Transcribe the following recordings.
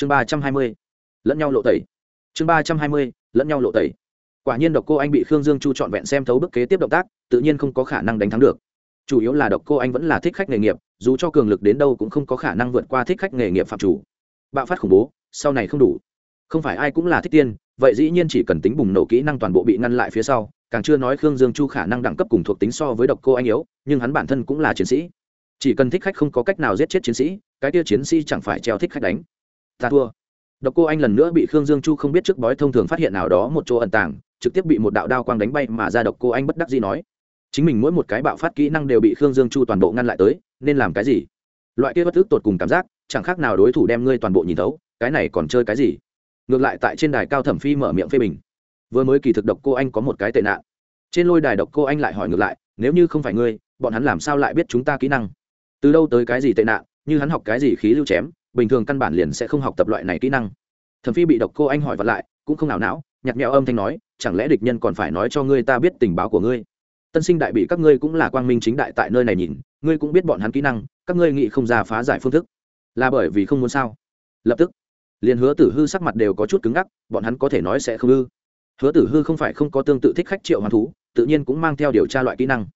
chương ba trăm hai mươi, lẫn nhau lộ tẩy. Chương ba trăm hai mươi, lẫn nhau lộ tẩy. Quả nhiên độc cô anh bị khương dương chu trọn vẹn xem thấu bức kế tiếp động tác, tự nhiên không có khả năng đánh thắng được. Chủ yếu là độc cô anh vẫn là thích khách nghề nghiệp, dù cho cường lực đến đâu cũng không có khả năng vượt qua thích khách nghề nghiệp phạm chủ. Bạo phát khủng bố, sau này không đủ. Không phải ai cũng là thích tiên, vậy dĩ nhiên chỉ cần tính bùng nổ kỹ năng toàn bộ bị ngăn lại phía sau, càng chưa nói khương dương chu khả năng đẳng cấp cùng thuộc tính so với độc cô anh yếu, nhưng hắn bản thân cũng là chiến sĩ. Chỉ cần thích khách không có cách nào giết chết chiến sĩ, cái tia chiến sĩ chẳng phải treo thích khách đánh ta thua. Độc cô anh lần nữa bị khương dương chu không biết trước bói thông thường phát hiện nào đó một chỗ ẩn tàng, trực tiếp bị một đạo đao quang đánh bay mà ra độc cô anh bất đắc gì nói. Chính mình mỗi một cái bạo phát kỹ năng đều bị khương dương chu toàn bộ ngăn lại tới, nên làm cái gì? Loại kia bất ức tột cùng cảm giác, chẳng khác nào đối thủ đem ngươi toàn bộ nhìn thấu, cái này còn chơi cái gì? Ngược lại tại trên đài cao thẩm phi mở miệng phê bình. Vừa mới kỳ thực độc cô anh có một cái tệ nạn. Trên lôi đài độc cô anh lại hỏi ngược lại, nếu như không phải ngươi, bọn hắn làm sao lại biết chúng ta kỹ năng? Từ đâu tới cái gì tệ nạn, như hắn học cái gì khí lưu chém bình thường căn bản liền sẽ không học tập loại này kỹ năng. Thẩm phi bị độc cô anh hỏi vật lại, cũng không nào não nhặt mẹo âm thanh nói, chẳng lẽ địch nhân còn phải nói cho ngươi ta biết tình báo của ngươi? Tân sinh đại bị các ngươi cũng là quang minh chính đại tại nơi này nhìn, ngươi cũng biết bọn hắn kỹ năng, các ngươi nghĩ không ra phá giải phương thức. Là bởi vì không muốn sao? Lập tức, liền hứa tử hư sắc mặt đều có chút cứng ngắc, bọn hắn có thể nói sẽ không ư? Hứa tử hư không phải không có tương tự thích khách triệu hoàn thú, tự nhiên cũng mang theo điều tra loại kỹ năng.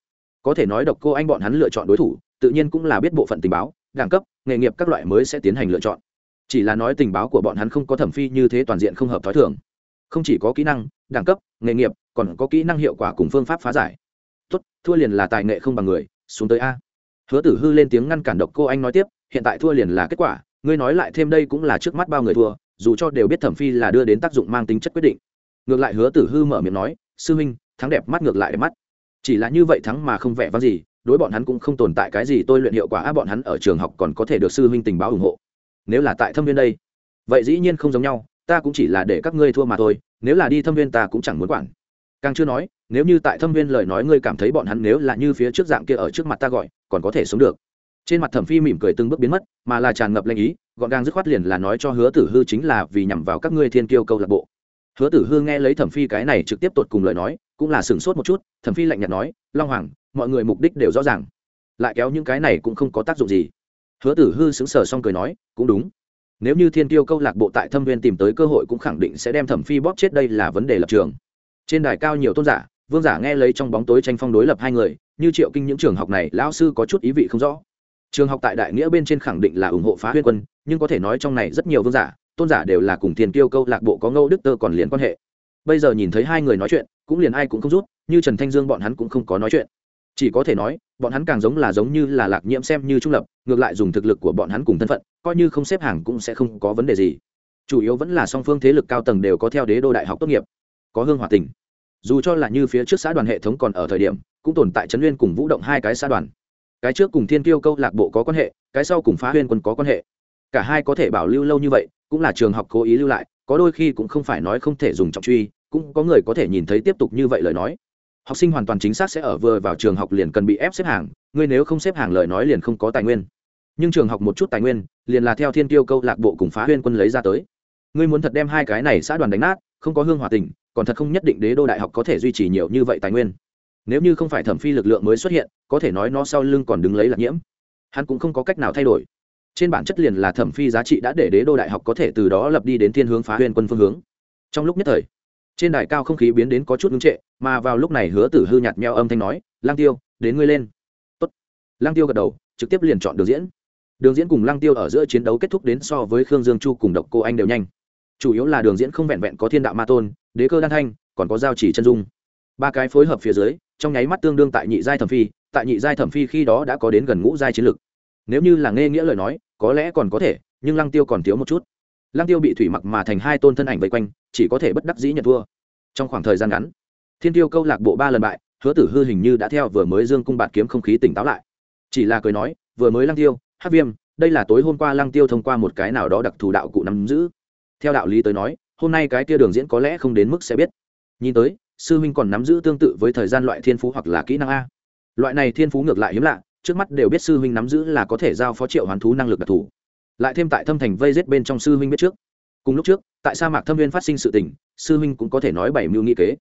Có thể nói độc cô anh bọn hắn lựa chọn đối thủ, tự nhiên cũng là biết bộ phận tình báo đẳng cấp, nghề nghiệp các loại mới sẽ tiến hành lựa chọn. Chỉ là nói tình báo của bọn hắn không có thẩm phi như thế toàn diện không hợp t h ó i thường. Không chỉ có kỹ năng, đẳng cấp, nghề nghiệp, còn có kỹ năng hiệu quả cùng phương pháp phá giải. Tuất thua liền là tài nghệ không bằng người, xuống tới a. Hứa tử hư lên tiếng ngăn cản độc cô anh nói tiếp, hiện tại thua liền là kết quả, ngươi nói lại thêm đây cũng là trước mắt bao người thua, dù cho đều biết thẩm phi là đưa đến tác dụng mang tính chất quyết định. Ngược lại hứa tử hư mở miệng nói, sư huynh, thắng đẹp mắt ngược lại đẹp mắt. Chỉ là như vậy thắng mà không vẻ vang gì đối bọn hắn cũng không tồn tại cái gì, tôi luyện hiệu quả á, bọn hắn ở trường học còn có thể được sư huynh tình báo ủng hộ. Nếu là tại thâm viên đây, vậy dĩ nhiên không giống nhau, ta cũng chỉ là để các ngươi thua mà thôi, nếu là đi thâm viên ta cũng chẳng muốn quản. Càng chưa nói, nếu như tại thâm viên lời nói ngươi cảm thấy bọn hắn nếu là như phía trước dạng kia ở trước mặt ta gọi, còn có thể sống được. Trên mặt thẩm phi mỉm cười từng bước biến mất, mà là tràn ngập lanh ý, gọn gàng dứt khoát liền là nói cho hứa tử hư chính là vì nhằm vào các ngươi thiên kiêu câu lạc bộ. Hứa tử hư nghe lấy thẩm phi cái này trực tiếp tột cùng lời nói cũng là sửng sốt một chút, thẩm phi lạnh nhạt nói, long hoàng, mọi người mục đích đều rõ ràng. Lại kéo những cái này cũng không có tác dụng gì. Hứa tử hư xứng sở xong cười nói, cũng đúng. Nếu như thiên tiêu câu lạc bộ tại thâm viên tìm tới cơ hội cũng khẳng định sẽ đem thẩm phi bóp chết đây là vấn đề lập trường. Trên đài cao nhiều tôn giả, vương giả nghe lấy trong bóng tối tranh phong đối lập hai người, như triệu kinh những trường học này, lão sư có chút ý vị không rõ. Trường học tại đại nghĩa bên trên khẳng định là ủng hộ phá huyên quân, nhưng có thể nói trong này rất nhiều vương giả, tôn giả đều là cùng thiên tiêu câu lạc bộ có ngẫu đức tơ còn liền quan hệ bây giờ nhìn thấy hai người nói chuyện, cũng liền ai cũng không rút, như trần thanh dương bọn hắn cũng không có nói chuyện. Chỉ có thể nói, bọn hắn càng giống là giống như là lạc nhiễm xem như trung lập, ngược lại dùng thực lực của bọn hắn cùng thân phận, coi như không xếp hàng cũng sẽ không có vấn đề gì. Chủ yếu vẫn là song phương thế lực cao tầng đều có theo đế đô đại học tốt nghiệp, có hương hòa tình. Dù cho là như phía trước xã đoàn hệ thống còn ở thời điểm, cũng tồn tại trấn nguyên cùng vũ động hai cái xã đoàn. Cái trước cùng thiên tiêu câu lạc bộ có quan hệ, cái sau cùng phá huyên quân có quan hệ. Cả hai có thể bảo lưu lâu như vậy, cũng là trường học cố ý lưu lại có đôi khi cũng không phải nói không thể dùng trọng truy, cũng có người có thể nhìn thấy tiếp tục như vậy lời nói. Học sinh hoàn toàn chính xác sẽ ở vừa vào trường học liền cần bị ép xếp hàng, ngươi nếu không xếp hàng lời nói liền không có tài nguyên. Nhưng trường học một chút tài nguyên, liền là theo thiên tiêu câu lạc bộ cùng phá huyên quân lấy ra tới. Ngươi muốn thật đem hai cái này xã đoàn đánh nát, không có hương hòa tình, còn thật không nhất định đế đô đại học có thể duy trì nhiều như vậy tài nguyên. Nếu như không phải thẩm phi lực lượng mới xuất hiện, có thể nói nó sau lưng còn đứng lấy lạc nhiễm. Hắn cũng không có cách nào thay đổi trên bản chất liền là thẩm phi giá trị đã để đế đô đại học có thể từ đó lập đi đến thiên hướng phá huyên quân phương hướng. Trong lúc nhất thời, trên đài cao không khí biến đến có chút ngưng trệ, mà vào lúc này hứa tử hư nhạt meo âm thanh nói lang tiêu, đến ngươi lên. Tốt. lang tiêu gật đầu, trực tiếp liền chọn đường diễn. Đường diễn cùng lang tiêu ở giữa chiến đấu kết thúc đến so với khương dương chu cùng độc cô anh đều nhanh. Chủ yếu là đường diễn không vẹn vẹn có thiên đạo ma tôn, đế cơ đan thanh, còn có giao chỉ chân dung. Ba cái phối hợp phía dưới, trong nháy mắt tương đương tại nhị giai thẩm phi, tại nhị giai thẩm phi khi đó đã có đến gần ngũ giai chiến lực nếu như là nghe nghĩa lời nói, có lẽ còn có thể, nhưng lăng tiêu còn thiếu một chút. Lăng tiêu bị thủy mặc mà thành hai tôn thân ảnh vây quanh, chỉ có thể bất đắc dĩ nhận thua. Trong khoảng thời gian ngắn, thiên tiêu câu lạc bộ ba lần bại, hứa tử hư hình như đã theo vừa mới dương cung bạt kiếm không khí tỉnh táo lại. Chỉ là cười nói, vừa mới lăng tiêu hát viêm, đây là tối hôm qua lăng tiêu thông qua một cái nào đó đặc thù đạo cụ nắm giữ. Theo đạo lý tới nói, hôm nay cái tia đường diễn có lẽ không đến mức sẽ biết. Nhìn tới, sư huynh còn nắm giữ tương tự với thời gian loại thiên phú hoặc là kỹ năng a. Loại này thiên phú ngược lại hiếm lạ trước mắt đều biết sư huynh nắm giữ là có thể giao phó triệu hoán thú năng lực đặc thù. Lại thêm tại thâm thành vây rết bên trong sư huynh biết trước. Cùng lúc trước, tại sa mạc thâm viên phát sinh sự tình, sư huynh cũng có thể nói bảy mưu nghị kế.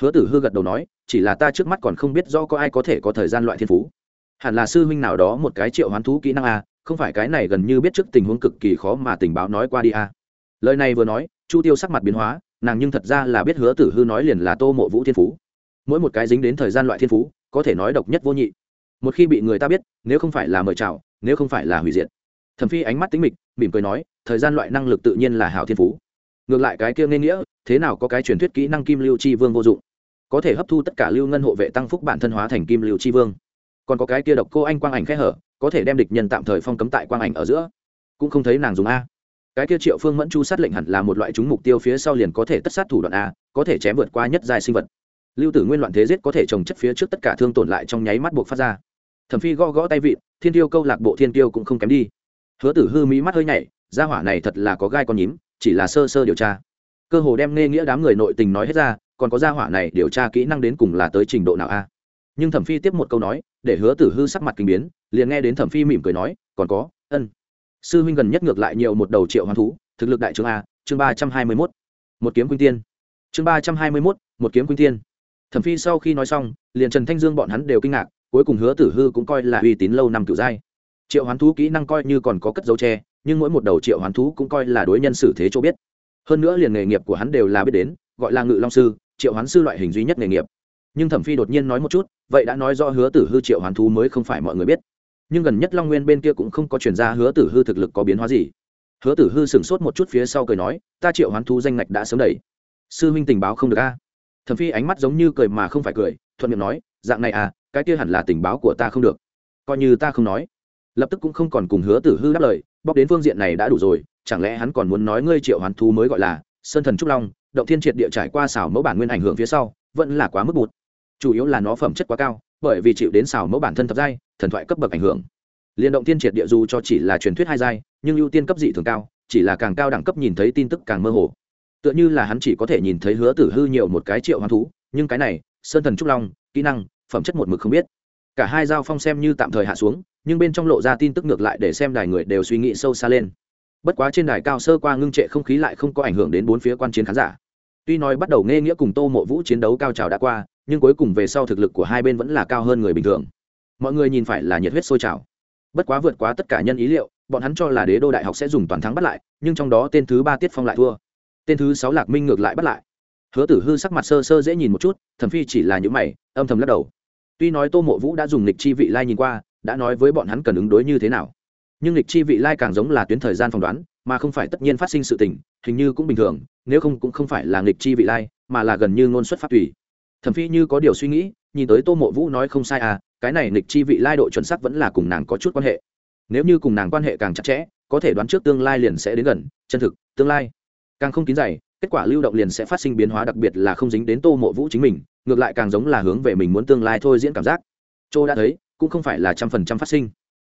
Hứa tử hư gật đầu nói, chỉ là ta trước mắt còn không biết do có ai có thể có thời gian loại thiên phú. Hẳn là sư huynh nào đó một cái triệu hoán thú kỹ năng a, không phải cái này gần như biết trước tình huống cực kỳ khó mà tình báo nói qua đi a. Lời này vừa nói, chu tiêu sắc mặt biến hóa, nàng nhưng thật ra là biết hứa tử hư nói liền là tô mộ vũ thiên phú. Mỗi một cái dính đến thời gian loại thiên phú, có thể nói độc nhất vô nhị một khi bị người ta biết, nếu không phải là mời chào, nếu không phải là hủy diệt. Thẩm phi ánh mắt tính mịch, mỉm cười nói, thời gian loại năng lực tự nhiên là hảo thiên phú. Ngược lại cái kia nên nghĩa, thế nào có cái truyền thuyết kỹ năng kim lưu chi vương vô dụng? Có thể hấp thu tất cả lưu ngân hộ vệ tăng phúc bản thân hóa thành kim lưu chi vương. Còn có cái kia độc cô anh quang ảnh khẽ hở, có thể đem địch nhân tạm thời phong cấm tại quang ảnh ở giữa. Cũng không thấy nàng dùng a. Cái kia triệu phương mẫn chu sát lệnh hẳn là một loại chúng mục tiêu phía sau liền có thể tất sát thủ đoạn a, có thể chém vượt qua nhất giai sinh vật. Lưu tử nguyên loạn thế giết có thể trồng chất phía trước tất cả thương tổn lại trong nháy mắt buộc phát ra thẩm phi gõ gõ tay vịn, thiên tiêu câu lạc bộ thiên tiêu cũng không kém đi. Hứa tử hư mỹ mắt hơi nhảy, gia hỏa này thật là có gai con nhím, chỉ là sơ sơ điều tra. Cơ hồ đem nghe nghĩa đám người nội tình nói hết ra, còn có gia hỏa này điều tra kỹ năng đến cùng là tới trình độ nào a? Nhưng thẩm phi tiếp một câu nói, để hứa tử hư sắc mặt kinh biến, liền nghe đến thẩm phi mỉm cười nói, còn có, ân. Sư huynh gần nhất ngược lại nhiều một đầu triệu hoán thú, thực lực đại trưởng a, chương ba trăm hai mươi mốt. Một kiếm quynh tiên. Chương ba trăm hai mươi mốt, một kiếm quynh tiên. Thẩm phi sau khi nói xong, liền trần thanh dương bọn hắn đều kinh ngạc cuối cùng hứa tử hư cũng coi là uy tín lâu năm cựu giai. Triệu hoán thú kỹ năng coi như còn có cất dấu tre nhưng mỗi một đầu triệu hoán thú cũng coi là đối nhân xử thế chỗ biết. Hơn nữa liền nghề nghiệp của hắn đều là biết đến, gọi là ngự long sư, triệu hoán sư loại hình duy nhất nghề nghiệp. Nhưng thẩm phi đột nhiên nói một chút, vậy đã nói do hứa tử hư triệu hoán thú mới không phải mọi người biết. Nhưng gần nhất long nguyên bên kia cũng không có chuyển ra hứa tử hư thực lực có biến hóa gì. Hứa tử hư sửng sốt một chút phía sau cười nói, ta triệu hoán thú danh ngạch đã sớm đầy. Sư huynh tình báo không được a. Thẩm phi ánh mắt giống như cười mà không phải cười, thuận miệng nói, dạng này à cái kia hẳn là tình báo của ta không được. Coi như ta không nói. Lập tức cũng không còn cùng hứa tử hư đáp lời, bóc đến phương diện này đã đủ rồi, chẳng lẽ hắn còn muốn nói ngươi triệu hoán thú mới gọi là sơn thần trúc long, động thiên triệt địa trải qua xảo mẫu bản nguyên ảnh hưởng phía sau, vẫn là quá mức bụt. Chủ yếu là nó phẩm chất quá cao, bởi vì chịu đến xảo mẫu bản thân thập giai, thần thoại cấp bậc ảnh hưởng. Liên động thiên triệt địa dù cho chỉ là truyền thuyết hai giai, nhưng ưu tiên cấp dị thường cao, chỉ là càng cao đẳng cấp nhìn thấy tin tức càng mơ hồ. Tựa như là hắn chỉ có thể nhìn thấy hứa tử hư nhiều một cái triệu hoán thú, nhưng cái này, sơn thần trúc long, kỹ năng phẩm chất một mực không biết. Cả hai giao phong xem như tạm thời hạ xuống, nhưng bên trong lộ ra tin tức ngược lại để xem đài người đều suy nghĩ sâu xa lên. Bất quá trên đài cao sơ qua ngưng trệ không khí lại không có ảnh hưởng đến bốn phía quan chiến khán giả. Tuy nói bắt đầu nghe nghĩa cùng tô mộ vũ chiến đấu cao trào đã qua, nhưng cuối cùng về sau thực lực của hai bên vẫn là cao hơn người bình thường. Mọi người nhìn phải là nhiệt huyết sôi trào. Bất quá vượt quá tất cả nhân ý liệu, bọn hắn cho là đế đô đại học sẽ dùng toàn thắng bắt lại, nhưng trong đó tên thứ ba tiết phong lại thua. Tên thứ sáu lạc minh ngược lại bắt lại. Hứa tử hư sắc mặt sơ sơ dễ nhìn một chút, thẩm phi chỉ là những mày, âm thầm lắc đầu tuy nói tô mộ vũ đã dùng lịch chi vị lai nhìn qua, đã nói với bọn hắn cần ứng đối như thế nào. Nhưng lịch chi vị lai càng giống là tuyến thời gian phỏng đoán, mà không phải tất nhiên phát sinh sự tình, hình như cũng bình thường, nếu không cũng không phải là lịch chi vị lai, mà là gần như ngôn xuất phát tùy. Thẩm phi như có điều suy nghĩ, nhìn tới tô mộ vũ nói không sai à cái này lịch chi vị lai độ chuẩn xác vẫn là cùng nàng có chút quan hệ. Nếu như cùng nàng quan hệ càng chặt chẽ, có thể đoán trước tương lai liền sẽ đến gần, chân thực, tương lai. Càng không kín dày kết quả lưu động liền sẽ phát sinh biến hóa đặc biệt là không dính đến tô mộ vũ chính mình, ngược lại càng giống là hướng về mình muốn tương lai thôi diễn cảm giác. Châu đã thấy, cũng không phải là trăm phần trăm phát sinh.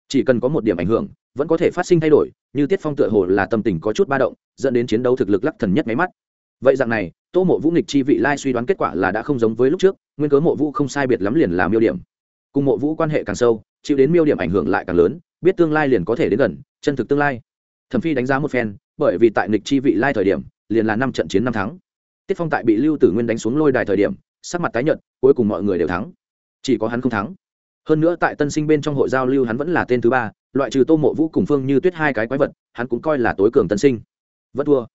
Chỉ cần có một điểm ảnh hưởng, vẫn có thể phát sinh thay đổi, như tiết phong tựa hồ là tâm tình có chút ba động, dẫn đến chiến đấu thực lực lắc thần nhất máy mắt. Vậy dạng này, tô mộ vũ nghịch chi vị lai suy đoán kết quả là đã không giống với lúc trước, nguyên cớ mộ vũ không sai biệt lắm liền là miêu điểm. Cùng mộ vũ quan hệ càng sâu, chịu đến miêu điểm ảnh hưởng lại càng lớn, biết tương lai liền có thể đến gần, chân thực tương lai. Thẩm phi đánh giá một phen, bởi vì tại nghịch chi vị lai thời điểm liền là năm trận chiến năm thắng. Tiết phong tại bị lưu tử nguyên đánh xuống lôi đài thời điểm, sắc mặt tái nhợt, cuối cùng mọi người đều thắng. Chỉ có hắn không thắng. Hơn nữa tại tân sinh bên trong hội giao lưu hắn vẫn là tên thứ ba, loại trừ tô mộ vũ cùng phương như tuyết hai cái quái vật, hắn cũng coi là tối cường tân sinh. Vẫn thua.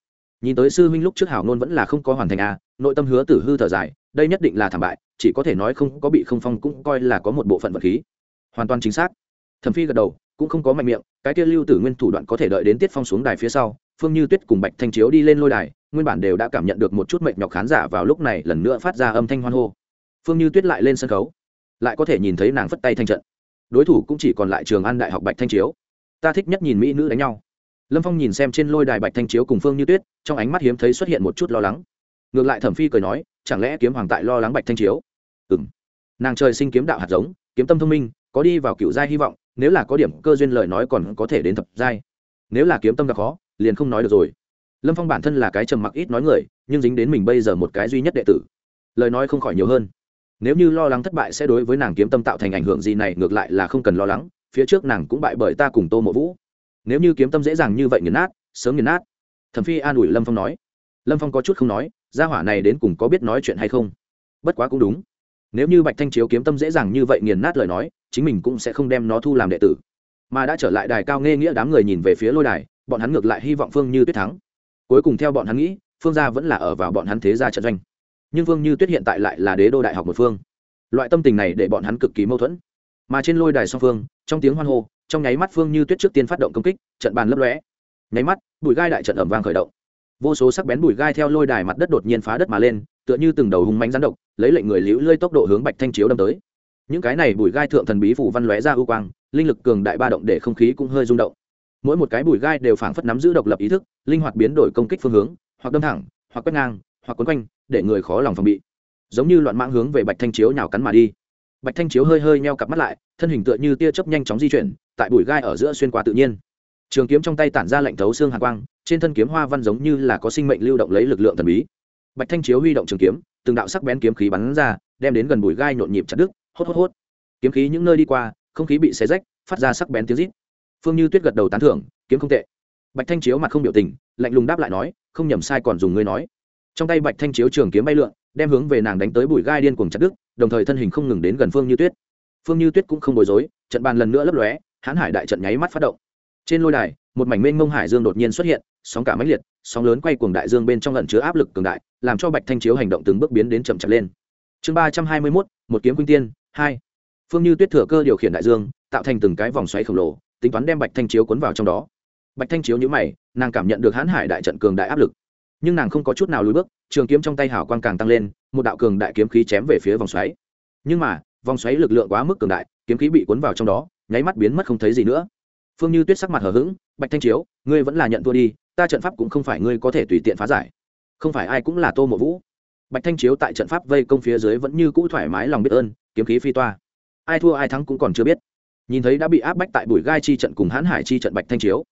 Nhìn tới sư huynh lúc trước hảo nôn vẫn là không có hoàn thành a nội tâm hứa tử hư thở dài, đây nhất định là thảm bại, chỉ có thể nói không có bị không phong cũng coi là có một bộ phận vật khí. Hoàn toàn chính xác. Thẩm phi gật đầu, cũng không có mạnh miệng, cái kia lưu tử nguyên thủ đoạn có thể đợi đến tiết phong xuống đài phía sau phương như tuyết cùng bạch thanh chiếu đi lên lôi đài, nguyên bản đều đã cảm nhận được một chút mệt nhọc khán giả vào lúc này lần nữa phát ra âm thanh hoan hô. Phương như tuyết lại lên sân khấu, lại có thể nhìn thấy nàng phất tay thanh trận. Đối thủ cũng chỉ còn lại trường an đại học bạch thanh chiếu. Ta thích nhất nhìn mỹ nữ đánh nhau. Lâm phong nhìn xem trên lôi đài bạch thanh chiếu cùng phương như tuyết, trong ánh mắt hiếm thấy xuất hiện một chút lo lắng. Ngược lại thẩm phi cười nói, chẳng lẽ kiếm hoàng tại lo lắng bạch thanh chiếu? Ừ m nàng trời sinh kiếm đạo hạt giống, kiếm tâm thông minh, có đi vào cựu giai hy vọng, nếu là có điểm cơ duyên lời nói còn có thể đến thập giai nếu là kiếm tâm gặp khó, liền không nói được rồi. Lâm phong bản thân là cái trầm mặc ít nói người, nhưng dính đến mình bây giờ một cái duy nhất đệ tử. Lời nói không khỏi nhiều hơn. Nếu như lo lắng thất bại sẽ đối với nàng kiếm tâm tạo thành ảnh hưởng gì này, ngược lại là không cần lo lắng, phía trước nàng cũng bại bởi ta cùng tô mộ vũ. Nếu như kiếm tâm dễ dàng như vậy nghiền nát, sớm nghiền nát. Thẩm phi an ủi lâm phong nói. Lâm phong có chút không nói, gia hỏa này đến cùng có biết nói chuyện hay không? Bất quá cũng đúng. Nếu như bạch thanh chiếu kiếm tâm dễ dàng như vậy nghiền nát lời nói, chính mình cũng sẽ không đem nó thu làm đệ tử mà đã trở lại đài cao nghe nghĩa đám người nhìn về phía lôi đài, bọn hắn ngược lại hy vọng phương như tuyết thắng. Cuối cùng theo bọn hắn nghĩ, phương gia vẫn là ở vào bọn hắn thế gia trận doanh. Nhưng phương như tuyết hiện tại lại là đế đô đại học một phương. Loại tâm tình này để bọn hắn cực kỳ mâu thuẫn. Mà trên lôi đài song phương, trong tiếng hoan hô, trong nháy mắt phương như tuyết trước tiên phát động công kích, trận bàn lấp lóe. Nháy mắt, bụi gai đại trận ẩm vang khởi động. Vô số sắc bén bụi gai theo lôi đài mặt đất đột nhiên phá đất mà lên, tựa như từng đầu hung mánh rắn độc, lấy lệnh người liễu lơi tốc độ hướng bạch thanh chiếu đâm tới. Những cái này bụi gai thượng thần bí phủ văn lóe ra ưu quang linh lực cường đại ba động để không khí cũng hơi rung động. Mỗi một cái bùi gai đều phảng phất nắm giữ độc lập ý thức, linh hoạt biến đổi công kích phương hướng, hoặc đâm thẳng, hoặc quét ngang, hoặc quấn quanh, để người khó lòng phòng bị. Giống như loạn mãng hướng về bạch thanh chiếu nhào cắn mà đi. Bạch thanh chiếu hơi hơi meo cặp mắt lại, thân hình tựa như tia chớp nhanh chóng di chuyển, tại bụi gai ở giữa xuyên qua tự nhiên. Trường kiếm trong tay tản ra lạnh thấu xương hạ quang, trên thân kiếm hoa văn giống như là có sinh mệnh lưu động lấy lực lượng thần bí. Bạch thanh chiếu huy động trường kiếm, từng đạo sắc bén kiếm khí bắn ra, đem đến gần bụi gai nhộn nhịp chặt đứt, hốt hốt hốt. Kiếm khí những nơi đi qua không khí bị xé rách, phát ra sắc bén tiếng rít. Phương như tuyết gật đầu tán thưởng, kiếm không tệ. Bạch thanh chiếu mặt không biểu tình, lạnh lùng đáp lại nói, không nhầm sai còn dùng ngươi nói. Trong tay bạch thanh chiếu trường kiếm bay lượn, đem hướng về nàng đánh tới bụi gai điên cuồng chặt đứt, đồng thời thân hình không ngừng đến gần phương như tuyết. Phương như tuyết cũng không bối rối, trận bàn lần nữa lấp lóe, hãn hải đại trận nháy mắt phát động. Trên lôi đài, một mảnh mênh mông hải dương đột nhiên xuất hiện, sóng cả mãnh liệt, sóng lớn quay cuồng đại dương bên trong lẩn chứa áp lực cường đại, làm cho bạch thanh chiếu hành động từng bước biến đến chậm chạp lên. Chương ba trăm hai mươi mốt, một kiếm quynh tiên, hai phương như tuyết thừa cơ điều khiển đại dương, tạo thành từng cái vòng xoáy khổng lồ, tính toán đem bạch thanh chiếu cuốn vào trong đó. Bạch thanh chiếu nhữ mày, nàng cảm nhận được hãn hải đại trận cường đại áp lực. Nhưng nàng không có chút nào lùi bước, trường kiếm trong tay hảo quang càng tăng lên, một đạo cường đại kiếm khí chém về phía vòng xoáy. Nhưng mà, vòng xoáy lực lượng quá mức cường đại, kiếm khí bị cuốn vào trong đó, nháy mắt biến mất không thấy gì nữa. Phương như tuyết sắc mặt hờ hững, bạch thanh chiếu, ngươi vẫn là nhận thua đi, ta trận pháp cũng không phải ngươi có thể tùy tiện phá giải. Không phải ai cũng là tô mộ vũ. Bạch thanh chiếu tại trận pháp vây công phía dưới vẫn như cũ thoải mái lòng biết ơn, kiếm khí phi toa ai thua ai thắng cũng còn chưa biết. Nhìn thấy đã bị áp bách tại bụi gai chi trận cùng hãn hải chi trận bạch thanh chiếu,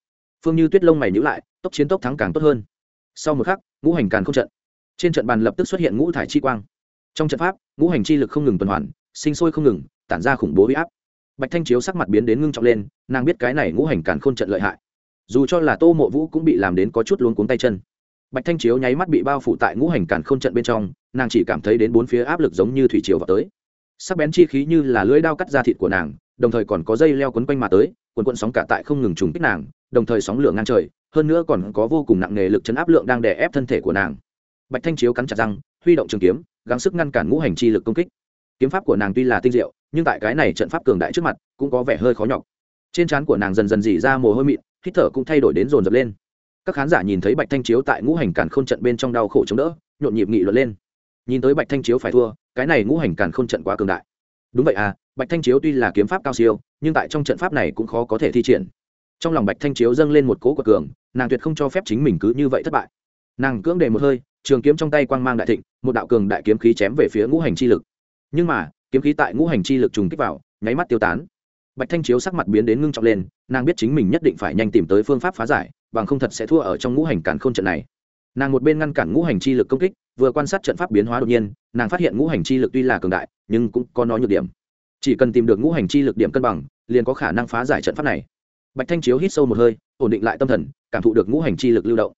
phương như tuyết lông mày nhữ lại, tốc chiến tốc thắng càng tốt hơn. Sau một khắc, ngũ hành càn không trận. Trên trận bàn lập tức xuất hiện ngũ thải chi quang. Trong trận pháp, ngũ hành chi lực không ngừng tuần hoàn, sinh sôi không ngừng, tản ra khủng bố huy áp. Bạch thanh chiếu sắc mặt biến đến ngưng trọng lên, nàng biết cái này ngũ hành càn k h ô n trận lợi hại. Dù cho là tô mộ vũ cũng bị làm đến có chút luống cuống tay chân. Bạch thanh chiếu nháy mắt bị bao phủ tại ngũ hành càn k h ô n trận bên trong, nàng chỉ cảm thấy đến bốn phía áp lực giống như thủy chiều vào tới sắc bén chi khí như là lưỡi đao cắt ra thịt của nàng, đồng thời còn có dây leo quấn quanh mà tới, quần quận sóng cả tại không ngừng trùng kích nàng, đồng thời sóng lửa ngang trời, hơn nữa còn có vô cùng nặng nề lực chấn áp lượng đang đè ép thân thể của nàng. Bạch thanh chiếu cắn chặt răng, huy động trường kiếm, gắng sức ngăn cản ngũ hành chi lực công kích. Kiếm pháp của nàng tuy là tinh diệu, nhưng tại cái này trận pháp cường đại trước mặt, cũng có vẻ hơi khó nhọc. Trên trán của nàng dần dần dỉ ra mồ hôi mịn, hít thở cũng thay đổi đến rồn rập lên. Các khán giả nhìn thấy bạch thanh chiếu tại ngũ hành cản k h ô n trận bên trong đau khổ chống đỡ, nhộn nhịp nghị luận lên. Nhìn tới bạch thanh chiếu phải thua cái này ngũ hành càn k h ô n trận quá cường đại. Đúng vậy à bạch thanh chiếu tuy là kiếm pháp cao siêu, nhưng tại trong trận pháp này cũng khó có thể thi triển. Trong lòng bạch thanh chiếu dâng lên một cố của cường, nàng tuyệt không cho phép chính mình cứ như vậy thất bại. Nàng cưỡng đề một hơi, trường kiếm trong tay quang mang đại thịnh, một đạo cường đại kiếm khí chém về phía ngũ hành chi lực. Nhưng mà, kiếm khí tại ngũ hành chi lực trùng kích vào, nháy mắt tiêu tán. Bạch thanh chiếu sắc mặt biến đến ngưng trọng lên, nàng biết chính mình nhất định phải nhanh tìm tới phương pháp phá giải, bằng không thật sẽ thua ở trong ngũ hành cản k h ô n trận này nàng một bên ngăn cản ngũ hành chi lực công kích, vừa quan sát trận pháp biến hóa đột nhiên, nàng phát hiện ngũ hành chi lực tuy là cường đại, nhưng cũng có nó nhược điểm. Chỉ cần tìm được ngũ hành chi lực điểm cân bằng, liền có khả năng phá giải trận pháp này. Bạch thanh chiếu hít sâu một hơi, ổn định lại tâm thần, cảm thụ được ngũ hành chi lực lưu động.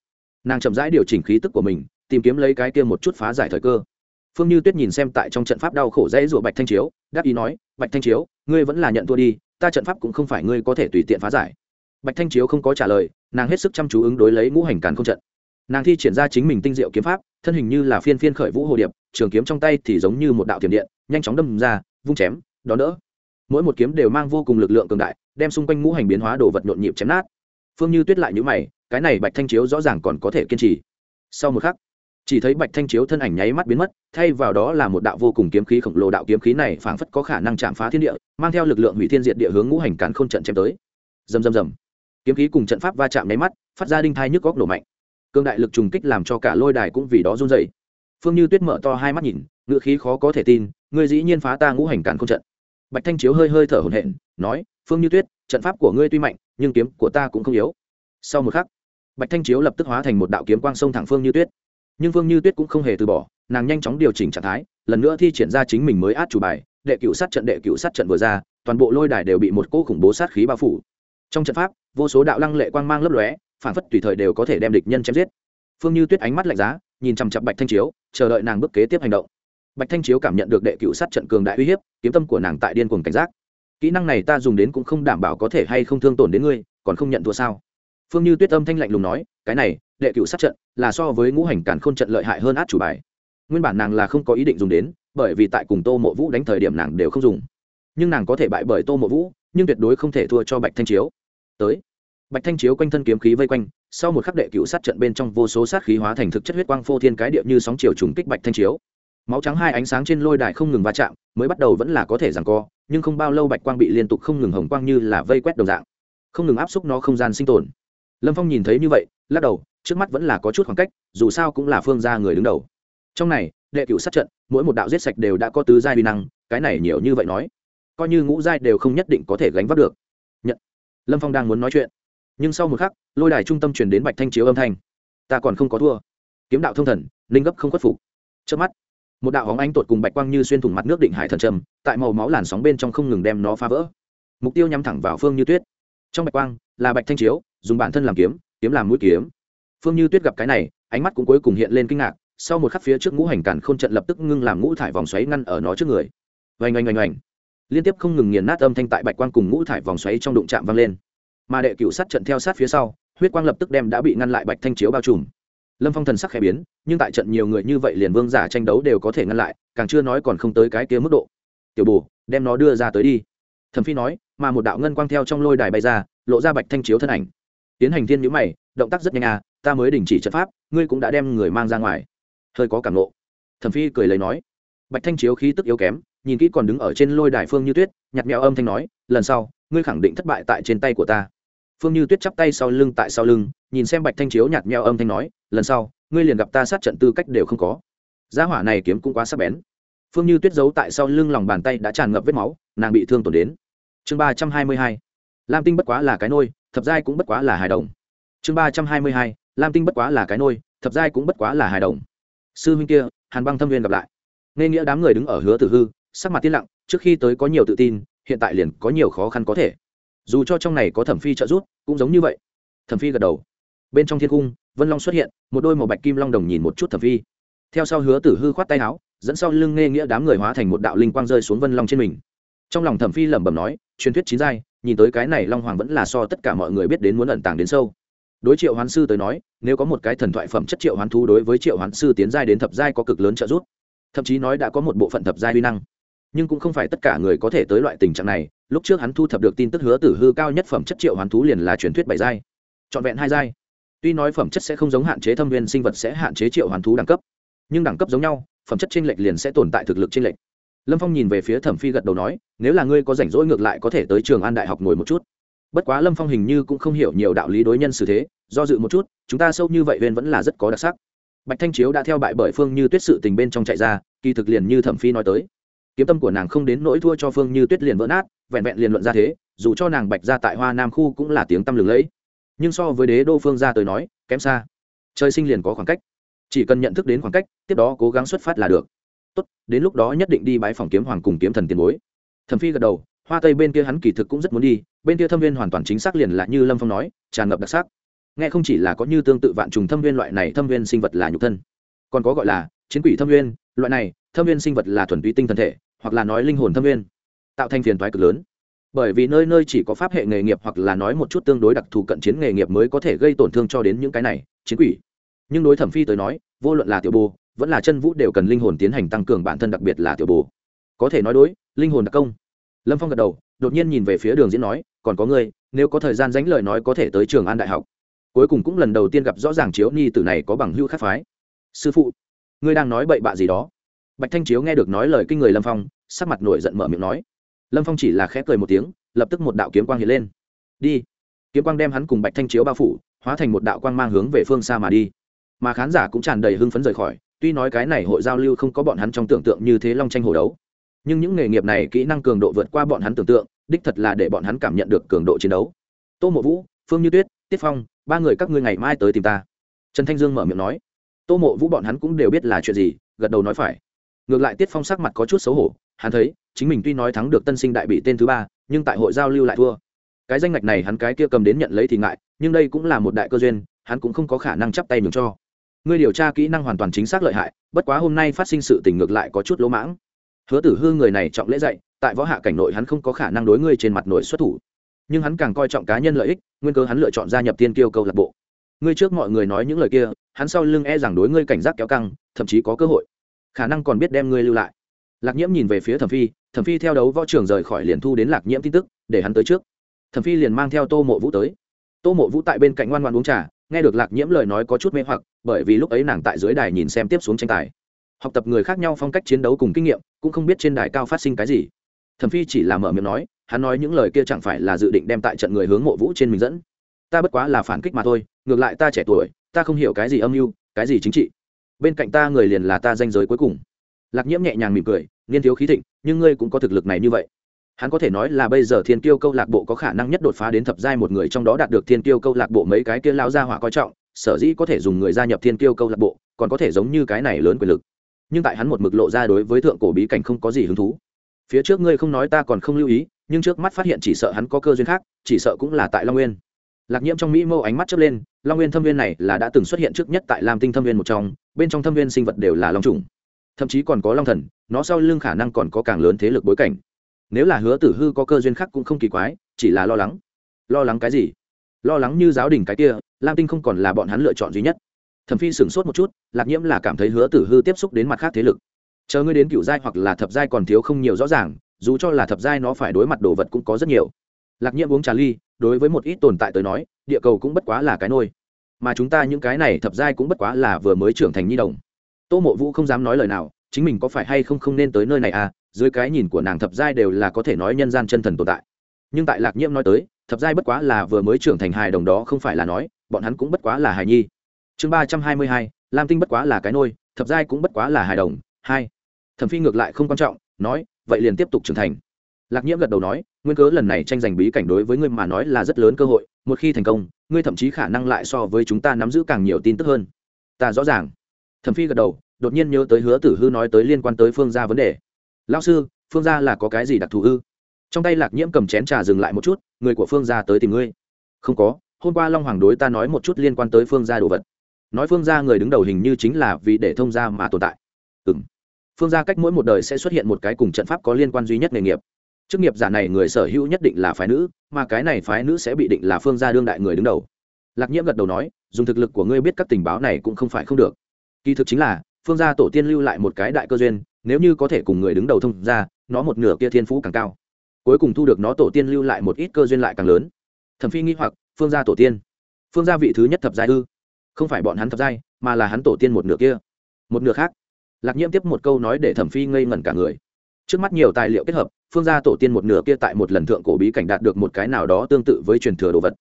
Nàng chậm rãi điều chỉnh khí tức của mình, tìm kiếm lấy cái kia một chút phá giải thời cơ. Phương như tuyết nhìn xem tại trong trận pháp đau khổ dễ rủa bạch thanh chiếu, đáp ý nói, bạch thanh chiếu, ngươi vẫn là nhận thua đi, ta trận pháp cũng không phải ngươi có thể tùy tiện phá giải. Bạch thanh chiếu không có trả lời, nàng hết sức chăm chú ứng đối lấy ngũ hành càn không trận nàng thi triển ra chính mình tinh diệu kiếm pháp, thân hình như là phiên phiên khởi vũ hồ điệp, trường kiếm trong tay thì giống như một đạo tiềm điện, nhanh chóng đâm ra, vung chém, đón đỡ. Mỗi một kiếm đều mang vô cùng lực lượng cường đại, đem xung quanh ngũ hành biến hóa đồ vật nhộn nhịp chém nát. Phương như tuyết lại nhữ mày, cái này bạch thanh chiếu rõ ràng còn có thể kiên trì. Sau một khắc, chỉ thấy bạch thanh chiếu thân ảnh nháy mắt biến mất, thay vào đó là một đạo vô cùng kiếm khí khổng lồ đạo kiếm khí này phảng phất có khả năng chạm phá thiên địa, mang theo lực lượng hủy thiên diệt địa hướng ngũ hành càn k h ô n trận chém tới. Dầm dầm dầm kiếm khí cùng trận pháp va chạm nháy mắt, phát ra đinh thai nhức góc nổ mạnh cương đại lực trùng kích làm cho cả lôi đài cũng vì đó run dậy phương như tuyết mở to hai mắt nhìn ngựa khí khó có thể tin, ngươi dĩ nhiên phá ta ngũ hành càn không trận. Bạch thanh chiếu hơi hơi thở hổn hển, nói, phương như tuyết, trận pháp của ngươi tuy mạnh, nhưng kiếm của ta cũng không yếu. Sau một khắc, bạch thanh chiếu lập tức hóa thành một đạo kiếm quang sông thẳng phương như tuyết. Nhưng phương như tuyết cũng không hề từ bỏ, nàng nhanh chóng điều chỉnh trạng thái, lần nữa thi triển ra chính mình mới át chủ bài, đệ cựu sát trận đệ cựu sát trận vừa ra, toàn bộ lôi đài đều bị một cỗ khủng bố sát khí bao phủ. Trong trận pháp, vô số đạo lăng lệ quang mang lấp lóe phản phất tùy thời đều có thể đem địch nhân chém giết. Phương như tuyết ánh mắt lạnh giá, nhìn chằm chặp bạch thanh chiếu, chờ đợi nàng bước kế tiếp hành động. Bạch thanh chiếu cảm nhận được đệ cựu sát trận cường đại uy hiếp, kiếm tâm của nàng tại điên cuồng cảnh giác. Kỹ năng này ta dùng đến cũng không đảm bảo có thể hay không thương tổn đến ngươi, còn không nhận thua sao? Phương như tuyết âm thanh lạnh lùng nói, cái này, đệ cựu sát trận là so với ngũ hành cản khôn trận lợi hại hơn át chủ bài. Nguyên bản nàng là không có ý định dùng đến, bởi vì tại cùng tô mộ vũ đánh thời điểm nàng đều không dùng. Nhưng nàng có thể bại bởi tô mộ vũ, nhưng tuyệt đối không thể thua cho bạch thanh chiếu. Tới bạch thanh chiếu quanh thân kiếm khí vây quanh, sau một khắc đệ cựu sát trận bên trong vô số sát khí hóa thành thực chất huyết quang phô thiên cái địa như sóng chiều trùng kích bạch thanh chiếu. Máu trắng hai ánh sáng trên lôi đài không ngừng va chạm, mới bắt đầu vẫn là có thể rằng co, nhưng không bao lâu bạch quang bị liên tục không ngừng hồng quang như là vây quét đồng dạng. Không ngừng áp xúc nó không gian sinh tồn. Lâm phong nhìn thấy như vậy, lắc đầu, trước mắt vẫn là có chút khoảng cách, dù sao cũng là phương gia người đứng đầu. Trong này, đệ cựu sát trận, mỗi một đạo giết sạch đều đã có tứ giai vi năng, cái này nhiều như vậy nói, coi như ngũ giai đều không nhất định có thể gánh vác được. Nhận. Lâm phong đang muốn nói chuyện nhưng sau một khắc, lôi đài trung tâm chuyển đến bạch thanh chiếu âm thanh. Ta còn không có thua. Kiếm đạo thông thần linh gấp không khuất phục. Trước mắt, một đạo hóng ánh tột cùng bạch quang như xuyên thủng mặt nước định hải thần trầm, tại màu máu làn sóng bên trong không ngừng đem nó phá vỡ. Mục tiêu nhắm thẳng vào phương như tuyết. Trong bạch quang, là bạch thanh chiếu, dùng bản thân làm kiếm kiếm làm mũi kiếm. Phương như tuyết gặp cái này, ánh mắt cũng cuối cùng hiện lên kinh ngạc, sau một khắc phía trước ngũ hành cản k h ô n trận lập tức ngưng làm ngũ thải vòng xoáy ngăn ở nó trước người. Oanh oanh oanh oanh. Liên tiếp không ngừng nghiền nát âm thanh tại bạch quang cùng ngũ thải vòng xoáy trong đụng chạm vang lên mà đệ cựu sát trận theo sát phía sau, huyết quang lập tức đem đã bị ngăn lại bạch thanh chiếu bao trùm. Lâm phong thần sắc khẽ biến, nhưng tại trận nhiều người như vậy liền vương giả tranh đấu đều có thể ngăn lại, càng chưa nói còn không tới cái kia mức độ. Tiểu bù đem nó đưa ra tới đi. Thẩm phi nói, mà một đạo ngân quang theo trong lôi đài bay ra, lộ ra bạch thanh chiếu thân ảnh. Tiến hành thiên nhữ mày, động tác rất nhanh à ta mới đình chỉ trận pháp, ngươi cũng đã đem người mang ra ngoài. Hơi có cảm lộ thẩm phi cười lấy nói. Bạch thanh chiếu khí tức yếu kém, nhìn kỹ còn đứng ở trên lôi đài phương như tuyết nhặt mèo âm thanh nói, lần sau, ngươi khẳng định thất bại tại trên tay của ta phương như tuyết chắp tay sau lưng tại sau lưng, nhìn xem bạch thanh chiếu nhạt nhẽo âm thanh nói, lần sau, ngươi liền gặp ta sát trận tư cách đều không có. Gia hỏa này kiếm cũng quá sắc bén. Phương như tuyết giấu tại sau lưng lòng bàn tay đã tràn ngập vết máu, nàng bị thương tổn đến. Chương ba trăm hai mươi hai, lam tinh bất quá là cái nôi, thập giai cũng bất quá là hài đồng. Chương ba trăm hai mươi hai, lam tinh bất quá là cái nôi, thập giai cũng bất quá là hài đồng. Sư huynh kia, hàn băng thâm viên gặp lại. Nên nghĩa đám người đứng ở hứa tử hư, sắc mặt tiên lặng, trước khi tới có nhiều tự tin, hiện tại liền có nhiều khó khăn có thể. Dù cho trong này có thẩm phi trợ giúp cũng giống như vậy. Thẩm phi gật đầu. Bên trong thiên cung, vân long xuất hiện, một đôi màu bạch kim long đồng nhìn một chút thẩm phi. Theo sau hứa tử hư khoát tay áo, dẫn sau lưng nghe nghĩa đám người hóa thành một đạo linh quang rơi xuống vân long trên mình. Trong lòng thẩm phi lẩm bẩm nói, truyền thuyết chín giai, nhìn tới cái này long hoàng vẫn là so tất cả mọi người biết đến muốn ẩn tàng đến sâu. Đối triệu hoán sư tới nói, nếu có một cái thần thoại phẩm chất triệu hoán thú đối với triệu hoán sư tiến giai đến thập giai có cực lớn trợ giúp. Thậm chí nói đã có một bộ phận thập giai uy năng nhưng cũng không phải tất cả người có thể tới loại tình trạng này. Lúc trước hắn thu thập được tin tức hứa tử hư cao nhất phẩm chất triệu hoán thú liền là truyền thuyết bảy giai. Trọn vẹn hai giai. Tuy nói phẩm chất sẽ không giống hạn chế thâm viên sinh vật sẽ hạn chế triệu hoán thú đẳng cấp, nhưng đẳng cấp giống nhau, phẩm chất trên lệch liền sẽ tồn tại thực lực trên lệch. Lâm phong nhìn về phía thẩm phi gật đầu nói, nếu là ngươi có rảnh rỗi ngược lại có thể tới trường an đại học ngồi một chút. Bất quá lâm phong hình như cũng không hiểu nhiều đạo lý đối nhân xử thế, do dự một chút, chúng ta sâu như vậy huyền vẫn là rất có đặc sắc. Bạch thanh chiếu đã theo bại bởi phương như tuyết sự tình bên trong chạy ra, kỳ thực liền như thẩm phi nói tới kiếm tâm của nàng không đến nỗi thua cho phương như tuyết liền vỡ nát, vẹn vẹn liền luận ra thế, dù cho nàng bạch ra tại hoa nam khu cũng là tiếng tăm lừng lẫy. Nhưng so với đế đô phương ra tới nói, kém xa. Trời sinh liền có khoảng cách. Chỉ cần nhận thức đến khoảng cách, tiếp đó cố gắng xuất phát là được. Tốt, đến lúc đó nhất định đi bái phòng kiếm hoàng cùng kiếm thần tiền bối. Thẩm phi gật đầu, hoa tây bên kia hắn kỳ thực cũng rất muốn đi, bên kia thâm viên hoàn toàn chính xác liền là như lâm phong nói, tràn ngập đặc sắc. Nghe không chỉ là có như tương tự vạn trùng thâm viên loại này, thâm viên sinh vật là nhục thân. Còn có gọi là chiến quỷ thâm viên, loại này thâm viên sinh vật là thuần túy tinh thần thể, hoặc là nói linh hồn thâm viên, tạo thành phiền toái cực lớn. Bởi vì nơi nơi chỉ có pháp hệ nghề nghiệp hoặc là nói một chút tương đối đặc thù cận chiến nghề nghiệp mới có thể gây tổn thương cho đến những cái này, chiến quỷ. Nhưng đối thẩm phi tới nói, vô luận là tiểu bồ, vẫn là chân vũ đều cần linh hồn tiến hành tăng cường bản thân đặc biệt là tiểu bồ. Có thể nói đối, linh hồn đặc công. Lâm phong gật đầu, đột nhiên nhìn về phía đường diễn nói, còn có ngươi, nếu có thời gian dánh lời nói có thể tới trường an đại học. Cuối cùng cũng lần đầu tiên gặp rõ ràng chiếu ni tử này có bằng hưu khác phái. Sư phụ, ngươi đang nói bậy bạ gì đó? Bạch thanh chiếu nghe được nói lời kinh người lâm phong, sắc mặt nổi giận mở miệng nói. Lâm phong chỉ là khẽ cười một tiếng, lập tức một đạo kiếm quang hiện lên. Đi. Kiếm quang đem hắn cùng bạch thanh chiếu bao phủ, hóa thành một đạo quang mang hướng về phương xa mà đi. Mà khán giả cũng tràn đầy hưng phấn rời khỏi, tuy nói cái này hội giao lưu không có bọn hắn trong tưởng tượng như thế long tranh hồ đấu, nhưng những nghề nghiệp này kỹ năng cường độ vượt qua bọn hắn tưởng tượng, đích thật là để bọn hắn cảm nhận được cường độ chiến đấu. Tô mộ vũ, phương như tuyết, tiết phong, ba người các ngươi ngày mai tới tìm ta. Trần thanh dương mở miệng nói. Tô mộ vũ bọn hắn cũng đều biết là chuyện gì, gật đầu nói phải ngược lại tiết phong sắc mặt có chút xấu hổ, hắn thấy, chính mình tuy nói thắng được tân sinh đại bị tên thứ ba, nhưng tại hội giao lưu lại thua. Cái danh ngạch này hắn cái kia cầm đến nhận lấy thì ngại, nhưng đây cũng là một đại cơ duyên, hắn cũng không có khả năng chắp tay mừng cho. Ngươi điều tra kỹ năng hoàn toàn chính xác lợi hại, bất quá hôm nay phát sinh sự tình ngược lại có chút lỗ mãng. Hứa tử hư người này trọng lễ dạy, tại võ hạ cảnh nội hắn không có khả năng đối ngươi trên mặt nội xuất thủ. Nhưng hắn càng coi trọng cá nhân lợi ích, nguyên cơ hắn lựa chọn gia nhập tiên kiêu câu lạc bộ. Ngươi trước mọi người nói những lời kia, hắn sau lưng e rằng đối ngươi cảnh giác kéo căng, thậm chí có cơ hội khả năng còn biết đem ngươi lưu lại. Lạc nhiễm nhìn về phía thẩm phi thẩm phi theo đấu võ trường rời khỏi liền thu đến lạc nhiễm tin tức, để hắn tới trước. Thẩm phi liền mang theo tô mộ vũ tới. Tô mộ vũ tại bên cạnh ngoan ngoan uống trà, nghe được lạc nhiễm lời nói có chút mê hoặc, bởi vì lúc ấy nàng tại dưới đài nhìn xem tiếp xuống tranh tài. Học tập người khác nhau phong cách chiến đấu cùng kinh nghiệm, cũng không biết trên đài cao phát sinh cái gì. Thẩm phi chỉ là mở miệng nói, hắn nói những lời kia chẳng phải là dự định đem tại trận người hướng mộ vũ trên mình dẫn. Ta bất quá là phản kích mà thôi, ngược lại ta trẻ tuổi, ta không hiểu cái gì âm mưu, cái gì chính trị bên cạnh ta người liền là ta danh giới cuối cùng. Lạc nhiễm nhẹ nhàng mỉm cười, niên thiếu khí thịnh, nhưng ngươi cũng có thực lực này như vậy. Hắn có thể nói là bây giờ thiên tiêu câu lạc bộ có khả năng nhất đột phá đến thập giai một người trong đó đạt được thiên tiêu câu lạc bộ mấy cái kia lao ra hỏa coi trọng, sở dĩ có thể dùng người gia nhập thiên tiêu câu lạc bộ, còn có thể giống như cái này lớn quyền lực. Nhưng tại hắn một mực lộ ra đối với thượng cổ bí cảnh không có gì hứng thú. Phía trước ngươi không nói ta còn không lưu ý, nhưng trước mắt phát hiện chỉ sợ hắn có cơ duyên khác, chỉ sợ cũng là tại long nguyên lạc nhiễm trong mỹ mâu ánh mắt chớp lên, long nguyên thâm viên này là đã từng xuất hiện trước nhất tại lam tinh thâm viên một trong, bên trong thâm viên sinh vật đều là long trùng. Thậm chí còn có long thần, nó sau lưng khả năng còn có càng lớn thế lực bối cảnh. Nếu là hứa tử hư có cơ duyên khác cũng không kỳ quái, chỉ là lo lắng. Lo lắng cái gì? Lo lắng như giáo đình cái kia, lam tinh không còn là bọn hắn lựa chọn duy nhất. Thẩm phi sửng sốt một chút, lạc nhiễm là cảm thấy hứa tử hư tiếp xúc đến mặt khác thế lực. Chờ ngươi đến cựu giai hoặc là thập giai còn thiếu không nhiều rõ ràng, dù cho là thập giai nó phải đối mặt đồ vật cũng có rất nhiều. Lạc nhiễm uống trà ly đối với một ít tồn tại tới nói, địa cầu cũng bất quá là cái nôi. Mà chúng ta những cái này thập giai cũng bất quá là vừa mới trưởng thành nhi đồng. Tô mộ vũ không dám nói lời nào, chính mình có phải hay không không nên tới nơi này à? Dưới cái nhìn của nàng thập giai đều là có thể nói nhân gian chân thần tồn tại. Nhưng tại lạc nhiễm nói tới, thập giai bất quá là vừa mới trưởng thành hài đồng đó không phải là nói, bọn hắn cũng bất quá là hài nhi. Chương ba trăm hai mươi hai, lam tinh bất quá là cái nôi, thập giai cũng bất quá là hài đồng. Hai, thẩm phi ngược lại không quan trọng, nói, vậy liền tiếp tục trưởng thành lạc nhiễm gật đầu nói, nguyên cớ lần này tranh giành bí cảnh đối với ngươi mà nói là rất lớn cơ hội, một khi thành công, ngươi thậm chí khả năng lại so với chúng ta nắm giữ càng nhiều tin tức hơn. Ta rõ ràng. Thẩm phi gật đầu, đột nhiên nhớ tới hứa tử hư nói tới liên quan tới phương gia vấn đề. Lao sư, phương gia là có cái gì đặc thù ư? Trong tay lạc nhiễm cầm chén trà dừng lại một chút, người của phương gia tới tìm ngươi. Không có, hôm qua long hoàng đối ta nói một chút liên quan tới phương gia đồ vật. Nói phương gia người đứng đầu hình như chính là vì để thông gia mà tồn tại. Ừ m phương gia cách mỗi một đời sẽ xuất hiện một cái cùng trận pháp có liên quan duy nhất nghề nghiệp chức nghiệp giả này người sở hữu nhất định là phái nữ, mà cái này phái nữ sẽ bị định là phương gia đương đại người đứng đầu. Lạc nhiễm gật đầu nói, dùng thực lực của ngươi biết các tình báo này cũng không phải không được. Kỳ thực chính là, phương gia tổ tiên lưu lại một cái đại cơ duyên, nếu như có thể cùng người đứng đầu thông ra nó một nửa kia thiên phú càng cao. Cuối cùng thu được nó tổ tiên lưu lại một ít cơ duyên lại càng lớn. Thẩm phi nghĩ hoặc, phương gia tổ tiên. Phương gia vị thứ nhất thập giai ư? Không phải bọn hắn thập giai, mà là hắn tổ tiên một nửa kia. Một nửa khác. Lạc nhiễm tiếp một câu nói để thẩm phi ngây ngẩn cả người trước mắt nhiều tài liệu kết hợp, phương gia tổ tiên một nửa kia tại một lần thượng cổ bí cảnh đạt được một cái nào đó tương tự với truyền thừa đồ vật.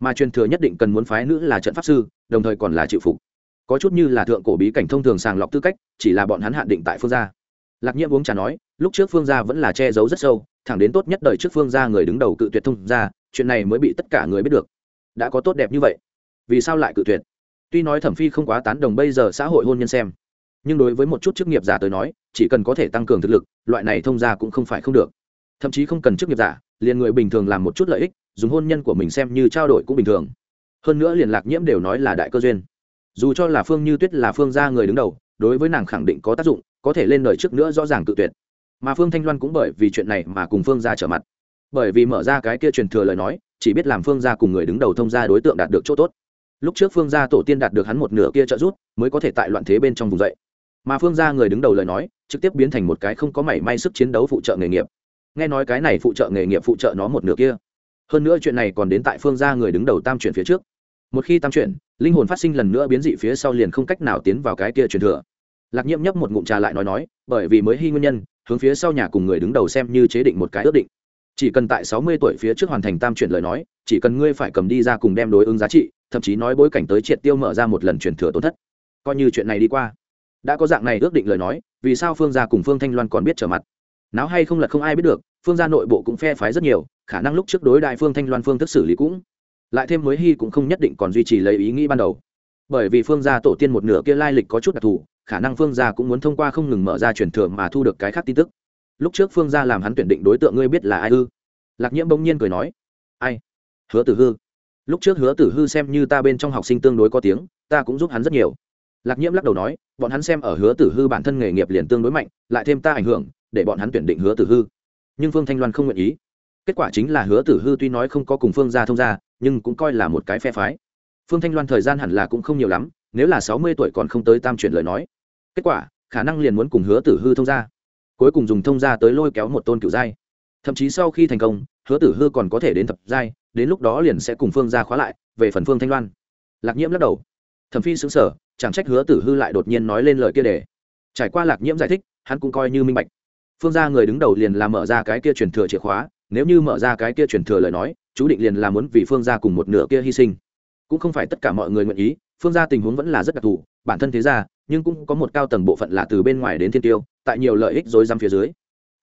Mà truyền thừa nhất định cần muốn phái nữ là trận pháp sư, đồng thời còn là chịu phục. Có chút như là thượng cổ bí cảnh thông thường sàng lọc tư cách, chỉ là bọn hắn hạn định tại phương gia. Lạc nhiễm uống trà nói, lúc trước phương gia vẫn là che giấu rất sâu, thẳng đến tốt nhất đời trước phương gia người đứng đầu cự tuyệt thông ra chuyện này mới bị tất cả người biết được. Đã có tốt đẹp như vậy. Vì sao lại cự tuyệt? Tuy nói thẩm phi không quá tán đồng bây giờ xã hội hôn nhân xem nhưng đối với một chút chức nghiệp giả tới nói, chỉ cần có thể tăng cường thực lực, loại này thông ra cũng không phải không được. Thậm chí không cần chức nghiệp giả, liền người bình thường làm một chút lợi ích, dùng hôn nhân của mình xem như trao đổi cũng bình thường. Hơn nữa liền lạc nhiễm đều nói là đại cơ duyên. Dù cho là phương như tuyết là phương gia người đứng đầu, đối với nàng khẳng định có tác dụng, có thể lên đời trước nữa rõ ràng tự tuyệt. Mà phương thanh loan cũng bởi vì chuyện này mà cùng phương gia trở mặt. Bởi vì mở ra cái kia truyền thừa lời nói, chỉ biết làm phương gia cùng người đứng đầu thông gia đối tượng đạt được chỗ tốt. Lúc trước phương gia tổ tiên đạt được hắn một nửa kia trợ giúp, mới có thể tại loạn thế bên trong vùng dậy mà phương gia người đứng đầu lời nói, trực tiếp biến thành một cái không có mảy may sức chiến đấu phụ trợ nghề nghiệp. Nghe nói cái này phụ trợ nghề nghiệp phụ trợ nó một nửa kia. Hơn nữa chuyện này còn đến tại phương gia người đứng đầu tam chuyển phía trước. Một khi tam chuyển, linh hồn phát sinh lần nữa biến dị phía sau liền không cách nào tiến vào cái kia truyền thừa. Lạc nhiễm nhấp một ngụm trà lại nói nói, bởi vì mới hy nguyên nhân, hướng phía sau nhà cùng người đứng đầu xem như chế định một cái ước định. Chỉ cần tại sáu mươi tuổi phía trước hoàn thành tam chuyển lời nói, chỉ cần ngươi phải cầm đi ra cùng đem đối ứng giá trị, thậm chí nói bối cảnh tới triệt tiêu mở ra một lần truyền thừa tổn thất. Coi như chuyện này đi qua đã có dạng này ước định lời nói, vì sao phương gia cùng phương thanh loan còn biết trở mặt? Náo hay không lật không ai biết được, phương gia nội bộ cũng phe phái rất nhiều, khả năng lúc trước đối đại phương thanh loan phương thức xử lý cũng lại thêm mới hy cũng không nhất định còn duy trì lấy ý nghĩ ban đầu. Bởi vì phương gia tổ tiên một nửa kia lai lịch có chút đặc thù, khả năng phương gia cũng muốn thông qua không ngừng mở ra truyền thừa mà thu được cái khác tin tức. Lúc trước phương gia làm hắn tuyển định đối tượng ngươi biết là ai ư? Lạc nhiễm bỗng nhiên cười nói, ai? Hứa tử hư. Lúc trước hứa tử hư xem như ta bên trong học sinh tương đối có tiếng, ta cũng giúp hắn rất nhiều lạc nhiễm lắc đầu nói, bọn hắn xem ở hứa tử hư bản thân nghề nghiệp liền tương đối mạnh, lại thêm ta ảnh hưởng, để bọn hắn tuyển định hứa tử hư. Nhưng phương thanh loan không nguyện ý. Kết quả chính là hứa tử hư tuy nói không có cùng phương gia thông gia, nhưng cũng coi là một cái phe phái. Phương thanh loan thời gian hẳn là cũng không nhiều lắm, nếu là sáu mươi tuổi còn không tới tam chuyển lời nói. Kết quả, khả năng liền muốn cùng hứa tử hư thông ra cuối cùng dùng thông ra tới lôi kéo một tôn cựu giai. Thậm chí sau khi thành công, hứa tử hư còn có thể đến thập giai, đến lúc đó liền sẽ cùng phương ra khóa lại, về phần phương thanh loan. Lạc nhiễm lắc đầu thẩm phi xứng sở, chẳng trách hứa tử hư lại đột nhiên nói lên lời kia để. Trải qua lạc nhiễm giải thích, hắn cũng coi như minh bạch. Phương ra người đứng đầu liền là mở ra cái kia truyền thừa chìa khóa, nếu như mở ra cái kia truyền thừa lời nói, chú định liền là muốn vì phương ra cùng một nửa kia hy sinh. Cũng không phải tất cả mọi người nguyện ý, phương ra tình huống vẫn là rất đặc thù, bản thân thế ra nhưng cũng có một cao tầng bộ phận là từ bên ngoài đến thiên tiêu, tại nhiều lợi ích dối răm phía dưới.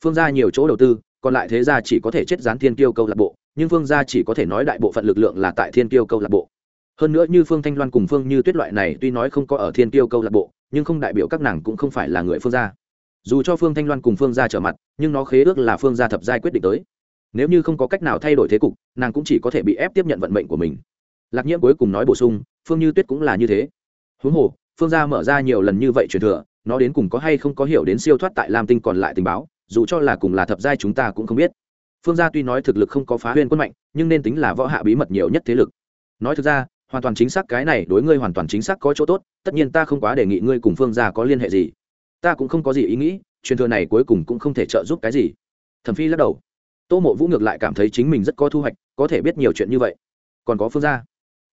Phương ra nhiều chỗ đầu tư, còn lại thế ra chỉ có thể chết gián thiên tiêu câu lạc bộ, nhưng phương ra chỉ có thể nói đại bộ phận lực lượng là tại thiên tiêu câu lạc bộ hơn nữa như phương thanh loan cùng phương như tuyết loại này tuy nói không có ở thiên tiêu câu lạc bộ, nhưng không đại biểu các nàng cũng không phải là người phương gia. Dù cho phương thanh loan cùng phương gia trở mặt, nhưng nó khế ước là phương gia thập giai quyết định tới. Nếu như không có cách nào thay đổi thế cục, nàng cũng chỉ có thể bị ép tiếp nhận vận mệnh của mình. Lạc nhiễm cuối cùng nói bổ sung, phương như tuyết cũng là như thế. Huống hồ, phương gia mở ra nhiều lần như vậy truyền thừa, nó đến cùng có hay không có hiểu đến siêu thoát tại lam tinh còn lại tình báo, dù cho là cùng là thập giai chúng ta cũng không biết. Phương gia tuy nói thực lực không có phá huyên quân mạnh, nhưng nên tính là võ hạ bí mật nhiều nhất thế lực. Nói thực ra hoàn toàn chính xác cái này đối ngươi hoàn toàn chính xác có chỗ tốt, tất nhiên ta không quá đề nghị ngươi cùng phương gia có liên hệ gì. Ta cũng không có gì ý nghĩ, truyền thừa này cuối cùng cũng không thể trợ giúp cái gì. Thẩm phi lắc đầu. Tô mộ vũ ngược lại cảm thấy chính mình rất có thu hoạch, có thể biết nhiều chuyện như vậy. Còn có phương gia.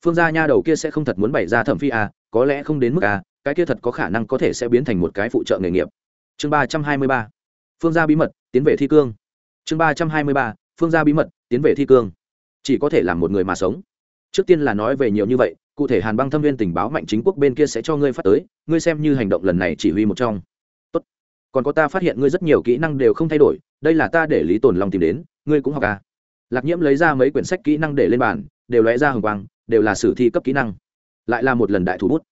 Phương gia nha đầu kia sẽ không thật muốn bày ra thẩm phi à có lẽ không đến mức à cái kia thật có khả năng có thể sẽ biến thành một cái phụ trợ nghề nghiệp. Chương ba trăm hai mươi ba. Phương gia bí mật, tiến về thi cương. Chương ba trăm hai mươi ba. Phương gia bí mật, tiến về thi cương. Chỉ có thể làm một người mà sống trước tiên là nói về nhiều như vậy, cụ thể hàn băng thâm viên tình báo mạnh chính quốc bên kia sẽ cho ngươi phát tới, ngươi xem như hành động lần này chỉ huy một trong. Tốt. còn có ta phát hiện ngươi rất nhiều kỹ năng đều không thay đổi, đây là ta để lý tồn long tìm đến, ngươi cũng học à. lạc nhiễm lấy ra mấy quyển sách kỹ năng để lên bàn, đều lóe ra hồng quang, đều là sử thi cấp kỹ năng. Lại là một lần đại thủ bút.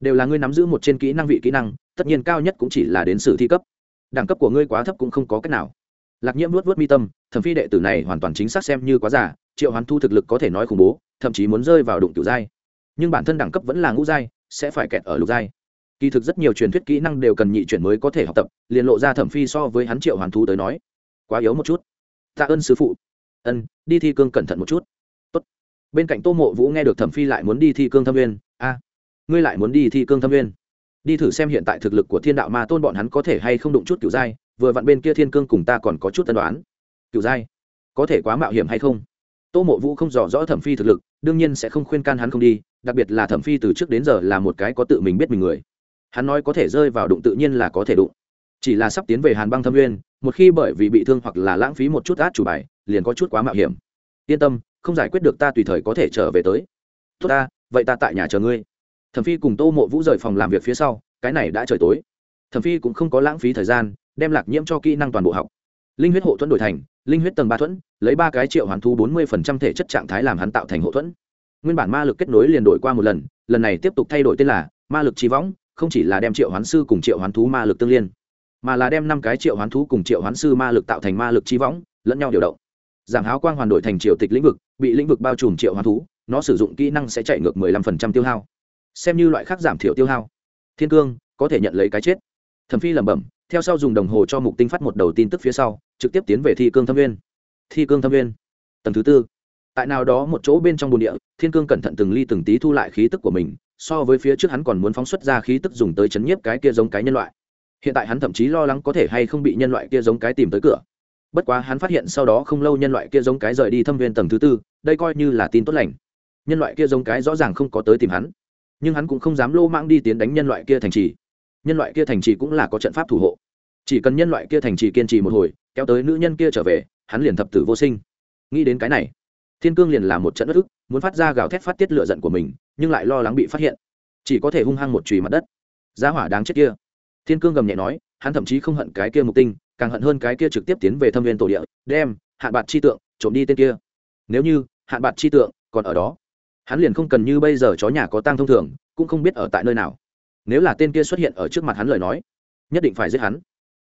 Đều là ngươi nắm giữ một trên kỹ năng vị kỹ năng, tất nhiên cao nhất cũng chỉ là đến sử thi cấp. Đẳng cấp của ngươi quá thấp cũng không có cách nào lạc nhiễm luốt vớt mi tâm, thẩm phi đệ tử này hoàn toàn chính xác xem như quá giả triệu hoán thu thực lực có thể nói khủng bố, thậm chí muốn rơi vào đụng kiểu giai. Nhưng bản thân đẳng cấp vẫn là ngũ giai, sẽ phải kẹt ở lục giai. Kỳ thực rất nhiều truyền thuyết kỹ năng đều cần nhị chuyển mới có thể học tập, liền lộ ra thẩm phi so với hắn triệu hoàn thú tới nói, quá yếu một chút. Tạ ơn sư phụ. Ân, đi thi cương cẩn thận một chút. Tốt. bên cạnh tô mộ vũ nghe được thẩm phi lại muốn đi thi cương thâm viên, a, ngươi lại muốn đi thi cương thâm viên. Đi thử xem hiện tại thực lực của thiên đạo ma tôn bọn hắn có thể hay không đụng chút kiểu giai vừa vặn bên kia thiên cương cùng ta còn có chút tân đoán. Cựu giai, có thể quá mạo hiểm hay không? Tô mộ vũ không rõ rõ thẩm phi thực lực, đương nhiên sẽ không khuyên can hắn không đi, đặc biệt là thẩm phi từ trước đến giờ là một cái có tự mình biết mình người. Hắn nói có thể rơi vào đụng tự nhiên là có thể đụng. Chỉ là sắp tiến về hàn băng thâm nguyên, một khi bởi vì bị thương hoặc là lãng phí một chút át chủ bài, liền có chút quá mạo hiểm. Yên tâm, không giải quyết được ta tùy thời có thể trở về tới. Tốt ta, vậy ta tại nhà chờ ngươi. Thẩm phi cùng tô mộ vũ rời phòng làm việc phía sau, cái này đã trời tối. Thẩm phi cũng không có lãng phí thời gian đem lạc nhiễm cho kỹ năng toàn bộ học. Linh huyết hộ thuẫn đổi thành, linh huyết tầng ba thuẫn, lấy ba cái triệu hoàn thu bốn mươi phần trăm thể chất trạng thái làm hắn tạo thành hộ thuẫn. Nguyên bản ma lực kết nối liền đổi qua một lần lần này tiếp tục thay đổi tên là ma lực trí võng, không chỉ là đem triệu hoán sư cùng triệu hoán thú ma lực tương liên, mà là đem năm cái triệu hoán thú cùng triệu hoán sư ma lực tạo thành ma lực trí võng, lẫn nhau điều động. Giảm háo quang hoàn đổi thành triệu tịch lĩnh vực, bị lĩnh vực bao trùm triệu hoán thú, nó sử dụng kỹ năng sẽ chạy ngược mười lăm phần trăm tiêu hao. Xem như loại khác giảm thiểu tiêu hao. Thiên cương, có thể nhận lấy cái chết. Thẩm phi lẩm bẩm theo sau dùng đồng hồ cho mục tinh phát một đầu tin tức phía sau, trực tiếp tiến về thi cương thâm viên thi cương thâm viên tầng thứ tư. Tại nào đó một chỗ bên trong bồn địa, thiên cương cẩn thận từng ly từng tí thu lại khí tức của mình, so với phía trước hắn còn muốn phóng xuất ra khí tức dùng tới chấn nhiếp cái kia giống cái nhân loại. Hiện tại hắn thậm chí lo lắng có thể hay không bị nhân loại kia giống cái tìm tới cửa. Bất quá hắn phát hiện sau đó không lâu nhân loại kia giống cái rời đi thâm viên tầng thứ tư, đây coi như là tin tốt lành. Nhân loại kia giống cái rõ ràng không có tới tìm hắn. Nhưng hắn cũng không dám lô mãng đi tiến đánh nhân loại kia thành trì nhân loại kia thành trì cũng là có trận pháp thủ hộ. Chỉ cần nhân loại kia thành trì kiên trì một hồi, kéo tới nữ nhân kia trở về, hắn liền thập tử vô sinh. Nghĩ đến cái này, thiên cương liền làm một trận bất ức, muốn phát ra gào thét phát tiết lựa giận của mình, nhưng lại lo lắng bị phát hiện. Chỉ có thể hung hăng một chùy mặt đất. Giá hỏa đáng chết kia. Thiên cương gầm nhẹ nói, hắn thậm chí không hận cái kia mục tinh, càng hận hơn cái kia trực tiếp tiến về thâm viên tổ địa, đem hạn bạt chi tượng trộm đi tên kia. Nếu như hạn bạt chi tượng còn ở đó, hắn liền không cần như bây giờ chó nhà có tăng thông thường, cũng không biết ở tại nơi nào nếu là tên kia xuất hiện ở trước mặt hắn lời nói, nhất định phải giết hắn.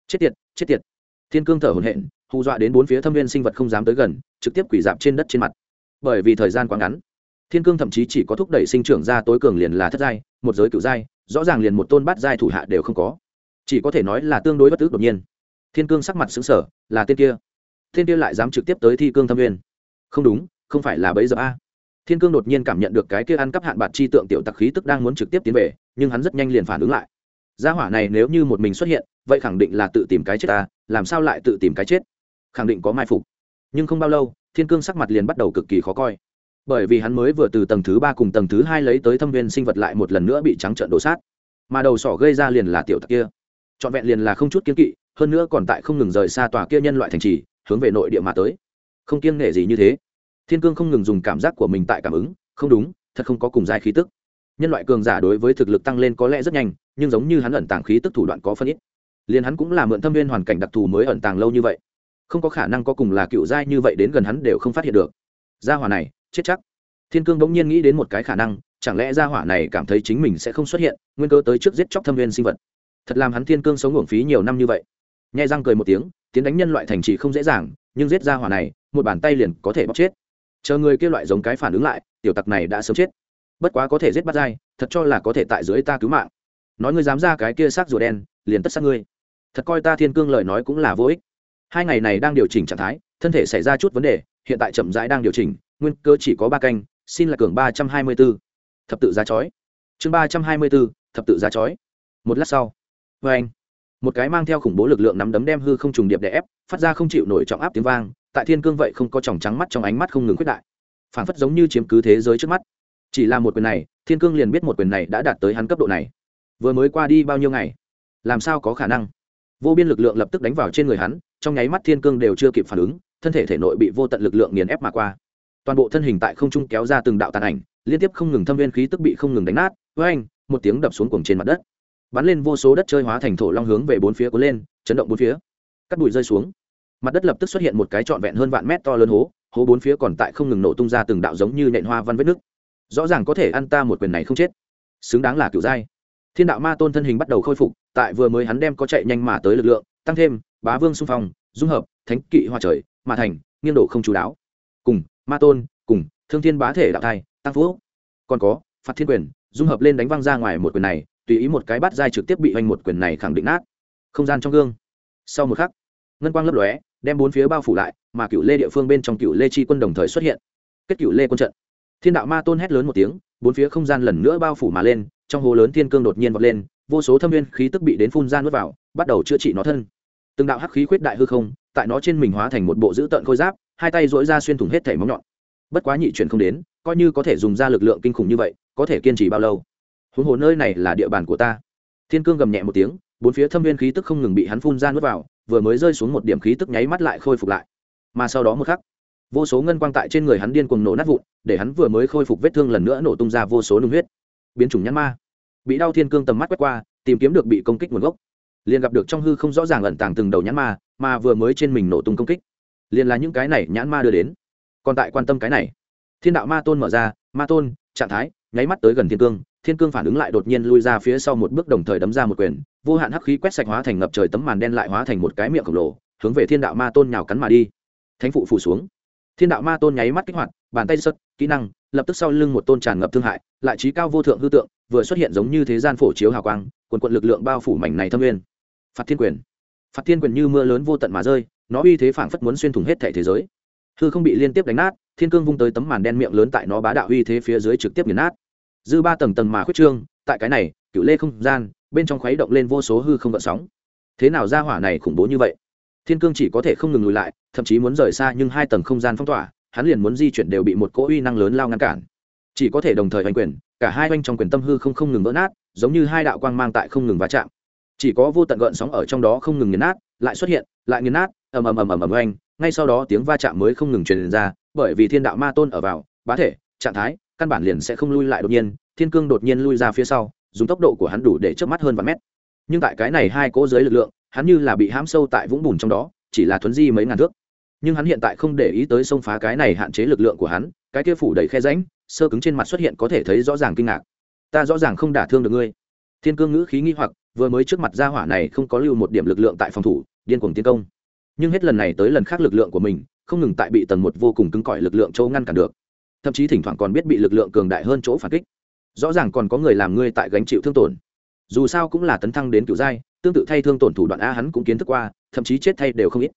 Chết tiệt chết tiệt. Thiên cương thở hổn hển, hù dọa đến bốn phía thâm viên sinh vật không dám tới gần, trực tiếp quỷ dạp trên đất trên mặt. Bởi vì thời gian quá ngắn, thiên cương thậm chí chỉ có thúc đẩy sinh trưởng ra tối cường liền là thất giai, một giới cựu giai, rõ ràng liền một tôn bát giai thủ hạ đều không có. Chỉ có thể nói là tương đối bất tức đột nhiên. Thiên cương sắc mặt xứng sở là tên kia. Tên kia lại dám trực tiếp tới thi cương thâm viên. Không đúng, không phải là bấy giờ a. Thiên cương đột nhiên cảm nhận được cái kia ăn cắp hạn bạc chi tượng tiểu tặc khí tức đang muốn trực tiếp tiến về nhưng hắn rất nhanh liền phản ứng lại. Gia hỏa này nếu như một mình xuất hiện, vậy khẳng định là tự tìm cái chết ta, làm sao lại tự tìm cái chết? Khẳng định có mai phục. Nhưng không bao lâu, thiên cương sắc mặt liền bắt đầu cực kỳ khó coi. Bởi vì hắn mới vừa từ tầng thứ ba cùng tầng thứ hai lấy tới thâm viên sinh vật lại một lần nữa bị trắng trợn đổ sát. Mà đầu sỏ gây ra liền là tiểu tặc kia. Trọn vẹn liền là không chút kiên kỵ, hơn nữa còn tại không ngừng rời xa tòa kia nhân loại thành trì, hướng về nội địa mà tới. Không kiêng nể gì như thế. Thiên cương không ngừng dùng cảm giác của mình tại cảm ứng, không đúng, thật không có cùng giai khí tức nhân loại cường giả đối với thực lực tăng lên có lẽ rất nhanh, nhưng giống như hắn ẩn tàng khí tức thủ đoạn có phân ít. Liền hắn cũng là mượn thâm viên hoàn cảnh đặc thù mới ẩn tàng lâu như vậy. Không có khả năng có cùng là cựu giai như vậy đến gần hắn đều không phát hiện được. Gia hỏa này, chết chắc. Thiên cương bỗng nhiên nghĩ đến một cái khả năng, chẳng lẽ gia hỏa này cảm thấy chính mình sẽ không xuất hiện, nguyên cơ tới trước giết chóc thâm viên sinh vật. Thật làm hắn thiên cương sống uổng phí nhiều năm như vậy. Nhai răng cười một tiếng, tiến đánh nhân loại thành trì không dễ dàng, nhưng giết gia hỏa này, một bàn tay liền có thể bóc chết. Chờ người kia loại giống cái phản ứng lại, tiểu tặc này đã sớm chết bất quá có thể giết bắt dai, thật cho là có thể tại dưới ta cứu mạng. Nói ngươi dám ra cái kia xác rùa đen, liền tất sát ngươi. Thật coi ta thiên cương lời nói cũng là vô ích. Hai ngày này đang điều chỉnh trạng thái, thân thể xảy ra chút vấn đề, hiện tại chậm rãi đang điều chỉnh, nguyên cơ chỉ có ba canh, xin là cường ba trăm hai mươi b ố thập tự giá chói. Chương ba trăm hai mươi b ố thập tự giá chói. Một lát sau. Vê anh, một cái mang theo khủng bố lực lượng nắm đấm đem hư không trùng điệp đè ép, phát ra không chịu nổi trọng áp tiếng vang, tại thiên cương vậy không có tròng trắng mắt trong ánh mắt không ngừng quyết đại. Phản phất giống như chiếm cứ thế giới trước mắt chỉ là một quyền này, thiên cương liền biết một quyền này đã đạt tới hắn cấp độ này. Vừa mới qua đi bao nhiêu ngày? Làm sao có khả năng? Vô biên lực lượng lập tức đánh vào trên người hắn, trong nháy mắt thiên cương đều chưa kịp phản ứng, thân thể thể nội bị vô tận lực lượng nghiền ép mà qua. Toàn bộ thân hình tại không trung kéo ra từng đạo tàn ảnh, liên tiếp không ngừng thâm viên khí tức bị không ngừng đánh nát với anh một tiếng đập xuống cuồng trên mặt đất. Bắn lên vô số đất chơi hóa thành thổ long hướng về bốn phía cuốn lên, chấn động bốn phía. Cắt bụi rơi xuống. Mặt đất lập tức xuất hiện một cái trọn vẹn hơn vạn mét to lớn hố hố bốn phía còn tại không ngừng nổ tung ra từng đạo giống như nện hoa văn vết nước rõ ràng có thể ăn ta một quyền này không chết. Xứng đáng là cựu giai thiên đạo ma tôn thân hình bắt đầu khôi phục, tại vừa mới hắn đem có chạy nhanh mà tới lực lượng, tăng thêm, bá vương xung phong, dung hợp, thánh kỵ hoa trời, mà thành, nghiêng độ không chú đáo. Cùng, ma tôn, cùng, thương thiên bá thể đạo thai, tăng phú còn có, phạt thiên quyền, dung hợp lên đánh văng ra ngoài một quyền này, tùy ý một cái bắt dai trực tiếp bị hoành một quyền này khẳng định nát. Không gian trong gương. Sau một khắc, ngân quang lấp lóe, đem bốn phía bao phủ lại, mà cựu lê địa phương bên trong cựu lê chi quân đồng thời xuất hiện. Kết cựu lê quân trận thiên đạo ma tôn hét lớn một tiếng, bốn phía không gian lần nữa bao phủ mà lên, trong hồ lớn thiên cương đột nhiên vọt lên, vô số thâm viên khí tức bị đến phun ra nuốt vào, bắt đầu chữa trị nó thân. Từng đạo hắc khí khuyết đại hư không, tại nó trên mình hóa thành một bộ dữ tợn khôi giáp, hai tay dỗi ra xuyên thủng hết thể móng nhọn. Bất quá nhị chuyển không đến, coi như có thể dùng ra lực lượng kinh khủng như vậy, có thể kiên trì bao lâu? Huống hồ nơi này là địa bàn của ta. Thiên cương gầm nhẹ một tiếng, bốn phía thâm viên khí tức không ngừng bị hắn phun ra nuốt vào, vừa mới rơi xuống một điểm khí tức nháy mắt lại khôi phục lại. Mà sau đó một khắc vô số ngân quang tại trên người hắn điên cuồng nổ nát vụn, để hắn vừa mới khôi phục vết thương lần nữa nổ tung ra vô số nung huyết. Biến chủng nhãn ma. Bị đau thiên cương tầm mắt quét qua, tìm kiếm được bị công kích nguồn gốc. Liền gặp được trong hư không rõ ràng ẩn tàng từng đầu nhãn ma, mà vừa mới trên mình nổ tung công kích, liền là những cái này nhãn ma đưa đến. Còn tại quan tâm cái này, thiên đạo ma tôn mở ra, ma tôn, trạng thái, nháy mắt tới gần thiên cương thiên cương phản ứng lại đột nhiên lui ra phía sau một bước đồng thời đấm ra một quyền, vô hạn hắc khí quét sạch hóa thành ngập trời tấm màn đen lại hóa thành một cái miệng khổng lồ, hướng về thiên đạo ma tôn nhào cắn mà đi. Thánh phụ phủ xuống thiên đạo ma tôn nháy mắt kích hoạt, bàn tay sất kỹ năng, lập tức sau lưng một tôn tràn ngập thương hại, lại trí cao vô thượng hư tượng, vừa xuất hiện giống như thế gian phổ chiếu hào quang, quần quận lực lượng bao phủ mảnh này thâm nguyên. Phạt thiên quyền. Phạt thiên quyền như mưa lớn vô tận mà rơi, nó uy thế phảng phất muốn xuyên thủng hết thể thế giới. Hư không bị liên tiếp đánh nát, thiên cương vung tới tấm màn đen miệng lớn tại nó bá đạo uy thế phía dưới trực tiếp nghiền nát. Dư ba tầng tầng mà khuyết trương, tại cái này cựu lê không gian, bên trong khuấy động lên vô số hư không gợn sóng. Thế nào ra hỏa này khủng bố như vậy? Thiên cương chỉ có thể không ngừng lùi lại, thậm chí muốn rời xa nhưng hai tầng không gian phong tỏa, hắn liền muốn di chuyển đều bị một cỗ uy năng lớn lao ngăn cản. Chỉ có thể đồng thời oanh quyền, cả hai oanh trong quyền tâm hư không không ngừng vỡ nát, giống như hai đạo quang mang tại không ngừng va chạm. Chỉ có vô tận gợn sóng ở trong đó không ngừng nghiền nát, lại xuất hiện, lại nghiền nát, ầm ầm ầm ầm ầm oanh, ngay sau đó tiếng va chạm mới không ngừng truyền ra, bởi vì thiên đạo ma tôn ở vào, bá thể, trạng thái, căn bản liền sẽ không lui lại đột nhiên, thiên cương đột nhiên lui ra phía sau, dùng tốc độ của hắn đủ để chớp mắt hơn vài mét. Nhưng tại cái này hai cỗ dưới lực lượng hắn như là bị hãm sâu tại vũng bùn trong đó, chỉ là thuấn di mấy ngàn thước. Nhưng hắn hiện tại không để ý tới xông phá cái này hạn chế lực lượng của hắn, cái kia phủ đầy khe ránh sơ cứng trên mặt xuất hiện có thể thấy rõ ràng kinh ngạc. Ta rõ ràng không đả thương được ngươi. Thiên cương ngữ khí nghi hoặc, vừa mới trước mặt gia hỏa này không có lưu một điểm lực lượng tại phòng thủ, điên cuồng tiến công. Nhưng hết lần này tới lần khác lực lượng của mình, không ngừng tại bị tầng một vô cùng cứng cỏi lực lượng châu ngăn cản được. Thậm chí thỉnh thoảng còn biết bị lực lượng cường đại hơn chỗ phản kích. Rõ ràng còn có người làm ngươi tại gánh chịu thương tổn. Dù sao cũng là tấn thăng đến cựu giai tương tự thay thương tổn thủ đoạn a hắn cũng kiến thức qua, thậm chí chết thay đều không ít.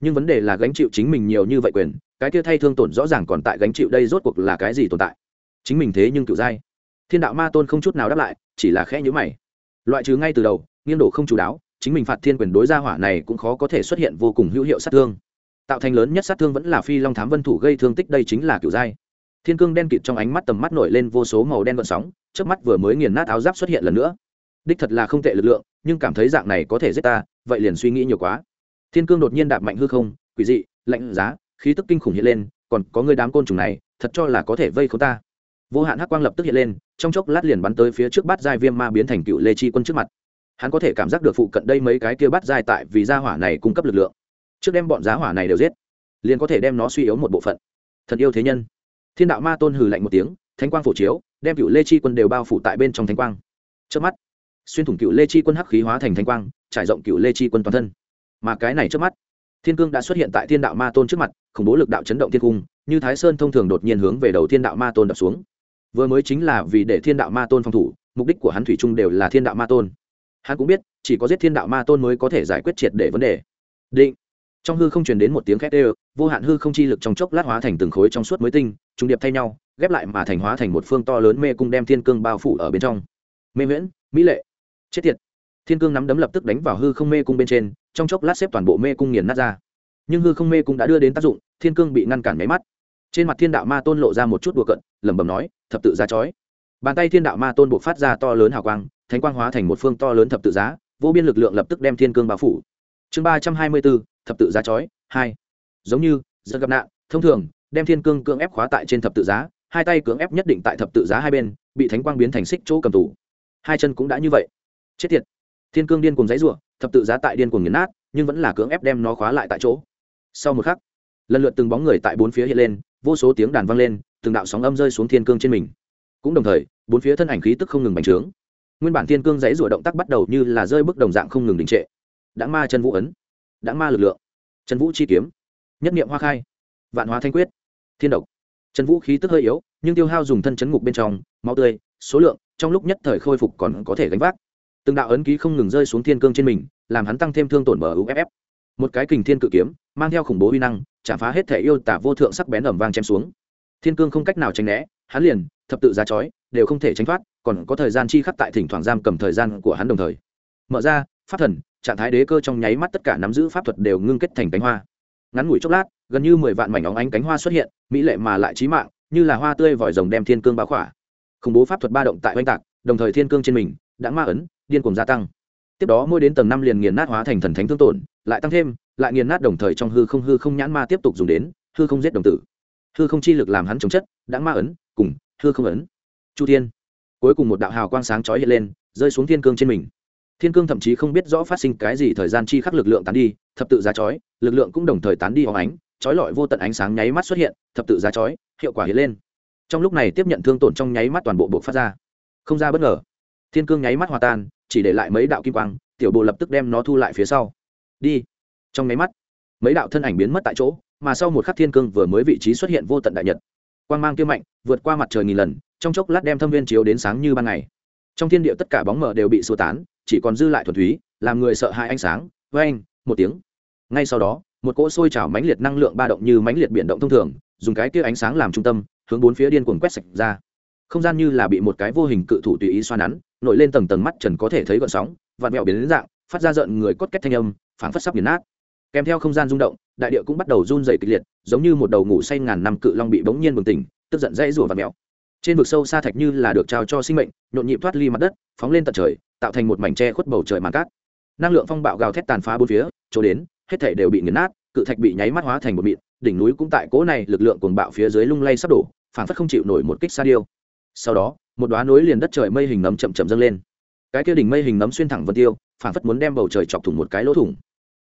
Nhưng vấn đề là gánh chịu chính mình nhiều như vậy quyền, cái kia thay thương tổn rõ ràng còn tại gánh chịu đây rốt cuộc là cái gì tồn tại? Chính mình thế nhưng cựu giai. Thiên đạo ma tôn không chút nào đáp lại, chỉ là khẽ nhữ mày. Loại trừ ngay từ đầu, nghiêng đổ không chú đáo, chính mình phạt thiên quyền đối gia hỏa này cũng khó có thể xuất hiện vô cùng hữu hiệu sát thương. Tạo thành lớn nhất sát thương vẫn là phi long thám vân thủ gây thương tích đây chính là cựu giai. Thiên cương đen kịt trong ánh mắt tầm mắt nổi lên vô số màu đen vận sóng trước mắt vừa mới nghiền nát áo giáp xuất hiện lần nữa đích thật là không tệ lực lượng, nhưng cảm thấy dạng này có thể giết ta, vậy liền suy nghĩ nhiều quá. Thiên cương đột nhiên đạp mạnh hư không, quỷ dị, lạnh giá, khí tức kinh khủng hiện lên, còn có người đám côn trùng này, thật cho là có thể vây khốn ta. Vô hạn hắc quang lập tức hiện lên, trong chốc lát liền bắn tới phía trước bát giai viêm ma biến thành cựu lê chi quân trước mặt. Hắn có thể cảm giác được phụ cận đây mấy cái kia bát giai tại vì gia hỏa này cung cấp lực lượng. Trước đem bọn giá hỏa này đều giết, liền có thể đem nó suy yếu một bộ phận. Thật yêu thế nhân. Thiên đạo ma tôn hừ lạnh một tiếng, thánh quang phổ chiếu, đem cựu lê chi quân đều bao phủ tại bên trong thánh quang. Trước mắt xuyên thủng cựu lê chi quân hắc khí hóa thành thanh quang, trải rộng cựu lê chi quân toàn thân. Mà cái này trước mắt, thiên cương đã xuất hiện tại thiên đạo ma tôn trước mặt, khủng bố lực đạo chấn động thiên cung, như thái sơn thông thường đột nhiên hướng về đầu thiên đạo ma tôn đập xuống. Vừa mới chính là vì để thiên đạo ma tôn phòng thủ, mục đích của hắn thủy chung đều là thiên đạo ma tôn. Hắn cũng biết, chỉ có giết thiên đạo ma tôn mới có thể giải quyết triệt để vấn đề. Định. Trong hư không truyền đến một tiếng khét ê vô hạn hư không chi lực trong chốc lát hóa thành từng khối trong suốt mới tinh, trùng điệp thay nhau, ghép lại mà thành hóa thành một phương to lớn mê cung đem thiên cương bao phủ ở bên trong. Mê nguyễn, mỹ lệ chết tiệt. Thiên cương nắm đấm lập tức đánh vào hư không mê cung bên trên, trong chốc lát xếp toàn bộ mê cung nghiền nát ra. Nhưng hư không mê cung đã đưa đến tác dụng, thiên cương bị ngăn cản máy mắt. Trên mặt thiên đạo ma tôn lộ ra một chút đùa cận lẩm bẩm nói, thập tự giá chói. Bàn tay thiên đạo ma tôn buộc phát ra to lớn hào quang, thánh quang hóa thành một phương to lớn thập tự giá, vô biên lực lượng lập tức đem thiên cương bao phủ. Chương ba trăm hai mươi bốn, thập tự giá chói, hai. Giống như dân gặp nạn, thông thường, đem thiên cương cưỡng ép khóa tại trên thập tự giá, hai tay cưỡng ép nhất định tại thập tự giá hai bên, bị thánh quang biến thành xích chỗ cầm tủ hai chân cũng đã như vậy chết tiệt. Thiên cương điên cùng giấy ruộng thập tự giá tại điên cùng nghiền nát, nhưng vẫn là cưỡng ép đem nó khóa lại tại chỗ. Sau một khắc, lần lượt từng bóng người tại bốn phía hiện lên, vô số tiếng đàn vang lên, từng đạo sóng âm rơi xuống thiên cương trên mình. Cũng đồng thời, bốn phía thân ảnh khí tức không ngừng bành trướng. Nguyên bản thiên cương giấy rủa động tác bắt đầu như là rơi bước đồng dạng không ngừng đình trệ. Đã ma chân vũ ấn, đã ma lực lượng. Chân vũ chi kiếm, nhất niệm hoa khai, vạn hóa thanh quyết, thiên độc. Chân vũ khí tức hơi yếu, nhưng tiêu hao dùng thân chấn ngục bên trong, máu tươi, số lượng trong lúc nhất thời khôi phục còn có thể gánh vác từng đạo ấn ký không ngừng rơi xuống thiên cương trên mình, làm hắn tăng thêm thương tổn bờ uff một cái kình thiên cự kiếm, mang theo khủng bố uy năng chả phá hết thể yêu tả vô thượng sắc bén ẩm vang chém xuống. Thiên cương không cách nào tránh né, hắn liền, thập tự ra chói, đều không thể tránh thoát, còn có thời gian chi khắc tại thỉnh thoảng giam cầm thời gian của hắn đồng thời. Mở ra, pháp thần, trạng thái đế cơ trong nháy mắt tất cả nắm giữ pháp thuật đều ngưng kết thành cánh hoa. Ngắn ngủi chốc lát, gần như mười vạn mảnh óng ánh cánh hoa xuất hiện, mỹ lệ mà lại trí mạng, như là hoa tươi vòi rồng đem thiên cương bao khỏa. Khủng bố pháp thuật ba động tại oanh tạc, đồng thời thiên cương trên mình, đã ma ấn điên cuồng gia tăng. Tiếp đó mỗi đến tầng năm liền nghiền nát hóa thành thần thánh thương tổn, lại tăng thêm, lại nghiền nát đồng thời trong hư không hư không nhãn ma tiếp tục dùng đến, hư không giết đồng tử. Hư không chi lực làm hắn chống chất, đã ma ấn, cùng, hư không ấn. Chu thiên. Cuối cùng một đạo hào quang sáng chói hiện lên, rơi xuống thiên cương trên mình. Thiên cương thậm chí không biết rõ phát sinh cái gì thời gian chi khắc lực lượng tán đi, thập tự giá chói, lực lượng cũng đồng thời tán đi hóng ánh, chói lọi vô tận ánh sáng nháy mắt xuất hiện, thập tự giá chói, hiệu quả hiện lên. Trong lúc này tiếp nhận thương tổn trong nháy mắt toàn bộ buộc phát ra. Không ra bất ngờ. Thiên cương nháy mắt hòa tan chỉ để lại mấy đạo kim quang, tiểu bộ lập tức đem nó thu lại phía sau. Đi. Trong nháy mắt, mấy đạo thân ảnh biến mất tại chỗ, mà sau một khắc thiên cương vừa mới vị trí xuất hiện vô tận đại nhật. Quang mang kiêu mạnh, vượt qua mặt trời nghìn lần, trong chốc lát đem thâm viên chiếu đến sáng như ban ngày. Trong thiên địa tất cả bóng mờ đều bị sơ tán, chỉ còn dư lại thuần túy, làm người sợ hãi ánh sáng với anh một tiếng. Ngay sau đó, một cỗ sôi trào mãnh liệt năng lượng ba động như mãnh liệt biển động thông thường, dùng cái kia ánh sáng làm trung tâm, hướng bốn phía điên cuồng quét sạch ra không gian như là bị một cái vô hình cự thủ tùy ý xoa nắn, nổi lên tầng tầng mắt trần có thể thấy gọn sóng vạt mẹo biến đến dạng, phát ra rợn người cốt két thanh âm, phảng phất sắp nghiền nát. Kèm theo không gian rung động, đại địa cũng bắt đầu run dày kịch liệt, giống như một đầu ngủ say ngàn năm cự long bị bỗng nhiên bừng tỉnh, tức giận dãy rủa vạt mèo trên vực sâu xa thạch như là được trao cho sinh mệnh, nhộn nhịp thoát ly mặt đất, phóng lên tận trời, tạo thành một mảnh tre khuất bầu trời màn cát. Năng lượng phong bạo gào thét tàn phá bốn phía, chỗ đến, hết thể đều bị nghiền nát, cự thạch bị nháy mắt hóa thành một mịn, đỉnh núi cũng tại cỗ này lực lượng cuồng bạo phía dưới lung lay sắp đổ phản phất không chịu nổi một kích sa điêu sau đó, một đoá núi liền đất trời mây hình nấm chậm chậm dâng lên. Cái kia đỉnh mây hình nấm xuyên thẳng vân tiêu phản phất muốn đem bầu trời chọc thủng một cái lỗ thủng.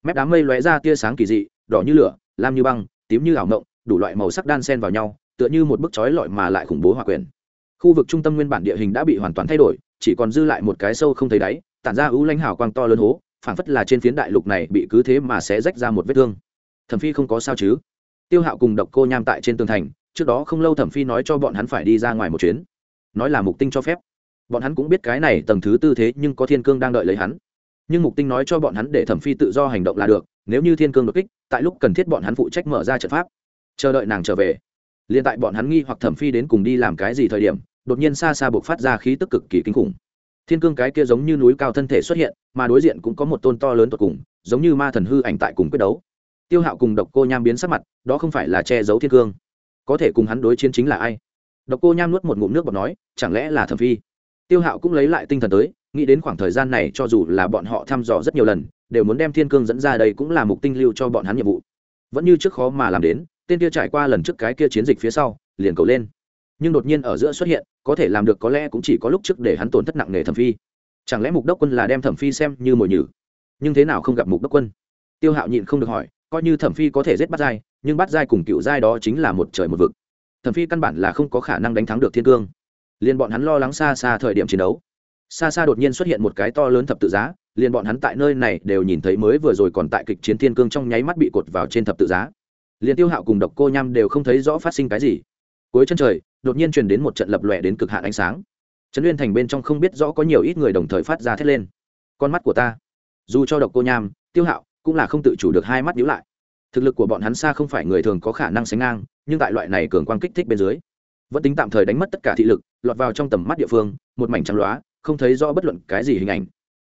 Mép đám mây lóe ra tia sáng kỳ dị, đỏ như lửa, lam như băng, tím như ảo ngộng đủ loại màu sắc đan xen vào nhau, tựa như một bức chói lọi mà lại khủng bố hòa quyền khu vực trung tâm nguyên bản địa hình đã bị hoàn toàn thay đổi, chỉ còn dư lại một cái sâu không thấy đáy, tản ra ưu lãnh hào quang to lớn hố, phảng phất là trên phiến đại lục này bị cứ thế mà sẽ rách ra một vết thương. Thẩm phi không có sao chứ? Tiêu hạo cùng độc cô nham tại trên tường thành, trước đó không lâu thẩm phi nói cho bọn hắn phải đi ra ngoài một chuyến nói là mục tinh cho phép. Bọn hắn cũng biết cái này tầng thứ tư thế nhưng có thiên cương đang đợi lấy hắn. Nhưng mục tinh nói cho bọn hắn để thẩm phi tự do hành động là được, nếu như thiên cương đột kích, tại lúc cần thiết bọn hắn phụ trách mở ra trận pháp. Chờ đợi nàng trở về. Liền tại bọn hắn nghi hoặc thẩm phi đến cùng đi làm cái gì thời điểm, đột nhiên xa xa buộc phát ra khí tức cực kỳ kinh khủng. Thiên cương cái kia giống như núi cao thân thể xuất hiện, mà đối diện cũng có một tôn to lớn tột cùng, giống như ma thần hư ảnh tại cùng quyết đấu. Tiêu hạo cùng độc cô nham biến sắc mặt, đó không phải là che giấu thiên cương. Có thể cùng hắn đối chiến chính là ai? Độc cô nham nuốt một ngụm nước bọt nói, chẳng lẽ là thẩm phi? Tiêu hạo cũng lấy lại tinh thần tới, nghĩ đến khoảng thời gian này cho dù là bọn họ thăm dò rất nhiều lần, đều muốn đem thiên cương dẫn ra đây cũng là mục tinh lưu cho bọn hắn nhiệm vụ. Vẫn như trước khó mà làm đến, tên kia trải qua lần trước cái kia chiến dịch phía sau, liền cầu lên. Nhưng đột nhiên ở giữa xuất hiện, có thể làm được có lẽ cũng chỉ có lúc trước để hắn tổn thất nặng nề thẩm phi. Chẳng lẽ mục đốc quân là đem thẩm phi xem như mồi nhử? Nhưng thế nào không gặp mục đốc quân? Tiêu hạo nhịn không được hỏi, coi như thẩm phi có thể giết bắt giai, nhưng bắt giai cùng cựu giai đó chính là một trời một vực thẩm phi căn bản là không có khả năng đánh thắng được thiên cương. Liền bọn hắn lo lắng xa xa thời điểm chiến đấu. Xa xa đột nhiên xuất hiện một cái to lớn thập tự giá liền bọn hắn tại nơi này đều nhìn thấy mới vừa rồi còn tại kịch chiến thiên cương trong nháy mắt bị cột vào trên thập tự giá. Liền tiêu hạo cùng độc cô nham đều không thấy rõ phát sinh cái gì. Cuối chân trời, đột nhiên truyền đến một trận lập lòe đến cực hạn ánh sáng. Trấn uyên thành bên trong không biết rõ có nhiều ít người đồng thời phát ra thét lên. Con mắt của ta. Dù cho độc cô nham, tiêu hạo cũng là không tự chủ được hai mắt nhíu lại thực lực của bọn hắn xa không phải người thường có khả năng sánh ngang nhưng tại loại này cường quang kích thích bên dưới vẫn tính tạm thời đánh mất tất cả thị lực lọt vào trong tầm mắt địa phương một mảnh trắng loá không thấy rõ bất luận cái gì hình ảnh.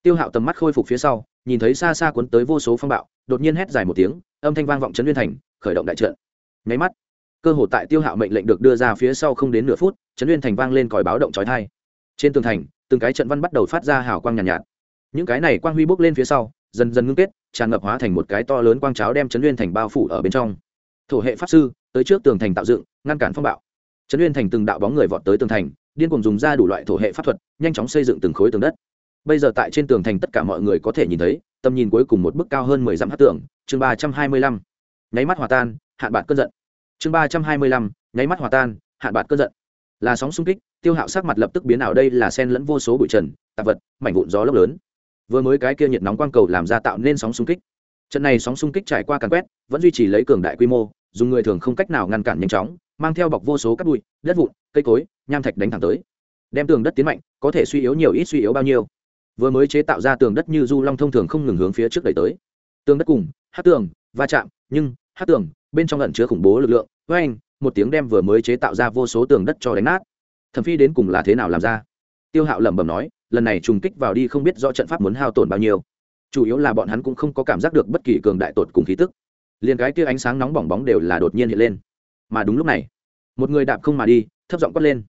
Tiêu hạo tầm mắt khôi phục phía sau nhìn thấy xa xa cuốn tới vô số phong bạo đột nhiên hét dài một tiếng âm thanh vang vọng trấn liên thành khởi động đại trận. Nháy mắt cơ hội tại tiêu hạo mệnh lệnh được đưa ra phía sau không đến nửa phút trấn liên thành vang lên còi báo động trói thai trên tường thành từng cái trận văn bắt đầu phát ra hào quang nhàn nhạt, nhạt. Những cái này quang huy bốc lên phía sau dần dần ngưng kết tràn ngập hóa thành một cái to lớn quang cháo đem trấn Uyên thành bao phủ ở bên trong. Thổ hệ pháp sư, tới trước tường thành tạo dựng, ngăn cản phong bạo. Trấn Uyên thành từng đạo bóng người vọt tới tường thành, điên cùng dùng ra đủ loại thổ hệ pháp thuật, nhanh chóng xây dựng từng khối tường đất. Bây giờ tại trên tường thành tất cả mọi người có thể nhìn thấy, tầm nhìn cuối cùng một bức cao hơn mười dặm hát tường, chương ba trăm hai mươi lăm. Nháy mắt hòa tan, hạn bạc cơn giận. Chương ba trăm hai mươi lăm, nháy mắt hòa tan, hạn bạc cơn giận. Là sóng xung kích, tiêu hạo sắc mặt lập tức biến ảo đây là sen lẫn vô số bụi trần, tạp vật, mảnh vụn gió lốc lớn vừa mới cái kia nhiệt nóng quang cầu làm ra tạo nên sóng xung kích. Trận này sóng xung kích trải qua càn quét, vẫn duy trì lấy cường đại quy mô, dùng người thường không cách nào ngăn cản nhanh chóng, mang theo bọc vô số cát bụi, đất vụn, cây cối, nham thạch đánh thẳng tới. Đem tường đất tiến mạnh, có thể suy yếu nhiều ít suy yếu bao nhiêu. Vừa mới chế tạo ra tường đất như du long thông thường không ngừng hướng phía trước đẩy tới. Tường đất cùng, hát tường, va chạm, nhưng, hát tường, bên trong ẩn chứa khủng bố lực lượng với anh một tiếng đem vừa mới chế tạo ra vô số tường đất cho đánh nát. Thẩm phi đến cùng là thế nào làm ra? Tiêu hạo lẩm bẩm nói lần này trùng kích vào đi không biết rõ trận pháp muốn hao tổn bao nhiêu. Chủ yếu là bọn hắn cũng không có cảm giác được bất kỳ cường đại tột cùng khí tức. Liền cái kia ánh sáng nóng bỏng bóng đều là đột nhiên hiện lên. Mà đúng lúc này, một người đạp không mà đi, thấp giọng quát lên,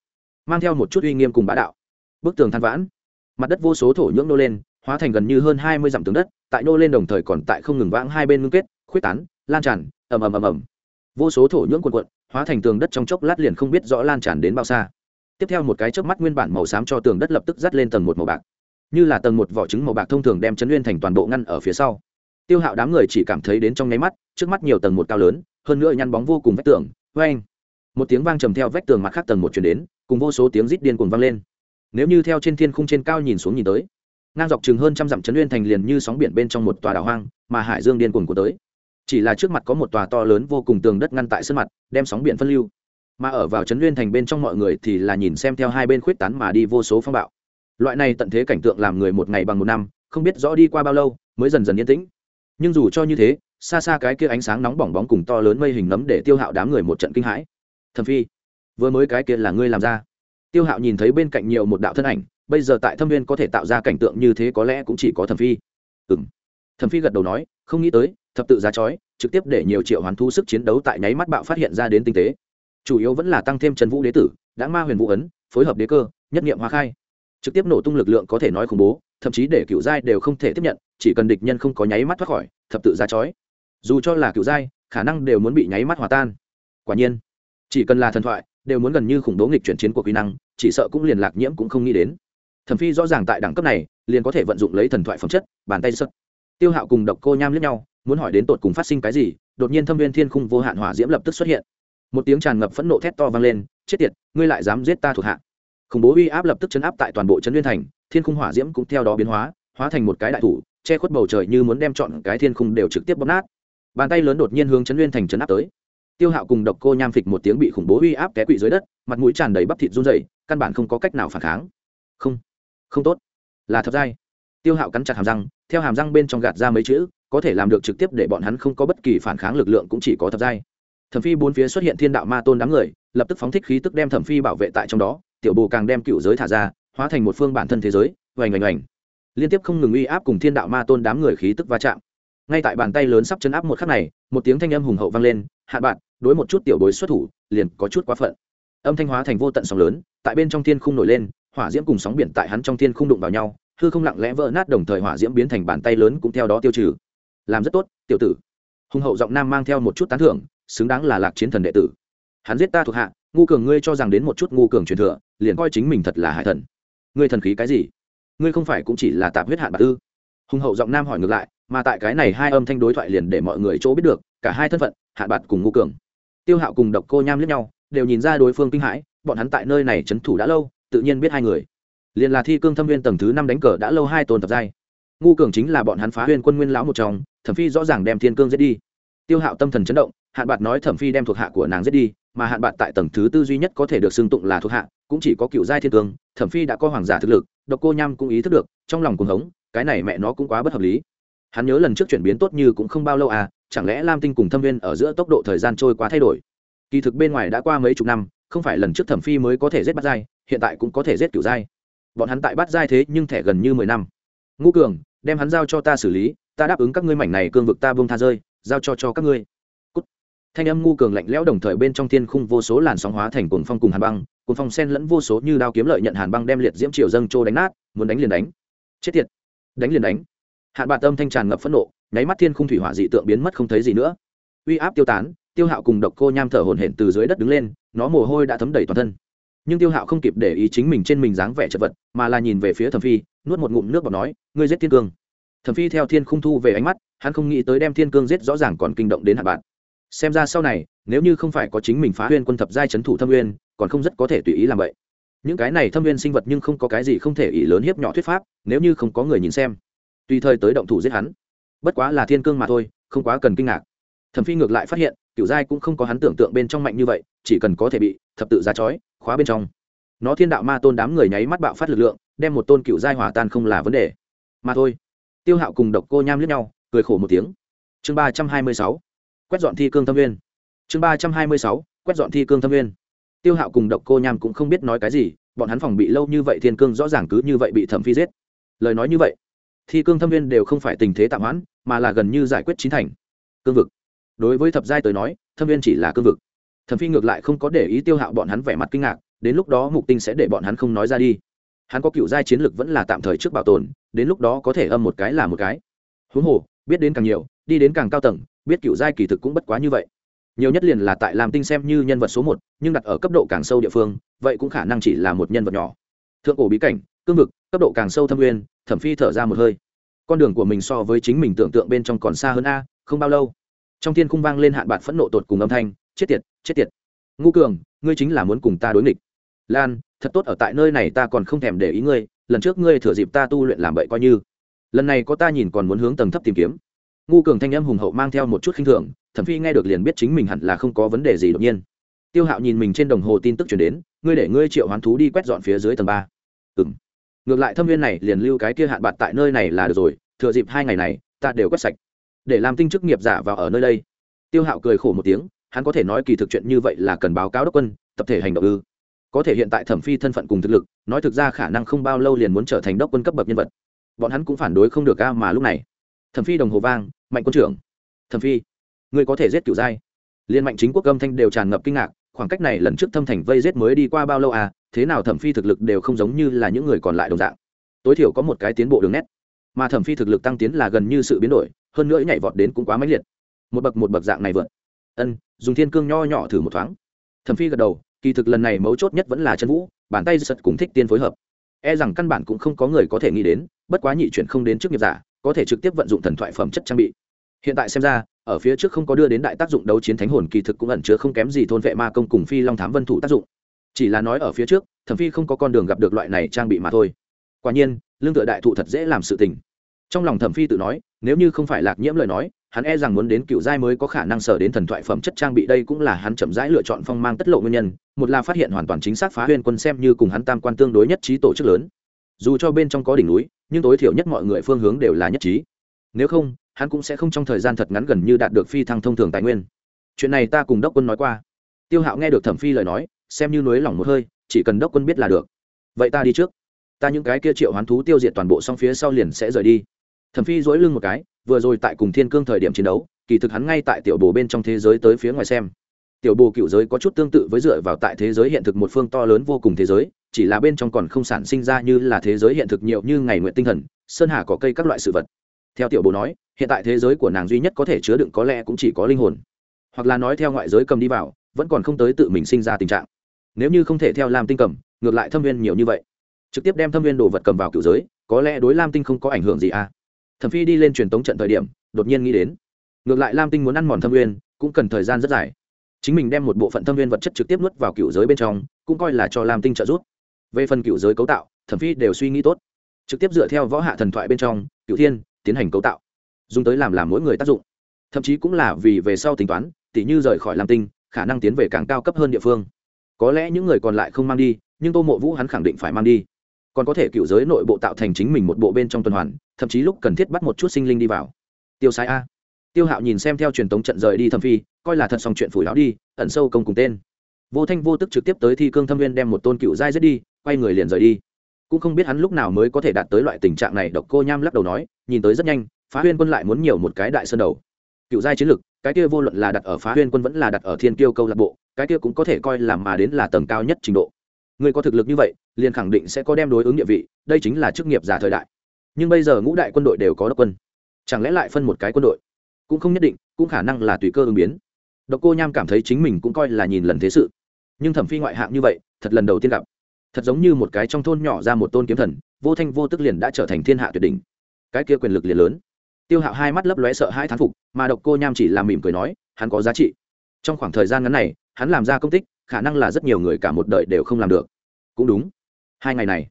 mang theo một chút uy nghiêm cùng bá đạo. Bức tường than vãn, mặt đất vô số thổ nhưỡng nô lên, hóa thành gần như hơn hai mươi dặm tường đất, tại nô lên đồng thời còn tại không ngừng vãng hai bên ngưng kết khuyết tán, lan tràn, ầm ầm ầm ầm. Vô số thổ nhưỡng quần quận hóa thành tường đất trong chốc lát liền không biết rõ lan tràn đến bao xa tiếp theo một cái chớp mắt nguyên bản màu xám cho tường đất lập tức dắt lên tầng một màu bạc. Như là tầng một vỏ trứng màu bạc thông thường đem chấn nguyên thành toàn bộ ngăn ở phía sau. Tiêu hạo đám người chỉ cảm thấy đến trong nháy mắt, trước mắt nhiều tầng một cao lớn, hơn nữa nhăn bóng vô cùng vách tường vê anh một tiếng vang trầm theo vách tường mặt khác tầng một chuyển đến, cùng vô số tiếng rít điên cuồng vang lên. Nếu như theo trên thiên khung trên cao nhìn xuống nhìn tới, ngang dọc chừng hơn trăm dặm chấn nguyên thành liền như sóng biển bên trong một tòa đảo hoang, mà hải dương điên cuồng của tới. Chỉ là trước mặt có một tòa to lớn vô cùng tường đất ngăn tại sân mặt, đem sóng biển phân lưu mà ở vào trấn nguyên thành bên trong mọi người thì là nhìn xem theo hai bên khuyết tán mà đi vô số phong bạo. Loại này tận thế cảnh tượng làm người một ngày bằng một năm, không biết rõ đi qua bao lâu, mới dần dần yên tĩnh. Nhưng dù cho như thế, xa xa cái kia ánh sáng nóng bỏng bóng cùng to lớn mây hình nấm để tiêu hạo đám người một trận kinh hãi. Thầm phi, vừa mới cái kia là ngươi làm ra. Tiêu hạo nhìn thấy bên cạnh nhiều một đạo thân ảnh, bây giờ tại thâm viên có thể tạo ra cảnh tượng như thế có lẽ cũng chỉ có thầm phi. Ừ m phi gật đầu nói, không nghĩ tới, thập tự giá chói, trực tiếp để nhiều triệu hoàn thu sức chiến đấu tại nháy mắt bạo phát hiện ra đến tinh tế chủ yếu vẫn là tăng thêm trần vũ đế tử, đã ma huyền vũ ấn, phối hợp đế cơ, nhất nghiệm hóa khai. Trực tiếp nổ tung lực lượng có thể nói khủng bố, thậm chí để cựu giai đều không thể tiếp nhận, chỉ cần địch nhân không có nháy mắt thoát khỏi, thập tự ra chói. Dù cho là cựu giai, khả năng đều muốn bị nháy mắt hòa tan. Quả nhiên, chỉ cần là thần thoại, đều muốn gần như khủng bố nghịch chuyển chiến của quy năng, chỉ sợ cũng liền lạc nhiễm cũng không nghĩ đến. Thẩm phi rõ ràng tại đẳng cấp này, liền có thể vận dụng lấy thần thoại phẩm chất, bàn tay sất tiêu hạo cùng độc cô nham lẫn nhau, muốn hỏi đến tột cùng phát sinh cái gì, đột nhiên thâm viên thiên khung vô hạn hỏa diễm lập tức xuất hiện một tiếng tràn ngập phẫn nộ thét to vang lên, chết tiệt, ngươi lại dám giết ta thuộc hạ. Khủng bố uy áp lập tức chấn áp tại toàn bộ trấn liên thành, thiên khung hỏa diễm cũng theo đó biến hóa hóa thành một cái đại thủ, che khuất bầu trời như muốn đem chọn cái thiên khung đều trực tiếp bóp nát. Bàn tay lớn đột nhiên hướng trấn liên thành chấn áp tới. Tiêu hạo cùng độc cô nham phịch một tiếng bị khủng bố uy áp té quỵ dưới đất, mặt mũi tràn đầy bắp thịt run rẩy, căn bản không có cách nào phản kháng. Không không tốt, là thật dai. Tiêu hạo cắn chặt hàm răng, theo hàm răng bên trong gạt ra mấy chữ, có thể làm được trực tiếp để bọn hắn không có bất kỳ phản kháng lực lượng cũng chỉ có thập giai thẩm phi bốn phía xuất hiện thiên đạo ma tôn đám người, lập tức phóng thích khí tức đem thẩm phi bảo vệ tại trong đó, tiểu bồ càng đem cựu giới thả ra, hóa thành một phương bản thân thế giới, oành oành oành. Liên tiếp không ngừng uy áp cùng thiên đạo ma tôn đám người khí tức va chạm. Ngay tại bàn tay lớn sắp chấn áp một khắc này, một tiếng thanh âm hùng hậu vang lên, hạ bạn, đối một chút tiểu bối xuất thủ, liền có chút quá phận. Âm thanh hóa thành vô tận sóng lớn, tại bên trong thiên khung nổi lên, hỏa diễm cùng sóng biển tại hắn trong thiên khung đụng vào nhau, hư không lặng lẽ vỡ nát đồng thời hỏa diễm biến thành bàn tay lớn cũng theo đó tiêu trừ. Làm rất tốt, tiểu tử. Hùng hậu giọng nam mang theo một chút tán thưởng xứng đáng là lạc chiến thần đệ tử. Hắn giết ta thuộc hạ, ngu cường ngươi cho rằng đến một chút ngu cường truyền thừa, liền coi chính mình thật là hải thần. Ngươi thần khí cái gì? Ngươi không phải cũng chỉ là tạp huyết hạn bạc ư? Hùng hậu giọng nam hỏi ngược lại, mà tại cái này hai âm thanh đối thoại liền để mọi người chỗ biết được, cả hai thân phận, hạ bạt cùng ngu cường. Tiêu hạo cùng độc cô nham lẫn nhau, đều nhìn ra đối phương kinh hãi, bọn hắn tại nơi này trấn thủ đã lâu, tự nhiên biết hai người. Liền là thi cương thâm viên tầng thứ năm đánh cờ đã lâu hai tồn tập giai. Ngu cường chính là bọn hắn phá huyên quân nguyên lão một chồng thẩm phi rõ ràng đem thiên cương giết đi. Tiêu hạo tâm thần chấn động hạn bạc nói thẩm phi đem thuộc hạ của nàng giết đi, mà hạn bạc tại tầng thứ tư duy nhất có thể được xưng tụng là thuộc hạ, cũng chỉ có cựu giai thiên tướng. thẩm phi đã có hoàng giả thực lực, độc cô nham cũng ý thức được, trong lòng cuồng hống, cái này mẹ nó cũng quá bất hợp lý. Hắn nhớ lần trước chuyển biến tốt như cũng không bao lâu à chẳng lẽ lam tinh cùng thâm viên ở giữa tốc độ thời gian trôi quá thay đổi? Kỳ thực bên ngoài đã qua mấy chục năm, không phải lần trước thẩm phi mới có thể giết bắt giai, hiện tại cũng có thể giết cựu giai. Bọn hắn tại bắt giai thế nhưng thẻ gần như mười năm. Ngũ cường, đem hắn giao cho ta xử lý, ta đáp ứng các ngươi mảnh này cương vực ta buông tha rơi, giao cho cho các ngươi thanh âm ngu cường lạnh lẽo đồng thời bên trong thiên khung vô số làn sóng hóa thành cuồng phong cùng hàn băng, cuồng phong sen lẫn vô số như đao kiếm lợi nhận hàn băng đem liệt diễm triều dâng trô đánh nát, muốn đánh liền đánh. Chết tiệt. Đánh liền đánh. Hạn bạc tâm thanh tràn ngập phẫn nộ, nháy mắt thiên khung thủy hỏa dị tượng biến mất không thấy gì nữa. Uy áp tiêu tán, tiêu hạo cùng độc cô nham thở hổn hển từ dưới đất đứng lên, nó mồ hôi đã thấm đầy toàn thân. Nhưng tiêu hạo không kịp để ý chính mình trên mình dáng vẻ chật vật, mà là nhìn về phía thẩm phi, nuốt một ngụm nước và nói, ngươi giết thiên cương. Thẩm phi theo thiên khung thu về ánh mắt, hắn không nghĩ tới đem thiên cương giết rõ ràng còn kinh động đến hạ bạn xem ra sau này, nếu như không phải có chính mình phá huyên quân thập giai c thủ thâm uyên còn không rất có thể tùy ý làm vậy. Những cái này thâm uyên sinh vật nhưng không có cái gì không thể ý lớn hiếp nhỏ thuyết pháp, nếu như không có người nhìn xem. Tùy thời tới động thủ giết hắn. Bất quá là thiên cương mà thôi, không quá cần kinh ngạc. Thẩm phi ngược lại phát hiện kiểu giai cũng không có hắn tưởng tượng bên trong mạnh như vậy, chỉ cần có thể bị thập tự ra chói khóa bên trong. Nó thiên đạo ma tôn đám người nháy mắt bạo phát lực lượng, đem một tôn cựu giai hỏa tan không là vấn đề. Mà thôi. Tiêu hạo cùng độc cô nham liếc nhau, cười khổ một tiếng. Chương ba trăm hai mươi sáu quét dọn thi cương thâm viên. Chương ba trăm hai mươi sáu, quét dọn thi cương thâm viên. Tiêu hạo cùng độc cô nham cũng không biết nói cái gì, bọn hắn phòng bị lâu như vậy thiên cương rõ ràng cứ như vậy bị thẩm phi giết. Lời nói như vậy, thi cương thâm viên đều không phải tình thế tạm hoãn, mà là gần như giải quyết chính thành. Cương vực. Đối với thập giai tới nói, thâm viên chỉ là cương vực. Thẩm phi ngược lại không có để ý tiêu hạo bọn hắn vẻ mặt kinh ngạc, đến lúc đó mục tinh sẽ để bọn hắn không nói ra đi. Hắn có cựu giai chiến lược vẫn là tạm thời trước bảo tồn, đến lúc đó có thể âm một cái là một cái. Huống hồ, biết đến càng nhiều, đi đến càng cao tầng biết cựu giai kỳ thực cũng bất quá như vậy. Nhiều nhất liền là tại làm tinh xem như nhân vật số một, nhưng đặt ở cấp độ càng sâu địa phương, vậy cũng khả năng chỉ là một nhân vật nhỏ. Thượng cổ bí cảnh, cương vực, cấp độ càng sâu thâm nguyên, thẩm phi thở ra một hơi. Con đường của mình so với chính mình tưởng tượng bên trong còn xa hơn a, không bao lâu, trong thiên khung vang lên hạn bạc phẫn nộ tột cùng âm thanh, chết tiệt chết tiệt. Ngu cường, ngươi chính là muốn cùng ta đối nghịch. Lan, thật tốt ở tại nơi này ta còn không thèm để ý ngươi, lần trước ngươi thừa dịp ta tu luyện làm bậy coi như. Lần này có ta nhìn còn muốn hướng tầng thấp tìm kiếm ngu cường thanh âm hùng hậu mang theo một chút khinh thường, thẩm phi nghe được liền biết chính mình hẳn là không có vấn đề gì đột nhiên. Tiêu hạo nhìn mình trên đồng hồ tin tức chuyển đến, ngươi để ngươi triệu hoán thú đi quét dọn phía dưới tầng ba. Ừng ngược lại thâm viên này liền lưu cái kia hạn bạc tại nơi này là được rồi, thừa dịp hai ngày này, ta đều quét sạch. Để làm tinh chức nghiệp giả vào ở nơi đây. Tiêu hạo cười khổ một tiếng, hắn có thể nói kỳ thực chuyện như vậy là cần báo cáo đốc quân, tập thể hành động ư. Có thể hiện tại thẩm phi thân phận cùng thực lực, nói thực ra khả năng không bao lâu liền muốn trở thành đốc quân cấp bậc nhân vật. Bọn hắn cũng phản đối không được ca mà lúc này. Thẩm phi đồng hồ vang mạnh quân trưởng. Thẩm phi, ngươi có thể giết cựu giai. Liên mạnh chính quốc âm thanh đều tràn ngập kinh ngạc, khoảng cách này lần trước thâm thành vây giết mới đi qua bao lâu à thế nào thẩm phi thực lực đều không giống như là những người còn lại đồng dạng. Tối thiểu có một cái tiến bộ đường nét. Mà thẩm phi thực lực tăng tiến là gần như sự biến đổi, hơn nữa nhảy vọt đến cũng quá mãnh liệt. Một bậc một bậc dạng này vượt. Ân, dùng thiên cương nho nhỏ thử một thoáng. Thẩm phi gật đầu, kỳ thực lần này mấu chốt nhất vẫn là chân vũ, bàn tay sật cùng thích tiên phối hợp. E rằng căn bản cũng không có người có thể nghĩ đến, bất quá nhị chuyển không đến trước nghiệp giả có thể trực tiếp vận dụng thần thoại phẩm chất trang bị. Hiện tại xem ra, ở phía trước không có đưa đến đại tác dụng đấu chiến thánh hồn kỳ thực cũng ẩn chứa không kém gì thôn vệ ma công cùng phi long thám vân thủ tác dụng. Chỉ là nói ở phía trước, thẩm phi không có con đường gặp được loại này trang bị mà thôi. Quả nhiên, lương tựa đại thụ thật dễ làm sự tình. Trong lòng thẩm phi tự nói, nếu như không phải lạc nhiễm lời nói, hắn e rằng muốn đến cựu giai mới có khả năng sở đến thần thoại phẩm chất trang bị đây cũng là hắn chậm rãi lựa chọn phong mang tất lộ nguyên nhân, một là phát hiện hoàn toàn chính xác phá huyên quân xem như cùng hắn tam quan tương đối nhất trí tổ chức lớn dù cho bên trong có đỉnh núi, nhưng tối thiểu nhất mọi người phương hướng đều là nhất trí. Nếu không, hắn cũng sẽ không trong thời gian thật ngắn gần như đạt được phi thăng thông thường tài nguyên. Chuyện này ta cùng đốc quân nói qua. Tiêu hạo nghe được thẩm phi lời nói, xem như nối lỏng một hơi, chỉ cần đốc quân biết là được. Vậy ta đi trước. Ta những cái kia triệu hoán thú tiêu diệt toàn bộ xong phía sau liền sẽ rời đi. Thẩm phi dối lưng một cái, vừa rồi tại cùng thiên cương thời điểm chiến đấu, kỳ thực hắn ngay tại tiểu bồ bên trong thế giới tới phía ngoài xem. Tiểu bồ cựu giới có chút tương tự với dựa vào tại thế giới hiện thực một phương to lớn vô cùng thế giới chỉ là bên trong còn không sản sinh ra như là thế giới hiện thực nhiều như ngày nguyện tinh thần, sơn hà có cây các loại sự vật. Theo tiểu bồ nói, hiện tại thế giới của nàng duy nhất có thể chứa đựng có lẽ cũng chỉ có linh hồn. Hoặc là nói theo ngoại giới cầm đi vào, vẫn còn không tới tự mình sinh ra tình trạng. Nếu như không thể theo lam tinh cầm, ngược lại thâm viên nhiều như vậy. Trực tiếp đem thâm viên đồ vật cầm vào cựu giới, có lẽ đối lam tinh không có ảnh hưởng gì à? Thẩm phi đi lên truyền tống trận thời điểm, đột nhiên nghĩ đến. Ngược lại lam tinh muốn ăn mòn thâm viên, cũng cần thời gian rất dài. Chính mình đem một bộ phận thâm viên vật chất trực tiếp nuốt vào cựu giới bên trong, cũng coi là cho lam tinh trợ giúp về phần cựu giới cấu tạo, thẩm phi đều suy nghĩ tốt. Trực tiếp dựa theo võ hạ thần thoại bên trong cựu thiên tiến hành cấu tạo, dùng tới làm làm mỗi người tác dụng. Thậm chí cũng là vì về sau tính toán, tỉ như rời khỏi lam tinh, khả năng tiến về càng cao cấp hơn địa phương. Có lẽ những người còn lại không mang đi, nhưng tô mộ vũ hắn khẳng định phải mang đi. Còn có thể cựu giới nội bộ tạo thành chính mình một bộ bên trong tuần hoàn, thậm chí lúc cần thiết bắt một chút sinh linh đi vào. Tiêu sai a. Tiêu hạo nhìn xem theo truyền tống trận rời đi thâm phi, coi là thật xong chuyện phủi láo đi, ẩn sâu công cùng tên. Vô thanh vô tức trực tiếp tới thi cương thâm viên đem một tôn cựu giai giết đi quay người liền rời đi. Cũng không biết hắn lúc nào mới có thể đạt tới loại tình trạng này, độc cô nham lắc đầu nói, nhìn tới rất nhanh, phá huyên quân lại muốn nhiều một cái đại sơn đầu. Cựu giai chiến lực, cái kia vô luận là đặt ở phá huyên quân vẫn là đặt ở thiên kiêu câu lạc bộ, cái kia cũng có thể coi là mà đến là tầng cao nhất trình độ. Người có thực lực như vậy, liền khẳng định sẽ có đem đối ứng địa vị, đây chính là chức nghiệp giả thời đại. Nhưng bây giờ ngũ đại quân đội đều có đốc quân. Chẳng lẽ lại phân một cái quân đội? Cũng không nhất định, cũng khả năng là tùy cơ ứng biến. Độc cô nham cảm thấy chính mình cũng coi là nhìn lần thế sự. Nhưng thẩm phi ngoại hạng như vậy, thật lần đầu tiên gặp thật giống như một cái trong thôn nhỏ ra một tôn kiếm thần, vô thanh vô tức liền đã trở thành thiên hạ tuyệt đỉnh. Cái kia quyền lực liền lớn. Tiêu hạo hai mắt lấp lóe sợ hai thán phục, mà độc cô nham chỉ làm mỉm cười nói, hắn có giá trị. Trong khoảng thời gian ngắn này, hắn làm ra công tích, khả năng là rất nhiều người cả một đời đều không làm được. Cũng đúng. Hai ngày này,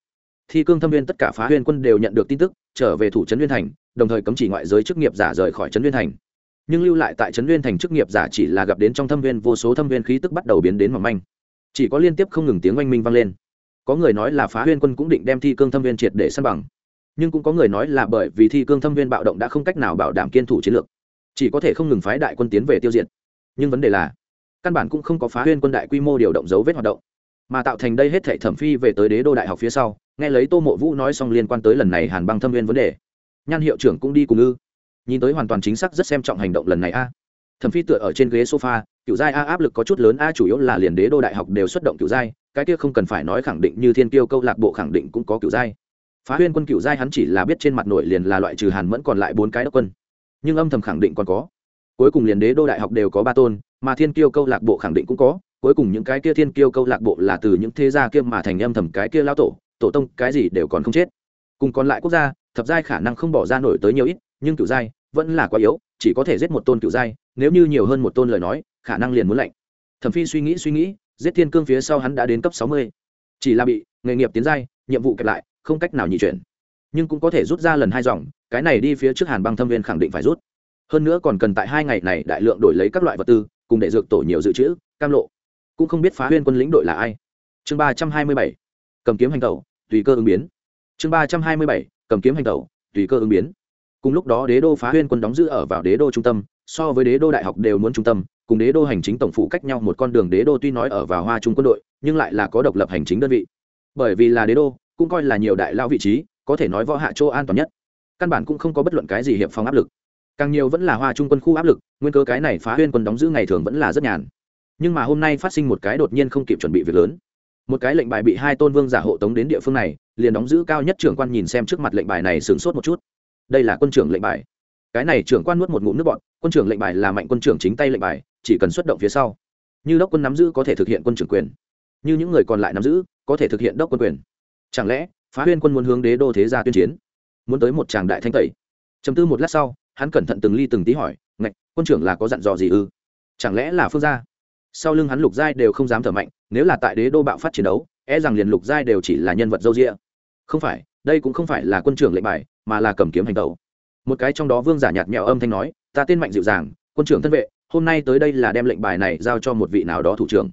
thi cương thâm viên tất cả phá huyên quân đều nhận được tin tức, trở về thủ trấn viên thành, đồng thời cấm chỉ ngoại giới chức nghiệp giả rời khỏi trấn viên thành. Nhưng lưu lại tại trấn viên thành chức nghiệp giả chỉ là gặp đến trong thâm viên, vô số thâm viên khí tức bắt đầu biến đến mỏng manh. Chỉ có liên tiếp không ngừng tiếng oanh minh vang lên có người nói là phá huyên quân cũng định đem thi cương thâm viên triệt để săn bằng. Nhưng cũng có người nói là bởi vì thi cương thâm viên bạo động đã không cách nào bảo đảm kiên thủ chiến lược, chỉ có thể không ngừng phái đại quân tiến về tiêu diệt. Nhưng vấn đề là, căn bản cũng không có phá huyên quân đại quy mô điều động dấu vết hoạt động, mà tạo thành đây hết thể thẩm phi về tới đế đô đại học phía sau, nghe lấy tô mộ vũ nói xong liên quan tới lần này hàn băng thâm viên vấn đề. Nhan hiệu trưởng cũng đi cùng ư. Nhìn tới hoàn toàn chính xác rất xem trọng hành động lần này a. Thẩm phi tựa ở trên ghế sofa, cựu giai a áp lực có chút lớn, a chủ yếu là liền đế đô đại học đều xuất động cựu giai cái kia không cần phải nói khẳng định như thiên kiêu câu lạc bộ khẳng định cũng có cựu giai. Phá huyên quân cựu giai hắn chỉ là biết trên mặt nổi liền là loại trừ hàn mẫn còn lại bốn cái đốc quân. Nhưng âm thầm khẳng định còn có. Cuối cùng liền đế đô đại học đều có ba tôn, mà thiên kiêu câu lạc bộ khẳng định cũng có. Cuối cùng những cái kia thiên kiêu câu lạc bộ là từ những thế gia kia mà thành âm thầm cái kia lao tổ tổ tông, cái gì đều còn không chết. Cùng còn lại quốc gia, thập giai khả năng không bỏ ra nổi tới nhiều ít, nhưng cựu giai vẫn là quá yếu, chỉ có thể giết một tôn cựu giai, nếu như nhiều hơn một tôn lời nói, khả năng liền muốn lạnh. Thẩm phi suy nghĩ suy nghĩ giết thiên cương phía sau hắn đã đến cấp sáu mươi. Chỉ là bị nghề nghiệp tiến giai, nhiệm vụ kẹp lại, không cách nào nhị chuyển. Nhưng cũng có thể rút ra lần hai dòng, cái này đi phía trước hàn băng thâm viên khẳng định phải rút. Hơn nữa còn cần tại hai ngày này đại lượng đổi lấy các loại vật tư, cùng để dược tổ nhiều dự trữ, cam lộ. Cũng không biết phá huyên quân lĩnh đội là ai. Chương ba trăm hai mươi bảy, cầm kiếm hành tẩu, tùy cơ ứng biến. Chương ba trăm hai mươi bảy, cầm kiếm hành tẩu, tùy cơ ứng biến. Cùng lúc đó đế đô phá huyên quân đóng giữ ở vào đế đô trung tâm, so với đế đô đại học đều muốn trung tâm cùng đế đô hành chính tổng phụ cách nhau một con đường đế đô tuy nói ở vào hoa trung quân đội, nhưng lại là có độc lập hành chính đơn vị. Bởi vì là đế đô, cũng coi là nhiều đại lao vị trí, có thể nói võ hạ châu an toàn nhất. Căn bản cũng không có bất luận cái gì hiệp phong áp lực. Càng nhiều vẫn là hoa trung quân khu áp lực, nguyên cơ cái này phá huyên quân đóng giữ ngày thường vẫn là rất nhàn. Nhưng mà hôm nay phát sinh một cái đột nhiên không kịp chuẩn bị việc lớn. Một cái lệnh bài bị hai tôn vương giả hộ tống đến địa phương này, liền đóng giữ cao nhất trưởng quan nhìn xem trước mặt lệnh bài này sửng sốt một chút. Đây là quân trưởng lệnh bài. Cái này trưởng quan nuốt một ngụm nước bọn quân trưởng lệnh bài là mạnh quân trưởng chính tay lệnh bài chỉ cần xuất động phía sau. Như đốc quân nắm giữ có thể thực hiện quân trưởng quyền. Như những người còn lại nắm giữ, có thể thực hiện đốc quân quyền. Chẳng lẽ, phá huyên quân muốn hướng đế đô thế gia tuyên chiến? Muốn tới một tràng đại thanh tẩy? Chấm tư một lát sau, hắn cẩn thận từng ly từng tí hỏi, ngạch, quân trưởng là có dặn dò gì ư? Chẳng lẽ là phương gia? Sau lưng hắn lục giai đều không dám thở mạnh, nếu là tại đế đô bạo phát chiến đấu e rằng liền lục giai đều chỉ là nhân vật dâu rịa không phải, đây cũng không phải là quân trưởng lệnh bài, mà là cầm kiếm hành tẩu. Một cái trong đó vương giả nhạt nhẽo âm thanh nói, ta tên mạnh dịu dàng, quân trưởng thân vệ hôm nay tới đây là đem lệnh bài này giao cho một vị nào đó thủ trưởng.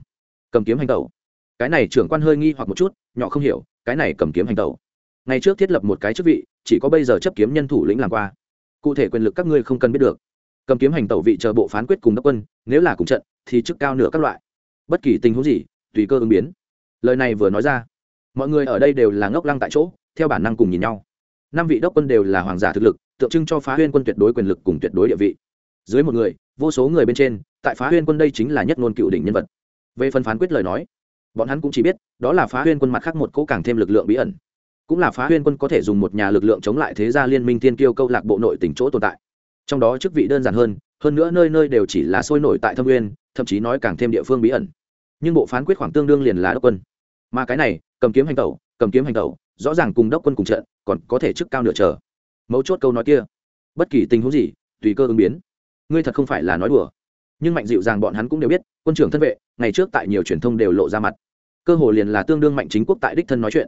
Cầm kiếm hành tẩu. Cái này trưởng quan hơi nghi hoặc một chút, nhỏ không hiểu, cái này cầm kiếm hành tẩu. Ngày trước thiết lập một cái chức vị, chỉ có bây giờ chấp kiếm nhân thủ lĩnh làm qua. Cụ thể quyền lực các ngươi không cần biết được. Cầm kiếm hành tẩu vị chờ bộ phán quyết cùng đốc quân, nếu là cùng trận, thì chức cao nửa các loại. Bất kỳ tình huống gì, tùy cơ ứng biến. Lời này vừa nói ra, mọi người ở đây đều là ngốc lăng tại chỗ, theo bản năng cùng nhìn nhau. Năm vị đốc quân đều là hoàng giả thực lực, tượng trưng cho phá huyên quân tuyệt đối quyền lực cùng tuyệt đối địa vị dưới một người, vô số người bên trên, tại phá huyên quân đây chính là nhất ngôn cựu đỉnh nhân vật. Về phần phán quyết lời nói, bọn hắn cũng chỉ biết, đó là phá huyên quân mặt khác một cố càng thêm lực lượng bí ẩn. Cũng là phá huyên quân có thể dùng một nhà lực lượng chống lại thế gia liên minh thiên kiêu câu lạc bộ nội tỉnh chỗ tồn tại. Trong đó chức vị đơn giản hơn hơn nữa nơi nơi đều chỉ là sôi nổi tại thâm uyên, thậm chí nói càng thêm địa phương bí ẩn. Nhưng bộ phán quyết khoảng tương đương liền là đốc quân. Mà cái này, cầm kiếm hành tẩu, cầm kiếm hành tẩu, rõ ràng cùng đốc quân cùng trận, còn có thể chức cao nửa chờ. Mấu chốt câu nói kia, bất kỳ tình huống gì, tùy cơ ứng biến ngươi thật không phải là nói đùa. Nhưng mạnh dịu rằng bọn hắn cũng đều biết, quân trưởng thân vệ, ngày trước tại nhiều truyền thông đều lộ ra mặt. Cơ hồ liền là tương đương mạnh chính quốc tại đích thân nói chuyện.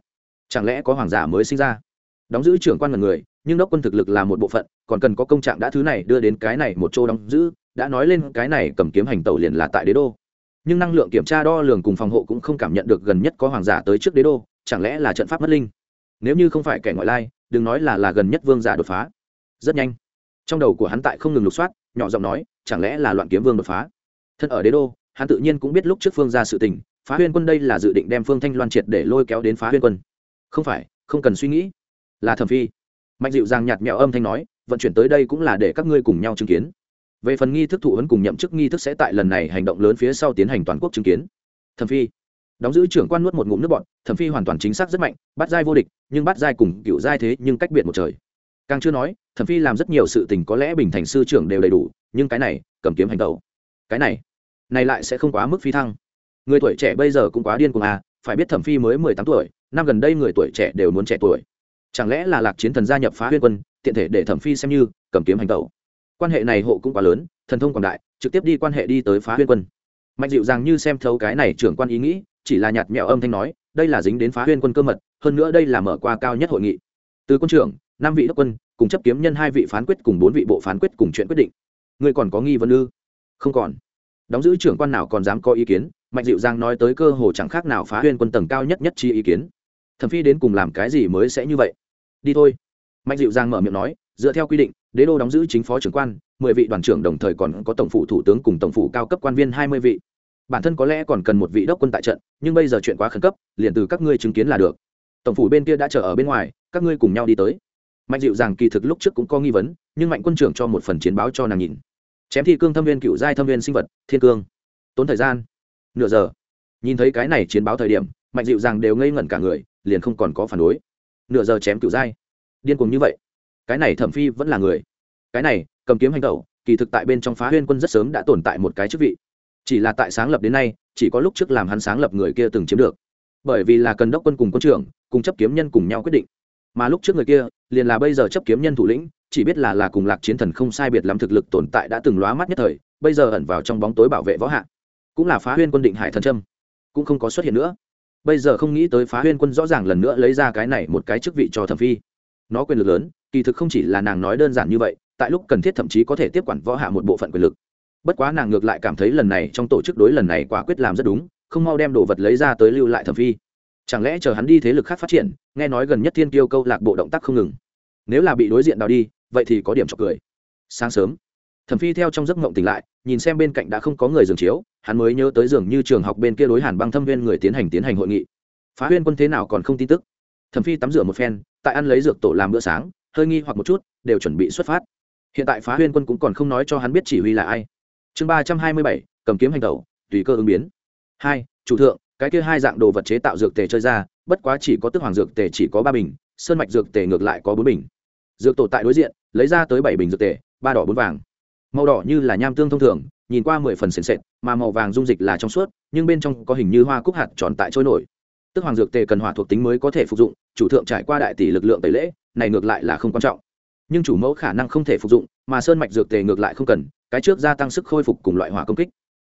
Chẳng lẽ có hoàng giả mới sinh ra? Đóng giữ trưởng quan ngần người, nhưng đốc quân thực lực là một bộ phận, còn cần có công trạng đã thứ này đưa đến cái này một chỗ đóng giữ, đã nói lên cái này cầm kiếm hành tẩu liền là tại đế đô. Nhưng năng lượng kiểm tra đo lường cùng phòng hộ cũng không cảm nhận được gần nhất có hoàng giả tới trước đế đô, chẳng lẽ là trận pháp mất linh? Nếu như không phải kẻ ngoại lai, đừng nói là là gần nhất vương giả đột phá. Rất nhanh. Trong đầu của hắn tại không ngừng lục soát nhỏ giọng nói, chẳng lẽ là loạn kiếm vương đột phá? Thân ở đế đô, hắn tự nhiên cũng biết lúc trước phương ra sự tình, phá huyên quân đây là dự định đem phương thanh loan triệt để lôi kéo đến phá huyên quân. Không phải, không cần suy nghĩ. Là thẩm phi. Mạnh dịu giang nhạt mẹo âm thanh nói, vận chuyển tới đây cũng là để các ngươi cùng nhau chứng kiến. Về phần nghi thức thụ huấn cùng nhậm chức nghi thức sẽ tại lần này hành động lớn phía sau tiến hành toàn quốc chứng kiến. Thẩm phi. Đóng giữ trưởng quan nuốt một ngụm nước bọn thẩm phi hoàn toàn chính xác rất mạnh, bắt giai vô địch, nhưng bắt giai cùng cựu giai thế nhưng cách biệt một trời càng chưa nói, thẩm phi làm rất nhiều sự tình có lẽ bình thành sư trưởng đều đầy đủ, nhưng cái này, cầm kiếm hành tẩu. Cái này này lại sẽ không quá mức phi thăng. Người tuổi trẻ bây giờ cũng quá điên cuồng à phải biết thẩm phi mới mười tám tuổi, năm gần đây người tuổi trẻ đều muốn trẻ tuổi. Chẳng lẽ là lạc chiến thần gia nhập phá huyên quân, tiện thể để thẩm phi xem như, cầm kiếm hành tẩu? Quan hệ này hộ cũng quá lớn, thần thông quảng đại, trực tiếp đi quan hệ đi tới phá huyên quân. Mạnh dịu dàng như xem thấu cái này trưởng quan ý nghĩ, chỉ là nhạt mẹo âm thanh nói, đây là dính đến phá huyên quân cơ mật, hơn nữa đây là mở qua cao nhất hội nghị. Từ quân trưởng năm vị đốc quân, cùng chấp kiếm nhân hai vị phán quyết cùng bốn vị bộ phán quyết cùng chuyện quyết định. Ngươi còn có nghi vấn ư? Không còn. Đóng giữ trưởng quan nào còn dám có ý kiến? Mạnh dịu giang nói tới cơ hồ chẳng khác nào phá huyên quân tầng cao nhất nhất chi ý kiến. Thẩm phi đến cùng làm cái gì mới sẽ như vậy? Đi thôi. Mạnh dịu giang mở miệng nói, dựa theo quy định, đế đô đóng giữ chính phó trưởng quan, mười vị đoàn trưởng đồng thời còn có tổng phụ thủ tướng cùng tổng phụ cao cấp quan viên hai mươi vị. Bản thân có lẽ còn cần một vị đốc quân tại trận, nhưng bây giờ chuyện quá khẩn cấp, liền từ các ngươi chứng kiến là được. Tổng phủ bên kia đã chờ ở bên ngoài, các ngươi cùng nhau đi tới mạnh dịu rằng kỳ thực lúc trước cũng có nghi vấn, nhưng mạnh quân trưởng cho một phần chiến báo cho nàng nhìn. Chém thi cương thâm viên cựu giai thâm viên sinh vật, thiên cương. Tốn thời gian. Nửa giờ. Nhìn thấy cái này chiến báo thời điểm, mạnh dịu rằng đều ngây ngẩn cả người, liền không còn có phản đối. Nửa giờ chém cựu giai. Điên cùng như vậy. Cái này thẩm phi vẫn là người. Cái này, cầm kiếm hành tẩu, kỳ thực tại bên trong phá huyên quân rất sớm đã tồn tại một cái chức vị. Chỉ là tại sáng lập đến nay, chỉ có lúc trước làm hắn sáng lập người kia từng chiếm được. Bởi vì là cần đốc quân cùng quân trưởng, cùng chấp kiếm nhân cùng nhau quyết định mà lúc trước người kia liền là bây giờ chấp kiếm nhân thủ lĩnh, chỉ biết là là cùng lạc chiến thần không sai biệt lắm thực lực tồn tại đã từng lóa mắt nhất thời, bây giờ ẩn vào trong bóng tối bảo vệ võ hạ. Cũng là phá huyên quân định hải thần trâm, cũng không có xuất hiện nữa. Bây giờ không nghĩ tới phá huyên quân rõ ràng lần nữa lấy ra cái này một cái chức vị cho thẩm phi. Nó quyền lực lớn, kỳ thực không chỉ là nàng nói đơn giản như vậy, tại lúc cần thiết thậm chí có thể tiếp quản võ hạ một bộ phận quyền lực. Bất quá nàng ngược lại cảm thấy lần này trong tổ chức đối lần này quả quyết làm rất đúng, không mau đem đồ vật lấy ra tới lưu lại thẩm phi chẳng lẽ chờ hắn đi thế lực khác phát triển, nghe nói gần nhất thiên tiêu câu lạc bộ động tác không ngừng. Nếu là bị đối diện đào đi, vậy thì có điểm chọc cười. Sáng sớm, thẩm phi theo trong giấc mộng tỉnh lại, nhìn xem bên cạnh đã không có người giường chiếu, hắn mới nhớ tới giường như trường học bên kia đối hàn băng thâm viên người tiến hành tiến hành hội nghị. Phá huyên quân thế nào còn không tin tức. Thẩm phi tắm rửa một phen, tại ăn lấy dược tổ làm bữa sáng, hơi nghi hoặc một chút, đều chuẩn bị xuất phát. Hiện tại phá huyên quân cũng còn không nói cho hắn biết chỉ huy là ai. Chương ba trăm hai mươi bảy, cầm kiếm hành tẩu, tùy cơ ứng biến. Hai, chủ thượng cái kia hai dạng đồ vật chế tạo dược tề chơi ra, bất quá chỉ có tức hoàng dược tề chỉ có ba bình, sơn mạch dược tề ngược lại có bốn bình. Dược tổ tại đối diện, lấy ra tới bảy bình dược tề, ba đỏ bốn vàng. Màu đỏ như là nham tương thông thường, nhìn qua mười phần sền sệt, mà màu vàng dung dịch là trong suốt, nhưng bên trong có hình như hoa cúc hạt tròn tại trôi nổi. Tức hoàng dược tề cần hỏa thuộc tính mới có thể phục dụng, chủ thượng trải qua đại tỷ lực lượng tẩy lễ, này ngược lại là không quan trọng. Nhưng chủ mẫu khả năng không thể phục dụng, mà sơn mạch dược tề ngược lại không cần, cái trước gia tăng sức khôi phục cùng loại hỏa công kích,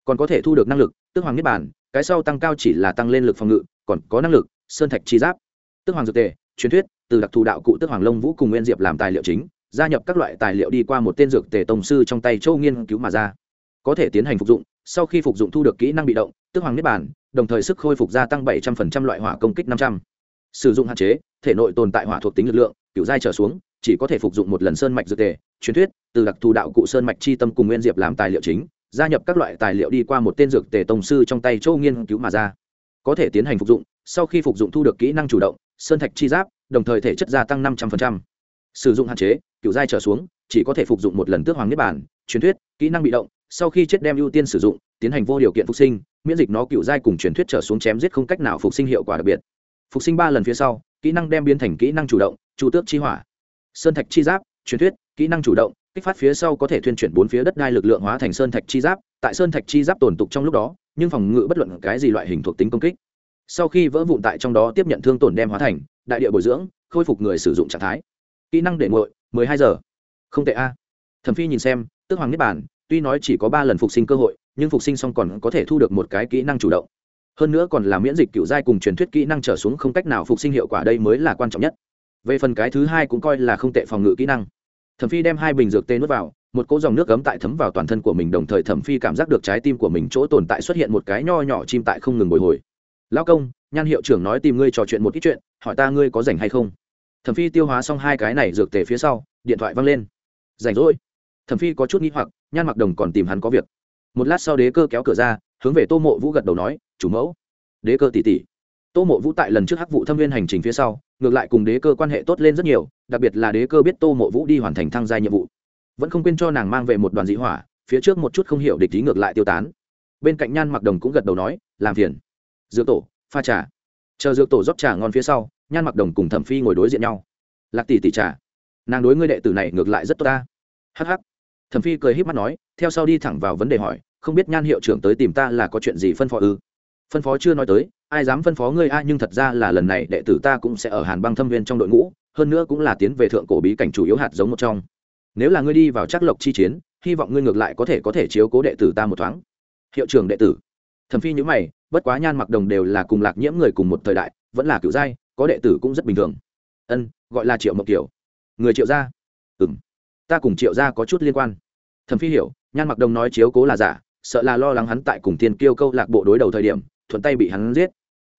còn có thể thu được năng lực, tức hoàng niết bàn cái sau tăng cao chỉ là tăng lên lực phòng ngự, còn có năng lực, sơn thạch chi giáp. Tức hoàng dược tề, truyền thuyết, từ đặc thù đạo cụ tức hoàng long vũ cùng nguyên diệp làm tài liệu chính, gia nhập các loại tài liệu đi qua một tên dược tề tổng sư trong tay châu nghiên cứu mà ra. Có thể tiến hành phục dụng, sau khi phục dụng thu được kỹ năng bị động, tức hoàng niết bàn, đồng thời sức khôi phục gia tăng bảy trăm linh loại hỏa công kích năm trăm. Sử dụng hạn chế, thể nội tồn tại hỏa thuộc tính lực lượng cựu giai trở xuống, chỉ có thể phục dụng một lần sơn mạch dược tề, truyền thuyết, từ đặc thù đạo cụ sơn mạch chi tâm cùng nguyên diệp làm tài liệu chính gia nhập các loại tài liệu đi qua một tên dược tề tổng sư trong tay châu nghiên cứu mà ra. Có thể tiến hành phục dụng, sau khi phục dụng thu được kỹ năng chủ động, sơn thạch chi giáp, đồng thời thể chất gia tăng năm trăm linh sử dụng hạn chế cựu giai trở xuống, chỉ có thể phục dụng một lần tước hoàng niết bản truyền thuyết, kỹ năng bị động, sau khi chết đem ưu tiên sử dụng, tiến hành vô điều kiện phục sinh, miễn dịch nó cựu giai cùng truyền thuyết trở xuống chém giết không cách nào phục sinh hiệu quả đặc biệt. Phục sinh ba lần phía sau, kỹ năng đem biến thành kỹ năng chủ động chủ tước chi hỏa. Sơn thạch chi giáp, truyền thuyết, kỹ năng chủ động kích phát phía sau có thể thuyên chuyển bốn phía đất đai lực lượng hóa thành sơn thạch chi giáp, tại sơn thạch chi giáp tồn tục trong lúc đó, nhưng phòng ngự bất luận cái gì loại hình thuộc tính công kích. Sau khi vỡ vụn tại trong đó tiếp nhận thương tổn đem hóa thành, đại địa bồi dưỡng, khôi phục người sử dụng trạng thái. Kỹ năng để ngội mười hai giờ. Không tệ a. Thẩm phi nhìn xem tước hoàng niết bản tuy nói chỉ có ba lần phục sinh cơ hội, nhưng phục sinh xong còn có thể thu được một cái kỹ năng chủ động. Hơn nữa còn là miễn dịch cựu giai cùng truyền thuyết kỹ năng trở xuống không cách nào phục sinh hiệu quả đây mới là quan trọng nhất. Về phần cái thứ hai cũng coi là không tệ phòng ngự kỹ năng thẩm phi đem hai bình dược tê nuốt vào, một cỗ dòng nước cấm tại thấm vào toàn thân của mình, đồng thời thẩm phi cảm giác được trái tim của mình chỗ tồn tại xuất hiện một cái nho nhỏ chim tại không ngừng bồi hồi. Lao công, nhan hiệu trưởng nói tìm ngươi trò chuyện một ít chuyện, hỏi ta ngươi có rảnh hay không? Thẩm phi tiêu hóa xong hai cái này dược tề phía sau, điện thoại văng lên. Rảnh rỗi. Thẩm phi có chút nghĩ hoặc, nhan mặc đồng còn tìm hắn có việc. Một lát sau đế cơ kéo cửa ra, hướng về tô mộ vũ gật đầu nói, chủ mẫu. Đế cơ tỉ tỉ tô mộ vũ tại lần trước hắc vụ thâm viên hành trình phía sau, ngược lại cùng đế cơ quan hệ tốt lên rất nhiều, đặc biệt là đế cơ biết tô mộ vũ đi hoàn thành thăng gia nhiệm vụ. Vẫn không quên cho nàng mang về một đoàn dị hỏa, phía trước một chút không hiểu địch ý ngược lại tiêu tán. Bên cạnh nhan mặc đồng cũng gật đầu nói, làm phiền. Dược tổ, pha trà. Chờ dược tổ rót trà ngon phía sau, nhan mặc đồng cùng thẩm phi ngồi đối diện nhau. Lạc tỷ tỷ trà. Nàng đối ngươi đệ tử này ngược lại rất tốt ta. Hh thẩm phi cười h í p mắt nói, theo sau đi thẳng vào vấn đề hỏi, không biết nhan hiệu trưởng tới tìm ta là có chuyện gì phân phó ư? Phân phó chưa nói tới, ai dám phân phó ngươi a, nhưng thật ra là lần này đệ tử ta cũng sẽ ở hàn băng thâm viên trong đội ngũ, hơn nữa cũng là tiến về thượng cổ bí cảnh chủ yếu hạt giống một trong. Nếu là ngươi đi vào chắc lộc chi chiến, hy vọng ngươi ngược lại có thể có thể chiếu cố đệ tử ta một thoáng. Hiệu trưởng đệ tử. Thẩm phi nhữ mày, bất quá nhan mặc đồng đều là cùng lạc nhiễm người cùng một thời đại, vẫn là cựu giai có đệ tử cũng rất bình thường. Ân, gọi là triệu mộc kiểu người triệu gia? Ừ m ta cùng triệu gia có chút liên quan. Thẩm phi hiểu, nhan mặc đồng nói chiếu cố là giả, sợ là lo lắng hắn tại cùng tiền kiêu câu lạc bộ đối đầu thời điểm thuận tay bị hắn giết.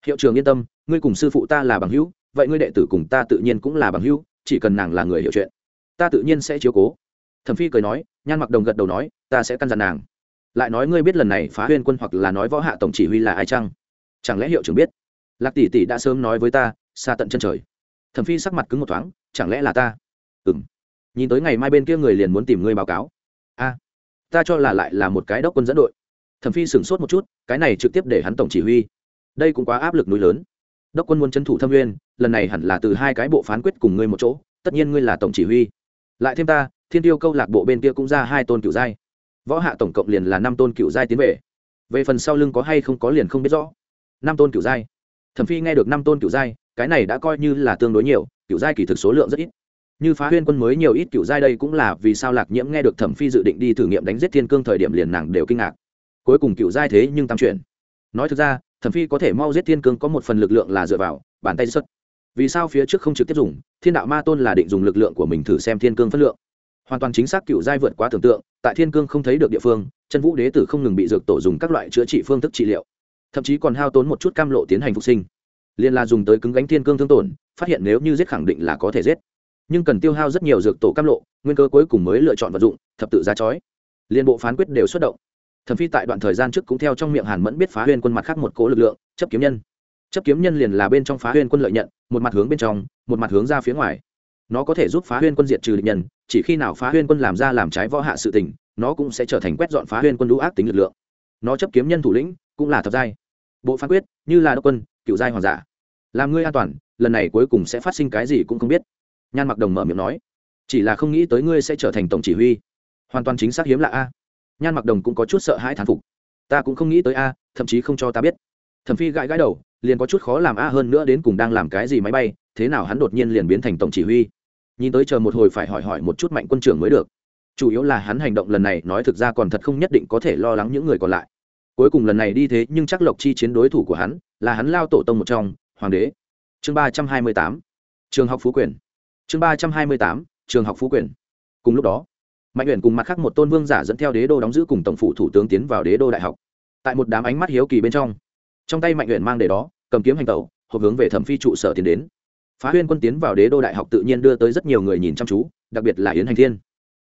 Hiệu trưởng yên tâm, ngươi cùng sư phụ ta là bằng hữu, vậy ngươi đệ tử cùng ta tự nhiên cũng là bằng hữu, chỉ cần nàng là người hiểu chuyện, ta tự nhiên sẽ chiếu cố. Thẩm phi cười nói, nhan mặc đồng gật đầu nói, ta sẽ căn dặn nàng. Lại nói ngươi biết lần này phá huyên quân hoặc là nói võ hạ tổng chỉ huy là ai chăng? Chẳng lẽ hiệu trưởng biết? Lạc tỷ tỷ đã sớm nói với ta, xa tận chân trời. Thẩm phi sắc mặt cứng một thoáng, chẳng lẽ là ta? Ừ m nhìn tới ngày mai bên kia người liền muốn tìm ngươi báo cáo. A, ta cho là lại là một cái đốc quân dẫn đội thẩm phi sửng sốt một chút, cái này trực tiếp để hắn tổng chỉ huy. Đây cũng quá áp lực núi lớn. Đốc quân muốn tranh thủ thâm nguyên, lần này hẳn là từ hai cái bộ phán quyết cùng ngươi một chỗ, tất nhiên ngươi là tổng chỉ huy. Lại thêm ta, thiên tiêu câu lạc bộ bên kia cũng ra hai tôn cựu giai. Võ hạ tổng cộng liền là năm tôn cựu giai tiến về. Về phần sau lưng có hay không có liền không biết rõ. Năm tôn cựu giai. Thẩm phi nghe được năm tôn cựu giai, cái này đã coi như là tương đối nhiều, cựu giai kỳ thực số lượng rất ít. Như phá huyên quân mới nhiều ít cựu giai đây cũng là vì sao lạc nhiễm nghe được thẩm phi dự định đi thử nghiệm đánh giết thiên cương thời điểm liền nàng đều kinh ngạc cuối cùng cựu giai thế nhưng tam chuyển. Nói thực ra, thẩm phi có thể mau giết thiên cương có một phần lực lượng là dựa vào bàn tay xuất. Vì sao phía trước không trực tiếp dùng, thiên đạo ma tôn là định dùng lực lượng của mình thử xem thiên cương phất lượng. Hoàn toàn chính xác cựu giai vượt quá tưởng tượng, tại thiên cương không thấy được địa phương, chân vũ đế tử không ngừng bị dược tổ dùng các loại chữa trị phương thức trị liệu. Thậm chí còn hao tốn một chút cam lộ tiến hành phục sinh. Liên là dùng tới cứng gánh thiên cương thương tổn, phát hiện nếu như giết khẳng định là có thể giết. Nhưng cần tiêu hao rất nhiều dược tổ cam lộ, nguyên cơ cuối cùng mới lựa chọn vật dụng, thập tự giá chói. Liên bộ phán quyết đều xuất động thẩm phi tại đoạn thời gian trước cũng theo trong miệng hàn mẫn biết phá huyên quân mặt khác một cố lực lượng, chấp kiếm nhân. Chấp kiếm nhân liền là bên trong phá huyên quân lợi nhận, một mặt hướng bên trong, một mặt hướng ra phía ngoài. Nó có thể giúp phá huyên quân diệt trừ địch nhân, chỉ khi nào phá huyên quân làm ra làm trái võ hạ sự tình, nó cũng sẽ trở thành quét dọn phá huyên quân lũ ác tính lực lượng. Nó chấp kiếm nhân thủ lĩnh cũng là thập giai. Bộ phán quyết, như là đốc quân, cựu giai hoàng giả. Làm ngươi an toàn, lần này cuối cùng sẽ phát sinh cái gì cũng không biết. Nhan mặc đồng mở miệng nói, chỉ là không nghĩ tới ngươi sẽ trở thành tổng chỉ huy. Hoàn toàn chính xác hiếm là a nhan mặc đồng cũng có chút sợ hãi thán phục. Ta cũng không nghĩ tới a, thậm chí không cho ta biết. Thẩm phi gãi gãi đầu, liền có chút khó làm a hơn nữa đến cùng đang làm cái gì máy bay, thế nào hắn đột nhiên liền biến thành tổng chỉ huy. Nhìn tới chờ một hồi phải hỏi hỏi một chút mạnh quân trưởng mới được. Chủ yếu là hắn hành động lần này nói thực ra còn thật không nhất định có thể lo lắng những người còn lại. Cuối cùng lần này đi thế nhưng chắc lộc chi chiến đối thủ của hắn, là hắn lao tổ tông một trong, hoàng đế. Chương ba trăm hai mươi tám, trường học phú quyền. Chương ba trăm hai mươi tám, trường học phú quyền. Cùng lúc đó mạnh nguyện cùng mặt khác một tôn vương giả dẫn theo đế đô đóng giữ cùng tổng phủ thủ tướng tiến vào đế đô đại học. Tại một đám ánh mắt hiếu kỳ bên trong trong tay mạnh nguyện mang để đó, cầm kiếm hành tẩu, hộp hướng về thẩm phi trụ sở tiến đến. Phá huyên quân tiến vào đế đô đại học tự nhiên đưa tới rất nhiều người nhìn chăm chú, đặc biệt là yến hành thiên.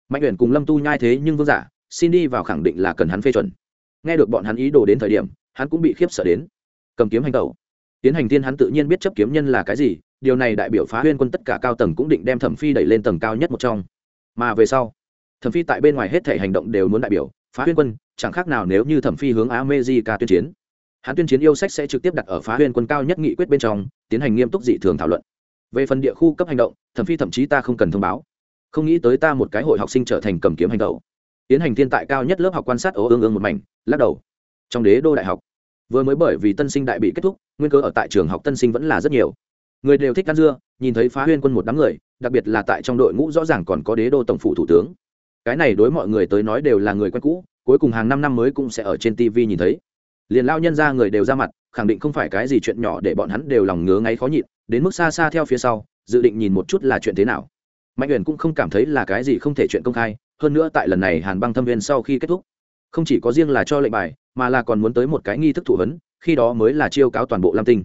Mạnh uyển cùng lâm tu nhai thế nhưng vương giả, xin đi vào khẳng định là cần hắn phê chuẩn. Nghe được bọn hắn ý đồ đến thời điểm, hắn cũng bị khiếp sợ đến. Cầm kiếm hành tẩu. Tiến hành Thiên hắn tự nhiên biết chấp kiếm nhân là cái gì, điều này đại biểu phá huyên quân tất cả cao tầng cũng định đem thẩm phi đẩy lên tầng cao nhất một trong. Mà về sau thẩm phi tại bên ngoài hết thể hành động đều muốn đại biểu, phá huyên quân, chẳng khác nào nếu như thẩm phi hướng amejica tuyên chiến. Hắn tuyên chiến yêu sách sẽ trực tiếp đặt ở phá huyên quân cao nhất nghị quyết bên trong, tiến hành nghiêm túc dị thường thảo luận. Về phần địa khu cấp hành động, thẩm phi thậm chí ta không cần thông báo. Không nghĩ tới ta một cái hội học sinh trở thành cầm kiếm hành động tiến hành thiên tại cao nhất lớp học quan sát ố ương ương một mảnh, lắc đầu. Trong đế đô đại học, vừa mới bởi vì tân sinh đại bị kết thúc, nguyên cơ ở tại trường học tân sinh vẫn là rất nhiều. Người đều thích ăn dưa, nhìn thấy phá huyên quân một đám người, đặc biệt là tại trong đội ngũ rõ ràng còn có đế đô tổng phủ thủ tướng cái này đối mọi người tới nói đều là người quen cũ, cuối cùng hàng năm năm mới cũng sẽ ở trên tv nhìn thấy. Liền lao nhân ra người đều ra mặt, khẳng định không phải cái gì chuyện nhỏ để bọn hắn đều lòng ngứa ngáy khó nhịn, đến mức xa xa theo phía sau, dự định nhìn một chút là chuyện thế nào. Mạnh huyền cũng không cảm thấy là cái gì không thể chuyện công khai, hơn nữa tại lần này hàn băng thâm viên sau khi kết thúc, không chỉ có riêng là cho lệnh bài, mà là còn muốn tới một cái nghi thức thụ vấn khi đó mới là chiêu cáo toàn bộ lam tinh.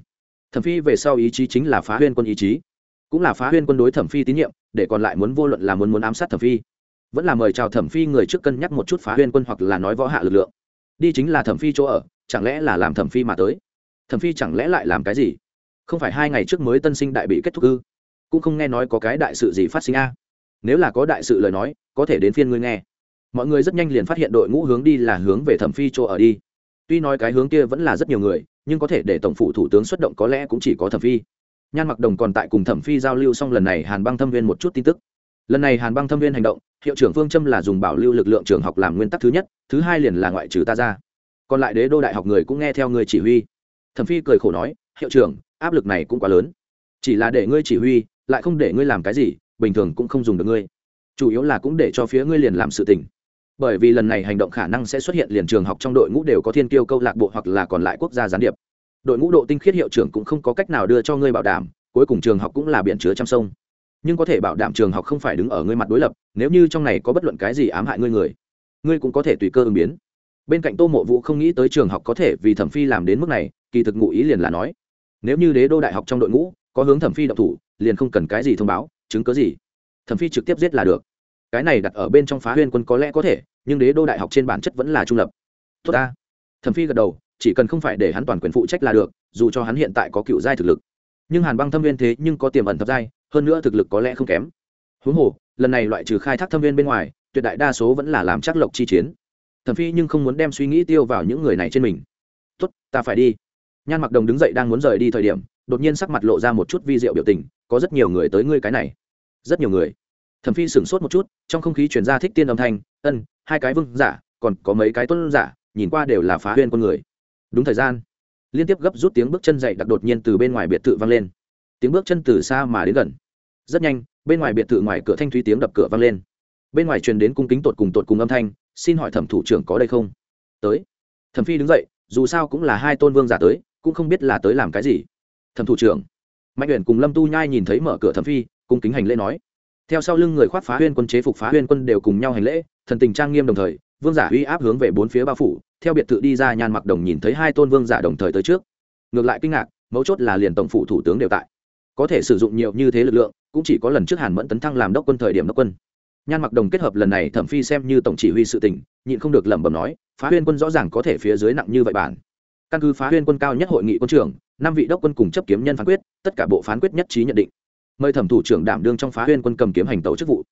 Thẩm phi về sau ý chí chính là phá huyên quân ý chí, cũng là phá huyên quân đối thẩm phi tín nhiệm, để còn lại muốn vô luận là muốn muốn ám sát thẩm phi vẫn là mời chào thẩm phi người trước cân nhắc một chút phá huyên quân hoặc là nói võ hạ lực lượng. Đi chính là thẩm phi chỗ ở, chẳng lẽ là làm thẩm phi mà tới? Thẩm phi chẳng lẽ lại làm cái gì? Không phải hai ngày trước mới tân sinh đại bị kết thúc ư? Cũng không nghe nói có cái đại sự gì phát sinh a. Nếu là có đại sự lời nói, có thể đến phiên ngươi nghe. Mọi người rất nhanh liền phát hiện đội ngũ hướng đi là hướng về thẩm phi chỗ ở đi. Tuy nói cái hướng kia vẫn là rất nhiều người, nhưng có thể để tổng phủ thủ tướng xuất động có lẽ cũng chỉ có thẩm phi. Nhan mặc đồng còn tại cùng thẩm phi giao lưu xong lần này hàn băng thâm viên một chút tin tức lần này hàn băng thâm viên hành động, hiệu trưởng phương châm là dùng bảo lưu lực lượng trường học làm nguyên tắc thứ nhất, thứ hai liền là ngoại trừ ta ra. Còn lại đế đô đại học người cũng nghe theo người chỉ huy. Thẩm phi cười khổ nói, hiệu trưởng, áp lực này cũng quá lớn. Chỉ là để ngươi chỉ huy, lại không để ngươi làm cái gì, bình thường cũng không dùng được ngươi. Chủ yếu là cũng để cho phía ngươi liền làm sự tình. Bởi vì lần này hành động khả năng sẽ xuất hiện liền trường học trong đội ngũ đều có thiên tiêu câu lạc bộ hoặc là còn lại quốc gia gián điệp. Đội ngũ độ tinh khiết hiệu trưởng cũng không có cách nào đưa cho ngươi bảo đảm, cuối cùng trường học cũng là biển chứa trăm sông nhưng có thể bảo đảm trường học không phải đứng ở ngươi mặt đối lập, nếu như trong này có bất luận cái gì ám hại ngươi người, ngươi cũng có thể tùy cơ ứng biến. Bên cạnh tô mộ vũ không nghĩ tới trường học có thể vì thẩm phi làm đến mức này, kỳ thực ngụ ý liền là nói, nếu như đế đô đại học trong đội ngũ có hướng thẩm phi độc thủ, liền không cần cái gì thông báo, chứng cớ gì. Thẩm phi trực tiếp giết là được. Cái này đặt ở bên trong phá huyên quân có lẽ có thể, nhưng đế đô đại học trên bản chất vẫn là trung lập. Tốt ta. Thẩm phi gật đầu, chỉ cần không phải để hắn toàn quyền phụ trách là được, dù cho hắn hiện tại có cựu giai thực lực. Nhưng hàn băng thâm viên thế nhưng có tiềm ẩn thập giai hơn nữa thực lực có lẽ không kém. Huống hồ, lần này loại trừ khai thác thâm viên bên ngoài, tuyệt đại đa số vẫn là làm chắc lộc chi chiến. Thẩm phi nhưng không muốn đem suy nghĩ tiêu vào những người này trên mình. Tốt, ta phải đi. Nhan mặc đồng đứng dậy đang muốn rời đi thời điểm, đột nhiên sắc mặt lộ ra một chút vi diệu biểu tình, có rất nhiều người tới ngươi cái này. Rất nhiều người? Thẩm phi sửng sốt một chút, trong không khí chuyển ra thích tiên âm thanh, ân, hai cái vương giả, còn có mấy cái tuân giả, nhìn qua đều là phá huyên con người. Đúng thời gian, liên tiếp gấp rút tiếng bước chân dậy đặc đột nhiên từ bên ngoài biệt thự vang lên. Tiếng bước chân từ xa mà đến gần rất nhanh, bên ngoài biệt thự ngoài cửa thanh thúy tiếng đập cửa vang lên. Bên ngoài truyền đến cung kính tột cùng tột cùng âm thanh, xin hỏi thẩm thủ trưởng có đây không? Tới. Thẩm phi đứng dậy, dù sao cũng là hai tôn vương giả tới, cũng không biết là tới làm cái gì. Thẩm thủ trưởng. Mạnh uyển cùng lâm tu nhai nhìn thấy mở cửa thẩm phi, cung kính hành lễ nói. Theo sau lưng người khoác phá huyên quân chế phục phá huyên quân đều cùng nhau hành lễ, thần tình trang nghiêm đồng thời, vương giả uy áp hướng về bốn phía bao phủ, theo biệt thự đi ra nhàn mặc đồng nhìn thấy hai tôn vương giả đồng thời tới trước. Ngược lại kinh ngạc, mấu chốt là liền tổng phụ thủ tướng đều tại có thể sử dụng nhiều như thế lực lượng, cũng chỉ có lần trước hàn mẫn tấn thăng làm đốc quân thời điểm đốc quân. Nhan mặc đồng kết hợp lần này thẩm phi xem như tổng chỉ huy sự tỉnh nhịn không được lẩm bẩm nói, phá huyên quân rõ ràng có thể phía dưới nặng như vậy bản. Căn cứ phá huyên quân cao nhất hội nghị quân trưởng, năm vị đốc quân cùng chấp kiếm nhân phán quyết, tất cả bộ phán quyết nhất trí nhận định. Mời thẩm thủ trưởng đảm đương trong phá huyên quân cầm kiếm hành tấu chức vụ.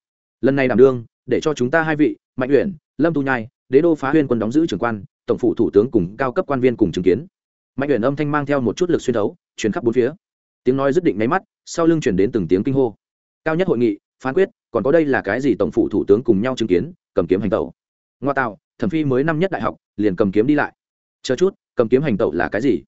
Lần này đảm đương, để cho chúng ta hai vị, mạnh uyển, lâm tu nhai, đế đô phá huyên quân đóng giữ trưởng quan, tổng phủ thủ tướng cùng cao cấp quan viên cùng chứng kiến. Mạnh uyển âm thanh mang theo một chút lực xuyên thấu chuyến khắp bốn phía tiếng nói dứt định máy mắt, sau lưng chuyển đến từng tiếng kinh hô. Cao nhất hội nghị, phán quyết, còn có đây là cái gì tổng phủ thủ tướng cùng nhau chứng kiến, cầm kiếm hành tẩu. Ngoa tạo, thẩm phi mới năm nhất đại học, liền cầm kiếm đi lại. Chờ chút, cầm kiếm hành tẩu là cái gì?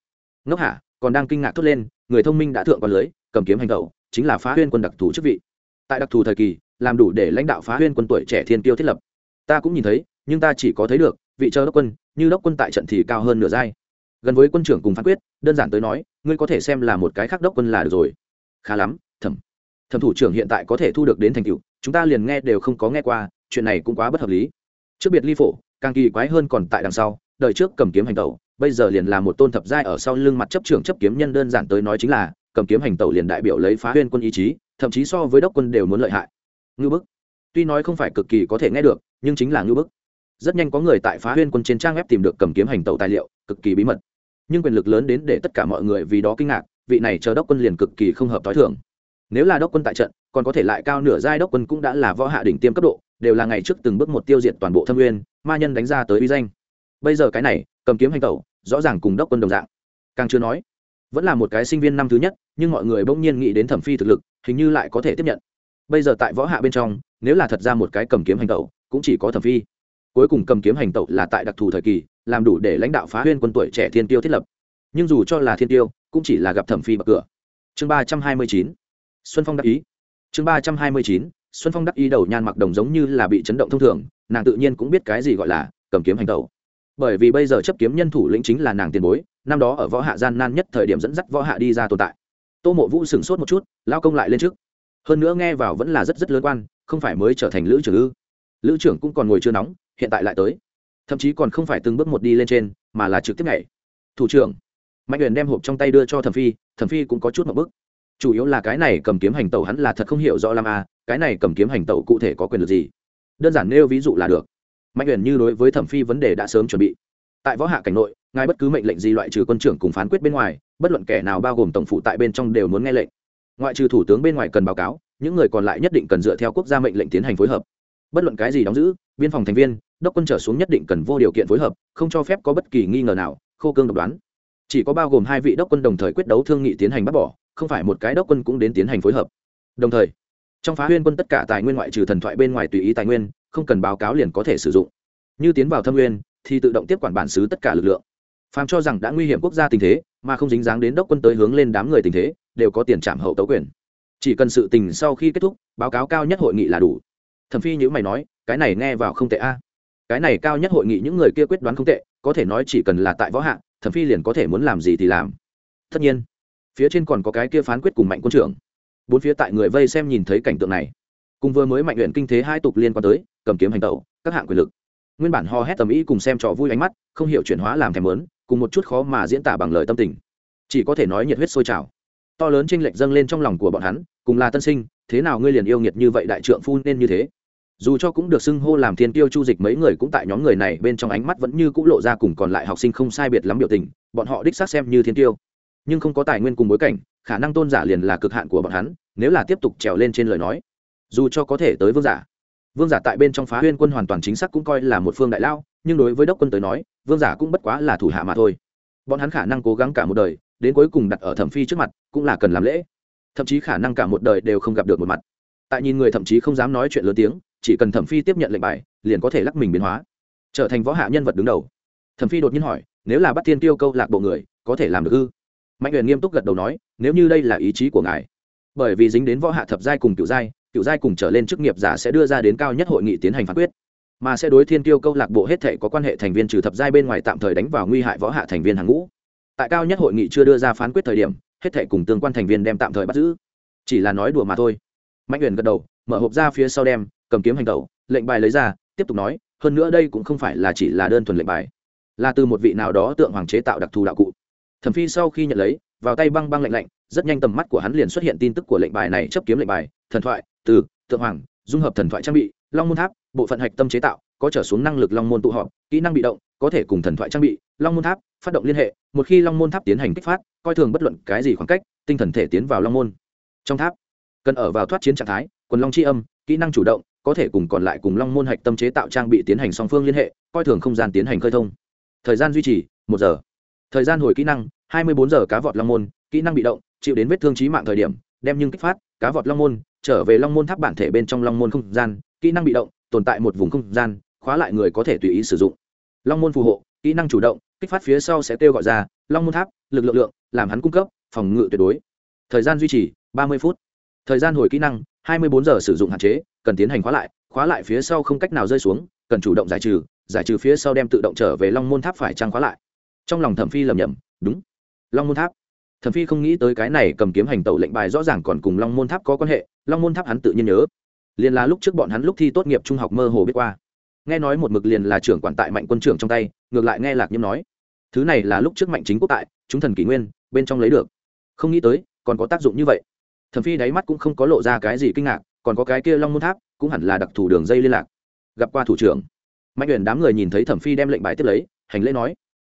Ngốc hả, còn đang kinh ngạc thốt lên, người thông minh đã thượng qua lưới, cầm kiếm hành tẩu, chính là phá huyên quân đặc thù chức vị. Tại đặc thù thời kỳ, làm đủ để lãnh đạo phá huyên quân tuổi trẻ thiên tiêu thiết lập. Ta cũng nhìn thấy, nhưng ta chỉ có thấy được, vị chờ đốc quân, như đốc quân tại trận thì cao hơn nửa giai gần với quân trưởng cùng phán quyết, đơn giản tới nói, ngươi có thể xem là một cái khác đốc quân là được rồi. Khá lắm, thẩm. Thẩm thủ trưởng hiện tại có thể thu được đến thành tựu, chúng ta liền nghe đều không có nghe qua, chuyện này cũng quá bất hợp lý. Trước biệt ly phổ, càng kỳ quái hơn còn tại đằng sau, đời trước cầm kiếm hành tẩu, bây giờ liền là một tôn thập giai ở sau lưng mặt chấp trưởng chấp kiếm nhân đơn giản tới nói chính là, cầm kiếm hành tẩu liền đại biểu lấy phá huyên quân ý chí, thậm chí so với đốc quân đều muốn lợi hại. Ngư bức. Tuy nói không phải cực kỳ có thể nghe được, nhưng chính là ngư bức. Rất nhanh có người tại phá huyên quân trên trang web tìm được cầm kiếm hành tẩu tài liệu, cực kỳ bí mật nhưng quyền lực lớn đến để tất cả mọi người vì đó kinh ngạc, vị này chờ đốc quân liền cực kỳ không hợp t h i thường. Nếu là đốc quân tại trận, còn có thể lại cao nửa giai đốc quân cũng đã là võ hạ đỉnh tiêm cấp độ, đều là ngày trước từng bước một tiêu diệt toàn bộ thâm nguyên, ma nhân đánh ra tới uy danh. Bây giờ cái này, cầm kiếm hành tẩu, rõ ràng cùng đốc quân đồng dạng. Càng chưa nói, vẫn là một cái sinh viên năm thứ nhất, nhưng mọi người bỗng nhiên nghĩ đến thẩm phi thực lực, hình như lại có thể tiếp nhận. Bây giờ tại võ hạ bên trong, nếu là thật ra một cái cầm kiếm hành tẩu, cũng chỉ có thẩm phi cuối cùng cầm kiếm hành tẩu là tại đặc thù thời kỳ, làm đủ để lãnh đạo phá huyên quân tuổi trẻ thiên tiêu thiết lập. Nhưng dù cho là thiên tiêu, cũng chỉ là gặp thẩm phi bậc cửa. Chương ba trăm hai mươi chín, xuân phong đắc ý. Chương ba trăm hai mươi chín, xuân phong đắc ý đầu nhan mặc đồng giống như là bị chấn động thông thường, nàng tự nhiên cũng biết cái gì gọi là cầm kiếm hành tẩu. Bởi vì bây giờ chấp kiếm nhân thủ lĩnh chính là nàng tiền bối, năm đó ở võ hạ gian nan nhất thời điểm dẫn dắt võ hạ đi ra tồn tại. Tô mộ vũ sửng sốt một chút, lao công lại lên trước. Hơn nữa nghe vào vẫn là rất rất lớn quan, không phải mới trở thành lữ trưởng ư? Lữ trưởng cũng còn ngồi chưa nóng hiện tại lại tới. Thậm chí còn không phải từng bước một đi lên trên, mà là trực tiếp nhảy. Thủ trưởng, mạnh huyền đem hộp trong tay đưa cho thẩm phi thẩm phi cũng có chút một bức chủ yếu là cái này cầm kiếm hành tẩu hắn là thật không hiểu rõ làm à cái này cầm kiếm hành tẩu cụ thể có quyền lực gì? Đơn giản nêu ví dụ là được. Mạnh huyền như đối với thẩm phi vấn đề đã sớm chuẩn bị. Tại võ hạ cảnh nội, ngài bất cứ mệnh lệnh gì loại trừ quân trưởng cùng phán quyết bên ngoài, bất luận kẻ nào bao gồm tổng phụ tại bên trong đều muốn nghe lệnh. Ngoại trừ thủ tướng bên ngoài cần báo cáo, những người còn lại nhất định cần dựa theo quốc gia mệnh lệnh tiến hành phối hợp. Bất luận cái gì đóng giữ, biên phòng thành viên đốc quân trở xuống nhất định cần vô điều kiện phối hợp, không cho phép có bất kỳ nghi ngờ nào, khô cương độc đoán. Chỉ có bao gồm hai vị đốc quân đồng thời quyết đấu thương nghị tiến hành bắt bỏ, không phải một cái đốc quân cũng đến tiến hành phối hợp. Đồng thời, trong phá huyên quân tất cả tài nguyên ngoại trừ thần thoại bên ngoài tùy ý tài nguyên, không cần báo cáo liền có thể sử dụng. Như tiến vào thâm nguyên, thì tự động tiếp quản bản xứ tất cả lực lượng. Phàm cho rằng đã nguy hiểm quốc gia tình thế, mà không dính dáng đến đốc quân tới hướng lên đám người tình thế, đều có tiền trảm hậu tấu quyền. Chỉ cần sự tình sau khi kết thúc, báo cáo cao nhất hội nghị là đủ. Thẩm phi nhữ mày nói, cái này nghe vào không tệ a cái này cao nhất hội nghị những người kia quyết đoán không tệ, có thể nói chỉ cần là tại võ hạ, thẩm phi liền có thể muốn làm gì thì làm. Tất nhiên, phía trên còn có cái kia phán quyết cùng mạnh quân trưởng. Bốn phía tại người vây xem nhìn thấy cảnh tượng này. Cùng vừa mới mạnh luyện kinh thế hai tục liên quan tới, cầm kiếm hành tẩu, các hạng quyền lực. Nguyên bản ho hét tầm ý cùng xem trò vui ánh mắt, không hiểu chuyển hóa làm thèm lớn, cùng một chút khó mà diễn tả bằng lời tâm tình. Chỉ có thể nói nhiệt huyết sôi trào. To lớn chênh lệch dâng lên trong lòng của bọn hắn, cùng là tân sinh, thế nào ngươi liền yêu nghiệt như vậy đại trượng phu nên như thế? Dù cho cũng được xưng hô làm thiên tiêu chu dịch, mấy người cũng tại nhóm người này bên trong ánh mắt vẫn như cũng lộ ra cùng còn lại học sinh không sai biệt lắm biểu tình, bọn họ đích xác xem như thiên tiêu nhưng không có tài nguyên cùng bối cảnh, khả năng tôn giả liền là cực hạn của bọn hắn, nếu là tiếp tục trèo lên trên lời nói, dù cho có thể tới vương giả. Vương giả tại bên trong phá huyên quân hoàn toàn chính xác cũng coi là một phương đại lao, nhưng đối với đốc quân tới nói, vương giả cũng bất quá là thủ hạ mà thôi. Bọn hắn khả năng cố gắng cả một đời, đến cuối cùng đặt ở thẩm phi trước mặt, cũng là cần làm lễ. Thậm chí khả năng cả một đời đều không gặp được một mặt. Tại nhìn người thậm chí không dám nói chuyện lớn tiếng chỉ cần thẩm phi tiếp nhận lệnh bài, liền có thể lắc mình biến hóa, trở thành võ hạ nhân vật đứng đầu. Thẩm phi đột nhiên hỏi, nếu là bắt thiên tiêu câu lạc bộ người, có thể làm được ư? Mạnh huyền nghiêm túc gật đầu nói, nếu như đây là ý chí của ngài, bởi vì dính đến võ hạ thập giai cùng cựu giai cựu giai cùng trở lên chức nghiệp giả sẽ đưa ra đến cao nhất hội nghị tiến hành phán quyết, mà sẽ đối thiên tiêu câu lạc bộ hết thể có quan hệ thành viên trừ thập giai bên ngoài tạm thời đánh vào nguy hại võ hạ thành viên hàng ngũ. Tại cao nhất hội nghị chưa đưa ra phán quyết thời điểm, hết thể cùng tương quan thành viên đem tạm thời bắt giữ. Chỉ là nói đùa mà thôi. Mạnh huyền gật đầu, mở hộp ra phía sau đem cầm kiếm hành tẩu, lệnh bài lấy ra, tiếp tục nói, hơn nữa đây cũng không phải là chỉ là đơn thuần lệnh bài, là từ một vị nào đó tượng hoàng chế tạo đặc thù đạo cụ. Thẩm phi sau khi nhận lấy, vào tay băng băng lạnh lạnh, rất nhanh tầm mắt của hắn liền xuất hiện tin tức của lệnh bài này chấp kiếm lệnh bài, thần thoại, từ, tượng hoàng, dung hợp thần thoại trang bị, long môn tháp, bộ phận hạch tâm chế tạo, có trở xuống năng lực long môn tụ họp, kỹ năng bị động, có thể cùng thần thoại trang bị, long môn tháp, phát động liên hệ, một khi long môn tháp tiến hành kích phát, coi thường bất luận cái gì khoảng cách, tinh thần thể tiến vào long môn. Trong tháp, cần ở vào thoát chiến trạng thái, quần long c h i âm, kỹ năng chủ động có thể cùng còn lại cùng long môn hạch tâm chế tạo trang bị tiến hành song phương liên hệ, coi thường không gian tiến hành khơi thông. Thời gian duy trì, một giờ. Thời gian hồi kỹ năng, hai mươi bốn giờ cá vọt long môn, kỹ năng bị động, chịu đến vết thương trí mạng thời điểm, đem nhưng kích phát, cá vọt long môn, trở về long môn tháp bản thể bên trong long môn không gian, kỹ năng bị động, tồn tại một vùng không gian, khóa lại người có thể tùy ý sử dụng. Long môn phù hộ, kỹ năng chủ động, kích phát phía sau sẽ kêu gọi ra, long môn tháp, lực lượng lượng, làm hắn cung cấp, phòng ngự tuyệt đối. Thời gian duy trì, ba mươi phút. Thời gian hồi kỹ năng hai mươi bốn giờ sử dụng hạn chế, cần tiến hành khóa lại khóa lại phía sau không cách nào rơi xuống, cần chủ động giải trừ giải trừ phía sau đem tự động trở về long môn tháp phải trăng khóa lại. Trong lòng thẩm phi lầm nhầm đúng. Long môn tháp. Thẩm phi không nghĩ tới cái này cầm kiếm hành tẩu lệnh bài rõ ràng còn cùng long môn tháp có quan hệ, long môn tháp hắn tự nhiên nhớ. Liền là lúc trước bọn hắn lúc thi tốt nghiệp trung học mơ hồ biết qua. Nghe nói một mực liền là trưởng quản tại mạnh quân trưởng trong tay, ngược lại nghe lạc nhiễm nói. Thứ này là lúc trước mạnh chính quốc tại, chúng thần kỷ nguyên, bên trong lấy được. Không nghĩ tới, còn có tác dụng như vậy thẩm phi đáy mắt cũng không có lộ ra cái gì kinh ngạc, còn có cái kia long môn tháp, cũng hẳn là đặc thù đường dây liên lạc. Gặp qua thủ trưởng. Mạnh huyền đám người nhìn thấy thẩm phi đem lệnh bài tiếp lấy, hành lễ nói,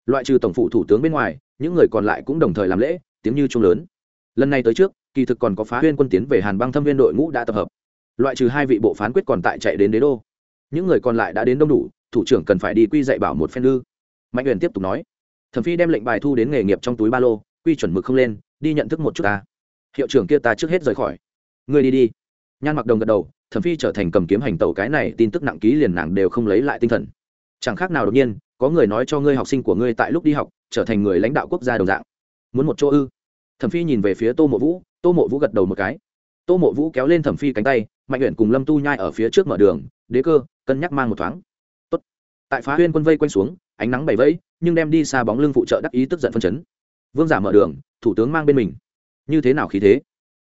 loại trừ tổng phụ thủ tướng bên ngoài, những người còn lại cũng đồng thời làm lễ, tiếng như trung lớn. Lần này tới trước, kỳ thực còn có phá huyên quân tiến về hàn băng thâm viên đội ngũ đã tập hợp. Loại trừ hai vị bộ phán quyết còn tại chạy đến đế đô. Những người còn lại đã đến đông đủ, thủ trưởng cần phải đi quy dạy bảo một phen lư. Mạnh huyền tiếp tục nói. Thẩm phi đem lệnh bài thu đến nghề nghiệp trong túi ba lô, quy chuẩn mực không lên, đi nhận thức một chút ta hiệu trưởng kia ta trước hết rời khỏi. Người đi đi. Nhan mặc đồng gật đầu, thẩm phi trở thành cầm kiếm hành tẩu cái này, tin tức nặng ký liền nàng đều không lấy lại tinh thần. Chẳng khác nào đột nhiên, có người nói cho ngươi học sinh của ngươi tại lúc đi học, trở thành người lãnh đạo quốc gia đồng dạng. Muốn một chỗ ư? Thẩm phi nhìn về phía tô mộ vũ, tô mộ vũ gật đầu một cái. Tô mộ vũ kéo lên thẩm phi cánh tay, mạnh nguyện cùng lâm tu nhai ở phía trước mở đường, đế cơ, cân nhắc mang một thoáng. Tốt. tại phá huyên quân vây quanh xuống, ánh nắng bảy vẫy, nhưng đem đi xa bóng lưng phụ trợ đắc ý tức giận phân chấn. Vương giả mở đường, thủ tướng mang bên mình như thế nào khí thế?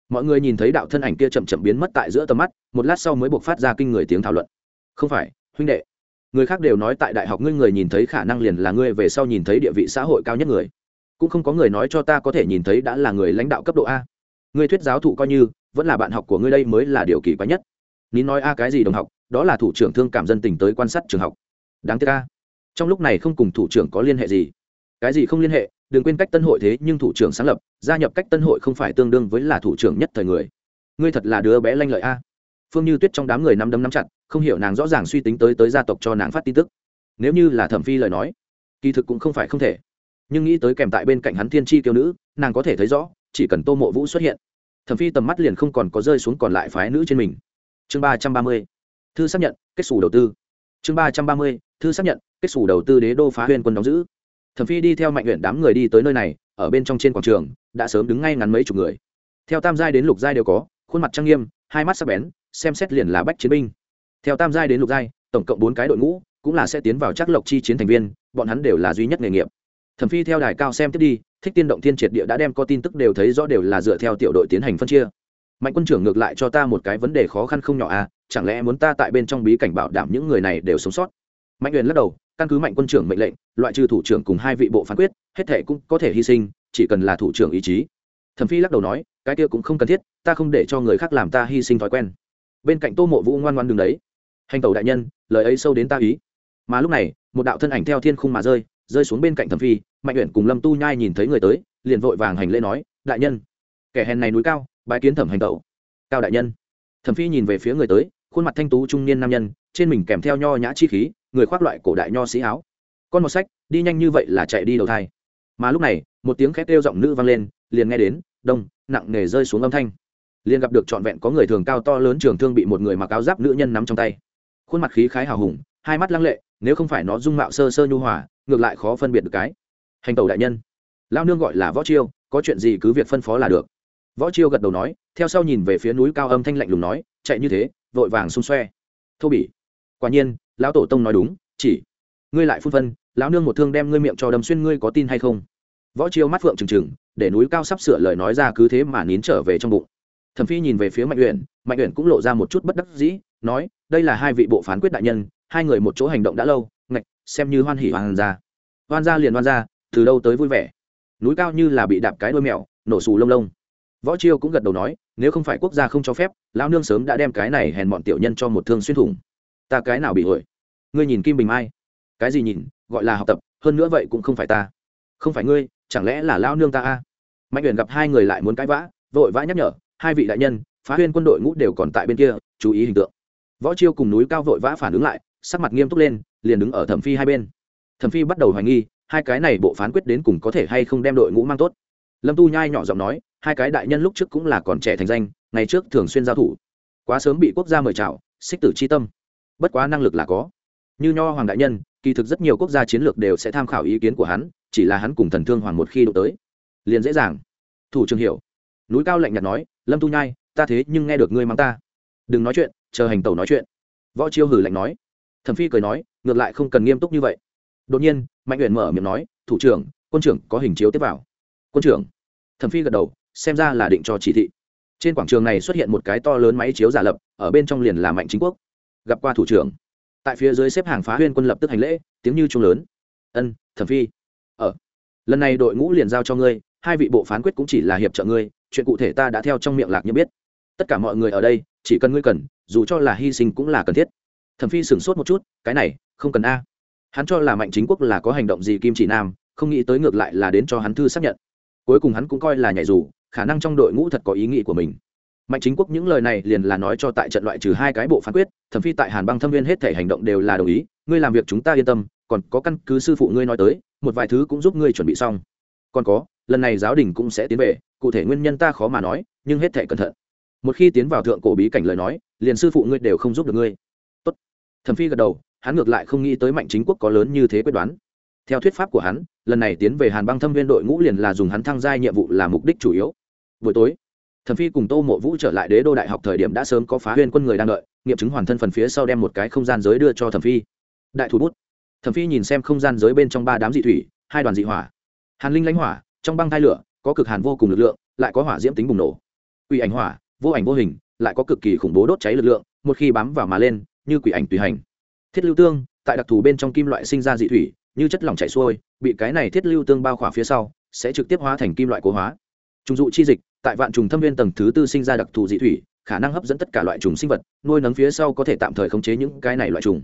Mọi người nhìn thấy đạo thân ảnh kia chậm chậm biến mất tại giữa tầm mắt, một lát sau mới buộc phát ra kinh người tiếng thảo luận. Không phải, huynh đệ. Người khác đều nói tại đại học ngươi người nhìn thấy khả năng liền là ngươi, về sau nhìn thấy địa vị xã hội cao nhất người. Cũng không có người nói cho ta có thể nhìn thấy đã là người lãnh đạo cấp độ a. Ngươi thuyết giáo thụ coi như, vẫn là bạn học của ngươi đây mới là điều kỳ quái nhất. Nín nói a cái gì đồng học, đó là thủ trưởng thương cảm dân tình tới quan sát trường học. Đáng tiếc a. Trong lúc này không cùng thủ trưởng có liên hệ gì cái gì không liên hệ, đừng quên cách tân hội thế nhưng thủ trưởng sáng lập, gia nhập cách tân hội không phải tương đương với là thủ trưởng nhất thời người. Ngươi thật là đứa bé lanh lợi a. Phương như tuyết trong đám người năm đấm năm chặt, không hiểu nàng rõ ràng suy tính tới tới gia tộc cho nàng phát tin tức. Nếu như là thẩm phi lời nói, kỳ thực cũng không phải không thể. Nhưng nghĩ tới kèm tại bên cạnh hắn thiên tri kiêu nữ, nàng có thể thấy rõ, chỉ cần tô mộ vũ xuất hiện, thẩm phi tầm mắt liền không còn có rơi xuống còn lại phái nữ trên mình. Chương ba trăm ba mươi, thư xác nhận, kết xù đầu tư. Chương ba trăm ba mươi, thư xác nhận, kết xù đầu tư đế đô phá huyên quân đóng giữ thẩm phi đi theo mạnh huyện đám người đi tới nơi này, ở bên trong trên quảng trường, đã sớm đứng ngay ngắn mấy chục người. Theo tam giai đến lục giai đều có, khuôn mặt trang nghiêm, hai mắt sắc bén, xem xét liền là bách chiến binh. Theo tam giai đến lục giai, tổng cộng bốn cái đội ngũ, cũng là sẽ tiến vào chắc lộc chi chiến thành viên, bọn hắn đều là duy nhất nghề nghiệp. Thẩm phi theo đài cao xem tiếp đi, thích tiên động thiên triệt địa đã đem có tin tức đều thấy rõ đều là dựa theo tiểu đội tiến hành phân chia. Mạnh quân trưởng ngược lại cho ta một cái vấn đề khó khăn không nhỏ à chẳng lẽ muốn ta tại bên trong bí cảnh bảo đảm những người này đều sống sót? Mạnh huyền lắc đầu căn cứ mạnh quân trưởng mệnh lệnh, loại trừ thủ trưởng cùng hai vị bộ phán quyết, hết thể cũng có thể hy sinh, chỉ cần là thủ trưởng ý chí. Thẩm phi lắc đầu nói, cái kia cũng không cần thiết, ta không để cho người khác làm ta hy sinh thói quen. Bên cạnh tô mộ vũ ngoan ngoan đường đấy. Hành tẩu đại nhân, lời ấy sâu đến ta ý. Mà lúc này, một đạo thân ảnh theo thiên khung mà rơi rơi xuống bên cạnh thẩm phi, mạnh uyển cùng lâm tu nhai nhìn thấy người tới, liền vội vàng hành lễ nói, đại nhân, kẻ hèn này núi cao bãi kiến thẩm hành tẩu. Cao đại nhân. Thẩm phi nhìn về phía người tới, khuôn mặt thanh tú trung niên nam nhân, trên mình kèm theo nho nhã chi khí người khoác loại cổ đại nho sĩ áo. Con một sách, đi nhanh như vậy là chạy đi đầu thai. Mà lúc này, một tiếng khét kêu giọng nữ vang lên, liền nghe đến, đông, nặng nề rơi xuống âm thanh. Liền gặp được trọn vẹn có người thường cao to lớn trường thương bị một người mặc áo giáp nữ nhân nắm trong tay. Khuôn mặt khí khái hào hùng, hai mắt lăng lệ, nếu không phải nó dung mạo sơ sơ nhu hòa, ngược lại khó phân biệt được cái. Hành tẩu đại nhân. Lao nương gọi là võ chiêu, có chuyện gì cứ việc phân phó là được. Võ chiêu gật đầu nói, theo sau nhìn về phía núi cao âm thanh lạnh lùng nói, chạy như thế, vội vàng xung xoe. Thô bỉ. Quả nhiên lão tổ tông nói đúng, chỉ, ngươi lại phun phân, lão nương một thương đem ngươi miệng cho đâm xuyên ngươi có tin hay không? Võ chiêu mắt phượng trừng trừng, để núi cao sắp sửa lời nói ra cứ thế mà nín trở về trong bụng. Thẩm phi nhìn về phía mạnh uyển mạnh uyển cũng lộ ra một chút bất đắc dĩ, nói, đây là hai vị bộ phán quyết đại nhân, hai người một chỗ hành động đã lâu, ngạch, xem như hoan hỉ hoan ra hoan ra liền hoan ra từ đâu tới vui vẻ. Núi cao như là bị đạp cái đôi mèo, nổ xù lông lông. Võ chiêu cũng gật đầu nói, nếu không phải quốc gia không cho phép, lão nương sớm đã đem cái này hèn bọn tiểu nhân cho một thương xuyên thủng ta cái nào bị ổi ngươi nhìn kim bình mai. Cái gì nhìn? Gọi là học tập, hơn nữa vậy cũng không phải ta. Không phải ngươi, chẳng lẽ là lao nương ta a? Mạnh huyền gặp hai người lại muốn cãi vã, vội vã nhắc nhở, hai vị đại nhân, phá huyên quân đội ngũ đều còn tại bên kia, chú ý hình tượng. Võ chiêu cùng núi cao vội vã phản ứng lại, sắc mặt nghiêm túc lên, liền đứng ở thẩm phi hai bên. Thẩm phi bắt đầu hoài nghi, hai cái này bộ phán quyết đến cùng có thể hay không đem đội ngũ mang tốt. Lâm tu nhai nhỏ giọng nói, hai cái đại nhân lúc trước cũng là còn trẻ thành danh, ngày trước thường xuyên giao thủ. Quá sớm bị quốc gia mời chào, xích tử c h i tâm bất quá năng lực là có. Như nho hoàng đại nhân, kỳ thực rất nhiều quốc gia chiến lược đều sẽ tham khảo ý kiến của hắn, chỉ là hắn cùng thần thương hoàng một khi đụng tới, liền dễ dàng. Thủ trường hiểu. Núi cao lạnh nhạt nói, lâm tu nhai, ta thế nhưng nghe được ngươi mắng ta. Đừng nói chuyện, chờ hành tẩu nói chuyện. Võ chiêu hử lạnh nói. Thẩm phi cười nói, ngược lại không cần nghiêm túc như vậy. Đột nhiên, mạnh nguyện mở miệng nói, thủ trưởng, quân trưởng có hình chiếu tiếp vào. Quân trưởng? Thẩm phi gật đầu, xem ra là định cho chỉ thị. Trên quảng trường này xuất hiện một cái to lớn máy chiếu giả lập, ở bên trong liền là mạnh chính quốc gặp qua thủ trưởng. Tại phía dưới xếp hàng phá huyên quân lập tức hành lễ, tiếng như trung lớn. Ân, thẩm phi. Ở lần này đội ngũ liền giao cho ngươi, hai vị bộ phán quyết cũng chỉ là hiệp trợ ngươi, chuyện cụ thể ta đã theo trong miệng lạc như biết. Tất cả mọi người ở đây, chỉ cần ngươi cần, dù cho là hy sinh cũng là cần thiết. Thẩm phi sửng sốt một chút, cái này, không cần a. Hắn cho là mạnh chính quốc là có hành động gì kim chỉ nam, không nghĩ tới ngược lại là đến cho hắn thư xác nhận. Cuối cùng hắn cũng coi là nhảy dù, khả năng trong đội ngũ thật có ý nghĩ của mình mạnh chính quốc những lời này liền là nói cho tại trận loại trừ hai cái bộ phán quyết thẩm phi tại hàn băng thâm viên hết thể hành động đều là đồng ý, ngươi làm việc chúng ta yên tâm, còn có căn cứ sư phụ ngươi nói tới, một vài thứ cũng giúp ngươi chuẩn bị xong. Còn có, lần này giáo đình cũng sẽ tiến về, cụ thể nguyên nhân ta khó mà nói, nhưng hết thể cẩn thận. Một khi tiến vào thượng cổ bí cảnh lời nói, liền sư phụ ngươi đều không giúp được ngươi. Tốt. thẩm phi gật đầu, hắn ngược lại không nghĩ tới mạnh chính quốc có lớn như thế quyết đoán. Theo thuyết pháp của hắn, lần này tiến về hàn băng thâm viên đội ngũ liền là dùng hắn thăng giai nhiệm vụ là mục đích chủ yếu. Buổi tối thẩm phi cùng tô mộ vũ trở lại đế đô đại học thời điểm đã sớm có phá huyên quân người đang đợi, nghiệm chứng hoàn thân phần phía sau đem một cái không gian giới đưa cho thẩm phi. Đại thủ bút. Thẩm phi nhìn xem không gian giới bên trong ba đám dị thủy, hai đoàn dị hỏa. Hàn linh lãnh hỏa, trong băng thai lửa, có cực hàn vô cùng lực lượng, lại có hỏa diễm tính bùng nổ. Quỷ ảnh hỏa, vô ảnh vô hình, lại có cực kỳ khủng bố đốt cháy lực lượng, một khi bám vào mà lên, như quỷ ảnh tùy hành. Thiết lưu tương, tại đặc thù bên trong kim loại sinh ra dị thủy, như chất lỏng chảy xuôi, bị cái này thiết lưu tương bao khỏa phía sau, sẽ trực tiếp hóa thành kim loại cố hóa. Trung dụ chi dịch tại vạn trùng thâm viên tầng thứ tư sinh ra đặc thù dị thủy, khả năng hấp dẫn tất cả loại trùng sinh vật, nuôi nấng phía sau có thể tạm thời khống chế những cái này loại trùng.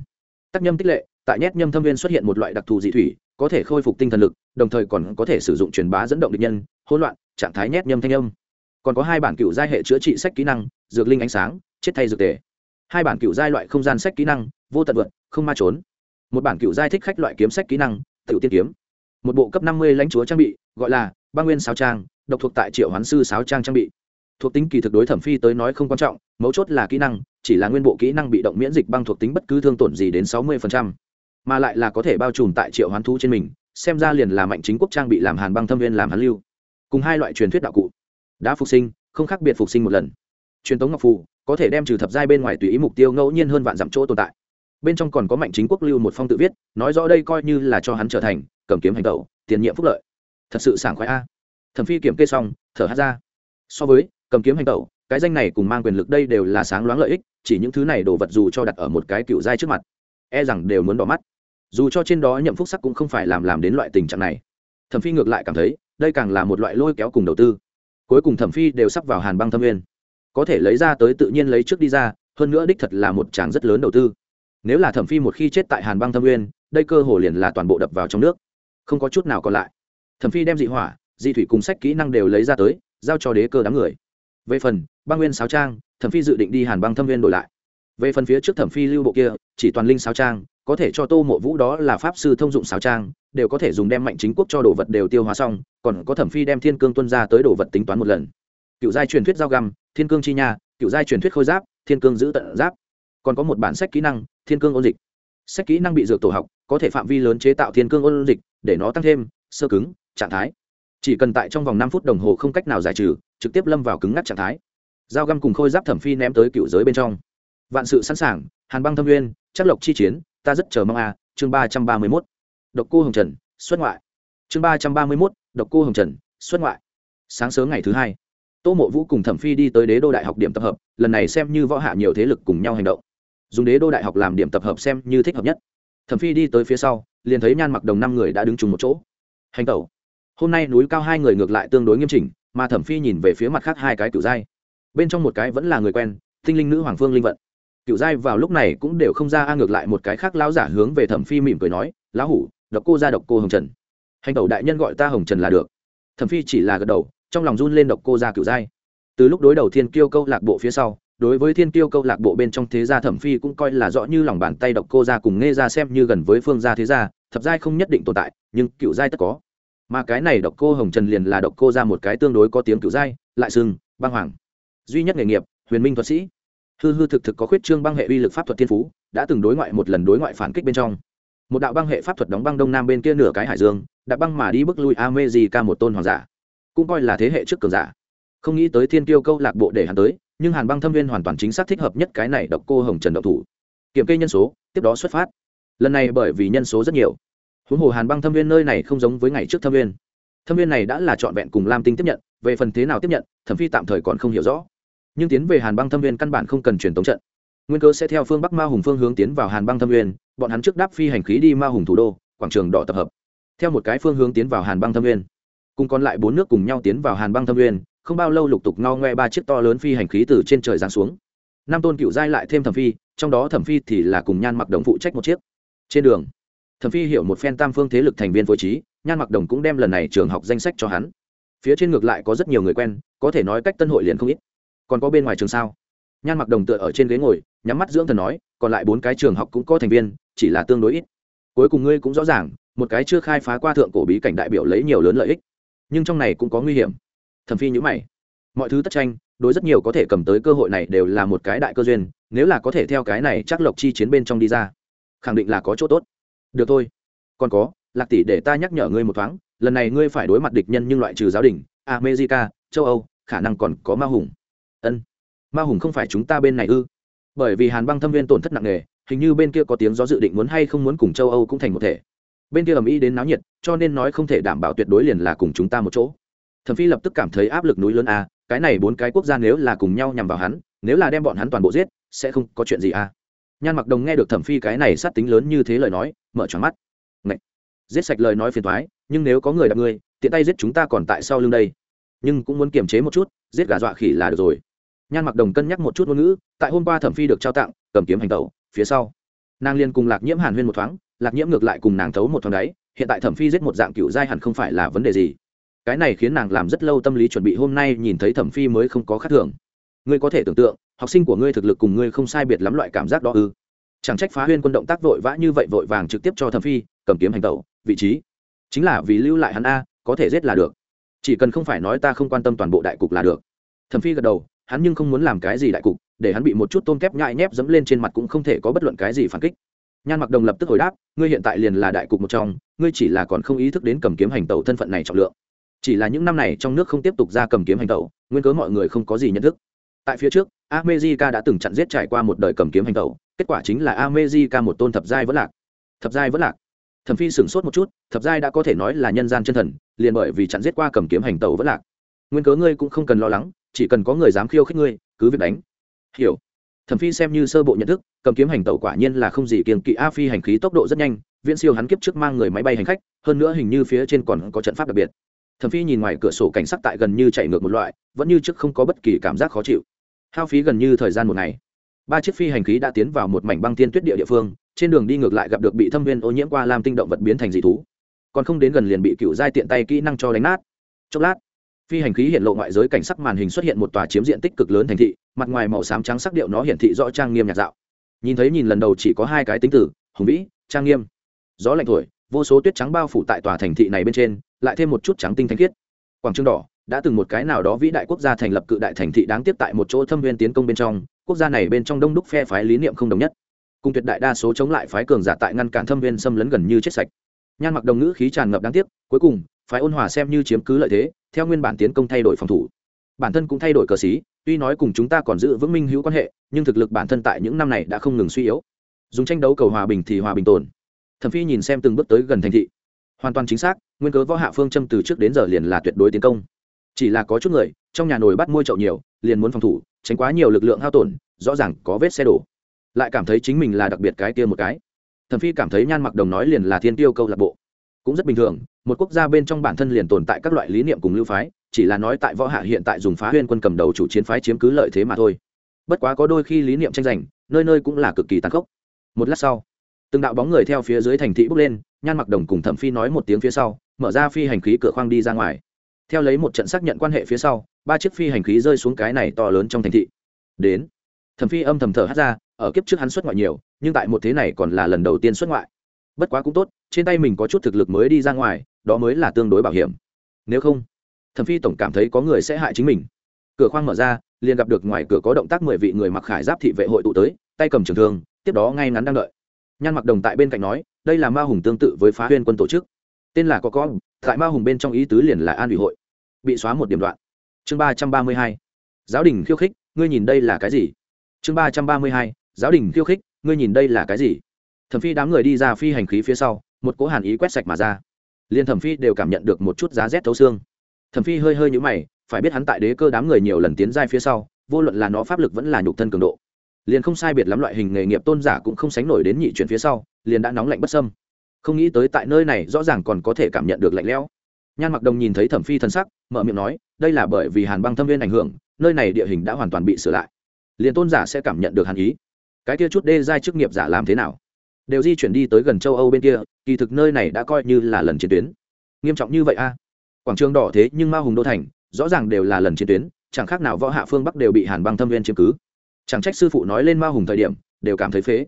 Tác nhâm tích lệ, tại nhét nhâm thâm viên xuất hiện một loại đặc thù dị thủy, có thể khôi phục tinh thần lực, đồng thời còn có thể sử dụng truyền bá dẫn động địch nhân, hỗn loạn, trạng thái nhét nhâm thanh âm. Còn có hai bản cựu giai hệ chữa trị sách kỹ năng, dược linh ánh sáng, chết thay dược tề. Hai bản cựu giai loại không gian sách kỹ năng, vô tận vượt không ma trốn. Một bản cựu giai thích khách loại kiếm sách kỹ năng tự tiên kiếm. Một bộ cấp năm mươi lãnh chúa trang bị, gọi là băng nguyên sao trang độc thuộc tại triệu hoán sư sáo trang trang bị. Thuộc tính kỳ thực đối thẩm phi tới nói không quan trọng, mấu chốt là kỹ năng, chỉ là nguyên bộ kỹ năng bị động miễn dịch băng thuộc tính bất cứ thương tổn gì đến sáu mươi mà lại là có thể bao trùm tại triệu hoán thú trên mình, xem ra liền là mạnh chính quốc trang bị làm hàn băng thâm viên làm hàn lưu. Cùng hai loại truyền thuyết đạo cụ. Đã phục sinh, không khác biệt phục sinh một lần. Truyền tống ngọc phù, có thể đem trừ thập giai bên ngoài tùy ý mục tiêu ngẫu nhiên hơn vạn dặm chỗ tồn tại. Bên trong còn có mạnh chính quốc lưu một phong tự viết, nói rõ đây coi như là cho hắn trở thành, cầm kiếm hành tẩu, tiền nhiệm phúc lợi. Thật sự sảng khoái a thẩm phi kiểm kê xong, thở hát ra. So với, cầm kiếm hành tẩu, cái danh này cùng mang quyền lực đây đều là sáng loáng lợi ích, chỉ những thứ này đồ vật dù cho đặt ở một cái cựu giai trước mặt e rằng đều muốn đỏ mắt. Dù cho trên đó nhậm phúc sắc cũng không phải làm làm đến loại tình trạng này. Thẩm phi ngược lại cảm thấy, đây càng là một loại lôi kéo cùng đầu tư. Cuối cùng thẩm phi đều sắp vào hàn băng thâm nguyên. Có thể lấy ra tới tự nhiên lấy trước đi ra, hơn nữa đích thật là một tràng rất lớn đầu tư. Nếu là thẩm phi một khi chết tại hàn băng thâm nguyên, đây cơ hồ liền là toàn bộ đập vào trong nước. Không có chút nào còn lại. Thẩm phi đem dị hỏa di thủy cùng sách kỹ năng đều lấy ra tới, giao cho đế cơ đám người. Về phần, băng nguyên sáo trang, thẩm phi dự định đi hàn băng thâm viên đổi lại. Về phần phía trước thẩm phi lưu bộ kia, chỉ toàn linh sáo trang, có thể cho tô mộ vũ đó là pháp sư thông dụng sáo trang, đều có thể dùng đem mạnh chính quốc cho đồ vật đều tiêu hóa xong, còn có thẩm phi đem thiên cương tuân ra tới đồ vật tính toán một lần. Cựu giai truyền thuyết giao găm, thiên cương chi nha, cựu giai truyền thuyết khôi giáp, thiên cương giữ tận giáp. Còn có một bản sách kỹ năng, thiên cương ôn dịch. Sách kỹ năng bị dược tổ học, có thể phạm vi lớn chế tạo thiên cương ôn dịch, để nó tăng thêm sơ cứng, trạng thái chỉ cần tại trong vòng năm phút đồng hồ không cách nào giải trừ, trực tiếp lâm vào cứng ngắc trạng thái. Dao găm cùng khôi giáp thẩm phi ném tới cựu giới bên trong. Vạn sự sẵn sàng, hàn băng thâm nguyên chắc lộc chi chiến, ta rất chờ mong a, chương ba trăm ba mươi mốt. Độc cô hồng trần, xuất ngoại. Chương ba trăm ba mươi mốt, độc cô hồng trần, xuất ngoại. Sáng sớm ngày thứ hai, tô mộ vũ cùng thẩm phi đi tới đế đô đại học điểm tập hợp, lần này xem như võ hạ nhiều thế lực cùng nhau hành động. Dùng đế đô đại học làm điểm tập hợp xem như thích hợp nhất. Thẩm phi đi tới phía sau, liền thấy nhan mặc đồng năm người đã đứng chung một chỗ. Hành tẩu hôm nay núi cao hai người ngược lại tương đối nghiêm chỉnh, mà thẩm phi nhìn về phía mặt khác hai cái cựu giai. Bên trong một cái vẫn là người quen, tinh linh nữ hoàng phương linh vận. Cựu giai vào lúc này cũng đều không ra a ngược lại một cái khác lão giả hướng về thẩm phi mỉm cười nói, lão hủ, độc cô ra độc cô hồng trần. Hành tẩu đại nhân gọi ta hồng trần là được. Thẩm phi chỉ là gật đầu, trong lòng run lên độc cô ra cựu giai. Từ lúc đối đầu thiên kiêu câu lạc bộ phía sau, đối với thiên kiêu câu lạc bộ bên trong thế gia thẩm phi cũng coi là rõ như lòng bàn tay độc cô ra cùng nghe ra xem như gần với phương gia thế gia, thập giai không nhất định tồn tại, nhưng cựu giai tất có mà cái này độc cô hồng trần liền là độc cô ra một cái tương đối có tiếng cựu giai, lại sừng, băng hoàng. Duy nhất nghề nghiệp, huyền minh thuật sĩ. Hư hư thực thực có khuyết trương băng hệ uy lực pháp thuật thiên phú, đã từng đối ngoại một lần đối ngoại phản kích bên trong. Một đạo băng hệ pháp thuật đóng băng đông nam bên kia nửa cái hải dương đã băng mà đi bước lui amejica một tôn hoàng giả. Cũng coi là thế hệ trước cường giả. Không nghĩ tới thiên tiêu câu lạc bộ để hắn tới, nhưng hàn băng thâm viên hoàn toàn chính xác thích hợp nhất cái này độc cô hồng trần độc thủ. Kiểm kê nhân số, tiếp đó xuất phát. Lần này bởi vì nhân số rất nhiều huống hồ hàn băng thâm viên nơi này không giống với ngày trước thâm viên. Thâm viên này đã là trọn vẹn cùng lam tinh tiếp nhận, về phần thế nào tiếp nhận, thẩm phi tạm thời còn không hiểu rõ. Nhưng tiến về hàn băng thâm viên căn bản không cần truyền tống trận. Nguyên cơ sẽ theo phương bắc ma hùng phương hướng tiến vào hàn băng thâm viên, bọn hắn trước đáp phi hành khí đi ma hùng thủ đô, quảng trường đỏ tập hợp. Theo một cái phương hướng tiến vào hàn băng thâm viên. Cùng còn lại bốn nước cùng nhau tiến vào hàn băng thâm viên, không bao lâu lục tục ngao ngoe ba chiếc to lớn phi hành khí từ trên trời giáng xuống. Năm tôn cựu giai lại thêm thẩm phi, trong đó thẩm phi thì là cùng nhan mặc đồng phụ trách một chiếc. Trên đường thẩm phi hiểu một phen tam phương thế lực thành viên phối trí, nhan mặc đồng cũng đem lần này trường học danh sách cho hắn. Phía trên ngược lại có rất nhiều người quen, có thể nói cách tân hội liền không ít. Còn có bên ngoài trường sao? Nhan mặc đồng tựa ở trên ghế ngồi, nhắm mắt dưỡng thần nói, còn lại bốn cái trường học cũng có thành viên, chỉ là tương đối ít. Cuối cùng ngươi cũng rõ ràng, một cái chưa khai phá qua thượng cổ bí cảnh đại biểu lấy nhiều lớn lợi ích, nhưng trong này cũng có nguy hiểm. Thẩm phi nhữ mày. Mọi thứ tất tranh, đối rất nhiều có thể cầm tới cơ hội này đều là một cái đại cơ duyên, nếu là có thể theo cái này chắc lộc chi chiến bên trong đi ra, khẳng định là có chỗ tốt được thôi. Còn có, lạc tỷ để ta nhắc nhở ngươi một thoáng, lần này ngươi phải đối mặt địch nhân nhưng loại trừ giáo đình, america, châu âu, khả năng còn có ma hùng. Ân. Ma hùng không phải chúng ta bên này ư? Bởi vì hàn băng thâm viên tổn thất nặng nề, hình như bên kia có tiếng gió dự định muốn hay không muốn cùng châu âu cũng thành một thể. Bên kia ầm ĩ đến náo nhiệt, cho nên nói không thể đảm bảo tuyệt đối liền là cùng chúng ta một chỗ. Thẩm phi lập tức cảm thấy áp lực núi lớn a, cái này bốn cái quốc gia nếu là cùng nhau nhằm vào hắn, nếu là đem bọn hắn toàn bộ giết, sẽ không có chuyện gì a nhan mặc đồng nghe được thẩm phi cái này sát tính lớn như thế lời nói, mở tròn mắt. Ngậy! giết sạch lời nói phiền thoái nhưng nếu có người đạp ngươi tiện tay giết chúng ta còn tại sau lưng đây. Nhưng cũng muốn kiềm chế một chút, giết gà dọa khỉ là được rồi. Nhan mặc đồng cân nhắc một chút ngôn ngữ, tại hôm qua thẩm phi được trao tặng, cầm kiếm hành tẩu, phía sau. Nàng liên cùng lạc nhiễm hàn huyên một thoáng, lạc nhiễm ngược lại cùng nàng thấu một thoáng đấy, hiện tại thẩm phi giết một dạng cựu giai hẳn không phải là vấn đề gì. Cái này khiến nàng làm rất lâu tâm lý chuẩn bị hôm nay nhìn thấy thẩm phi mới không có khác thường. Ngươi có thể tưởng tượng học sinh của ngươi thực lực cùng ngươi không sai biệt lắm loại cảm giác đó ư? Chẳng trách phá huyên quân động tác vội vã như vậy vội vàng trực tiếp cho thẩm phi, cầm kiếm hành tẩu, vị trí. Chính là vì lưu lại hắn a, có thể giết là được. Chỉ cần không phải nói ta không quan tâm toàn bộ đại cục là được. Thẩm phi gật đầu, hắn nhưng không muốn làm cái gì đại cục, để hắn bị một chút tôm kép nhại nhép dẫm lên trên mặt cũng không thể có bất luận cái gì phản kích. Nhan mặc đồng lập tức hồi đáp, ngươi hiện tại liền là đại cục một trong, ngươi chỉ là còn không ý thức đến cầm kiếm hành tẩu thân phận này trọng lượng. Chỉ là những năm này trong nước không tiếp tục ra cầm kiếm hành tẩu, nguyên cớ mọi người không có gì nhận thức. Tại phía trước America đã từng chặn giết trải qua một đời cầm kiếm hành tẩu, kết quả chính là America một tôn thập giai vẫn lạc. Thập giai vẫn lạc. Thẩm phi sửng sốt một chút, thập giai đã có thể nói là nhân gian chân thần, liền bởi vì chặn giết qua cầm kiếm hành tẩu vẫn lạc. Nguyên cớ ngươi cũng không cần lo lắng, chỉ cần có người dám khiêu khích ngươi, cứ việc đánh. Hiểu. Thẩm phi xem như sơ bộ nhận thức, cầm kiếm hành tẩu quả nhiên là không gì kiêng kỵ, a phi hành khí tốc độ rất nhanh, viễn siêu hắn kiếp trước mang người máy bay hành khách, hơn nữa hình như phía trên còn có trận pháp đặc biệt. Thẩm phi nhìn ngoài cửa sổ cảnh sắc tại gần như chạy ngược một loại, vẫn như trước không có bất kỳ cảm giác khó chịu hao phí gần như thời gian một ngày. Ba chiếc phi hành khí đã tiến vào một mảnh băng tiên tuyết địa địa phương, trên đường đi ngược lại gặp được bị thâm viên ô nhiễm qua làm tinh động vật biến thành dị thú. Còn không đến gần liền bị cựu giai tiện tay kỹ năng cho đánh nát. Chốc lát, phi hành khí hiện lộ ngoại giới cảnh sắc màn hình xuất hiện một tòa chiếm diện tích cực lớn thành thị, mặt ngoài màu xám trắng sắc điệu nó hiển thị rõ trang nghiêm nhạt dạo. Nhìn thấy nhìn lần đầu chỉ có hai cái tính tử hùng vĩ, trang nghiêm. Gió lạnh thổi, vô số tuyết trắng bao phủ tại tòa thành thị này bên trên, lại thêm một chút trắng tinh thanh khiết. Quảng trường đỏ đã từng một cái nào đó vĩ đại quốc gia thành lập cự đại thành thị đáng tiếp tại một chỗ thâm viên tiến công bên trong, quốc gia này bên trong đông đúc phe phái lý niệm không đồng nhất. Cùng tuyệt đại đa số chống lại phái cường giả tại ngăn cản thâm viên xâm lấn gần như chết sạch. Nhan mặc đồng ngữ khí tràn ngập đáng tiếc, cuối cùng, phái ôn hòa xem như chiếm cứ lợi thế, theo nguyên bản tiến công thay đổi phòng thủ. Bản thân cũng thay đổi cờ xí, tuy nói cùng chúng ta còn giữ vững minh hữu quan hệ, nhưng thực lực bản thân tại những năm này đã không ngừng suy yếu. Dùng tranh đấu cầu hòa bình thì hòa bình tồn. Thẩm phi nhìn xem từng bước tới gần thành thị. Hoàn toàn chính xác, nguyên cớ võ hạ phương châm từ trước đến giờ liền là tuyệt đối tiến công chỉ là có chút người, trong nhà nồi bắt môi chậu nhiều, liền muốn phòng thủ, tránh quá nhiều lực lượng hao tổn, rõ ràng có vết xe đổ. Lại cảm thấy chính mình là đặc biệt cái kia một cái. Thẩm phi cảm thấy nhan mặc đồng nói liền là thiên tiêu câu lạc bộ. Cũng rất bình thường, một quốc gia bên trong bản thân liền tồn tại các loại lý niệm cùng lưu phái, chỉ là nói tại võ hạ hiện tại dùng phá huyên quân cầm đầu chủ chiến phái chiếm cứ lợi thế mà thôi. Bất quá có đôi khi lý niệm tranh giành, nơi nơi cũng là cực kỳ tàn khốc. Một lát sau, từng đạo bóng người theo phía dưới thành thị bước lên, nhan mặc đồng cùng thẩm phi nói một tiếng phía sau, mở ra phi hành khí cửa khoang đi ra ngoài theo lấy một trận xác nhận quan hệ phía sau, ba chiếc phi hành khí rơi xuống cái này to lớn trong thành thị. Đến, thẩm phi âm thầm thở hát ra, ở kiếp trước hắn xuất ngoại nhiều, nhưng tại một thế này còn là lần đầu tiên xuất ngoại. Bất quá cũng tốt, trên tay mình có chút thực lực mới đi ra ngoài, đó mới là tương đối bảo hiểm. Nếu không, thẩm phi tổng cảm thấy có người sẽ hại chính mình. Cửa khoang mở ra, liền gặp được ngoài cửa có động tác mười vị người mặc khải giáp thị vệ hội tụ tới, tay cầm trường thương, tiếp đó ngay ngắn đang đợi. Nhan mặc đồng tại bên cạnh nói, đây là ma hùng tương tự với phá huyên quân tổ chức tên là có có tại ma hùng bên trong ý tứ liền là an ủy hội. Bị xóa một điểm đoạn. Chương ba trăm ba mươi hai. Giáo đình khiêu khích, ngươi nhìn đây là cái gì? Chương ba trăm ba mươi hai. Giáo đình khiêu khích, ngươi nhìn đây là cái gì? Thẩm phi đám người đi ra phi hành khí phía sau, một cỗ hàn ý quét sạch mà ra. Liền thẩm phi đều cảm nhận được một chút giá rét thấu xương. Thẩm phi hơi hơi nhũ mày, phải biết hắn tại đế cơ đám người nhiều lần tiến ra phía sau, vô luận là nó pháp lực vẫn là nhục thân cường độ. Liền không sai biệt lắm loại hình nghề nghiệp tôn giả cũng không sánh nổi đến nhị chuyển phía sau, liền đã nóng lạnh bất sâm không nghĩ tới tại nơi này rõ ràng còn có thể cảm nhận được lạnh lẽo. Nhan mặc đồng nhìn thấy thẩm phi thân sắc, mở miệng nói, đây là bởi vì hàn băng thâm viên ảnh hưởng, nơi này địa hình đã hoàn toàn bị sửa lại. Liền tôn giả sẽ cảm nhận được hàn ý. Cái kia chút đê giai chức nghiệp giả làm thế nào? Đều di chuyển đi tới gần châu âu bên kia, kỳ thực nơi này đã coi như là lần chiến tuyến. Nghiêm trọng như vậy a? Quảng trường đỏ thế nhưng ma hùng đô thành, rõ ràng đều là lần chiến tuyến, chẳng khác nào võ hạ phương bắc đều bị hàn băng thâm viên chiếm cứ. Chẳng trách sư phụ nói lên ma hùng thời điểm, đều cảm thấy phế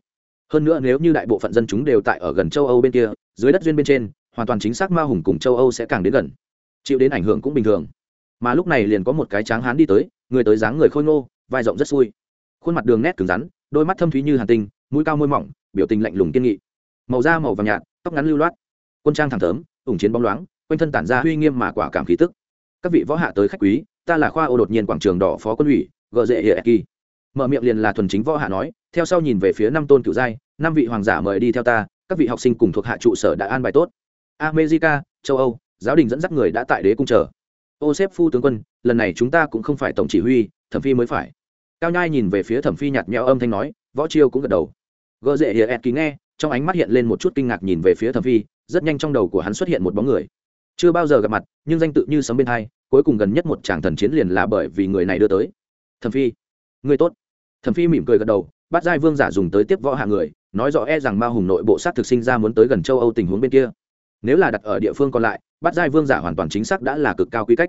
hơn nữa nếu như đại bộ phận dân chúng đều tại ở gần châu âu bên kia, dưới đất duyên bên trên, hoàn toàn chính xác ma hùng cùng châu âu sẽ càng đến gần. Chịu đến ảnh hưởng cũng bình thường. Mà lúc này liền có một cái tráng hán đi tới, người tới dáng người khôi ngô, vai rộng rất xui. Khuôn mặt đường nét cứng rắn, đôi mắt thâm thúy như hàn tinh, mũi cao môi mỏng, biểu tình lạnh lùng kiên nghị. Màu da màu vàng nhạt, tóc ngắn lưu loát. Quân trang thẳng thớm, ủng chiến bóng loáng, quanh thân tản ra uy nghiêm mà quả cảm khí tức. Các vị võ hạ tới khách quý, ta là khoa ô đột nhiên quảng trường đỏ phó quân ủy, gợ dễ hiệ kỳ mở miệng liền là thuần chính võ hạ nói theo sau nhìn về phía năm tôn cựu giai, năm vị hoàng giả mời đi theo ta, các vị học sinh cùng thuộc hạ trụ sở đã an bài tốt. America, châu âu, giáo đình dẫn dắt người đã tại đế cung chờ. Ô xếp phu tướng quân, lần này chúng ta cũng không phải tổng chỉ huy, thẩm phi mới phải. Cao nhai nhìn về phía thẩm phi nhạt nhẽo âm thanh nói, võ chiêu cũng gật đầu. Gợ dễ hiệa ẹt ký nghe, trong ánh mắt hiện lên một chút kinh ngạc nhìn về phía thẩm phi, rất nhanh trong đầu của hắn xuất hiện một bóng người. Chưa bao giờ gặp mặt, nhưng danh tự như sấm bên hai, cuối cùng gần nhất một chàng thần chiến liền là bởi vì người này đưa tới. Thẩm phi, người tốt. Thẩm phi mỉm cười gật đầu bắt giai vương giả dùng tới tiếp võ hạ người, nói rõ e rằng ma hùng nội bộ sát thực sinh ra muốn tới gần châu âu tình huống bên kia. Nếu là đặt ở địa phương còn lại bắt giai vương giả hoàn toàn chính xác đã là cực cao quy cách.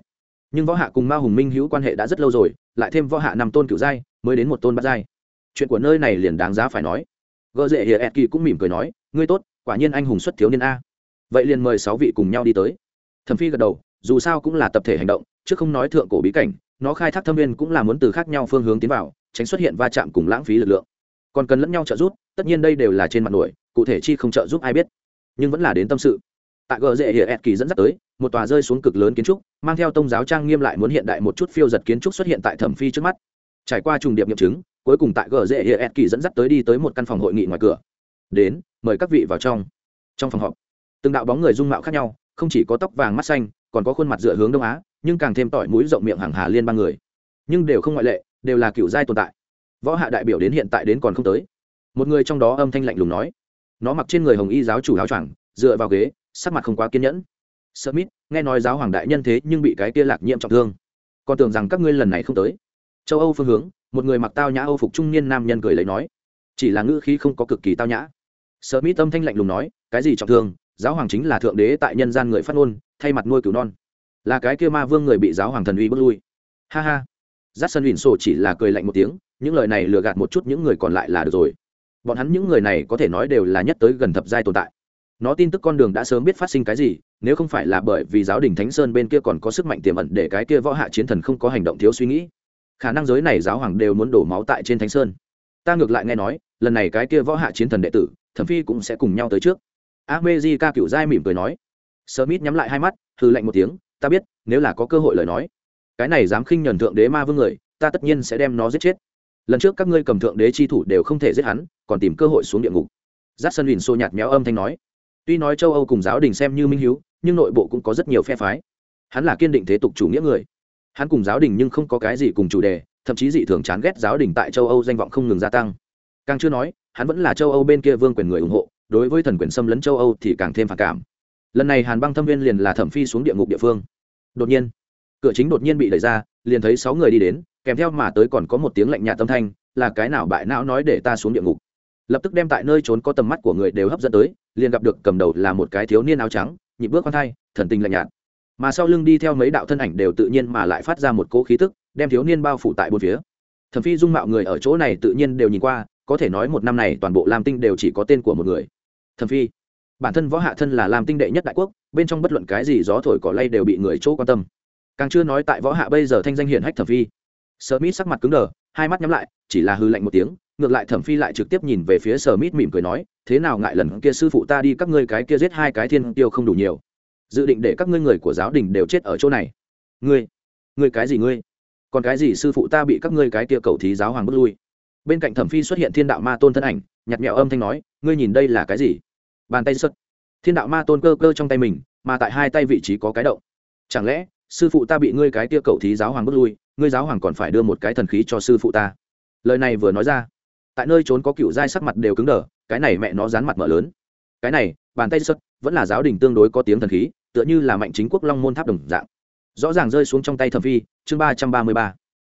Nhưng võ hạ cùng ma hùng minh hữu quan hệ đã rất lâu rồi, lại thêm võ hạ năm tôn cựu giai, mới đến một tôn bắt giai. Chuyện của nơi này liền đáng giá phải nói. Gợ dễ hiệa ed kỳ cũng mỉm cười nói, ngươi tốt, quả nhiên anh hùng xuất thiếu niên a. Vậy liền mời sáu vị cùng nhau đi tới. Thẩm phi gật đầu, dù sao cũng là tập thể hành động, chứ không nói thượng cổ bí cảnh, nó khai thác thâm viên cũng là muốn từ khác nhau phương hướng tiến vào, tránh xuất hiện va chạm cùng lãng phí lực lượng còn cần lẫn nhau trợ giúp, tất nhiên đây đều là trên mặt nổi, cụ thể chi không trợ giúp ai biết. Nhưng vẫn là đến tâm sự. Tại gờ dễ hiệa kỳ dẫn dắt tới, một tòa rơi xuống cực lớn kiến trúc, mang theo tông giáo trang nghiêm lại muốn hiện đại một chút phiêu giật kiến trúc xuất hiện tại thẩm phi trước mắt. Trải qua trùng điệp nghiệm chứng, cuối cùng tại gờ dễ hiệa kỳ dẫn dắt tới đi tới một căn phòng hội nghị ngoài cửa. Đến, mời các vị vào trong. Trong phòng họp, từng đạo bóng người dung mạo khác nhau, không chỉ có tóc vàng mắt xanh, còn có khuôn mặt dựa hướng đông á, nhưng càng thêm tỏi mũi rộng miệng hàng hà liên ba người. Nhưng đều không ngoại lệ, đều là cựu giai tồn tại võ hạ đại biểu đến hiện tại đến còn không tới. Một người trong đó âm thanh lạnh lùng nói. Nó mặc trên người hồng y giáo chủ áo choàng, dựa vào ghế, sắc mặt không quá kiên nhẫn. Smith, nghe nói giáo hoàng đại nhân thế nhưng bị cái kia lạc nhiễm trọng thương. Còn tưởng rằng các ngươi lần này không tới. Châu âu phương hướng, một người mặc tao nhã âu phục trung niên nam nhân cười lấy nói. Chỉ là ngữ khí không có cực kỳ tao nhã. Smith âm thanh lạnh lùng nói, cái gì trọng thương? Giáo hoàng chính là thượng đế tại nhân gian người phát ngôn, thay mặt nuôi cứu non. Là cái kia ma vương người bị giáo hoàng thần uy bước lui. Ha ha. J a c k s o n huỳnh sổ chỉ là cười lạnh một tiếng những lời này lừa gạt một chút những người còn lại là được rồi. Bọn hắn những người này có thể nói đều là nhất tới gần thập giai tồn tại. Nó tin tức con đường đã sớm biết phát sinh cái gì, nếu không phải là bởi vì giáo đình thánh sơn bên kia còn có sức mạnh tiềm ẩn để cái kia võ hạ chiến thần không có hành động thiếu suy nghĩ, khả năng giới này giáo hoàng đều muốn đổ máu tại trên thánh sơn. Ta ngược lại nghe nói, lần này cái kia võ hạ chiến thần đệ tử, thẩm phi cũng sẽ cùng nhau tới trước. Amezi ca cựu giai mỉm cười nói. Smith nhắm lại hai mắt hư lạnh một tiếng, ta biết, nếu là có cơ hội lời nói, cái này dám khinh nhẫn thượng đế ma vương người, ta tất nhiên sẽ đem nó giết chết lần trước các ngươi cầm thượng đế chi thủ đều không thể giết hắn, còn tìm cơ hội xuống địa ngục. Giáp sân huỳnh xô nhạt méo âm thanh nói. Tuy nói châu âu cùng giáo đình xem như minh hiếu, nhưng nội bộ cũng có rất nhiều phe phái. Hắn là kiên định thế tục chủ nghĩa người. Hắn cùng giáo đình nhưng không có cái gì cùng chủ đề, thậm chí dị thường chán ghét giáo đình tại châu âu danh vọng không ngừng gia tăng. Càng chưa nói, hắn vẫn là châu âu bên kia vương quyền người ủng hộ, đối với thần quyền xâm lấn châu âu thì càng thêm phản cảm. Lần này hàn băng thâm viên liền là thẩm phi xuống địa ngục địa phương. Đột nhiên, cửa chính đột nhiên bị đẩy ra liền thấy sáu người đi đến, kèm theo mà tới còn có một tiếng lạnh nhạt tâm thanh, là cái nào bại não nói để ta xuống địa ngục. Lập tức đem tại nơi trốn có tầm mắt của người đều hấp dẫn tới, liền gặp được cầm đầu là một cái thiếu niên áo trắng, nhịp bước khoan thai, thần tình lạnh nhạt. Mà sau lưng đi theo mấy đạo thân ảnh đều tự nhiên mà lại phát ra một cỗ khí tức, đem thiếu niên bao phủ tại bốn phía. Thẩm phi dung mạo người ở chỗ này tự nhiên đều nhìn qua, có thể nói một năm này toàn bộ lam tinh đều chỉ có tên của một người. Thẩm phi, bản thân võ hạ thân là lam tinh đệ nhất đại quốc, bên trong bất luận cái gì gió thổi cỏ lay đều bị người chỗ quan tâm càng chưa nói tại võ hạ bây giờ thanh danh hiển hách thẩm phi. Sở mít sắc mặt cứng đờ, hai mắt nhắm lại, chỉ là hư lạnh một tiếng, ngược lại thẩm phi lại trực tiếp nhìn về phía sở mít mỉm cười nói, thế nào ngại lần kia sư phụ ta đi các ngươi cái kia giết hai cái thiên tiêu không đủ nhiều. Dự định để các ngươi người của giáo đình đều chết ở chỗ này. Ngươi ngươi cái gì ngươi? Còn cái gì sư phụ ta bị các ngươi cái kia cầu thí giáo hoàng bước lui? Bên cạnh thẩm phi xuất hiện thiên đạo ma tôn thân ảnh nhặt mẹo âm thanh nói, ngươi nhìn đây là cái gì? Bàn tay sất thiên đạo ma tôn cơ cơ trong tay mình, mà tại hai tay vị trí có cái động. Chẳng lẽ sư phụ ta bị ngươi cái tia cầu thí giáo hoàng bước lui ngươi giáo hoàng còn phải đưa một cái thần khí cho sư phụ ta. Lời này vừa nói ra tại nơi trốn có cựu giai sắc mặt đều cứng đờ cái này mẹ nó dán mặt mở lớn. Cái này bàn tay sất vẫn là giáo đình tương đối có tiếng thần khí tựa như là mạnh chính quốc long môn tháp đồng dạng. Rõ ràng rơi xuống trong tay thẩm phi chương ba trăm ba mươi ba.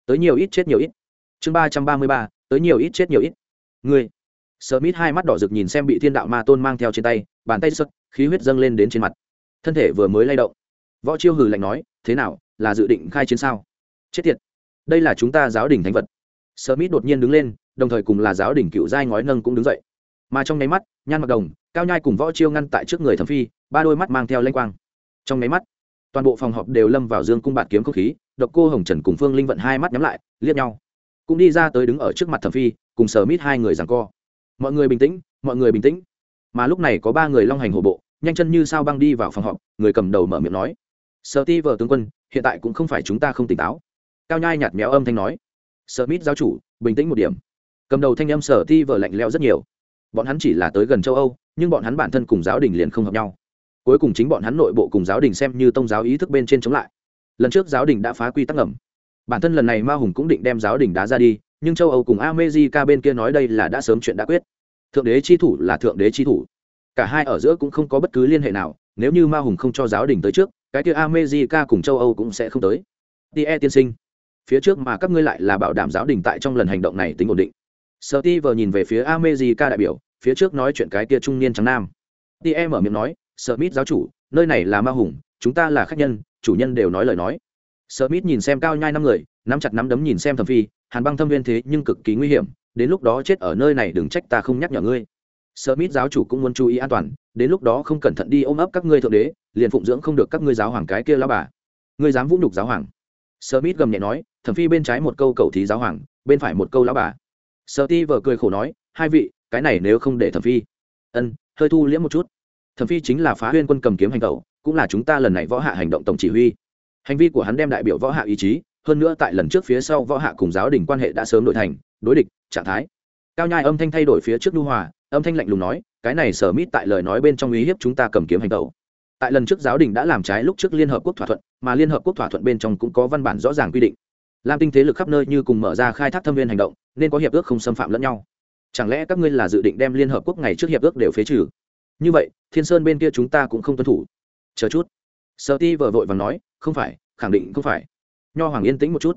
Tới nhiều ít chết nhiều ít. Chương ba trăm ba mươi ba tới nhiều ít chết nhiều ít. Ngươi. Mít hai mắt đỏ rực nhìn xem bị Thiên Đạo Ma Tôn mang theo trên tay, bàn tay sất, khí huyết dâng lên đến trên mặt. Thân thể vừa mới lay động. Võ Chiêu hừ lạnh nói, "Thế nào, là dự định khai chiến sao?" Chết tiệt. Đây là chúng ta giáo đình thánh vật. Smith đột nhiên đứng lên, đồng thời cùng là giáo đình cựu giai ngói nâng cũng đứng dậy. Mà trong nháy mắt, Nhan Mặc Đồng, Cao Nhai cùng Võ Chiêu ngăn tại trước người Thẩm Phi, ba đôi mắt mang theo lanh quang. Trong nháy mắt, toàn bộ phòng họp đều lâm vào dương cung bạt kiếm không khí, Độc Cô Hồng Trần cùng Phương Linh vận hai mắt nhắm lại, liếc nhau. Cũng đi ra tới đứng ở trước mặt Thẩm Phi, cùng Smith hai người rằng co mọi người bình tĩnh mọi người bình tĩnh mà lúc này có ba người long hành hổ bộ nhanh chân như sao băng đi vào phòng họp người cầm đầu mở miệng nói sợ ti vờ tướng quân, hiện tại cũng không phải chúng ta không tỉnh táo. Cao nhai nhạt méo âm thanh nói. Sợ mít giáo chủ, bình tĩnh một điểm. Cầm đầu thanh âm sở ti vờ lạnh leo rất nhiều. Bọn hắn chỉ là tới gần châu âu, nhưng bọn hắn bản thân cùng giáo đình liền không hợp nhau. Cuối cùng chính bọn hắn nội bộ cùng giáo đình xem như tông giáo ý thức bên trên chống lại. Lần trước giáo đình đã phá quy tắc ngầm. Bản thân lần này ma hùng cũng định đem giáo đình đá ra đi, nhưng châu âu cùng america bên kia nói đây là đã sớm chuyện đã quyết. Thượng đế chi thủ là thượng đế chi thủ. Cả hai ở giữa cũng không có bất cứ liên hệ nào, nếu như ma hùng không cho giáo đình tới trước cái kia america cùng châu âu cũng sẽ không tới. Tie tiên sinh, phía trước mà các ngươi lại là bảo đảm giáo đình tại trong lần hành động này tính ổn định. Sợ ti vờ nhìn về phía america đại biểu, phía trước nói chuyện cái kia trung niên trắng nam. Tie mở miệng nói sợ mít giáo chủ, nơi này là ma hùng, chúng ta là khách nhân, chủ nhân đều nói lời nói. Sợ mít nhìn xem cao nhai năm người, nắm chặt nắm đấm nhìn xem thầm phi, hàn băng thâm viên thế nhưng cực kỳ nguy hiểm, đến lúc đó chết ở nơi này đừng trách ta không nhắc nhở ngươi. Sơ mít giáo chủ cũng muốn chú ý an toàn đến lúc đó không cẩn thận đi ôm ấp các ngươi thượng đế, liền phụng dưỡng không được các ngươi giáo hoàng cái kia lao bà. Ngươi dám vũ nhục giáo hoàng? Sơ mít gầm nhẹ nói, thẩm phi bên trái một câu cầu thí giáo hoàng, bên phải một câu lão bà. Sơ ti vờ cười khổ nói, hai vị, cái này nếu không để thẩm phi. Ân, hơi thu liễm một chút. Thẩm phi chính là phá huyên quân cầm kiếm hành tẩu, cũng là chúng ta lần này võ hạ hành động tổng chỉ huy. Hành vi của hắn đem đại biểu võ hạ ý chí, hơn nữa tại lần trước phía sau võ hạ cùng giáo đình quan hệ đã sớm đổi thành, đối địch, trạng thái. Cao nhai âm thanh thay đổi phía trước lưu hòa, âm thanh lạnh lùng nói cái này sở mít tại lời nói bên trong uy hiếp chúng ta cầm kiếm hành tẩu. Tại lần trước giáo đình đã làm trái lúc trước liên hợp quốc thỏa thuận, mà liên hợp quốc thỏa thuận bên trong cũng có văn bản rõ ràng quy định. Lam tinh thế lực khắp nơi như cùng mở ra khai thác thâm viên hành động, nên có hiệp ước không xâm phạm lẫn nhau. Chẳng lẽ các ngươi là dự định đem liên hợp quốc ngày trước hiệp ước đều phế trừ? Như vậy, thiên sơn bên kia chúng ta cũng không tuân thủ. Chờ chút. Sợ ti vợ vội và nói, không phải, khẳng định không phải. Nho hoàng yên tĩnh một chút.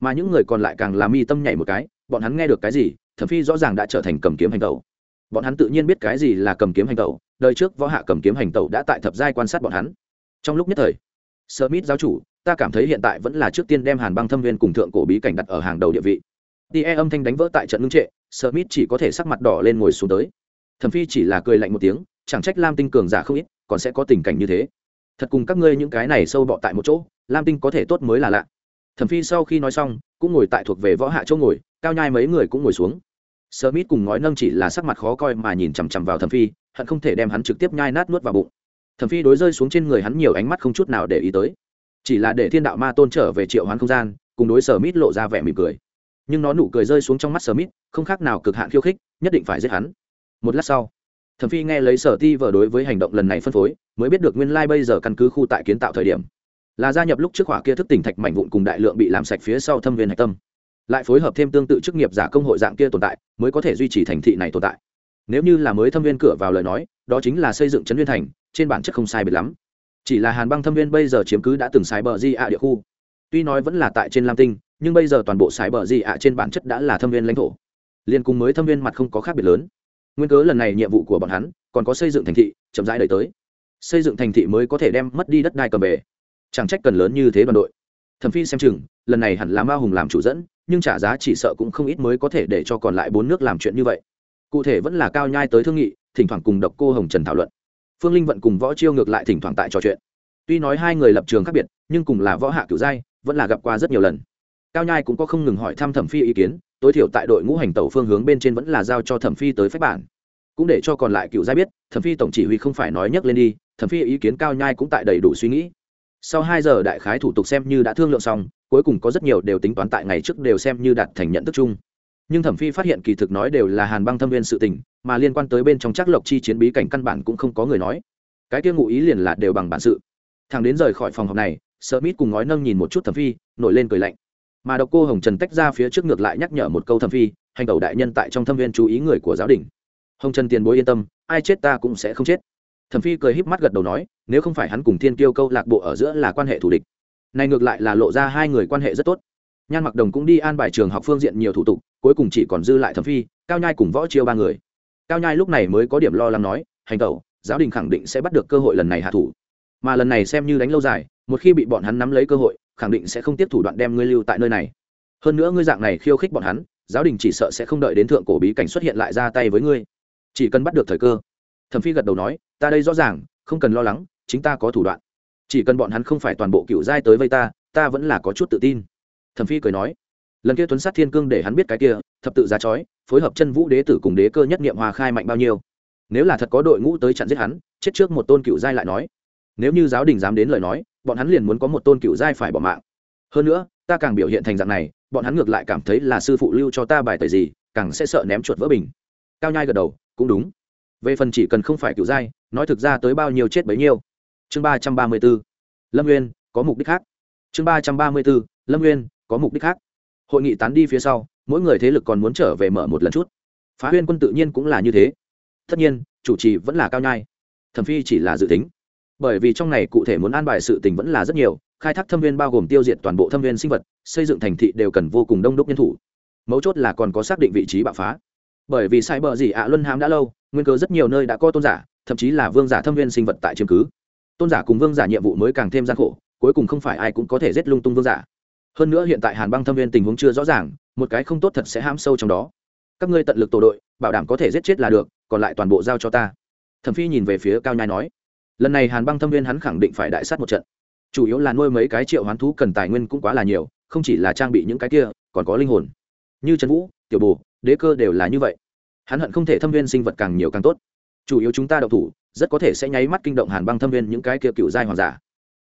Mà những người còn lại càng làm mi tâm nhảy một cái, bọn hắn nghe được cái gì, thẩm phi rõ ràng đã trở thành cầm kiếm hành tẩu bọn hắn tự nhiên biết cái gì là cầm kiếm hành tẩu, đời trước võ hạ cầm kiếm hành tẩu đã tại thập giai quan sát bọn hắn. Trong lúc nhất thời, smith giáo chủ, ta cảm thấy hiện tại vẫn là trước tiên đem hàn băng thâm viên cùng thượng cổ bí cảnh đặt ở hàng đầu địa vị. Tie âm thanh đánh vỡ tại trận ngưng trệ, smith chỉ có thể sắc mặt đỏ lên ngồi xuống tới. Thẩm phi chỉ là cười lạnh một tiếng, chẳng trách lam tinh cường giả không ít, còn sẽ có tình cảnh như thế. Thật cùng các ngươi những cái này sâu bọ tại một chỗ, lam tinh có thể tốt mới là lạ. Thẩm phi sau khi nói xong, cũng ngồi tại thuộc về võ hạ chỗ ngồi, cao nhai mấy người cũng ngồi xuống. Smith cùng ngói nâng chỉ là sắc mặt khó coi mà nhìn chằm chằm vào Thẩm Phi, hận không thể đem hắn trực tiếp nhai nát nuốt vào bụng. Thẩm Phi đối rơi xuống trên người hắn nhiều ánh mắt không chút nào để ý tới, chỉ là để Thiên Đạo Ma Tôn trở về triệu hoán không gian, cùng đối Smith lộ ra vẻ mỉm cười. Nhưng nó nụ cười rơi xuống trong mắt Smith, không khác nào cực hạn khiêu khích, nhất định phải giết hắn. Một lát sau, Thẩm Phi nghe lấy Sở Ti vở đối với hành động lần này phân phối, mới biết được nguyên lai like bây giờ căn cứ khu tại kiến tạo thời điểm, là gia nhập lúc trước hỏa kia thức tỉnh thạch mảnh vụn cùng đại lượng bị làm sạch phía sau thâm viên hạch tâm lại phối hợp thêm tương tự chức nghiệp giả công hội dạng kia tồn tại, mới có thể duy trì thành thị này tồn tại. Nếu như là mới thâm viên cửa vào lời nói, đó chính là xây dựng trấn viên thành, trên bản chất không sai biệt lắm. Chỉ là hàn băng thâm viên bây giờ chiếm cứ đã từng xài bờ di ạ địa khu. Tuy nói vẫn là tại trên lam tinh, nhưng bây giờ toàn bộ xài bờ di ạ trên bản chất đã là thâm viên lãnh thổ. Liên cùng mới thâm viên mặt không có khác biệt lớn. Nguyên cớ lần này nhiệm vụ của bọn hắn, còn có xây dựng thành thị, chậm rãi đời tới. Xây dựng thành thị mới có thể đem mất đi đất đai cầm bể chẳng trách cần lớn như thế đoàn đội. Thẩm phi xem chừng, lần này hẳn là ma hùng làm chủ dẫn nhưng trả giá chỉ sợ cũng không ít mới có thể để cho còn lại bốn nước làm chuyện như vậy. Cụ thể vẫn là cao nhai tới thương nghị, thỉnh thoảng cùng độc cô hồng trần thảo luận. Phương linh vận cùng võ chiêu ngược lại thỉnh thoảng tại trò chuyện. Tuy nói hai người lập trường khác biệt, nhưng cùng là võ hạ cửu giai, vẫn là gặp qua rất nhiều lần. Cao nhai cũng có không ngừng hỏi thăm thẩm phi ý kiến, tối thiểu tại đội ngũ hành tẩu phương hướng bên trên vẫn là giao cho thẩm phi tới phép bản. Cũng để cho còn lại cựu giai biết, thẩm phi tổng chỉ huy không phải nói nhắc lên đi, thẩm phi ý kiến cao nhai cũng tại đầy đủ suy nghĩ. Sau hai giờ đại khái thủ tục xem như đã thương lượng xong cuối cùng có rất nhiều đều tính toán tại ngày trước đều xem như đạt thành nhận thức chung. Nhưng thẩm phi phát hiện kỳ thực nói đều là hàn băng thâm viên sự tình, mà liên quan tới bên trong chắc lộc chi chiến bí cảnh căn bản cũng không có người nói. Cái kia ngụ ý liền là đều bằng bản sự. Thằng đến rời khỏi phòng học này sợ mít cùng ngói nâng nhìn một chút thẩm phi, nổi lên cười lạnh. Mà độc cô hồng trần tách ra phía trước ngược lại nhắc nhở một câu thẩm phi, hành tẩu đại nhân tại trong thâm viên chú ý người của giáo đình. Hồng trần tiền bối yên tâm, ai chết ta cũng sẽ không chết. Thẩm phi cười híp mắt gật đầu nói, nếu không phải hắn cùng thiên kiêu câu lạc bộ ở giữa là quan hệ thù địch này ngược lại là lộ ra hai người quan hệ rất tốt. Nhan mặc đồng cũng đi an bài trường học phương diện nhiều thủ tục, cuối cùng chỉ còn dư lại thẩm phi, cao nhai cùng võ chiêu ba người. Cao nhai lúc này mới có điểm lo lắng nói, hành tẩu, giáo đình khẳng định sẽ bắt được cơ hội lần này hạ thủ. Mà lần này xem như đánh lâu dài, một khi bị bọn hắn nắm lấy cơ hội, khẳng định sẽ không tiếp thủ đoạn đem ngươi lưu tại nơi này. Hơn nữa ngươi dạng này khiêu khích bọn hắn, giáo đình chỉ sợ sẽ không đợi đến thượng cổ bí cảnh xuất hiện lại ra tay với ngươi. Chỉ cần bắt được thời cơ. Thẩm phi gật đầu nói, ta đây rõ ràng, không cần lo lắng, chính ta có thủ đoạn chỉ cần bọn hắn không phải toàn bộ cựu giai tới vây ta ta vẫn là có chút tự tin. Thẩm phi cười nói. Lần kia tuấn sát thiên cương để hắn biết cái kia, thập tự giá chói, phối hợp chân vũ đế tử cùng đế cơ nhất nghiệm hòa khai mạnh bao nhiêu. Nếu là thật có đội ngũ tới chặn giết hắn, chết trước một tôn cựu giai lại nói. Nếu như giáo đình dám đến lời nói, bọn hắn liền muốn có một tôn cựu giai phải bỏ mạng. Hơn nữa, ta càng biểu hiện thành dạng này, bọn hắn ngược lại cảm thấy là sư phụ lưu cho ta bài tời gì, càng sẽ sợ ném chuột vỡ bình. Cao nhai gật đầu, cũng đúng. Về phần chỉ cần không phải cựu giai, nói thực ra tới bao nhiêu chết bấy nhiêu chương ba trăm ba mươi b ố lâm nguyên có mục đích khác. Chương ba trăm ba mươi b ố lâm nguyên có mục đích khác. Hội nghị tán đi phía sau, mỗi người thế lực còn muốn trở về mở một lần chút. Phá huyên quân tự nhiên cũng là như thế. Tất nhiên, chủ trì vẫn là cao nhai. Thẩm phi chỉ là dự tính. Bởi vì trong này cụ thể muốn an bài sự tình vẫn là rất nhiều, khai thác thâm viên bao gồm tiêu diệt toàn bộ thâm viên sinh vật, xây dựng thành thị đều cần vô cùng đông đúc nhân thủ. Mấu chốt là còn có xác định vị trí bạo phá. Bởi vì sai bờ gì ạ luân hãm đã lâu, nguyên cơ rất nhiều nơi đã có tôn giả, thậm chí là vương giả thâm viên sinh vật tại chiếm cứ tôn giả cùng vương giả nhiệm vụ mới càng thêm gian khổ, cuối cùng không phải ai cũng có thể giết lung tung vương giả. Hơn nữa hiện tại hàn băng thâm viên tình huống chưa rõ ràng, một cái không tốt thật sẽ hãm sâu trong đó. Các ngươi tận lực tổ đội, bảo đảm có thể giết chết là được, còn lại toàn bộ giao cho ta. Thẩm phi nhìn về phía cao nhai nói. Lần này hàn băng thâm viên hắn khẳng định phải đại sát một trận. Chủ yếu là nuôi mấy cái triệu hoán thú cần tài nguyên cũng quá là nhiều, không chỉ là trang bị những cái kia, còn có linh hồn. Như trần vũ, tiểu bồ, đế cơ đều là như vậy. Hắn hận không thể thâm viên sinh vật càng nhiều càng tốt. Chủ yếu chúng ta đậu thủ rất có thể sẽ nháy mắt kinh động hàn băng thâm viên những cái kia cựu giai hoàng giả.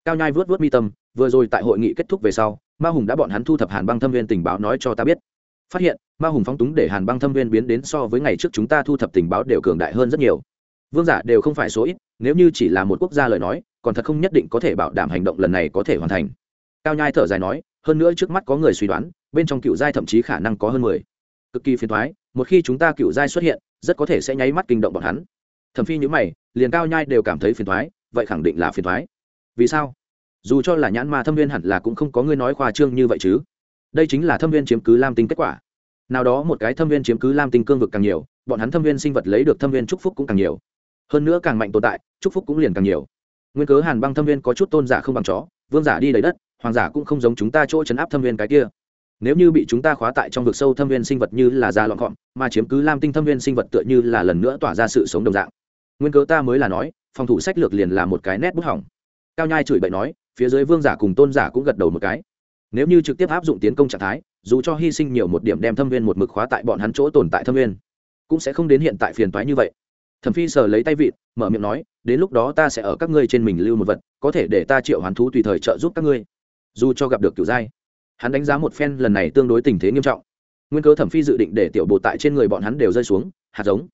Cao nhai vớt vớt mi tâm, vừa rồi tại hội nghị kết thúc về sau, ma hùng đã bọn hắn thu thập hàn băng thâm viên tình báo nói cho ta biết. Phát hiện, ma hùng phóng túng để hàn băng thâm viên biến đến so với ngày trước chúng ta thu thập tình báo đều cường đại hơn rất nhiều. Vương giả đều không phải số ít, nếu như chỉ là một quốc gia lời nói, còn thật không nhất định có thể bảo đảm hành động lần này có thể hoàn thành. Cao nhai thở dài nói, hơn nữa trước mắt có người suy đoán, bên trong cựu giai thậm chí khả năng có hơn mười. Cực kỳ phiền thoái một khi chúng ta cựu giai xuất hiện, rất có thể sẽ nháy mắt kinh động bọn hắn. Thẩm phi nhữ mày liền cao nhai đều cảm thấy phiền thoái, vậy khẳng định là phiền thoái. Vì sao? Dù cho là nhãn ma thâm viên hẳn là cũng không có người nói khoa trương như vậy chứ. Đây chính là thâm viên chiếm cứ lam tinh kết quả. Nào đó một cái thâm viên chiếm cứ lam tinh cương vực càng nhiều, bọn hắn thâm viên sinh vật lấy được thâm viên trúc phúc cũng càng nhiều. Hơn nữa càng mạnh tồn tại chúc phúc cũng liền càng nhiều. Nguyên cớ hàn băng thâm viên có chút tôn giả không bằng chó, vương giả đi đầy đất, hoàng giả cũng không giống chúng ta chỗ chấn áp thâm viên cái kia. Nếu như bị chúng ta khóa tại trong vực sâu thâm viên sinh vật như là da lọn gọn mà chiếm cứ lam tinh thâm viên sinh vật tựa như là lần nữa tỏa ra sự sống đồng dạng nguyên cớ ta mới là nói, phòng thủ sách lược liền là một cái nét bút hỏng. Cao nhai chửi bậy nói, phía dưới vương giả cùng tôn giả cũng gật đầu một cái. Nếu như trực tiếp áp dụng tiến công trạng thái, dù cho hy sinh nhiều một điểm đem thâm viên một mực khóa tại bọn hắn chỗ tồn tại thâm viên, cũng sẽ không đến hiện tại phiền toái như vậy. Thẩm phi sờ lấy tay vịt, mở miệng nói, đến lúc đó ta sẽ ở các ngươi trên mình lưu một vật, có thể để ta triệu hoàn thú tùy thời trợ giúp các ngươi. Dù cho gặp được kiểu giai hắn đánh giá một phen lần này tương đối tình thế nghiêm trọng. Nguyên cớ thẩm phi dự định để tiểu bồ tại trên người bọn hắn đều rơi xuống, hạt giống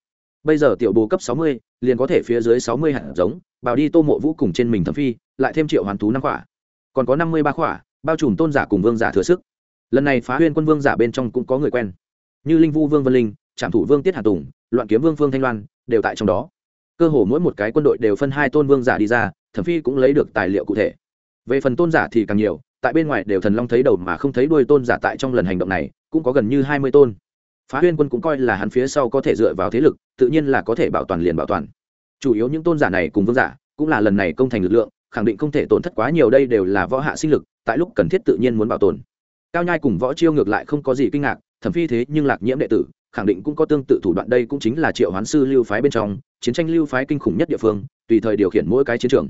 bây giờ tiểu bồ cấp sáu mươi, liền có thể phía dưới sáu mươi hạt giống bảo đi tô mộ vũ cùng trên mình thẩm phi, lại thêm triệu hoàn thú năm khỏa còn có năm mươi ba khỏa bao trùm tôn giả cùng vương giả thừa sức. Lần này phá huyên quân vương giả bên trong cũng có người quen. Như linh vu, vương vân linh trạm thủ vương tiết hà tùng, loạn kiếm vương phương thanh loan, đều tại trong đó. Cơ hồ mỗi một cái quân đội đều phân hai tôn vương giả đi ra, thẩm phi cũng lấy được tài liệu cụ thể. Về phần tôn giả thì càng nhiều, tại bên ngoài đều thần long thấy đầu mà không thấy đuôi tôn giả tại trong lần hành động này, cũng có gần như hai mươi tôn phá huyên quân cũng coi là hắn phía sau có thể dựa vào thế lực, tự nhiên là có thể bảo toàn liền bảo toàn. Chủ yếu những tôn giả này cùng vương giả, cũng là lần này công thành lực lượng, khẳng định không thể tổn thất quá nhiều đây đều là võ hạ sinh lực, tại lúc cần thiết tự nhiên muốn bảo tồn. Cao nhai cùng võ chiêu ngược lại không có gì kinh ngạc, thẩm phi thế nhưng lạc nhiễm đệ tử, khẳng định cũng có tương tự thủ đoạn đây cũng chính là triệu hoán sư lưu phái bên trong, chiến tranh lưu phái kinh khủng nhất địa phương, tùy thời điều khiển mỗi cái chiến trường.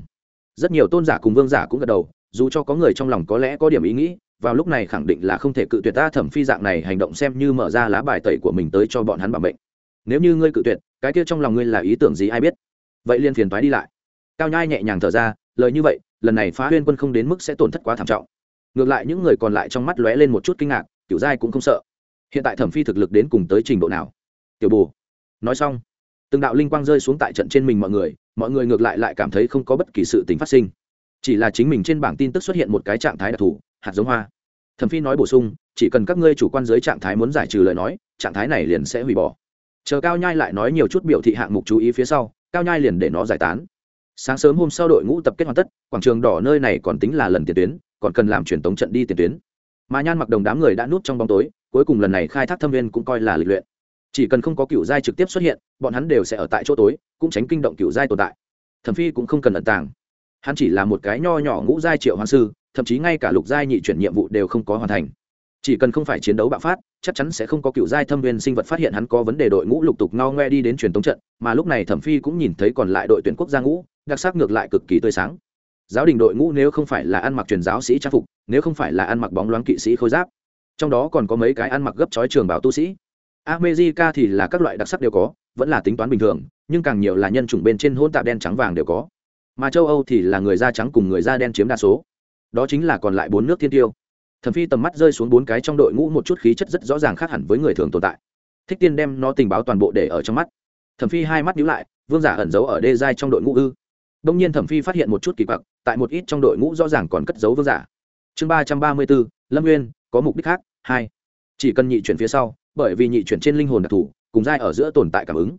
Rất nhiều tôn giả cùng vương giả cũng gật đầu, dù cho có người trong lòng có lẽ có điểm ý nghĩ vào lúc này khẳng định là không thể cự tuyệt ta thẩm phi dạng này hành động xem như mở ra lá bài tẩy của mình tới cho bọn hắn bảo mệnh nếu như ngươi cự tuyệt, cái kia trong lòng ngươi là ý tưởng gì ai biết? Vậy liên phiền toái đi lại. Cao nhai nhẹ nhàng thở ra, lời như vậy, lần này phá huyên quân không đến mức sẽ tổn thất quá thảm trọng. Ngược lại những người còn lại trong mắt lóe lên một chút kinh ngạc kiểu giai cũng không sợ. Hiện tại thẩm phi thực lực đến cùng tới trình độ nào? Tiểu bù nói xong, từng đạo linh quang rơi xuống tại trận trên mình mọi người mọi người ngược lại lại cảm thấy không có bất kỳ sự tình phát sinh. Chỉ là chính mình trên bảng tin tức xuất hiện một cái trạng thái đặc thù hạt giống hoa. Thẩm phi nói bổ sung, chỉ cần các ngươi chủ quan giới trạng thái muốn giải trừ lời nói, trạng thái này liền sẽ hủy bỏ. Chờ cao nhai lại nói nhiều chút biểu thị hạng mục chú ý phía sau, cao nhai liền để nó giải tán. Sáng sớm hôm sau đội ngũ tập kết hoàn tất, quảng trường đỏ nơi này còn tính là lần tiền tuyến, còn cần làm truyền tống trận đi tiền tuyến. Mà nhan mặc đồng đám người đã núp trong bóng tối, cuối cùng lần này khai thác thâm viên cũng coi là lịch luyện. Chỉ cần không có cựu giai trực tiếp xuất hiện, bọn hắn đều sẽ ở tại chỗ tối, cũng tránh kinh động cựu giai tồn tại. Thẩm phi cũng không cần ẩn tàng. Hắn chỉ là một cái nho nhỏ ngũ giai triệu hoàng sư thậm chí ngay cả lục giai nhị chuyển nhiệm vụ đều không có hoàn thành. Chỉ cần không phải chiến đấu bạo phát, chắc chắn sẽ không có cựu giai thâm viên sinh vật phát hiện hắn có vấn đề đội ngũ lục tục ngao ngoe đi đến truyền tống trận, mà lúc này thẩm phi cũng nhìn thấy còn lại đội tuyển quốc gia ngũ, đặc sắc ngược lại cực kỳ tươi sáng. Giáo đình đội ngũ nếu không phải là ăn mặc truyền giáo sĩ trang phục, nếu không phải là ăn mặc bóng loáng kỵ sĩ khôi giáp, trong đó còn có mấy cái ăn mặc gấp chói trường bảo tu sĩ. America thì là các loại đặc sắc đều có, vẫn là tính toán bình thường, nhưng càng nhiều là nhân chủng bên trên hôn tạp đen trắng vàng đều có. Mà châu âu thì là người da trắng cùng người da đen chiếm đa số đó chính là còn lại bốn nước thiên tiêu. Thẩm phi tầm mắt rơi xuống bốn cái trong đội ngũ một chút khí chất rất rõ ràng khác hẳn với người thường tồn tại. Thích tiên đem nó tình báo toàn bộ để ở trong mắt. Thẩm phi hai mắt nhíu lại, vương giả ẩn giấu ở đê giai trong đội ngũ ư. Đông nhiên thẩm phi phát hiện một chút kỳ quặc, tại một ít trong đội ngũ rõ ràng còn cất giấu vương giả. Chương ba trăm ba mươi bốn, lâm nguyên có mục đích khác, hai. Chỉ cần nhị chuyển phía sau, bởi vì nhị chuyển trên linh hồn đặc thù, cùng giai ở giữa tồn tại cảm ứng.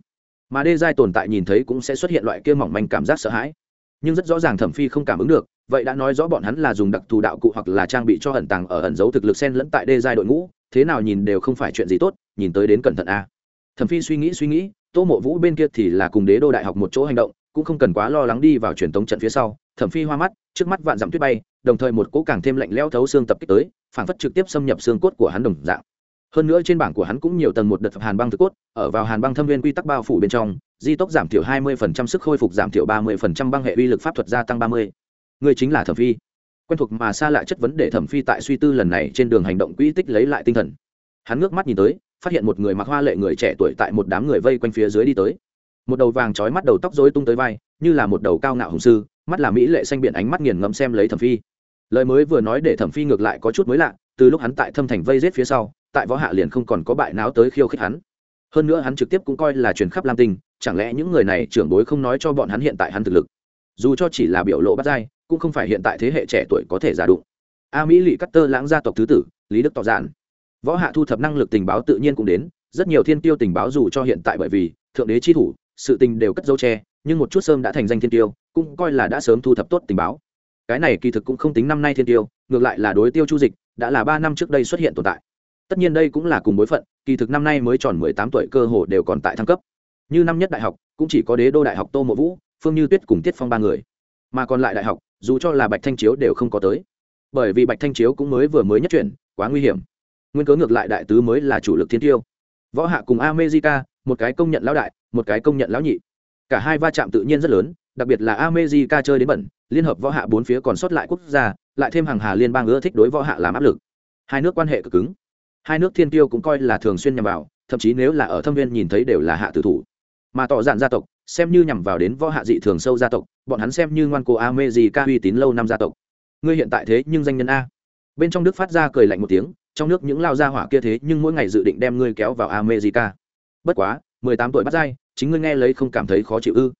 Mà đê giai tồn tại nhìn thấy cũng sẽ xuất hiện loại kia mỏng manh cảm giác sợ hãi. Nhưng rất rõ ràng thẩm phi không cảm ứng được vậy đã nói rõ bọn hắn là dùng đặc thù đạo cụ hoặc là trang bị cho ẩn tàng ở ẩn dấu thực lực sen lẫn tại đê giai đội ngũ, thế nào nhìn đều không phải chuyện gì tốt, nhìn tới đến cẩn thận a. À. Thẩm phi suy nghĩ suy nghĩ, tô mộ vũ bên kia thì là cùng đế đô đại học một chỗ hành động, cũng không cần quá lo lắng đi vào truyền tống trận phía sau, thẩm phi hoa mắt, trước mắt vạn dặm tuyết bay, đồng thời một cỗ càng thêm lạnh leo thấu xương tập kích tới phản phất trực tiếp xâm nhập xương cốt của hắn đồng dạng. Hơn nữa trên bảng của hắn cũng nhiều tầng một đợt hàn băng thực cốt, ở vào hàn băng thâm viên quy tắc bao phủ bên trong, di tốc giảm thiểu 20% sức khôi phục giảm thiểu 30% băng hệ uy lực pháp thuật gia tăng 30. Ngươi chính là thẩm phi. Quen thuộc mà xa lạ chất vấn để thẩm phi tại suy tư lần này trên đường hành động quỹ tích lấy lại tinh thần. Hắn ngước mắt nhìn tới, phát hiện một người mặc hoa lệ người trẻ tuổi tại một đám người vây quanh phía dưới đi tới. Một đầu vàng trói mắt đầu tóc rối tung tới vai, như là một đầu cao ngạo hùng sư, mắt là mỹ lệ xanh biển ánh mắt nghiền ngẫm xem lấy thẩm phi. Lời mới vừa nói để thẩm phi ngược lại có chút mới lạ, từ lúc hắn tại thâm thành vây rết phía sau, tại võ hạ liền không còn có bại náo tới khiêu khích hắn. Hơn nữa hắn trực tiếp cũng coi là truyền khắp lam tinh, chẳng lẽ những người này trưởng bối không nói cho bọn hắn hiện tại hắn thực lực? Dù cho chỉ là biểu lộ bắt dai cũng không phải hiện tại thế hệ trẻ tuổi có thể giả đụng. A mỹ lì cắt tơ lãng gia tộc thứ tử, lý đức tỏ giản. Võ hạ thu thập năng lực tình báo tự nhiên cũng đến, rất nhiều thiên tiêu tình báo dù cho hiện tại bởi vì thượng đế chi thủ, sự tình đều cất dấu tre nhưng một chút sớm đã thành danh thiên tiêu, cũng coi là đã sớm thu thập tốt tình báo. Cái này kỳ thực cũng không tính năm nay thiên tiêu, ngược lại là đối tiêu chu dịch, đã là ba năm trước đây xuất hiện tồn tại. Tất nhiên đây cũng là cùng bối phận, kỳ thực năm nay mới tròn mười tám tuổi cơ hồ đều còn tại thăng cấp. Như năm nhất đại học, cũng chỉ có đế đô đại học tô mộ vũ, phương như tuyết cùng tiết phong ba người mà còn lại đại học, dù cho là bạch thanh chiếu đều không có tới. Bởi vì bạch thanh chiếu cũng mới vừa mới nhất chuyển, quá nguy hiểm. Nguyên cớ ngược lại đại tứ mới là chủ lực thiên tiêu. Võ hạ cùng america, một cái công nhận lão đại, một cái công nhận lão nhị. Cả hai va chạm tự nhiên rất lớn, đặc biệt là america chơi đến bẩn, liên hợp võ hạ bốn phía còn sót lại quốc gia, lại thêm hàng hà liên bang ưa thích đối võ hạ làm áp lực. Hai nước quan hệ cực cứng. Hai nước thiên tiêu cũng coi là thường xuyên nhằm vào, thậm chí nếu là ở thâm viên nhìn thấy đều là hạ tử thủ. Mà tỏ dạn gia tộc xem như nhằm vào đến võ hạ dị thường sâu gia tộc, bọn hắn xem như ngoan cố a mê gì ca uy tín lâu năm gia tộc. Ngươi hiện tại thế nhưng danh nhân a. Bên trong đức phát ra cười lạnh một tiếng, trong nước những lao gia hỏa kia thế nhưng mỗi ngày dự định đem ngươi kéo vào america. Bất quá, mười tám tuổi bắt dai, chính ngươi nghe lấy không cảm thấy khó chịu ư.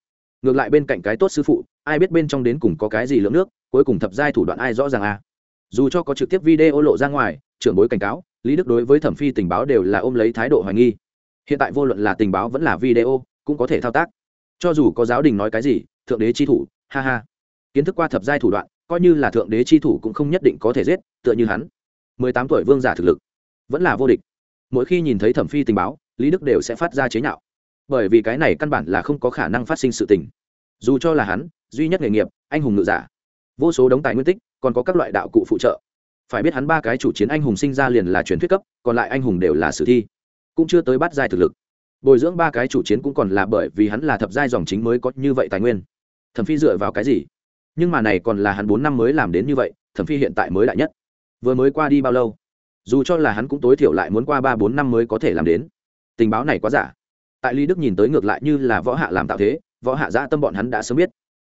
Ngược lại bên cạnh cái tốt sư phụ, ai biết bên trong đến cùng có cái gì lượng nước, cuối cùng thập giai thủ đoạn ai rõ ràng a. Dù cho có trực tiếp video lộ ra ngoài, trưởng bối cảnh cáo, lý đức đối với thẩm phi tình báo đều là ôm lấy thái độ hoài nghi. Hiện tại vô luận là tình báo vẫn là video, cũng có thể thao tác cho dù có giáo đình nói cái gì, thượng đế chi thủ, ha ha. Kiến thức qua thập giai thủ đoạn, coi như là thượng đế chi thủ cũng không nhất định có thể giết, tựa như hắn. Mười tám tuổi vương giả thực lực, vẫn là vô địch. Mỗi khi nhìn thấy thẩm phi tình báo, lý đức đều sẽ phát ra chế nhạo. Bởi vì cái này căn bản là không có khả năng phát sinh sự tình. Dù cho là hắn, duy nhất nghề nghiệp, anh hùng ngự giả. Vô số đống tài nguyên tích, còn có các loại đạo cụ phụ trợ. Phải biết hắn ba cái chủ chiến anh hùng sinh ra liền là truyền thuyết cấp, còn lại anh hùng đều là sử thi. Cũng chưa tới bắt giai thực lực bồi dưỡng ba cái chủ chiến cũng còn là bởi vì hắn là thập giai dòng chính mới có như vậy tài nguyên. Thẩm phi dựa vào cái gì? Nhưng mà này còn là hắn bốn năm mới làm đến như vậy, thẩm phi hiện tại mới đại nhất. Vừa mới qua đi bao lâu? Dù cho là hắn cũng tối thiểu lại muốn qua ba bốn năm mới có thể làm đến. Tình báo này quá giả. Tại ly đức nhìn tới ngược lại như là võ hạ làm tạo thế, võ hạ giã tâm bọn hắn đã sớm biết.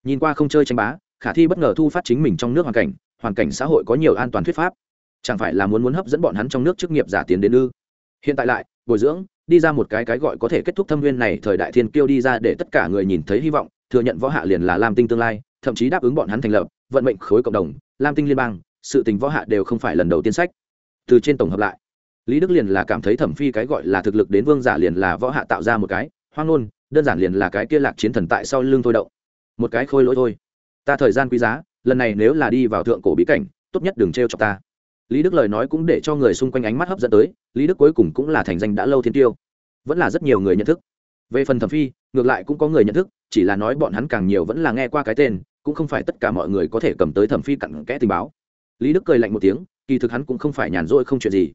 Nhìn qua không chơi tranh bá, khả thi bất ngờ thu phát chính mình trong nước hoàn cảnh hoàn cảnh xã hội có nhiều an toàn thuyết pháp. Chẳng phải là muốn muốn hấp dẫn bọn hắn trong nước chức nghiệp giả tiến đến ư? Hiện tại lại, bồi dưỡng đi ra một cái cái gọi có thể kết thúc thâm viên này thời đại thiên kiêu đi ra để tất cả người nhìn thấy hy vọng, thừa nhận võ hạ liền là lam tinh tương lai, thậm chí đáp ứng bọn hắn thành lập, vận mệnh khối cộng đồng, lam tinh liên bang, sự tình võ hạ đều không phải lần đầu tiên sách. Từ trên tổng hợp lại, lý đức liền là cảm thấy thẩm phi cái gọi là thực lực đến vương giả liền là võ hạ tạo ra một cái, hoang ngôn, đơn giản liền là cái kia lạc chiến thần tại sau lưng thôi động. Một cái khôi lỗi thôi. Ta thời gian quý giá, lần này nếu là đi vào thượng cổ bí cảnh, tốt nhất đừng t r chọc ta lý đức lời nói cũng để cho người xung quanh ánh mắt hấp dẫn tới, lý đức cuối cùng cũng là thành danh đã lâu thiên tiêu. Vẫn là rất nhiều người nhận thức. Về phần thẩm phi, ngược lại cũng có người nhận thức, chỉ là nói bọn hắn càng nhiều vẫn là nghe qua cái tên, cũng không phải tất cả mọi người có thể cầm tới thẩm phi cặn kẽ tình báo. Lý đức cười lạnh một tiếng, kỳ thực hắn cũng không phải nhàn rỗi không chuyện gì.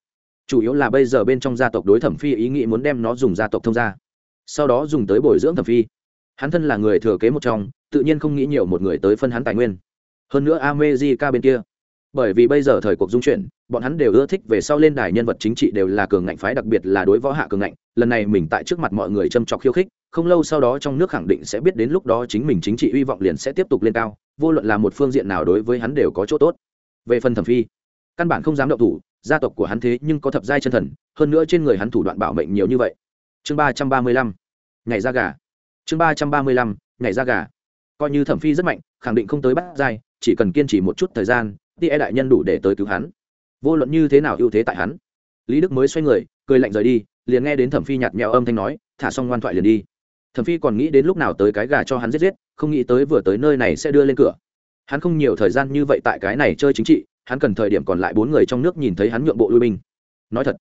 Chủ yếu là bây giờ bên trong gia tộc đối thẩm phi ý nghĩ muốn đem nó dùng gia tộc thông gia. Sau đó dùng tới bồi dưỡng thẩm phi. Hắn thân là người thừa kế một trong, tự nhiên không nghĩ nhiều một người tới phân hắn tài nguyên. Hơn nữa amejica bên kia bởi vì bây giờ thời cuộc dung chuyển, bọn hắn đều ưa thích về sau lên đài nhân vật chính trị đều là cường ngạnh phái, đặc biệt là đối võ hạ cường ngạnh. Lần này mình tại trước mặt mọi người châm trọc khiêu khích, không lâu sau đó trong nước khẳng định sẽ biết đến lúc đó chính mình chính trị hy vọng liền sẽ tiếp tục lên cao, vô luận là một phương diện nào đối với hắn đều có chỗ tốt. Về phần thẩm phi, căn bản không dám động thủ, gia tộc của hắn thế nhưng có thập giai chân thần, hơn nữa trên người hắn thủ đoạn bảo mệnh nhiều như vậy. Chương ba trăm ba mươi lăm, nhảy ra gà. Chương ba trăm ba mươi lăm, nhảy ra gà. Coi như thẩm phi rất mạnh, khẳng định không tới bắt giai, chỉ cần kiên trì một chút thời gian ti e đại nhân đủ để tới cứu hắn. Vô luận như thế nào ưu thế tại hắn. Lý đức mới xoay người, cười lạnh rời đi, liền nghe đến thẩm phi nhạt nhẽo âm thanh nói, thả xong ngoan thoại liền đi. Thẩm phi còn nghĩ đến lúc nào tới cái gà cho hắn giết giết, không nghĩ tới vừa tới nơi này sẽ đưa lên cửa. Hắn không nhiều thời gian như vậy tại cái này chơi chính trị, hắn cần thời điểm còn lại bốn người trong nước nhìn thấy hắn nhượng bộ lui binh. Nói thật,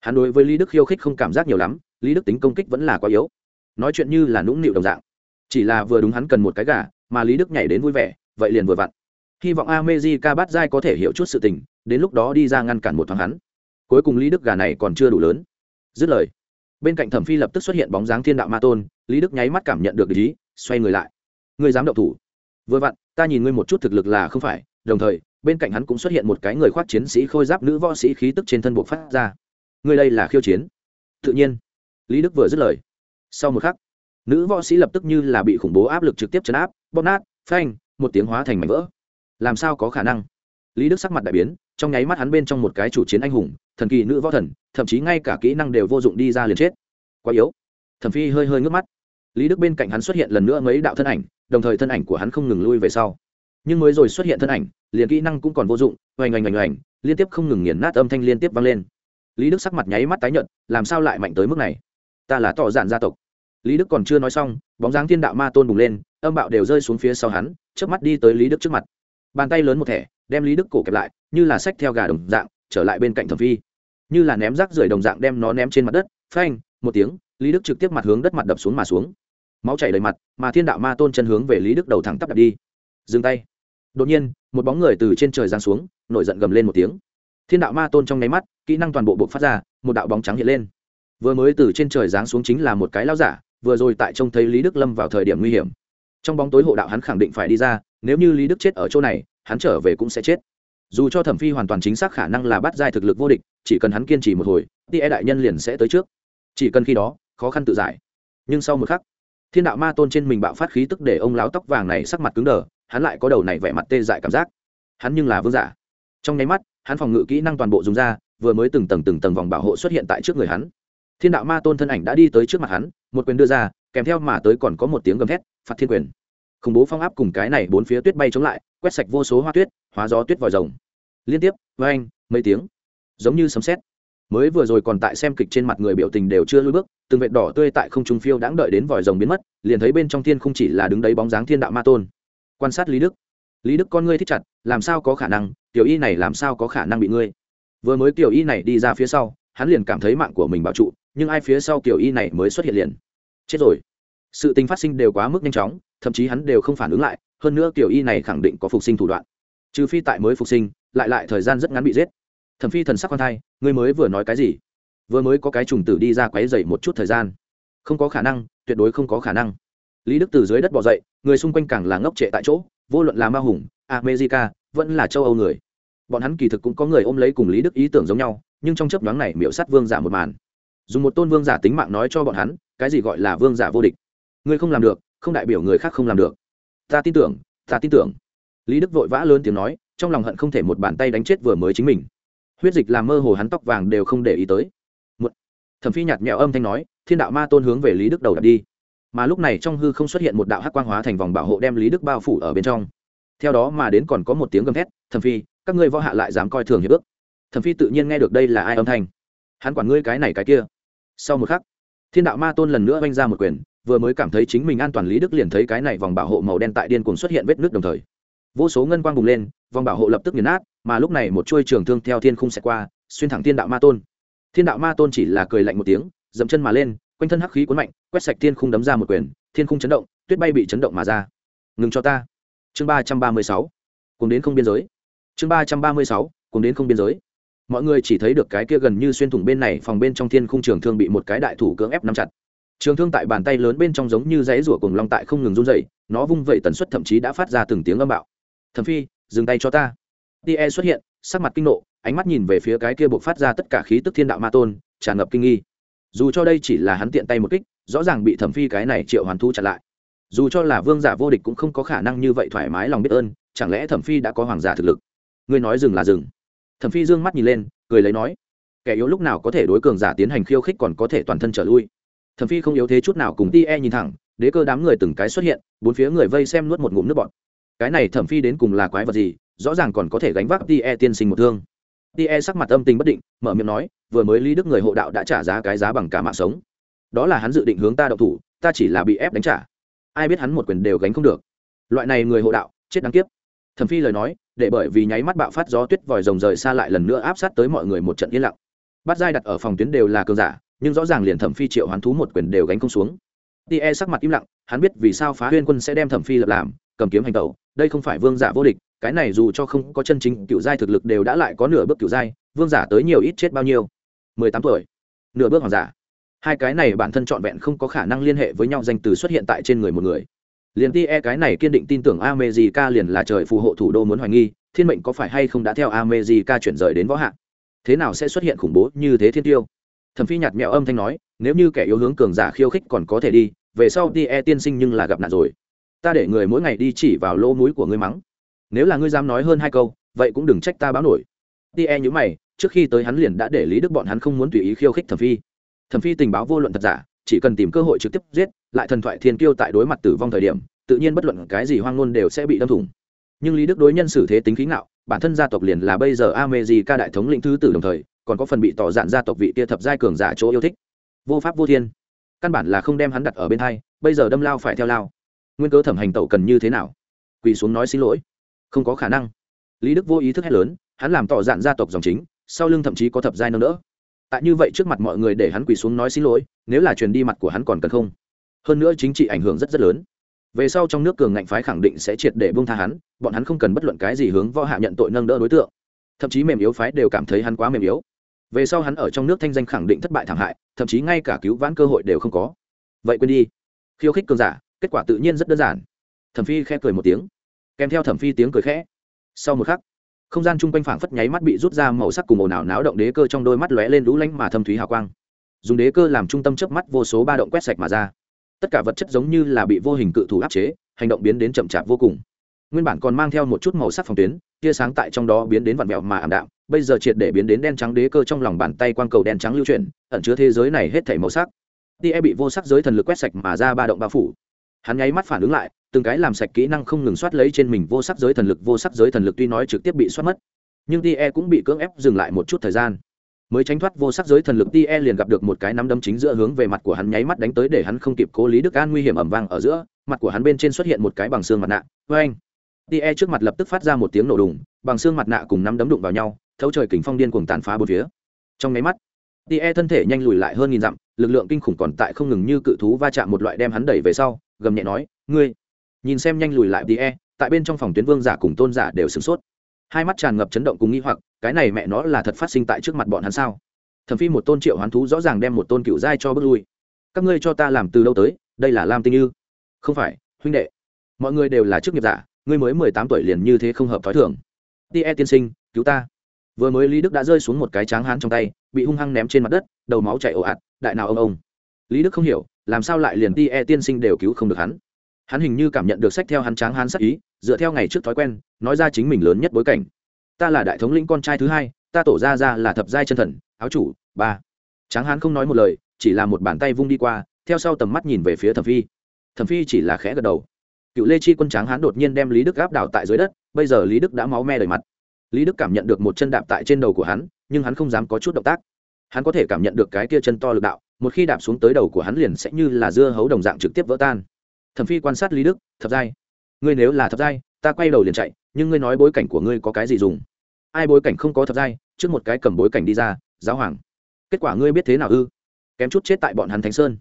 hắn đối với lý đức khiêu khích không cảm giác nhiều lắm, lý đức tính công kích vẫn là quá yếu. Nói chuyện như là nũng nịu đồng dạng. Chỉ là vừa đúng hắn cần một cái gà, mà lý đức nhảy đến vui vẻ, vậy liền vừa vặn hy vọng amejica bát giai có thể hiểu chút sự tình, đến lúc đó đi ra ngăn cản một thoáng hắn. Cuối cùng lý đức gà này còn chưa đủ lớn. Dứt lời, bên cạnh thẩm phi lập tức xuất hiện bóng dáng thiên đạo ma tôn, lý đức nháy mắt cảm nhận được ý, xoay người lại. Người dám động thủ. Vừa vặn, ta nhìn ngươi một chút thực lực là không phải, đồng thời, bên cạnh hắn cũng xuất hiện một cái người khoác chiến sĩ khôi giáp nữ võ sĩ khí tức trên thân buộc phát ra. Ngươi đây là khiêu chiến. Tự nhiên. Lý đức vừa dứt lời. Sau một khắc, nữ võ sĩ lập tức như là bị khủng bố áp lực trực tiếp chấn áp, bóp nát, phanh, một tiếng hóa thành mảnh vỡ làm sao có khả năng? Lý đức sắc mặt đại biến, trong nháy mắt hắn bên trong một cái chủ chiến anh hùng, thần kỳ nữ võ thần, thậm chí ngay cả kỹ năng đều vô dụng đi ra liền chết. Quá yếu. Thẩm phi hơi hơi ngước mắt. Lý đức bên cạnh hắn xuất hiện lần nữa mấy đạo thân ảnh, đồng thời thân ảnh của hắn không ngừng lui về sau. Nhưng mới rồi xuất hiện thân ảnh, liền kỹ năng cũng còn vô dụng, oành oành oành oành, liên tiếp không ngừng nghiền nát âm thanh liên tiếp vang lên. Lý đức sắc mặt nháy mắt tái nhợt, làm sao lại mạnh tới mức này? Ta là tỏ giản gia tộc. Lý đức còn chưa nói xong, bóng dáng thiên đạo ma tôn bùng lên, âm bạo đều rơi xuống phía sau hắn trước mắt đi tới lý đức trước mặt bàn tay lớn một thẻ, đem lý đức cổ kẹp lại, như là sách theo gà đồng dạng, trở lại bên cạnh thẩm phi. Như là ném rác rưởi đồng dạng đem nó ném trên mặt đất, phanh, một tiếng, lý đức trực tiếp mặt hướng đất mặt đập xuống mà xuống. Máu chảy đầy mặt, mà thiên đạo ma tôn chân hướng về lý đức đầu thẳng tắp đập đi. Dừng tay. Đột nhiên, một bóng người từ trên trời giáng xuống, nổi giận gầm lên một tiếng. Thiên đạo ma tôn trong nháy mắt, kỹ năng toàn bộ buộc phát ra, một đạo bóng trắng hiện lên. Vừa mới từ trên trời giáng xuống chính là một cái lao giả, vừa rồi tại trông thấy lý đức lâm vào thời điểm nguy hiểm trong bóng tối hộ đạo hắn khẳng định phải đi ra, nếu như lý đức chết ở chỗ này, hắn trở về cũng sẽ chết. Dù cho thẩm phi hoàn toàn chính xác khả năng là bắt giai thực lực vô địch, chỉ cần hắn kiên trì một hồi tia đại nhân liền sẽ tới trước. Chỉ cần khi đó, khó khăn tự giải. Nhưng sau một khắc, thiên đạo ma tôn trên mình bạo phát khí tức để ông láo tóc vàng này sắc mặt cứng đờ, hắn lại có đầu này vẻ mặt tê dại cảm giác. Hắn nhưng là vương giả. Trong nháy mắt, hắn phòng ngự kỹ năng toàn bộ dùng ra, vừa mới từng tầng từng tầng vòng bảo hộ xuất hiện tại trước người hắn. Thiên đạo ma tôn thân ảnh đã đi tới trước mặt hắn, một quyền đưa ra, kèm theo mà tới còn có một tiếng gầm thét phạt thiên quyền. Khủng bố phong áp cùng cái này bốn phía tuyết bay chống lại, quét sạch vô số hoa tuyết, hóa gió tuyết vòi rồng. Liên tiếp với anh mấy tiếng. Giống như sấm sét. Mới vừa rồi còn tại xem kịch trên mặt người biểu tình đều chưa lui bước, từng vệt đỏ tươi tại không trung phiêu đãng đợi đến vòi rồng biến mất, liền thấy bên trong thiên không chỉ là đứng đấy bóng dáng thiên đạo ma tôn. Quan sát lý đức. Lý đức con ngươi thích chặt, làm sao có khả năng, tiểu y này làm sao có khả năng bị ngươi? Vừa mới tiểu y này đi ra phía sau, hắn liền cảm thấy mạng của mình bảo trụ, nhưng ai phía sau tiểu y này mới xuất hiện liền? Chết rồi sự tình phát sinh đều quá mức nhanh chóng, thậm chí hắn đều không phản ứng lại, hơn nữa tiểu y này khẳng định có phục sinh thủ đoạn. Trừ phi tại mới phục sinh, lại lại thời gian rất ngắn bị giết. Thẩm phi thần sắc con thai, ngươi mới vừa nói cái gì? Vừa mới có cái trùng tử đi ra quấy dậy một chút thời gian. Không có khả năng, tuyệt đối không có khả năng. Lý đức từ dưới đất bỏ dậy, người xung quanh càng là ngốc trệ tại chỗ, vô luận là ma hùng, america, vẫn là châu âu người. Bọn hắn kỳ thực cũng có người ôm lấy cùng lý đức ý tưởng giống nhau, nhưng trong chấp đoán này miễu sát vương giả một màn. Dùng một tôn vương giả tính mạng nói cho bọn hắn, cái gì gọi là vương giả vô địch? Ngươi không làm được, không đại biểu người khác không làm được. Ta tin tưởng, ta tin tưởng. Lý đức vội vã lớn tiếng nói, trong lòng hận không thể một bàn tay đánh chết vừa mới chính mình. Huyết dịch làm mơ hồ hắn tóc vàng đều không để ý tới. Một, thẩm phi nhạt nhẽo âm thanh nói, thiên đạo ma tôn hướng về lý đức đầu đặt đi. Mà lúc này trong hư không xuất hiện một đạo hắc quang hóa thành vòng bảo hộ đem lý đức bao phủ ở bên trong. Theo đó mà đến còn có một tiếng gầm thét, thẩm phi, các ngươi võ hạ lại dám coi thường hiệp ước. Thẩm phi tự nhiên nghe được đây là ai âm thanh. Hắn quản ngươi cái này cái kia. Sau một khắc, thiên đạo ma tôn lần nữa oanh ra một quyền vừa mới cảm thấy chính mình an toàn lý đức liền thấy cái này vòng bảo hộ màu đen tại điên cuồng xuất hiện vết nước đồng thời. Vô số ngân quang bùng lên, vòng bảo hộ lập tức nghiền nát, mà lúc này một chuôi trường thương theo thiên khung xẹt qua, xuyên thẳng thiên đạo ma tôn. Thiên đạo ma tôn chỉ là cười lạnh một tiếng, dậm chân mà lên, quanh thân hắc khí cuốn mạnh, quét sạch thiên khung đấm ra một quyền, thiên khung chấn động, tuyết bay bị chấn động mà ra. Ngừng cho ta. Chương ba trăm ba mươi sáu. Cùng đến không biên giới. Chương ba trăm ba mươi sáu cùng đến không biên giới. Mọi người chỉ thấy được cái kia gần như xuyên thủng bên này, phòng bên trong thiên khung trường thương bị một cái đại thủ cưỡng ép nắm chặt trường thương tại bàn tay lớn bên trong giống như dãy rủa cùng long tại không ngừng run dậy nó vung vẩy tần suất thậm chí đã phát ra từng tiếng âm bạo. Thẩm phi, dừng tay cho ta. Tie xuất hiện, sắc mặt kinh nộ, ánh mắt nhìn về phía cái kia buộc phát ra tất cả khí tức thiên đạo ma tôn, tràn ngập kinh nghi. Dù cho đây chỉ là hắn tiện tay một kích, rõ ràng bị thẩm phi cái này triệu hoàn thu chặn lại. Dù cho là vương giả vô địch cũng không có khả năng như vậy thoải mái lòng biết ơn, chẳng lẽ thẩm phi đã có hoàng giả thực lực? Ngươi nói dừng là dừng. Thẩm phi dương mắt nhìn lên, cười lấy nói, kẻ yếu lúc nào có thể đối cường giả tiến hành khiêu khích còn có thể toàn thân trở lui thẩm phi không yếu thế chút nào cùng ti e nhìn thẳng, đế cơ đám người từng cái xuất hiện, bốn phía người vây xem nuốt một ngụm nước bọt. Cái này thẩm phi đến cùng là quái vật gì, rõ ràng còn có thể gánh vác ti e tiên sinh một thương. Ti e sắc mặt âm tình bất định, mở miệng nói, vừa mới lý đức người hộ đạo đã trả giá cái giá bằng cả mạng sống. Đó là hắn dự định hướng ta đậu thủ, ta chỉ là bị ép đánh trả. Ai biết hắn một quyền đều gánh không được. Loại này người hộ đạo, chết đáng kiếp. Thẩm phi lời nói, để bởi vì nháy mắt bạo phát gió tuyết vòi rồng rời xa lại lần nữa áp sát tới mọi người một trận yên lặng. Bát giai đặt ở phòng tuyến đều là cường giả nhưng rõ ràng liền thẩm phi triệu hoán thú một quyền đều gánh không xuống. Tie sắc mặt im lặng, hắn biết vì sao phá huyên quân sẽ đem thẩm phi lập làm, cầm kiếm hành tẩu, đây không phải vương giả vô địch, cái này dù cho không có chân chính cựu giai thực lực đều đã lại có nửa bước cựu giai, vương giả tới nhiều ít chết bao nhiêu? Mười tám tuổi, nửa bước hoàng giả. Hai cái này bản thân trọn vẹn không có khả năng liên hệ với nhau, danh từ xuất hiện tại trên người một người. Liền ti e cái này kiên định tin tưởng amejica liền là trời phù hộ thủ đô muốn hoài nghi, thiên mệnh có phải hay không đã theo amejica chuyển rời đến võ hạ? Thế nào sẽ xuất hiện khủng bố như thế thiên tiêu? Thẩm phi nhạt mẹo âm thanh nói, nếu như kẻ yếu hướng cường giả khiêu khích còn có thể đi, về sau đi e tiên sinh nhưng là gặp nạn rồi. Ta để người mỗi ngày đi chỉ vào lỗ mũi của ngươi mắng. Nếu là ngươi dám nói hơn hai câu, vậy cũng đừng trách ta báo nổi. Đi e nhữ mày, trước khi tới hắn liền đã để lý đức bọn hắn không muốn tùy ý khiêu khích thẩm phi. Thẩm phi tình báo vô luận thật giả, chỉ cần tìm cơ hội trực tiếp giết, lại thần thoại thiên kiêu tại đối mặt tử vong thời điểm, tự nhiên bất luận cái gì hoang ngôn đều sẽ bị đâm thủng. Nhưng lý đức đối nhân xử thế tính khí ngạo, bản thân gia tộc liền là bây giờ ameji ca đại thống lĩnh thứ tử đồng thời còn có phần bị tỏ dạn gia tộc vị kia thập giai cường giả chỗ yêu thích. Vô pháp vô thiên. Căn bản là không đem hắn đặt ở bên thay bây giờ đâm lao phải theo lao. Nguyên cớ thẩm hành tẩu cần như thế nào? Quỳ xuống nói xin lỗi. Không có khả năng. Lý đức vô ý thức hét lớn, hắn làm tỏ dạn gia tộc dòng chính, sau lưng thậm chí có thập giai nâng đỡ. Tại như vậy trước mặt mọi người để hắn quỳ xuống nói xin lỗi, nếu là truyền đi mặt của hắn còn cần không? Hơn nữa chính trị ảnh hưởng rất rất lớn. Về sau trong nước cường ngạnh phái khẳng định sẽ triệt để buông tha hắn, bọn hắn không cần bất luận cái gì hướng võ hạ nhận tội nâng đỡ đối tượng. Thậm chí mềm yếu phái đều cảm thấy hắn quá mềm yếu về sau hắn ở trong nước thanh danh khẳng định thất bại thảm hại, thậm chí ngay cả cứu vãn cơ hội đều không có. Vậy quên đi. Khiêu khích cường giả, kết quả tự nhiên rất đơn giản. Thẩm phi khẽ cười một tiếng. Kèm theo thẩm phi tiếng cười khẽ. Sau một khắc, không gian chung quanh phảng phất nháy mắt bị rút ra màu sắc cùng ồn ào náo động đế cơ trong đôi mắt lóe lên lũ lánh mà thâm thúy hào quang. Dùng đế cơ làm trung tâm chớp mắt vô số ba động quét sạch mà ra. Tất cả vật chất giống như là bị vô hình cự thủ áp chế, hành động biến đến chậm chạp vô cùng. Nguyên bản còn mang theo một chút màu sắc phòng tuyến, tia sáng tại trong đó biến đến vặn vẹo mà ảm đạm bây giờ triệt để biến đến đen trắng đế cơ trong lòng bàn tay quang cầu đen trắng lưu chuyển, ẩn chứa thế giới này hết thảy màu sắc. Tia e bị vô sắc giới thần lực quét sạch mà ra ba động bao phủ. Hắn nháy mắt phản ứng lại, từng cái làm sạch kỹ năng không ngừng soát lấy trên mình vô sắc giới thần lực, vô sắc giới thần lực tuy nói trực tiếp bị soát mất, nhưng tie cũng bị cưỡng ép dừng lại một chút thời gian. Mới tránh thoát vô sắc giới thần lực tie liền gặp được một cái nắm đấm chính giữa hướng về mặt của hắn nháy mắt đánh tới để hắn không kịp cố lý đức an nguy hiểm ẩm vang ở giữa, mặt của hắn bên trên xuất hiện một cái bằng xương mặt nạ. Vê anh tie trước mặt lập tức phát ra một tiếng nổ đùng, bằng xương mặt nạ cùng nắm đấm đụng vào nhau thấu trời kình phong điên cuồng tàn phá bốn phía. Trong nháy mắt tie thân thể nhanh lùi lại hơn nghìn dặm, lực lượng kinh khủng còn tại không ngừng như cự thú va chạm một loại đem hắn đẩy về sau, gầm nhẹ nói, ngươi, nhìn xem nhanh lùi lại tie tại bên trong phòng tuyến vương giả cùng tôn giả đều sửng sốt. Hai mắt tràn ngập chấn động cùng nghi hoặc, cái này mẹ nó là thật phát sinh tại trước mặt bọn hắn sao? Thẩm phi một tôn triệu hoán thú rõ ràng đem một tôn cựu giai cho bước lui. Các ngươi cho ta làm từ đâu tới, đây là lam tinh như không phải, huynh đệ. Mọi người đều là chức nghiệp giả, ngươi mới mười tám tuổi liền như thế không hợp t h ó i thường tie tiên sinh, cứu ta vừa mới lý đức đã rơi xuống một cái tráng hán trong tay, bị hung hăng ném trên mặt đất, đầu máu chảy ồ ạt, đại nào ông ông. Lý đức không hiểu, làm sao lại liền tie tiên sinh đều cứu không được hắn. Hắn hình như cảm nhận được sách theo hắn tráng hán sắc ý, dựa theo ngày trước thói quen, nói ra chính mình lớn nhất bối cảnh. Ta là đại thống lĩnh con trai thứ hai, ta tổ ra ra là thập giai chân thần, áo chủ, ba. Tráng hán không nói một lời, chỉ là một bàn tay vung đi qua, theo sau tầm mắt nhìn về phía thẩm phi. Thẩm phi chỉ là khẽ gật đầu. Cựu lê chi quân tráng hán đột nhiên đem lý đức áp đảo tại dưới đất, bây giờ lý đức đã máu me đầy mặt lý đức cảm nhận được một chân đạp tại trên đầu của hắn, nhưng hắn không dám có chút động tác. Hắn có thể cảm nhận được cái kia chân to lực đạo, một khi đạp xuống tới đầu của hắn liền sẽ như là dưa hấu đồng dạng trực tiếp vỡ tan. Thẩm phi quan sát lý đức, thập giai, ngươi nếu là thập giai, ta quay đầu liền chạy, nhưng ngươi nói bối cảnh của ngươi có cái gì dùng? Ai bối cảnh không có thập giai, trước một cái cầm bối cảnh đi ra, giáo hoàng. Kết quả ngươi biết thế nào ư? Kém chút chết tại bọn hắn thánh sơn.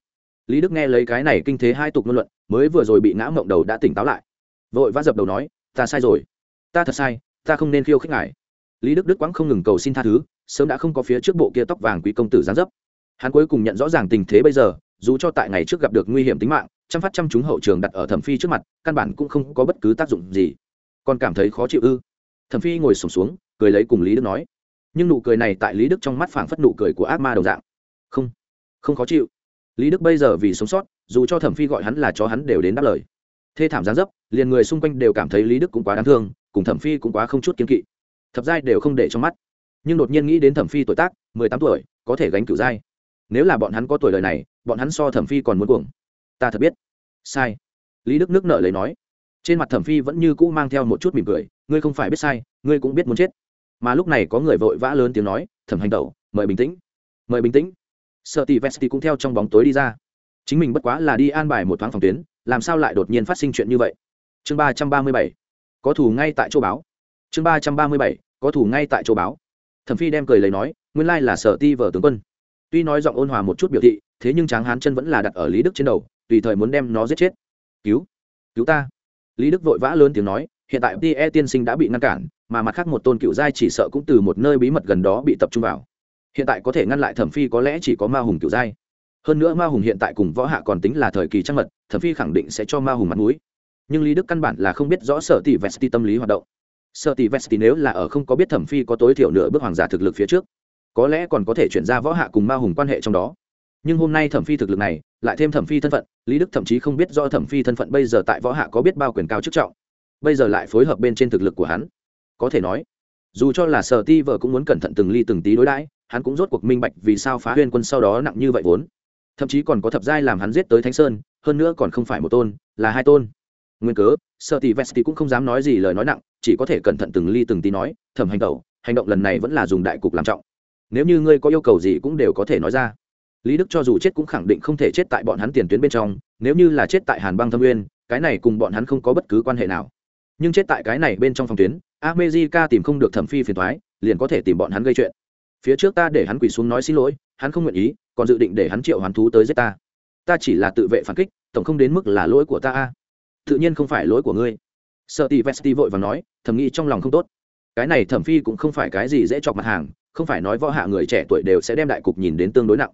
Lý đức nghe lấy cái này kinh thế hai tục ngôn luận, mới vừa rồi bị ngã mộng đầu đã tỉnh táo lại. Vội vã dập đầu nói, ta sai rồi. Ta thật sai ta không nên khiêu khích ngài. Lý đức đức quãng không ngừng cầu xin tha thứ sớm đã không có phía trước bộ kia tóc vàng quý công tử gián dấp. Hắn cuối cùng nhận rõ ràng tình thế bây giờ dù cho tại ngày trước gặp được nguy hiểm tính mạng chăm phát chăm chúng hậu trường đặt ở thẩm phi trước mặt căn bản cũng không có bất cứ tác dụng gì. Còn cảm thấy khó chịu ư? Thẩm phi ngồi sùng xuống, xuống cười lấy cùng lý đức nói. Nhưng nụ cười này tại lý đức trong mắt phảng phất nụ cười của ác ma đồng dạng. Không không khó chịu. Lý đức bây giờ vì sống sót dù cho thẩm phi gọi hắn là chó hắn đều đến đáp lời. Thê thảm gián dấp liền người xung quanh đều cảm thấy lý đức cũng quá đáng thương cùng thẩm phi cũng quá không chút kiên kỵ. Thập giai đều không để trong mắt. Nhưng đột nhiên nghĩ đến thẩm phi tuổi tác, mười tám tuổi, có thể gánh cửu giai. Nếu là bọn hắn có tuổi đời này, bọn hắn so thẩm phi còn muốn cuồng. Ta thật biết. Sai. Lý đức nước nợ lấy nói. Trên mặt thẩm phi vẫn như cũ mang theo một chút mỉm cười, ngươi không phải biết sai, ngươi cũng biết muốn chết. Mà lúc này có người vội vã lớn tiếng nói, thẩm hành tẩu, mời bình tĩnh, mời bình tĩnh. Sợ tỷ vesti cũng theo trong bóng tối đi ra. Chính mình bất quá là đi an bài một thoáng phòng tuyến, làm sao lại đột nhiên phát sinh chuyện như vậy? Chương ba trăm ba mươi bảy có thủ ngay tại châu báo. Chương ba trăm ba mươi bảy, có thủ ngay tại châu báo. Thẩm phi đem cười lấy nói, nguyên lai là sở ti vở tướng quân. Tuy nói giọng ôn hòa một chút biểu thị, thế nhưng tráng hán chân vẫn là đặt ở lý đức trên đầu, tùy thời muốn đem nó giết chết. Cứu cứu ta. Lý đức vội vã lớn tiếng nói, hiện tại ti e tiên sinh đã bị ngăn cản, mà mặt khác một tôn cựu giai chỉ sợ cũng từ một nơi bí mật gần đó bị tập trung vào. Hiện tại có thể ngăn lại thẩm phi có lẽ chỉ có ma hùng cựu giai. Hơn nữa ma hùng hiện tại cùng võ hạ còn tính là thời kỳ trăng mật, thẩm phi khẳng định sẽ cho ma hùng mặt mũi nhưng lý đức căn bản là không biết rõ sở tỷ vesti tâm lý hoạt động. Sở tỷ vesti nếu là ở không có biết thẩm phi có tối thiểu nửa bước hoàng giả thực lực phía trước, có lẽ còn có thể chuyển ra võ hạ cùng ma hùng quan hệ trong đó. Nhưng hôm nay thẩm phi thực lực này, lại thêm thẩm phi thân phận, lý đức thậm chí không biết do thẩm phi thân phận bây giờ tại võ hạ có biết bao quyền cao chức trọng. Bây giờ lại phối hợp bên trên thực lực của hắn. Có thể nói, dù cho là sở ti vợ cũng muốn cẩn thận từng ly từng tí đối đãi, hắn cũng rốt cuộc minh bạch vì sao phá huyên quân sau đó nặng như vậy vốn. Thậm chí còn có thập giai làm hắn giết tới thánh sơn, hơn nữa còn không phải một tôn, là hai tôn nguyên cớ, sợ tỷ vesti cũng không dám nói gì lời nói nặng, chỉ có thể cẩn thận từng ly từng tí nói, thẩm hành tẩu, hành động lần này vẫn là dùng đại cục làm trọng. Nếu như ngươi có yêu cầu gì cũng đều có thể nói ra. Lý đức cho dù chết cũng khẳng định không thể chết tại bọn hắn tiền tuyến bên trong, nếu như là chết tại hàn băng thâm nguyên, cái này cùng bọn hắn không có bất cứ quan hệ nào. Nhưng chết tại cái này bên trong phòng tuyến amejica tìm không được thẩm phi phiền thoái liền có thể tìm bọn hắn gây chuyện. Phía trước ta để hắn quỳ xuống nói xin lỗi, hắn không nguyện ý, còn dự định để hắn triệu hoàn thú tới giết ta. Ta chỉ là tự vệ phản kích, tổng không đến mức là lỗi của ta a tự nhiên không phải lỗi của ngươi. Sợ tỷ vesti vội và nói, thầm nghĩ trong lòng không tốt. Cái này thẩm phi cũng không phải cái gì dễ chọc mặt hàng, không phải nói võ hạ người trẻ tuổi đều sẽ đem đại cục nhìn đến tương đối nặng.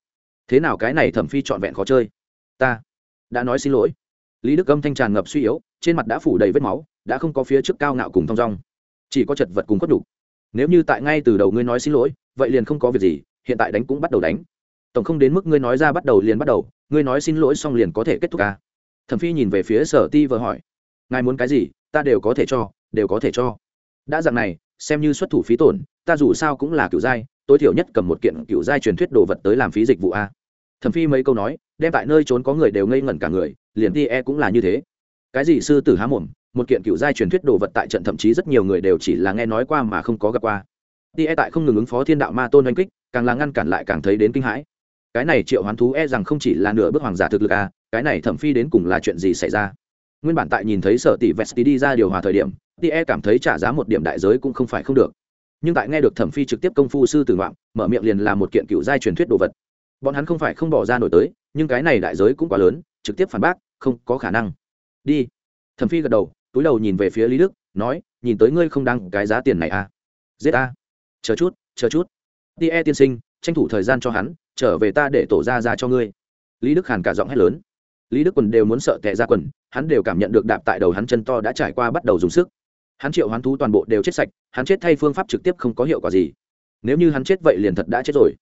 Thế nào cái này thẩm phi trọn vẹn khó chơi? Ta đã nói xin lỗi. Lý đức âm thanh tràn ngập suy yếu, trên mặt đã phủ đầy vết máu, đã không có phía trước cao ngạo cùng thong dong. Chỉ có chật vật cùng khuất đủ nếu như tại ngay từ đầu ngươi nói xin lỗi, vậy liền không có việc gì, hiện tại đánh cũng bắt đầu đánh. Tổng không đến mức ngươi nói ra bắt đầu liền bắt đầu, ngươi nói xin lỗi xong liền có thể kết thúc ca. à? Thẩm phi nhìn về phía sở ti vừa hỏi, ngài muốn cái gì? Ta đều có thể cho, đều có thể cho. Đã dạng này, xem như xuất thủ phí tổn, ta dù sao cũng là cựu giai, tối thiểu nhất cầm một kiện cựu giai truyền thuyết đồ vật tới làm phí dịch vụ a. Thẩm phi mấy câu nói, đem tại nơi trốn có người đều ngây ngẩn cả người, liền ti e cũng là như thế. Cái gì sư tử há mồm, một kiện cựu giai truyền thuyết đồ vật tại trận thậm chí rất nhiều người đều chỉ là nghe nói qua mà không có gặp qua. Ti e tại không ngừng ứng phó thiên đạo ma tôn oanh kích, càng là ngăn cản lại càng thấy đến kinh hãi. Cái này triệu hoán thú e rằng không chỉ là nửa bước hoàng giả thực lực a cái này thẩm phi đến cùng là chuyện gì xảy ra? Nguyên bản tại nhìn thấy sở tỷ vesti đi ra điều hòa thời điểm ti e cảm thấy trả giá một điểm đại giới cũng không phải không được. Nhưng tại nghe được thẩm phi trực tiếp công phu sư tử ngoạn mở miệng liền là một kiện cựu giai truyền thuyết đồ vật. Bọn hắn không phải không bỏ ra nổi tới, nhưng cái này đại giới cũng quá lớn, trực tiếp phản bác, không có khả năng. Đi. Thẩm phi gật đầu, túi đầu nhìn về phía lý đức, nói, nhìn tới ngươi không đăng cái giá tiền này à? Giết ta. Chờ chút chờ chút. Ti e tiên sinh, tranh thủ thời gian cho hắn, trở về ta để tổ ra ra cho ngươi. Lý đức hàn cả giọng hét lớn lý đức quần đều muốn sợ tệ ra quần, hắn đều cảm nhận được đạp tại đầu hắn chân to đã trải qua bắt đầu dùng sức. Hắn triệu hoán thú toàn bộ đều chết sạch, hắn chết thay phương pháp trực tiếp không có hiệu quả gì. Nếu như hắn chết vậy liền thật đã chết rồi.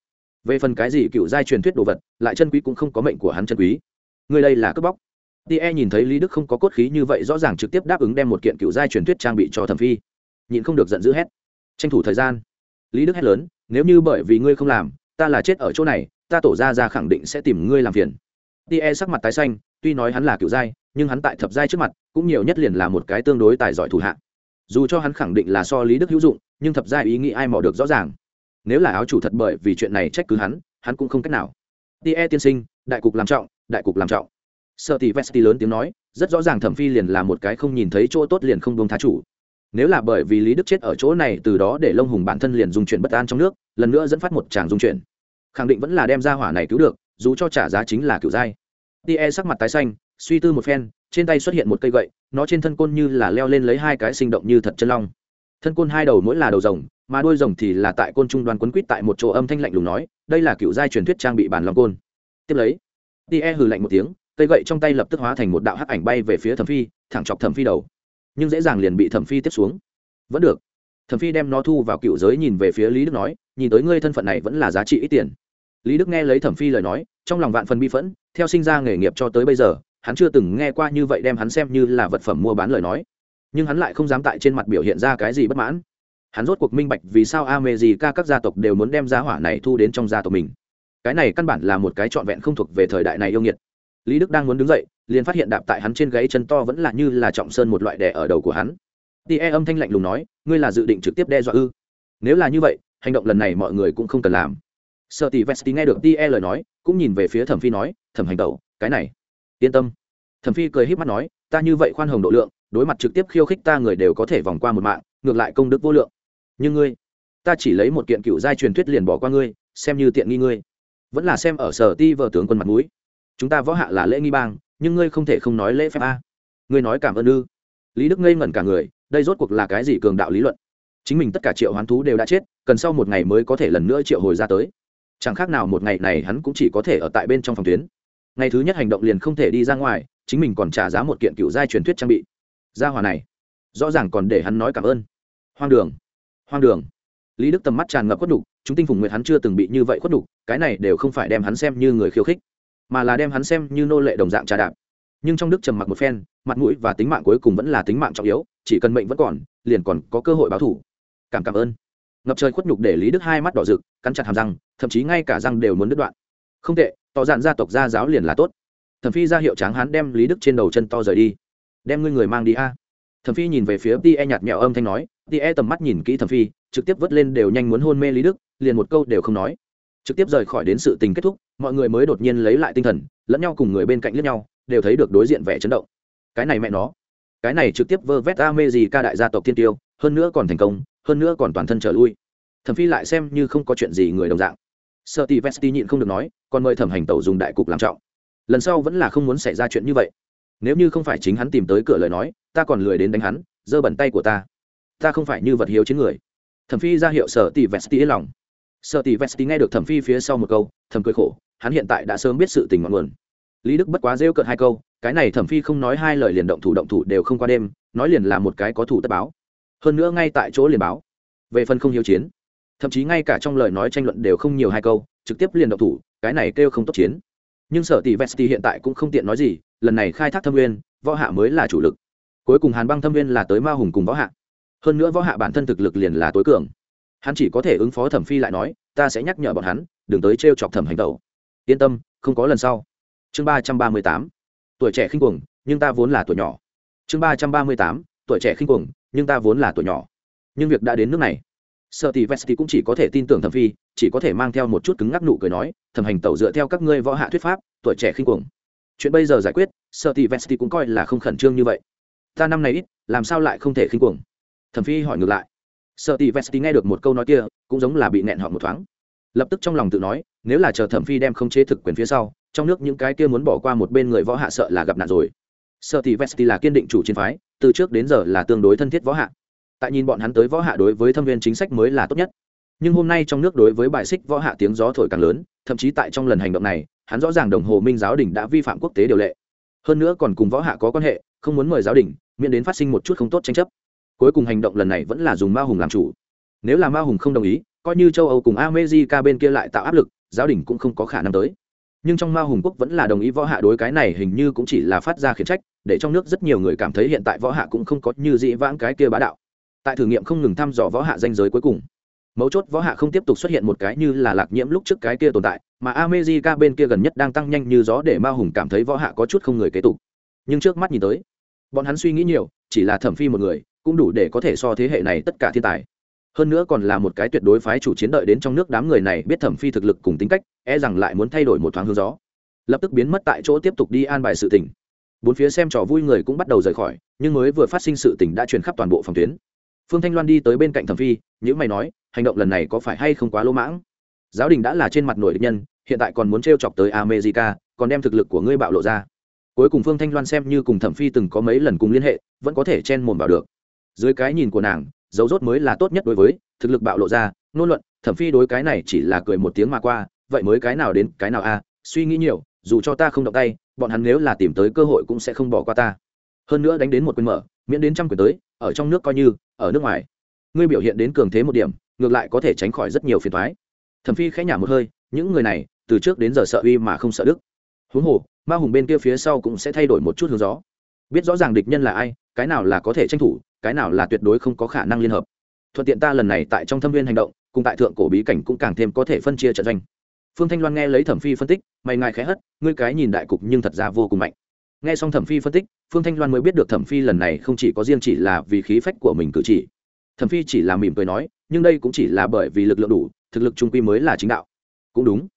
Về phần cái gì cựu giai truyền thuyết đồ vật, lại chân quý cũng không có mệnh của hắn chân quý. Người đây là cướp bóc. Tie nhìn thấy lý đức không có cốt khí như vậy rõ ràng trực tiếp đáp ứng đem một kiện cựu giai truyền thuyết trang bị cho thẩm phi. Nhịn không được giận dữ hét. Tranh thủ thời gian. Lý đức hét lớn, nếu như bởi vì ngươi không làm, ta là chết ở chỗ này, ta tổ ra ra khẳng định sẽ tìm ngươi làm phiền tie sắc mặt tái xanh, tuy nói hắn là cựu giai nhưng hắn tại thập giai trước mặt, cũng nhiều nhất liền là một cái tương đối tài giỏi thủ hạ. Dù cho hắn khẳng định là so lý đức hữu dụng, nhưng thập giai ý nghĩ ai mò được rõ ràng. Nếu là áo chủ thật bởi vì chuyện này trách cứ hắn hắn cũng không cách nào. Tie tiên sinh, đại cục làm trọng, đại cục làm trọng. Sợ tỷ vesti lớn tiếng nói, rất rõ ràng thẩm phi liền là một cái không nhìn thấy chỗ tốt liền không buông thá chủ. Nếu là bởi vì lý đức chết ở chỗ này, từ đó để lông hùng bản thân liền dung chuyển bất an trong nước, lần nữa dẫn phát một tràng dung chuyển khẳng định vẫn là đem ra hỏa này cứu được dù cho trả giá chính là cựu giai tie sắc mặt tái xanh, suy tư một phen, trên tay xuất hiện một cây gậy, nó trên thân côn như là leo lên lấy hai cái sinh động như thật chân long. Thân côn hai đầu mỗi là đầu rồng, mà đuôi rồng thì là tại côn trung đoàn quấn quýt tại một chỗ âm thanh lạnh lùng nói, đây là cựu giai truyền thuyết trang bị bàn long côn. Tiếp lấy tie hừ lạnh một tiếng, cây gậy trong tay lập tức hóa thành một đạo hắc ảnh bay về phía thẩm phi, thẳng chọc thẩm phi đầu. Nhưng dễ dàng liền bị thẩm phi tiếp xuống. Vẫn được. Thẩm phi đem nó thu vào cựu giới nhìn về phía lý đức nói, nhìn tới ngươi thân phận này vẫn là giá trị ít tiền lý đức nghe lấy thẩm phi lời nói, trong lòng vạn phần bi phẫn, theo sinh ra nghề nghiệp cho tới bây giờ, hắn chưa từng nghe qua như vậy đem hắn xem như là vật phẩm mua bán lời nói. Nhưng hắn lại không dám tại trên mặt biểu hiện ra cái gì bất mãn. Hắn rốt cuộc minh bạch vì sao a mê gì ca các gia tộc đều muốn đem giá hỏa này thu đến trong gia tộc mình. Cái này căn bản là một cái trọn vẹn không thuộc về thời đại này yêu nghiệt. Lý đức đang muốn đứng dậy, liền phát hiện đạp tại hắn trên gáy chân to vẫn là như là trọng sơn một loại đè ở đầu của hắn. Tie âm thanh lạnh lùng nói, ngươi là dự định trực tiếp đe dọa ư? Nếu là như vậy, hành động lần này mọi người cũng không cần làm sợ tỷ vesti nghe được tie lời nói, cũng nhìn về phía thẩm phi nói, thẩm hành tẩu, cái này, yên tâm. Thẩm phi cười h í p mắt nói, ta như vậy khoan hồng độ lượng, đối mặt trực tiếp khiêu khích ta người đều có thể vòng qua một mạng, ngược lại công đức vô lượng. Nhưng ngươi, ta chỉ lấy một kiện cựu giai truyền thuyết liền bỏ qua ngươi, xem như tiện nghi ngươi. Vẫn là xem ở sở ti vợ tướng quân mặt mũi. Chúng ta võ hạ là lễ nghi bang, nhưng ngươi không thể không nói lễ phép a. Ngươi nói cảm ơn ư. Lý đức ngây ngẩn cả người, đây rốt cuộc là cái gì cường đạo lý luận? Chính mình tất cả triệu hoán thú đều đã chết, cần sau một ngày mới có thể lần nữa triệu hồi ra tới chẳng khác nào một ngày này hắn cũng chỉ có thể ở tại bên trong phòng tuyến. Ngày thứ nhất hành động liền không thể đi ra ngoài, chính mình còn trả giá một kiện cựu giai truyền thuyết trang bị. Gia hòa này, rõ ràng còn để hắn nói cảm ơn. Hoang đường hoang đường. Lý đức tầm mắt tràn ngập khuất đục chúng tinh phùng nguyệt hắn chưa từng bị như vậy khuất đục cái này đều không phải đem hắn xem như người khiêu khích, mà là đem hắn xem như nô lệ đồng dạng trà đạp. Nhưng trong đức trầm mặc một phen, mặt mũi và tính mạng cuối cùng vẫn là tính mạng trọng yếu, chỉ cần mệnh vẫn còn, liền còn có cơ hội báo thủ cảm cảm ơn ngập trời khuất nhục để lý đức hai mắt đỏ rực, cắn chặt hàm răng, thậm chí ngay cả răng đều muốn đứt đoạn. Không tệ, tỏ dạn gia tộc gia giáo liền là tốt. Thẩm phi ra hiệu tráng hắn đem lý đức trên đầu chân to rời đi. Đem ngươi người mang đi a. Thẩm phi nhìn về phía tie nhạt mẹo âm thanh nói tie tầm mắt nhìn kỹ thẩm phi, trực tiếp vớt lên đều nhanh muốn hôn mê lý đức, liền một câu đều không nói. Trực tiếp rời khỏi đến sự tình kết thúc, mọi người mới đột nhiên lấy lại tinh thần, lẫn nhau cùng người bên cạnh lẫn nhau, đều thấy được đối diện vẻ chấn động. Cái này mẹ nó. Cái này trực tiếp vơ vét a mê gì ca đại gia tộc thiên tiêu, hơn nữa còn thành công hơn nữa còn toàn thân trở lui. Thẩm phi lại xem như không có chuyện gì người đồng dạng. Sợ tỷ vesti nhịn không được nói, còn mời thẩm hành tẩu dùng đại cục làm trọng. Lần sau vẫn là không muốn xảy ra chuyện như vậy. Nếu như không phải chính hắn tìm tới cửa lời nói, ta còn lười đến đánh hắn, giơ bẩn tay của ta. Ta không phải như vật hiếu chiến người. Thẩm phi ra hiệu sở tỷ vesti yên lòng. Sở tỷ vesti nghe được thẩm phi phía sau một câu, thầm cười khổ, hắn hiện tại đã sớm biết sự tình ngọn nguồn. Lý đức bất quá rêu cợt hai câu, cái này thẩm phi không nói hai lời liền động thủ động thủ đều không qua đêm, nói liền là một cái có thủ tất báo hơn nữa ngay tại chỗ liền báo. Về phần không hiếu chiến, thậm chí ngay cả trong lời nói tranh luận đều không nhiều hai câu, trực tiếp liền động thủ, cái này kêu không tốt chiến. Nhưng sở tỷ vesti hiện tại cũng không tiện nói gì, lần này khai thác thâm nguyên, võ hạ mới là chủ lực. Cuối cùng hàn băng thâm nguyên là tới ma hùng cùng võ hạ. Hơn nữa võ hạ bản thân thực lực liền là tối cường. Hắn chỉ có thể ứng phó thẩm phi lại nói, ta sẽ nhắc nhở bọn hắn, đừng tới t r e o chọc thẩm hành tẩu. Yên tâm, không có lần sau. Chương ba trăm ba mươi tám. Tuổi trẻ khinh cuồng, nhưng ta vốn là tuổi nhỏ. Chương ba trăm ba mươi tám tuổi trẻ khinh cuồng, nhưng ta vốn là tuổi nhỏ. Nhưng việc đã đến nước này, sợ tỷ vesti cũng chỉ có thể tin tưởng thẩm phi, chỉ có thể mang theo một chút cứng ngắc nụ cười nói, thẩm hành tẩu dựa theo các ngươi võ hạ thuyết pháp, tuổi trẻ khinh cuồng. Chuyện bây giờ giải quyết, sợ tỷ vesti cũng coi là không khẩn trương như vậy. Ta năm này ít, làm sao lại không thể khinh cuồng? Thẩm phi hỏi ngược lại. Sợ tỷ vesti nghe được một câu nói kia, cũng giống là bị nẹn họ một thoáng. Lập tức trong lòng tự nói, nếu là chờ thẩm phi đem không chế thực quyền phía sau, trong nước những cái kia muốn bỏ qua một bên người võ hạ sợ là gặp nạn rồi sợ thì vesti là kiên định chủ chiến phái, từ trước đến giờ là tương đối thân thiết võ hạ. Tại nhìn bọn hắn tới võ hạ đối với thâm viên chính sách mới là tốt nhất. Nhưng hôm nay trong nước đối với bài xích võ hạ tiếng gió thổi càng lớn, thậm chí tại trong lần hành động này, hắn rõ ràng đồng hồ minh giáo đình đã vi phạm quốc tế điều lệ. Hơn nữa còn cùng võ hạ có quan hệ, không muốn mời giáo đình miễn đến phát sinh một chút không tốt tranh chấp. Cuối cùng hành động lần này vẫn là dùng ma hùng làm chủ. Nếu là ma hùng không đồng ý, coi như châu âu cùng america bên kia lại tạo áp lực, giáo đình cũng không có khả năng tới nhưng trong ma hùng quốc vẫn là đồng ý võ hạ đối cái này hình như cũng chỉ là phát ra khiển trách, để trong nước rất nhiều người cảm thấy hiện tại võ hạ cũng không có như dĩ vãng cái kia bá đạo. Tại thử nghiệm không ngừng thăm dò võ hạ danh giới cuối cùng, mấu chốt võ hạ không tiếp tục xuất hiện một cái như là lạc nhiễm lúc trước cái kia tồn tại, mà amejica bên kia gần nhất đang tăng nhanh như gió để ma hùng cảm thấy võ hạ có chút không người kế tục. Nhưng trước mắt nhìn tới, bọn hắn suy nghĩ nhiều, chỉ là thẩm phi một người, cũng đủ để có thể so thế hệ này tất cả thiên tài hơn nữa còn là một cái tuyệt đối phái chủ chiến đợi đến trong nước đám người này biết thẩm phi thực lực cùng tính cách e rằng lại muốn thay đổi một thoáng hướng gió. Lập tức biến mất tại chỗ tiếp tục đi an bài sự tỉnh bốn phía xem trò vui người cũng bắt đầu rời khỏi, nhưng mới vừa phát sinh sự tỉnh đã truyền khắp toàn bộ phòng tuyến. Phương thanh loan đi tới bên cạnh thẩm phi những mày nói, hành động lần này có phải hay không quá lỗ mãng? Giáo đình đã là trên mặt nổi địch nhân, hiện tại còn muốn t chọc tới america, còn đem thực lực của ngươi bạo lộ ra. Cuối cùng phương thanh loan xem như cùng thẩm phi từng có mấy lần cùng liên hệ, vẫn có thể chen mồm vào được. Dưới cái nhìn của nàng dấu rốt mới là tốt nhất đối với thực lực bạo lộ ra, ngôn luận, thẩm phi đối cái này chỉ là cười một tiếng mà qua, vậy mới cái nào đến cái nào a, suy nghĩ nhiều, dù cho ta không động tay, bọn hắn nếu là tìm tới cơ hội cũng sẽ không bỏ qua ta. Hơn nữa đánh đến một quyền mở, miễn đến trăm quyền tới, ở trong nước coi như, ở nước ngoài. Ngươi biểu hiện đến cường thế một điểm, ngược lại có thể tránh khỏi rất nhiều phiền thoái thẩm phi khẽ nhả một hơi, những người này, từ trước đến giờ sợ uy mà không sợ đức. Huống hồ, ma hùng bên kia phía sau cũng sẽ thay đổi một chút hướng gió. Biết rõ ràng địch nhân là ai cái nào là có thể tranh thủ, cái nào là tuyệt đối không có khả năng liên hợp. Thuận tiện ta lần này tại trong thâm viên hành động, cùng tại thượng cổ bí cảnh cũng càng thêm có thể phân chia trận doanh. Phương thanh loan nghe lấy thẩm phi phân tích, mày ngài khẽ hất, ngươi cái nhìn đại cục nhưng thật ra vô cùng mạnh. Nghe xong thẩm phi phân tích, phương thanh loan mới biết được thẩm phi lần này không chỉ có riêng chỉ là vì khí phách của mình cử chỉ. Thẩm phi chỉ là mỉm cười nói, nhưng đây cũng chỉ là bởi vì lực lượng đủ, thực lực trung quy mới là chính đạo. Cũng đúng.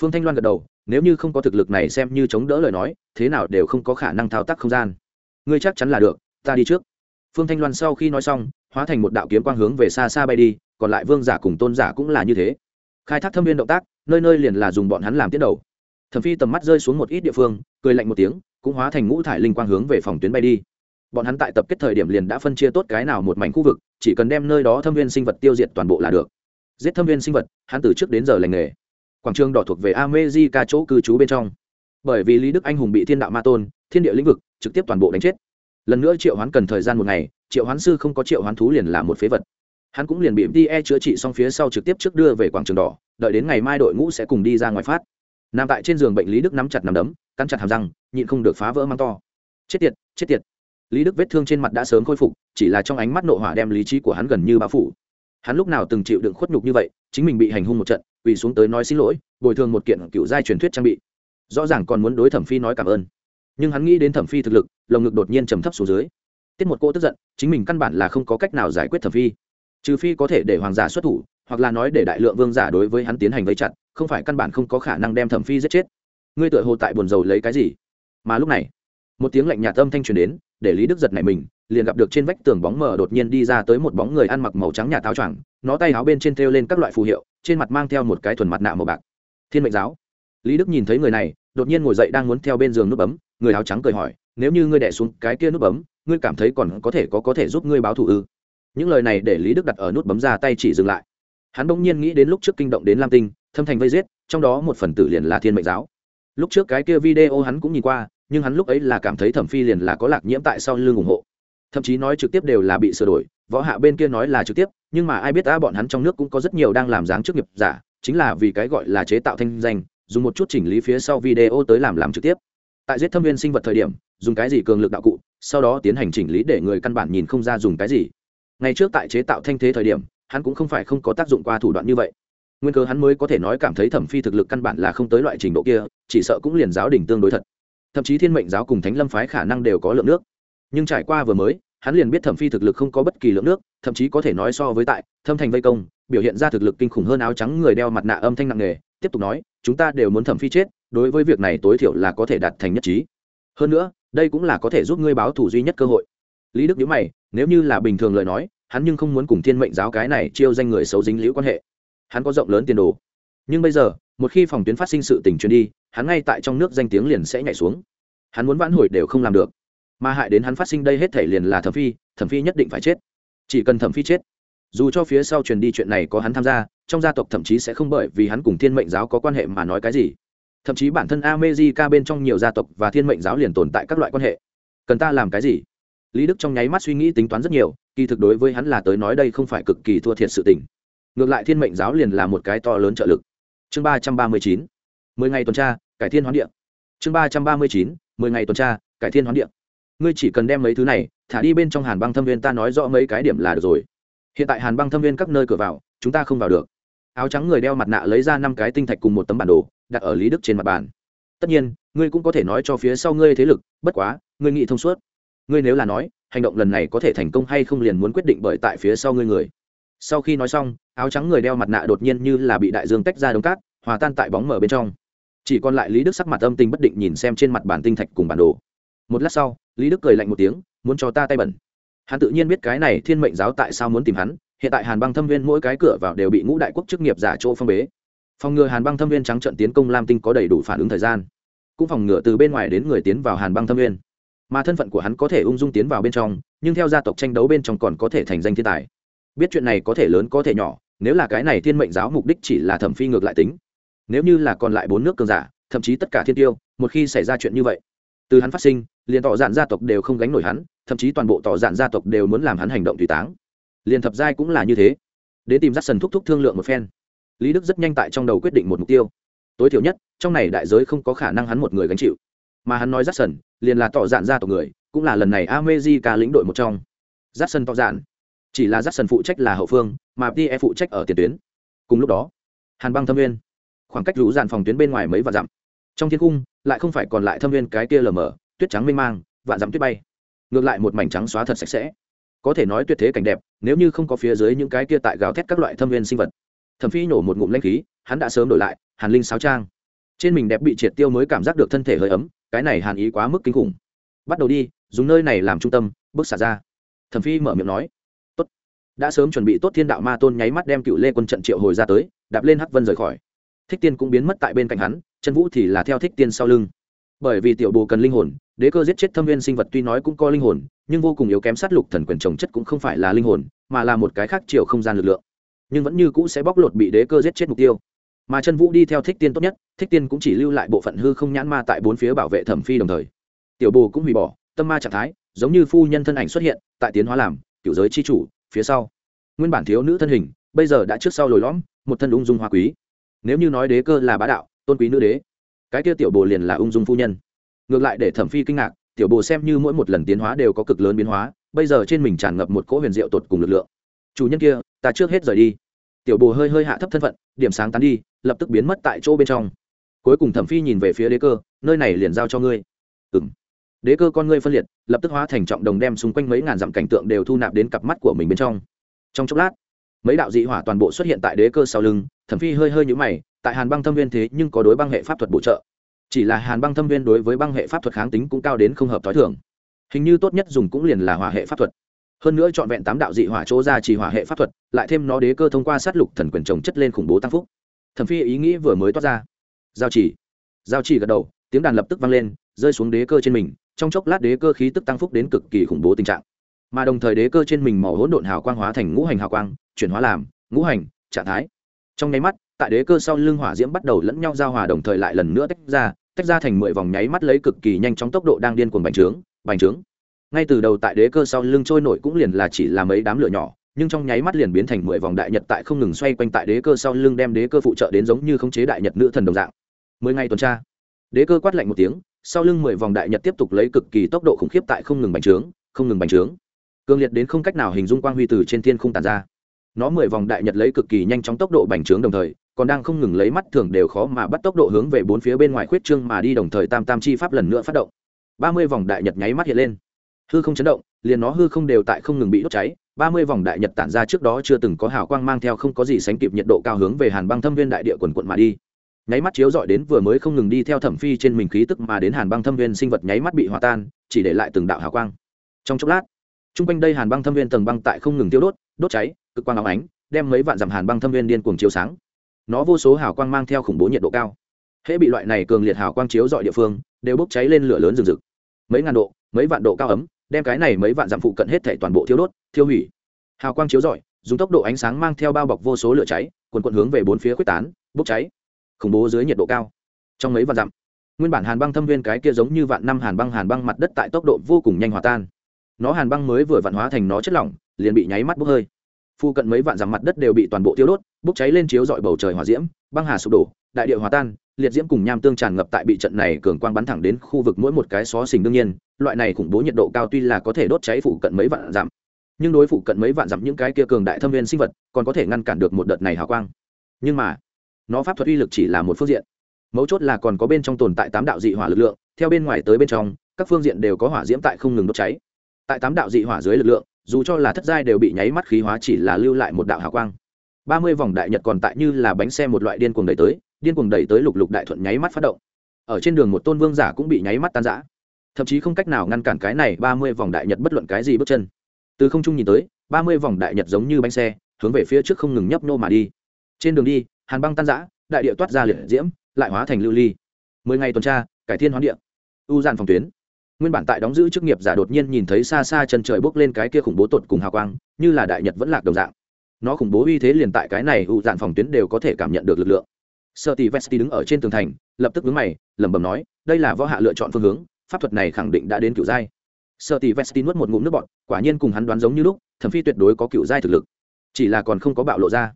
Phương thanh loan gật đầu, nếu như không có thực lực này xem như chống đỡ lời nói, thế nào đều không có khả năng thao tác không gian. Ngươi chắc chắn là được ta đi trước. Phương thanh loan sau khi nói xong, hóa thành một đạo kiếm quang hướng về xa xa bay đi, còn lại vương giả cùng tôn giả cũng là như thế. Khai thác thâm viên động tác, nơi nơi liền là dùng bọn hắn làm tiến đầu. Thẩm phi tầm mắt rơi xuống một ít địa phương, cười lạnh một tiếng, cũng hóa thành ngũ thải linh quang hướng về phòng tuyến bay đi. Bọn hắn tại tập kết thời điểm liền đã phân chia tốt cái nào một mảnh khu vực, chỉ cần đem nơi đó thâm viên sinh vật tiêu diệt toàn bộ là được. Giết thâm viên sinh vật, hắn từ trước đến giờ lành nghề. Quảng trường đỏ thuộc về amejica chỗ cư trú bên trong. Bởi vì lý đức anh hùng bị thiên đạo ma tôn, thiên địa lĩnh vực, trực tiếp toàn bộ đánh chết lần nữa triệu hoán cần thời gian một ngày, triệu hoán sư không có triệu hoán thú liền là một phế vật. Hắn cũng liền bị đi e chữa trị xong phía sau trực tiếp trước đưa về quảng trường đỏ, đợi đến ngày mai đội ngũ sẽ cùng đi ra ngoài phát. Nằm tại trên giường bệnh lý đức nắm chặt nằm đấm, cắn chặt hàm răng, nhịn không được phá vỡ mang to. Chết tiệt chết tiệt. Lý đức vết thương trên mặt đã sớm khôi phục, chỉ là trong ánh mắt nộ hỏa đem lý trí của hắn gần như bao phủ. Hắn lúc nào từng chịu đựng khuất nhục như vậy, chính mình bị hành hung một trận, quỳ xuống tới nói xin lỗi, bồi thường một kiện cựu giai truyền thuyết trang bị. Rõ ràng còn muốn đối thẩm phi nói cảm ơn nhưng hắn nghĩ đến thẩm phi thực lực, lồng ngực đột nhiên trầm thấp xuống dưới. Tiết một cô tức giận, chính mình căn bản là không có cách nào giải quyết thẩm phi. Trừ phi có thể để hoàng giả xuất thủ, hoặc là nói để đại lượng vương giả đối với hắn tiến hành vây chặt, không phải căn bản không có khả năng đem thẩm phi giết chết. Ngươi tựa hồ tại buồn dầu lấy cái gì? Mà lúc này, một tiếng lạnh nhạt âm thanh truyền đến, để lý đức giật này mình, liền gặp được trên vách tường bóng mờ đột nhiên đi ra tới một bóng người ăn mặc màu trắng nhà táo choàng, nó tay áo bên trên thêu lên các loại phù hiệu, trên mặt mang theo một cái thuần mặt nạ màu bạc. Thiên mệnh giáo. Lý đức nhìn thấy người này đột nhiên ngồi dậy đang muốn theo bên giường nút bấm người áo trắng cười hỏi, nếu như ngươi đẻ xuống cái kia nút bấm ngươi cảm thấy còn có thể có có thể giúp ngươi báo thù ư? Những lời này để lý đức đặt ở nút bấm ra tay chỉ dừng lại. Hắn bỗng nhiên nghĩ đến lúc trước kinh động đến lam tinh, thâm thành vây giết, trong đó một phần tử liền là thiên mệnh giáo. Lúc trước cái kia video hắn cũng nhìn qua, nhưng hắn lúc ấy là cảm thấy thẩm phi liền là có lạc nhiễm tại sau lưng ủng hộ. Thậm chí nói trực tiếp đều là bị sửa đổi, võ hạ bên kia nói là trực tiếp, nhưng mà ai biết ta bọn hắn trong nước cũng có rất nhiều đang làm dáng trước nghiệp giả, chính là vì cái gọi là chế tạo thanh danh dùng một chút chỉnh lý phía sau video tới làm làm trực tiếp. Tại giết thâm viên sinh vật thời điểm, dùng cái gì cường lực đạo cụ, sau đó tiến hành chỉnh lý để người căn bản nhìn không ra dùng cái gì. Ngày trước tại chế tạo thanh thế thời điểm, hắn cũng không phải không có tác dụng qua thủ đoạn như vậy. Nguyên cơ hắn mới có thể nói cảm thấy thẩm phi thực lực căn bản là không tới loại trình độ kia, chỉ sợ cũng liền giáo đỉnh tương đối thật. Thậm chí thiên mệnh giáo cùng thánh lâm phái khả năng đều có lượng nước. Nhưng trải qua vừa mới, hắn liền biết thẩm phi thực lực không có bất kỳ lượng nước, thậm chí có thể nói so với tại thâm thành vây công, biểu hiện ra thực lực kinh khủng hơn áo trắng người đeo mặt nạ âm thanh nặng nề, tiếp tục nói chúng ta đều muốn thẩm phi chết, đối với việc này tối thiểu là có thể đạt thành nhất trí. Hơn nữa, đây cũng là có thể giúp ngươi báo thủ duy nhất cơ hội. Lý đức nhớ mày, nếu như là bình thường lời nói, hắn nhưng không muốn cùng thiên mệnh giáo cái này chiêu danh người xấu dính liễu quan hệ. Hắn có rộng lớn tiền đồ. Nhưng bây giờ, một khi phòng tuyến phát sinh sự tình truyền đi, hắn ngay tại trong nước danh tiếng liền sẽ nhảy xuống. Hắn muốn vãn hồi đều không làm được. Mà hại đến hắn phát sinh đây hết thể liền là thẩm phi thẩm phi nhất định phải chết. Chỉ cần thẩm phi chết dù cho phía sau truyền đi chuyện này có hắn tham gia, trong gia tộc thậm chí sẽ không bởi vì hắn cùng thiên mệnh giáo có quan hệ mà nói cái gì. Thậm chí bản thân amejica bên trong nhiều gia tộc và thiên mệnh giáo liền tồn tại các loại quan hệ. Cần ta làm cái gì? Lý đức trong nháy mắt suy nghĩ tính toán rất nhiều, kỳ thực đối với hắn là tới nói đây không phải cực kỳ thua thiệt sự tình. Ngược lại thiên mệnh giáo liền là một cái to lớn trợ lực. Chương ba trăm ba mươi chín, mười ngày tuần tra, cải thiên hoán địa. Chương ba trăm ba mươi chín, mười ngày tuần tra, cải thiên hoán địa. Ngươi chỉ cần đem mấy thứ này, thả đi bên trong hàn băng thâm viên ta nói rõ mấy cái điểm là được rồi hiện tại hàn băng thâm viên các nơi cửa vào, chúng ta không vào được. Áo trắng người đeo mặt nạ lấy ra năm cái tinh thạch cùng một tấm bản đồ, đặt ở lý đức trên mặt bàn. Tất nhiên, ngươi cũng có thể nói cho phía sau ngươi thế lực, bất quá, ngươi nghĩ thông suốt. Ngươi nếu là nói, hành động lần này có thể thành công hay không liền muốn quyết định bởi tại phía sau ngươi người. Sau khi nói xong, áo trắng người đeo mặt nạ đột nhiên như là bị đại dương tách ra đống cát, hòa tan tại bóng mở bên trong. Chỉ còn lại lý đức sắc mặt âm tình bất định nhìn xem trên mặt bản tinh thạch cùng bản đồ. Một lát sau, lý đức cười lạnh một tiếng, muốn cho ta tay bẩn hắn tự nhiên biết cái này thiên mệnh giáo tại sao muốn tìm hắn, hiện tại hàn băng thâm viên mỗi cái cửa vào đều bị ngũ đại quốc chức nghiệp giả chỗ phong bế. Phòng ngừa hàn băng thâm viên trắng trận tiến công lam tinh có đầy đủ phản ứng thời gian. Cũng phòng ngừa từ bên ngoài đến người tiến vào hàn băng thâm viên. Mà thân phận của hắn có thể ung dung tiến vào bên trong, nhưng theo gia tộc tranh đấu bên trong còn có thể thành danh thiên tài. Biết chuyện này có thể lớn có thể nhỏ, nếu là cái này thiên mệnh giáo mục đích chỉ là thẩm phi ngược lại tính. Nếu như là còn lại bốn nước cường giả, thậm chí tất cả thiên tiêu, một khi xảy ra chuyện như vậy, từ hắn phát sinh, liền tỏ dạn gia tộc đều không gánh nổi hắn thậm chí toàn bộ tỏ dạn gia tộc đều muốn làm hắn hành động tùy táng. Liền thập giai cũng là như thế. Đến tìm rắt sần thúc thúc thương lượng một phen. Lý đức rất nhanh tại trong đầu quyết định một mục tiêu. Tối thiểu nhất, trong này đại giới không có khả năng hắn một người gánh chịu. Mà hắn nói rắt sần liền là tỏ dạn gia tộc người, cũng là lần này amejica lĩnh đội một trong. Rắt sần tỏ dạn chỉ là rắt sần phụ trách là hậu phương, mà pie phụ trách ở tiền tuyến. Cùng lúc đó, hàn băng thâm nguyên. Khoảng cách rủ dạn phòng tuyến bên ngoài mấy vạn dặm. Trong thiên cung, lại không phải còn lại thâm viên cái kia lờ mờ, tuyết trắng mênh mang, vạn dặm tuyết bay ngược lại một mảnh trắng xóa thật sạch sẽ. Có thể nói tuyệt thế cảnh đẹp, nếu như không có phía dưới những cái kia tại gào thét các loại thâm viên sinh vật. Thẩm phi nổ một ngụm lanh khí, hắn đã sớm đổi lại, hàn linh sáo trang. Trên mình đẹp bị triệt tiêu mới cảm giác được thân thể hơi ấm, cái này hàn ý quá mức kinh khủng. Bắt đầu đi, dùng nơi này làm trung tâm, bước xả ra. Thẩm phi mở miệng nói, tốt. Đã sớm chuẩn bị tốt thiên đạo ma tôn nháy mắt đem cựu lê quân trận triệu hồi ra tới, đạp lên hắc vân rời khỏi. Thích tiên cũng biến mất tại bên cạnh hắn, chân vũ thì là theo thích tiên sau lưng bởi vì tiểu bồ cần linh hồn, đế cơ giết chết thâm viên sinh vật tuy nói cũng có linh hồn, nhưng vô cùng yếu kém sát lục thần quyền trồng chất cũng không phải là linh hồn, mà là một cái khác chiều không gian lực lượng. Nhưng vẫn như cũ sẽ bóc lột bị đế cơ giết chết mục tiêu. Mà chân vũ đi theo thích tiên tốt nhất, thích tiên cũng chỉ lưu lại bộ phận hư không nhãn ma tại bốn phía bảo vệ thẩm phi đồng thời. Tiểu bồ cũng hủy bỏ, tâm ma trạng thái, giống như phu nhân thân ảnh xuất hiện, tại tiến hóa làm kiểu giới chi chủ, phía sau. Nguyên bản thiếu nữ thân hình, bây giờ đã trước sau lồi lõm, một thân ung dung hoa quý. Nếu như nói đế cơ là bá đạo, tôn quý nữ đế cái kia tiểu bồ liền là ung dung phu nhân. Ngược lại để thẩm phi kinh ngạc, tiểu bồ xem như mỗi một lần tiến hóa đều có cực lớn biến hóa, bây giờ trên mình tràn ngập một cỗ huyền diệu tột cùng lực lượng. Chủ nhân kia, ta trước hết rời đi. Tiểu bồ hơi hơi hạ thấp thân phận, điểm sáng tán đi, lập tức biến mất tại chỗ bên trong. Cuối cùng thẩm phi nhìn về phía đế cơ, nơi này liền giao cho ngươi. Ừng đế cơ con ngươi phân liệt, lập tức hóa thành trọng đồng đem xung quanh mấy ngàn dặm cảnh tượng đều thu nạp đến cặp mắt của mình bên trong. Trong chốc lát, mấy đạo dị hỏa toàn bộ xuất hiện tại đế cơ sau lưng, thẩm phi hơi hơi nhũ mày, tại hàn băng thâm viên thế nhưng có đối băng hệ pháp thuật bổ trợ chỉ là hàn băng thâm viên đối với băng hệ pháp thuật kháng tính cũng cao đến không hợp t h o i thường. Hình như tốt nhất dùng cũng liền là hỏa hệ pháp thuật. Hơn nữa trọn vẹn tám đạo dị hỏa chỗ ra chỉ hỏa hệ pháp thuật, lại thêm nó đế cơ thông qua sát lục thần quyền trồng chất lên khủng bố tăng phúc. Thẩm phi ý nghĩ vừa mới toát ra. Giao chỉ. Giao chỉ gật đầu, tiếng đàn lập tức vang lên, rơi xuống đế cơ trên mình, trong chốc lát đế cơ khí tức tăng phúc đến cực kỳ khủng bố tình trạng. Mà đồng thời đế cơ trên mình màu hỗn độn hào quang hóa thành ngũ hành hào quang, chuyển hóa làm ngũ hành, trạng thái. Trong nháy mắt, tại đế cơ sau lưng hỏa diễm bắt đầu lẫn nhau giao hòa đồng thời lại lần nữa tách ra tách ra thành mười vòng nháy mắt lấy cực kỳ nhanh chóng tốc độ đang điên cuồng bành trướng bành trướng. Ngay từ đầu tại đế cơ sau lưng trôi nổi cũng liền là chỉ là mấy đám lửa nhỏ, nhưng trong nháy mắt liền biến thành mười vòng đại nhật tại không ngừng xoay quanh tại đế cơ sau lưng đem đế cơ phụ trợ đến giống như khống chế đại nhật nữ thần đồng dạng. Mười ngày tuần tra, đế cơ quát lạnh một tiếng, sau lưng mười vòng đại nhật tiếp tục lấy cực kỳ tốc độ khủng khiếp tại không ngừng bành trướng, không ngừng bành trướng. Cường liệt đến không cách nào hình dung quang huy từ trên thiên không tàn ra. Nó mười vòng đại nhật lấy cực kỳ nhanh chóng tốc độ bành trướng đồng thời còn đang không ngừng lấy mắt thường đều khó mà bắt tốc độ hướng về bốn phía bên ngoài khuyết trương mà đi đồng thời tam tam chi pháp lần nữa phát động. Ba mươi vòng đại nhật nháy mắt hiện lên. Hư không chấn động, liền nó hư không đều tại không ngừng bị đốt cháy. Ba mươi vòng đại nhật tản ra trước đó chưa từng có hào quang mang theo không có gì sánh kịp nhiệt độ cao hướng về hàn băng thâm viên đại địa quần quận mà đi. Nháy mắt chiếu dọi đến vừa mới không ngừng đi theo thẩm phi trên mình khí tức mà đến hàn băng thâm viên sinh vật nháy mắt bị hòa tan, chỉ để lại từng đạo hào quang. Trong chốc lát t r u n g quanh đây hàn băng thâm viên tầng băng tại không ngừng tiêu đốt đốt cháy, cực quang áo ánh, đem mấy vạn dặm hàn băng thâm viên điên cuồng chiếu sáng nó vô số hào quang mang theo khủng bố nhiệt độ cao. Hễ bị loại này cường liệt hào quang chiếu dọi địa phương, đều bốc cháy lên lửa lớn rừng rực. Mấy ngàn độ, mấy vạn độ cao ấm, đem cái này mấy vạn dặm phụ cận hết thể toàn bộ thiêu đốt, thiêu hủy. Hào quang chiếu rọi, dùng tốc độ ánh sáng mang theo bao bọc vô số lửa cháy quần quận hướng về bốn phía quyết tán, bốc cháy. Khủng bố dưới nhiệt độ cao. Trong mấy vạn dặm, nguyên bản hàn băng thâm viên cái kia giống như vạn năm hàn băng hàn băng mặt đất tại tốc độ vô cùng nhanh hòa tan. Nó hàn băng mới vừa vạn hóa thành nó chất lỏng, liền bị nháy mắt bốc hơi. Phu cận mấy vạn dặm mặt đất đều bị toàn bộ tiêu đốt bốc cháy lên chiếu dọi bầu trời hỏa diễm, băng hà sụp đổ, đại địa hòa tan, liệt diễm cùng nham tương tràn ngập tại bị trận này cường quang bắn thẳng đến khu vực mỗi một cái xó xình đương nhiên, loại này khủng bố nhiệt độ cao tuy là có thể đốt cháy phụ cận mấy vạn dặm, nhưng đối phụ cận mấy vạn dặm những cái kia cường đại thâm viên sinh vật còn có thể ngăn cản được một đợt này hào quang. Nhưng mà, nó pháp thuật uy lực chỉ là một phương diện, mấu chốt là còn có bên trong tồn tại tám đạo dị hỏa lực lượng, theo bên ngoài tới bên trong, các phương diện đều có hỏa diễm tại không ngừng đốt cháy. Tại tám đạo dị hỏa dưới lực lượng, dù cho là thất giai đều bị nháy mắt khí hóa chỉ là lưu lại một đạo hào quang ba mươi vòng đại nhật còn tại như là bánh xe một loại điên cuồng đẩy tới, điên cuồng đẩy tới lục lục đại thuận nháy mắt phát động. Ở trên đường một tôn vương giả cũng bị nháy mắt tan rã. Thậm chí không cách nào ngăn cản cái này ba mươi vòng đại nhật bất luận cái gì bước chân. Từ không trung nhìn tới, ba mươi vòng đại nhật giống như bánh xe, hướng về phía trước không ngừng nhấp nô mà đi. Trên đường đi, hàn băng tan rã, đại địa toát ra liệt diễm, lại hóa thành lưu ly. Mười ngày tuần tra, cải thiên hoán địa. U dàn phòng tuyến. Nguyên bản tại đóng giữ chức nghiệp giả đột nhiên nhìn thấy xa xa chân trời bốc lên cái kia khủng bố tột cùng hào quang, như là đại nhật vẫn lạc đồng dạng nó khủng bố uy thế liền tại cái này ụ dạn phòng tuyến đều có thể cảm nhận được lực lượng. Sợ tỷ vesti đứng ở trên tường thành, lập tức vướng mày, lẩm bẩm nói, đây là võ hạ lựa chọn phương hướng, pháp thuật này khẳng định đã đến cựu giai. Sợ tỷ vesti nuốt một ngụm nước bọt, quả nhiên cùng hắn đoán giống như lúc, thẩm phi tuyệt đối có cựu giai thực lực. Chỉ là còn không có bạo lộ ra.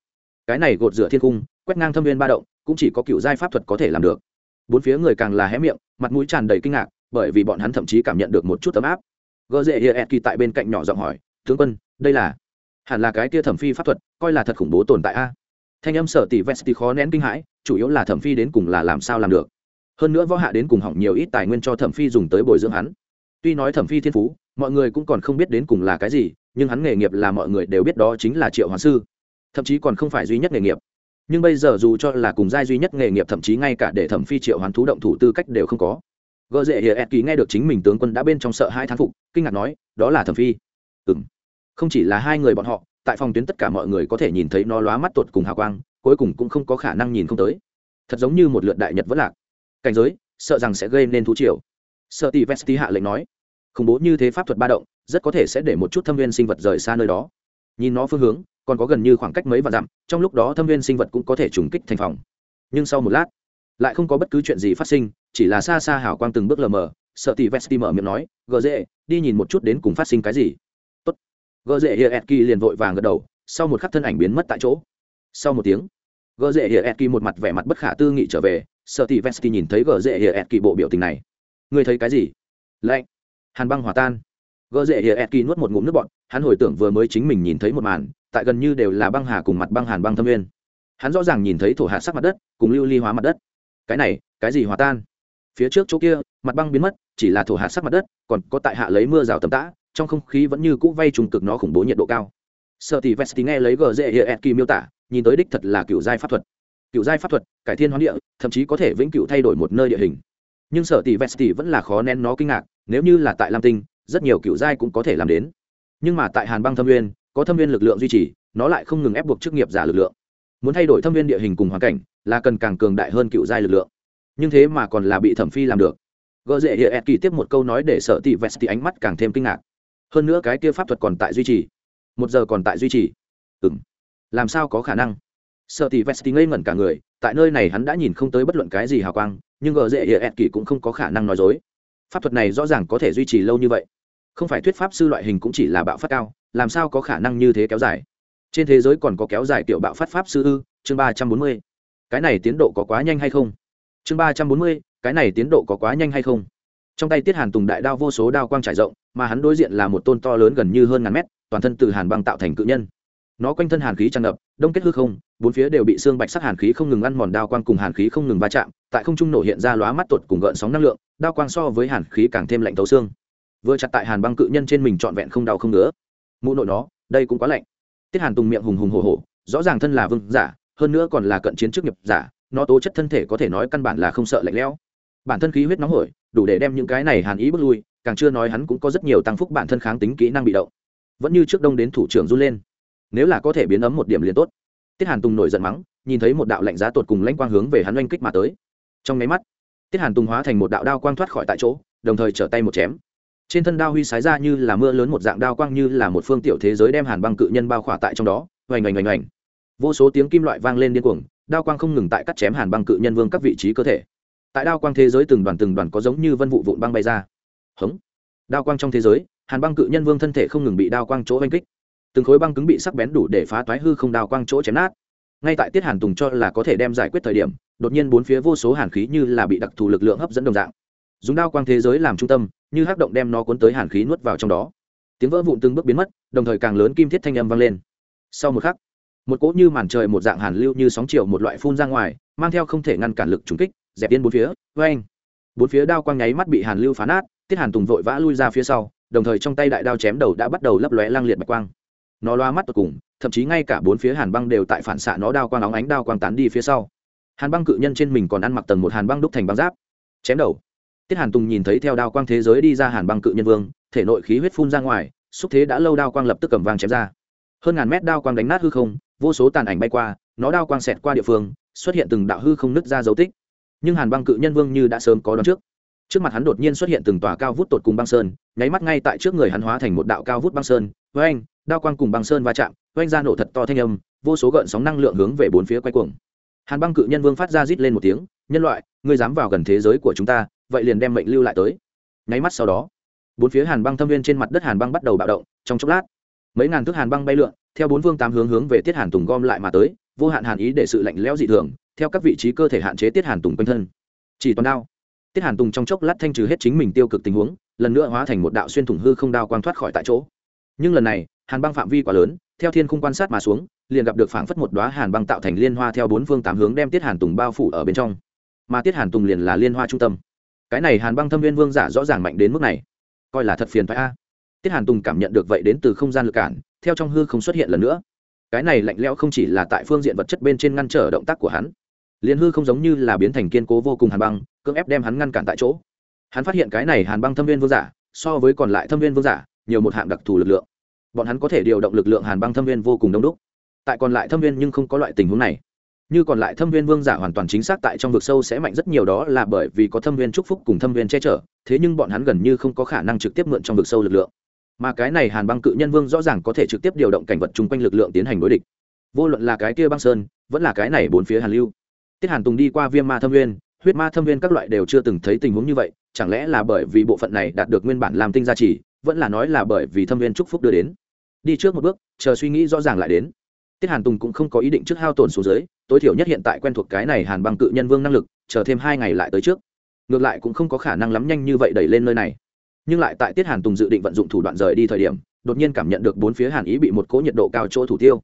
Cái này gột rửa thiên cung, quét ngang thâm viên ba động, cũng chỉ có cựu giai pháp thuật có thể làm được. Bốn phía người càng là hé miệng, mặt mũi tràn đầy kinh ngạc, bởi vì bọn hắn thậm chí cảm nhận được một chút tấm áp. Gợ dễ hiệa kỳ tại bên cạnh nhỏ giọng hỏi, tướng quân, đây là hẳn là cái kia thẩm phi pháp thuật, coi là thật khủng bố tồn tại a. Thanh âm sở tỷ vesti khó nén kinh hãi, chủ yếu là thẩm phi đến cùng là làm sao làm được. Hơn nữa võ hạ đến cùng hỏng nhiều ít tài nguyên cho thẩm phi dùng tới bồi dưỡng hắn. Tuy nói thẩm phi thiên phú, mọi người cũng còn không biết đến cùng là cái gì, nhưng hắn nghề nghiệp là mọi người đều biết đó chính là triệu hoàng sư. Thậm chí còn không phải duy nhất nghề nghiệp. Nhưng bây giờ dù cho là cùng giai duy nhất nghề nghiệp thậm chí ngay cả để thẩm phi triệu hoàn thú động thủ tư cách đều không có. Gợ dễ hiệa ed kỳ nghe được chính mình tướng quân đã bên trong sợ hai thán phục, kinh ngạc nói, đó là thẩm phi. Ừ không chỉ là hai người bọn họ, tại phòng tuyến tất cả mọi người có thể nhìn thấy nó lóa mắt tuột cùng hào quang, cuối cùng cũng không có khả năng nhìn không tới. Thật giống như một lượt đại nhật vất lạc. Cảnh giới, sợ rằng sẽ gây nên thú triều. Sợ tỷ vesti hạ lệnh nói. Khủng bố như thế pháp thuật ba động, rất có thể sẽ để một chút thâm viên sinh vật rời xa nơi đó. Nhìn nó phương hướng, còn có gần như khoảng cách mấy vạn dặm, trong lúc đó thâm viên sinh vật cũng có thể trùng kích thành phòng. Nhưng sau một lát, lại không có bất cứ chuyện gì phát sinh, chỉ là xa xa hào quang từng bước lờ mờ, sợ tỷ vesti mở miệng nói, gờ dễ, đi nhìn một chút đến cùng phát sinh cái gì tốt gờ dễ hiệa edki liền vội vàng gật đầu, sau một khắc thân ảnh biến mất tại chỗ. Sau một tiếng gờ rễ hiệa Etki một mặt vẻ mặt bất khả tư nghị trở về, sợ tỷ vesti nhìn thấy gờ rễ hiệa Etki bộ biểu tình này. Ngươi thấy cái gì? Lạnh. Hàn băng hòa tan. Gờ rễ hiệa Etki nuốt một ngụm nước bọt, hắn hồi tưởng vừa mới chính mình nhìn thấy một màn, tại gần như đều là băng hà cùng mặt băng hàn băng thâm nguyên. Hắn rõ ràng nhìn thấy thổ hạ sắc mặt đất, cùng lưu ly hóa mặt đất. Cái này, cái gì hòa tan? Phía trước chỗ kia, mặt băng biến mất, chỉ là thổ hạ sắc mặt đất, còn có tại hạ lấy mưa rào tầm tã trong không khí vẫn như cũ vay trùng cực nó khủng bố nhiệt độ cao. Sợ tỷ vesti nghe lấy gờ dễ hiện kỳ miêu tả, nhìn tới đích thật là cựu giai pháp thuật. Cựu giai pháp thuật, cải thiên hoán địa, thậm chí có thể vĩnh cựu thay đổi một nơi địa hình. Nhưng sở tỷ vesti vẫn là khó nén nó kinh ngạc, nếu như là tại lam tinh, rất nhiều cựu giai cũng có thể làm đến. Nhưng mà tại hàn băng thâm nguyên, có thâm nguyên lực lượng duy trì, nó lại không ngừng ép buộc chức nghiệp giả lực lượng. Muốn thay đổi thâm nguyên địa hình cùng hoàn cảnh, là cần càng cường đại hơn cựu giai lực lượng. Nhưng thế mà còn là bị thẩm phi làm được. Gợ dễ hiện kỳ tiếp một câu nói để sở tỷ vesti ánh mắt càng thêm kinh ngạc hơn nữa cái kia pháp thuật còn tại duy trì. Một giờ còn tại duy trì. Ừ m làm sao có khả năng? Sợ tỷ vesti ngây ngẩn cả người, tại nơi này hắn đã nhìn không tới bất luận cái gì hào quang, nhưng gờ dễ hiện kỳ cũng không có khả năng nói dối. Pháp thuật này rõ ràng có thể duy trì lâu như vậy. Không phải thuyết pháp sư loại hình cũng chỉ là bạo phát cao, làm sao có khả năng như thế kéo dài? Trên thế giới còn có kéo dài tiểu bạo phát pháp sư ư? Chương ba trăm bốn mươi. Cái này tiến độ có quá nhanh hay không? Chương ba trăm bốn mươi, cái này tiến độ có quá nhanh hay không? Trong tay tiết hàn tùng đại đao vô số đao quang trải rộng mà hắn đối diện là một tôn to lớn gần như hơn ngàn mét, toàn thân từ hàn băng tạo thành cự nhân. Nó quanh thân hàn khí tràn ngập, đông kết hư không, bốn phía đều bị xương bạch sắc hàn khí không ngừng ăn mòn, đao quang cùng hàn khí không ngừng va chạm, tại không trung nổ hiện ra lóa mắt tuột cùng gợn sóng năng lượng, đao quang so với hàn khí càng thêm lạnh tấu xương. Vừa chặt tại hàn băng cự nhân trên mình trọn vẹn không đau không nữa mụ nội nó, đây cũng quá lạnh. Tiết hàn tùng miệng hùng hùng hồ hồ rõ ràng thân là vương giả, hơn nữa còn là cận chiến trước nghiệp giả, nó tố chất thân thể có thể nói căn bản là không sợ lạnh lẽo. Bản thân khí huyết nóng hổi, đủ để đem những cái này hàn ý bước lui càng chưa nói hắn cũng có rất nhiều tăng phúc bản thân kháng tính kỹ năng bị động. Vẫn như trước đông đến thủ trưởng run lên. Nếu là có thể biến ấm một điểm liền tốt. Tiết hàn tùng nổi giận mắng, nhìn thấy một đạo lạnh giá tột cùng lanh quang hướng về hắn oanh kích mà tới. Trong máy mắt, tiết hàn tùng hóa thành một đạo đao quang thoát khỏi tại chỗ, đồng thời trở tay một chém. Trên thân đao huy sái ra như là mưa lớn một dạng đao quang như là một phương tiểu thế giới đem hàn băng cự nhân bao khỏa tại trong đó. Oành oành oành oành. Vô số tiếng kim loại vang lên điên cuồng, đao quang không ngừng tại cắt chém hàn băng cự nhân vương các vị trí cơ thể. Tại đao quang thế giới từng đoàn từng đoàn có giống như vân vụ vụn băng bay ra hống. Đao quang trong thế giới, hàn băng cự nhân vương thân thể không ngừng bị đao quang chỗ oanh kích. Từng khối băng cứng bị sắc bén đủ để phá toái hư không đao quang chỗ chém nát. Ngay tại tiết hàn tùng cho là có thể đem giải quyết thời điểm, đột nhiên bốn phía vô số hàn khí như là bị đặc thù lực lượng hấp dẫn đồng dạng. Dùng đao quang thế giới làm trung tâm, như hắc động đem nó cuốn tới hàn khí nuốt vào trong đó. Tiếng vỡ vụn từng bước biến mất, đồng thời càng lớn kim thiết thanh âm vang lên. Sau một khắc, một cỗ như màn trời một dạng hàn lưu như sóng chiều một loại phun ra ngoài, mang theo không thể ngăn cản lực trúng kích, dẹp yên bốn phía. Vê anh bốn phía đao quang nháy mắt bị hàn lưu phá nát tiết hàn tùng vội vã lui ra phía sau, đồng thời trong tay đại đao chém đầu đã bắt đầu lấp lóe lang liệt bạch quang. Nó loa mắt tột cùng, thậm chí ngay cả bốn phía hàn băng đều tại phản xạ nó đao quang, óng ánh đao quang tán đi phía sau. Hàn băng cự nhân trên mình còn ăn mặc tầng một hàn băng đúc thành băng giáp. Chém đầu. Tiết hàn tùng nhìn thấy theo đao quang thế giới đi ra hàn băng cự nhân vương, thể nội khí huyết phun ra ngoài, xúc thế đã lâu đao quang lập tức cầm vàng chém ra. Hơn ngàn mét đao quang đánh nát hư không, vô số tàn ảnh bay qua, nó đao quang xẹt qua địa phương, xuất hiện từng đạo hư không nứt ra dấu tích. Nhưng hàn băng cự nhân vương như đã sớm có đón trước trước mặt hắn đột nhiên xuất hiện từng tòa cao vút tột cùng băng sơn, nháy mắt ngay tại trước người hắn hóa thành một đạo cao vút băng sơn. Với anh đao quang cùng băng sơn va chạm với anh ra nổ thật to thanh âm, vô số gợn sóng năng lượng hướng về bốn phía quay cuồng. Hàn băng cự nhân vương phát ra rít lên một tiếng, nhân loại, ngươi dám vào gần thế giới của chúng ta, vậy liền đem mệnh lưu lại tới. Nháy mắt sau đó, bốn phía hàn băng thâm viên trên mặt đất hàn băng bắt đầu bạo động, trong chốc lát, mấy ngàn thước hàn băng bay lượn, theo bốn phương tám hướng hướng về tiết hàn tùng gom lại mà tới, vô hạn hàn ý để sự lạnh lẽo dị thường, theo các vị trí cơ thể hạn chế tiết hàn tùng quanh thân. Chỉ toàn đao tiết hàn tùng trong chốc lát thanh trừ hết chính mình tiêu cực tình huống, lần nữa hóa thành một đạo xuyên thủng hư không đao quang thoát khỏi tại chỗ. Nhưng lần này, hàn băng phạm vi quá lớn, theo thiên khung quan sát mà xuống, liền gặp được phảng phất một đoá hàn băng tạo thành liên hoa theo bốn phương tám hướng đem tiết hàn tùng bao phủ ở bên trong. Mà tiết hàn tùng liền là liên hoa trung tâm. Cái này hàn băng thâm viên vương giả rõ ràng mạnh đến mức này. Coi là thật phiền phải a. Tiết hàn tùng cảm nhận được vậy đến từ không gian lực cản, theo trong hư không xuất hiện lần nữa. Cái này lạnh lẽo không chỉ là tại phương diện vật chất bên trên ngăn trở động tác của hắn liền hư không giống như là biến thành kiên cố vô cùng hàn băng, cưỡng ép đem hắn ngăn cản tại chỗ. Hắn phát hiện cái này hàn băng thâm viên vương giả, so với còn lại thâm viên vương giả, nhiều một hạng đặc thù lực lượng. Bọn hắn có thể điều động lực lượng hàn băng thâm viên vô cùng đông đúc. Tại còn lại thâm viên nhưng không có loại tình huống này. Như còn lại thâm viên vương giả hoàn toàn chính xác tại trong vực sâu sẽ mạnh rất nhiều đó là bởi vì có thâm viên chúc phúc cùng thâm viên che chở, thế nhưng bọn hắn gần như không có khả năng trực tiếp mượn trong vực sâu lực lượng. Mà cái này hàn băng cự nhân vương rõ ràng có thể trực tiếp điều động cảnh vật chung quanh lực lượng tiến hành đối địch. Vô luận là cái kia băng sơn, vẫn là cái này bốn phía hàn lưu tiết hàn tùng đi qua viêm ma thâm viên huyết ma thâm viên các loại đều chưa từng thấy tình huống như vậy, chẳng lẽ là bởi vì bộ phận này đạt được nguyên bản làm tinh gia trì, vẫn là nói là bởi vì thâm viên chúc phúc đưa đến? Đi trước một bước, chờ suy nghĩ rõ ràng lại đến. Tiết hàn tùng cũng không có ý định trước hao tổn số dưới, tối thiểu nhất hiện tại quen thuộc cái này hàn băng cự nhân vương năng lực, chờ thêm hai ngày lại tới trước. Ngược lại cũng không có khả năng lắm nhanh như vậy đẩy lên nơi này. Nhưng lại tại tiết hàn tùng dự định vận dụng thủ đoạn rời đi thời điểm, đột nhiên cảm nhận được bốn phía hàn ý bị một cỗ nhiệt độ cao chỗ thủ tiêu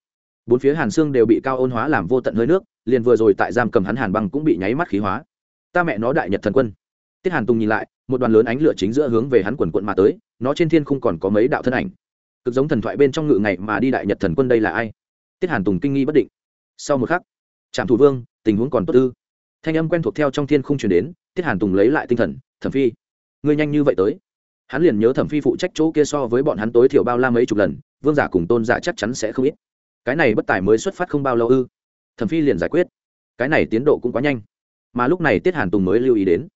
bốn phía hàn xương đều bị cao ôn hóa làm vô tận hơi nước, liền vừa rồi tại giam cầm hắn hàn băng cũng bị nháy mắt khí hóa. Ta mẹ nó đại nhật thần quân. Tiết hàn tùng nhìn lại, một đoàn lớn ánh lửa chính giữa hướng về hắn quần quận mà tới, nó trên thiên không còn có mấy đạo thân ảnh. Cực giống thần thoại bên trong ngự ngày mà đi đại nhật thần quân đây là ai? Tiết hàn tùng kinh nghi bất định. Sau một khắc trạm thủ vương, tình huống còn tốt ư? Thanh âm quen thuộc theo trong thiên không chuyển đến, tiết hàn tùng lấy lại tinh thần, thẩm phi, ngươi nhanh như vậy tới? Hắn liền nhớ thẩm phi phụ trách chỗ kia so với bọn hắn tối thiểu bao la mấy chục lần, vương giả cùng tôn giả chắc chắn sẽ không ít cái này bất tài mới xuất phát không bao lâu ư? Thẩm phi liền giải quyết. Cái này tiến độ cũng quá nhanh. Mà lúc này tiết hàn tùng mới lưu ý đến.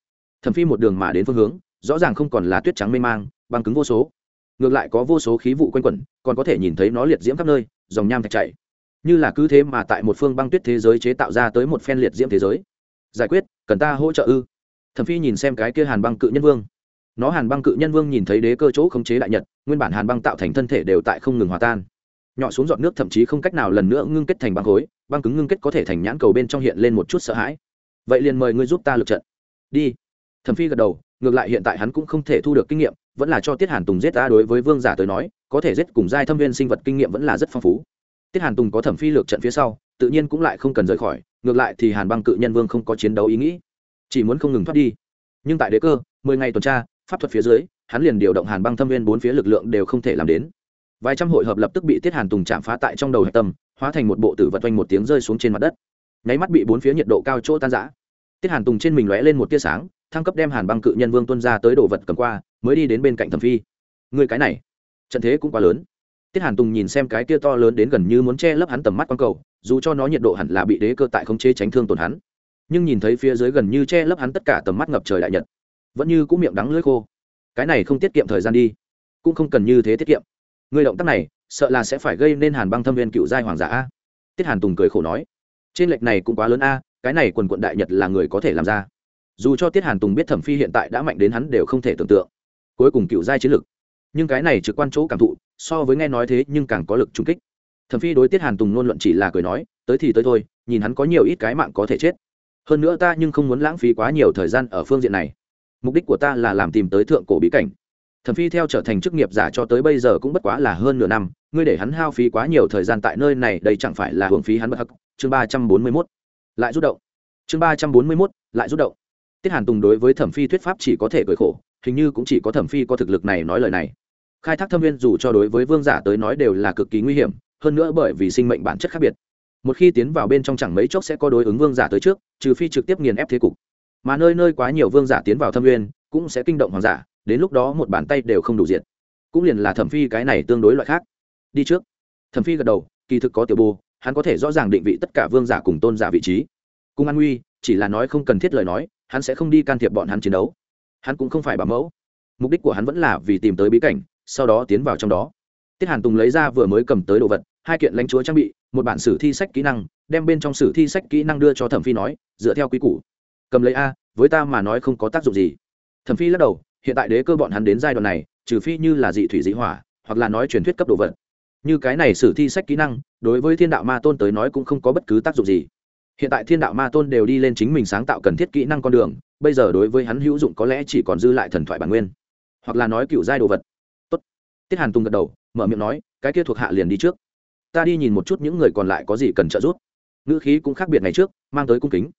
Thẩm phi một đường mà đến phương hướng, rõ ràng không còn là tuyết trắng mê mang, băng cứng vô số. Ngược lại có vô số khí vụ quanh quẩn, còn có thể nhìn thấy nó liệt diễm khắp nơi, dòng nham thạch chảy. Như là cứ thế mà tại một phương băng tuyết thế giới chế tạo ra tới một phen liệt diễm thế giới. Giải quyết, cần ta hỗ trợ ư? Thẩm phi nhìn xem cái kia hàn băng cự nhân vương. Nó hàn băng cự nhân vương nhìn thấy đế cơ chỗ khống chế đại nhật, nguyên bản hàn băng tạo thành thân thể đều tại không ngừng hòa tan nhỏ xuống giọt nước thậm chí không cách nào lần nữa ngưng kết thành băng khối, băng cứng ngưng kết có thể thành nhãn cầu bên trong hiện lên một chút sợ hãi. Vậy liền mời ngươi giúp ta lực trận. Đi. Thẩm phi gật đầu, ngược lại hiện tại hắn cũng không thể thu được kinh nghiệm, vẫn là cho tiết hàn tùng giết ta đối với vương giả tới nói, có thể giết cùng giai thâm viên sinh vật kinh nghiệm vẫn là rất phong phú. Tiết hàn tùng có thẩm phi lược trận phía sau, tự nhiên cũng lại không cần rời khỏi, ngược lại thì hàn băng cự nhân vương không có chiến đấu ý nghĩ. Chỉ muốn không ngừng thoát đi. Nhưng tại đế cơ, mười ngày tuần tra, pháp thuật phía dưới, hắn liền điều động hàn băng thâm viên bốn phía lực lượng đều không thể làm đến vài trăm hội hợp lập tức bị tiết hàn tùng chạm phá tại trong đầu hạch tâm, hóa thành một bộ tử vật oanh một tiếng rơi xuống trên mặt đất. Nháy mắt bị bốn phía nhiệt độ cao chỗ tan giã tiết hàn tùng trên mình lóe lên một tia sáng, thăng cấp đem hàn băng cự nhân vương tuân ra tới đồ vật cầm qua, mới đi đến bên cạnh thẩm phi. Người cái này, trận thế cũng quá lớn. Tiết hàn tùng nhìn xem cái tia to lớn đến gần như muốn che lấp hắn tầm mắt q cầu, dù cho nó nhiệt độ hẳn là bị đế cơ tại khống chế tránh thương tổn hắn, nhưng nhìn thấy phía dưới gần như che lấp hắn tất cả tầm mắt ngập trời đại nhật, vẫn như cũng miệng đắng lưỡi khô. Cái này không tiết kiệm thời gian đi, cũng không cần như thế tiết kiệm người động tác này, sợ là sẽ phải gây nên hàn băng thâm viên cựu giai hoàng giả a. Tiết hàn tùng cười khổ nói, trên lệch này cũng quá lớn a, cái này quần quận đại nhật là người có thể làm ra. Dù cho tiết hàn tùng biết thẩm phi hiện tại đã mạnh đến hắn đều không thể tưởng tượng. Cuối cùng cựu giai chiến lực. Nhưng cái này trực quan chỗ cảm thụ, so với nghe nói thế nhưng càng có lực trung kích. Thẩm phi đối tiết hàn tùng luôn luận chỉ là cười nói, tới thì tới thôi, nhìn hắn có nhiều ít cái mạng có thể chết. Hơn nữa ta nhưng không muốn lãng phí quá nhiều thời gian ở phương diện này. Mục đích của ta là làm tìm tới thượng cổ bí cảnh thẩm phi theo trở thành chức nghiệp giả cho tới bây giờ cũng bất quá là hơn nửa năm, ngươi để hắn hao phí quá nhiều thời gian tại nơi này, đây chẳng phải là hưởng phí hắn bất hắc. Chương ba trăm bốn mươi mốt. Lại rút động. Chương ba trăm bốn mươi mốt, lại rút động. Tiết hàn tùng đối với thẩm phi thuyết pháp chỉ có thể cười khổ, hình như cũng chỉ có thẩm phi có thực lực này nói lời này. Khai thác thâm viên dù cho đối với vương giả tới nói đều là cực kỳ nguy hiểm, hơn nữa bởi vì sinh mệnh bản chất khác biệt. Một khi tiến vào bên trong chẳng mấy chốc sẽ có đối ứng vương giả tới trước, trừ phi trực tiếp nghiền ép thế cục. Mà nơi nơi quá nhiều vương giả tiến vào thâm viên, cũng sẽ kinh động hoàng giả đến lúc đó một bàn tay đều không đủ diện cũng liền là thẩm phi cái này tương đối loại khác. Đi trước. Thẩm phi gật đầu, kỳ thực có tiểu bồ, hắn có thể rõ ràng định vị tất cả vương giả cùng tôn giả vị trí. Cung an nguy chỉ là nói không cần thiết lời nói, hắn sẽ không đi can thiệp bọn hắn chiến đấu. Hắn cũng không phải bảo mẫu. Mục đích của hắn vẫn là vì tìm tới bí cảnh, sau đó tiến vào trong đó. Tiết hàn tùng lấy ra vừa mới cầm tới đồ vật, hai kiện lãnh chúa trang bị, một bản sử thi sách kỹ năng, đem bên trong sử thi sách kỹ năng đưa cho thẩm phi nói, dựa theo quy củ, cầm lấy a, với ta mà nói không có tác dụng gì. Thẩm phi lắc đầu hiện tại đế cơ bọn hắn đến giai đoạn này, trừ phi như là dị thủy dị hỏa, hoặc là nói truyền thuyết cấp đồ vật. Như cái này sử thi sách kỹ năng, đối với thiên đạo ma tôn tới nói cũng không có bất cứ tác dụng gì. Hiện tại thiên đạo ma tôn đều đi lên chính mình sáng tạo cần thiết kỹ năng con đường, bây giờ đối với hắn hữu dụng có lẽ chỉ còn dư lại thần thoại bản nguyên, hoặc là nói cựu giai đồ vật. Tốt. tiết hàn tùng gật đầu, mở miệng nói, cái kia thuộc hạ liền đi trước. Ta đi nhìn một chút những người còn lại có gì cần trợ giúp. Ngữ khí cũng khác biệt ngày trước, mang tới cung kính.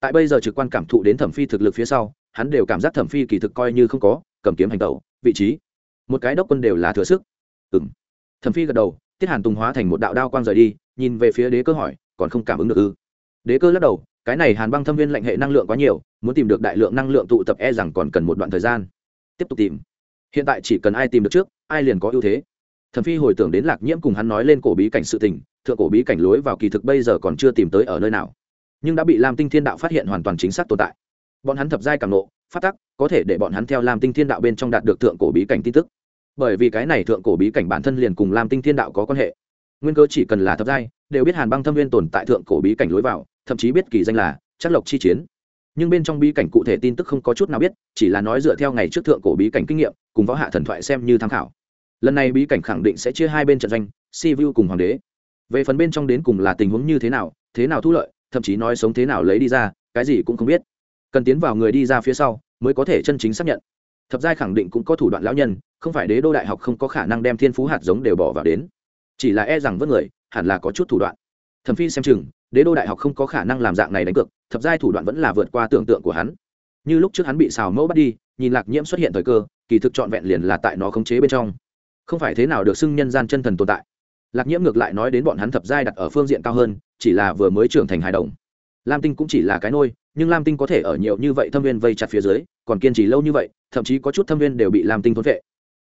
Tại bây giờ trực quan cảm thụ đến thẩm phi thực lực phía sau hắn đều cảm giác thẩm phi kỳ thực coi như không có, cầm kiếm hành tẩu, vị trí, một cái đốc quân đều là thừa sức. Ừ m thẩm phi gật đầu, tiết hàn tùng hóa thành một đạo đao quang rời đi, nhìn về phía đế cơ hỏi, còn không cảm ứng được ư? Đế cơ lắc đầu, cái này hàn băng thâm viên lạnh hệ năng lượng quá nhiều, muốn tìm được đại lượng năng lượng tụ tập e rằng còn cần một đoạn thời gian. Tiếp tục tìm. Hiện tại chỉ cần ai tìm được trước, ai liền có ưu thế. Thẩm phi hồi tưởng đến lạc nhiễm cùng hắn nói lên cổ bí cảnh sự tình, thượng cổ bí cảnh lối vào kỳ thực bây giờ còn chưa tìm tới ở nơi nào. Nhưng đã bị lam tinh thiên đạo phát hiện hoàn toàn chính xác tồn tại bọn hắn thập giai cảm nộ phát tắc, có thể để bọn hắn theo lam tinh thiên đạo bên trong đạt được thượng cổ bí cảnh tin tức. Bởi vì cái này thượng cổ bí cảnh bản thân liền cùng lam tinh thiên đạo có quan hệ. Nguyên cơ chỉ cần là thập giai, đều biết hàn băng thâm viên tồn tại thượng cổ bí cảnh lối vào, thậm chí biết kỳ danh là chắc lộc chi chiến. Nhưng bên trong bí cảnh cụ thể tin tức không có chút nào biết, chỉ là nói dựa theo ngày trước thượng cổ bí cảnh kinh nghiệm, cùng võ hạ thần thoại xem như tham khảo. Lần này bí cảnh khẳng định sẽ chia hai bên trận doanh, si vu cùng hoàng đế. Về phần bên trong đến cùng là tình huống như thế nào thế nào thu lợi, thậm chí nói sống thế nào lấy đi ra, cái gì cũng không biết cần tiến vào người đi ra phía sau mới có thể chân chính xác nhận. Thập giai khẳng định cũng có thủ đoạn lão nhân, không phải đế đô đại học không có khả năng đem thiên phú hạt giống đều bỏ vào đến. Chỉ là e rằng vớt người, hẳn là có chút thủ đoạn. Thẩm phi xem chừng, đế đô đại học không có khả năng làm dạng này đánh cược, thập giai thủ đoạn vẫn là vượt qua tưởng tượng của hắn. Như lúc trước hắn bị xào mẫu bắt đi, nhìn lạc nhiễm xuất hiện thời cơ, kỳ thực trọn vẹn liền là tại nó khống chế bên trong. Không phải thế nào được xưng nhân gian chân thần tồn tại. Lạc nhiễm ngược lại nói đến bọn hắn thập giai đặt ở phương diện cao hơn, chỉ là vừa mới trưởng thành hài đồng lam tinh cũng chỉ là cái nôi, nhưng lam tinh có thể ở nhiều như vậy thâm viên vây chặt phía dưới, còn kiên trì lâu như vậy, thậm chí có chút thâm viên đều bị lam tinh thốn vệ.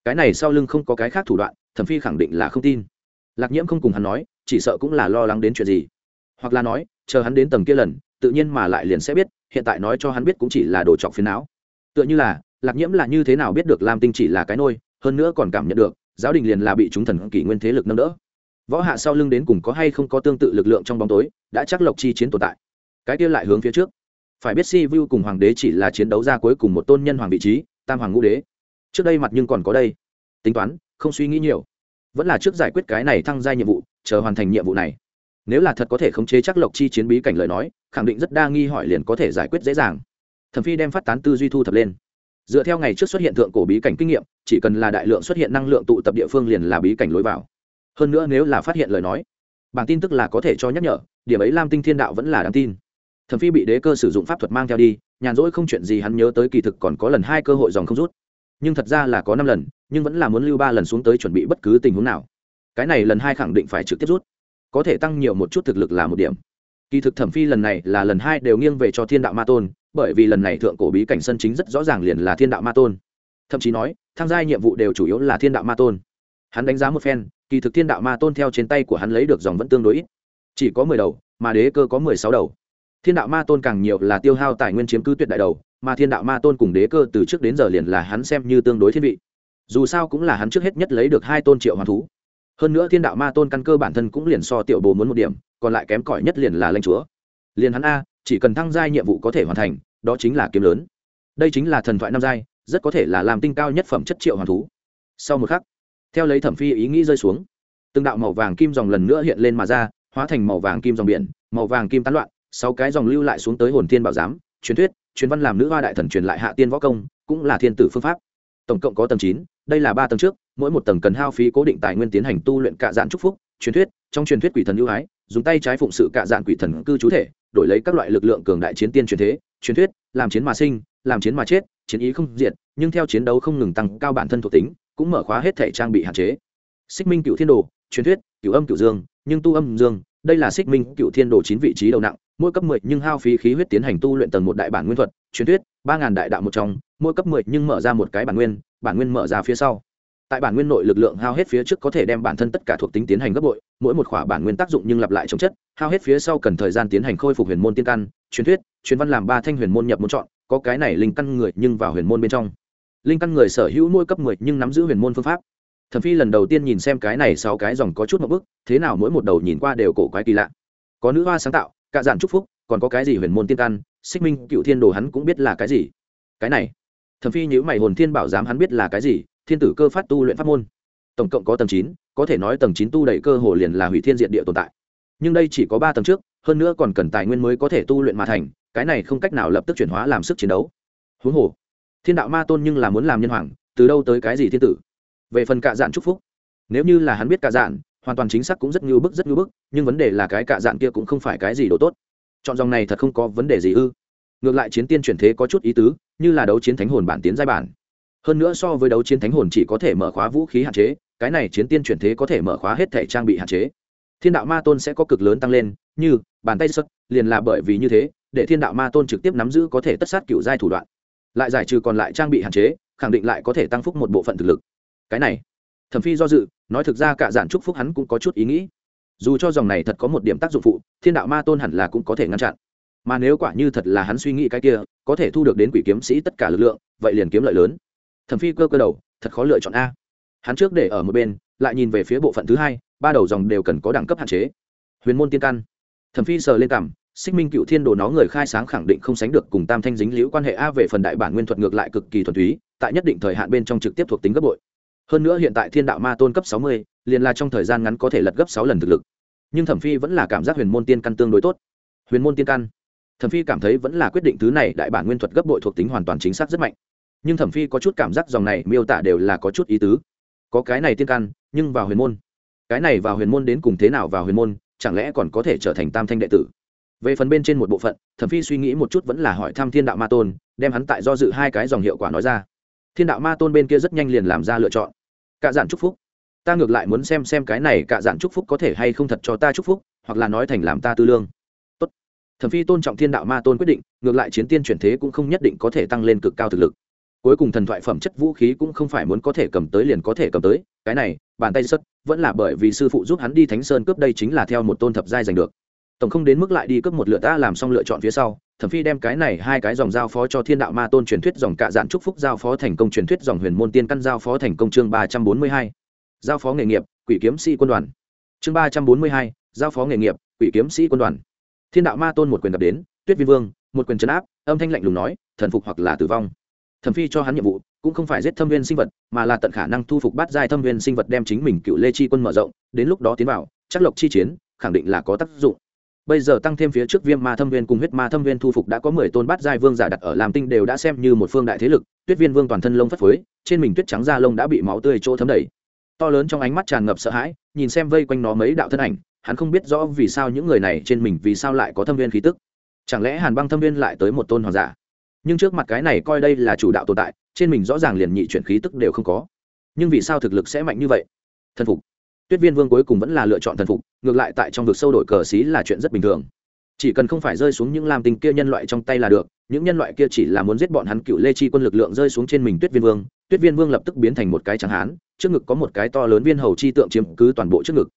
Cái này sau lưng không có cái khác thủ đoạn, thẩm phi khẳng định là không tin. Lạc nhiễm không cùng hắn nói, chỉ sợ cũng là lo lắng đến chuyện gì. Hoặc là nói, chờ hắn đến tầng kia lần, tự nhiên mà lại liền sẽ biết, hiện tại nói cho hắn biết cũng chỉ là đồ trọc phiến não. Tựa như là, lạc nhiễm là như thế nào biết được lam tinh chỉ là cái nôi, hơn nữa còn cảm nhận được, giáo đình liền là bị chúng thần kỷ nguyên thế lực nâng đỡ. Võ hạ sau lưng đến cùng có hay không có tương tự lực lượng trong bóng tối, đã chắc lộc chi chiến tồn tại cái kia lại hướng phía trước. Phải biết si vu cùng hoàng đế chỉ là chiến đấu ra cuối cùng một tôn nhân hoàng vị trí, tam hoàng ngũ đế. Trước đây mặt nhưng còn có đây. Tính toán, không suy nghĩ nhiều. Vẫn là trước giải quyết cái này thăng gia nhiệm vụ, chờ hoàn thành nhiệm vụ này. Nếu là thật có thể khống chế chắc lộc chi chiến bí cảnh lời nói, khẳng định rất đa nghi hỏi liền có thể giải quyết dễ dàng. Thẩm phi đem phát tán tư duy thu thập lên. Dựa theo ngày trước xuất hiện thượng cổ bí cảnh kinh nghiệm, chỉ cần là đại lượng xuất hiện năng lượng tụ tập địa phương liền là bí cảnh lối vào. Hơn nữa nếu là phát hiện lời nói bản tin tức là có thể cho nhắc nhở, điểm ấy lam tinh thiên đạo vẫn là đáng tin thẩm phi bị đế cơ sử dụng pháp thuật mang theo đi, nhàn rỗi không chuyện gì hắn nhớ tới kỳ thực còn có lần hai cơ hội dòng không rút. Nhưng thật ra là có năm lần, nhưng vẫn là muốn lưu ba lần xuống tới chuẩn bị bất cứ tình huống nào. Cái này lần hai khẳng định phải trực tiếp rút. Có thể tăng nhiều một chút thực lực là một điểm. Kỳ thực thẩm phi lần này là lần hai đều nghiêng về cho thiên đạo ma tôn, bởi vì lần này thượng cổ bí cảnh sân chính rất rõ ràng liền là thiên đạo ma tôn. Thậm chí nói tham gia nhiệm vụ đều chủ yếu là thiên đạo ma tôn. Hắn đánh giá một phen, kỳ thực thiên đạo ma tôn theo trên tay của hắn lấy được dòng vẫn tương đối ít. Chỉ có mười đầu, mà đế cơ có mười sáu đầu thiên đạo ma tôn càng nhiều là tiêu hao tài nguyên chiếm cứ tuyệt đại đầu, mà thiên đạo ma tôn cùng đế cơ từ trước đến giờ liền là hắn xem như tương đối thiên vị. Dù sao cũng là hắn trước hết nhất lấy được hai tôn triệu hoàn thú. Hơn nữa thiên đạo ma tôn căn cơ bản thân cũng liền so tiểu bồ muốn một điểm, còn lại kém cỏi nhất liền là lanh chúa. Liền hắn a, chỉ cần thăng giai nhiệm vụ có thể hoàn thành, đó chính là kiếm lớn. Đây chính là thần thoại năm giai, rất có thể là làm tinh cao nhất phẩm chất triệu hoàn thú. Sau một khắc, theo lấy thẩm phi ý nghĩ rơi xuống, từng đạo màu vàng kim dòng lần nữa hiện lên mà ra, hóa thành màu vàng kim dòng biển, màu vàng kim tán loạn sáu cái dòng lưu lại xuống tới hồn thiên bảo giám, truyền thuyết, truyền văn làm nữ hoa đại thần truyền lại hạ tiên võ công, cũng là thiên tử phương pháp. Tổng cộng có tầng chín, đây là ba tầng trước, mỗi một tầng cần hao phí cố định tài nguyên tiến hành tu luyện cạ dạn trúc phúc, truyền thuyết, trong truyền thuyết quỷ thần ưu ái, dùng tay trái phụng sự cạ dạn quỷ thần cư trú thể, đổi lấy các loại lực lượng cường đại chiến tiên truyền thế, truyền thuyết, làm chiến mà sinh, làm chiến mà chết, chiến ý không diệt, nhưng theo chiến đấu không ngừng tăng cao bản thân thuộc tính, cũng mở khóa hết thể trang bị hạn chế. Xích minh cựu thiên đồ, truyền thuyết, cựu âm cựu dương, nhưng tu âm dương, đây là xích minh cựu thiên đồ chín vị trí đầu nặng mỗi cấp mười nhưng hao phí khí huyết tiến hành tu luyện tầng một đại bản nguyên thuật, truyền thuyết, ba ngàn đại đạo một trong, mỗi cấp mười nhưng mở ra một cái bản nguyên bản nguyên mở ra phía sau. Tại bản nguyên nội lực lượng hao hết phía trước có thể đem bản thân tất cả thuộc tính tiến hành gấp bội, mỗi một khỏa bản nguyên tác dụng nhưng lặp lại chống chất, hao hết phía sau cần thời gian tiến hành khôi phục huyền môn tiên căn, truyền thuyết, truyền văn làm ba thanh huyền môn nhập môn chọn, có cái này linh căn người nhưng vào huyền môn bên trong. Linh căn người sở hữu mỗi cấp mười nhưng nắm giữ huyền môn phương pháp. Thẩm phi lần đầu tiên nhìn xem cái này sáu cái dòng có chút một bức, thế nào mỗi một đầu nhìn qua đều cổ quái kỳ lạ. Có nữ hoa sáng tạo cạ giản trúc phúc, còn có cái gì huyền môn tiên căn, xích minh, cựu thiên đồ hắn cũng biết là cái gì. Cái này, thẩm phi nhữ mày hồn thiên bảo giám hắn biết là cái gì, thiên tử cơ phát tu luyện pháp môn. Tổng cộng có tầng chín, có thể nói tầng chín tu đầy cơ hồ liền là hủy thiên diện địa tồn tại. Nhưng đây chỉ có ba tầng trước, hơn nữa còn cần tài nguyên mới có thể tu luyện mà thành, cái này không cách nào lập tức chuyển hóa làm sức chiến đấu. Huống hồ, thiên đạo ma tôn nhưng là muốn làm nhân hoàng, từ đâu tới cái gì thiên tử? Về phần cạ dạn chúc phúc, nếu như là hắn biết cạ dạn hoàn toàn chính xác cũng rất ngưu bức, rất ngưu bức, nhưng vấn đề là cái cạ dạn kia cũng không phải cái gì đồ tốt. Chọn dòng này thật không có vấn đề gì ư? Ngược lại chiến tiên chuyển thế có chút ý tứ, như là đấu chiến thánh hồn bản tiến giai bản. Hơn nữa so với đấu chiến thánh hồn chỉ có thể mở khóa vũ khí hạn chế, cái này chiến tiên chuyển thế có thể mở khóa hết thể trang bị hạn chế. Thiên đạo ma tôn sẽ có cực lớn tăng lên, như, bàn tay xuất liền là bởi vì như thế, để thiên đạo ma tôn trực tiếp nắm giữ có thể tất sát cựu giai thủ đoạn. Lại giải trừ còn lại trang bị hạn chế, khẳng định lại có thể tăng phúc một bộ phận thực lực. Cái này thẩm phi do dự, nói thực ra cả giản trúc phúc hắn cũng có chút ý nghĩ. Dù cho dòng này thật có một điểm tác dụng phụ, thiên đạo ma tôn hẳn là cũng có thể ngăn chặn. Mà nếu quả như thật là hắn suy nghĩ cái kia, có thể thu được đến quỷ kiếm sĩ tất cả lực lượng, vậy liền kiếm lợi lớn. Thẩm phi cơ cơ đầu, thật khó lựa chọn a. Hắn trước để ở một bên, lại nhìn về phía bộ phận thứ hai, ba đầu dòng đều cần có đẳng cấp hạn chế. Huyền môn tiên căn. Thẩm phi sờ lên cảm xích minh cựu thiên đồ nó người khai sáng khẳng định không sánh được cùng tam thanh dính liễu quan hệ a về phần đại bản nguyên thuật ngược lại cực kỳ thuần túy, tại nhất định thời hạn bên trong trực tiếp thuộc tính gấp bội hơn nữa hiện tại thiên đạo ma tôn cấp sáu mươi, liền là trong thời gian ngắn có thể lật gấp sáu lần thực lực. Nhưng thẩm phi vẫn là cảm giác huyền môn tiên căn tương đối tốt. Huyền môn tiên căn. Thẩm phi cảm thấy vẫn là quyết định thứ này đại bản nguyên thuật gấp bội thuộc tính hoàn toàn chính xác rất mạnh. Nhưng thẩm phi có chút cảm giác dòng này miêu tả đều là có chút ý tứ. Có cái này tiên căn, nhưng vào huyền môn. Cái này vào huyền môn đến cùng thế nào vào huyền môn, chẳng lẽ còn có thể trở thành tam thanh đệ tử? Về phần bên trên một bộ phận, thẩm phi suy nghĩ một chút vẫn là hỏi thăm thiên đạo ma tôn, đem hắn tại do dự hai cái dòng hiệu quả nói ra. Thiên đạo ma tôn bên kia rất nhanh liền làm ra lựa chọn cạ dạn chúc phúc. Ta ngược lại muốn xem xem cái này cạ dạn chúc phúc có thể hay không thật cho ta chúc phúc, hoặc là nói thành làm ta tư lương. Tốt. thẩm phi tôn trọng thiên đạo ma tôn quyết định, ngược lại chiến tiên chuyển thế cũng không nhất định có thể tăng lên cực cao thực lực. Cuối cùng thần thoại phẩm chất vũ khí cũng không phải muốn có thể cầm tới liền có thể cầm tới, cái này, bàn tay sất, vẫn là bởi vì sư phụ giúp hắn đi thánh sơn cướp đây chính là theo một tôn thập giai giành được tổng không đến mức lại đi cướp một lựa ta làm xong lựa chọn phía sau, thẩm phi đem cái này hai cái dòng giao phó cho thiên đạo ma tôn truyền thuyết dòng cạ dạn trúc phúc giao phó thành công truyền thuyết dòng huyền môn tiên căn giao phó thành công chương ba trăm bốn mươi hai. Giao phó nghề nghiệp, quỷ kiếm sĩ quân đoàn. Chương ba trăm bốn mươi hai, giao phó nghề nghiệp, quỷ kiếm sĩ quân đoàn. Thiên đạo ma tôn một quyền gặp đến, tuyết vi vương, một quyền trấn áp, âm thanh lạnh lùng nói, thần phục hoặc là tử vong. Thẩm phi cho hắn nhiệm vụ, cũng không phải giết thâm viên sinh vật, mà là tận khả năng thu phục bát giai thâm viên sinh vật đem chính mình cựu lê chi quân mở rộng, đến lúc đó tiến vào, chắc lộc chi chiến, khẳng định là có tác dụng bây giờ tăng thêm phía trước viêm ma thâm viên cùng huyết ma thâm viên thu phục đã có mười tôn bát giai vương giả đặt ở làm tinh đều đã xem như một phương đại thế lực, tuyết viên vương toàn thân lông phất phới, trên mình tuyết trắng da lông đã bị máu tươi chỗ thấm đầy. To lớn trong ánh mắt tràn ngập sợ hãi, nhìn xem vây quanh nó mấy đạo thân ảnh, hắn không biết rõ vì sao những người này trên mình vì sao lại có thâm viên khí tức. Chẳng lẽ hàn băng thâm viên lại tới một tôn hoàng giả? Nhưng trước mặt cái này coi đây là chủ đạo tồn tại, trên mình rõ ràng liền nhị chuyển khí tức đều không có. Nhưng vì sao thực lực sẽ mạnh như vậy? Thần phục tuyết viên vương cuối cùng vẫn là lựa chọn thần phục, ngược lại tại trong vực sâu đổi cờ xí là chuyện rất bình thường. Chỉ cần không phải rơi xuống những lam tinh kia nhân loại trong tay là được, những nhân loại kia chỉ là muốn giết bọn hắn cựu lê chi quân lực lượng rơi xuống trên mình tuyết viên vương, tuyết viên vương lập tức biến thành một cái trắng hán, trước ngực có một cái to lớn viên hầu chi tượng chiếm cứ toàn bộ trước ngực.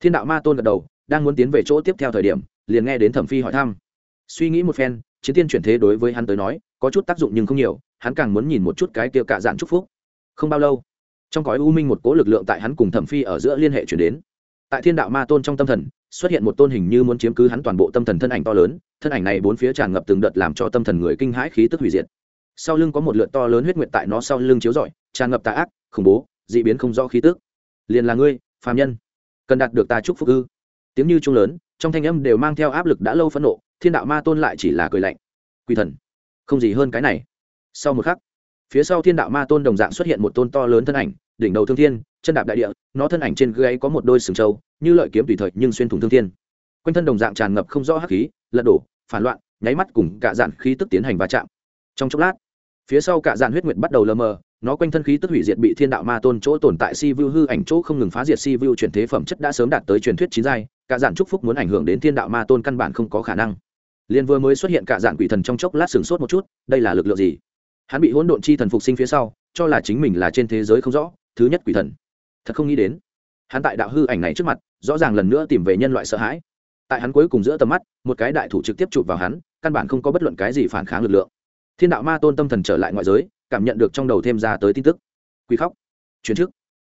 Thiên đạo ma tôn gật đầu, đang muốn tiến về chỗ tiếp theo thời điểm, liền nghe đến thẩm phi hỏi thăm. Suy nghĩ một phen, chiến tiên chuyển thế đối với hắn tới nói, có chút tác dụng nhưng không nhiều, hắn càng muốn nhìn một chút cái kia cạ dạn chúc phúc. Không bao lâu trong cõi u minh một cố lực lượng tại hắn cùng thẩm phi ở giữa liên hệ chuyển đến. Tại thiên đạo ma tôn trong tâm thần, xuất hiện một tôn hình như muốn chiếm cứ hắn toàn bộ tâm thần thân ảnh to lớn, thân ảnh này bốn phía tràn ngập từng đợt làm cho tâm thần người kinh hãi khí tức hủy diệt. Sau lưng có một lượt to lớn huyết nguyệt tại nó sau lưng chiếu rọi, tràn ngập tà ác, khủng bố d ị biến không rõ khí tức. Liền là ngươi, phàm nhân, cần đạt được ta chúc phúc ư? Tiếng như trung lớn, trong thanh âm đều mang theo áp lực đã lâu phẫn nộ, thiên đạo ma tôn lại chỉ là cười lạnh. Quỳ thần, không gì hơn cái này. Sau một khắc phía sau thiên đạo ma tôn đồng dạng xuất hiện một tôn to lớn thân ảnh, đỉnh đầu thương thiên, chân đạp đại địa, nó thân ảnh trên gáy có một đôi sừng trâu, như lợi kiếm tùy thời nhưng xuyên thủng thương thiên. Quanh thân đồng dạng tràn ngập không rõ hắc khí, lật đổ, phản loạn, nháy mắt cùng cả dạn khí tức tiến hành va chạm. Trong chốc lát, phía sau cả dạn huyết nguyệt bắt đầu lờ mờ, nó quanh thân khí tức hủy diệt bị thiên đạo ma tôn chỗ tồn tại si vu hư ảnh chỗ không ngừng phá diệt si vu chuyển thế phẩm chất đã sớm đạt tới truyền thuyết chín giai, cả dạn chúc phúc muốn ảnh hưởng đến thiên đạo ma tôn căn bản không có khả năng. Liên vừa mới xuất hiện cả dạn quỷ thần trong chốc lát sừng sốt một chút, đây là lực lượng gì? Hắn bị hỗn độn chi thần phục sinh phía sau, cho là chính mình là trên thế giới không rõ, thứ nhất quỷ thần. Thật không nghĩ đến, hắn tại đạo hư ảnh này trước mặt, rõ ràng lần nữa tìm về nhân loại sợ hãi. Tại hắn cuối cùng giữa tầm mắt, một cái đại thủ trực tiếp chụp vào hắn, căn bản không có bất luận cái gì phản kháng lực lượng. Thiên đạo ma tôn tâm thần trở lại ngoại giới, cảm nhận được trong đầu thêm ra tới tin tức. Quỷ khóc. Chuyển trước.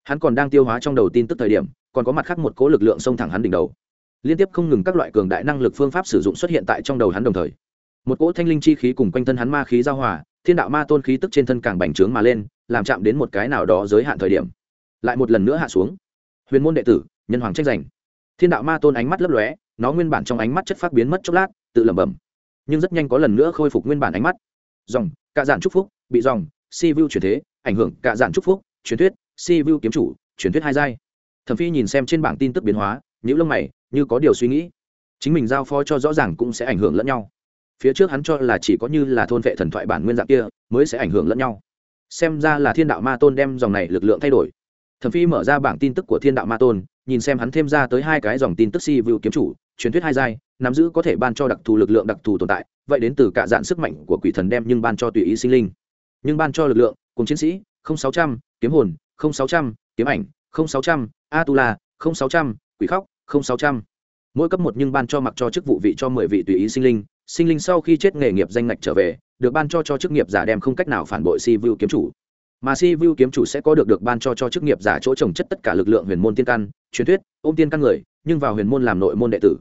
Hắn còn đang tiêu hóa trong đầu tin tức thời điểm, còn có mặt khác một cố lực lượng xông thẳng hắn đỉnh đầu. Liên tiếp không ngừng các loại cường đại năng lực phương pháp sử dụng xuất hiện tại trong đầu hắn đồng thời. Một cỗ thanh linh chi khí cùng quanh thân hắn ma khí giao hòa thiên đạo ma tôn khí tức trên thân càng bành trướng mà lên, làm chạm đến một cái nào đó giới hạn thời điểm. Lại một lần nữa hạ xuống. Huyền môn đệ tử, nhân hoàng trách giành. Thiên đạo ma tôn ánh mắt lấp lóe, nó nguyên bản trong ánh mắt chất phát biến mất chốc lát, tự lẩm bẩm. Nhưng rất nhanh có lần nữa khôi phục nguyên bản ánh mắt. Dòng, cạ dạn trúc phúc, bị dòng, si vu chuyển thế, ảnh hưởng cạ dạn trúc phúc, truyền thuyết, si vu kiếm chủ, truyền thuyết hai giai. Thẩm phi nhìn xem trên bảng tin tức biến hóa những lông mày, như có điều suy nghĩ. Chính mình giao phó cho rõ ràng cũng sẽ ảnh hưởng lẫn nhau phía trước hắn cho là chỉ có như là thôn vệ thần thoại bản nguyên dạng kia mới sẽ ảnh hưởng lẫn nhau. Xem ra là thiên đạo ma tôn đem dòng này lực lượng thay đổi. Thẩm phi mở ra bảng tin tức của thiên đạo ma tôn, nhìn xem hắn thêm ra tới hai cái dòng tin tức si vựu kiếm chủ, truyền thuyết hai giai, nắm giữ có thể ban cho đặc thù lực lượng đặc thù tồn tại, vậy đến từ cả dạng sức mạnh của quỷ thần đem nhưng ban cho tùy ý sinh linh. Nhưng ban cho lực lượng, cùng chiến sĩ, không sáu trăm, kiếm hồn, không sáu trăm, kiếm ảnh, không sáu trăm a tu la không sáu trăm, quỷ khóc, không sáu trăm. Mỗi cấp một nhưng ban cho mặc cho chức vụ vị cho mười vị tùy ý sinh linh sinh linh sau khi chết nghề nghiệp danh ngạch trở về, được ban cho cho chức nghiệp giả đem không cách nào phản bội si vu kiếm chủ. Mà si vu kiếm chủ sẽ có được được ban cho cho chức nghiệp giả chỗ trồng chất tất cả lực lượng huyền môn tiên căn, truyền thuyết, ôm tiên căn người, nhưng vào huyền môn làm nội môn đệ tử.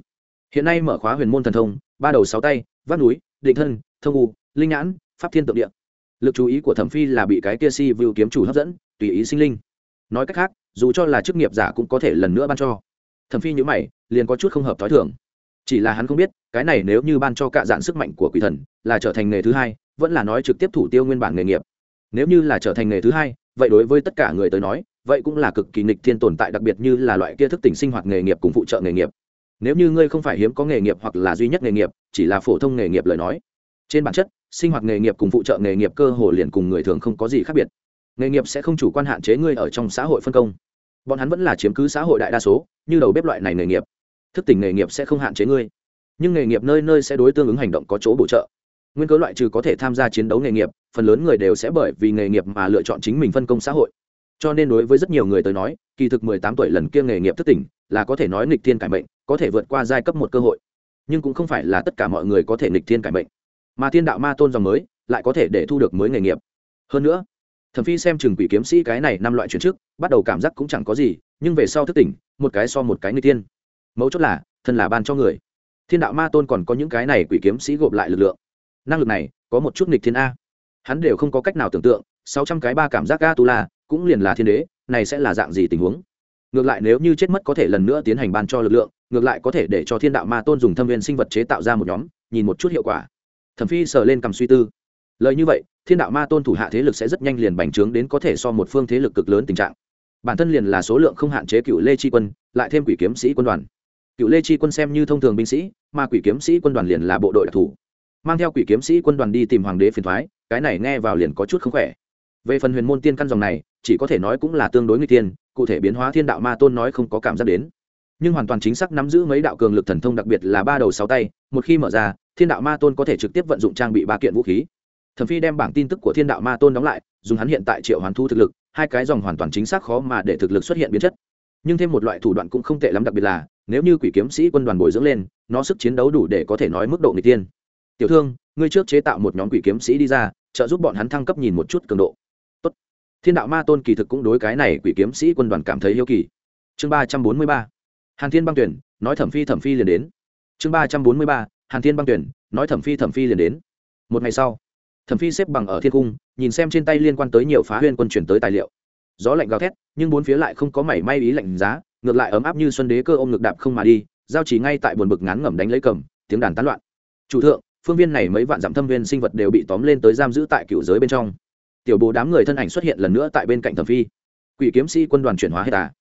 Hiện nay mở khóa huyền môn thần thông, ba đầu sáu tay, vác núi, định thân, thông u, linh nhãn, pháp thiên tượng địa. Lực chú ý của thẩm phi là bị cái kia si vu kiếm chủ hấp dẫn, tùy ý sinh linh. Nói cách khác, dù cho là chức nghiệp giả cũng có thể lần nữa ban cho. Thẩm phi nhữ mày, liền có chút không hợp t h ó i thường chỉ là hắn không biết, cái này nếu như ban cho cạ dạn sức mạnh của quỷ thần, là trở thành nghề thứ hai, vẫn là nói trực tiếp thủ tiêu nguyên bản nghề nghiệp. Nếu như là trở thành nghề thứ hai, vậy đối với tất cả người tới nói, vậy cũng là cực kỳ nịch thiên tồn tại, đặc biệt như là loại kia thức tỉnh sinh hoạt nghề nghiệp cùng phụ trợ nghề nghiệp. Nếu như ngươi không phải hiếm có nghề nghiệp hoặc là duy nhất nghề nghiệp, chỉ là phổ thông nghề nghiệp lời nói, trên bản chất, sinh hoạt nghề nghiệp cùng phụ trợ nghề nghiệp cơ hồ liền cùng người thường không có gì khác biệt. Nghề nghiệp sẽ không chủ quan hạn chế ngươi ở trong xã hội phân công. Bọn hắn vẫn là chiếm cứ xã hội đại đa số, như đầu bếp loại này nghề nghiệp thức tỉnh nghề nghiệp sẽ không hạn chế ngươi. Nhưng nghề nghiệp nơi nơi sẽ đối tương ứng hành động có chỗ bổ trợ. Nguyên cớ loại trừ có thể tham gia chiến đấu nghề nghiệp, phần lớn người đều sẽ bởi vì nghề nghiệp mà lựa chọn chính mình phân công xã hội. Cho nên đối với rất nhiều người tới nói, kỳ thực mười tám tuổi lần kia nghề nghiệp thức tỉnh là có thể nói nghịch thiên cải mệnh, có thể vượt qua giai cấp một cơ hội. Nhưng cũng không phải là tất cả mọi người có thể nghịch thiên cải mệnh. Mà thiên đạo ma tôn dòng mới lại có thể để thu được mới nghề nghiệp. Hơn nữa, thẩm phi xem chừng quỷ kiếm sĩ cái này năm loại chuyển trước, bắt đầu cảm giác cũng chẳng có gì, nhưng về sau thức tỉnh, một cái so một cái người tiên mấu chốt là, thân là ban cho người. Thiên đạo ma tôn còn có những cái này quỷ kiếm sĩ gộp lại lực lượng. Năng lực này, có một chút nghịch thiên a. Hắn đều không có cách nào tưởng tượng, sáu trăm cái ba cảm giác a tu la cũng liền là thiên đế, này sẽ là dạng gì tình huống? Ngược lại nếu như chết mất có thể lần nữa tiến hành ban cho lực lượng, ngược lại có thể để cho thiên đạo ma tôn dùng thâm viên sinh vật chế tạo ra một nhóm, nhìn một chút hiệu quả. Thẩm phi sờ lên cầm suy tư. Lời như vậy, thiên đạo ma tôn thủ hạ thế lực sẽ rất nhanh liền bành trướng đến có thể so một phương thế lực cực lớn tình trạng. Bản thân liền là số lượng không hạn chế cựu lê chi quân, lại thêm quỷ kiếm sĩ quân đoàn cựu lê chi quân xem như thông thường binh sĩ, mà quỷ kiếm sĩ quân đoàn liền là bộ đội đặc thù. Mang theo quỷ kiếm sĩ quân đoàn đi tìm hoàng đế phiền thoái, cái này nghe vào liền có chút không khỏe. Về phần huyền môn tiên căn dòng này, chỉ có thể nói cũng là tương đối người tiên, cụ thể biến hóa thiên đạo ma tôn nói không có cảm giác đến. Nhưng hoàn toàn chính xác nắm giữ mấy đạo cường lực thần thông đặc biệt là ba đầu sáu tay, một khi mở ra, thiên đạo ma tôn có thể trực tiếp vận dụng trang bị ba kiện vũ khí. Thẩm phi đem bảng tin tức của thiên đạo ma tôn đóng lại, dùng hắn hiện tại triệu hoàn thu thực lực, hai cái dòng hoàn toàn chính xác khó mà để thực lực xuất hiện biến chất. Nhưng thêm một loại thủ đoạn cũng không tệ lắm đặc biệt là nếu như quỷ kiếm sĩ quân đoàn bồi dưỡng lên, nó sức chiến đấu đủ để có thể nói mức độ người tiên tiểu thương, ngươi trước chế tạo một nhóm quỷ kiếm sĩ đi ra, trợ giúp bọn hắn thăng cấp nhìn một chút cường độ. Tốt. thiên đạo ma tôn kỳ thực cũng đối cái này quỷ kiếm sĩ quân đoàn cảm thấy yêu kỳ. Chương ba trăm bốn mươi ba. Hàn thiên băng tuyển, nói thẩm phi thẩm phi liền đến. Chương ba trăm bốn mươi ba. Hàn thiên băng tuyển, nói thẩm phi thẩm phi liền đến. Một ngày sau, thẩm phi xếp bằng ở thiên cung, nhìn xem trên tay liên quan tới nhiều phá huyên quân chuyển tới tài liệu. Gió lạnh gào thét, nhưng bốn phía lại không có mảy may ý lạnh giá ngược lại ấm áp như xuân đế cơ ôm ngực đạp không mà đi, giao chỉ ngay tại buồn bực ngán ngẩm đánh lấy cầm, tiếng đàn tán loạn. Chủ thượng, phương viên này mấy vạn dặm thâm viên sinh vật đều bị tóm lên tới giam giữ tại cựu giới bên trong. Tiểu bố đám người thân ảnh xuất hiện lần nữa tại bên cạnh thẩm phi. Quỷ kiếm sĩ quân đoàn chuyển hóa hết à?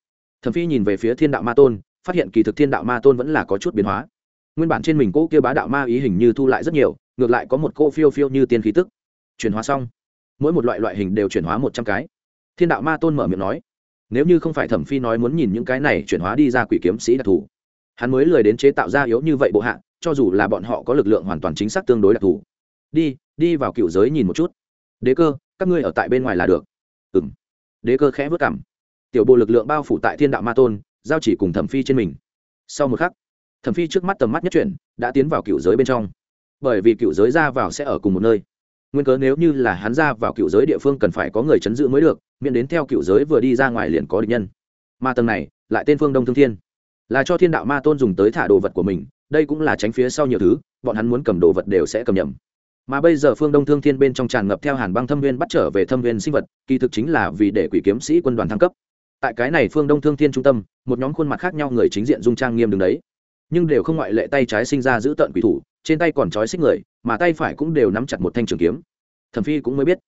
Thẩm phi nhìn về phía thiên đạo ma tôn, phát hiện kỳ thực thiên đạo ma tôn vẫn là có chút biến hóa. Nguyên bản trên mình cỗ kia bá đạo ma ý hình như thu lại rất nhiều, ngược lại có một cô phiêu phiêu như tiên khí tức. Chuyển hóa xong. Mỗi một loại loại hình đều chuyển hóa một trăm cái. Thiên đạo ma tôn mở miệng nói nếu như không phải thẩm phi nói muốn nhìn những cái này chuyển hóa đi ra quỷ kiếm sĩ đặc thù, hắn mới lười đến chế tạo ra yếu như vậy bộ hạ, cho dù là bọn họ có lực lượng hoàn toàn chính xác tương đối đặc thù. Đi đi vào cựu giới nhìn một chút. Đế cơ, các ngươi ở tại bên ngoài là được. Ừ m đế cơ khẽ vất cảm. Tiểu bộ lực lượng bao phủ tại thiên đạo ma tôn, giao chỉ cùng thẩm phi trên mình. Sau một khắc, thẩm phi trước mắt tầm mắt nhất chuyển, đã tiến vào cựu giới bên trong. Bởi vì cựu giới ra vào sẽ ở cùng một nơi nguyên cớ nếu như là hắn ra vào cựu giới địa phương cần phải có người chấn giữ mới được, miễn đến theo cựu giới vừa đi ra ngoài liền có địch nhân. Ma tầng này, lại tên phương đông thương thiên. Là cho thiên đạo ma tôn dùng tới thả đồ vật của mình, đây cũng là tránh phía sau nhiều thứ, bọn hắn muốn cầm đồ vật đều sẽ cầm nhầm. Mà bây giờ phương đông thương thiên bên trong tràn ngập theo hàn băng thâm viên bắt trở về thâm viên sinh vật, kỳ thực chính là vì để quỷ kiếm sĩ quân đoàn thăng cấp. Tại cái này phương đông thương thiên trung tâm, một nhóm khuôn mặt khác nhau người chính diện dung trang nghiêm đứng đấy. Nhưng đều không ngoại lệ tay trái sinh ra giữ tận quỷ thủ trên tay còn trói xích người, mà tay phải cũng đều nắm chặt một thanh trường kiếm. Thẩm phi cũng mới biết,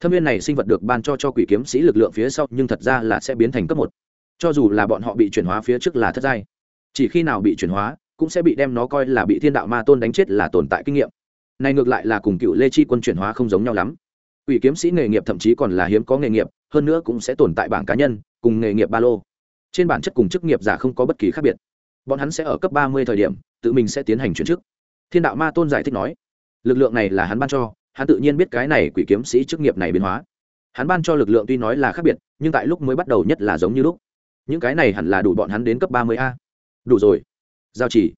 thâm viên này sinh vật được ban cho cho quỷ kiếm sĩ lực lượng phía sau, nhưng thật ra là sẽ biến thành cấp một. Cho dù là bọn họ bị chuyển hóa phía trước là thất giai, chỉ khi nào bị chuyển hóa, cũng sẽ bị đem nó coi là bị thiên đạo ma tôn đánh chết là tồn tại kinh nghiệm. Này ngược lại là cùng cựu lê chi quân chuyển hóa không giống nhau lắm. Quỷ kiếm sĩ nghề nghiệp thậm chí còn là hiếm có nghề nghiệp, hơn nữa cũng sẽ tồn tại bảng cá nhân, cùng nghề nghiệp ba lô. Trên bản chất cùng chức nghiệp giả không có bất kỳ khác biệt. Bọn hắn sẽ ở cấp ba mươi thời điểm, tự mình sẽ tiến hành chuyển chức thiên đạo ma tôn giải thích nói, lực lượng này là hắn ban cho, hắn tự nhiên biết cái này quỷ kiếm sĩ chức nghiệp này biến hóa. Hắn ban cho lực lượng tuy nói là khác biệt, nhưng tại lúc mới bắt đầu nhất là giống như lúc. Những cái này hẳn là đủ bọn hắn đến cấp ba mươi a. Đủ rồi. Giao chỉ.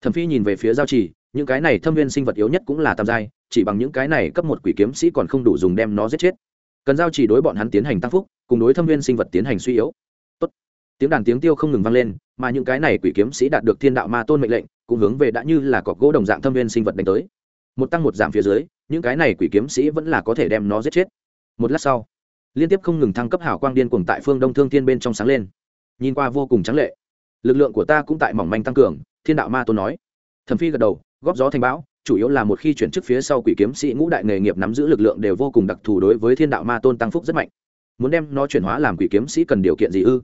Thẩm phi nhìn về phía giao chỉ, những cái này thâm viên sinh vật yếu nhất cũng là tam giai, chỉ bằng những cái này cấp một quỷ kiếm sĩ còn không đủ dùng đem nó giết chết. Cần giao chỉ đối bọn hắn tiến hành tăng phúc, cùng đối thâm viên sinh vật tiến hành suy yếu tiếng đàn tiếng tiêu không ngừng vang lên, mà những cái này quỷ kiếm sĩ đạt được thiên đạo ma tôn mệnh lệnh, cũng hướng về đã như là cọc gỗ đồng dạng thâm viên sinh vật đánh tới. Một tăng một giảm phía dưới, những cái này quỷ kiếm sĩ vẫn là có thể đem nó giết chết. Một lát sau, liên tiếp không ngừng thăng cấp hảo quang điên cuồng tại phương đông thương thiên bên trong sáng lên. Nhìn qua vô cùng trắng lệ, lực lượng của ta cũng tại mỏng manh tăng cường, thiên đạo ma tôn nói. Thẩm phi gật đầu, góp gió thành bão, chủ yếu là một khi chuyển chức phía sau quỷ kiếm sĩ ngũ đại nghề nghiệp nắm giữ lực lượng đều vô cùng đặc thù đối với thiên đạo ma tôn tăng phúc rất mạnh. Muốn đem nó chuyển hóa làm quỷ kiếm sĩ cần điều kiện gì ư?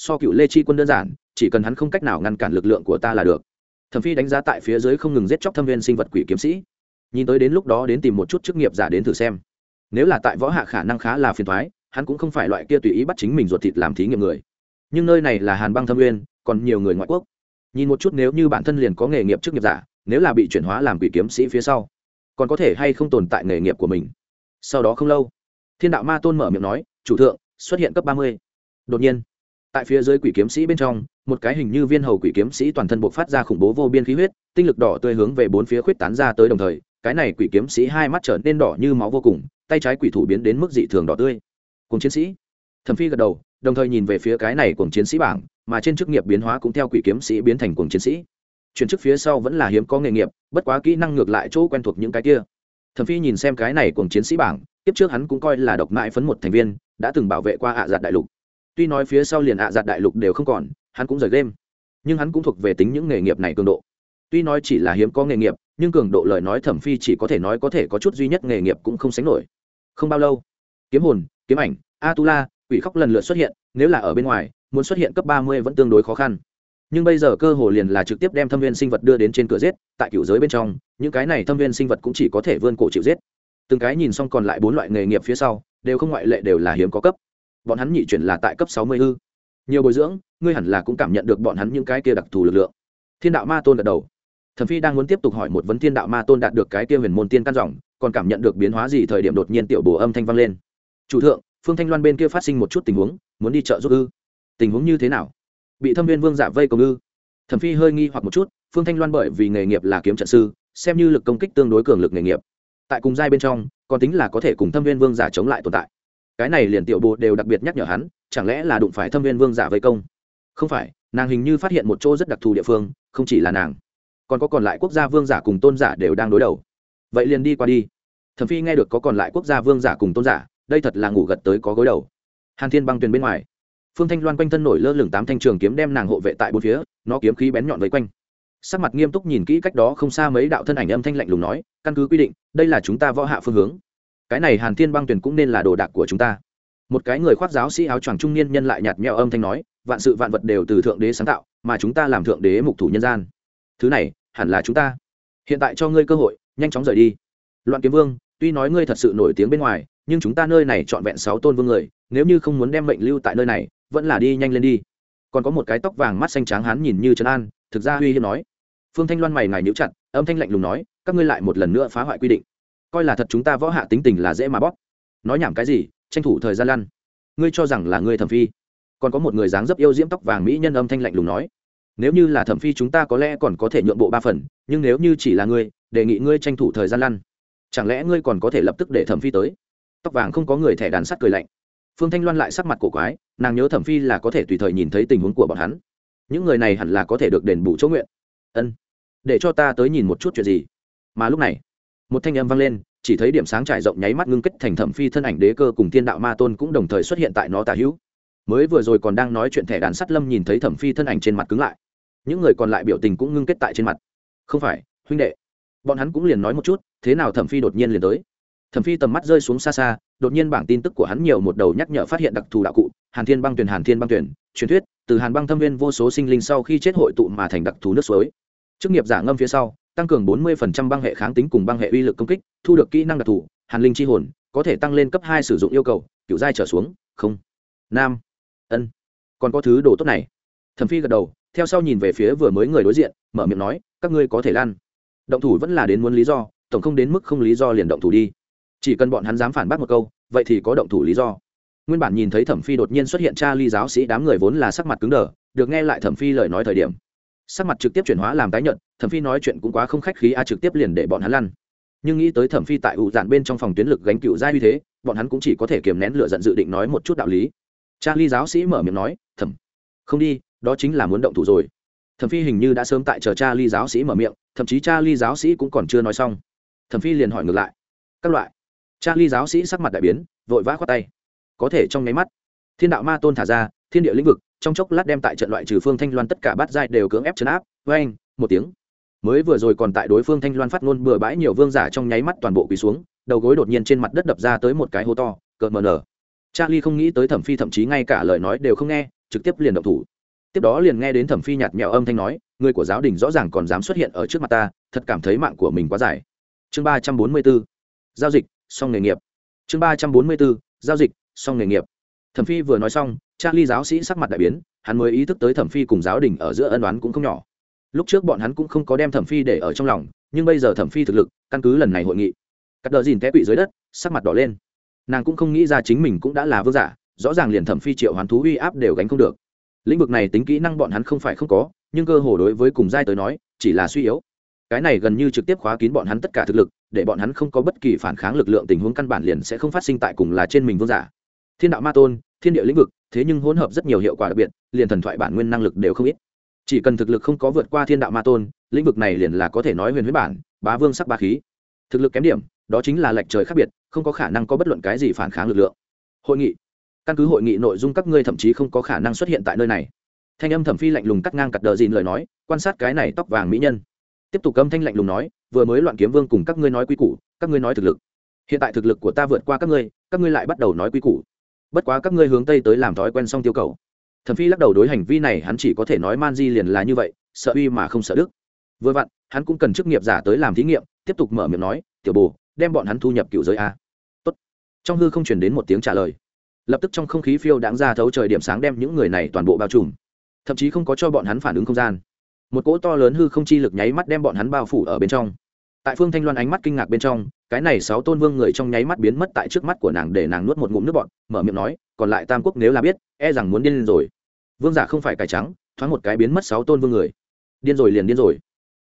So cựu lê chi quân đơn giản, chỉ cần hắn không cách nào ngăn cản lực lượng của ta là được. Thẩm phi đánh giá tại phía dưới không ngừng giết chóc thâm viên sinh vật quỷ kiếm sĩ. Nhìn tới đến lúc đó đến tìm một chút chức nghiệp giả đến thử xem. Nếu là tại võ hạ khả năng khá là phiền thoái hắn cũng không phải loại kia tùy ý bắt chính mình ruột thịt làm thí nghiệm người. Nhưng nơi này là hàn băng thâm nguyên, còn nhiều người ngoại quốc. Nhìn một chút nếu như bản thân liền có nghề nghiệp chức nghiệp giả, nếu là bị chuyển hóa làm quỷ kiếm sĩ phía sau, còn có thể hay không tồn tại nghề nghiệp của mình? Sau đó không lâu, thiên đạo ma tôn mở miệng nói, chủ thượng, xuất hiện cấp ba mươi. Đột nhiên tại phía dưới quỷ kiếm sĩ bên trong, một cái hình như viên hầu quỷ kiếm sĩ toàn thân buộc phát ra khủng bố vô biên khí huyết, tinh lực đỏ tươi hướng về bốn phía khuyết tán ra tới đồng thời, cái này quỷ kiếm sĩ hai mắt trở nên đỏ như máu vô cùng, tay trái quỷ thủ biến đến mức dị thường đỏ tươi. Cùng chiến sĩ. Thẩm phi gật đầu, đồng thời nhìn về phía cái này cùng chiến sĩ bảng, mà trên chức nghiệp biến hóa cũng theo quỷ kiếm sĩ biến thành cùng chiến sĩ. Chuyển chức phía sau vẫn là hiếm có nghề nghiệp, bất quá kỹ năng ngược lại chỗ quen thuộc những cái kia. Thẩm phi nhìn xem cái này cùng chiến sĩ bảng tiếp trước hắn cũng coi là độc mại phấn một thành viên, đã từng bảo vệ qua ạ giạt đại lục tuy nói phía sau liền ạ giặt đại lục đều không còn, hắn cũng rời game. Nhưng hắn cũng thuộc về tính những nghề nghiệp này cường độ. Tuy nói chỉ là hiếm có nghề nghiệp, nhưng cường độ lời nói thẩm phi chỉ có thể nói có thể có chút duy nhất nghề nghiệp cũng không sánh nổi. Không bao lâu, kiếm hồn, kiếm ảnh a tu la quỷ khóc lần lượt xuất hiện, nếu là ở bên ngoài, muốn xuất hiện cấp ba mươi vẫn tương đối khó khăn. Nhưng bây giờ cơ hồ liền là trực tiếp đem thâm viên sinh vật đưa đến trên cửa giết, tại cựu giới bên trong, những cái này thâm viên sinh vật cũng chỉ có thể vươn cổ chịu giết. Từng cái nhìn xong còn lại bốn loại nghề nghiệp phía sau, đều không ngoại lệ đều là hiếm có cấp bọn hắn nhị chuyển là tại cấp sáu mươi ư. Nhiều bồi dưỡng, ngươi hẳn là cũng cảm nhận được bọn hắn những cái kia đặc thù lực lượng. Thiên đạo ma tôn gật đầu. Thẩm phi đang muốn tiếp tục hỏi một vấn thiên đạo ma tôn đạt được cái kia huyền môn tiên căn dòng, còn cảm nhận được biến hóa gì thời điểm đột nhiên tiểu bồ âm thanh vang lên. Chủ thượng, phương thanh loan bên kia phát sinh một chút tình huống, muốn đi chợ giúp ư? Tình huống như thế nào? Bị thâm viên vương giả vây công ư? Thẩm phi hơi nghi hoặc một chút, phương thanh loan bởi vì nghề nghiệp là kiếm trận sư, xem như lực công kích tương đối cường lực nghề nghiệp. Tại cùng giai bên trong, còn tính là có thể cùng thâm viên vương giả chống lại tồn tại cái này liền tiểu bộ đều đặc biệt nhắc nhở hắn, chẳng lẽ là đụng phải thâm viên vương giả vây công? Không phải, nàng hình như phát hiện một chỗ rất đặc thù địa phương, không chỉ là nàng, còn có còn lại quốc gia vương giả cùng tôn giả đều đang đối đầu. Vậy liền đi qua đi. Thẩm phi nghe được có còn lại quốc gia vương giả cùng tôn giả, đây thật là ngủ gật tới có gối đầu. Hàn thiên băng tuyền bên ngoài, phương thanh loan quanh thân nổi lơ lửng tám thanh trường kiếm đem nàng hộ vệ tại bốn phía, nó kiếm khí bén nhọn vây quanh. Sắc mặt nghiêm túc nhìn kỹ cách đó không xa mấy đạo thân ảnh âm thanh lạnh lùng nói, căn cứ quy định, đây là chúng ta võ hạ phương hướng cái này hàn thiên băng tuyển cũng nên là đồ đạc của chúng ta. Một cái người khoác giáo sĩ áo choàng trung niên nhân lại nhạt nhẽo âm thanh nói, vạn sự vạn vật đều từ thượng đế sáng tạo, mà chúng ta làm thượng đế mục thủ nhân gian. Thứ này, hẳn là chúng ta. Hiện tại cho ngươi cơ hội, nhanh chóng rời đi. Loạn kiếm vương, tuy nói ngươi thật sự nổi tiếng bên ngoài, nhưng chúng ta nơi này trọn vẹn sáu tôn vương người, nếu như không muốn đem mệnh lưu tại nơi này, vẫn là đi nhanh lên đi. Còn có một cái tóc vàng mắt xanh trắng hắn nhìn như trấn an, thực ra uy hiếp nói. Phương thanh loan mày ngài nhíu chặt, âm thanh lạnh lùng nói, các ngươi lại một lần nữa phá hoại quy định coi là thật chúng ta võ hạ tính tình là dễ mà bóp. Nói nhảm cái gì, tranh thủ thời gian lăn. Ngươi cho rằng là ngươi thẩm phi. Còn có một người dáng dấp yêu diễm tóc vàng mỹ nhân âm thanh lạnh lùng nói. Nếu như là thẩm phi chúng ta có lẽ còn có thể nhượng bộ ba phần, nhưng nếu như chỉ là ngươi, đề nghị ngươi tranh thủ thời gian lăn. Chẳng lẽ ngươi còn có thể lập tức để thẩm phi tới? Tóc vàng không có người thẻ đàn sắt cười lạnh. Phương thanh loan lại sắc mặt cổ quái, nàng nhớ thẩm phi là có thể tùy thời nhìn thấy tình huống của bọn hắn. Những người này hẳn là có thể được đền bù chỗ nguyện. Ân, để cho ta tới nhìn một chút chuyện gì. Mà lúc này một thanh âm vang lên, chỉ thấy điểm sáng trải rộng nháy mắt ngưng kết thành thẩm phi thân ảnh đế cơ cùng thiên đạo ma tôn cũng đồng thời xuất hiện tại nó tà hữu. Mới vừa rồi còn đang nói chuyện thẻ đàn sắt lâm nhìn thấy thẩm phi thân ảnh trên mặt cứng lại. Những người còn lại biểu tình cũng ngưng kết tại trên mặt. Không phải, huynh đệ. Bọn hắn cũng liền nói một chút, thế nào thẩm phi đột nhiên liền tới. Thẩm phi tầm mắt rơi xuống xa xa, đột nhiên bảng tin tức của hắn nhiều một đầu nhắc nhở phát hiện đặc thù đạo cụ, hàn thiên băng tuyển hàn thiên băng tuyển truyền thuyết, từ hàn băng thâm viên vô số sinh linh sau khi chết hội tụ mà thành đặc thù nước suối. Chức nghiệp giả ngâm phía sau tăng cường 40% băng hệ kháng tính cùng băng hệ uy lực công kích, thu được kỹ năng đặc thù, hàn linh chi hồn, có thể tăng lên cấp hai sử dụng yêu cầu, kiểu giai trở xuống, không. Nam. Ân. Còn có thứ đồ tốt này. Thẩm phi gật đầu, theo sau nhìn về phía vừa mới người đối diện, mở miệng nói, các ngươi có thể lan. Động thủ vẫn là đến muốn lý do, tổng không đến mức không lý do liền động thủ đi. Chỉ cần bọn hắn dám phản bác một câu, vậy thì có động thủ lý do. Nguyên bản nhìn thấy thẩm phi đột nhiên xuất hiện cha ly giáo sĩ đám người vốn là sắc mặt cứng đờ, được nghe lại thẩm phi lời nói thời điểm sắc mặt trực tiếp chuyển hóa làm tái nhận thẩm phi nói chuyện cũng quá không khách khí, a, trực tiếp liền để bọn hắn lăn. Nhưng nghĩ tới thẩm phi tại ủ dạn bên trong phòng tuyến lực gánh cựu giai như thế, bọn hắn cũng chỉ có thể kiềm nén lựa giận dự định nói một chút đạo lý. Cha giáo sĩ mở miệng nói, thẩm, không đi, đó chính là muốn động thủ rồi. Thẩm phi hình như đã sớm tại chờ cha giáo sĩ mở miệng, thậm chí cha giáo sĩ cũng còn chưa nói xong. Thẩm phi liền hỏi ngược lại, các loại? Cha giáo sĩ sắc mặt đại biến, vội vã khoát tay, có thể trong nháy mắt. Thiên đạo ma tôn thả ra, thiên địa lĩnh vực trong chốc lát đem tại trận loại trừ phương thanh loan tất cả bát giai đều cưỡng ép chấn áp. Với anh một tiếng. Mới vừa rồi còn tại đối phương thanh loan phát ngôn bừa bãi nhiều vương giả trong nháy mắt toàn bộ quỳ xuống, đầu gối đột nhiên trên mặt đất đập ra tới một cái hố to, cợt mờ nở. Charlie không nghĩ tới thẩm phi thậm chí ngay cả lời nói đều không nghe, trực tiếp liền động thủ. Tiếp đó liền nghe đến thẩm phi nhạt mẹo âm thanh nói, người của giáo đình rõ ràng còn dám xuất hiện ở trước mặt ta, thật cảm thấy mạng của mình quá dài. Chương ba trăm bốn mươi bốn. Giao dịch song nghề nghiệp. Chương ba trăm bốn mươi bốn. Giao dịch song nghề nghiệp thẩm phi vừa nói xong, charlie giáo sĩ sắc mặt đại biến, hắn mới ý thức tới thẩm phi cùng giáo đình ở giữa ân đoán cũng không nhỏ. Lúc trước bọn hắn cũng không có đem thẩm phi để ở trong lòng, nhưng bây giờ thẩm phi thực lực, căn cứ lần này hội nghị, cắt đờ dìn té quỵ dưới đất, sắc mặt đỏ lên. Nàng cũng không nghĩ ra chính mình cũng đã là vương giả, rõ ràng liền thẩm phi triệu hoán thú uy áp đều gánh không được. Lĩnh vực này tính kỹ năng bọn hắn không phải không có, nhưng cơ hồ đối với cùng giai tới nói, chỉ là suy yếu. Cái này gần như trực tiếp khóa kín bọn hắn tất cả thực lực, để bọn hắn không có bất kỳ phản kháng lực lượng tình huống căn bản liền sẽ không phát sinh tại cùng là trên mình vương giả thiên đạo ma tôn, thiên địa lĩnh vực, thế nhưng hỗn hợp rất nhiều hiệu quả đặc biệt, liền thần thoại bản nguyên năng lực đều không ít. Chỉ cần thực lực không có vượt qua thiên đạo ma tôn, lĩnh vực này liền là có thể nói huyền huyết bản, bá vương sắc ba khí. Thực lực kém điểm, đó chính là lệch trời khác biệt, không có khả năng có bất luận cái gì phản kháng lực lượng. Hội nghị. Căn cứ hội nghị nội dung các ngươi thậm chí không có khả năng xuất hiện tại nơi này. Thanh âm thẩm phi lạnh lùng cắt ngang cặt đờ dìn lời nói, quan sát cái này tóc vàng mỹ nhân. Tiếp tục âm thanh lạnh lùng nói, vừa mới loạn kiếm vương cùng các ngươi nói quy củ, các ngươi nói thực lực. Hiện tại thực lực của ta vượt qua các ngươi các ngươi lại bắt đầu nói quy củ bất quá các ngươi hướng tây tới làm thói quen xong tiêu cầu. Thẩm phi lắc đầu đối hành vi này hắn chỉ có thể nói man di liền là như vậy, sợ uy mà không sợ đức. Vừa vặn, hắn cũng cần chức nghiệp giả tới làm thí nghiệm, tiếp tục mở miệng nói, tiểu bồ, đem bọn hắn thu nhập cựu giới a. Tốt. trong hư không chuyển đến một tiếng trả lời. Lập tức trong không khí phiêu đáng ra thấu trời điểm sáng đem những người này toàn bộ bao trùm. Thậm chí không có cho bọn hắn phản ứng không gian. Một cỗ to lớn hư không chi lực nháy mắt đem bọn hắn bao phủ ở bên trong tại phương thanh loan ánh mắt kinh ngạc bên trong, cái này sáu tôn vương người trong nháy mắt biến mất tại trước mắt của nàng để nàng nuốt một ngụm nước bọn mở miệng nói, còn lại tam quốc nếu là biết e rằng muốn điên lên rồi. Vương giả không phải cải trắng, thoáng một cái biến mất sáu tôn vương người. Điên rồi liền điên rồi.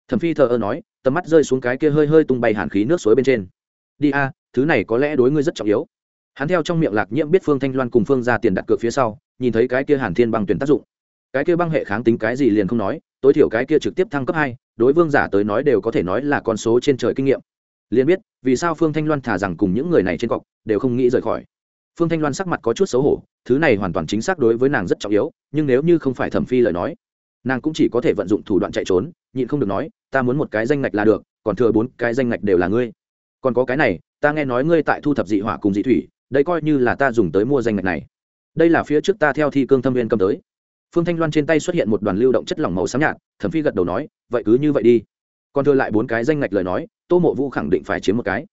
Thẩm phi thờ ơ nói, tầm mắt rơi xuống cái kia hơi hơi tung bay hàn khí nước suối bên trên. Đi a, thứ này có lẽ đối ngươi rất trọng yếu. Hắn theo trong miệng lạc nhiễm biết phương thanh loan cùng phương ra tiền đặt cược phía sau, nhìn thấy cái kia hàn thiên băng tuyển tác dụng. Cái kia băng hệ kháng tính cái gì liền không nói, tối thiểu cái kia trực tiếp thăng cấp hai đối vương giả tới nói đều có thể nói là con số trên trời kinh nghiệm. Liền biết, vì sao phương thanh loan thả rằng cùng những người này trên cọc đều không nghĩ rời khỏi. Phương thanh loan sắc mặt có chút xấu hổ, thứ này hoàn toàn chính xác đối với nàng rất trọng yếu, nhưng nếu như không phải thẩm phi lời nói, nàng cũng chỉ có thể vận dụng thủ đoạn chạy trốn, nhịn không được nói, ta muốn một cái danh ngạch là được, còn thừa bốn cái danh ngạch đều là ngươi. Còn có cái này, ta nghe nói ngươi tại thu thập dị hỏa cùng dị thủy, đây coi như là ta dùng tới mua danh ngạch này. Đây là phía trước ta theo thi cương thâm viên cầm tới phương thanh loan trên tay xuất hiện một đoàn lưu động chất lỏng màu xám nhạt, thẩm phi gật đầu nói, vậy cứ như vậy đi. Còn thừa lại bốn cái danh ngạch lời nói, tô mộ vũ khẳng định phải chiếm một cái.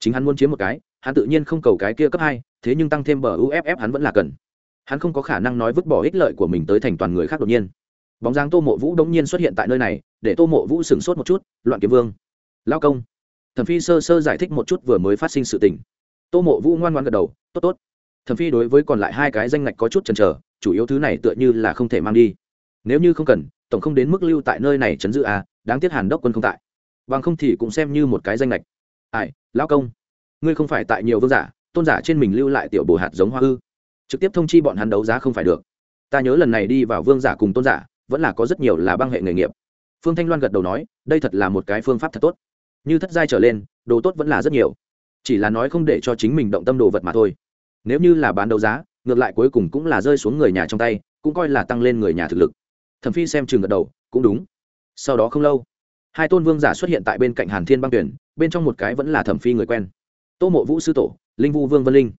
Chính hắn muốn chiếm một cái, hắn tự nhiên không cầu cái kia cấp hai, thế nhưng tăng thêm bờ uff hắn vẫn là cần. Hắn không có khả năng nói vứt bỏ ích lợi của mình tới thành toàn người khác đột nhiên. Bóng dáng tô mộ vũ đống nhiên xuất hiện tại nơi này, để tô mộ vũ sửng sốt một chút, loạn kiếm vương, lao công. Thẩm phi sơ sơ giải thích một chút vừa mới phát sinh sự tình. Tô mộ vũ ngoan ngoan gật đầu, tốt tốt thẩm phi đối với còn lại hai cái danh ngạch có chút chần chờ, chủ yếu thứ này tựa như là không thể mang đi. Nếu như không cần, tổng không đến mức lưu tại nơi này chấn giữ à đáng tiếc hàn đốc quân không tại. Bằng không thì cũng xem như một cái danh lệch ai, lão công, ngươi không phải tại nhiều vương giả, tôn giả trên mình lưu lại tiểu bồ hạt giống hoa ư? Trực tiếp thông chi bọn hắn đấu giá không phải được. Ta nhớ lần này đi vào vương giả cùng tôn giả, vẫn là có rất nhiều là băng hệ nghề nghiệp. Phương thanh loan gật đầu nói, đây thật là một cái phương pháp thật tốt. Như thất giai trở lên, đồ tốt vẫn là rất nhiều. Chỉ là nói không để cho chính mình động tâm đồ vật mà thôi nếu như là bán đấu giá, ngược lại cuối cùng cũng là rơi xuống người nhà trong tay, cũng coi là tăng lên người nhà thực lực. Thẩm phi xem chừng gật đầu, cũng đúng. Sau đó không lâu, hai tôn vương giả xuất hiện tại bên cạnh hàn thiên băng tuyển, bên trong một cái vẫn là thẩm phi người quen. Tô mộ vũ sư tổ, linh vu vương vân linh.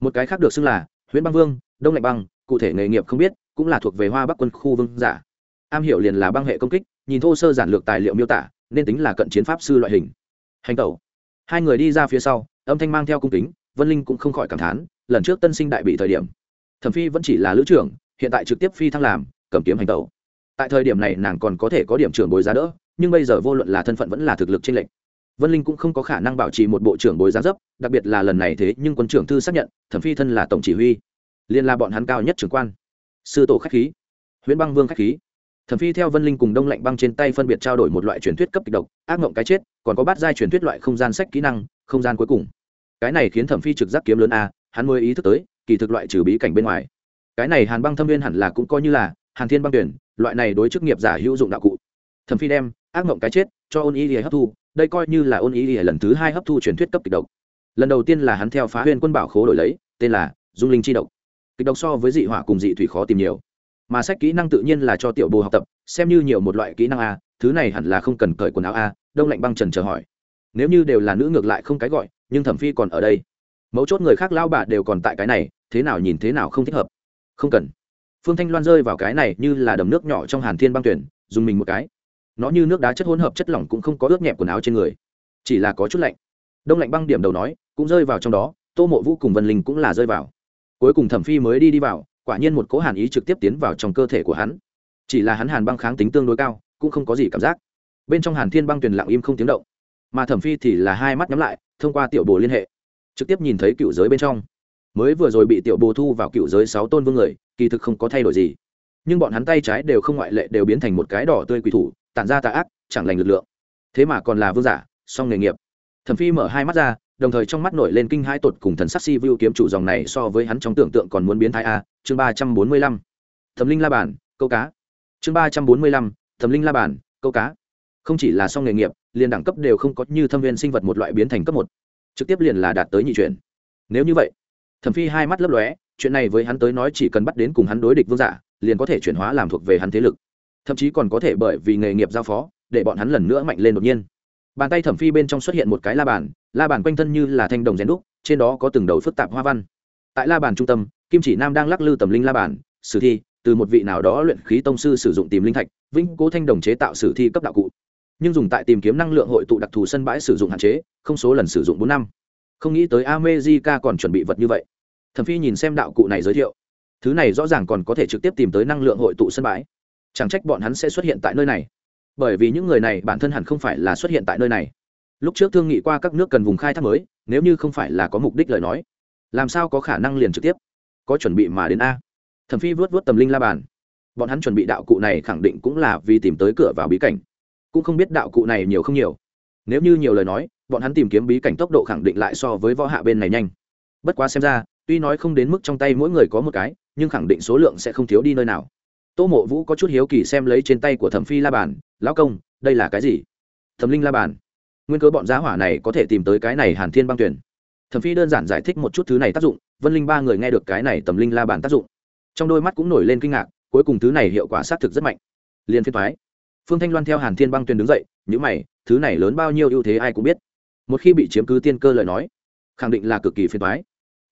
Một cái khác được xưng là huyễn băng vương, đông lạnh băng, cụ thể nghề nghiệp không biết, cũng là thuộc về hoa bắc quân khu vương giả. Am hiểu liền là băng hệ công kích, nhìn thô sơ giản lược tài liệu miêu tả, nên tính là cận chiến pháp sư loại hình. Hành tẩu. Hai người đi ra phía sau, âm thanh mang theo cung kính, vân linh cũng không khỏi cảm thán lần trước tân sinh đại bị thời điểm. Thẩm phi vẫn chỉ là lữ trưởng, hiện tại trực tiếp phi thăng làm, cầm kiếm hành tẩu. Tại thời điểm này nàng còn có thể có điểm trưởng bối giá đỡ, nhưng bây giờ vô luận là thân phận vẫn là thực lực trên lệnh vân linh cũng không có khả năng bảo trì một bộ trưởng bối giá dấp, đặc biệt là lần này thế nhưng quân trưởng thư xác nhận, thẩm phi thân là tổng chỉ huy. Liên là bọn hắn cao nhất trưởng quan. Sư tổ khách khí. Huyễn băng vương khách khí. Thẩm phi theo vân linh cùng đông lạnh băng trên tay phân biệt trao đổi một loại truyền thuyết cấp kịch độc, ác mộng cái chết, còn có bát giai truyền thuyết loại không gian sách kỹ năng, không gian cuối cùng. Cái này khiến thẩm phi trực giác kiếm lớn a hắn mới ý thức tới, kỳ thực loại trừ bí cảnh bên ngoài. Cái này hàn băng thâm viên hẳn là cũng coi như là hàn thiên băng tuyển, loại này đối chức nghiệp giả hữu dụng đạo cụ. Thẩm phi đem ác mộng cái chết cho ôn ý lìa hấp thu, đây coi như là ôn ý lìa lần thứ hai hấp thu truyền thuyết cấp kịch độc. Lần đầu tiên là hắn theo phá huyên quân bảo khố đổi lấy, tên là dung linh chi độc. Kịch độc so với dị hỏa cùng dị thủy khó tìm nhiều. Mà sách kỹ năng tự nhiên là cho tiểu bồ học tập, xem như nhiều một loại kỹ năng a, thứ này hẳn là không cần cởi quần áo a, đông lạnh băng trần chờ hỏi. Nếu như đều là nữ ngược lại không cái gọi, nhưng thẩm phi còn ở đây mấu chốt người khác lao bà đều còn tại cái này, thế nào nhìn thế nào không thích hợp. Không cần. Phương thanh loan rơi vào cái này như là đầm nước nhỏ trong hàn thiên băng tuyển, dùng mình một cái. Nó như nước đá chất hỗn hợp chất lỏng cũng không có ướt nhẹp quần áo trên người. Chỉ là có chút lạnh. Đông lạnh băng điểm đầu nói, cũng rơi vào trong đó, tô mộ vũ cùng vân linh cũng là rơi vào. Cuối cùng thẩm phi mới đi đi vào, quả nhiên một cố hàn ý trực tiếp tiến vào trong cơ thể của hắn. Chỉ là hắn hàn băng kháng tính tương đối cao, cũng không có gì cảm giác. Bên trong hàn thiên băng tuyền lặng im không tiếng động. Mà thẩm phi thì là hai mắt nhắm lại, thông qua tiểu bồ liên hệ trực tiếp nhìn thấy cựu giới bên trong. Mới vừa rồi bị tiểu bồ thu vào cựu giới sáu tôn vương người, kỳ thực không có thay đổi gì. Nhưng bọn hắn tay trái đều không ngoại lệ đều biến thành một cái đỏ tươi quỷ thủ, tản ra tà ác, chẳng lành lực lượng. Thế mà còn là vương giả, song nghề nghiệp. Thẩm phi mở hai mắt ra, đồng thời trong mắt nổi lên kinh hai tột cùng thần sắc si vu kiếm chủ dòng này so với hắn trong tưởng tượng còn muốn biến thái a. Chương ba trăm bốn mươi lăm. Thẩm linh la bản câu cá. Chương ba trăm bốn mươi lăm. Thẩm linh la bản câu cá. Không chỉ là song nghề nghiệp liền đẳng cấp đều không có như thâm viên sinh vật một loại biến thành cấp một trực tiếp liền là đạt tới nhị chuyển. Nếu như vậy, thẩm phi hai mắt lấp lóe, chuyện này với hắn tới nói chỉ cần bắt đến cùng hắn đối địch vương giả, liền có thể chuyển hóa làm thuộc về hắn thế lực. Thậm chí còn có thể bởi vì nghề nghiệp giao phó, để bọn hắn lần nữa mạnh lên đột nhiên. Bàn tay thẩm phi bên trong xuất hiện một cái la bàn la bàn quanh thân như là thanh đồng rèn đúc, trên đó có từng đầu phức tạp hoa văn. Tại la bàn trung tâm, kim chỉ nam đang lắc lư tầm linh la bàn, sử thi, từ một vị nào đó luyện khí tông sư sử dụng tìm linh thạch, vĩnh cố thanh đồng chế tạo sử thi cấp đạo cụ nhưng dùng tại tìm kiếm năng lượng hội tụ đặc thù sân bãi sử dụng hạn chế, không số lần sử dụng bốn năm. Không nghĩ tới amejica còn chuẩn bị vật như vậy. Thẩm phi nhìn xem đạo cụ này giới thiệu. Thứ này rõ ràng còn có thể trực tiếp tìm tới năng lượng hội tụ sân bãi. Chẳng trách bọn hắn sẽ xuất hiện tại nơi này. Bởi vì những người này bản thân hẳn không phải là xuất hiện tại nơi này. Lúc trước thương nghị qua các nước cần vùng khai thác mới, nếu như không phải là có mục đích lời nói, làm sao có khả năng liền trực tiếp, có chuẩn bị mà đến a. Thẩm phi vớt vớt tầm linh la bàn. Bọn hắn chuẩn bị đạo cụ này khẳng định cũng là vì tìm tới cửa vào bí cảnh cũng không biết đạo cụ này nhiều không nhiều. Nếu như nhiều lời nói, bọn hắn tìm kiếm bí cảnh tốc độ khẳng định lại so với võ hạ bên này nhanh. Bất quá xem ra, tuy nói không đến mức trong tay mỗi người có một cái, nhưng khẳng định số lượng sẽ không thiếu đi nơi nào. Tô mộ vũ có chút hiếu kỳ xem lấy trên tay của thẩm phi la bàn, lão công, đây là cái gì? Thẩm linh la bàn. Nguyên cớ bọn giá hỏa này có thể tìm tới cái này hàn thiên băng tuyển. Thẩm phi đơn giản giải thích một chút thứ này tác dụng, vân linh ba người nghe được cái này tầm linh la bàn tác dụng, trong đôi mắt cũng nổi lên kinh ngạc, cuối cùng thứ này hiệu quả xác thực rất mạnh. Liền phiên thoái phương thanh loan theo hàn thiên băng tuyền đứng dậy những mày, thứ này lớn bao nhiêu ưu thế ai cũng biết. Một khi bị chiếm cứ tiên cơ lời nói, khẳng định là cực kỳ phiền thoái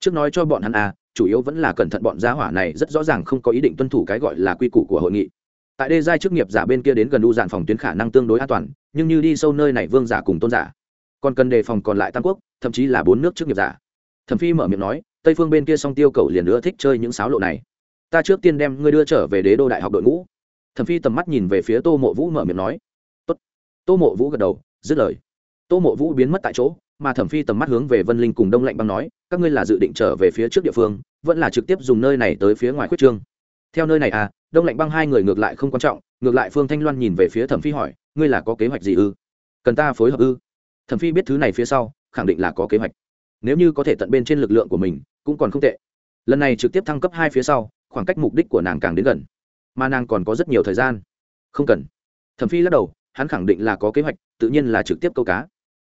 trước nói cho bọn hắn à chủ yếu vẫn là cẩn thận bọn gia hỏa này rất rõ ràng không có ý định tuân thủ cái gọi là quy củ của hội nghị. Tại đây giai chức nghiệp giả bên kia đến gần u dàn phòng tuyến khả năng tương đối an toàn, nhưng như đi sâu nơi này vương giả cùng tôn giả. Còn cần đề phòng còn lại tam quốc, thậm chí là bốn nước chức nghiệp giả. Thẩm phi mở miệng nói, tây phương bên kia song tiêu cầu liền nữa thích chơi những sáo lộ này. Ta trước tiên đem ngươi đưa trở về đế đô đại học đội ngũ thẩm phi tầm mắt nhìn về phía tô mộ vũ mở miệng nói, Tốt. tô mộ vũ gật đầu, dứt lời. Tô mộ vũ biến mất tại chỗ, mà thẩm phi tầm mắt hướng về vân linh cùng đông lạnh băng nói, các ngươi là dự định trở về phía trước địa phương, vẫn là trực tiếp dùng nơi này tới phía ngoài khuyết trương? Theo nơi này à đông lạnh băng hai người ngược lại không quan trọng, ngược lại phương thanh loan nhìn về phía thẩm phi hỏi, ngươi là có kế hoạch gì ư? Cần ta phối hợp ư? Thẩm phi biết thứ này phía sau, khẳng định là có kế hoạch. Nếu như có thể tận bên trên lực lượng của mình, cũng còn không tệ. Lần này trực tiếp thăng cấp hai phía sau, khoảng cách mục đích của nàng càng đến gần mà nàng còn có rất nhiều thời gian. Không cần. Thẩm phi lắc đầu, hắn khẳng định là có kế hoạch, tự nhiên là trực tiếp câu cá.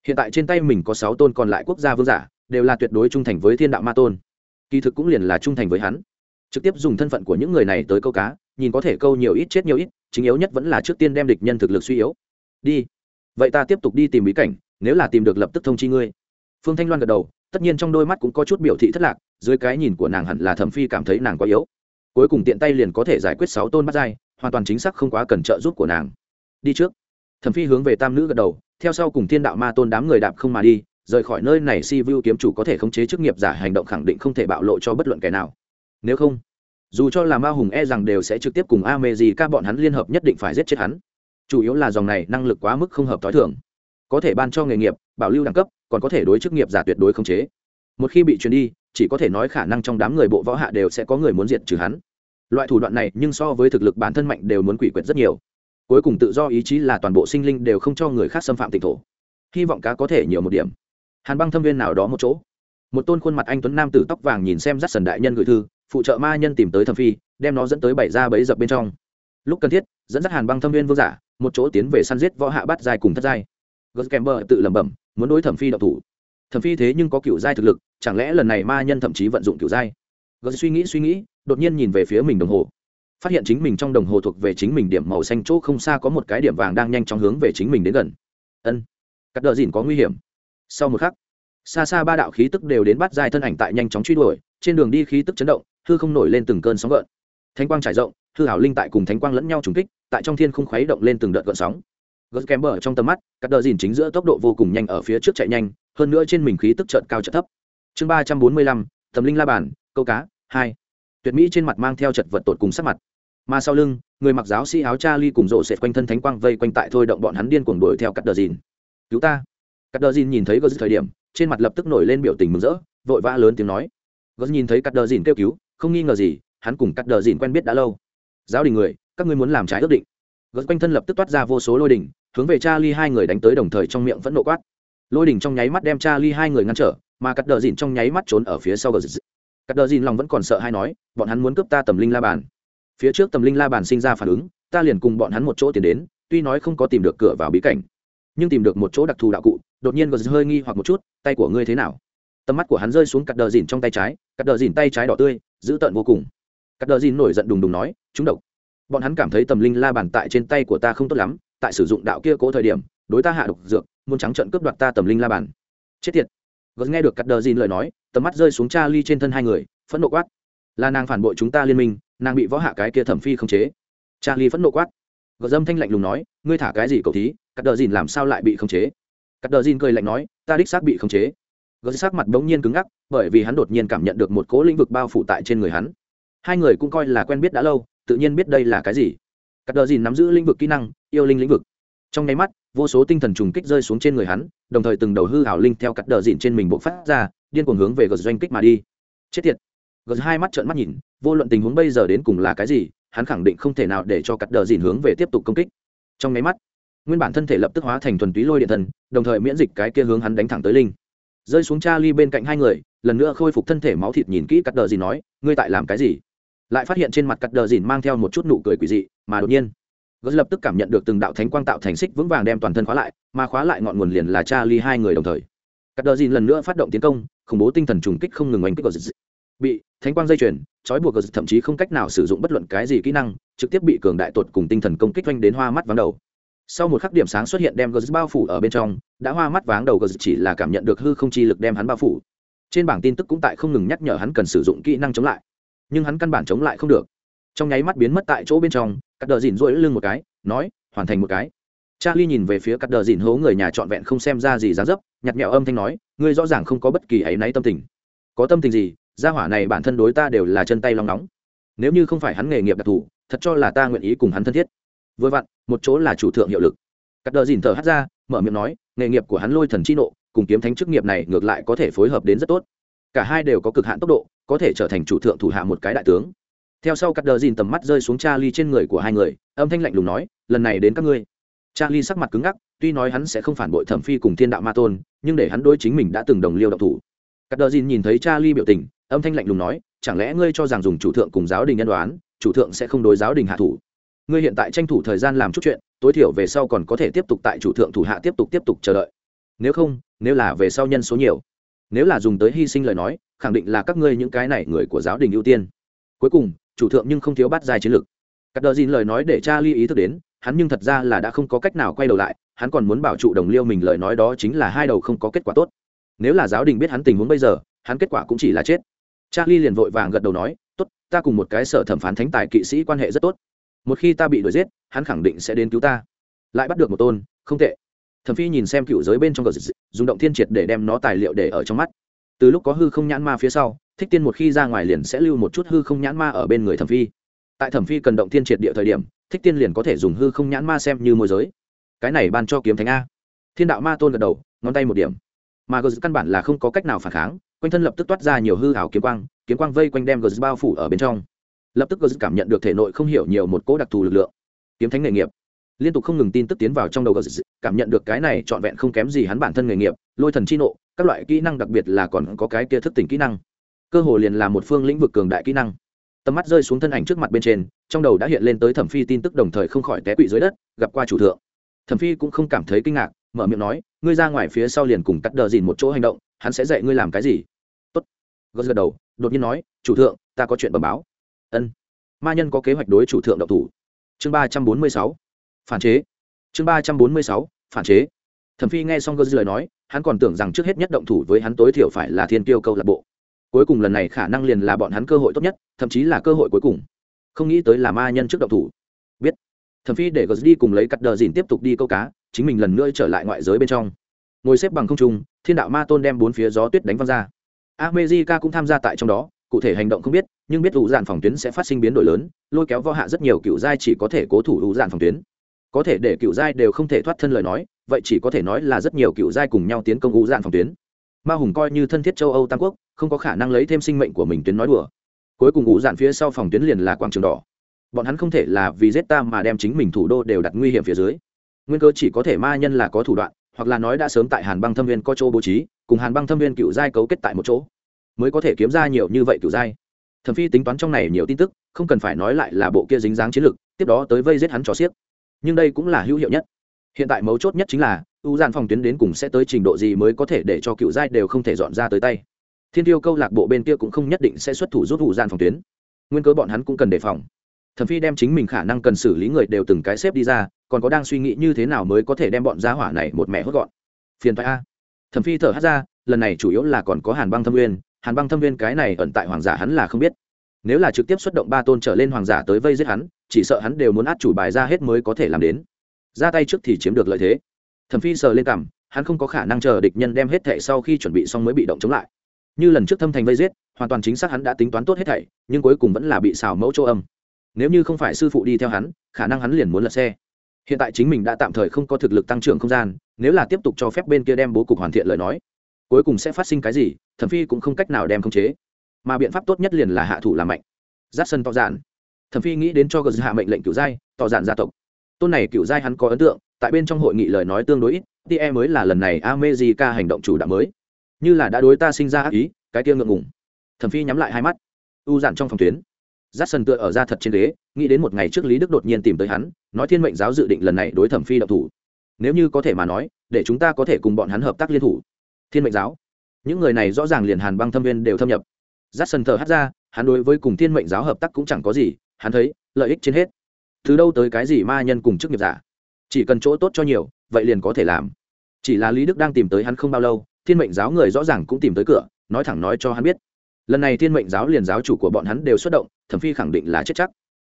Hiện tại trên tay mình có sáu tôn còn lại quốc gia vương giả, đều là tuyệt đối trung thành với thiên đạo ma tôn. Kỳ thực cũng liền là trung thành với hắn. Trực tiếp dùng thân phận của những người này tới câu cá, nhìn có thể câu nhiều ít, chết nhiều ít, chính yếu nhất vẫn là trước tiên đem địch nhân thực lực suy yếu. Đi. Vậy ta tiếp tục đi tìm bí cảnh, nếu là tìm được lập tức thông chi ngươi. Phương thanh loan gật đầu, tất nhiên trong đôi mắt cũng có chút biểu thị thất lạc, dưới cái nhìn của nàng hẳn là thẩm phi cảm thấy nàng quá yếu cuối cùng tiện tay liền có thể giải quyết sáu tôn bắt dai hoàn toàn chính xác không quá cần trợ giúp của nàng. Đi trước. Thẩm phi hướng về tam nữ gật đầu, theo sau cùng thiên đạo ma tôn đám người đạp không mà đi, rời khỏi nơi này si vu kiếm chủ có thể khống chế chức nghiệp giả hành động khẳng định không thể bạo lộ cho bất luận kẻ nào. Nếu không, dù cho là ma hùng e rằng đều sẽ trực tiếp cùng a mê gì các bọn hắn liên hợp nhất định phải giết chết hắn. Chủ yếu là dòng này năng lực quá mức không hợp t h o i thường. Có thể ban cho nghề nghiệp, bảo lưu đẳng cấp, còn có thể đối chức nghiệp giả tuyệt đối khống chế. Một khi bị truyền đi chỉ có thể nói khả năng trong đám người bộ võ hạ đều sẽ có người muốn diệt trừ hắn. Loại thủ đoạn này, nhưng so với thực lực bản thân mạnh đều muốn quỷ quyệt rất nhiều. Cuối cùng tự do ý chí là toàn bộ sinh linh đều không cho người khác xâm phạm tịnh thổ. Hy vọng cá có thể nhiều một điểm. Hàn băng thâm viên nào đó một chỗ. Một tôn khuôn mặt anh tuấn nam tử tóc vàng nhìn xem rắt sần đại nhân gửi thư, phụ trợ ma nhân tìm tới thẩm phi, đem nó dẫn tới bảy ra bẫy dập bên trong. Lúc cần thiết, dẫn dắt hàn băng thâm viên vương giả, một chỗ tiến về săn giết võ hạ bắt dài cùng thất giai. Gớt kèm bờ tự lẩm bẩm, muốn đối thẩm phi đậu thủ thẩm phi thế nhưng có cựu giai thực lực, chẳng lẽ lần này ma nhân thậm chí vận dụng cựu giai? Gớt suy nghĩ suy nghĩ, đột nhiên nhìn về phía mình đồng hồ. Phát hiện chính mình trong đồng hồ thuộc về chính mình điểm màu xanh chỗ không xa có một cái điểm vàng đang nhanh chóng hướng về chính mình đến gần. Ân, cắt đờ dìn có nguy hiểm. Sau một khắc, xa xa ba đạo khí tức đều đến bắt dài thân ảnh tại nhanh chóng truy đuổi, trên đường đi khí tức chấn động, hư không nổi lên từng cơn sóng gợn. Thánh quang trải rộng, hư hảo linh tại cùng thánh quang lẫn nhau trùng kích, tại trong thiên không khuấy động lên từng đợt gợn sóng. Gớt kém bờ trong tầm mắt các đờ dìn chính giữa tốc độ vô cùng nhanh ở phía trước chạy nhanh hơn nữa trên mình khí tức trợn cao trợn thấp. Chương ba trăm bốn mươi lăm tầm linh la bàn, câu cá, hai. Tuyệt mỹ trên mặt mang theo chật vật tột cùng sắc mặt. Mà sau lưng, người mặc giáo sĩ áo cha ly cùng rộ sệt quanh thân thánh quang vây quanh tại thôi động bọn hắn điên cuồng đuổi theo cắt đờ dìn cứu ta. Cắt đờ dìn nhìn thấy gớt thời điểm, trên mặt lập tức nổi lên biểu tình mừng rỡ, vội vã lớn tiếng nói. Gớt nhìn thấy cắt đờ dìn kêu cứu, không nghi ngờ gì, hắn cùng cắt đờ dìn quen biết đã lâu. Giáo đình người, các ngươi muốn làm trái ước định. Gớt quanh thân lập tức toát ra vô số lôi đỉnh, hướng về cha ly hai người đánh tới đồng thời trong miệng vẫn nộ quát lôi đỉnh trong nháy mắt đem cha ly hai người ngăn trở, mà cắt đờ dìn trong nháy mắt trốn ở phía sau gớt cắt đờ dìn lòng vẫn còn sợ hay nói, bọn hắn muốn cướp ta tầm linh la bàn. Phía trước tầm linh la bàn sinh ra phản ứng, ta liền cùng bọn hắn một chỗ tiến đến, tuy nói không có tìm được cửa vào bí cảnh, nhưng tìm được một chỗ đặc thù đạo cụ, đột nhiên gờ hơi nghi hoặc một chút, tay của ngươi thế nào? Tầm mắt của hắn rơi xuống cắt đờ dìn trong tay trái, cắt đờ dìn tay trái đỏ tươi, dữ tợn vô cùng. Cắt đờ dìn nổi giận đùng đùng nói, chúng độc. Bọn hắn cảm thấy tầm linh la bàn tại trên tay của ta không tốt lắm, tại sử dụng đạo kia cố thời điểm, đối ta hạ độc dược muốn trắng trận cướp đoạt ta tầm linh la bàn. Chết tiệt. Gớt nghe được cắt đờ dìn lời nói, tầm mắt rơi xuống cha ly trên thân hai người, phẫn nộ quát. Là nàng phản bội chúng ta liên minh, nàng bị võ hạ cái kia thẩm phi không chế. Cha ly phẫn nộ quát. Gờ dâm thanh lạnh lùng nói, ngươi thả cái gì cậu thí, cắt đờ dìn làm sao lại bị không chế? Cắt đờ dìn cười lạnh nói, ta đích xác bị không chế. Gớt sắc mặt bỗng nhiên cứng ngắc, bởi vì hắn đột nhiên cảm nhận được một cố lĩnh vực bao phủ tại trên người hắn. Hai người cũng coi là quen biết đã lâu, tự nhiên biết đây là cái gì. Cắt đờ dìn nắm giữ lĩnh vực kỹ năng, yêu linh lĩnh vực. Trong nháy mắt vô số tinh thần trùng kích rơi xuống trên người hắn, đồng thời từng đầu hư hảo linh theo cắt đờ dịn trên mình bộ phát ra, điên cuồng hướng về gờ doanh kích mà đi. Chết tiệt. Gờ hai mắt trợn mắt nhìn, vô luận tình huống bây giờ đến cùng là cái gì, hắn khẳng định không thể nào để cho cắt đờ dịn hướng về tiếp tục công kích. Trong nháy mắt, nguyên bản thân thể lập tức hóa thành thuần túy lôi điện thần, đồng thời miễn dịch cái kia hướng hắn đánh thẳng tới linh. Rơi xuống cha ly bên cạnh hai người, lần nữa khôi phục thân thể máu thịt nhìn kỹ cắt đờ dìn nói, ngươi tại làm cái gì? Lại phát hiện trên mặt cắt đờ dìn mang theo một chút nụ cười quỷ dị, mà đột nhiên gớt lập tức cảm nhận được từng đạo thánh quang tạo thành xích vững vàng đem toàn thân khóa lại, mà khóa lại ngọn nguồn liền là cha ly hai người đồng thời. Cắt đờ dìn lần nữa phát động tiến công, khủng bố tinh thần trùng kích không ngừng oanh kích gớt bị thánh quang dây chuyền, trói buộc gớt thậm chí không cách nào sử dụng bất luận cái gì kỹ năng, trực tiếp bị cường đại tuột cùng tinh thần công kích oanh đến hoa mắt vắng đầu. Sau một khắc điểm sáng xuất hiện đem gớt bao phủ ở bên trong, đã hoa mắt váng đầu gớt chỉ là cảm nhận được hư không chi lực đem hắn bao phủ. Trên bảng tin tức cũng tại không ngừng nhắc nhở hắn cần sử dụng kỹ năng chống lại, nhưng hắn căn bản chống lại không được. Trong nháy mắt biến mất tại chỗ bên trong cắt đờ dìn rỗi lưng một cái, nói, hoàn thành một cái. Charlie nhìn về phía cắt đờ dìn hố người nhà trọn vẹn không xem ra gì dáng dấp nhặt nhẽo âm thanh nói, ngươi rõ ràng không có bất kỳ áy náy tâm tình. Có tâm tình gì? Gia hỏa này bản thân đối ta đều là chân tay lòng nóng. Nếu như không phải hắn nghề nghiệp đặc thù, thật cho là ta nguyện ý cùng hắn thân thiết. Vừa vặn, một chỗ là chủ thượng hiệu lực. Cắt đờ dìn thở hắt ra, mở miệng nói, nghề nghiệp của hắn lôi thần chi nộ, cùng kiếm thánh chức nghiệp này ngược lại có thể phối hợp đến rất tốt. Cả hai đều có cực hạn tốc độ, có thể trở thành chủ thượng thủ hạ một cái đại tướng theo sau cắt đờ dìn tầm mắt rơi xuống charlie trên người của hai người, âm thanh lạnh lùng nói, lần này đến các ngươi. Charlie sắc mặt cứng ngắc, tuy nói hắn sẽ không phản bội thẩm phi cùng thiên đạo ma tôn, nhưng để hắn đối chính mình đã từng đồng liêu độc thủ. Cắt đờ dìn nhìn thấy charlie biểu tình, âm thanh lạnh lùng nói, chẳng lẽ ngươi cho rằng dùng chủ thượng cùng giáo đình nhân đoán, chủ thượng sẽ không đối giáo đình hạ thủ? Ngươi hiện tại tranh thủ thời gian làm chút chuyện, tối thiểu về sau còn có thể tiếp tục tại chủ thượng thủ hạ tiếp tục tiếp tục chờ đợi. Nếu không, nếu là về sau nhân số nhiều, nếu là dùng tới hy sinh lời nói, khẳng định là các ngươi những cái này người của giáo đình ưu tiên. Cuối cùng chủ thượng nhưng không thiếu bắt dài chiến lược cắt đờ dìn lời nói để cha ly ý thức đến, hắn nhưng thật ra là đã không có cách nào quay đầu lại, hắn còn muốn bảo trụ đồng liêu mình lời nói đó chính là hai đầu không có kết quả tốt. Nếu là giáo đình biết hắn tình huống bây giờ, hắn kết quả cũng chỉ là chết. Cha ly liền vội vàng gật đầu nói, tốt, ta cùng một cái sở thẩm phán thánh tài kỵ sĩ quan hệ rất tốt. Một khi ta bị đuổi giết, hắn khẳng định sẽ đến cứu ta. Lại bắt được một tôn, không tệ. Thẩm phi nhìn xem cựu giới bên trong cờ dùng động thiên triệt để đem nó tài liệu để ở trong mắt từ lúc có hư không nhãn ma phía sau, thích tiên một khi ra ngoài liền sẽ lưu một chút hư không nhãn ma ở bên người thẩm phi. Tại thẩm phi cần động thiên triệt địa thời điểm, thích tiên liền có thể dùng hư không nhãn ma xem như môi giới. Cái này ban cho kiếm thánh a. Thiên đạo ma tôn gật đầu, ngón tay một điểm. Mà gờ căn bản là không có cách nào phản kháng, quanh thân lập tức toát ra nhiều hư hảo kiếm quang kiếm quang vây quanh đem gờ bao phủ ở bên trong. Lập tức gờ cảm nhận được thể nội không hiểu nhiều một cỗ đặc thù lực lượng. Kiếm thánh nghề nghiệp. Liên tục không ngừng tin tức tiến vào trong đầu gờ cảm nhận được cái này trọn vẹn không kém gì hắn bản thân nghề nghiệp, lôi thần chi nộ các loại kỹ năng đặc biệt là còn có cái kia thức tỉnh kỹ năng. Cơ hồ liền là một phương lĩnh vực cường đại kỹ năng. Tầm mắt rơi xuống thân ảnh trước mặt bên trên, trong đầu đã hiện lên tới thẩm phi tin tức đồng thời không khỏi té quỵ dưới đất, gặp qua chủ thượng. Thẩm phi cũng không cảm thấy kinh ngạc, mở miệng nói, ngươi ra ngoài phía sau liền cùng cắt đờ dìn một chỗ hành động, hắn sẽ dạy ngươi làm cái gì? Tốt. Gật gật đầu, đột nhiên nói, chủ thượng, ta có chuyện bẩm báo. Ân. Ma nhân có kế hoạch đối chủ thượng độc thủ. Chương ba trăm bốn mươi sáu. Phản chế. Chương ba trăm bốn mươi sáu. Phản chế. Thẩm phi nghe xong gơ lời nói hắn còn tưởng rằng trước hết nhất động thủ với hắn tối thiểu phải là thiên tiêu câu lạc bộ. Cuối cùng lần này khả năng liền là bọn hắn cơ hội tốt nhất, thậm chí là cơ hội cuối cùng. Không nghĩ tới là ma nhân trước động thủ. Biết. Thẩm phi để gờ đi cùng lấy cắt đờ dìn tiếp tục đi câu cá, chính mình lần nữa trở lại ngoại giới bên trong. Ngồi xếp bằng không trung, thiên đạo ma tôn đem bốn phía gió tuyết đánh văng ra. Amejica cũng tham gia tại trong đó, cụ thể hành động không biết, nhưng biết ủ dạn phòng tuyến sẽ phát sinh biến đổi lớn, lôi kéo võ hạ rất nhiều cựu giai chỉ có thể cố thủ ủ dạn phòng tuyến. Có thể để cựu giai đều không thể thoát thân lời nói vậy chỉ có thể nói là rất nhiều cựu giai cùng nhau tiến công ngũ dạn phòng tuyến. Ma hùng coi như thân thiết châu âu tam quốc, không có khả năng lấy thêm sinh mệnh của mình tuyến nói đùa. Cuối cùng ngũ dạn phía sau phòng tuyến liền là quảng trường đỏ. Bọn hắn không thể là vì giết ta mà đem chính mình thủ đô đều đặt nguy hiểm phía dưới. Nguyên cơ chỉ có thể ma nhân là có thủ đoạn, hoặc là nói đã sớm tại hàn băng thâm viên có chỗ bố trí, cùng hàn băng thâm viên cựu giai cấu kết tại một chỗ, mới có thể kiếm ra nhiều như vậy cựu giai. Thẩm phi tính toán trong này nhiều tin tức, không cần phải nói lại là bộ kia dính dáng chiến lược tiếp đó tới vây giết hắn cho xiếc. Nhưng đây cũng là hữu hiệu nhất hiện tại mấu chốt nhất chính là, u gian phòng tuyến đến cùng sẽ tới trình độ gì mới có thể để cho cựu giai đều không thể dọn ra tới tay. Thiên tiêu câu lạc bộ bên kia cũng không nhất định sẽ xuất thủ rút u gian phòng tuyến. Nguyên cớ bọn hắn cũng cần đề phòng. Thẩm phi đem chính mình khả năng cần xử lý người đều từng cái xếp đi ra, còn có đang suy nghĩ như thế nào mới có thể đem bọn gia hỏa này một mẹ hốt gọn. Phiền thoại a. Thẩm phi thở hát ra, lần này chủ yếu là còn có hàn băng thâm nguyên, hàn băng thâm Nguyên cái này ẩn tại hoàng giả hắn là không biết. Nếu là trực tiếp xuất động ba tôn trở lên hoàng giả tới vây giết hắn, chỉ sợ hắn đều muốn át chủ bài ra hết mới có thể làm đến ra tay trước thì chiếm được lợi thế. Thẩm phi sờ lên cằm, hắn không có khả năng chờ địch nhân đem hết thệ sau khi chuẩn bị xong mới bị động chống lại. Như lần trước thâm thành vây giết, hoàn toàn chính xác hắn đã tính toán tốt hết thảy, nhưng cuối cùng vẫn là bị xào mẫu chỗ âm. Nếu như không phải sư phụ đi theo hắn, khả năng hắn liền muốn lật xe. Hiện tại chính mình đã tạm thời không có thực lực tăng trưởng không gian, nếu là tiếp tục cho phép bên kia đem bố cục hoàn thiện lời nói, cuối cùng sẽ phát sinh cái gì, thẩm phi cũng không cách nào đem khống chế. Mà biện pháp tốt nhất liền là hạ thủ làm mạnh. Giáp sân tỏ dạn. Thẩm phi nghĩ đến cho gờ hạ dạ mệnh lệnh cựu giai tỏ dạn gia tộc tôn này cựu giai hắn có ấn tượng, tại bên trong hội nghị lời nói tương đối ít tie mới là lần này amejica hành động chủ đạo mới. Như là đã đối ta sinh ra ác ý, cái kia ngượng ngùng. Thẩm phi nhắm lại hai mắt. U dạn trong phòng tuyến. Giắt sân tựa ở ra thật trên ghế, nghĩ đến một ngày trước lý đức đột nhiên tìm tới hắn, nói thiên mệnh giáo dự định lần này đối thẩm phi động thủ. Nếu như có thể mà nói, để chúng ta có thể cùng bọn hắn hợp tác liên thủ. Thiên mệnh giáo. Những người này rõ ràng liền hàn băng thâm viên đều thâm nhập. Giắt sân thờ hát ra, hắn đối với cùng thiên mệnh giáo hợp tác cũng chẳng có gì, hắn thấy, lợi ích trên hết từ đâu tới cái gì ma nhân cùng chức nghiệp giả? Chỉ cần chỗ tốt cho nhiều, vậy liền có thể làm. Chỉ là lý đức đang tìm tới hắn không bao lâu, thiên mệnh giáo người rõ ràng cũng tìm tới cửa, nói thẳng nói cho hắn biết. Lần này thiên mệnh giáo liền giáo chủ của bọn hắn đều xuất động, thẩm phi khẳng định là chết chắc.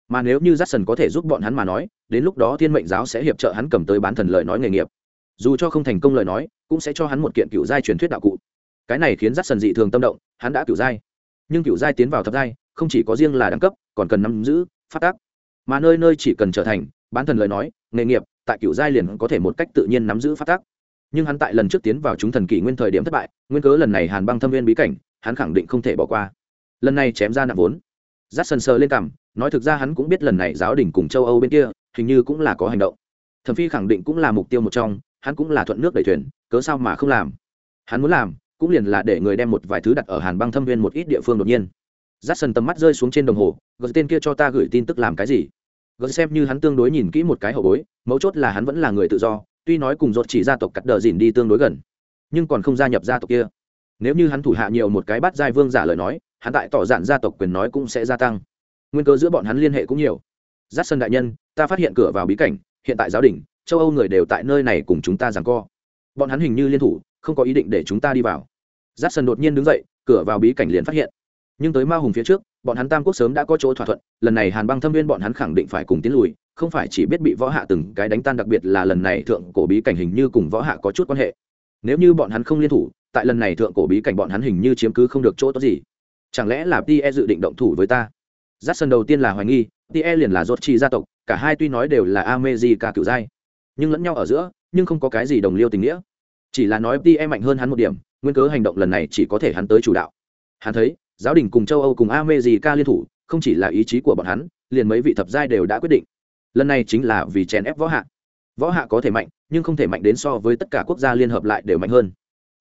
Mà nếu như j a c k s o n có thể giúp bọn hắn mà nói, đến lúc đó thiên mệnh giáo sẽ hiệp trợ hắn cầm tới bán thần lời nói nghề nghiệp. Dù cho không thành công lời nói, cũng sẽ cho hắn một kiện cựu giai truyền thuyết đạo cụ. Cái này khiến rắt sần dị thường tâm động, hắn đã cựu giai. Nhưng cựu giai tiến vào thập giai, không chỉ có riêng là đẳng cấp, còn cần nắm giữ, phát tác mà nơi nơi chỉ cần trở thành bán thần lời nói, nghề nghiệp, tại cựu giai liền có thể một cách tự nhiên nắm giữ phát tác. Nhưng hắn tại lần trước tiến vào chúng thần kỷ nguyên thời điểm thất bại, nguyên cớ lần này hàn băng thâm viên bí cảnh, hắn khẳng định không thể bỏ qua. Lần này chém ra nặng vốn. Rát sần sờ lên cằm, nói thực ra hắn cũng biết lần này giáo đình cùng châu âu bên kia, hình như cũng là có hành động. Thẩm phi khẳng định cũng là mục tiêu một trong, hắn cũng là thuận nước đẩy thuyền, cớ sao mà không làm? Hắn muốn làm, cũng liền là để người đem một vài thứ đặt ở hàn băng thâm viên một ít địa phương đột nhiên giắt sần tầm mắt rơi xuống trên đồng hồ, gờ tên kia cho ta gửi tin tức làm cái gì? Gờ xem như hắn tương đối nhìn kỹ một cái hậu bối, mấu chốt là hắn vẫn là người tự do, tuy nói cùng dột chỉ gia tộc cắt đờ dìn đi tương đối gần, nhưng còn không gia nhập gia tộc kia. Nếu như hắn thủ hạ nhiều một cái bắt giai vương giả lời nói, hắn tại tỏ dạn gia tộc quyền nói cũng sẽ gia tăng. Nguyên cơ giữa bọn hắn liên hệ cũng nhiều. Giắt sân đại nhân, ta phát hiện cửa vào bí cảnh, hiện tại giáo đình, châu âu người đều tại nơi này cùng chúng ta rằng co. Bọn hắn hình như liên thủ, không có ý định để chúng ta đi vào. Giắt sân đột nhiên đứng dậy, cửa vào bí cảnh liền phát hiện nhưng tới ma hùng phía trước, bọn hắn tam quốc sớm đã có chỗ thỏa thuận, lần này hàn băng thâm viên bọn hắn khẳng định phải cùng tiến lùi, không phải chỉ biết bị võ hạ từng cái đánh tan, đặc biệt là lần này thượng cổ bí cảnh hình như cùng võ hạ có chút quan hệ. Nếu như bọn hắn không liên thủ, tại lần này thượng cổ bí cảnh bọn hắn hình như chiếm cứ không được chỗ tốt gì. Chẳng lẽ là tie dự định động thủ với ta? Giáp sân đầu tiên là hoài nghi tie liền là rốt chi gia tộc, cả hai tuy nói đều là amejica cựu giai, nhưng lẫn nhau ở giữa, nhưng không có cái gì đồng liêu tình nghĩa. Chỉ là nói tie mạnh hơn hắn một điểm, nguyên cớ hành động lần này chỉ có thể hắn tới chủ đạo. Hắn thấy giáo đình cùng châu âu cùng amejica liên thủ, không chỉ là ý chí của bọn hắn, liền mấy vị thập giai đều đã quyết định. Lần này chính là vì chèn ép võ hạ. Võ hạ có thể mạnh, nhưng không thể mạnh đến so với tất cả quốc gia liên hợp lại đều mạnh hơn.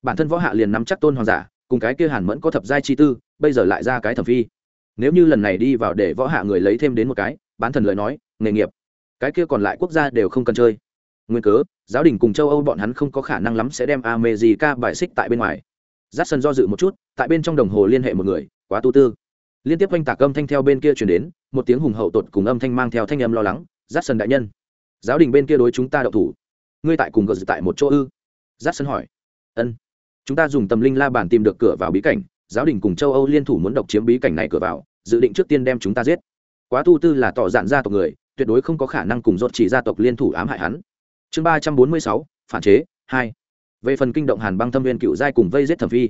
Bản thân võ hạ liền nắm chắc tôn hoàng giả, cùng cái kia hàn mẫn có thập giai chi tư, bây giờ lại ra cái thẩm phi. Nếu như lần này đi vào để võ hạ người lấy thêm đến một cái, bán thần lời nói, nghề nghiệp, cái kia còn lại quốc gia đều không cần chơi. Nguyên cớ, giáo đình cùng châu âu bọn hắn không có khả năng lắm sẽ đem america bài xích tại bên ngoài giắt sân do dự một chút, tại bên trong đồng hồ liên hệ một người, quá tu tư. Liên tiếp oanh tạc âm thanh theo bên kia chuyển đến, một tiếng hùng hậu tột cùng âm thanh mang theo thanh âm lo lắng giắt sân đại nhân, giáo đình bên kia đối chúng ta đậu thủ. Ngươi tại cùng gờ tại một chỗ ư? Giắt sân hỏi. Ân. Chúng ta dùng tâm linh la bàn tìm được cửa vào bí cảnh, giáo đình cùng châu âu liên thủ muốn độc chiếm bí cảnh này cửa vào, dự định trước tiên đem chúng ta giết. Quá tu tư là tỏ dạn gia tộc người, tuyệt đối không có khả năng cùng dốt chỉ gia tộc liên thủ ám hại hắn. Chương ba trăm bốn mươi sáu, phản chế, hai về phần kinh động hàn băng thâm viên cựu giai cùng vây giết thẩm phi,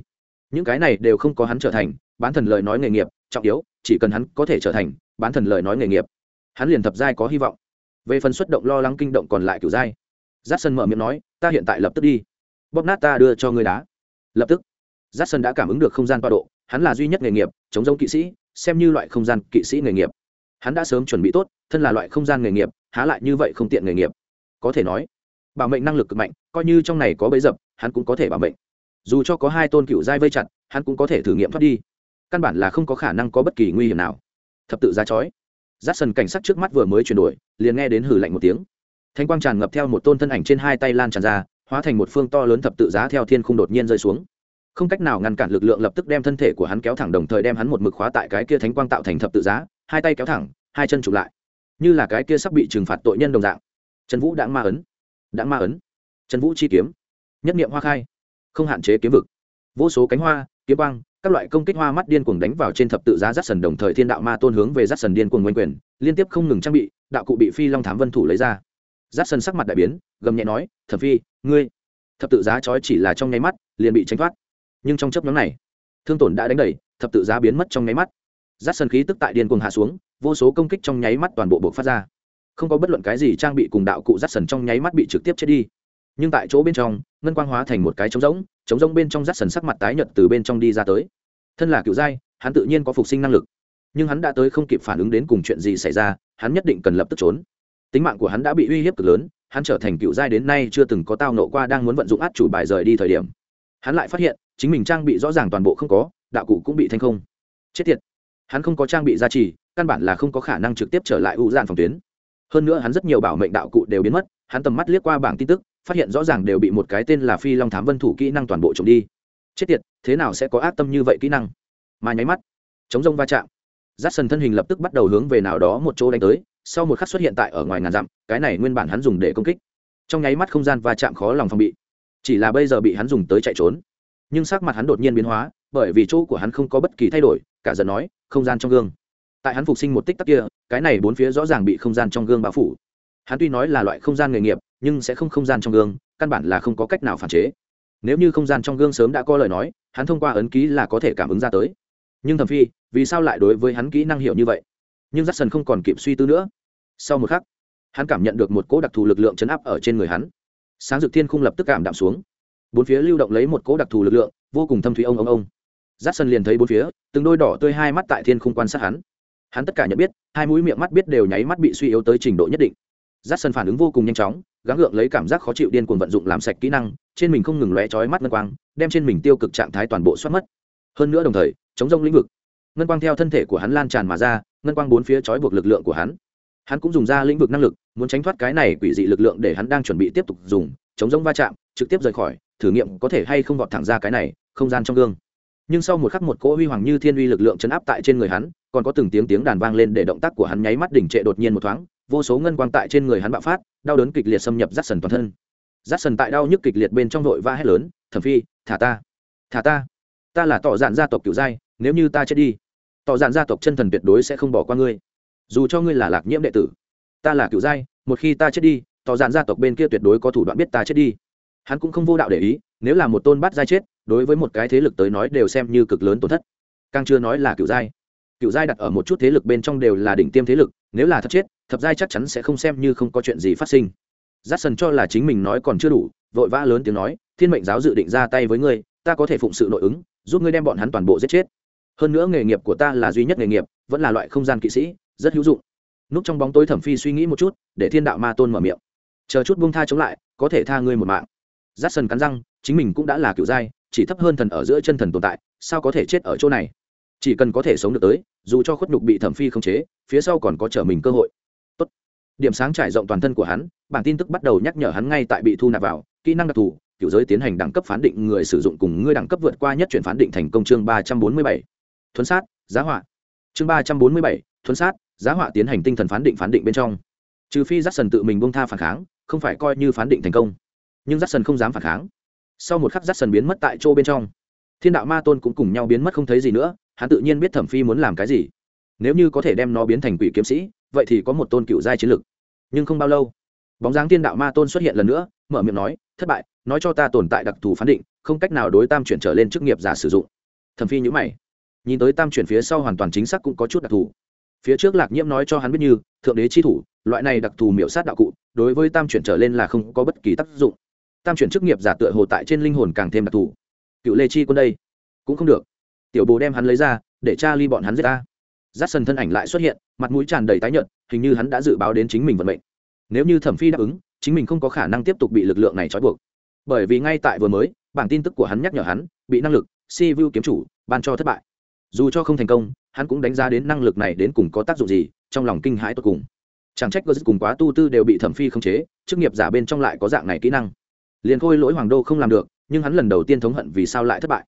những cái này đều không có hắn trở thành, bán thần lời nói nghề nghiệp, trọng yếu, chỉ cần hắn có thể trở thành, bán thần lời nói nghề nghiệp, hắn liền thập giai có hy vọng. Về phần xuất động lo lắng kinh động còn lại cựu giai giáp sân mở miệng nói, ta hiện tại lập tức đi. Bóp nát ta đưa cho người đá. Lập tức giáp sân đã cảm ứng được không gian toa độ, hắn là duy nhất nghề nghiệp, chống giống kỵ sĩ, xem như loại không gian kỵ sĩ nghề nghiệp. Hắn đã sớm chuẩn bị tốt, thân là loại không gian nghề nghiệp, há lại như vậy không tiện nghề nghiệp. Có thể nói bảo mệnh năng lực cực mạnh, coi như trong này có bấy dập, hắn cũng có thể bảo mệnh. Dù cho có hai tôn cựu giai vây chặt, hắn cũng có thể thử nghiệm thoát đi. Căn bản là không có khả năng có bất kỳ nguy hiểm nào. Thập tự ra chói. Giắt sần cảnh sát trước mắt vừa mới chuyển đổi, liền nghe đến hử lạnh một tiếng. Thanh quang tràn ngập theo một tôn thân ảnh trên hai tay lan tràn ra, hóa thành một phương to lớn thập tự giá theo thiên không đột nhiên rơi xuống. Không cách nào ngăn cản lực lượng lập tức đem thân thể của hắn kéo thẳng, đồng thời đem hắn một mực khóa tại cái kia thánh quang tạo thành thập tự giá, hai tay kéo thẳng, hai chân chụp lại. Như là cái kia sắp bị trừng phạt tội nhân đồng dạng. Trần vũ đã ma ấn đã ma ấn. Trần vũ chi kiếm, nhất niệm hoa khai, không hạn chế kiếm vực. Vô số cánh hoa, kiếm quang, các loại công kích hoa mắt điên cuồng đánh vào trên thập tự giá rát sần đồng thời thiên đạo ma tôn hướng về rát sần điên cuồng ngoanh quyền liên tiếp không ngừng trang bị, đạo cụ bị phi long thám vân thủ lấy ra. Rát sần sắc mặt đại biến, gầm nhẹ nói thập phi, ngươi. Thập tự giá trói chỉ là trong nháy mắt, liền bị tránh thoát. Nhưng trong chấp nhóm này, thương tổn đã đánh đẩy thập tự giá biến mất trong nháy mắt. Rát sần khí tức tại điên cuồng hạ xuống, vô số công kích trong nháy mắt toàn bộ buộc phát ra không có bất luận cái gì trang bị cùng đạo cụ rắt sần trong nháy mắt bị trực tiếp chết đi. Nhưng tại chỗ bên trong, ngân quang hóa thành một cái trống rỗng trống rỗng bên trong rắt sần sắc mặt tái nhợt từ bên trong đi ra tới. Thân là cựu giai, hắn tự nhiên có phục sinh năng lực. Nhưng hắn đã tới không kịp phản ứng đến cùng chuyện gì xảy ra, hắn nhất định cần lập tức trốn. Tính mạng của hắn đã bị uy hiếp cực lớn, hắn trở thành cựu giai đến nay chưa từng có tao nộ qua đang muốn vận dụng át chủ bài rời đi thời điểm. Hắn lại phát hiện, chính mình trang bị rõ ràng toàn bộ không có, đạo cụ cũng bị thanh không. Chết tiệt. Hắn không có trang bị gia trì, căn bản là không có khả năng trực tiếp trở lại ưu dạn phòng tuyến hơn nữa hắn rất nhiều bảo mệnh đạo cụ đều biến mất, hắn tầm mắt liếc qua bảng tin tức, phát hiện rõ ràng đều bị một cái tên là phi long thám vân thủ kỹ năng toàn bộ trộm đi. Chết tiệt, thế nào sẽ có ác tâm như vậy kỹ năng? Mà nháy mắt, chống rông va chạm. Rát sần thân hình lập tức bắt đầu hướng về nào đó một chỗ đánh tới, sau một khắc xuất hiện tại ở ngoài ngàn dặm, cái này nguyên bản hắn dùng để công kích. Trong nháy mắt không gian va chạm khó lòng phòng bị. Chỉ là bây giờ bị hắn dùng tới chạy trốn. Nhưng sắc mặt hắn đột nhiên biến hóa, bởi vì chỗ của hắn không có bất kỳ thay đổi, cả giận nói, không gian trong gương tại hắn phục sinh một tích tắc kia, cái này bốn phía rõ ràng bị không gian trong gương bao phủ. Hắn tuy nói là loại không gian nghề nghiệp, nhưng sẽ không không gian trong gương, căn bản là không có cách nào phản chế. Nếu như không gian trong gương sớm đã có lời nói, hắn thông qua ấn ký là có thể cảm ứng ra tới. Nhưng thầm phi, vì sao lại đối với hắn kỹ năng hiểu như vậy? Nhưng j a c k s o n không còn kịp suy tư nữa. Sau một khắc, hắn cảm nhận được một cỗ đặc thù lực lượng chấn áp ở trên người hắn. Sáng dực thiên không lập tức cảm đạm xuống. Bốn phía lưu động lấy một cỗ đặc thù lực lượng, vô cùng thâm thủy ông ông ông. J a c k s o n liền thấy bốn phía, từng đôi đỏ tươi hai mắt tại thiên không quan sát hắn hắn tất cả nhận biết, hai mũi miệng mắt biết đều nháy mắt bị suy yếu tới trình độ nhất định. J a c k s o n phản ứng vô cùng nhanh chóng, gắng gượng lấy cảm giác khó chịu điên cuồng vận dụng làm sạch kỹ năng, trên mình không ngừng lóe chói mắt ngân quang, đem trên mình tiêu cực trạng thái toàn bộ xoát mất. Hơn nữa đồng thời, chống rông lĩnh vực. Ngân quang theo thân thể của hắn lan tràn mà ra, ngân quang bốn phía trói buộc lực lượng của hắn. Hắn cũng dùng ra lĩnh vực năng lực, muốn tránh thoát cái này quỷ dị lực lượng để hắn đang chuẩn bị tiếp tục dùng, chống rông va chạm, trực tiếp rời khỏi, thử nghiệm có thể hay không vọt thẳng ra cái này, không gian trong gương. Nhưng sau một khắc một cỗ huy hoàng như thiên uy lực lượng chấn áp tại trên người hắn còn có từng tiếng tiếng đàn vang lên để động tác của hắn nháy mắt đỉnh trệ đột nhiên một thoáng, vô số ngân quang tại trên người hắn bạo phát, đau đớn kịch liệt xâm nhập rát sần toàn thân. Rát sần tại đau nhức kịch liệt bên trong vội va hét lớn, thẩm phi, thả ta thả ta. Ta là tỏ dạn gia tộc cựu giai nếu như ta chết đi, tỏ dạn gia tộc chân thần tuyệt đối sẽ không bỏ qua ngươi. Dù cho ngươi là lạc nhiễm đệ tử, ta là cựu giai một khi ta chết đi, tỏ dạn gia tộc bên kia tuyệt đối có thủ đoạn biết ta chết đi. Hắn cũng không vô đạo để ý, nếu là một tôn bắt giai chết, đối với một cái thế lực tới nói đều xem như cực lớn tổn thất. Càng chưa nói là cựu giai cựu giai đặt ở một chút thế lực bên trong đều là đỉnh tiêm thế lực, nếu là thật chết, thập giai chắc chắn sẽ không xem như không có chuyện gì phát sinh. Giắt sần cho là chính mình nói còn chưa đủ, vội vã lớn tiếng nói, thiên mệnh giáo dự định ra tay với ngươi, ta có thể phụng sự nội ứng, giúp ngươi đem bọn hắn toàn bộ giết chết. Hơn nữa nghề nghiệp của ta là duy nhất nghề nghiệp, vẫn là loại không gian kỵ sĩ, rất hữu dụng. Núp trong bóng tối thẩm phi suy nghĩ một chút, để thiên đạo ma tôn mở miệng. Chờ chút buông tha chống lại, có thể tha ngươi một mạng. Giắt sần cắn răng, chính mình cũng đã là cựu giai, chỉ thấp hơn thần ở giữa chân thần tồn tại, sao có thể chết ở chỗ này? Chỉ cần có thể sống được tới, dù cho khuất nhục bị thẩm phi khống chế, phía sau còn có trở mình cơ hội. Tốt. điểm sáng trải rộng toàn thân của hắn, bản tin tức bắt đầu nhắc nhở hắn ngay tại bị thu nạp vào, kỹ năng đặc thù, kiểu giới tiến hành đẳng cấp phán định người sử dụng cùng ngươi đẳng cấp vượt qua nhất chuyển phán định thành công chương ba trăm bốn mươi bảy. Thuấn sát, giá họa. Chương ba trăm bốn mươi bảy, thuấn sát, giá họa tiến hành tinh thần phán định phán định bên trong. Trừ phi j sần tự mình bông tha phản kháng, không phải coi như phán định thành công. Nhưng j sần không dám phản kháng. Sau một khắc j sần biến mất tại chỗ bên trong thiên đạo ma tôn cũng cùng nhau biến mất không thấy gì nữa, hắn tự nhiên biết thẩm phi muốn làm cái gì. Nếu như có thể đem nó biến thành quỷ kiếm sĩ, vậy thì có một tôn cựu giai chiến lực. Nhưng không bao lâu, bóng dáng thiên đạo ma tôn xuất hiện lần nữa, mở miệng nói, thất bại, nói cho ta tồn tại đặc thù phán định, không cách nào đối tam chuyển trở lên chức nghiệp giả sử dụng. Thẩm phi nhữ mày. Nhìn tới tam chuyển phía sau hoàn toàn chính xác cũng có chút đặc thù. Phía trước lạc nhiễm nói cho hắn biết như, thượng đế chi thủ, loại này đặc thù miểu sát đạo cụ, đối với tam chuyển trở lên là không có bất kỳ tác dụng. Tam chuyển chức nghiệp giả tựa hồ tại trên linh hồn càng thêm đặc thù cựu lê chi quân đây. Cũng không được. Tiểu bồ đem hắn lấy ra, để cha ly bọn hắn giết ta. Giắt sần thân ảnh lại xuất hiện, mặt mũi tràn đầy tái nhợt, hình như hắn đã dự báo đến chính mình vận mệnh. Nếu như thẩm phi đáp ứng, chính mình không có khả năng tiếp tục bị lực lượng này trói buộc. Bởi vì ngay tại vừa mới, bản tin tức của hắn nhắc nhở hắn, bị năng lực, si vu kiếm chủ, ban cho thất bại. Dù cho không thành công, hắn cũng đánh giá đến năng lực này đến cùng có tác dụng gì, trong lòng kinh hãi tột cùng. Chẳng trách cơ dứt cùng quá tu tư đều bị thẩm phi khống chế, chức nghiệp giả bên trong lại có dạng này kỹ năng. Liền khôi lỗi hoàng đô không làm được nhưng hắn lần đầu tiên thống hận vì sao lại thất bại.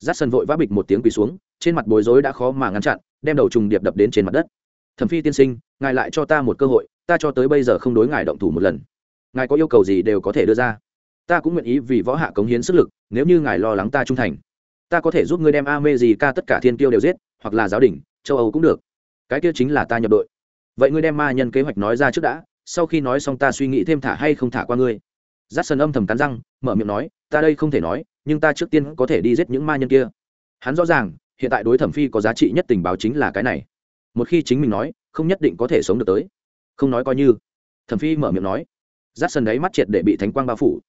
Giắt sân vội vã bịch một tiếng quỳ xuống, trên mặt bối rối đã khó mà ngăn chặn, đem đầu trùng điệp đập đến trên mặt đất. Thẩm phi tiên sinh, ngài lại cho ta một cơ hội, ta cho tới bây giờ không đối ngài động thủ một lần. Ngài có yêu cầu gì đều có thể đưa ra. Ta cũng nguyện ý vì võ hạ cống hiến sức lực, nếu như ngài lo lắng ta trung thành. Ta có thể giúp ngươi đem a mê gì ca tất cả thiên tiêu đều giết, hoặc là giáo đình, châu âu cũng được. Cái kia chính là ta nhập đội. Vậy ngươi đem ma nhân kế hoạch nói ra trước đã, sau khi nói xong ta suy nghĩ thêm thả hay không thả qua ngươi giắt sân âm thầm cắn răng, mở miệng nói, ta đây không thể nói, nhưng ta trước tiên có thể đi giết những ma nhân kia. Hắn rõ ràng, hiện tại đối thẩm phi có giá trị nhất tình báo chính là cái này. Một khi chính mình nói, không nhất định có thể sống được tới. Không nói coi như. Thẩm phi mở miệng nói. Giắt sân đấy mắt triệt để bị thánh quang bao phủ.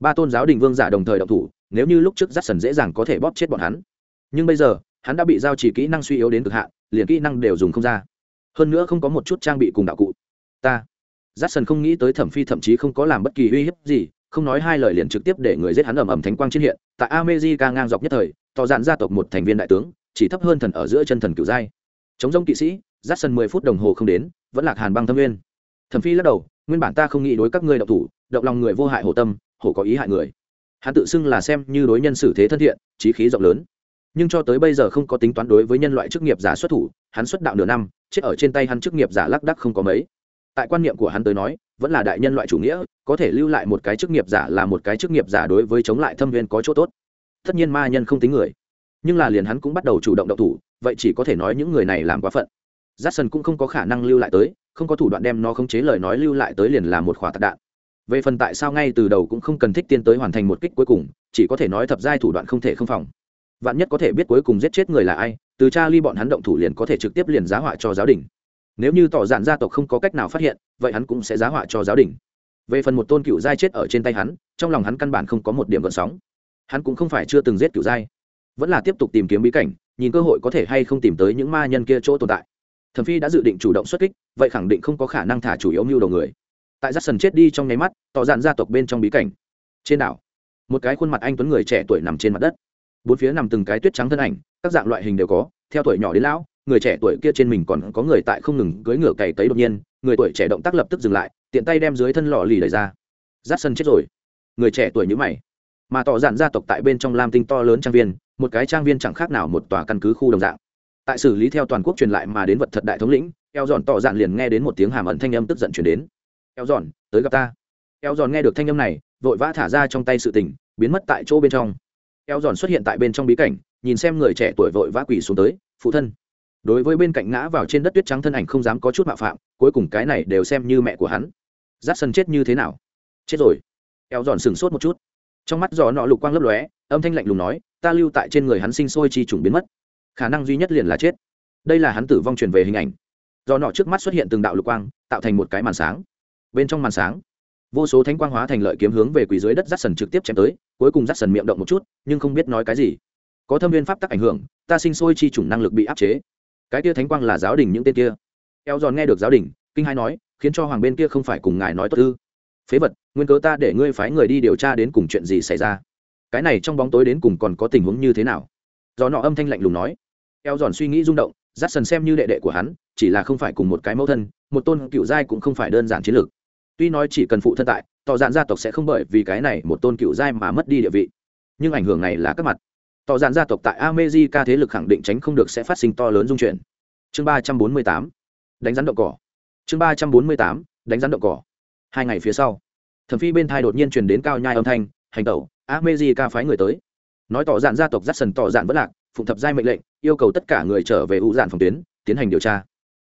Ba tôn giáo đình vương giả đồng thời động thủ, nếu như lúc trước giắt sần dễ dàng có thể bóp chết bọn hắn. Nhưng bây giờ, hắn đã bị giao chỉ kỹ năng suy yếu đến cực hạn, liền kỹ năng đều dùng không ra. Hơn nữa không có một chút trang bị cùng đạo cụ. Ta giắt sần không nghĩ tới thẩm phi thậm chí không có làm bất kỳ uy hiếp gì, không nói hai lời liền trực tiếp để người giết hắn ầm ầm thánh quang trên hiện. Tại amejica ngang dọc nhất thời tỏ dạn gia tộc một thành viên đại tướng, chỉ thấp hơn thần ở giữa chân thần cửu giai. Chống g kỵ sĩ giắt sân mười phút đồng hồ không đến, vẫn lạc hàn băng thâm nguyên. Thẩm phi lắc đầu, nguyên bản ta không nghĩ đối các ngươi động thủ, động lòng người vô hại hổ tâm, hổ có ý hại người. Hắn tự xưng là xem như đối nhân xử thế thân thiện trí khí rộng lớn. Nhưng cho tới bây giờ không có tính toán đối với nhân loại chức nghiệp giả xuất thủ, hắn xuất đạo nửa năm, chết ở trên tay hắn chức nghiệp giả lác đắc không có mấy tại quan niệm của hắn tới nói, vẫn là đại nhân loại chủ nghĩa, có thể lưu lại một cái chức nghiệp giả là một cái chức nghiệp giả đối với chống lại thâm viên có chỗ tốt. Tất nhiên ma nhân không tính người, nhưng là liền hắn cũng bắt đầu chủ động động thủ, vậy chỉ có thể nói những người này làm quá phận. J a c k s o n cũng không có khả năng lưu lại tới, không có thủ đoạn đem nó khống chế lời nói lưu lại tới liền là một khỏa tạc đạn. Về phần tại sao ngay từ đầu cũng không cần thích tiên tới hoàn thành một kích cuối cùng, chỉ có thể nói thập giai thủ đoạn không thể không phòng. Vạn nhất có thể biết cuối cùng giết chết người là ai, từ cha ly bọn hắn động thủ liền có thể trực tiếp liền giá họa cho giáo đình nếu như tỏ dạn gia tộc không có cách nào phát hiện, vậy hắn cũng sẽ giá họa cho giáo đình. Về phần một tôn cựu giai chết ở trên tay hắn, trong lòng hắn căn bản không có một điểm gợn sóng. Hắn cũng không phải chưa từng giết cựu giai, vẫn là tiếp tục tìm kiếm bí cảnh, nhìn cơ hội có thể hay không tìm tới những ma nhân kia chỗ tồn tại. Thẩm phi đã dự định chủ động xuất kích, vậy khẳng định không có khả năng thả chủ yếu mưu đầu người. Tại giắt sần chết đi trong nháy mắt, tỏ dạn gia tộc bên trong bí cảnh. Trên đảo, một cái khuôn mặt anh tuấn người trẻ tuổi nằm trên mặt đất. Bốn phía nằm từng cái tuyết trắng thân ảnh, các dạng loại hình đều có, theo tuổi nhỏ đến lão người trẻ tuổi kia trên mình còn có người tại không ngừng cưỡi ngựa cày cấy đột nhiên, người tuổi trẻ động tác lập tức dừng lại, tiện tay đem dưới thân lò lì đẩy ra. Giắt sân chết rồi. Người trẻ tuổi như mày. Mà tỏ dạn gia tộc tại bên trong lam tinh to lớn trang viên, một cái trang viên chẳng khác nào một tòa căn cứ khu đồng dạng. Tại xử lý theo toàn quốc truyền lại mà đến vật thật đại thống lĩnh, eo giòn tỏ dạn liền nghe đến một tiếng hàm ẩn thanh âm tức giận chuyển đến. Eo giòn tới gặp ta. Eo giòn nghe được thanh âm này, vội vã thả ra trong tay sự tình, biến mất tại chỗ bên trong. Eo giòn xuất hiện tại bên trong bí cảnh, nhìn xem người trẻ tuổi vội vã quỳ xuống tới, phụ thân đối với bên cạnh ngã vào trên đất tuyết trắng thân ảnh không dám có chút mạo phạm, cuối cùng cái này đều xem như mẹ của hắn. Giắt sân chết như thế nào? Chết rồi. Eo giòn sừng sốt một chút. Trong mắt giò nọ lục quang lấp lóe, âm thanh lạnh lùng nói, ta lưu tại trên người hắn sinh sôi chi trùng biến mất. Khả năng duy nhất liền là chết. Đây là hắn tử vong truyền về hình ảnh. Do nọ trước mắt xuất hiện từng đạo lục quang, tạo thành một cái màn sáng. Bên trong màn sáng, vô số thánh quang hóa thành lợi kiếm hướng về quỷ dưới đất rắt sần trực tiếp chém tới, cuối cùng rắt sần miệng động một chút, nhưng không biết nói cái gì. Có thâm viên pháp tắc ảnh hưởng, ta sinh sôi chi chủng năng lực bị áp chế cái kia thánh quang là giáo đình những tên kia. Eo giòn nghe được giáo đình, kinh hai nói, khiến cho hoàng bên kia không phải cùng ngài nói tốt ư. Phế vật, nguyên cớ ta để ngươi phái người đi điều tra đến cùng chuyện gì xảy ra. Cái này trong bóng tối đến cùng còn có tình huống như thế nào? Do nọ âm thanh lạnh lùng nói. Eo giòn suy nghĩ rung động dắt sần xem như đệ đệ của hắn, chỉ là không phải cùng một cái mẫu thân, một tôn cựu giai cũng không phải đơn giản chiến lược. Tuy nói chỉ cần phụ thân tại, tỏ dạn gia tộc sẽ không bởi vì cái này một tôn cựu giai mà mất đi địa vị. Nhưng ảnh hưởng này là các mặt tỏ dạn gia tộc tại amejica thế lực khẳng định tránh không được sẽ phát sinh to lớn dung chuyển. Chương ba trăm bốn mươi tám, đánh rắn động cỏ. Chương ba trăm bốn mươi tám, đánh rắn động cỏ. Hai ngày phía sau, thẩm phi bên thai đột nhiên truyền đến cao nhai âm thanh, hành tẩu amejica phái người tới. Nói tỏ dạn gia tộc dắt sần tỏ dạn vất lạc, phụng thập giai mệnh lệnh, yêu cầu tất cả người trở về ủ dạn phòng tuyến, tiến hành điều tra.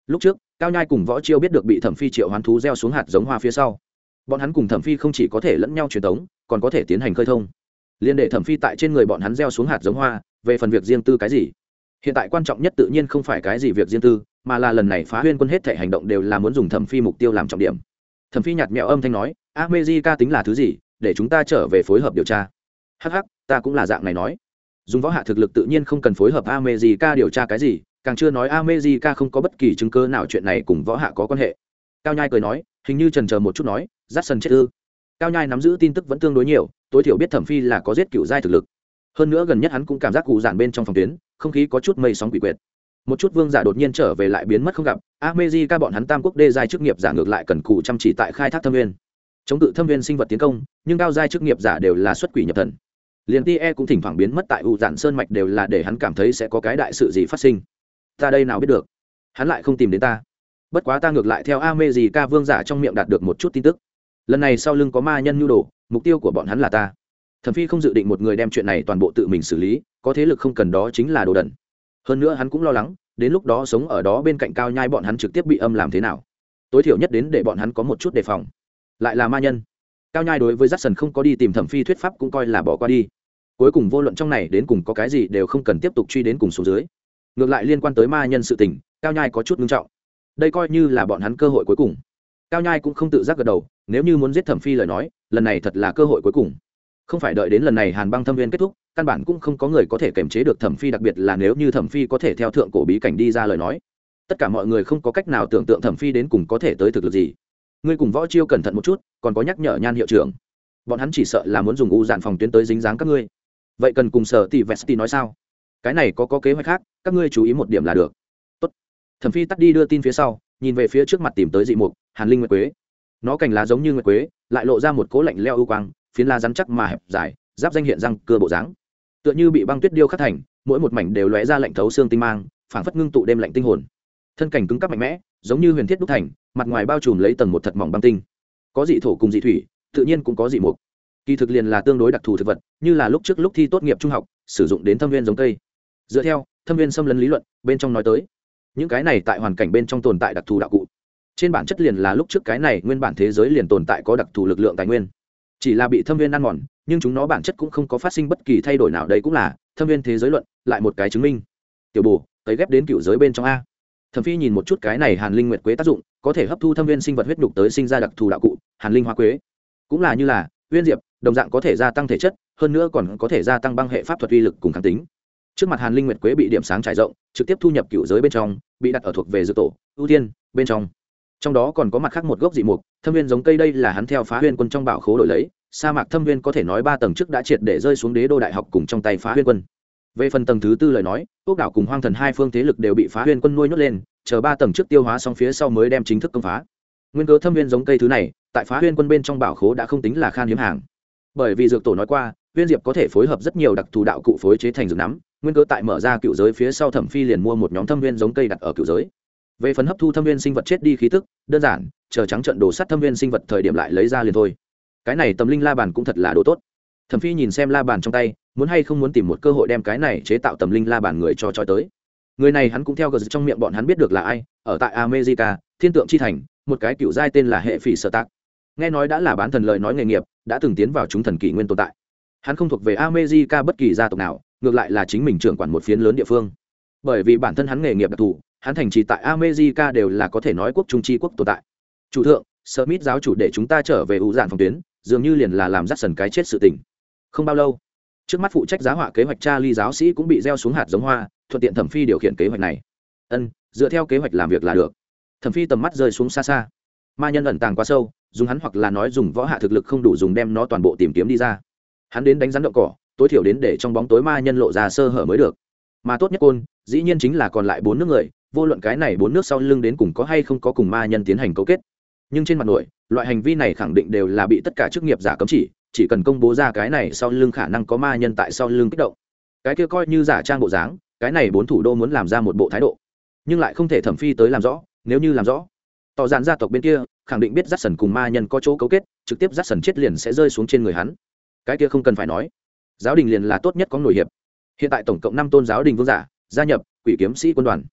Lúc trước, cao nhai cùng võ chiêu biết được bị thẩm phi triệu hoán thú gieo xuống hạt giống hoa phía sau. Bọn hắn cùng thẩm phi không chỉ có thể lẫn nhau truyền tống, còn có thể tiến hành khơi thông liên đệ thẩm phi tại trên người bọn hắn gieo xuống hạt giống hoa, về phần việc riêng tư cái gì? Hiện tại quan trọng nhất tự nhiên không phải cái gì việc riêng tư, mà là lần này phá huyên quân hết thể hành động đều là muốn dùng thẩm phi mục tiêu làm trọng điểm. Thẩm phi nhạt mẹo âm thanh nói amejica tính là thứ gì? Để chúng ta trở về phối hợp điều tra. Hh ta cũng là dạng này nói. Dùng võ hạ thực lực tự nhiên không cần phối hợp amejica điều tra cái gì, càng chưa nói amejica không có bất kỳ chứng cơ nào chuyện này cùng võ hạ có quan hệ. Cao nhai cười nói, hình như trần chờ một chút nói rát sân chết ư? Cao nhai nắm giữ tin tức vẫn tương đối nhiều, tối thiểu biết thẩm phi là có giết cựu giai thực lực. Hơn nữa gần nhất hắn cũng cảm giác cụ giản bên trong phòng tuyến, không khí có chút mây sóng quỷ quyệt một chút vương giả đột nhiên trở về lại biến mất không gặp amejica bọn hắn tam quốc đê giai chức nghiệp giả ngược lại cần cụ chăm chỉ tại khai thác thâm viên chống cự thâm viên sinh vật tiến công, nhưng cao giai chức nghiệp giả đều là xuất quỷ nhập thần. Liền ti e cũng thỉnh thoảng biến mất tại u giản sơn mạch đều là để hắn cảm thấy sẽ có cái đại sự gì phát sinh. Ta đây nào biết được? Hắn lại không tìm đến ta. Bất quá ta ngược lại theo a mê gì ca vương giả trong miệng đạt được một chút tin tức lần này sau lưng có ma nhân nhu đồ, mục tiêu của bọn hắn là ta. Thẩm phi không dự định một người đem chuyện này toàn bộ tự mình xử lý, có thế lực không cần đó chính là đồ đần. Hơn nữa hắn cũng lo lắng, đến lúc đó sống ở đó bên cạnh cao nhai bọn hắn trực tiếp bị âm làm thế nào. Tối thiểu nhất đến để bọn hắn có một chút đề phòng. Lại là ma nhân. Cao nhai đối với j a c k s o n không có đi tìm thẩm phi thuyết pháp cũng coi là bỏ qua đi. Cuối cùng vô luận trong này đến cùng có cái gì đều không cần tiếp tục truy đến cùng số dưới. Ngược lại liên quan tới ma nhân sự tình, cao nhai có chút nghiêm trọng. Đây coi như là bọn hắn cơ hội cuối cùng cao nhai cũng không tự giác gật đầu, nếu như muốn giết thẩm phi lời nói, lần này thật là cơ hội cuối cùng. Không phải đợi đến lần này hàn băng thâm viên kết thúc, căn bản cũng không có người có thể kiềm chế được thẩm phi, đặc biệt là nếu như thẩm phi có thể theo thượng cổ bí cảnh đi ra lời nói. Tất cả mọi người không có cách nào tưởng tượng thẩm phi đến cùng có thể tới thực lực gì. Ngươi cùng võ chiêu cẩn thận một chút, còn có nhắc nhở nhan hiệu trưởng. Bọn hắn chỉ sợ là muốn dùng u dạn phòng tuyến tới dính dáng các ngươi. Vậy cần cùng sở tỷ vesti nói sao? Cái này có có kế hoạch khác, các ngươi chú ý một điểm là được. Tốt. thẩm phi tắt đi đưa tin phía sau, nhìn về phía trước mặt tìm tới dị mục hàn linh nguyệt quế. Nó cành lá giống như nguyệt quế, lại lộ ra một cố lạnh leo ưu quang, phiến lá rắn chắc mà hẹp dài, giáp danh hiện răng cưa bộ dáng. Tựa như bị băng tuyết điêu khắc thành, mỗi một mảnh đều lóe ra lạnh thấu xương tinh mang, phảng phất ngưng tụ đêm lạnh tinh hồn. Thân cảnh cứng cắp mạnh mẽ, giống như huyền thiết đúc thành, mặt ngoài bao trùm lấy tầng một thật mỏng băng tinh. Có dị thổ cùng dị thủy, tự nhiên cũng có dị mục. Kỳ thực liền là tương đối đặc thù thực vật, như là lúc trước lúc thi tốt nghiệp trung học, sử dụng đến thâm viên giống cây. Dựa theo, thâm viên xâm lấn lý luận, bên trong nói tới, những cái này tại hoàn cảnh bên trong tồn tại đặc thù đạo cụ trên bản chất liền là lúc trước cái này nguyên bản thế giới liền tồn tại có đặc thù lực lượng tài nguyên. Chỉ là bị thâm viên ăn mòn, nhưng chúng nó bản chất cũng không có phát sinh bất kỳ thay đổi nào, đây cũng là thâm viên thế giới luận, lại một cái chứng minh. Tiểu bù cấy ghép đến cựu giới bên trong a. Thẩm phi nhìn một chút cái này hàn linh nguyệt quế tác dụng, có thể hấp thu thâm viên sinh vật huyết nhục tới sinh ra đặc thù đạo cụ, hàn linh hoa quế. Cũng là như là uyên diệp, đồng dạng có thể gia tăng thể chất, hơn nữa còn có thể gia tăng băng hệ pháp thuật uy lực cùng kháng tính. Trước mặt hàn linh nguyệt quế bị điểm sáng trải rộng, trực tiếp thu nhập cựu giới bên trong, bị đặt ở thuộc về dự tổ, ưu tiên, bên trong trong đó còn có mặt khác một gốc dị mục, thâm viên giống cây đây là hắn theo phá huyên quân trong bảo khố đổi lấy, sa mạc thâm viên có thể nói ba tầng trước đã triệt để rơi xuống đế đô đại học cùng trong tay phá huyên quân. Về phần tầng thứ tư lời nói, quốc đảo cùng hoang thần hai phương thế lực đều bị phá huyên quân nuôi nhốt lên, chờ ba tầng trước tiêu hóa xong phía sau mới đem chính thức công phá. Nguyên cớ thâm viên giống cây thứ này, tại phá huyên quân bên trong bảo khố đã không tính là khan hiếm hàng. Bởi vì dược tổ nói qua, huyên diệp có thể phối hợp rất nhiều đặc thù đạo cụ phối chế thành dược nắm, nguyên cớ tại mở ra cựu giới phía sau thẩm phi liền mua một nhóm thâm viên giống cây đặt ở cựu giới về phần hấp thu thâm viên sinh vật chết đi khí tức, đơn giản, chờ trắng trận đổ sắt thâm viên sinh vật thời điểm lại lấy ra liền thôi. Cái này tâm linh la bàn cũng thật là đồ tốt. Thẩm phi nhìn xem la bàn trong tay, muốn hay không muốn tìm một cơ hội đem cái này chế tạo tầm linh la bàn người cho trói tới. Người này hắn cũng theo gờ trong miệng bọn hắn biết được là ai, ở tại america, thiên tượng chi thành, một cái cựu giai tên là hệ phỉ sở tạc. Nghe nói đã là bán thần lời nói nghề nghiệp, đã từng tiến vào chúng thần kỷ nguyên tồn tại. Hắn không thuộc về america bất kỳ gia tộc nào, ngược lại là chính mình trưởng quản một phiến lớn địa phương. Bởi vì bản thân hắn nghề nghiệp đặc thù hắn thành trì tại america đều là có thể nói quốc trung chi quốc tồn tại. Chủ thượng, smith giáo chủ để chúng ta trở về ủ dạn phòng tuyến, dường như liền là làm rắc sần cái chết sự tình. Không bao lâu, trước mắt phụ trách giá họa kế hoạch Charlie giáo sĩ cũng bị gieo xuống hạt giống hoa, thuận tiện thẩm phi điều khiển kế hoạch này. Ân, dựa theo kế hoạch làm việc là được. Thẩm phi tầm mắt rơi xuống xa xa. Ma nhân ẩn tàng quá sâu, dùng hắn hoặc là nói dùng võ hạ thực lực không đủ dùng đem nó toàn bộ tìm kiếm đi ra. Hắn đến đánh rắn động cỏ, tối thiểu đến để trong bóng tối ma nhân lộ ra sơ hở mới được. Mà tốt nhất côn, dĩ nhiên chính là còn lại bốn nước người vô luận cái này bốn nước sau lưng đến cùng có hay không có cùng ma nhân tiến hành cấu kết. Nhưng trên mặt nội, loại hành vi này khẳng định đều là bị tất cả chức nghiệp giả cấm chỉ chỉ cần công bố ra cái này sau lưng khả năng có ma nhân tại sau lưng kích động. Cái kia coi như giả trang bộ dáng, cái này bốn thủ đô muốn làm ra một bộ thái độ. Nhưng lại không thể thẩm phi tới làm rõ, nếu như làm rõ, tỏ dạn gia tộc bên kia khẳng định biết rát sần cùng ma nhân có chỗ cấu kết, trực tiếp rát sần chết liền sẽ rơi xuống trên người hắn. Cái kia không cần phải nói. Giáo đình liền là tốt nhất có nổi hiệp. Hiện tại tổng cộng năm tôn giáo đình vương giả gia nhập, quỷ kiếm sĩ quân đoàn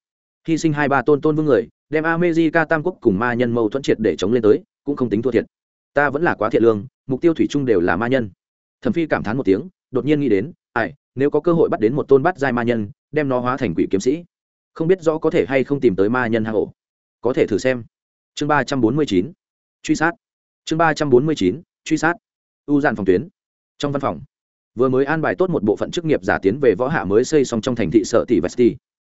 hy sinh hai ba tôn tôn vương người đem America Tam Quốc cùng ma nhân mâu thuẫn triệt để chống lên tới, cũng không tính thua thiệt. Ta vẫn là quá thiện lương, mục tiêu thủy chung đều là ma nhân. Thẩm Phi cảm thán một tiếng, đột nhiên nghĩ đến, ai, nếu có cơ hội bắt đến một tôn bắt giai ma nhân, đem nó hóa thành quỷ kiếm sĩ, không biết rõ có thể hay không tìm tới ma nhân hang ổ. Có thể thử xem. Chương ba trăm bốn mươi chín Truy sát. Chương ba trăm bốn mươi chín Truy sát. U dàn phòng tuyến. Trong văn phòng, vừa mới an bài tốt một bộ phận chức nghiệp giả tiến về võ hạ mới xây xong trong thành thị sở tỷ Vesti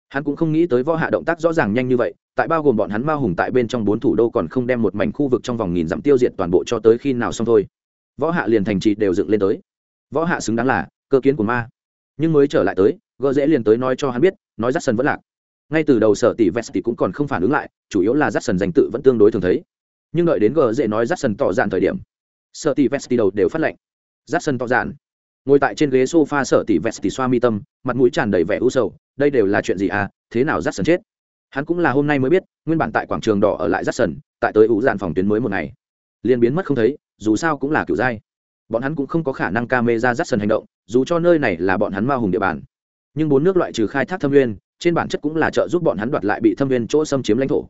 hắn cũng không nghĩ tới võ hạ động tác rõ ràng nhanh như vậy, tại bao gồm bọn hắn ma hùng tại bên trong bốn thủ đô còn không đem một mảnh khu vực trong vòng nghìn dặm tiêu diệt toàn bộ cho tới khi nào xong thôi. Võ hạ liền thành trì đều dựng lên tới. Võ hạ xứng đáng là cơ kiến của ma. Nhưng mới trở lại tới gỡ dễ liền tới nói cho hắn biết, nói rắt sần vẫn lạc. Ngay từ đầu sở tỷ vest thì cũng còn không phản ứng lại, chủ yếu là rắt sần danh tự vẫn tương đối thường thấy. Nhưng đợi đến gờ dễ nói rắt sần tỏ dạn thời điểm, sở tỷ vest đầu đều phát lệnh. Rắt sần tỏ dạn. Ngồi tại trên ghế sofa sở tỷ vest xoa mi tâm, mặt mũi tràn đầy vẻ u sầu đây đều là chuyện gì à thế nào rắt sần chết? Hắn cũng là hôm nay mới biết, nguyên bản tại quảng trường đỏ ở lại rắt sần, tại tới ủ dàn phòng tuyến mới một ngày. Liền biến mất không thấy, dù sao cũng là kiểu dai. Bọn hắn cũng không có khả năng ca mê ra rắt sần hành động, dù cho nơi này là bọn hắn ma hùng địa bàn. Nhưng bốn nước loại trừ khai thác thâm nguyên, trên bản chất cũng là trợ giúp bọn hắn đoạt lại bị thâm nguyên chỗ xâm chiếm lãnh thổ.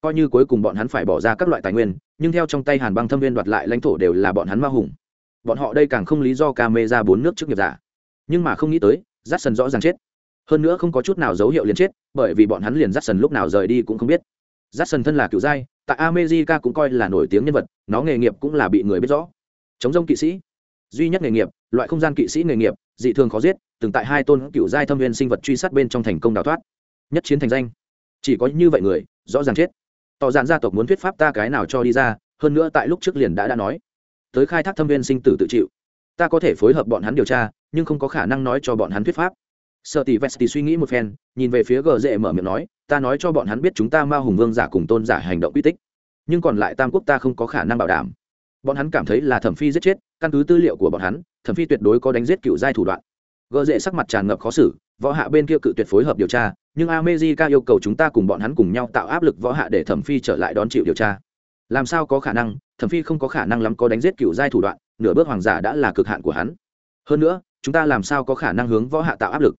Coi như cuối cùng bọn hắn phải bỏ ra các loại tài nguyên, nhưng theo trong tay hàn băng thâm viên đoạt lại lãnh thổ đều là bọn hắn ma hùng. Bọn họ đây càng không lý do ca mê ra bốn nước trước nghiệp giả. Nhưng mà không nghĩ tới, rát sần rõ ràng chết hơn nữa không có chút nào dấu hiệu liền chết, bởi vì bọn hắn liền rát sần lúc nào rời đi cũng không biết. Rát sần thân là cựu giai, tại america cũng coi là nổi tiếng nhân vật, nó nghề nghiệp cũng là bị người biết rõ. Chống rông kỵ sĩ. Duy nhất nghề nghiệp, loại không gian kỵ sĩ nghề nghiệp, dị thường khó giết, từng tại hai tôn cựu giai thâm viên sinh vật truy sát bên trong thành công đào thoát. Nhất chiến thành danh. Chỉ có như vậy người, rõ ràng chết. Tỏ dạn gia tộc muốn thuyết pháp ta cái nào cho đi ra, hơn nữa tại lúc trước liền đã đã nói. Tới khai thác thâm viên sinh tử tự chịu. Ta có thể phối hợp bọn hắn điều tra, nhưng không có khả năng nói cho bọn hắn thuyết pháp sợ tỷ vesti suy nghĩ một phen, nhìn về phía gờ dễ mở miệng nói, ta nói cho bọn hắn biết chúng ta ma hùng vương giả cùng tôn giả hành động quy tích, nhưng còn lại tam quốc ta không có khả năng bảo đảm. Bọn hắn cảm thấy là thẩm phi giết chết, căn cứ tư liệu của bọn hắn, thẩm phi tuyệt đối có đánh giết cựu giai thủ đoạn. Gợ dễ sắc mặt tràn ngập khó xử, võ hạ bên kia cự tuyệt phối hợp điều tra, nhưng amejica yêu cầu chúng ta cùng bọn hắn cùng nhau tạo áp lực võ hạ để thẩm phi trở lại đón chịu điều tra. Làm sao có khả năng, thẩm phi không có khả năng lắm có đánh giết cựu giai thủ đoạn, nửa bước hoàng giả đã là cực hạn của hắn. Hơn nữa, chúng ta làm sao có khả năng hướng võ hạ tạo áp lực?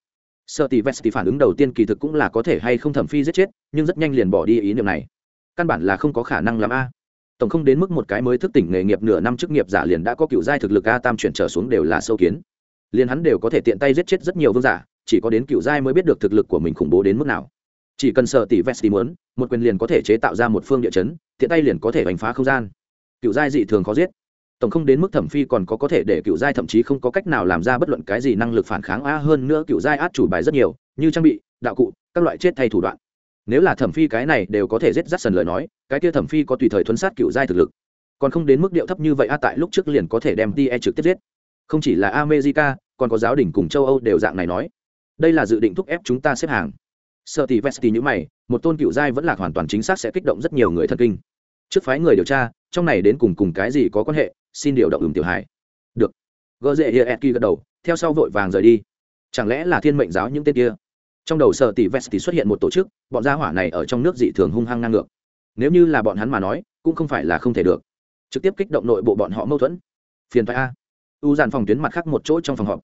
Sợ tỷ vest phản ứng đầu tiên kỳ thực cũng là có thể hay không thẩm phi giết chết, nhưng rất nhanh liền bỏ đi ý niệm này. Căn bản là không có khả năng làm a. Tổng không đến mức một cái mới thức tỉnh nghề nghiệp nửa năm chức nghiệp giả liền đã có cựu giai thực lực a tam chuyển trở xuống đều là sâu kiến. Liền hắn đều có thể tiện tay giết chết rất nhiều vương giả, chỉ có đến cựu giai mới biết được thực lực của mình khủng bố đến mức nào. Chỉ cần sợ tỷ vest muốn, một quyền liền có thể chế tạo ra một phương địa chấn, tiện tay liền có thể đánh phá không gian. Cựu giai dị thường khó giết tổng không đến mức thẩm phi còn có có thể để cựu giai thậm chí không có cách nào làm ra bất luận cái gì năng lực phản kháng a hơn nữa cựu giai át chủ bài rất nhiều, như trang bị, đạo cụ, các loại chết thay thủ đoạn. Nếu là thẩm phi cái này đều có thể giết rắt sần lời nói, cái kia thẩm phi có tùy thời thuấn sát cựu giai thực lực. Còn không đến mức điệu thấp như vậy a tại lúc trước liền có thể đem tie trực tiếp giết. Không chỉ là america, còn có giáo đình cùng châu âu đều dạng này nói. Đây là dự định thúc ép chúng ta xếp hàng. Sợ tỷ vesti như mày, một tôn cựu giai vẫn là hoàn toàn chính xác sẽ kích động rất nhiều người thần kinh. Trước phái người điều tra, trong này đến cùng cùng cái gì có quan hệ? Xin điều động ừm tiểu hải được. Gỡ dễ hiệa edki gật đầu, theo sau vội vàng rời đi. Chẳng lẽ là thiên mệnh giáo những tên kia? Trong đầu sở tỷ vest thì xuất hiện một tổ chức, bọn gia hỏa này ở trong nước dị thường hung hăng ngang ngược. Nếu như là bọn hắn mà nói, cũng không phải là không thể được. Trực tiếp kích động nội bộ bọn họ mâu thuẫn. Phiền thoại a. U dàn phòng tuyến mặt khác một chỗ trong phòng họp.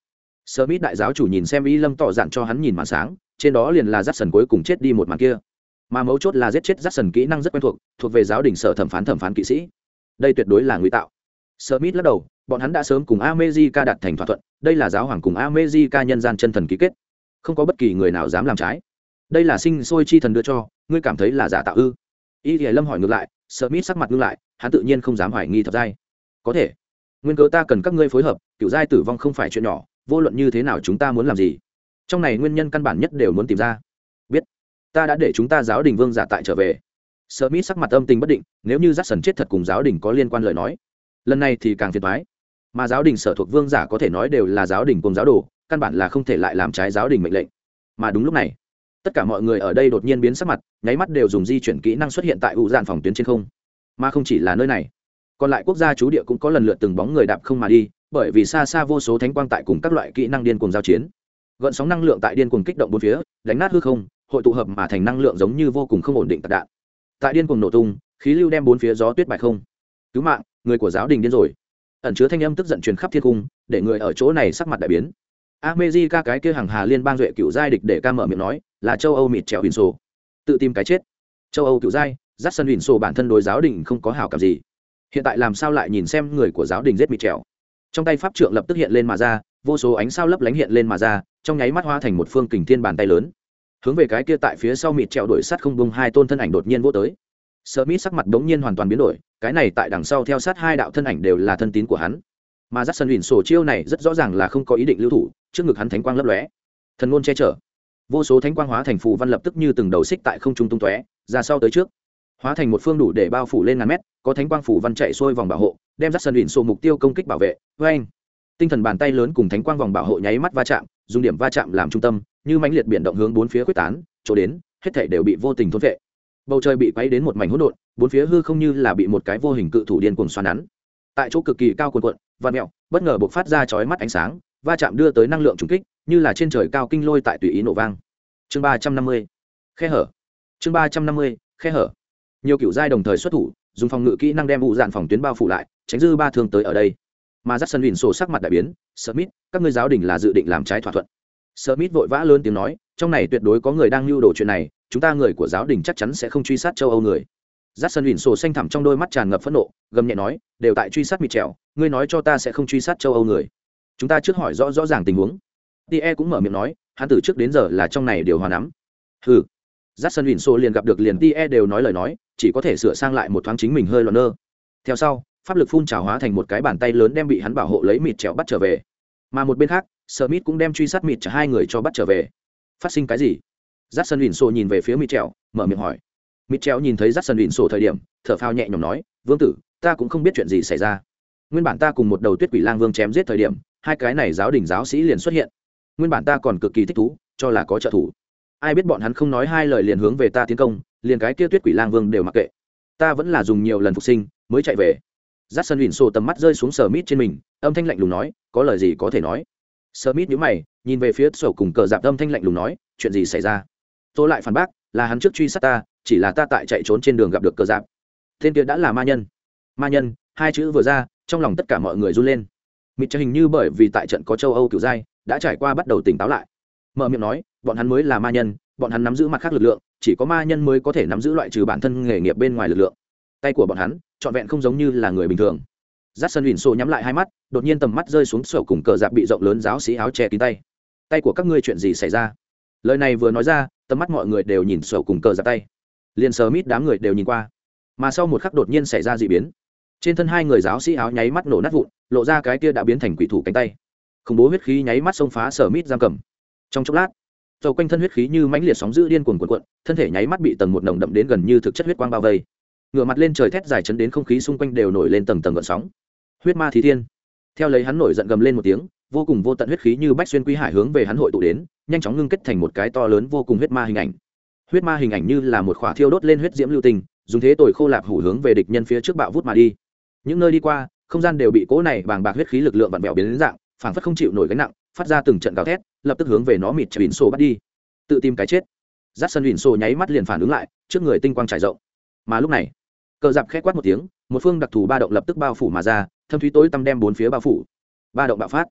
Sơ mít đại giáo chủ nhìn xem y lâm tỏ dạn cho hắn nhìn màn sáng, trên đó liền là rắt sần cuối cùng chết đi một màn kia. Mà mấu chốt là giết chết rắt sần kỹ năng rất quen thuộc thuộc về giáo đình sở thẩm phán thẩm phán kỵ sĩ. Đây tuyệt đối là nguy tạo. Smith lắc đầu, bọn hắn đã sớm cùng America đạt thành thỏa thuận, đây là giáo hoàng cùng America nhân gian chân thần ký kết. Không có bất kỳ người nào dám làm trái. Đây là sinh sôi chi thần đưa cho, ngươi cảm thấy là giả tạo ư? Y Lâm hỏi ngược lại, Smith sắc mặt ngưng lại, hắn tự nhiên không dám hoài nghi thập giai. Có thể. Nguyên cớ ta cần các ngươi phối hợp, cựu giai tử vong không phải chuyện nhỏ, vô luận như thế nào chúng ta muốn làm gì. Trong này nguyên nhân căn bản nhất đều muốn tìm ra. Biết. Ta đã để chúng ta giáo đình vương giả tại trở về. Smith sắc mặt âm tình bất định, nếu như Jackson chết thật cùng giáo đình có liên quan lời nói, lần này thì càng phiền thoái. Mà giáo đình sở thuộc vương giả có thể nói đều là giáo đình cùng giáo đồ, căn bản là không thể lại làm trái giáo đình mệnh lệnh. Mà đúng lúc này, tất cả mọi người ở đây đột nhiên biến sắc mặt, nháy mắt đều dùng di chuyển kỹ năng xuất hiện tại ụ dạn phòng tuyến trên không. Mà không chỉ là nơi này, còn lại quốc gia chú địa cũng có lần lượt từng bóng người đạp không mà đi, bởi vì xa xa vô số thánh quang tại cùng các loại kỹ năng điên cuồng giao chiến. Gợn sóng năng lượng tại điên cuồng kích động bốn phía, đánh nát hư không, hội tụ hợp mà thành năng lượng giống như vô cùng không ổn định tạc đạn. Tại điên cuồng nổ tung, khí lưu đem bốn phía gió tuyết bại không. Cứu mạng người của giáo đình điên rồi. Ẩn chứa thanh âm tức giận truyền khắp thiên cung để người ở chỗ này sắc mặt đại biến. America cái kia hàng hà liên bang duệ cựu giai địch để ca mở miệng nói là châu Âu mịt trèo huyền sổ. Tự tìm cái chết. Châu Âu cựu giai dắt sân huyền sổ bản thân đối giáo đình không có hảo cảm gì. Hiện tại làm sao lại nhìn xem người của giáo đình giết mịt trèo? Trong tay pháp trượng lập tức hiện lên mà ra vô số ánh sao lấp lánh hiện lên mà ra trong nháy mắt hoa thành một phương kình thiên bàn tay lớn. Hướng về cái kia tại phía sau mịt trèo đuổi sắt không bông hai tôn thân ảnh đột nhiên vô tới. Smith sắc mặt bỗng nhiên hoàn toàn biến đổi, cái này tại đằng sau theo sát hai đạo thân ảnh đều là thân tín của hắn. Mà dắt sân huỳnh sổ chiêu này rất rõ ràng là không có ý định lưu thủ, trước ngực hắn thánh quang lấp lóe, thần ngôn che chở. Vô số thánh quang hóa thành phù văn lập tức như từng đầu xích tại không trung tung tóe, ra sau tới trước, hóa thành một phương đủ để bao phủ lên ngàn mét, có thánh quang phù văn chạy xuôi vòng bảo hộ, đem dắt sân huỳnh sổ mục tiêu công kích bảo vệ. Oeng! Tinh thần bàn tay lớn cùng thánh quang vòng bảo hộ nháy mắt va chạm, dùng điểm va chạm làm trung tâm, như mãnh liệt biển động hướng bốn phía quyết tán, chỗ đến, hết thảy đều bị vô tình thôn vệ bầu trời bị quấy đến một mảnh hỗn độn, bốn phía hư không như là bị một cái vô hình cự thủ điên cuồng xoắn nắn. Tại chỗ cực kỳ cao cuồn cuộn, và mẹo, bất ngờ bộc phát ra chói mắt ánh sáng, va chạm đưa tới năng lượng trùng kích, như là trên trời cao kinh lôi tại tùy ý nổ vang. Chương ba trăm năm mươi, khe hở. Chương ba trăm năm mươi, khe hở. Nhiều kiểu giai đồng thời xuất thủ, dùng phòng ngự kỹ năng đem vụ dạn phòng tuyến bao phủ lại, tránh dư ba thương tới ở đây. Mà dắt sân huỳnh sổ sắc mặt đại biến, smith, các ngươi giáo đình là dự định làm trái thỏa thuận. Smith vội vã lớn tiếng nói trong này tuyệt đối có người đang lưu đồ chuyện này, chúng ta người của giáo đình chắc chắn sẽ không truy sát châu âu người. Giắt sân huỳnh sổ xanh thẳm trong đôi mắt tràn ngập phẫn nộ, gầm nhẹ nói, đều tại truy sát mịt trèo, ngươi nói cho ta sẽ không truy sát châu âu người. Chúng ta trước hỏi rõ rõ ràng tình huống. Tie cũng mở miệng nói, hắn từ trước đến giờ là trong này điều hòa nắm. Ừ giắt sân huỳnh sổ liền gặp được liền tie đều nói lời nói, chỉ có thể sửa sang lại một thoáng chính mình hơi loạn nơ. Theo sau, pháp lực phun trào hóa thành một cái bàn tay lớn đem bị hắn bảo hộ lấy mịt trèo bắt trở về. Mà một bên khác, Smith cũng đem truy sát mịt trả hai người cho bắt trở về phát sinh cái gì? J a c k s o n huỳnh sổ nhìn về phía Mitchell, mở miệng hỏi. Mitchell nhìn thấy j a c k s o n huỳnh sổ thời điểm thở phao nhẹ nhõm nói vương tử ta cũng không biết chuyện gì xảy ra. Nguyên bản ta cùng một đầu tuyết quỷ lang vương chém giết thời điểm hai cái này giáo đình giáo sĩ liền xuất hiện. Nguyên bản ta còn cực kỳ thích thú cho là có trợ thủ. Ai biết bọn hắn không nói hai lời liền hướng về ta tiến công liền cái kia tuyết quỷ lang vương đều mặc kệ. Ta vẫn là dùng nhiều lần phục sinh mới chạy về. J a c k s o n huỳnh sổ tầm mắt rơi xuống sờ mít trên mình âm thanh lạnh lùng nói có lời gì có thể nói? Smith mít nhữ mày, nhìn về phía sổ cùng cờ dạp âm thanh lạnh lùng nói, chuyện gì xảy ra? Tôi lại phản bác, là hắn trước truy sát ta, chỉ là ta tại chạy trốn trên đường gặp được cờ giáp tên kia đã là ma nhân. Ma nhân? Hai chữ vừa ra, trong lòng tất cả mọi người run lên. Mịt cho hình như bởi vì tại trận có châu âu kiểu giai đã trải qua bắt đầu tỉnh táo lại. Mở miệng nói, bọn hắn mới là ma nhân, bọn hắn nắm giữ mặt khác lực lượng, chỉ có ma nhân mới có thể nắm giữ loại trừ bản thân nghề nghiệp bên ngoài lực lượng. Tay của bọn hắn, trọn vẹn không giống như là người bình thường giắt sân huỳnh sổ nhắm lại hai mắt, đột nhiên tầm mắt rơi xuống sổ cùng cờ dạp bị rộng lớn giáo sĩ áo che kín tay. Tay của các ngươi chuyện gì xảy ra? Lời này vừa nói ra, tầm mắt mọi người đều nhìn sổ cùng cờ dạp tay. Liền sờ mít đám người đều nhìn qua. Mà sau một khắc đột nhiên xảy ra d ị biến. Trên thân hai người giáo sĩ áo nháy mắt nổ nát vụn, lộ ra cái kia đã biến thành quỷ thủ cánh tay. Khủng bố huyết khí nháy mắt xông phá sở mít giam cầm. Trong chốc lát, dầu quanh thân huyết khí như mãnh liệt sóng dữ điên cuồng cuộn cuộn, thân thể nháy mắt bị tầng một nồng đậm đến gần như thực chất huyết quang bao vây ngửa mặt lên trời thét dài chấn đến không khí xung quanh đều nổi lên tầng tầng gợn sóng. Huyết ma thí thiên. Theo lấy hắn nổi giận gầm lên một tiếng, vô cùng vô tận huyết khí như bách xuyên quy hải hướng về hắn hội tụ đến, nhanh chóng ngưng kết thành một cái to lớn vô cùng huyết ma hình ảnh. Huyết ma hình ảnh như là một khỏa thiêu đốt lên huyết diễm lưu tình, dùng thế tồi khô lạp hủ hướng về địch nhân phía trước bạo vút mà đi. Những nơi đi qua, không gian đều bị cỗ này bàng bạc huyết khí lực lượng vặn vẹo biến đến dạng, phảng phất không chịu nổi gánh nặng, phát ra từng trận gào thét, lập tức hướng về nó mịt chìm sổ bắt đi. Tự tìm cái chết. Giắt sân huỳnh sổ nháy mắt liền phản ứng lại, trước người tinh quang trải rộng mà lúc này, cờ dạp khẽ quát một tiếng, một phương đặc thù ba động lập tức bao phủ mà ra, thâm thúy tối tăm đem bốn phía bao phủ. Ba động bạo phát.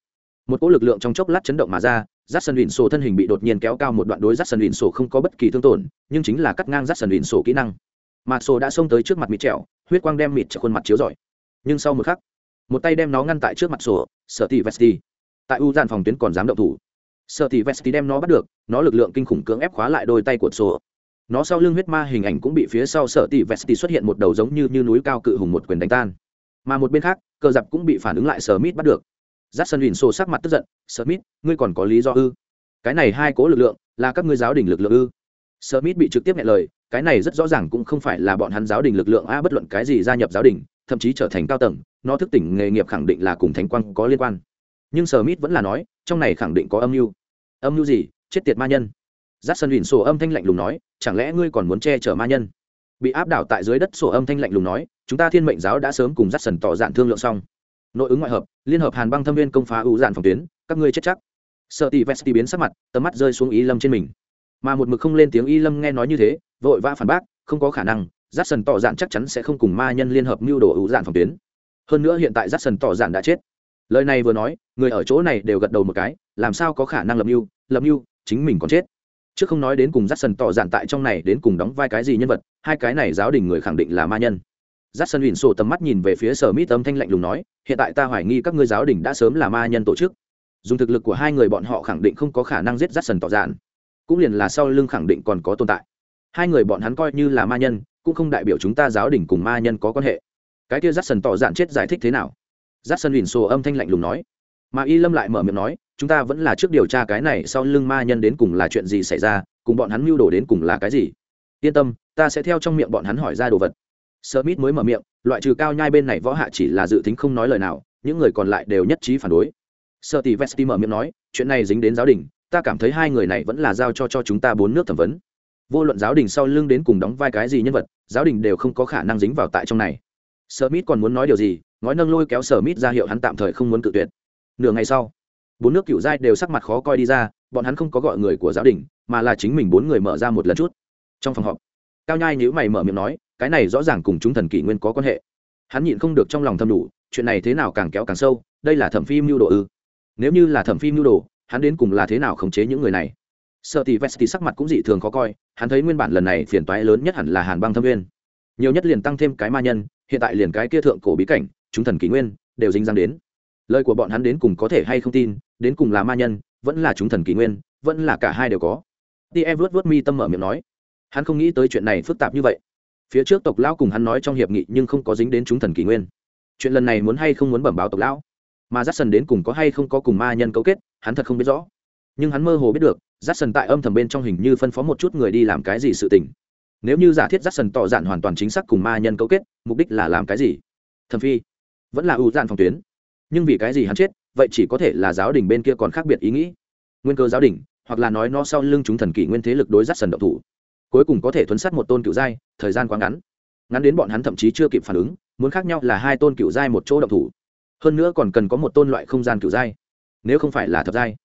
Một cỗ lực lượng trong chốc lát chấn động mà ra rát sân huỳnh sổ thân hình bị đột nhiên kéo cao một đoạn đối rát sân huỳnh sổ không có bất kỳ thương tổn, nhưng chính là cắt ngang rát sân huỳnh sổ kỹ năng. Mạt sổ đã xông tới trước mặt mịt trẹo huyết quang đem mịt trẹo khuôn mặt chiếu rọi. Nhưng sau một khắc, một tay đem nó ngăn tại trước mặt sổ sợ tỷ vesti tại u dàn phòng tuyến còn dám động thủ. Sợ tỷ vesti đem nó bắt được, nó lực lượng kinh khủng cưỡng ép khóa lại đôi tay của sổ nó sau lưng huyết ma hình ảnh cũng bị phía sau sở tỷ vesti xuất hiện một đầu giống như, như núi cao cự hùng một quyền đánh tan. Mà một bên khác cờ giặc cũng bị phản ứng lại sở mít bắt được. J sân huỳnh sổ sắc mặt tức giận sở mít ngươi còn có lý do ư? Cái này hai cố lực lượng là các ngươi giáo đình lực lượng ư? Sở mít bị trực tiếp nghe lời cái này rất rõ ràng cũng không phải là bọn hắn giáo đình lực lượng a bất luận cái gì gia nhập giáo đình thậm chí trở thành cao tầng nó thức tỉnh nghề nghiệp khẳng định là cùng thánh quang có liên quan. Nhưng sở mít vẫn là nói trong này khẳng định có âm mưu. Âm mưu gì? Chết tiệt ma nhân giắt sân huỳnh sổ âm thanh lạnh lùng nói, chẳng lẽ ngươi còn muốn che chở ma nhân? Bị áp đảo tại dưới đất, sổ âm thanh lạnh lùng nói, chúng ta thiên mệnh giáo đã sớm cùng dắt sần tỏ dạn thương lượng xong. Nội ứng ngoại hợp, liên hợp hàn băng thâm viên công phá ưu dạn phòng tuyến, các ngươi chết chắc. Sợ tỷ vesti biến sắc mặt, tầm mắt rơi xuống y lâm trên mình. Mà một mực không lên tiếng y lâm nghe nói như thế, vội vã phản bác, không có khả năng dắt sần tỏ dạn chắc chắn sẽ không cùng ma nhân liên hợp mưu đồ ưu dạn phòng tuyến. Hơn nữa hiện tại dắt sần tỏ dạn đã chết. Lời này vừa nói, người ở chỗ này đều gật đầu một cái, làm sao có khả năng lập mưu? Lập mưu, chính mình còn chết chứ không nói đến cùng dắt sần tỏ giản tại trong này đến cùng đóng vai cái gì nhân vật, hai cái này giáo đình người khẳng định là ma nhân. Dắt sân huỳnh sổ tầm mắt nhìn về phía sở mít âm thanh lạnh lùng nói, hiện tại ta hoài nghi các ngươi giáo đình đã sớm là ma nhân tổ chức. Dùng thực lực của hai người bọn họ khẳng định không có khả năng giết dắt sần tỏ giản. Cũng liền là sau lưng khẳng định còn có tồn tại. Hai người bọn hắn coi như là ma nhân, cũng không đại biểu chúng ta giáo đình cùng ma nhân có quan hệ. Cái kia dắt sần tỏ giản chết giải thích thế nào? Dắt sân huỳnh sổ âm thanh lạnh lùng nói. Mà y lâm lại mở miệng nói chúng ta vẫn là trước điều tra cái này sau lưng ma nhân đến cùng là chuyện gì xảy ra cùng bọn hắn mưu đồ đến cùng là cái gì yên tâm ta sẽ theo trong miệng bọn hắn hỏi ra đồ vật Smith mới mở miệng, loại trừ cao nhai bên này võ hạ chỉ là dự tính không nói lời nào, những người còn lại đều nhất trí phản đối. Sở Tỷ Vesti mở miệng nói, chuyện này dính đến giáo đình, ta cảm thấy hai người này vẫn là giao cho cho chúng ta bốn nước thẩm vấn. Vô luận giáo đình sau lưng đến cùng đóng vai cái gì nhân vật, giáo đình đều không có khả năng dính vào tại trong này. Smith còn muốn nói điều gì, nói nâng lôi kéo Smith ra hiệu hắn tạm thời không muốn cự tuyệt. Nửa ngày sau, bốn nước cựu giai đều sắc mặt khó coi đi ra, bọn hắn không có gọi người của giáo đình, mà là chính mình bốn người mở ra một lần chút. Trong phòng họp, Cao Nhai nhíu mày mở miệng nói, cái này rõ ràng cùng chúng thần kỷ nguyên có quan hệ. Hắn nhịn không được trong lòng thâm đủ chuyện này thế nào càng kéo càng sâu đây là thẩm phim mưu đồ ư? Nếu như là thẩm phim mưu đồ hắn đến cùng là thế nào khống chế những người này? Sợ tỷ vesti sắc mặt cũng dị thường khó coi hắn thấy nguyên bản lần này phiền toái lớn nhất hẳn là hàn băng thâm nguyên, nhiều nhất liền tăng thêm cái ma nhân hiện tại liền cái kia thượng cổ bí cảnh chúng thần kỷ nguyên đều dính dáng đến. Lời của bọn hắn đến cùng có thể hay không tin đến cùng là ma nhân, vẫn là chúng thần kỷ nguyên, vẫn là cả hai đều có. Ti e. vớt vớt mi tâm mở miệng nói, hắn không nghĩ tới chuyện này phức tạp như vậy. Phía trước tộc lão cùng hắn nói trong hiệp nghị nhưng không có dính đến chúng thần kỷ nguyên. Chuyện lần này muốn hay không muốn bẩm báo tộc lão? Mà j a c k s o n đến cùng có hay không có cùng ma nhân cấu kết, hắn thật không biết rõ. Nhưng hắn mơ hồ biết được j a c k s o n tại âm thầm bên trong hình như phân phó một chút người đi làm cái gì sự tình. Nếu như giả thiết j a c k s o n tỏ dạn hoàn toàn chính xác cùng ma nhân cấu kết, mục đích là làm cái gì? Thầm phi, vẫn là ưu dạn phòng tuyến. Nhưng vì cái gì hắn chết vậy chỉ có thể là giáo đình bên kia còn khác biệt ý nghĩ. Nguyên cơ giáo đình, hoặc là nói nó sau lưng chúng thần kỷ nguyên thế lực đối giáp sần động thủ. Cuối cùng có thể thuấn sát một tôn cựu giai, thời gian quá ngắn. Ngắn đến bọn hắn thậm chí chưa kịp phản ứng, muốn khác nhau là hai tôn cựu giai một chỗ động thủ. Hơn nữa còn cần có một tôn loại không gian cựu giai. Nếu không phải là thập giai,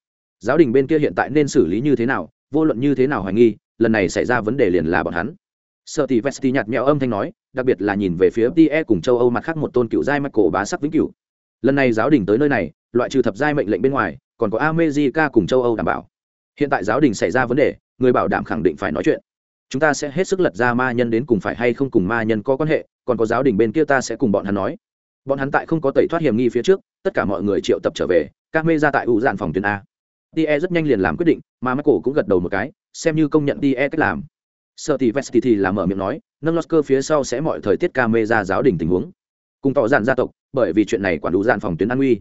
giáo đình bên kia hiện tại nên xử lý như thế nào, vô luận như thế nào hoài nghi, lần này xảy ra vấn đề liền là bọn hắn. Sợ tỷ vesti nhạt mẹo âm thanh nói, đặc biệt là nhìn về phía fte cùng châu âu mặt khác một tôn cựu giai mắc cổ bá sắc vĩnh cửu. Lần này giáo đình tới nơi này loại trừ thập giai mệnh lệnh bên ngoài, còn có amejica cùng châu âu đảm bảo. Hiện tại giáo đình xảy ra vấn đề, người bảo đảm khẳng định phải nói chuyện. Chúng ta sẽ hết sức lật ra ma nhân đến cùng phải hay không cùng ma nhân có quan hệ, còn có giáo đình bên kia ta sẽ cùng bọn hắn nói. Bọn hắn tại không có tẩy thoát hiểm nghi phía trước, tất cả mọi người triệu tập trở về các mê ra tại ủ dạn phòng tuyến a. Tie rất nhanh liền làm quyết định, mà michael cũng gật đầu một cái, xem như công nhận tie cách làm. Sợ thì vesti thì làm mở miệng nói, nâng losker phía sau sẽ mọi thời tiết ca mê ra giáo đình tình huống. Cùng tỏ dạn gia tộc, bởi vì chuyện này quản đủ dạn phòng tuyến an uy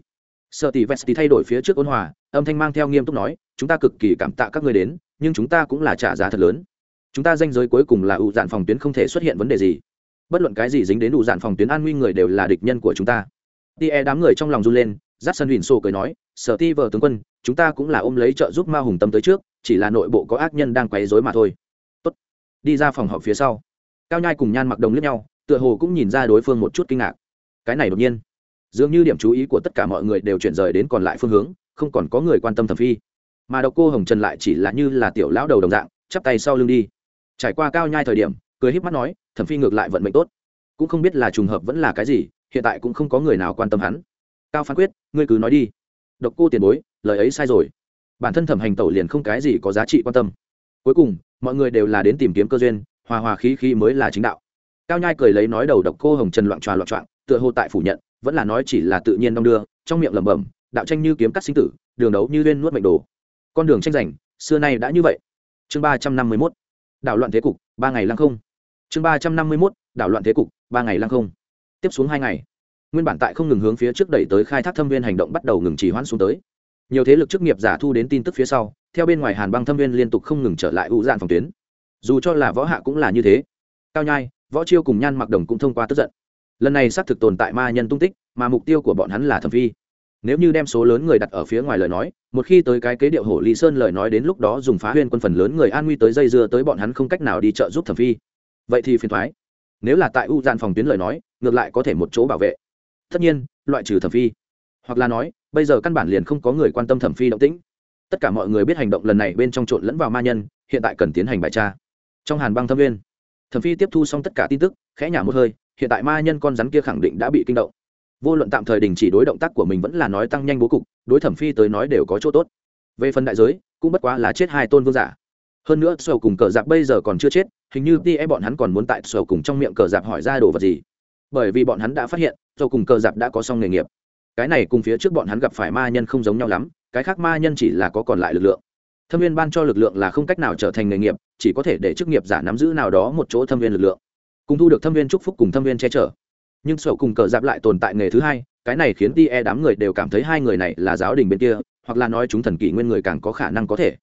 sợ tỷ vesti thay đổi phía trước ôn hòa, âm thanh mang theo nghiêm túc nói, chúng ta cực kỳ cảm tạ các người đến, nhưng chúng ta cũng là trả giá thật lớn. Chúng ta danh giới cuối cùng là ủ dạn phòng tuyến không thể xuất hiện vấn đề gì. Bất luận cái gì dính đến ủ dạn phòng tuyến an nguy người đều là địch nhân của chúng ta. Tie đám người trong lòng run lên giắt sân huỳnh sô cười nói, sở ti vờ tướng quân, chúng ta cũng là ôm lấy trợ giúp ma hùng tâm tới trước, chỉ là nội bộ có ác nhân đang quấy rối mà thôi. Tốt. đi ra phòng họp phía sau, cao nhai cùng nhan mặc đồng lướt nhau, tựa hồ cũng nhìn ra đối phương một chút kinh ngạc. Cái này đột nhiên dường như điểm chú ý của tất cả mọi người đều chuyển rời đến còn lại phương hướng, không còn có người quan tâm thẩm phi. Mà độc cô hồng trần lại chỉ là như là tiểu lão đầu đồng dạng, chắp tay sau lưng đi. Trải qua cao nhai thời điểm, cười híp mắt nói, thẩm phi ngược lại vận mệnh tốt. Cũng không biết là trùng hợp vẫn là cái gì, hiện tại cũng không có người nào quan tâm hắn. Cao phán quyết, ngươi cứ nói đi. Độc cô tiền bối, lời ấy sai rồi. Bản thân thẩm hành tẩu liền không cái gì có giá trị quan tâm. Cuối cùng, mọi người đều là đến tìm kiếm cơ duyên, hòa hòa khí khí mới là chính đạo. Cao nhai cười lấy nói đầu độc cô hồng trần loạn tròa loạn trọng tựa hồ tại phủ nhận vẫn là nói chỉ là tự nhiên đong đưa, trong miệng lẩm bẩm, đạo tranh như kiếm cắt sinh tử, đường đấu như lên nuốt mệnh đồ. Con đường tranh giành, xưa nay đã như vậy. Chương ba trăm năm mươi mốt, đảo loạn thế cục, ba ngày lăng không. Chương ba trăm năm mươi mốt, đảo loạn thế cục, ba ngày lăng không. Tiếp xuống hai ngày. Nguyên bản tại không ngừng hướng phía trước đẩy tới khai thác thâm viên hành động bắt đầu ngừng trì hoãn xuống tới. Nhiều thế lực chức nghiệp giả thu đến tin tức phía sau, theo bên ngoài hàn băng thâm viên liên tục không ngừng trở lại ưu dạn phòng tuyến. Dù cho là võ hạ cũng là như thế. Cao nhai, võ chiêu cùng nhan mặc đồng cũng thông qua tức giận lần này xác thực tồn tại ma nhân tung tích, mà mục tiêu của bọn hắn là thẩm phi. Nếu như đem số lớn người đặt ở phía ngoài lời nói, một khi tới cái kế điệu hổ lý sơn lời nói đến lúc đó dùng phá huyên quân phần lớn người an nguy tới dây dưa tới bọn hắn không cách nào đi trợ giúp thẩm phi. Vậy thì phiền thoái. Nếu là tại u dạn phòng tuyến lời nói, ngược lại có thể một chỗ bảo vệ. Tất nhiên, loại trừ thẩm phi. Hoặc là nói, bây giờ căn bản liền không có người quan tâm thẩm phi động tĩnh. Tất cả mọi người biết hành động lần này bên trong trộn lẫn vào ma nhân, hiện tại cần tiến hành bài tra. Trong hàn băng thâm viên, thẩm phi tiếp thu xong tất cả tin tức, khẽ nhả một hơi hiện tại ma nhân con rắn kia khẳng định đã bị kinh động. Vô luận tạm thời đình chỉ đối động tác của mình vẫn là nói tăng nhanh bố cục, đối thẩm phi tới nói đều có chỗ tốt. Về phần đại giới, cũng bất quá là chết hai tôn vương giả. Hơn nữa sầu cùng cờ giặc bây giờ còn chưa chết, hình như ti e bọn hắn còn muốn tại sầu cùng trong miệng cờ giặc hỏi ra đồ vật gì. Bởi vì bọn hắn đã phát hiện sầu cùng cờ giặc đã có xong nghề nghiệp. Cái này cùng phía trước bọn hắn gặp phải ma nhân không giống nhau lắm, cái khác ma nhân chỉ là có còn lại lực lượng. Thâm viên ban cho lực lượng là không cách nào trở thành nghề nghiệp, chỉ có thể để chức nghiệp giả nắm giữ nào đó một chỗ thâm viên lực lượng cùng thu được thâm viên chúc phúc cùng thâm viên che chở. Nhưng sầu cùng cờ giáp lại tồn tại nghề thứ hai, cái này khiến ti e đám người đều cảm thấy hai người này là giáo đình bên kia, hoặc là nói chúng thần kỷ nguyên người càng có khả năng có thể.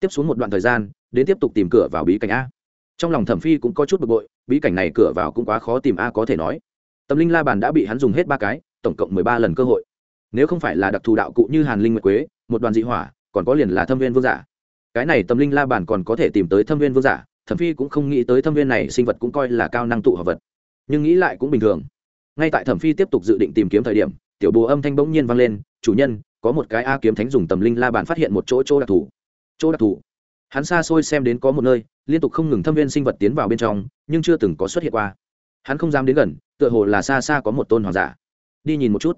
Tiếp xuống một đoạn thời gian, đến tiếp tục tìm cửa vào bí cảnh a. Trong lòng thẩm phi cũng có chút bực bội, bí cảnh này cửa vào cũng quá khó tìm a có thể nói. Tâm linh la bàn đã bị hắn dùng hết ba cái, tổng cộng mười ba lần cơ hội. Nếu không phải là đặc thù đạo cụ như hàn linh nguyệt quế, một đoàn dị hỏa, còn có liền là thâm viên vương giả. Cái này tâm linh la bàn còn có thể tìm tới thâm viên vương giả thẩm phi cũng không nghĩ tới thâm viên này sinh vật cũng coi là cao năng tụ hợp vật. Nhưng nghĩ lại cũng bình thường. Ngay tại thẩm phi tiếp tục dự định tìm kiếm thời điểm, tiểu bồ âm thanh bỗng nhiên vang lên, chủ nhân, có một cái a kiếm thánh dùng tầm linh la bàn phát hiện một chỗ chỗ đặc thù. Chỗ đặc thù? Hắn xa xôi xem đến có một nơi, liên tục không ngừng thâm viên sinh vật tiến vào bên trong, nhưng chưa từng có xuất hiện qua. Hắn không dám đến gần, tựa hồ là xa xa có một tôn hoàng giả. Đi nhìn một chút.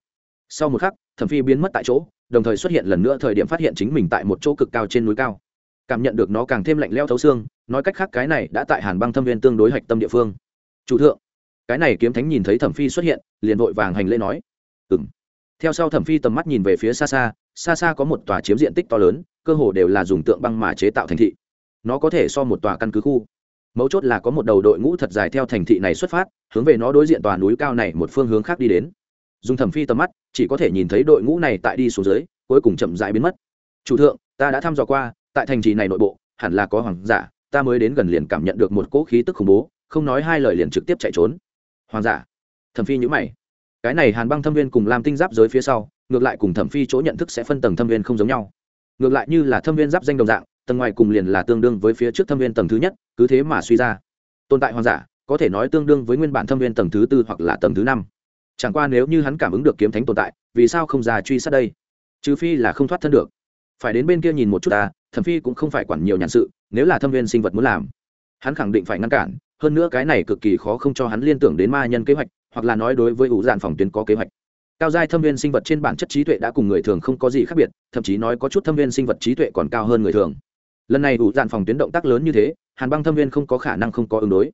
Sau một khắc, thẩm phi biến mất tại chỗ, đồng thời xuất hiện lần nữa thời điểm phát hiện chính mình tại một chỗ cực cao trên núi cao cảm nhận được nó càng thêm lạnh leo thấu xương, nói cách khác cái này đã tại hàn băng thâm viên tương đối hạch tâm địa phương. Chủ thượng. Cái này kiếm thánh nhìn thấy thẩm phi xuất hiện, liền vội vàng hành lễ nói. Ừng theo sau thẩm phi tầm mắt nhìn về phía xa xa xa xa có một tòa chiếm diện tích to lớn, cơ hồ đều là dùng tượng băng mà chế tạo thành thị. Nó có thể so một tòa căn cứ khu. Mấu chốt là có một đầu đội ngũ thật dài theo thành thị này xuất phát, hướng về nó đối diện tòa núi cao này một phương hướng khác đi đến. Dùng thẩm phi tầm mắt, chỉ có thể nhìn thấy đội ngũ này tại đi xuống dưới, cuối cùng chậm rãi biến mất. Chủ thượng, ta đã thăm dò qua tại thành trì này nội bộ, hẳn là có hoàng giả, ta mới đến gần liền cảm nhận được một cỗ khí tức khủng bố, không nói hai lời liền trực tiếp chạy trốn. Hoàng giả? Thẩm phi nhữ mày. Cái này hàn băng thâm viên cùng làm tinh giáp giới phía sau, ngược lại cùng thẩm phi chỗ nhận thức sẽ phân tầng thâm viên không giống nhau. Ngược lại như là thâm viên giáp danh đồng dạng, tầng ngoài cùng liền là tương đương với phía trước thâm viên tầng thứ nhất, cứ thế mà suy ra. Tồn tại hoàng giả, có thể nói tương đương với nguyên bản thâm viên tầng thứ tư hoặc là tầng thứ năm. Chẳng qua nếu như hắn cảm ứng được kiếm thánh tồn tại, vì sao không ra truy sát đây? Trừ phi là không thoát thân được. Phải đến bên kia nhìn một chút ta thẩm phi cũng không phải quản nhiều nhàn sự, nếu là thâm viên sinh vật muốn làm, hắn khẳng định phải ngăn cản, hơn nữa cái này cực kỳ khó không cho hắn liên tưởng đến ma nhân kế hoạch, hoặc là nói đối với ủ dạn phòng tuyến có kế hoạch. Cao giai thâm viên sinh vật trên bản chất trí tuệ đã cùng người thường không có gì khác biệt, thậm chí nói có chút thâm viên sinh vật trí tuệ còn cao hơn người thường. Lần này ủ dạn phòng tuyến động tác lớn như thế, hàn băng thâm viên không có khả năng không có ứng đối.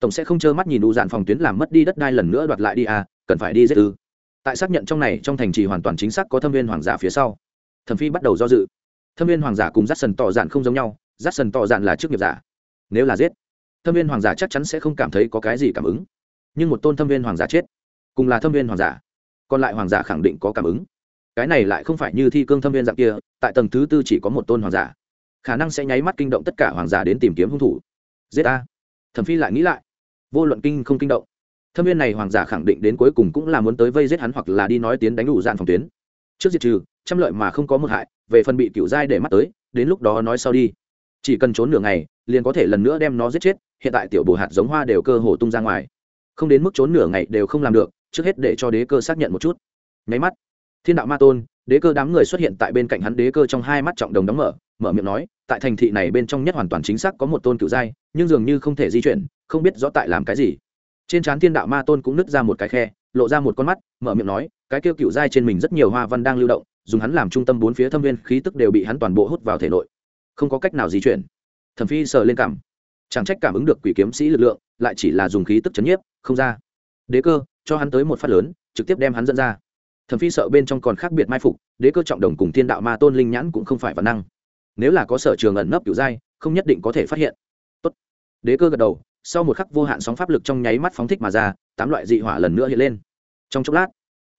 Tổng sẽ không trơ mắt nhìn ủ dạn phòng tuyến làm mất đi đất đai lần nữa đoạt lại đi à cần phải đi giết ư. Tại xác nhận trong này, trong thành trì hoàn toàn chính xác có thâm viên hoàng giả phía sau. Thẩm phi bắt đầu do dự thâm viên hoàng giả cùng rát sần tỏ dạn không giống nhau rát sần tỏ dạn là chức nghiệp giả. Nếu là giết thâm viên hoàng giả chắc chắn sẽ không cảm thấy có cái gì cảm ứng. Nhưng một tôn thâm viên hoàng giả chết cùng là thâm viên hoàng giả còn lại hoàng giả khẳng định có cảm ứng. Cái này lại không phải như thi cương thâm viên dạng kia tại tầng thứ tư chỉ có một tôn hoàng giả. Khả năng sẽ nháy mắt kinh động tất cả hoàng giả đến tìm kiếm hung thủ. Giết ta, thẩm phi lại nghĩ lại. Vô luận kinh không kinh động. Thâm viên này hoàng giả khẳng định đến cuối cùng cũng là muốn tới vây giết hắn hoặc là đi nói tiến đánh đủ dạn phòng tuyến. Trước diệt trừ trăm lợi mà không có một hại, về phần bị cựu giai để mắt tới, đến lúc đó nói sau đi. Chỉ cần trốn nửa ngày, liền có thể lần nữa đem nó giết chết, hiện tại tiểu bồ hạt giống hoa đều cơ hồ tung ra ngoài. Không đến mức trốn nửa ngày đều không làm được, trước hết để cho đế cơ xác nhận một chút. Nháy mắt, thiên đạo ma tôn, đế cơ đám người xuất hiện tại bên cạnh hắn, đế cơ trong hai mắt trọng đồng đóng mở mở miệng nói, tại thành thị này bên trong nhất hoàn toàn chính xác có một tôn cựu giai, nhưng dường như không thể di chuyển, không biết rõ tại làm cái gì. Trên trán thiên đạo ma tôn cũng nứt ra một cái khe, lộ ra một con mắt, mở miệng nói, cái kêu cựu giai trên mình rất nhiều hoa văn đang lưu động dùng hắn làm trung tâm bốn phía thâm viên, khí tức đều bị hắn toàn bộ hút vào thể nội. Không có cách nào di chuyển. Thẩm phi sờ lên cảm. Chẳng trách cảm ứng được quỷ kiếm sĩ lực lượng, lại chỉ là dùng khí tức chấn nhiếp, không ra. Đế cơ, cho hắn tới một phát lớn, trực tiếp đem hắn dẫn ra. Thẩm phi sợ bên trong còn khác biệt mai phục, đế cơ trọng đồng cùng thiên đạo ma tôn linh nhãn cũng không phải văn năng. Nếu là có sở trường ẩn nấp kiểu giai, không nhất định có thể phát hiện. Tốt. đế cơ gật đầu, sau một khắc vô hạn sóng pháp lực trong nháy mắt phóng thích mà ra, tám loại dị hỏa lần nữa hiện lên. Trong chốc lát,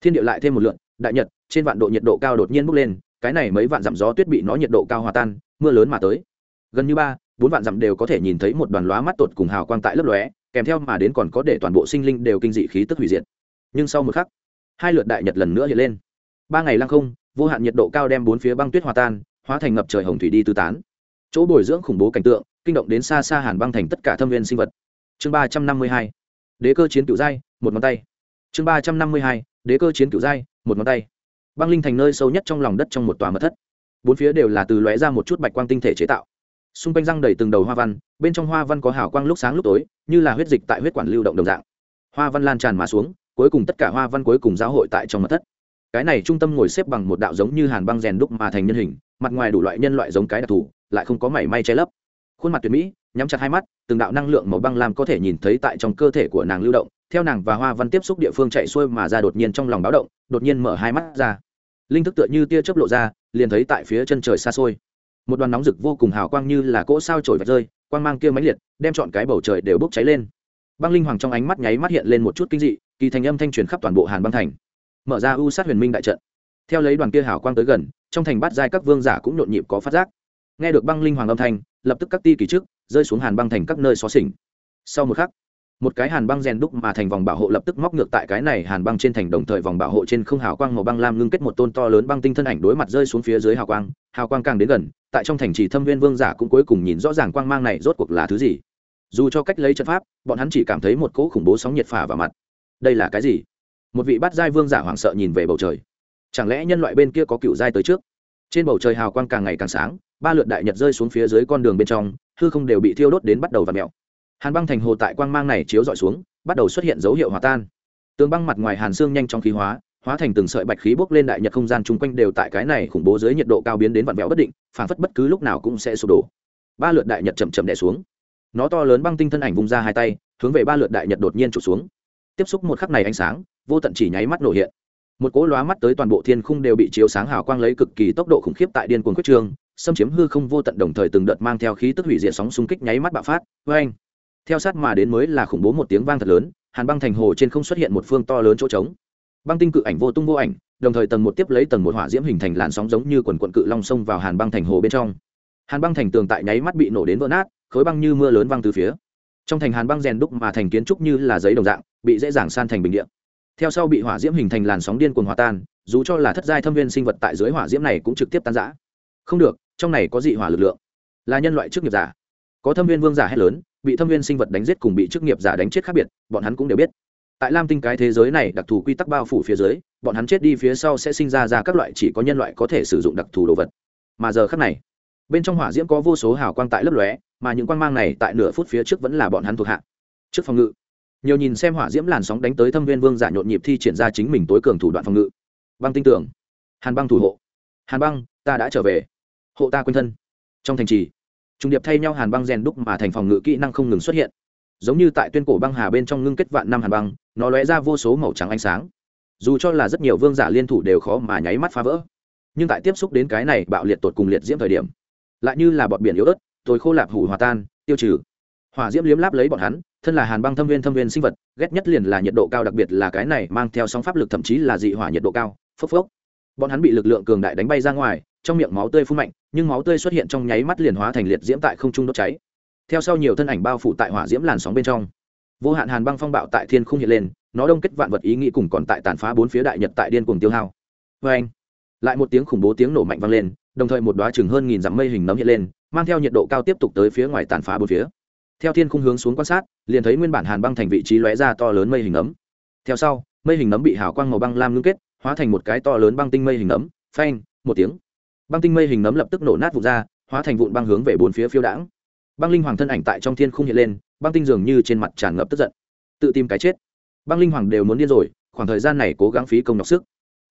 thiên địa lại thêm một lượn đại nhật, trên vạn độ nhiệt độ cao đột nhiên bốc lên, cái này mấy vạn dặm gió tuyết bị nó nhiệt độ cao hòa tan, mưa lớn mà tới. Gần như ba, bốn vạn dặm đều có thể nhìn thấy một đoàn lóa mắt tột cùng hào quang tại lớp lóe, kèm theo mà đến còn có để toàn bộ sinh linh đều kinh dị khí tức hủy diệt. Nhưng sau một khắc, hai lượt đại nhật lần nữa hiện lên. Ba ngày lăng không, vô hạn nhiệt độ cao đem bốn phía băng tuyết hòa tan, hóa thành ngập trời hồng thủy đi tư tán. Chỗ bồi dưỡng khủng bố cảnh tượng, kinh động đến xa xa hàn băng thành tất cả thâm viên sinh vật. Chương ba trăm năm mươi hai, đế cơ chiến cựu giai, một ngón tay. Chương ba trăm năm mươi hai đế cơ chiến cựu giai, một ngón tay. Băng linh thành nơi sâu nhất trong lòng đất trong một tòa mật thất. Bốn phía đều là từ lóe ra một chút bạch quang tinh thể chế tạo. Xung quanh răng đầy từng đầu hoa văn, bên trong hoa văn có hào quang lúc sáng lúc tối, như là huyết dịch tại huyết quản lưu động đồng dạng. Hoa văn lan tràn mà xuống, cuối cùng tất cả hoa văn cuối cùng giáo hội tại trong mật thất. Cái này trung tâm ngồi xếp bằng một đạo giống như hàn băng rèn đúc mà thành nhân hình, mặt ngoài đủ loại nhân loại giống cái đặc thù, lại không có mảy may che lấp. Khuôn mặt tuyệt mỹ, nhắm chặt hai mắt, từng đạo năng lượng màu băng lam có thể nhìn thấy tại trong cơ thể của nàng lưu động theo nàng và hoa văn tiếp xúc địa phương chạy xuôi mà ra đột nhiên trong lòng báo động, đột nhiên mở hai mắt ra. Linh thức tựa như tia chớp lộ ra, liền thấy tại phía chân trời xa xôi. Một đoàn nóng rực vô cùng hào quang như là cỗ sao trổi vạch rơi, quang mang kia mãnh liệt, đem chọn cái bầu trời đều bốc cháy lên. Băng linh hoàng trong ánh mắt nháy mắt hiện lên một chút kinh dị, kỳ thành âm thanh truyền khắp toàn bộ hàn băng thành. Mở ra u sát huyền minh đại trận. Theo lấy đoàn kia hào quang tới gần, trong thành bát giai các vương giả cũng nhộn nhịp có phát giác. Nghe được băng linh hoàng âm thanh, lập tức các ti kỳ trước, rơi xuống hàn băng thành các nơi xó xỉnh. Sau một khắc một cái hàn băng rèn đúc mà thành vòng bảo hộ lập tức móc ngược tại cái này hàn băng trên thành đồng thời vòng bảo hộ trên không hào quang màu băng lam ngưng kết một tôn to lớn băng tinh thân ảnh đối mặt rơi xuống phía dưới hào quang hào quang càng đến gần, tại trong thành trì thâm viên vương giả cũng cuối cùng nhìn rõ ràng quang mang này rốt cuộc là thứ gì. Dù cho cách lấy trận pháp, bọn hắn chỉ cảm thấy một cỗ khủng bố sóng nhiệt phả vào mặt. Đây là cái gì? Một vị bát giai vương giả hoảng sợ nhìn về bầu trời. Chẳng lẽ nhân loại bên kia có cựu giai tới trước? Trên bầu trời hào quang càng ngày càng sáng, ba lượt đại nhật rơi xuống phía dưới con đường bên trong, hư không đều bị thiêu đốt đến bắt đầu và mẹo hàn băng thành hồ tại quang mang này chiếu dọi xuống, bắt đầu xuất hiện dấu hiệu hòa tan. Tường băng mặt ngoài hàn xương nhanh trong khí hóa hóa thành từng sợi bạch khí bốc lên đại nhật không gian chung quanh đều tại cái này khủng bố dưới nhiệt độ cao biến đến vặn vẹo bất định, phản phất bất cứ lúc nào cũng sẽ sụp đổ. Ba lượt đại nhật chậm chậm đẻ xuống. Nó to lớn băng tinh thân ảnh vung ra hai tay, hướng về ba lượt đại nhật đột nhiên trụt xuống. Tiếp xúc một khắc này ánh sáng, vô tận chỉ nháy mắt nổ hiện. Một cỗ lóa mắt tới toàn bộ thiên khung đều bị chiếu sáng hào quang lấy cực kỳ tốc độ khủng khiếp tại điên cuồng quyết trường, xâm chiếm hư không vô tận đồng thời từng đợt mang theo khí tức hủy diệt sóng xung kích nháy mắt bạo phát. Vê anh theo sát mà đến mới là khủng bố một tiếng vang thật lớn, hàn băng thành hồ trên không xuất hiện một phương to lớn chỗ trống. Băng tinh cự ảnh vô tung vô ảnh, đồng thời tầng một tiếp lấy tầng một hỏa diễm hình thành làn sóng giống như quần quận cự long sông vào hàn băng thành hồ bên trong. Hàn băng thành tường tại nháy mắt bị nổ đến vỡ nát, khối băng như mưa lớn văng từ phía. Trong thành hàn băng rèn đúc mà thành kiến trúc như là giấy đồng dạng, bị dễ dàng san thành bình điện theo sau bị hỏa diễm hình thành làn sóng điên cuồng hòa tan, dù cho là thất giai thâm viên sinh vật tại dưới hỏa diễm này cũng trực tiếp tan giã không được, trong này có dị hỏa lực lượng. Là nhân loại trước nghiệp giả. Có thâm viên vương giả hay lớn bị thâm viên sinh vật đánh giết cùng bị chức nghiệp giả đánh chết khác biệt, bọn hắn cũng đều biết. Tại lam tinh cái thế giới này, đặc thù quy tắc bao phủ phía dưới, bọn hắn chết đi phía sau sẽ sinh ra ra các loại chỉ có nhân loại có thể sử dụng đặc thù đồ vật. Mà giờ khác này, bên trong hỏa diễm có vô số hào quang tại lấp lóe, mà những quang mang này tại nửa phút phía trước vẫn là bọn hắn thuộc hạ. Trước phòng ngự, nhiều nhìn xem hỏa diễm làn sóng đánh tới thâm viên vương giả nhộn nhịp thi triển ra chính mình tối cường thủ đoạn phòng ngự. Băng tinh tưởng hàn băng thủ hộ. Hàn băng, ta đã trở về. Hộ ta quanh thân. Trong thành trì trùng điệp thay nhau hàn băng rèn đúc mà thành phòng ngự kỹ năng không ngừng xuất hiện. Giống như tại tuyên cổ băng hà bên trong ngưng kết vạn năm hàn băng, nó lóe ra vô số màu trắng ánh sáng. Dù cho là rất nhiều vương giả liên thủ đều khó mà nháy mắt phá vỡ. Nhưng tại tiếp xúc đến cái này bạo liệt tột cùng liệt diễm thời điểm, lại như là bọn biển yếu ớt tối khô lạp hủ hòa tan, tiêu trừ. Hỏa diễm liếm láp lấy bọn hắn, thân là hàn băng thâm viên thâm viên sinh vật, ghét nhất liền là nhiệt độ cao đặc biệt là cái này mang theo sóng pháp lực thậm chí là dị hỏa nhiệt độ cao. Phốc phốc. Bọn hắn bị lực lượng cường đại đánh bay ra ngoài trong miệng máu tươi phun mạnh, nhưng máu tươi xuất hiện trong nháy mắt liền hóa thành liệt diễm tại không trung đốt cháy. Theo sau nhiều thân ảnh bao phủ tại hỏa diễm làn sóng bên trong. Vô hạn hàn băng phong bạo tại thiên không hiện lên, nó đông kết vạn vật ý nghĩ cùng còn tại tàn phá bốn phía đại nhật tại điên cùng tiêu hao. Vê anh, lại một tiếng khủng bố tiếng nổ mạnh vang lên, đồng thời một đoá chừng hơn nghìn dặm mây hình nấm hiện lên, mang theo nhiệt độ cao tiếp tục tới phía ngoài tàn phá bốn phía. Theo thiên khung hướng xuống quan sát, liền thấy nguyên bản hàn băng thành vị trí lóe ra to lớn mây hình nấm. Theo sau, mây hình nấm bị hào quang màu băng lam ngưng kết, hóa thành một cái to lớn băng tinh mây hình nấm. Phanh, một tiếng băng tinh mây hình nấm lập tức nổ nát vụn ra, hóa thành vụn băng hướng về bốn phía phiêu đãng. Băng linh hoàng thân ảnh tại trong thiên không hiện lên, băng tinh dường như trên mặt tràn ngập tức giận. Tự tìm cái chết. Băng linh hoàng đều muốn điên rồi, khoảng thời gian này cố gắng phí công nhọc sức.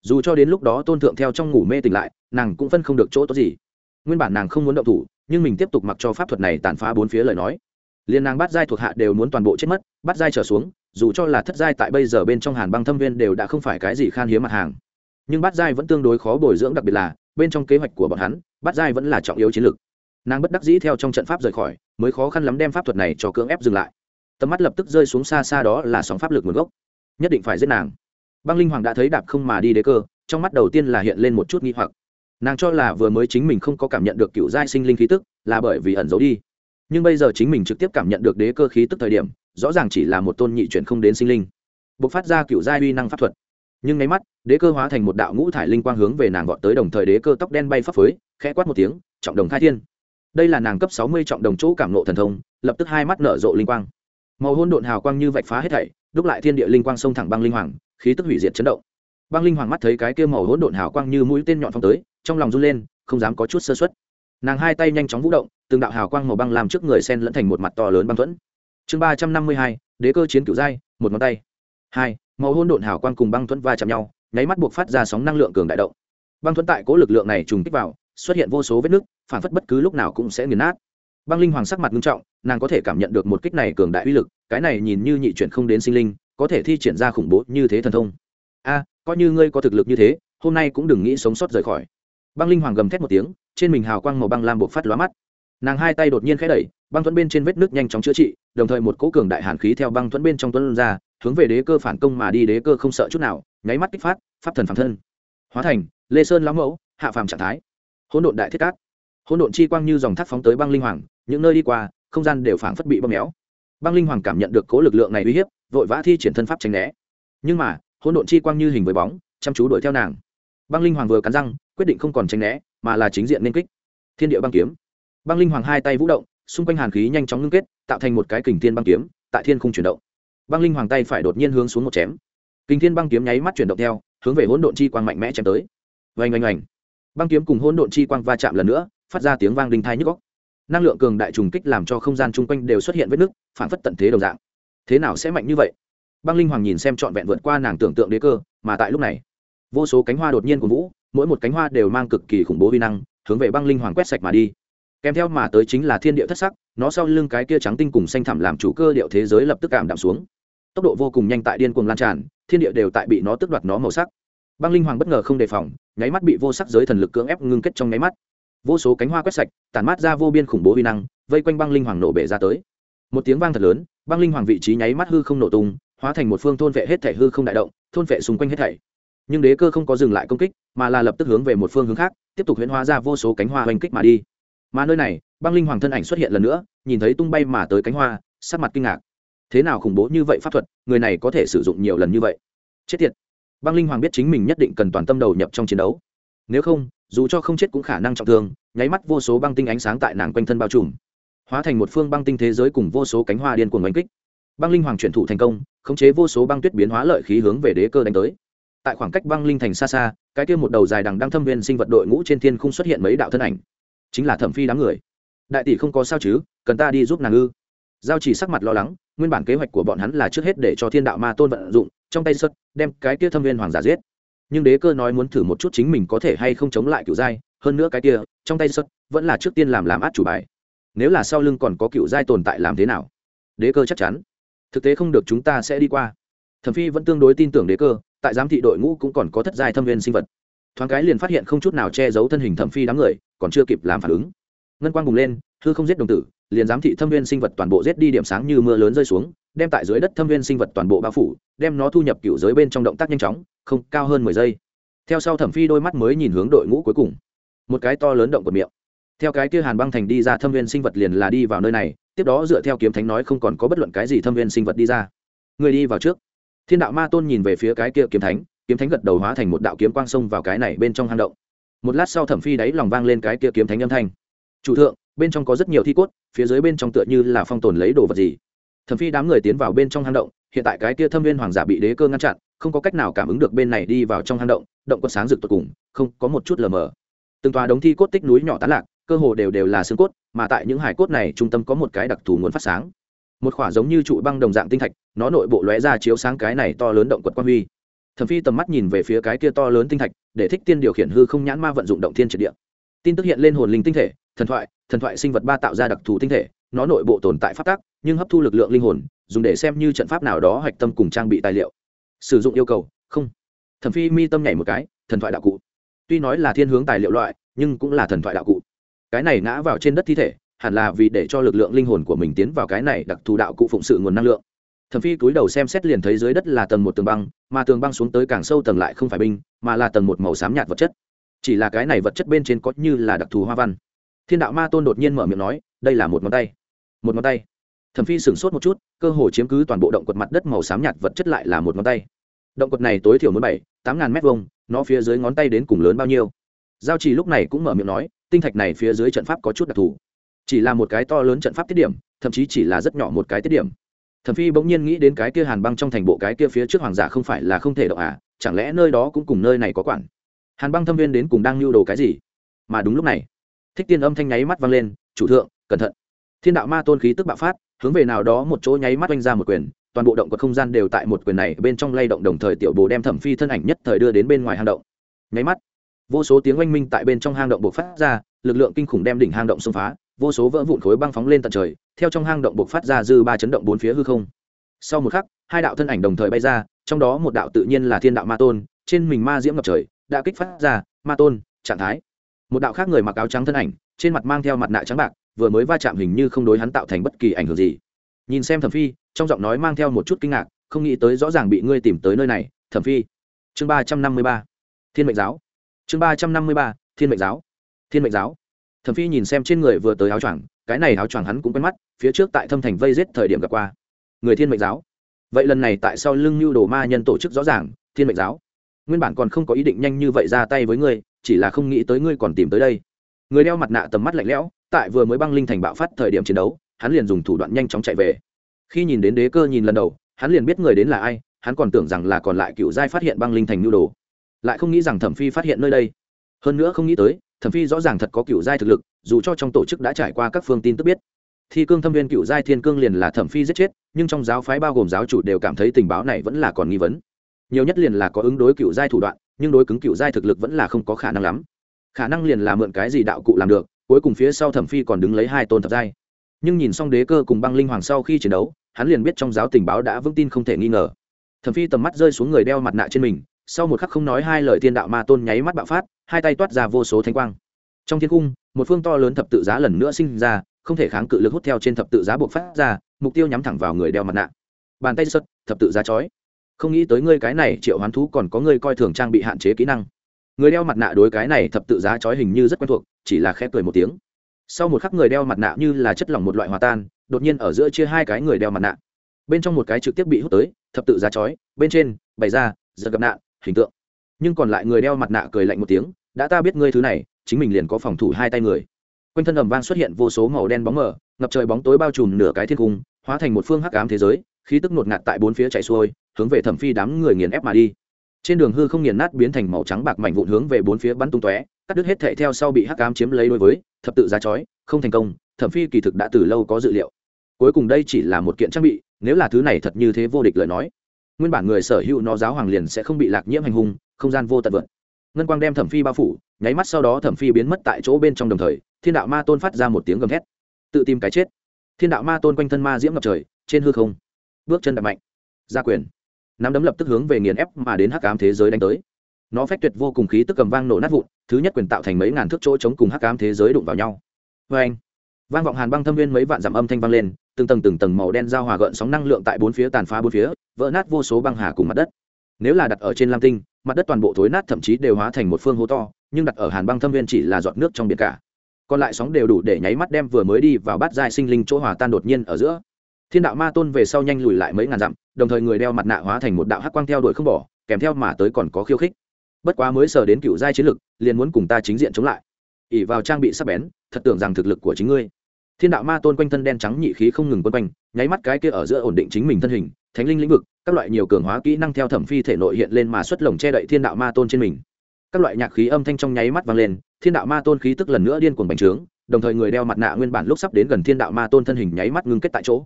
Dù cho đến lúc đó tôn thượng theo trong ngủ mê tỉnh lại, nàng cũng phân không được chỗ tốt gì. Nguyên bản nàng không muốn động thủ, nhưng mình tiếp tục mặc cho pháp thuật này tàn phá bốn phía lời nói. Liên nàng bắt giai thuộc hạ đều muốn toàn bộ chết mất, bắt giai trở xuống, dù cho là thất giai tại bây giờ bên trong hàn băng thâm viên đều đã không phải cái gì khan hiếm mặt hàng. Nhưng bắt giai vẫn tương đối khó bồi dưỡng, đặc biệt là bên trong kế hoạch của bọn hắn bắt giai vẫn là trọng yếu chiến lược. Nàng bất đắc dĩ theo trong trận pháp rời khỏi, mới khó khăn lắm đem pháp thuật này cho cưỡng ép dừng lại. Tầm mắt lập tức rơi xuống xa xa đó là sóng pháp lực nguồn gốc. Nhất định phải giết nàng. Băng linh hoàng đã thấy đạp không mà đi đế cơ, trong mắt đầu tiên là hiện lên một chút nghi hoặc. Nàng cho là vừa mới chính mình không có cảm nhận được cựu giai sinh linh khí tức, là bởi vì ẩn giấu đi. Nhưng bây giờ chính mình trực tiếp cảm nhận được đế cơ khí tức thời điểm, rõ ràng chỉ là một tôn nhị chuyển không đến sinh linh. B ộ c phát ra cựu giai uy năng pháp thuật nhưng ngay mắt, đế cơ hóa thành một đạo ngũ thải linh quang hướng về nàng gọn tới đồng thời đế cơ tóc đen bay phấp phới, khẽ quát một tiếng, trọng đồng khai thiên. Đây là nàng cấp sáu mươi trọng đồng chỗ cảm nộ thần thông, lập tức hai mắt nở rộ linh quang. Màu hôn độn hào quang như vạch phá hết thảy, đúc lại thiên địa linh quang sông thẳng băng linh hoàng, khí tức hủy diệt chấn động. Băng linh hoàng mắt thấy cái kia màu hỗn độn hào quang như mũi tên nhọn phong tới, trong lòng run lên, không dám có chút sơ xuất nàng hai tay nhanh chóng vũ động, từng đạo hào quang màu băng làm trước người sen lẫn thành một mặt to lớn băng thuẫn. Chương ba trăm năm mươi hai, đế cơ chiến cựu giai, một ngón tay. Hai màu hôn độn hào quang cùng băng thuẫn va chạm nhau, nháy mắt buộc phát ra sóng năng lượng cường đại động. Băng thuẫn tại cố lực lượng này trùng kích vào, xuất hiện vô số vết nứt, phản phất bất cứ lúc nào cũng sẽ nghiền nát. Băng linh hoàng sắc mặt nghiêm trọng, nàng có thể cảm nhận được một kích này cường đại uy lực, cái này nhìn như nhị chuyển không đến sinh linh, có thể thi triển ra khủng bố như thế thần thông. A, coi như ngươi có thực lực như thế, hôm nay cũng đừng nghĩ sống sót rời khỏi. Băng linh hoàng gầm thét một tiếng, trên mình hào quang màu băng lam buộc phát lóa mắt. Nàng hai tay đột nhiên khẽ đẩy, băng thuẫn bên trên vết nước nhanh chóng chữa trị, đồng thời một cỗ cường đại hàn khí theo băng thuẫn bên trong tuấn ra hướng về đế cơ phản công mà đi, đế cơ không sợ chút nào, nháy mắt kích phát, pháp thần phản thân. Hóa thành, lê sơn lão mẫu, hạ phàm trạng thái. Hỗn độn đại thiết cát. Hỗn độn chi quang như dòng thác phóng tới băng linh hoàng, những nơi đi qua, không gian đều phảng phất bị bóp méo. Băng linh hoàng cảm nhận được cố lực lượng này uy hiếp, vội vã thi triển thân pháp tránh né. Nhưng mà, hỗn độn chi quang như hình với bóng, chăm chú đuổi theo nàng. Băng linh hoàng vừa cắn răng, quyết định không còn tránh né, mà là chính diện nên kích. Thiên địa băng kiếm. Băng linh hoàng hai tay vũ động, xung quanh hàn khí nhanh chóng ngưng kết, tạo thành một cái kình thiên băng kiếm, tại thiên không chuyển động băng linh hoàng tay phải đột nhiên hướng xuống một chém. Kinh thiên băng kiếm nháy mắt chuyển động theo, hướng về hỗn độn chi quang mạnh mẽ chém tới. Oanh oanh oanh. Băng kiếm cùng hỗn độn chi quang va chạm lần nữa, phát ra tiếng vang đinh thai nhức góc năng lượng cường đại trùng kích làm cho không gian chung quanh đều xuất hiện vết nứt, phản phất tận thế đồng dạng. Thế nào sẽ mạnh như vậy? Băng linh hoàng nhìn xem trọn vẹn vượt qua nàng tưởng tượng đế cơ, mà tại lúc này, vô số cánh hoa đột nhiên của vũ, mỗi một cánh hoa đều mang cực kỳ khủng bố vi năng, hướng về băng linh hoàng quét sạch mà đi. Kèm theo mà tới chính là thiên địa thất sắc, nó sau lưng cái kia trắng tinh cùng xanh thẳm làm chủ cơ điệu thế giới lập tức cảm đạm xuống tốc độ vô cùng nhanh tại điên cuồng lan tràn, thiên địa đều tại bị nó tước đoạt nó màu sắc. Băng linh hoàng bất ngờ không đề phòng, nháy mắt bị vô sắc giới thần lực cưỡng ép ngưng kết trong nháy mắt. Vô số cánh hoa quét sạch, tản mát ra vô biên khủng bố vi năng, vây quanh băng linh hoàng nổ bể ra tới. Một tiếng vang thật lớn, băng linh hoàng vị trí nháy mắt hư không nổ tung, hóa thành một phương thôn vệ hết thể hư không đại động, thôn vệ xung quanh hết thảy. Nhưng đế cơ không có dừng lại công kích, mà là lập tức hướng về một phương hướng khác, tiếp tục huyễn hóa ra vô số cánh hoa hoành kích mà đi. Mà nơi này, băng linh hoàng thân ảnh xuất hiện lần nữa, nhìn thấy tung bay mà tới cánh hoa, sắc mặt kinh ngạc thế nào khủng bố như vậy pháp thuật, người này có thể sử dụng nhiều lần như vậy? Chết tiệt. Băng linh hoàng biết chính mình nhất định cần toàn tâm đầu nhập trong chiến đấu. Nếu không, dù cho không chết cũng khả năng trọng thương, nháy mắt vô số băng tinh ánh sáng tại nàng quanh thân bao trùm, hóa thành một phương băng tinh thế giới cùng vô số cánh hoa điên cuồng oanh kích. Băng linh hoàng chuyển thủ thành công, khống chế vô số băng tuyết biến hóa lợi khí hướng về đế cơ đánh tới. Tại khoảng cách băng linh thành xa xa, cái kia một đầu dài đằng đang thâm viên sinh vật đội ngũ trên thiên không xuất hiện mấy đạo thân ảnh. Chính là thẩm phi đám người. Đại tỷ không có sao chứ, cần ta đi giúp nàng ư? Giao chỉ sắc mặt lo lắng, nguyên bản kế hoạch của bọn hắn là trước hết để cho thiên đạo ma tôn vận dụng, trong tay sất, đem cái kia thâm viên hoàng giả giết. Nhưng đế cơ nói muốn thử một chút chính mình có thể hay không chống lại cựu giai, hơn nữa cái kia, trong tay sất, vẫn là trước tiên làm làm át chủ bài. Nếu là sau lưng còn có cựu giai tồn tại làm thế nào? Đế cơ chắc chắn. Thực tế không được chúng ta sẽ đi qua. Thẩm phi vẫn tương đối tin tưởng đế cơ, tại giám thị đội ngũ cũng còn có thất giai thâm viên sinh vật. Thoáng cái liền phát hiện không chút nào che giấu thân hình thẩm phi đám người, còn chưa kịp làm phản ứng ngân quang bùng lên, hư không giết đồng tử, liền giám thị thâm viên sinh vật toàn bộ giết đi điểm sáng như mưa lớn rơi xuống, đem tại dưới đất thâm viên sinh vật toàn bộ bao phủ, đem nó thu nhập cựu giới bên trong động tác nhanh chóng, không, cao hơn mười giây. Theo sau thẩm phi đôi mắt mới nhìn hướng đội ngũ cuối cùng. Một cái to lớn động của miệng. Theo cái kia hàn băng thành đi ra thâm viên sinh vật liền là đi vào nơi này, tiếp đó dựa theo kiếm thánh nói không còn có bất luận cái gì thâm viên sinh vật đi ra. Người đi vào trước. Thiên đạo ma tôn nhìn về phía cái kia kiếm thánh kiếm thánh gật đầu hóa thành một đạo kiếm quang sông vào cái này bên trong hang động. Một lát sau thẩm phi đáy lòng vang lên cái kia kiếm thánh âm thanh chủ thượng, bên trong có rất nhiều thi cốt, phía dưới bên trong tựa như là phong tồn lấy đồ vật gì. Thẩm phi đám người tiến vào bên trong hang động, hiện tại cái kia thâm viên hoàng giả bị đế cơ ngăn chặn, không có cách nào cảm ứng được bên này đi vào trong hang động động có sáng rực tột cùng, không, có một chút lờ mờ. Từng tòa đống thi cốt tích núi nhỏ tán lạc, cơ hồ đều đều là xương cốt, mà tại những hải cốt này trung tâm có một cái đặc thù nguồn phát sáng. Một khỏa giống như trụ băng đồng dạng tinh thạch, nó nội bộ lóe ra chiếu sáng cái này to lớn động quật quan huy. Thẩm phi tầm mắt nhìn về phía cái kia to lớn tinh thạch, để thích tiên điều khiển hư không nhãn ma vận dụng động thiên triệt địa. Tin tức hiện lên hồn linh tinh thể thần thoại thần thoại sinh vật ba tạo ra đặc thù tinh thể, nó nội bộ tồn tại phát tác nhưng hấp thu lực lượng linh hồn, dùng để xem như trận pháp nào đó hạch tâm cùng trang bị tài liệu. Sử dụng yêu cầu, không. Thẩm phi mi tâm nhảy một cái, thần thoại đạo cụ. Tuy nói là thiên hướng tài liệu loại, nhưng cũng là thần thoại đạo cụ. Cái này ngã vào trên đất thi thể, hẳn là vì để cho lực lượng linh hồn của mình tiến vào cái này đặc thù đạo cụ phụng sự nguồn năng lượng. Thẩm phi cúi đầu xem xét liền thấy dưới đất là tầng một tường băng, mà tường băng xuống tới càng sâu tầng lại không phải binh, mà là tầng một màu xám nhạt vật chất. Chỉ là cái này vật chất bên trên có như là đặc thù hoa văn thiên đạo ma tôn đột nhiên mở miệng nói, đây là một ngón tay. Một ngón tay? Thẩm phi sửng sốt một chút, cơ hồ chiếm cứ toàn bộ động quật mặt đất màu xám nhạt vật chất lại là một ngón tay. Động quật này tối thiểu muốn bảy, tám ngàn mét vuông, nó phía dưới ngón tay đến cùng lớn bao nhiêu? Giao trì lúc này cũng mở miệng nói, tinh thạch này phía dưới trận pháp có chút đặc thù. Chỉ là một cái to lớn trận pháp tiết điểm, thậm chí chỉ là rất nhỏ một cái tiết điểm. Thẩm phi bỗng nhiên nghĩ đến cái kia hàn băng trong thành bộ cái kia phía trước hoàng giả không phải là không thể động à chẳng lẽ nơi đó cũng cùng nơi này có quản? Hàn băng thâm viên đến cùng đang lưu đồ cái gì? Mà đúng lúc này thích tiên âm thanh nháy mắt vang lên, chủ thượng, cẩn thận. Thiên đạo ma tôn khí tức bạo phát, hướng về nào đó một chỗ nháy mắt oanh ra một quyền, toàn bộ động vật không gian đều tại một quyền này bên trong lay động đồng thời tiểu bồ đem thẩm phi thân ảnh nhất thời đưa đến bên ngoài hang động. Nháy mắt, vô số tiếng oanh minh tại bên trong hang động buộc phát ra, lực lượng kinh khủng đem đỉnh hang động xông phá, vô số vỡ vụn khối băng phóng lên tận trời, theo trong hang động buộc phát ra dư ba chấn động bốn phía hư không. Sau một khắc, hai đạo thân ảnh đồng thời bay ra, trong đó một đạo tự nhiên là thiên đạo ma tôn, trên mình ma diễm ngập trời, đã kích phát ra, ma tôn, trạng thái một đạo khác người mặc áo trắng thân ảnh, trên mặt mang theo mặt nạ trắng bạc, vừa mới va chạm hình như không đối hắn tạo thành bất kỳ ảnh hưởng gì. Nhìn xem thẩm phi, trong giọng nói mang theo một chút kinh ngạc, không nghĩ tới rõ ràng bị ngươi tìm tới nơi này, thẩm phi. Chương ba trăm năm mươi ba. Thiên mệnh giáo. Chương ba trăm năm mươi ba, thiên mệnh giáo. Thiên mệnh giáo. Thẩm phi nhìn xem trên người vừa tới áo choàng, cái này áo choàng hắn cũng quen mắt, phía trước tại thâm thành vây giết thời điểm gặp qua. Người thiên mệnh giáo. Vậy lần này tại sao lưng nhu đồ ma nhân tổ chức rõ ràng, thiên mệnh giáo. Nguyên bản còn không có ý định nhanh như vậy ra tay với ngươi chỉ là không nghĩ tới ngươi còn tìm tới đây. Người đeo mặt nạ tầm mắt lạnh lẽo, tại vừa mới băng linh thành bạo phát thời điểm chiến đấu, hắn liền dùng thủ đoạn nhanh chóng chạy về. Khi nhìn đến đế cơ nhìn lần đầu, hắn liền biết người đến là ai, hắn còn tưởng rằng là còn lại cựu giai phát hiện băng linh thành nhu đồ. Lại không nghĩ rằng thẩm phi phát hiện nơi đây. Hơn nữa không nghĩ tới, thẩm phi rõ ràng thật có cựu giai thực lực, dù cho trong tổ chức đã trải qua các phương tin tức biết. Thi cương thâm viên cựu giai thiên cương liền là thẩm phi giết chết, nhưng trong giáo phái bao gồm giáo chủ đều cảm thấy tình báo này vẫn là còn nghi vấn. Nhiều nhất liền là có ứng đối cựu giai thủ đoạn nhưng đối cứng cựu giai thực lực vẫn là không có khả năng lắm. Khả năng liền là mượn cái gì đạo cụ làm được, cuối cùng phía sau thẩm phi còn đứng lấy hai tôn thập giai. Nhưng nhìn xong đế cơ cùng băng linh hoàng sau khi chiến đấu, hắn liền biết trong giáo tình báo đã vững tin không thể nghi ngờ. Thẩm phi tầm mắt rơi xuống người đeo mặt nạ trên mình, sau một khắc không nói hai lời thiên đạo ma tôn nháy mắt bạo phát, hai tay toát ra vô số thanh quang. Trong thiên cung, một phương to lớn thập tự giá lần nữa sinh ra, không thể kháng cự lực hút theo trên thập tự giá buộc phát ra, mục tiêu nhắm thẳng vào người đeo mặt nạ. Bàn tay xuất thập tự giá chói không nghĩ tới ngươi cái này triệu hoán thú còn có ngươi coi thường trang bị hạn chế kỹ năng. Người đeo mặt nạ đối cái này thập tự giá chói hình như rất quen thuộc, chỉ là khép cười một tiếng. Sau một khắc người đeo mặt nạ như là chất lỏng một loại hòa tan, đột nhiên ở giữa chia hai cái người đeo mặt nạ. Bên trong một cái trực tiếp bị hút tới, thập tự giá chói, bên trên, bày ra, giật gặp nạn, hình tượng. Nhưng còn lại người đeo mặt nạ cười lạnh một tiếng, đã ta biết ngươi thứ này, chính mình liền có phòng thủ hai tay người. Quanh thân ầm vang xuất hiện vô số màu đen bóng mờ, ngập trời bóng tối bao trùm nửa cái thiên cung, hóa thành một phương hắc ám thế giới khí tức ngột ngạt tại bốn phía chạy xuôi, hướng về thẩm phi đám người nghiền ép mà đi. Trên đường hư không nghiền nát biến thành màu trắng bạc mảnh vụn hướng về bốn phía bắn tung tóe, cắt đứt hết thệ theo sau bị hắc ám chiếm lấy đối với thập tự giá chói, không thành công, thẩm phi kỳ thực đã từ lâu có dự liệu. Cuối cùng đây chỉ là một kiện trang bị, nếu là thứ này thật như thế vô địch lời nói, nguyên bản người sở hữu nó giáo hoàng liền sẽ không bị lạc nhiễm hành hung, không gian vô tận vượt. Ngân quang đem thẩm phi bao phủ, nháy mắt sau đó thẩm phi biến mất tại chỗ bên trong đồng thời, thiên đạo ma tôn phát ra một tiếng gầm thét, tự tìm cái chết. Thiên đạo ma tôn quanh thân ma diễm ngập trời, trên hư không bước chân đập mạnh. Ra quyền. Nắm đấm lập tức hướng về nghiền ép mà đến hắc ám thế giới đánh tới. Nó phách tuyệt vô cùng khí tức cầm vang nổ nát vụn, thứ nhất quyền tạo thành mấy ngàn thước chỗ chống cùng hắc ám thế giới đụng vào nhau. Vê anh, vang vọng hàn băng thâm viên mấy vạn dặm âm thanh vang lên, từng tầng từng tầng màu đen giao hòa gợn sóng năng lượng tại bốn phía tàn phá bốn phía, vỡ nát vô số băng hà cùng mặt đất. Nếu là đặt ở trên lam tinh, mặt đất toàn bộ thối nát thậm chí đều hóa thành một phương hố to, nhưng đặt ở hàn băng thâm viên chỉ là giọt nước trong biển cả. Còn lại sóng đều đủ để nháy mắt đem vừa mới đi vào bát giai sinh linh chỗ hòa tan đột nhiên ở giữa thiên đạo ma tôn về sau nhanh lùi lại mấy ngàn dặm, đồng thời người đeo mặt nạ hóa thành một đạo hắc quang theo đuổi không bỏ, kèm theo mà tới còn có khiêu khích. Bất quá mới sờ đến cựu giai chiến lực, liền muốn cùng ta chính diện chống lại. Ỉ vào trang bị sắc bén, thật tưởng rằng thực lực của chính ngươi. Thiên đạo ma tôn quanh thân đen trắng nhị khí không ngừng quân quanh, nháy mắt cái kia ở giữa ổn định chính mình thân hình, thánh linh lĩnh vực, các loại nhiều cường hóa kỹ năng theo thẩm phi thể nội hiện lên mà xuất lồng che đậy thiên đạo ma tôn trên mình. Các loại nhạc khí âm thanh trong nháy mắt vang lên, thiên đạo ma tôn khí tức lần nữa điên cuồng bành trướng, đồng thời người đeo mặt nạ nguyên bản lúc sắp đến gần thiên đạo ma tôn thân hình nháy mắt ngưng kết tại chỗ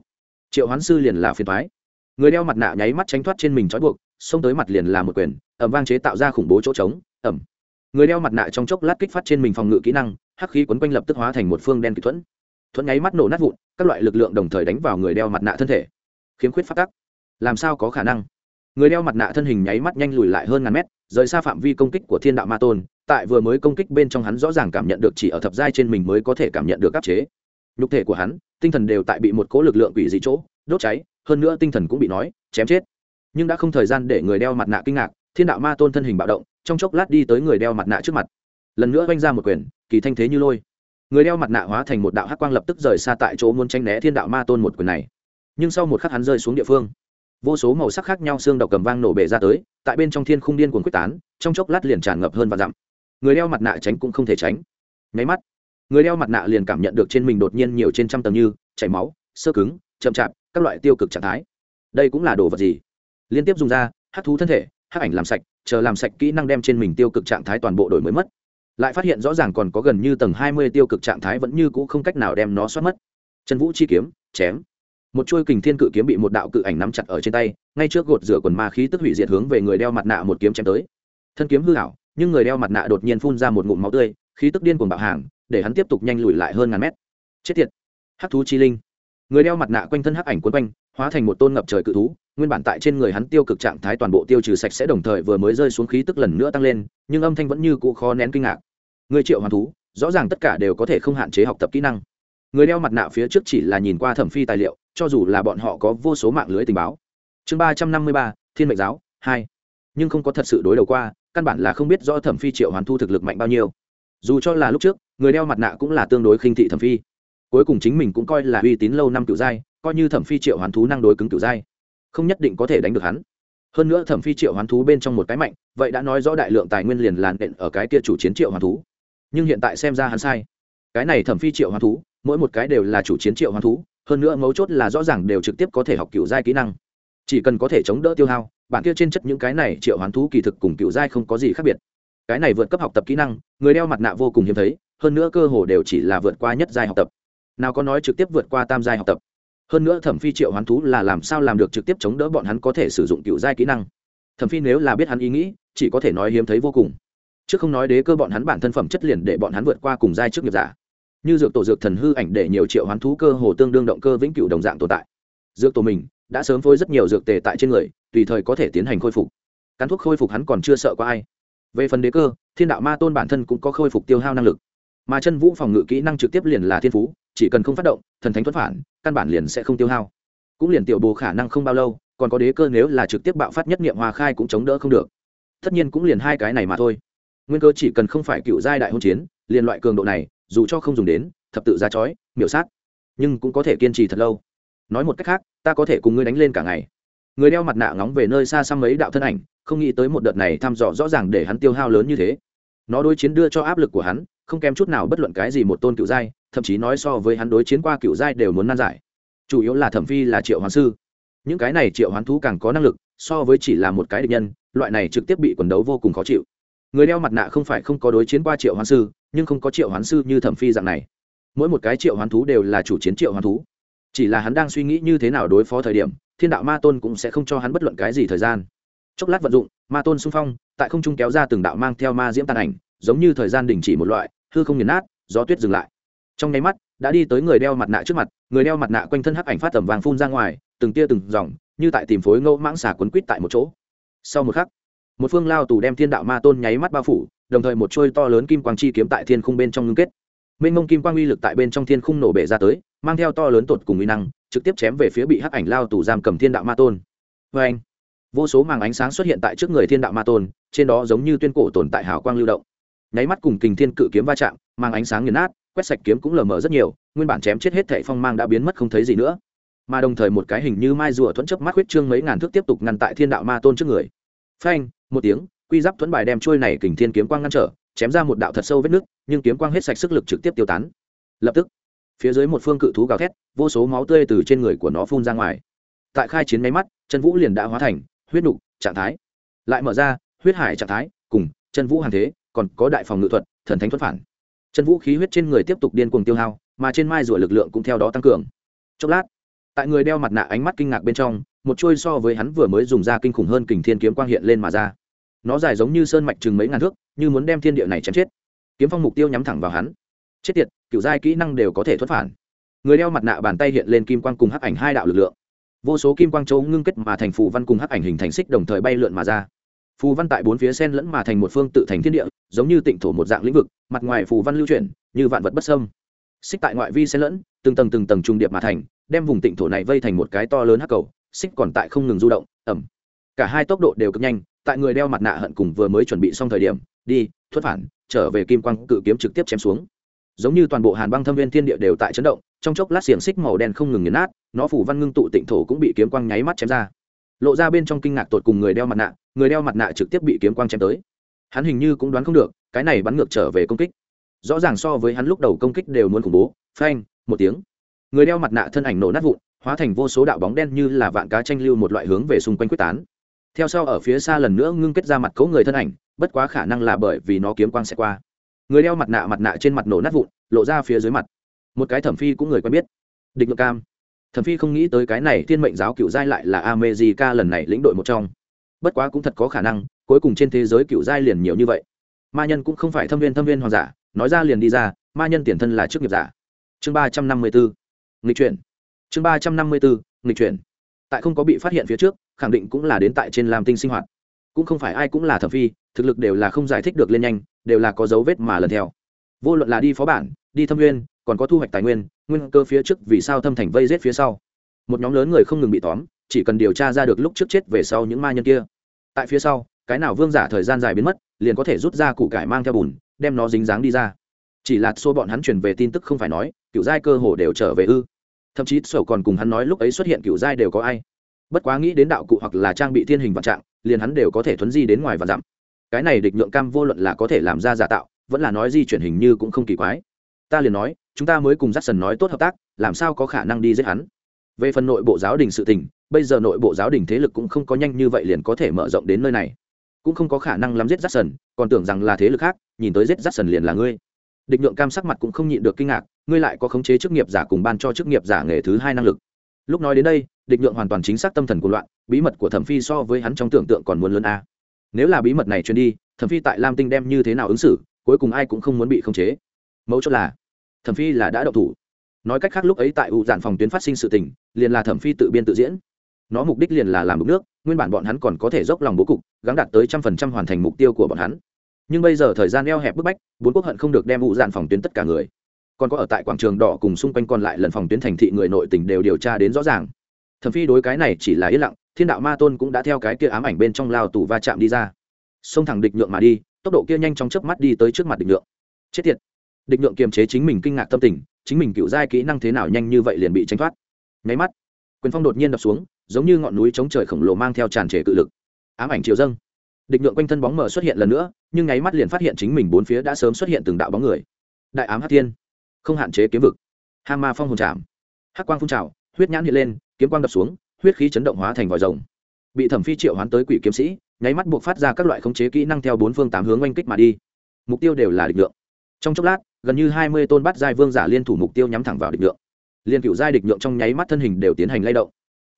triệu hoán sư liền là phiền thoái. Người đeo mặt nạ nháy mắt tránh thoát trên mình trói buộc, xông tới mặt liền là một quyền ẩm vang chế tạo ra khủng bố chỗ trống ẩm người đeo mặt nạ trong chốc lát kích phát trên mình phòng ngự kỹ năng, hắc khí quấn quanh lập tức hóa thành một phương đen kỹ thuẫn. Thuẫn nháy mắt nổ nát vụn, các loại lực lượng đồng thời đánh vào người đeo mặt nạ thân thể. Khiếm khuyết phát tắc. Làm sao có khả năng? Người đeo mặt nạ thân hình nháy mắt nhanh lùi lại hơn ngàn mét, rời xa phạm vi công kích của thiên đạo ma tôn, tại vừa mới công kích bên trong hắn rõ ràng cảm nhận được chỉ ở thập giai trên mình mới có thể cảm nhận được áp chế. Nhục thể của hắn tinh thần đều tại bị một cố lực lượng quỷ dị chỗ, đốt cháy, hơn nữa tinh thần cũng bị nói, chém chết. Nhưng đã không thời gian để người đeo mặt nạ kinh ngạc, thiên đạo ma tôn thân hình bạo động, trong chốc lát đi tới người đeo mặt nạ trước mặt. Lần nữa oanh ra một quyền, kỳ thanh thế như lôi. Người đeo mặt nạ hóa thành một đạo hắc quang lập tức rời xa tại chỗ muốn tranh né thiên đạo ma tôn một quyền này. Nhưng sau một khắc hắn rơi xuống địa phương, vô số màu sắc khác nhau xương độc cầm vang nổ bể ra tới, tại bên trong thiên khung điên cuồng quyết tán, trong chốc lát liền tràn ngập hơn và dặm. Người đeo mặt nạ tránh cũng không thể tránh. Nháy mắt người đeo mặt nạ liền cảm nhận được trên mình đột nhiên nhiều trên trăm tầng như chảy máu, sơ cứng, chậm chạp, các loại tiêu cực trạng thái. Đây cũng là đồ vật gì? Liên tiếp dùng ra hát thú thân thể hát ảnh làm sạch, chờ làm sạch kỹ năng đem trên mình tiêu cực trạng thái toàn bộ đổi mới mất. Lại phát hiện rõ ràng còn có gần như tầng hai mươi tiêu cực trạng thái vẫn như cũ không cách nào đem nó xoát mất. Chân vũ chi kiếm, chém. Một chuôi kình thiên cự kiếm bị một đạo cự ảnh nắm chặt ở trên tay, ngay trước gột rửa quần ma khí tức hủy diệt hướng về người đeo mặt nạ một kiếm chém tới. Thân kiếm hư hảo, nhưng người đeo mặt nạ đột nhiên phun ra một ngụm máu tươi, khí tức điên cuồng bạo hàng để hắn tiếp tục nhanh lùi lại hơn ngàn mét. Chết tiệt. Hắc thú chi linh. Người đeo mặt nạ quanh thân hắc ảnh quấn quanh, hóa thành một tôn ngập trời cự thú, nguyên bản tại trên người hắn tiêu cực trạng thái toàn bộ tiêu trừ sạch sẽ đồng thời vừa mới rơi xuống khí tức lần nữa tăng lên, nhưng âm thanh vẫn như cũ khó nén kinh ngạc. Người triệu hoàn thú, rõ ràng tất cả đều có thể không hạn chế học tập kỹ năng. Người đeo mặt nạ phía trước chỉ là nhìn qua thẩm phi tài liệu, cho dù là bọn họ có vô số mạng lưới tình báo. Chương ba trăm năm mươi ba, thiên mệnh giáo, hai. Nhưng không có thật sự đối đầu qua, căn bản là không biết rõ thẩm phi triệu hoàn thu thực lực mạnh bao nhiêu dù cho là lúc trước, người đeo mặt nạ cũng là tương đối khinh thị thẩm phi. Cuối cùng chính mình cũng coi là uy tín lâu năm cựu giai, coi như thẩm phi triệu hoán thú năng đối cứng cựu giai, không nhất định có thể đánh được hắn. Hơn nữa thẩm phi triệu hoán thú bên trong một cái mạnh, vậy đã nói rõ đại lượng tài nguyên liền làn đện ở cái kia chủ chiến triệu hoán thú. Nhưng hiện tại xem ra hắn sai. Cái này thẩm phi triệu hoán thú, mỗi một cái đều là chủ chiến triệu hoán thú, hơn nữa mấu chốt là rõ ràng đều trực tiếp có thể học cựu giai kỹ năng. Chỉ cần có thể chống đỡ tiêu hao, bản kia trên chất những cái này triệu hoán thú kỳ thực cùng cựu giai không có gì khác biệt cái này vượt cấp học tập kỹ năng, người đeo mặt nạ vô cùng hiếm thấy, hơn nữa cơ hồ đều chỉ là vượt qua nhất giai học tập. Nào có nói trực tiếp vượt qua tam giai học tập. Hơn nữa thẩm phi triệu hoán thú là làm sao làm được trực tiếp chống đỡ bọn hắn có thể sử dụng cựu giai kỹ năng. Thẩm phi nếu là biết hắn ý nghĩ, chỉ có thể nói hiếm thấy vô cùng. Chứ không nói đế cơ bọn hắn bản thân phẩm chất liền để bọn hắn vượt qua cùng giai trước nghiệp giả. Như dược tổ dược thần hư ảnh để nhiều triệu hoán thú cơ hồ tương đương động cơ vĩnh cửu đồng dạng tồn tại. Dược tổ mình đã sớm phối rất nhiều dược tề tại trên người, tùy thời có thể tiến hành khôi phục. Cắn thuốc khôi phục hắn còn chưa sợ có ai về phần đế cơ, thiên đạo ma tôn bản thân cũng có khôi phục tiêu hao năng lực. Mà chân vũ phòng ngự kỹ năng trực tiếp liền là thiên phú, chỉ cần không phát động, thần thánh thuất phản, căn bản liền sẽ không tiêu hao. Cũng liền tiểu bồ khả năng không bao lâu, còn có đế cơ nếu là trực tiếp bạo phát nhất nghiệm hòa khai cũng chống đỡ không được. Tất nhiên cũng liền hai cái này mà thôi. Nguyên cơ chỉ cần không phải cựu giai đại hôn chiến, liền loại cường độ này, dù cho không dùng đến, thập tự ra chói, miểu sát. Nhưng cũng có thể kiên trì thật lâu. Nói một cách khác, ta có thể cùng ngươi đánh lên cả ngày người đeo mặt nạ ngóng về nơi xa xăm mấy đạo thân ảnh, không nghĩ tới một đợt này thăm dò rõ ràng để hắn tiêu hao lớn như thế. Nó đối chiến đưa cho áp lực của hắn, không kém chút nào bất luận cái gì một tôn cựu giai, thậm chí nói so với hắn đối chiến qua cựu giai đều muốn nan giải. Chủ yếu là thẩm phi là triệu hoán sư. Những cái này triệu hoán thú càng có năng lực, so với chỉ là một cái địch nhân, loại này trực tiếp bị quần đấu vô cùng khó chịu. Người đeo mặt nạ không phải không có đối chiến qua triệu hoán sư, nhưng không có triệu hoán sư như thẩm phi dạng này. Mỗi một cái triệu hoán thú đều là chủ chiến triệu hoán thú chỉ là hắn đang suy nghĩ như thế nào đối phó thời điểm, thiên đạo ma tôn cũng sẽ không cho hắn bất luận cái gì thời gian. Chốc lát vận dụng, ma tôn xung phong, tại không trung kéo ra từng đạo mang theo ma diễm tàn ảnh, giống như thời gian đình chỉ một loại, hư không nghiền nát, gió tuyết dừng lại. Trong nháy mắt, đã đi tới người đeo mặt nạ trước mặt, người đeo mặt nạ quanh thân hắc ảnh phát tầm vàng phun ra ngoài, từng tia từng dòng, như tại tìm phối ngẫu mãng xà quấn quít tại một chỗ. Sau một khắc, một phương lao tù đem thiên đạo ma tôn nháy mắt bao phủ, đồng thời một trôi to lớn kim quang chi kiếm tại thiên khung bên trong ngưng kết. Mênh mông kim quang uy lực tại bên trong thiên khung nổ bể ra tới mang theo to lớn tột cùng uy năng, trực tiếp chém về phía bị hắc ảnh lao tù giam cầm thiên đạo ma tôn. Vê anh, vô số màng ánh sáng xuất hiện tại trước người thiên đạo ma tôn, trên đó giống như tuyên cổ tồn tại hào quang lưu động. Nháy mắt cùng kình thiên cự kiếm va chạm mang ánh sáng nghiền nát, quét sạch kiếm cũng lờ mờ rất nhiều, nguyên bản chém chết hết thệ phong mang đã biến mất không thấy gì nữa. Mà đồng thời một cái hình như mai rùa thuẫn chấp mắt huyết trương mấy ngàn thước tiếp tục ngăn tại thiên đạo ma tôn trước người. Phanh, một tiếng, quy giáp thuẫn bài đem trôi này kình thiên kiếm quang ngăn trở, chém ra một đạo thật sâu vết nước nhưng kiếm quang hết sạch sức lực trực tiếp tiêu tán. Lập tức phía dưới một phương cự thú gào thét, vô số máu tươi từ trên người của nó phun ra ngoài. Tại khai chiến máy mắt, chân vũ liền đã hóa thành huyết nục, trạng thái lại mở ra, huyết hải trạng thái cùng chân vũ hàng thế, còn có đại phòng ngự thuật, thần thánh thuật phản. Chân vũ khí huyết trên người tiếp tục điên cuồng tiêu hao, mà trên mai rủa lực lượng cũng theo đó tăng cường. Chốc lát, tại người đeo mặt nạ ánh mắt kinh ngạc bên trong, một chuôi so với hắn vừa mới dùng ra kinh khủng hơn kình thiên kiếm quang hiện lên mà ra. Nó dài giống như sơn mạch chừng mấy ngàn thước, như muốn đem thiên địa này chém chết. Kiếm phong mục tiêu nhắm thẳng vào hắn chết tiệt, kiểu giai kỹ năng đều có thể thoát phản. Người đeo mặt nạ bàn tay hiện lên kim quang cùng hắc ảnh hai đạo lực lượng. Vô số kim quang châu ngưng kết mà thành phù văn cùng hắc ảnh hình thành xích đồng thời bay lượn mà ra. Phù văn tại bốn phía sen lẫn mà thành một phương tự thành thiên địa, giống như tịnh thổ một dạng lĩnh vực, mặt ngoài phù văn lưu chuyển, như vạn vật bất sâm xích tại ngoại vi sen lẫn, từng tầng từng tầng trung điệp mà thành, đem vùng tịnh thổ này vây thành một cái to lớn hắc cầu, xích còn tại không ngừng du động, ẩm. Cả hai tốc độ đều cực nhanh, tại người đeo mặt nạ hận cùng vừa mới chuẩn bị xong thời điểm, đi thuất phản, trở về kim quang cự kiếm trực tiếp chém xuống giống như toàn bộ hàn băng thâm viên thiên địa đều tại chấn động, trong chốc lát xiềng xích màu đen không ngừng nghiền nát, nó phủ văn ngưng tụ tịnh thổ cũng bị kiếm quang nháy mắt chém ra. Lộ ra bên trong kinh ngạc tột cùng người đeo mặt nạ, người đeo mặt nạ trực tiếp bị kiếm quang chém tới. Hắn hình như cũng đoán không được, cái này bắn ngược trở về công kích. Rõ ràng so với hắn lúc đầu công kích đều muốn khủng bố. Phanh, một tiếng. Người đeo mặt nạ thân ảnh nổ nát vụn, hóa thành vô số đạo bóng đen như là vạn cá tranh lưu một loại hướng về xung quanh quyết tán. Theo sau ở phía xa lần nữa ngưng kết ra mặt cấu người thân ảnh, bất quá khả năng là bởi vì nó kiếm quang sẽ qua người đeo mặt nạ mặt nạ trên mặt nổ nát vụn, lộ ra phía dưới mặt. Một cái thẩm phi cũng người quen biết. Địch ngược cam. Thẩm phi không nghĩ tới cái này thiên mệnh giáo cựu giai lại là amejica lần này lĩnh đội một trong. Bất quá cũng thật có khả năng, cuối cùng trên thế giới cựu giai liền nhiều như vậy. Ma nhân cũng không phải thâm viên thâm viên hoàng giả, nói ra liền đi ra, ma nhân tiền thân là chức nghiệp giả. Chương ba trăm năm mươi bốn nghịch chuyển. Chương ba trăm năm mươi bốn nghịch chuyển. Tại không có bị phát hiện phía trước, khẳng định cũng là đến tại trên làm tinh sinh hoạt. Cũng không phải ai cũng là thẩm phi, thực lực đều là không giải thích được lên nhanh đều là có dấu vết mà lần theo. Vô luận là đi phó bản, đi thâm nguyên, còn có thu hoạch tài nguyên nguyên cơ phía trước vì sao thâm thành vây rết phía sau. Một nhóm lớn người không ngừng bị tóm, chỉ cần điều tra ra được lúc trước chết về sau những ma nhân kia. Tại phía sau, cái nào vương giả thời gian dài biến mất, liền có thể rút ra củ cải mang theo bùn, đem nó dính dáng đi ra. Chỉ là xô bọn hắn truyền về tin tức không phải nói cựu giai cơ hồ đều trở về ư. Thậm chí sổ còn cùng hắn nói lúc ấy xuất hiện cựu giai đều có ai. Bất quá nghĩ đến đạo cụ hoặc là trang bị thiên hình vạn trạng, liền hắn đều có thể thuấn di đến ngoài và dặm cái này địch nhượng cam vô luận là có thể làm ra giả tạo, vẫn là nói di chuyển hình như cũng không kỳ quái. Ta liền nói, chúng ta mới cùng dắt sần nói tốt hợp tác, làm sao có khả năng đi giết hắn? Về phần nội bộ giáo đình sự tình, bây giờ nội bộ giáo đình thế lực cũng không có nhanh như vậy liền có thể mở rộng đến nơi này. Cũng không có khả năng lắm giết dắt sần còn tưởng rằng là thế lực khác, nhìn tới giết dắt sần liền là ngươi. Địch nhượng cam sắc mặt cũng không nhịn được kinh ngạc, ngươi lại có khống chế chức nghiệp giả cùng ban cho chức nghiệp giả nghề thứ hai năng lực. Lúc nói đến đây, địch nhượng hoàn toàn chính xác tâm thần của loạn, bí mật của thẩm phi so với hắn trong tưởng tượng còn muốn lớn a nếu là bí mật này truyền đi, thẩm phi tại lam tinh đem như thế nào ứng xử, cuối cùng ai cũng không muốn bị khống chế. Mẫu chốt là, thẩm phi là đã đậu thủ. Nói cách khác lúc ấy tại ụ giản phòng tuyến phát sinh sự tình, liền là thẩm phi tự biên tự diễn. Nó mục đích liền là làm đục nước, nguyên bản bọn hắn còn có thể dốc lòng bố cục, gắng đạt tới trăm phần trăm hoàn thành mục tiêu của bọn hắn. Nhưng bây giờ thời gian eo hẹp bức bách, bốn quốc hận không được đem ụ giản phòng tuyến tất cả người. Còn có ở tại quảng trường đỏ cùng xung quanh còn lại lần phòng tuyến thành thị người nội tỉnh đều điều tra đến rõ ràng. Thẩm phi đối cái này chỉ là yên lặng thiên đạo ma tôn cũng đã theo cái kia ám ảnh bên trong lao tù va chạm đi ra. Xông thẳng địch nhượng mà đi, tốc độ kia nhanh trong chớp mắt đi tới trước mặt địch nhượng. Chết tiệt. Địch nhượng kiềm chế chính mình kinh ngạc tâm tình, chính mình cựu giai kỹ năng thế nào nhanh như vậy liền bị tránh thoát. Nháy mắt, quyền phong đột nhiên đập xuống, giống như ngọn núi chống trời khổng lồ mang theo tràn trề cự lực. Ám ảnh chiều dâng. Địch nhượng quanh thân bóng mờ xuất hiện lần nữa, nhưng nháy mắt liền phát hiện chính mình bốn phía đã sớm xuất hiện từng đạo bóng người. Đại ám hát thiên. Không hạn chế kiếm vực. Ham ma phong hồn trảm hắc quang phun trào, huyết nhãn hiện lên, kiếm quang đập xuống huyết khí chấn động hóa thành vòi rồng. Bị thẩm phi triệu hoán tới quỷ kiếm sĩ, nháy mắt buộc phát ra các loại khống chế kỹ năng theo bốn phương tám hướng oanh kích mà đi. Mục tiêu đều là địch lượng. Trong chốc lát, gần như hai mươi tôn bắt giai vương giả liên thủ mục tiêu nhắm thẳng vào địch lượng. Liên cựu giai địch lượng trong nháy mắt thân hình đều tiến hành lay động.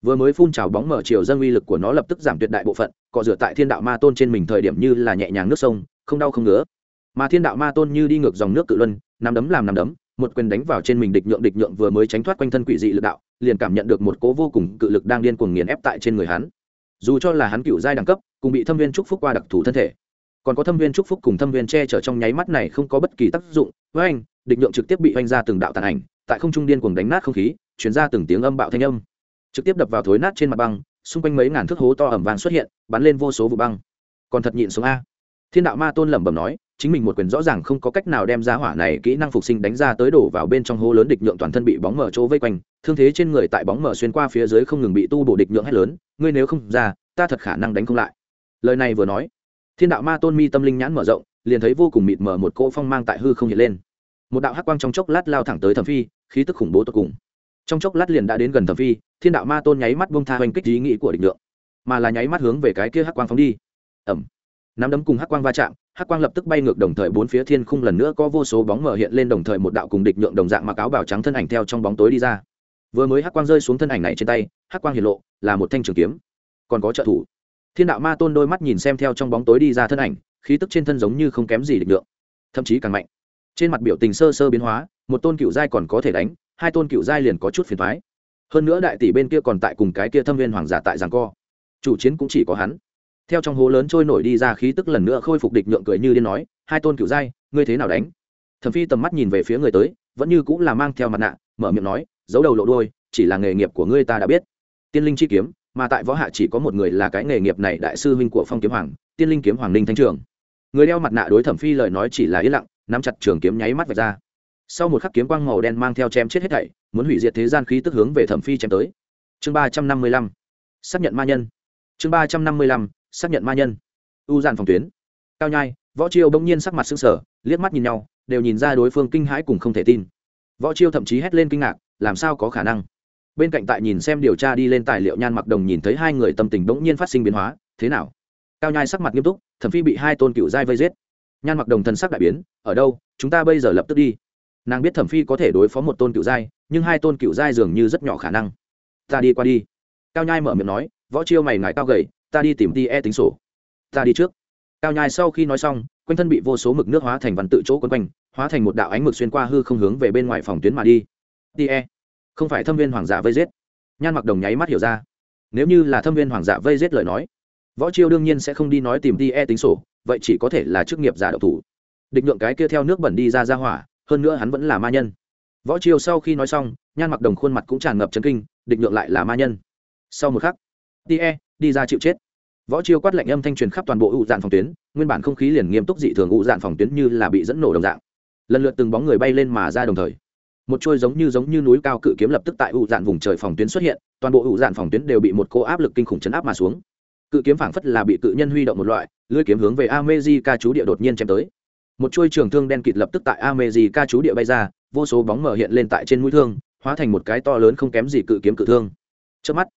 Vừa mới phun trào bóng mở chiều dân uy lực của nó lập tức giảm tuyệt đại bộ phận, cọ rửa tại thiên đạo ma tôn trên mình thời điểm như là nhẹ nhàng nước sông, không đau không ngứa. Mà thiên đạo ma tôn như đi ngược dòng nước cự luân, nắm đấm làm nắm đấm một quyền đánh vào trên mình địch nhượng địch nhượng vừa mới tránh thoát quanh thân quỷ dị lực đạo, liền cảm nhận được một cố vô cùng cự lực đang điên cuồng nghiền ép tại trên người hắn. Dù cho là hắn cựu giai đẳng cấp, cùng bị thâm viên trúc phúc qua đặc thù thân thể, còn có thâm viên trúc phúc cùng thâm viên che chở trong nháy mắt này không có bất kỳ tác dụng, với anh, địch nhượng trực tiếp bị oanh ra từng đạo tàn ảnh, tại không trung điên cuồng đánh nát không khí chuyển ra từng tiếng âm bạo thanh âm. Trực tiếp đập vào thối nát trên mặt băng, xung quanh mấy ngàn thước hố to ẩm vàng xuất hiện, bắn lên vô số vụ băng. Còn thật nhịn xuống a. Thiên đạo ma tôn lẩm bẩm nói chính mình một quyền rõ ràng không có cách nào đem ra hỏa này kỹ năng phục sinh đánh ra tới đổ vào bên trong hố lớn địch nhượng toàn thân bị bóng mở chỗ vây quanh. Thương thế trên người tại bóng mở xuyên qua phía dưới không ngừng bị tu bổ địch nhượng hết lớn, ngươi nếu không ra, ta thật khả năng đánh không lại. Lời này vừa nói, thiên đạo ma tôn mi tâm linh nhãn mở rộng, liền thấy vô cùng mịt mờ một cỗ phong mang tại hư không hiện lên. Một đạo hắc quang trong chốc lát lao thẳng tới thẩm phi, khí tức khủng bố tột cùng. Trong chốc lát liền đã đến gần thẩm phi, thiên đạo ma tôn nháy mắt bông tha hoành kích ý nghĩ của địch lượng mà là nháy mắt hướng về cái kia hắc quang phóng đi. Ẩm nắm đấm cùng hắc quang va chạm, hắc quang lập tức bay ngược đồng thời bốn phía thiên khung lần nữa có vô số bóng mở hiện lên đồng thời một đạo cùng địch nhượng đồng dạng mặc áo bào trắng thân ảnh theo trong bóng tối đi ra. Vừa mới hắc quang rơi xuống thân ảnh này trên tay, hắc quang hiện lộ, là một thanh trường kiếm. Còn có trợ thủ. Thiên đạo ma tôn đôi mắt nhìn xem theo trong bóng tối đi ra thân ảnh, khí tức trên thân giống như không kém gì địch lượng thậm chí càng mạnh. Trên mặt biểu tình sơ sơ biến hóa, một tôn cựu giai còn có thể đánh, hai tôn cựu giai liền có chút phiền thoái hơn nữa đại tỷ bên kia còn tại cùng cái kia thâm viên hoàng giả tại giảng co. Chủ chiến cũng chỉ có hắn theo trong hố lớn trôi nổi đi ra khí tức lần nữa khôi phục địch nhượng cười như điên nói, hai tôn cựu giai, ngươi thế nào đánh? Thẩm phi tầm mắt nhìn về phía người tới, vẫn như cũng là mang theo mặt nạ, mở miệng nói, giấu đầu lộ đôi chỉ là nghề nghiệp của ngươi ta đã biết. Tiên linh chi kiếm, mà tại võ hạ chỉ có một người là cái nghề nghiệp này đại sư huynh của phong kiếm hoàng, tiên linh kiếm hoàng ninh thanh trường. Người đeo mặt nạ đối thẩm phi lời nói chỉ là yên lặng, nắm chặt trường kiếm nháy mắt vạch ra. Sau một khắc kiếm quang màu đen mang theo chém chết hết thảy, muốn hủy diệt thế gian khí tức hướng về thẩm phi chém tới. Chương ba trăm năm mươi lăm. Xác nhận ma nhân. Chương ba trăm năm mươi lăm xác nhận ma nhân. U dàn phòng tuyến. Cao nhai, võ chiêu bỗng nhiên sắc mặt sưng sở liếc mắt nhìn nhau, đều nhìn ra đối phương kinh hãi cùng không thể tin. Võ chiêu thậm chí hét lên kinh ngạc, làm sao có khả năng? Bên cạnh tại nhìn xem điều tra đi lên tài liệu nhan mặc đồng nhìn thấy hai người tâm tình bỗng nhiên phát sinh biến hóa, thế nào? Cao nhai sắc mặt nghiêm túc, thẩm phi bị hai tôn cựu giai vây giết. Nhan mặc đồng thân sắc đại biến, ở đâu? Chúng ta bây giờ lập tức đi. Nàng biết thẩm phi có thể đối phó một tôn cựu giai, nhưng hai tôn cựu giai dường như rất nhỏ khả năng. Ta đi qua đi. Cao nhai mở miệng nói, võ chiêu mày ngài cao gầy ta đi tìm ti e tính sổ. Ta đi trước. Cao nhai sau khi nói xong, quanh thân bị vô số mực nước hóa thành văn tự chỗ quấn quanh, hóa thành một đạo ánh mực xuyên qua hư không hướng về bên ngoài phòng tuyến mà đi. Ti e không phải thâm viên hoàng giả vây giết. Nhan mặc đồng nháy mắt hiểu ra. Nếu như là thâm viên hoàng giả vây giết lời nói, võ chiêu đương nhiên sẽ không đi nói tìm ti e tính sổ, vậy chỉ có thể là chức nghiệp giả độc thủ. Định lượng cái kia theo nước bẩn đi ra ra hỏa, hơn nữa hắn vẫn là ma nhân. Võ chiêu sau khi nói xong, nhan mặc đồng khuôn mặt cũng tràn ngập chấn kinh định lượng lại là ma nhân. Sau một khắc, ti e đi ra chịu chết võ chiêu quát lệnh âm thanh truyền khắp toàn bộ ụ dạn phòng tuyến, nguyên bản không khí liền nghiêm túc dị thường ụ dạn phòng tuyến như là bị dẫn nổ đồng dạng. Lần lượt từng bóng người bay lên mà ra đồng thời. Một chuôi giống như giống như núi cao cự kiếm lập tức tại ụ dạn vùng trời phòng tuyến xuất hiện, toàn bộ ụ dạn phòng tuyến đều bị một cô áp lực kinh khủng chấn áp mà xuống. Cự kiếm phảng phất là bị cự nhân huy động một loại lưỡi kiếm hướng về Amejica chú địa đột nhiên chém tới. Một chuôi trường thương đen kịt lập tức tại Amejica chú địa bay ra, vô số bóng mở hiện lên tại trên mũi thương, hóa thành một cái to lớn không kém gì cự kiếm cự thương. Trước mắt,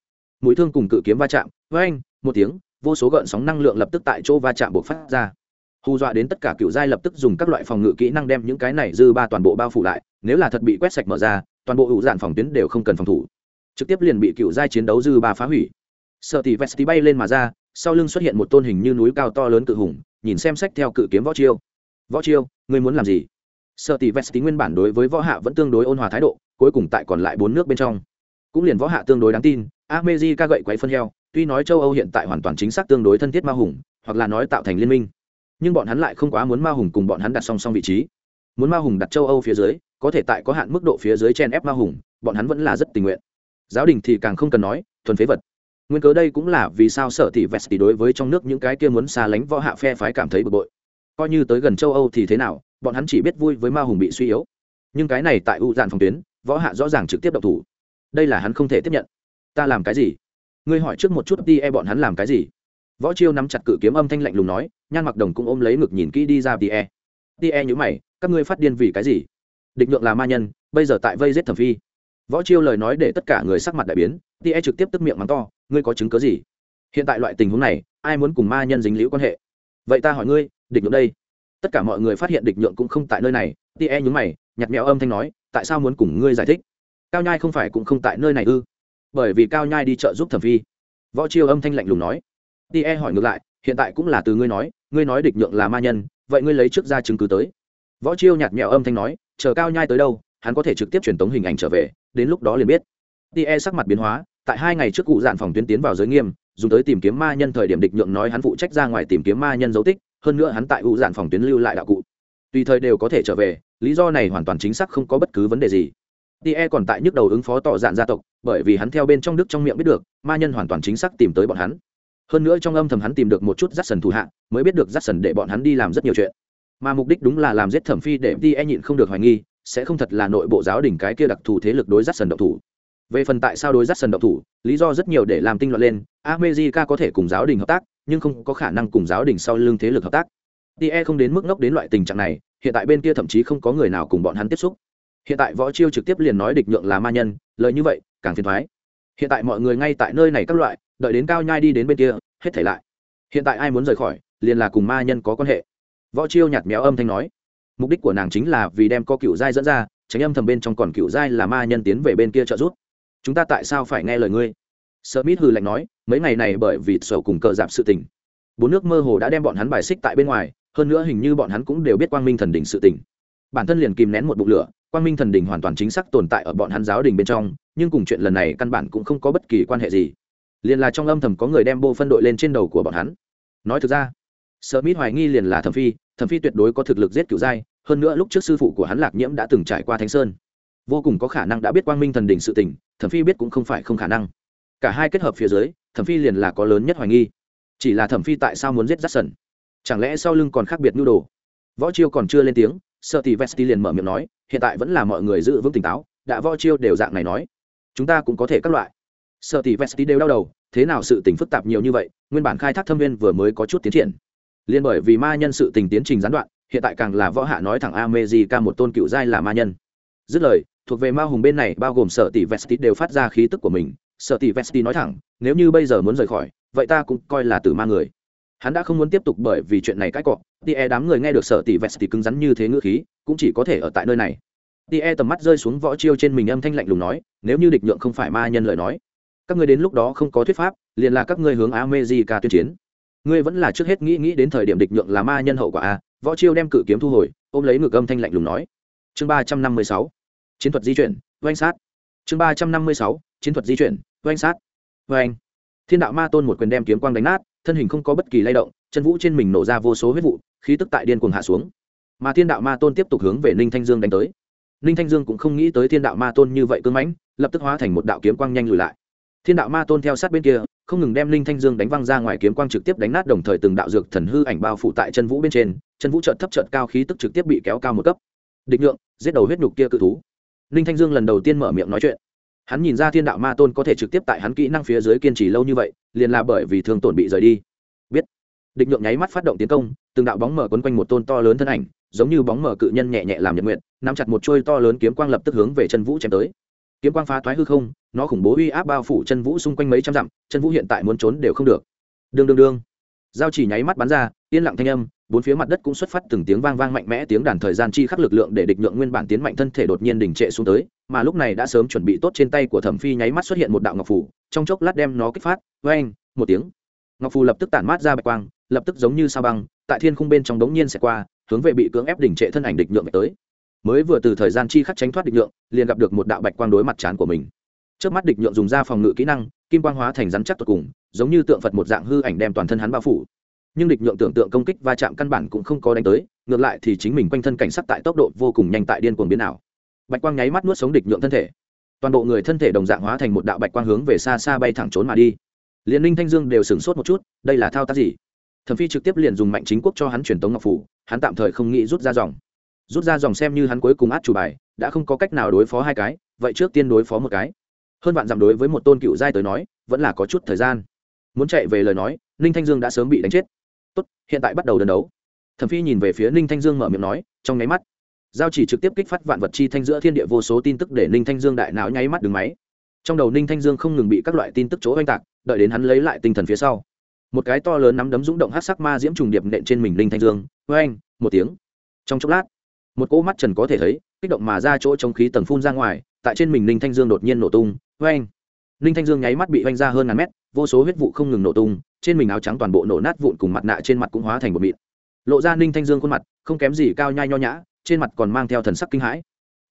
mũi thương cùng cự kiếm va chạm với anh một tiếng vô số gợn sóng năng lượng lập tức tại chỗ va chạm buộc phát ra. Hù dọa đến tất cả cựu giai lập tức dùng các loại phòng ngự kỹ năng đem những cái này dư ba toàn bộ bao phủ lại, nếu là thật bị quét sạch mở ra, toàn bộ hữu dạn phòng tuyến đều không cần phòng thủ. Trực tiếp liền bị cựu giai chiến đấu dư ba phá hủy. Sợ tỷ vesti bay lên mà ra, sau lưng xuất hiện một tôn hình như núi cao to lớn cự hùng, nhìn xem sách theo cự kiếm võ chiêu. Võ chiêu, ngươi muốn làm gì? Sợ tỷ vesti nguyên bản đối với võ hạ vẫn tương đối ôn hòa thái độ, cuối cùng tại còn lại bốn nước bên trong. Cũng liền võ hạ tương đối đáng tin armezi ca gậy quấy phân heo tuy nói châu âu hiện tại hoàn toàn chính xác tương đối thân thiết ma hùng, hoặc là nói tạo thành liên minh, nhưng bọn hắn lại không quá muốn ma hùng cùng bọn hắn đặt song song vị trí. Muốn ma hùng đặt châu âu phía dưới, có thể tại có hạn mức độ phía dưới chen ép ma hùng, bọn hắn vẫn là rất tình nguyện. Giáo đình thì càng không cần nói, thuần phế vật. Nguyên cớ đây cũng là vì sao sở thị vest đối với trong nước những cái kia muốn xa lánh võ hạ phe phái cảm thấy bực bội. Coi như tới gần châu âu thì thế nào, bọn hắn chỉ biết vui với ma hùng bị suy yếu. Nhưng cái này tại u dàn phòng tuyến, võ hạ rõ ràng trực tiếp độc thủ. Đây là hắn không thể tiếp nhận. Ta làm cái gì? Ngươi hỏi trước một chút đi e bọn hắn làm cái gì? Võ chiêu nắm chặt cự kiếm âm thanh lạnh lùng nói, nhan mặc đồng cũng ôm lấy ngực nhìn kỹ đi ra đi e. Đi e nhữ mày, các ngươi phát điên vì cái gì? Địch nhượng là ma nhân, bây giờ tại vây giết thẩm phi. Võ chiêu lời nói để tất cả người sắc mặt đại biến đi e trực tiếp tức miệng mắng to, ngươi có chứng cớ gì? Hiện tại loại tình huống này, ai muốn cùng ma nhân dính liễu quan hệ? Vậy ta hỏi ngươi, địch nhượng đây? Tất cả mọi người phát hiện địch nhượng cũng không tại nơi này đi e nhúng mày nhặt mèo âm thanh nói, tại sao muốn cùng ngươi giải thích? Cao nhai không phải cũng không tại nơi này ư? Bởi vì cao nhai đi chợ giúp thẩm phi. Võ chiêu âm thanh lạnh lùng nói. Ti e hỏi ngược lại, hiện tại cũng là từ ngươi nói ngươi nói địch nhượng là ma nhân, vậy ngươi lấy trước ra chứng cứ tới. Võ chiêu nhạt mẹo âm thanh nói, chờ cao nhai tới đâu, hắn có thể trực tiếp truyền tống hình ảnh trở về, đến lúc đó liền biết. Tie sắc mặt biến hóa, tại hai ngày trước cụ dạn phòng tuyến tiến vào giới nghiêm, dùng tới tìm kiếm ma nhân thời điểm địch nhượng nói hắn phụ trách ra ngoài tìm kiếm ma nhân dấu tích, hơn nữa hắn tại cụ dạn phòng tuyến lưu lại đạo cụ. Tùy thời đều có thể trở về, lý do này hoàn toàn chính xác không có bất cứ vấn đề gì tie còn tại nhức đầu ứng phó tỏ dạn gia tộc, bởi vì hắn theo bên trong đức trong miệng biết được, ma nhân hoàn toàn chính xác tìm tới bọn hắn. Hơn nữa trong âm thầm hắn tìm được một chút rắt sần thủ hạ, mới biết được rắt sần để bọn hắn đi làm rất nhiều chuyện. Mà mục đích đúng là làm giết thẩm phi để tie nhịn không được hoài nghi, sẽ không thật là nội bộ giáo đình cái kia đặc thù thế lực đối rắt sần động thủ. Về phần tại sao đối rắt sần động thủ, lý do rất nhiều để làm tinh loạn lên, america có thể cùng giáo đình hợp tác, nhưng không có khả năng cùng giáo đình sau lưng thế lực hợp tác. Tie không đến mức ngốc đến loại tình trạng này, hiện tại bên kia thậm chí không có người nào cùng bọn hắn tiếp xúc hiện tại võ chiêu trực tiếp liền nói địch nhượng là ma nhân, lời như vậy, càng phiền thoái. Hiện tại mọi người ngay tại nơi này các loại, đợi đến cao nhai đi đến bên kia, hết thể lại. Hiện tại ai muốn rời khỏi, liền là cùng ma nhân có quan hệ. Võ chiêu nhạt méo âm thanh nói. Mục đích của nàng chính là vì đem có cựu giai dẫn ra, tránh âm thầm bên trong còn cựu giai là ma nhân tiến về bên kia trợ giúp. Chúng ta tại sao phải nghe lời ngươi? Smith hừ lạnh nói, mấy ngày này bởi vì sầu cùng cờ giảm sự tình. Bốn nước mơ hồ đã đem bọn hắn bài xích tại bên ngoài, hơn nữa hình như bọn hắn cũng đều biết quang minh thần đỉnh sự tình. Bản thân liền kìm nén một bụng lửa quang minh thần đỉnh hoàn toàn chính xác tồn tại ở bọn hắn giáo đình bên trong, nhưng cùng chuyện lần này căn bản cũng không có bất kỳ quan hệ gì. Liền là trong âm thầm có người đem bô phân đội lên trên đầu của bọn hắn. Nói thực ra, smith hoài nghi liền là thẩm phi thẩm phi tuyệt đối có thực lực giết cựu giai, hơn nữa lúc trước sư phụ của hắn lạc nhiễm đã từng trải qua thánh sơn. Vô cùng có khả năng đã biết quang minh thần đỉnh sự tình, thẩm phi biết cũng không phải không khả năng. Cả hai kết hợp phía dưới, thẩm phi liền là có lớn nhất hoài nghi. Chỉ là thẩm phi tại sao muốn giết rắt sần chẳng lẽ sau lưng còn khác biệt nhu đồ? Võ chiêu còn chưa lên tiếng sợ thì vesti liền mở miệng nói hiện tại vẫn là mọi người giữ vững tỉnh táo, đã võ chiêu đều dạng này nói. Chúng ta cũng có thể các loại. Sợ thì vesti đều đau đầu, thế nào sự tình phức tạp nhiều như vậy, nguyên bản khai thác thâm viên vừa mới có chút tiến triển. Liên bởi vì ma nhân sự tình tiến trình gián đoạn, hiện tại càng là võ hạ nói thẳng amejica một tôn cựu giai là ma nhân. Dứt lời, thuộc về ma hùng bên này bao gồm sở tỷ vesti đều phát ra khí tức của mình. Sở tỷ vesti nói thẳng, nếu như bây giờ muốn rời khỏi, vậy ta cũng coi là tử ma người hắn đã không muốn tiếp tục bởi vì chuyện này cãi cọ tie đám người nghe được sở tỷ vesti cứng rắn như thế ngữ khí, cũng chỉ có thể ở tại nơi này. Tie tầm mắt rơi xuống võ chiêu trên mình âm thanh lạnh lùng nói, nếu như địch nhượng không phải ma nhân lời nói, các ngươi đến lúc đó không có thuyết pháp, liền là các ngươi hướng amejica tuyên chiến. Ngươi vẫn là trước hết nghĩ nghĩ đến thời điểm địch nhượng là ma nhân hậu quả a, võ chiêu đem cự kiếm thu hồi, ôm lấy ngực âm thanh lạnh lùng nói. Chương ba trăm năm mươi sáu, chiến thuật di chuyển, oanh sát. Chương ba trăm năm mươi sáu, chiến thuật di chuyển, oanh sát. Oanh. Thiên đạo ma tôn một quyền đem kiếm quang đánh nát thân hình không có bất kỳ lay động, chân vũ trên mình nổ ra vô số huyết vụ, khí tức tại điên cuồng hạ xuống. Mà thiên đạo ma tôn tiếp tục hướng về ninh thanh dương đánh tới. Ninh thanh dương cũng không nghĩ tới thiên đạo ma tôn như vậy cưng mãnh, lập tức hóa thành một đạo kiếm quang nhanh lùi lại. Thiên đạo ma tôn theo sát bên kia, không ngừng đem ninh thanh dương đánh văng ra ngoài kiếm quang trực tiếp đánh nát đồng thời từng đạo dược thần hư ảnh bao phủ tại chân vũ bên trên, chân vũ trợt thấp trợt cao, khí tức trực tiếp bị kéo cao một cấp. Định lượng giết đầu huyết nhục kia cự thú. Ninh thanh dương lần đầu tiên mở miệng nói chuyện hắn nhìn ra thiên đạo ma tôn có thể trực tiếp tại hắn kỹ năng phía dưới kiên trì lâu như vậy, liền là bởi vì thương tổn bị rời đi. Biết. Địch lượng nháy mắt phát động tiến công, từng đạo bóng mở quấn quanh một tôn to lớn thân ảnh, giống như bóng mở cự nhân nhẹ nhẹ làm nhật nguyện nắm chặt một chuôi to lớn kiếm quang lập tức hướng về chân vũ chém tới. Kiếm quang phá thoái hư không, nó khủng bố uy áp bao phủ chân vũ xung quanh mấy trăm dặm, chân vũ hiện tại muốn trốn đều không được. Đương đương đương. Giao chỉ nháy mắt bắn ra, yên lặng thanh âm, bốn phía mặt đất cũng xuất phát từng tiếng vang vang mạnh mẽ tiếng đàn thời gian chi khắc lực lượng để địch nhượng nguyên bản tiến mạnh thân thể đột nhiên đình trệ xuống tới mà lúc này đã sớm chuẩn bị tốt trên tay của thẩm phi nháy mắt xuất hiện một đạo ngọc phủ, trong chốc lát đem nó kích phát với một tiếng. Ngọc phù lập tức tản mát ra bạch quang, lập tức giống như sao băng, tại thiên khung bên trong đống nhiên sẽ qua, hướng về bị cưỡng ép đỉnh trệ thân ảnh địch nhượng tới. Mới vừa từ thời gian chi khắc tránh thoát địch nhượng, liền gặp được một đạo bạch quang đối mặt chán của mình. Trước mắt địch nhượng dùng ra phòng ngự kỹ năng, kim quang hóa thành rắn chắc tột cùng, giống như tượng phật một dạng hư ảnh đem toàn thân hắn bao phủ. Nhưng địch nhượng tưởng tượng công kích va chạm căn bản cũng không có đánh tới, ngược lại thì chính mình quanh thân cảnh sắc tại tốc độ vô cùng nhanh tại điên cuồng biến ảo bạch quang nháy mắt nuốt sống địch nhượng thân thể. Toàn bộ người thân thể đồng dạng hóa thành một đạo bạch quang hướng về xa xa bay thẳng trốn mà đi. Liền ninh thanh dương đều sửng sốt một chút, đây là thao tác gì? Thẩm phi trực tiếp liền dùng mạnh chính quốc cho hắn truyền tống ngọc phủ, hắn tạm thời không nghĩ rút ra dòng. Rút ra dòng xem như hắn cuối cùng át chủ bài, đã không có cách nào đối phó hai cái, vậy trước tiên đối phó một cái. Hơn vạn dặm đối với một tôn cựu giai tới nói, vẫn là có chút thời gian. Muốn chạy về lời nói, ninh thanh dương đã sớm bị đánh chết. Tốt, hiện tại bắt đầu đơn đấu. Thẩm phi nhìn về phía ninh thanh dương mở miệng nói, trong nháy mắt giao chỉ trực tiếp kích phát vạn vật chi thanh giữa thiên địa vô số tin tức để ninh thanh dương đại não nháy mắt đứng máy. Trong đầu ninh thanh dương không ngừng bị các loại tin tức chỗ oanh tạc, đợi đến hắn lấy lại tinh thần phía sau. Một cái to lớn nắm đấm rúng động hát sắc ma diễm trùng điệp nện trên mình ninh thanh dương, oanh, một tiếng. Trong chốc lát, một cỗ mắt trần có thể thấy, kích động mà ra chỗ trong khí tầng phun ra ngoài, tại trên mình ninh thanh dương đột nhiên nổ tung, oanh. Ninh thanh dương nháy mắt bị oanh ra hơn ngàn mét, vô số huyết vụ không ngừng nổ tung, trên mình áo trắng toàn bộ nổ nát vụn cùng mặt nạ trên mặt cũng hóa thành một mịn. Lộ ra ninh thanh dương khuôn mặt, không kém gì cao nhai nho nhã trên mặt còn mang theo thần sắc kinh hãi.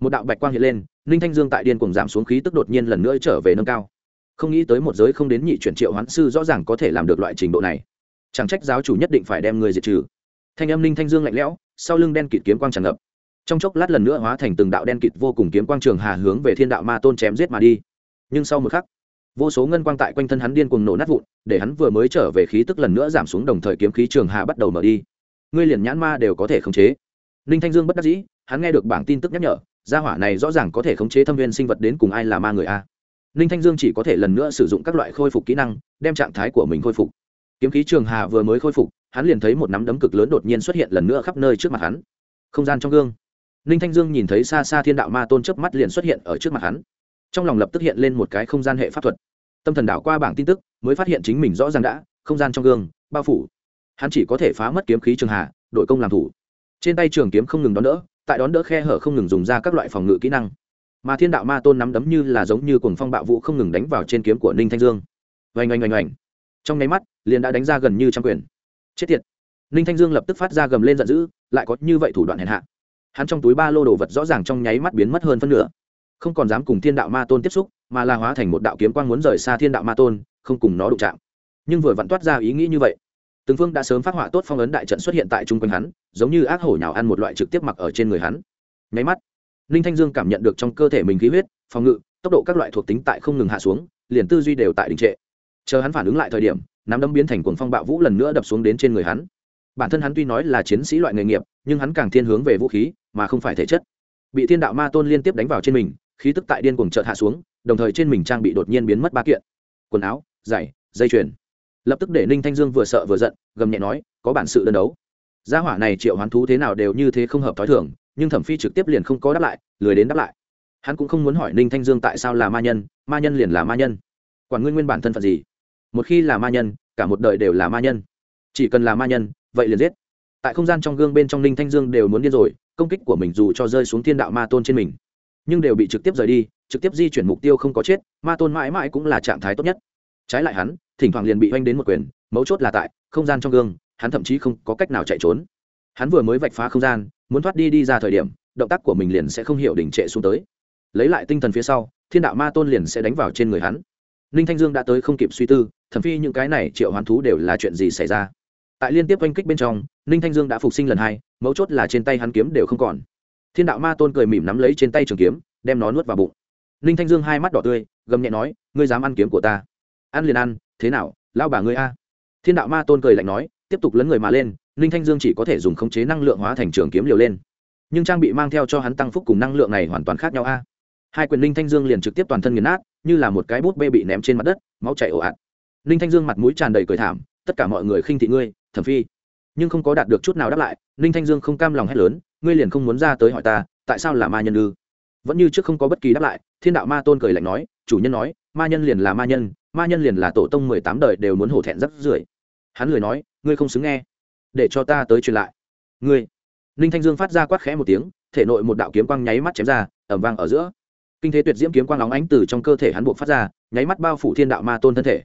Một đạo bạch quang hiện lên, ninh thanh dương tại điên cùng giảm xuống khí tức đột nhiên lần nữa trở về nâng cao. Không nghĩ tới một giới không đến nhị chuyển triệu hoán sư rõ ràng có thể làm được loại trình độ này. Chẳng trách giáo chủ nhất định phải đem người diệt trừ. Thanh âm ninh thanh dương lạnh lẽo, sau lưng đen kịt kiếm quang tràn ngập. Trong chốc lát lần nữa hóa thành từng đạo đen kịt vô cùng kiếm quang trường hà hướng về thiên đạo ma tôn chém giết mà đi. Nhưng sau một khắc, vô số ngân quang tại quanh thân hắn điên cuồng nổ nát vụn, để hắn vừa mới trở về khí tức lần nữa giảm xuống đồng thời kiếm khí trường hà bắt đầu mở đi. Ngươi liền nhãn ma đều có thể khống chế ninh thanh dương bất đắc dĩ, hắn nghe được bảng tin tức nhắc nhở, gia hỏa này rõ ràng có thể khống chế thâm viên sinh vật đến cùng ai là ma người a. Ninh thanh dương chỉ có thể lần nữa sử dụng các loại khôi phục kỹ năng, đem trạng thái của mình khôi phục. Kiếm khí trường hà vừa mới khôi phục, hắn liền thấy một nắm đấm cực lớn đột nhiên xuất hiện lần nữa khắp nơi trước mặt hắn. Không gian trong gương. Ninh thanh dương nhìn thấy xa xa thiên đạo ma tôn chớp mắt liền xuất hiện ở trước mặt hắn. Trong lòng lập tức hiện lên một cái không gian hệ pháp thuật. Tâm thần đảo qua bảng tin tức, mới phát hiện chính mình rõ ràng đã, không gian trong gương, bao phủ. Hắn chỉ có thể phá mất kiếm khí trường hà, đội công làm thủ trên tay trường kiếm không ngừng đón đỡ, tại đón đỡ khe hở không ngừng dùng ra các loại phòng ngự kỹ năng. Mà thiên đạo ma tôn nắm đấm như là giống như cuồng phong bạo vũ không ngừng đánh vào trên kiếm của ninh thanh dương. Oanh oanh oanh oanh. Trong nháy mắt, liền đã đánh ra gần như trăm quyền. Chết tiệt. Ninh thanh dương lập tức phát ra gầm lên giận dữ, lại có như vậy thủ đoạn hèn hạ. Hắn trong túi ba lô đồ vật rõ ràng trong nháy mắt biến mất hơn phân nửa. Không còn dám cùng thiên đạo ma tôn tiếp xúc, mà là hóa thành một đạo kiếm quang muốn rời xa thiên đạo ma tôn, không cùng nó đụng chạm. Nhưng vừa vặn toát ra ý nghĩ như vậy từng phương đã sớm phát họa tốt phong ấn đại trận xuất hiện tại chung quanh hắn, giống như ác hổ nhào ăn một loại trực tiếp mặc ở trên người hắn. Nháy mắt, ninh thanh dương cảm nhận được trong cơ thể mình khí huyết, phòng ngự, tốc độ các loại thuộc tính tại không ngừng hạ xuống, liền tư duy đều tại đình trệ. Chờ hắn phản ứng lại thời điểm, nắm đấm biến thành cuồng phong bạo vũ lần nữa đập xuống đến trên người hắn. Bản thân hắn tuy nói là chiến sĩ loại nghề nghiệp, nhưng hắn càng thiên hướng về vũ khí, mà không phải thể chất. Bị thiên đạo ma tôn liên tiếp đánh vào trên mình, khí tức tại điên cuồng chợt hạ xuống, đồng thời trên mình trang bị đột nhiên biến mất ba kiện. Quần áo, giày, dây chuyền lập tức để ninh thanh dương vừa sợ vừa giận, gầm nhẹ nói, có bản sự đơn đấu. Gia hỏa này triệu hoán thú thế nào đều như thế không hợp t h ó i thường, nhưng thẩm phi trực tiếp liền không có đáp lại, lười đến đáp lại. Hắn cũng không muốn hỏi ninh thanh dương tại sao là ma nhân ma nhân liền là ma nhân. Quản nguyên nguyên bản thân phận gì? Một khi là ma nhân, cả một đời đều là ma nhân. Chỉ cần là ma nhân, vậy liền giết. Tại không gian trong gương bên trong ninh thanh dương đều muốn điên rồi, công kích của mình dù cho rơi xuống thiên đạo ma tôn trên mình, nhưng đều bị trực tiếp rời đi, trực tiếp di chuyển mục tiêu không có chết, ma tôn mãi mãi cũng là trạng thái tốt nhất. Trái lại hắn thỉnh thoảng liền bị oanh đến một quyền, mấu chốt là tại không gian trong gương, hắn thậm chí không có cách nào chạy trốn. Hắn vừa mới vạch phá không gian, muốn thoát đi đi ra thời điểm, động tác của mình liền sẽ không hiểu đỉnh trệ xuống tới. Lấy lại tinh thần phía sau, thiên đạo ma tôn liền sẽ đánh vào trên người hắn. Ninh thanh dương đã tới không kịp suy tư thậm phi những cái này triệu hoán thú đều là chuyện gì xảy ra? Tại liên tiếp oanh kích bên trong ninh thanh dương đã phục sinh lần hai, mấu chốt là trên tay hắn kiếm đều không còn. Thiên đạo ma tôn cười mỉm nắm lấy trên tay trường kiếm, đem nó nuốt vào bụng. Ninh thanh dương hai mắt đỏ tươi, gầm nhẹ nói, ngươi dám ăn kiếm của ta? Ăn liền ăn thế nào lao bà ngươi a? Thiên đạo ma tôn cười lạnh nói, tiếp tục lấn người mà lên, ninh thanh dương chỉ có thể dùng khống chế năng lượng hóa thành trường kiếm liều lên. Nhưng trang bị mang theo cho hắn tăng phúc cùng năng lượng này hoàn toàn khác nhau a. Hai quyền ninh thanh dương liền trực tiếp toàn thân nghiền nát, như là một cái bút bê bị ném trên mặt đất, máu chảy ồ ạt. Ninh thanh dương mặt mũi tràn đầy cười thảm, tất cả mọi người khinh thị ngươi, thẩm phi. Nhưng không có đạt được chút nào đáp lại, ninh thanh dương không cam lòng hét lớn, ngươi liền không muốn ra tới hỏi ta, tại sao là ma nhân ư? Vẫn như trước không có bất kỳ đáp lại, thiên đạo ma tôn cười lạnh nói, chủ nhân nói, ma nhân liền là ma nhân ma nhân liền là tổ tông mười tám đời đều muốn hổ thẹn rất rưởi. Hắn lười nói, ngươi không xứng nghe. Để cho ta tới truyền lại. Ngươi. Ninh thanh dương phát ra quát khẽ một tiếng, thể nội một đạo kiếm quang nháy mắt chém ra ẩm vang ở giữa. Kinh thế tuyệt diễm kiếm quang óng ánh từ trong cơ thể hắn buộc phát ra, nháy mắt bao phủ thiên đạo ma tôn thân thể.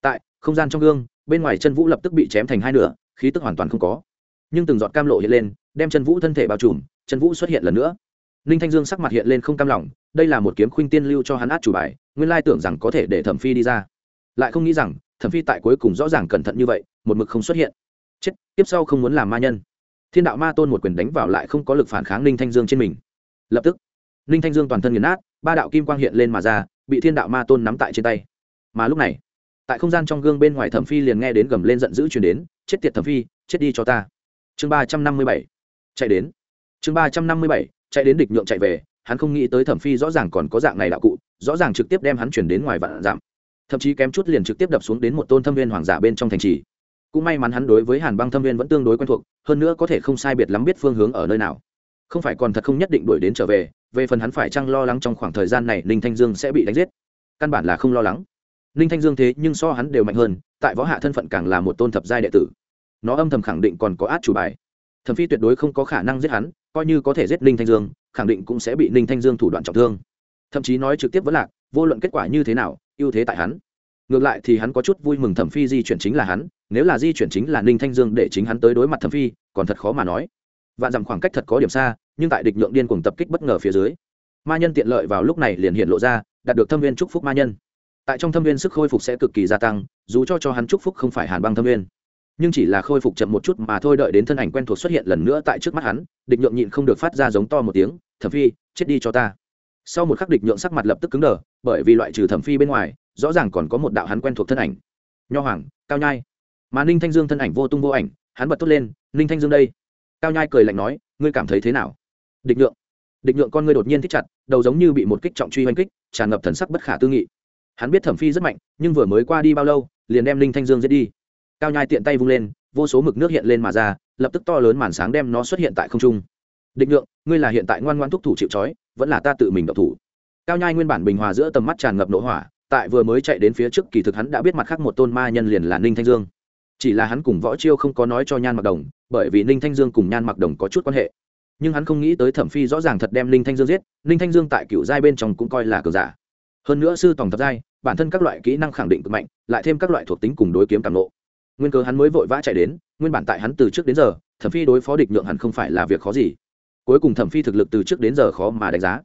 Tại không gian trong gương, bên ngoài chân vũ lập tức bị chém thành hai nửa, khí tức hoàn toàn không có. Nhưng từng giọt cam lộ hiện lên, đem chân vũ thân thể bao trùm, chân vũ xuất hiện lần nữa. Ninh thanh dương sắc mặt hiện lên không cam lòng, đây là một kiếm khuynh tiên lưu cho hắn át chủ bài, nguyên lai tưởng rằng có thể để thẩm phi đi ra lại không nghĩ rằng thẩm phi tại cuối cùng rõ ràng cẩn thận như vậy, một mực không xuất hiện. Chết, tiếp sau không muốn làm ma nhân. Thiên đạo ma tôn một quyền đánh vào lại không có lực phản kháng ninh thanh dương trên mình. Lập tức, ninh thanh dương toàn thân nghiền nát, ba đạo kim quang hiện lên mà ra, bị thiên đạo ma tôn nắm tại trên tay. Mà lúc này, tại không gian trong gương bên ngoài thẩm phi liền nghe đến gầm lên giận dữ chuyển đến, chết tiệt thẩm phi, chết đi cho ta. Chương ba trăm năm mươi bảy, chạy đến. Chương ba trăm năm mươi bảy, chạy đến địch nhượng chạy về, hắn không nghĩ tới thẩm phi rõ ràng còn có dạng này đạo cụ, rõ ràng trực tiếp đem hắn chuyển đến ngoài vạn giảm thậm chí kém chút liền trực tiếp đập xuống đến một tôn thâm viên hoàng giả bên trong thành trì. Cũng may mắn hắn đối với hàn băng thâm viên vẫn tương đối quen thuộc, hơn nữa có thể không sai biệt lắm biết phương hướng ở nơi nào. Không phải còn thật không nhất định đuổi đến trở về về phần hắn phải chăng lo lắng trong khoảng thời gian này ninh thanh dương sẽ bị đánh giết. Căn bản là không lo lắng. Ninh thanh dương thế nhưng so hắn đều mạnh hơn, tại võ hạ thân phận càng là một tôn thập giai đệ tử. Nó âm thầm khẳng định còn có át chủ bài. Thẩm phi tuyệt đối không có khả năng giết hắn, coi như có thể giết ninh thanh dương, khẳng định cũng sẽ bị ninh thanh dương thủ đoạn trọng thương. Thậm chí nói trực tiếp vẫn lạc vô luận kết quả như thế nào, ưu thế tại hắn. Ngược lại thì hắn có chút vui mừng thẩm phi di chuyển chính là hắn, nếu là di chuyển chính là ninh thanh dương để chính hắn tới đối mặt thẩm phi, còn thật khó mà nói. Vạn dặm khoảng cách thật có điểm xa, nhưng tại địch nhượng điên cuồng tập kích bất ngờ phía dưới, ma nhân tiện lợi vào lúc này liền hiện lộ ra, đạt được thâm viên chúc phúc ma nhân. Tại trong thâm viên sức khôi phục sẽ cực kỳ gia tăng, dù cho cho hắn chúc phúc không phải hàn băng thâm viên, nhưng chỉ là khôi phục chậm một chút mà thôi đợi đến thân ảnh quen thuộc xuất hiện lần nữa tại trước mắt hắn, địch nhượng nhịn không được phát ra giống to một tiếng, thẩm phi, chết đi cho ta sau một khắc địch nhượng sắc mặt lập tức cứng đờ, bởi vì loại trừ thẩm phi bên ngoài, rõ ràng còn có một đạo hắn quen thuộc thân ảnh. Nho hoàng, cao nhai. Mà ninh thanh dương thân ảnh vô tung vô ảnh, hắn bật thốt lên, ninh thanh dương đây. Cao nhai cười lạnh nói, ngươi cảm thấy thế nào? Địch nhượng. Địch nhượng con ngươi đột nhiên thích chặt, đầu giống như bị một kích trọng truy oanh kích, tràn ngập thần sắc bất khả tư nghị. Hắn biết thẩm phi rất mạnh, nhưng vừa mới qua đi bao lâu, liền đem ninh thanh dương giết đi. Cao nhai tiện tay vung lên, vô số mực nước hiện lên mà ra, lập tức to lớn màn sáng đem nó xuất hiện tại không trung. Định lượng ngươi là hiện tại ngoan ngoan thúc thủ chịu trói vẫn là ta tự mình độc thủ. Cao nhai nguyên bản bình hòa giữa tầm mắt tràn ngập nổ hỏa, tại vừa mới chạy đến phía trước kỳ thực hắn đã biết mặt khác một tôn ma nhân liền là ninh thanh dương. Chỉ là hắn cùng võ chiêu không có nói cho nhan mặc đồng, bởi vì ninh thanh dương cùng nhan mặc đồng có chút quan hệ. Nhưng hắn không nghĩ tới thẩm phi rõ ràng thật đem ninh thanh dương giết, ninh thanh dương tại cựu giai bên trong cũng coi là cờ giả. Hơn nữa sư tòng thập giai, bản thân các loại kỹ năng khẳng định cực mạnh, lại thêm các loại thuộc tính cùng đối kiếm càng lộ nguyên cớ hắn mới vội vã chạy đến, nguyên bản tại hắn từ trước đến giờ, thẩm phi đối phó địch nhượng hẳn không phải là việc khó gì cuối cùng thẩm phi thực lực từ trước đến giờ khó mà đánh giá.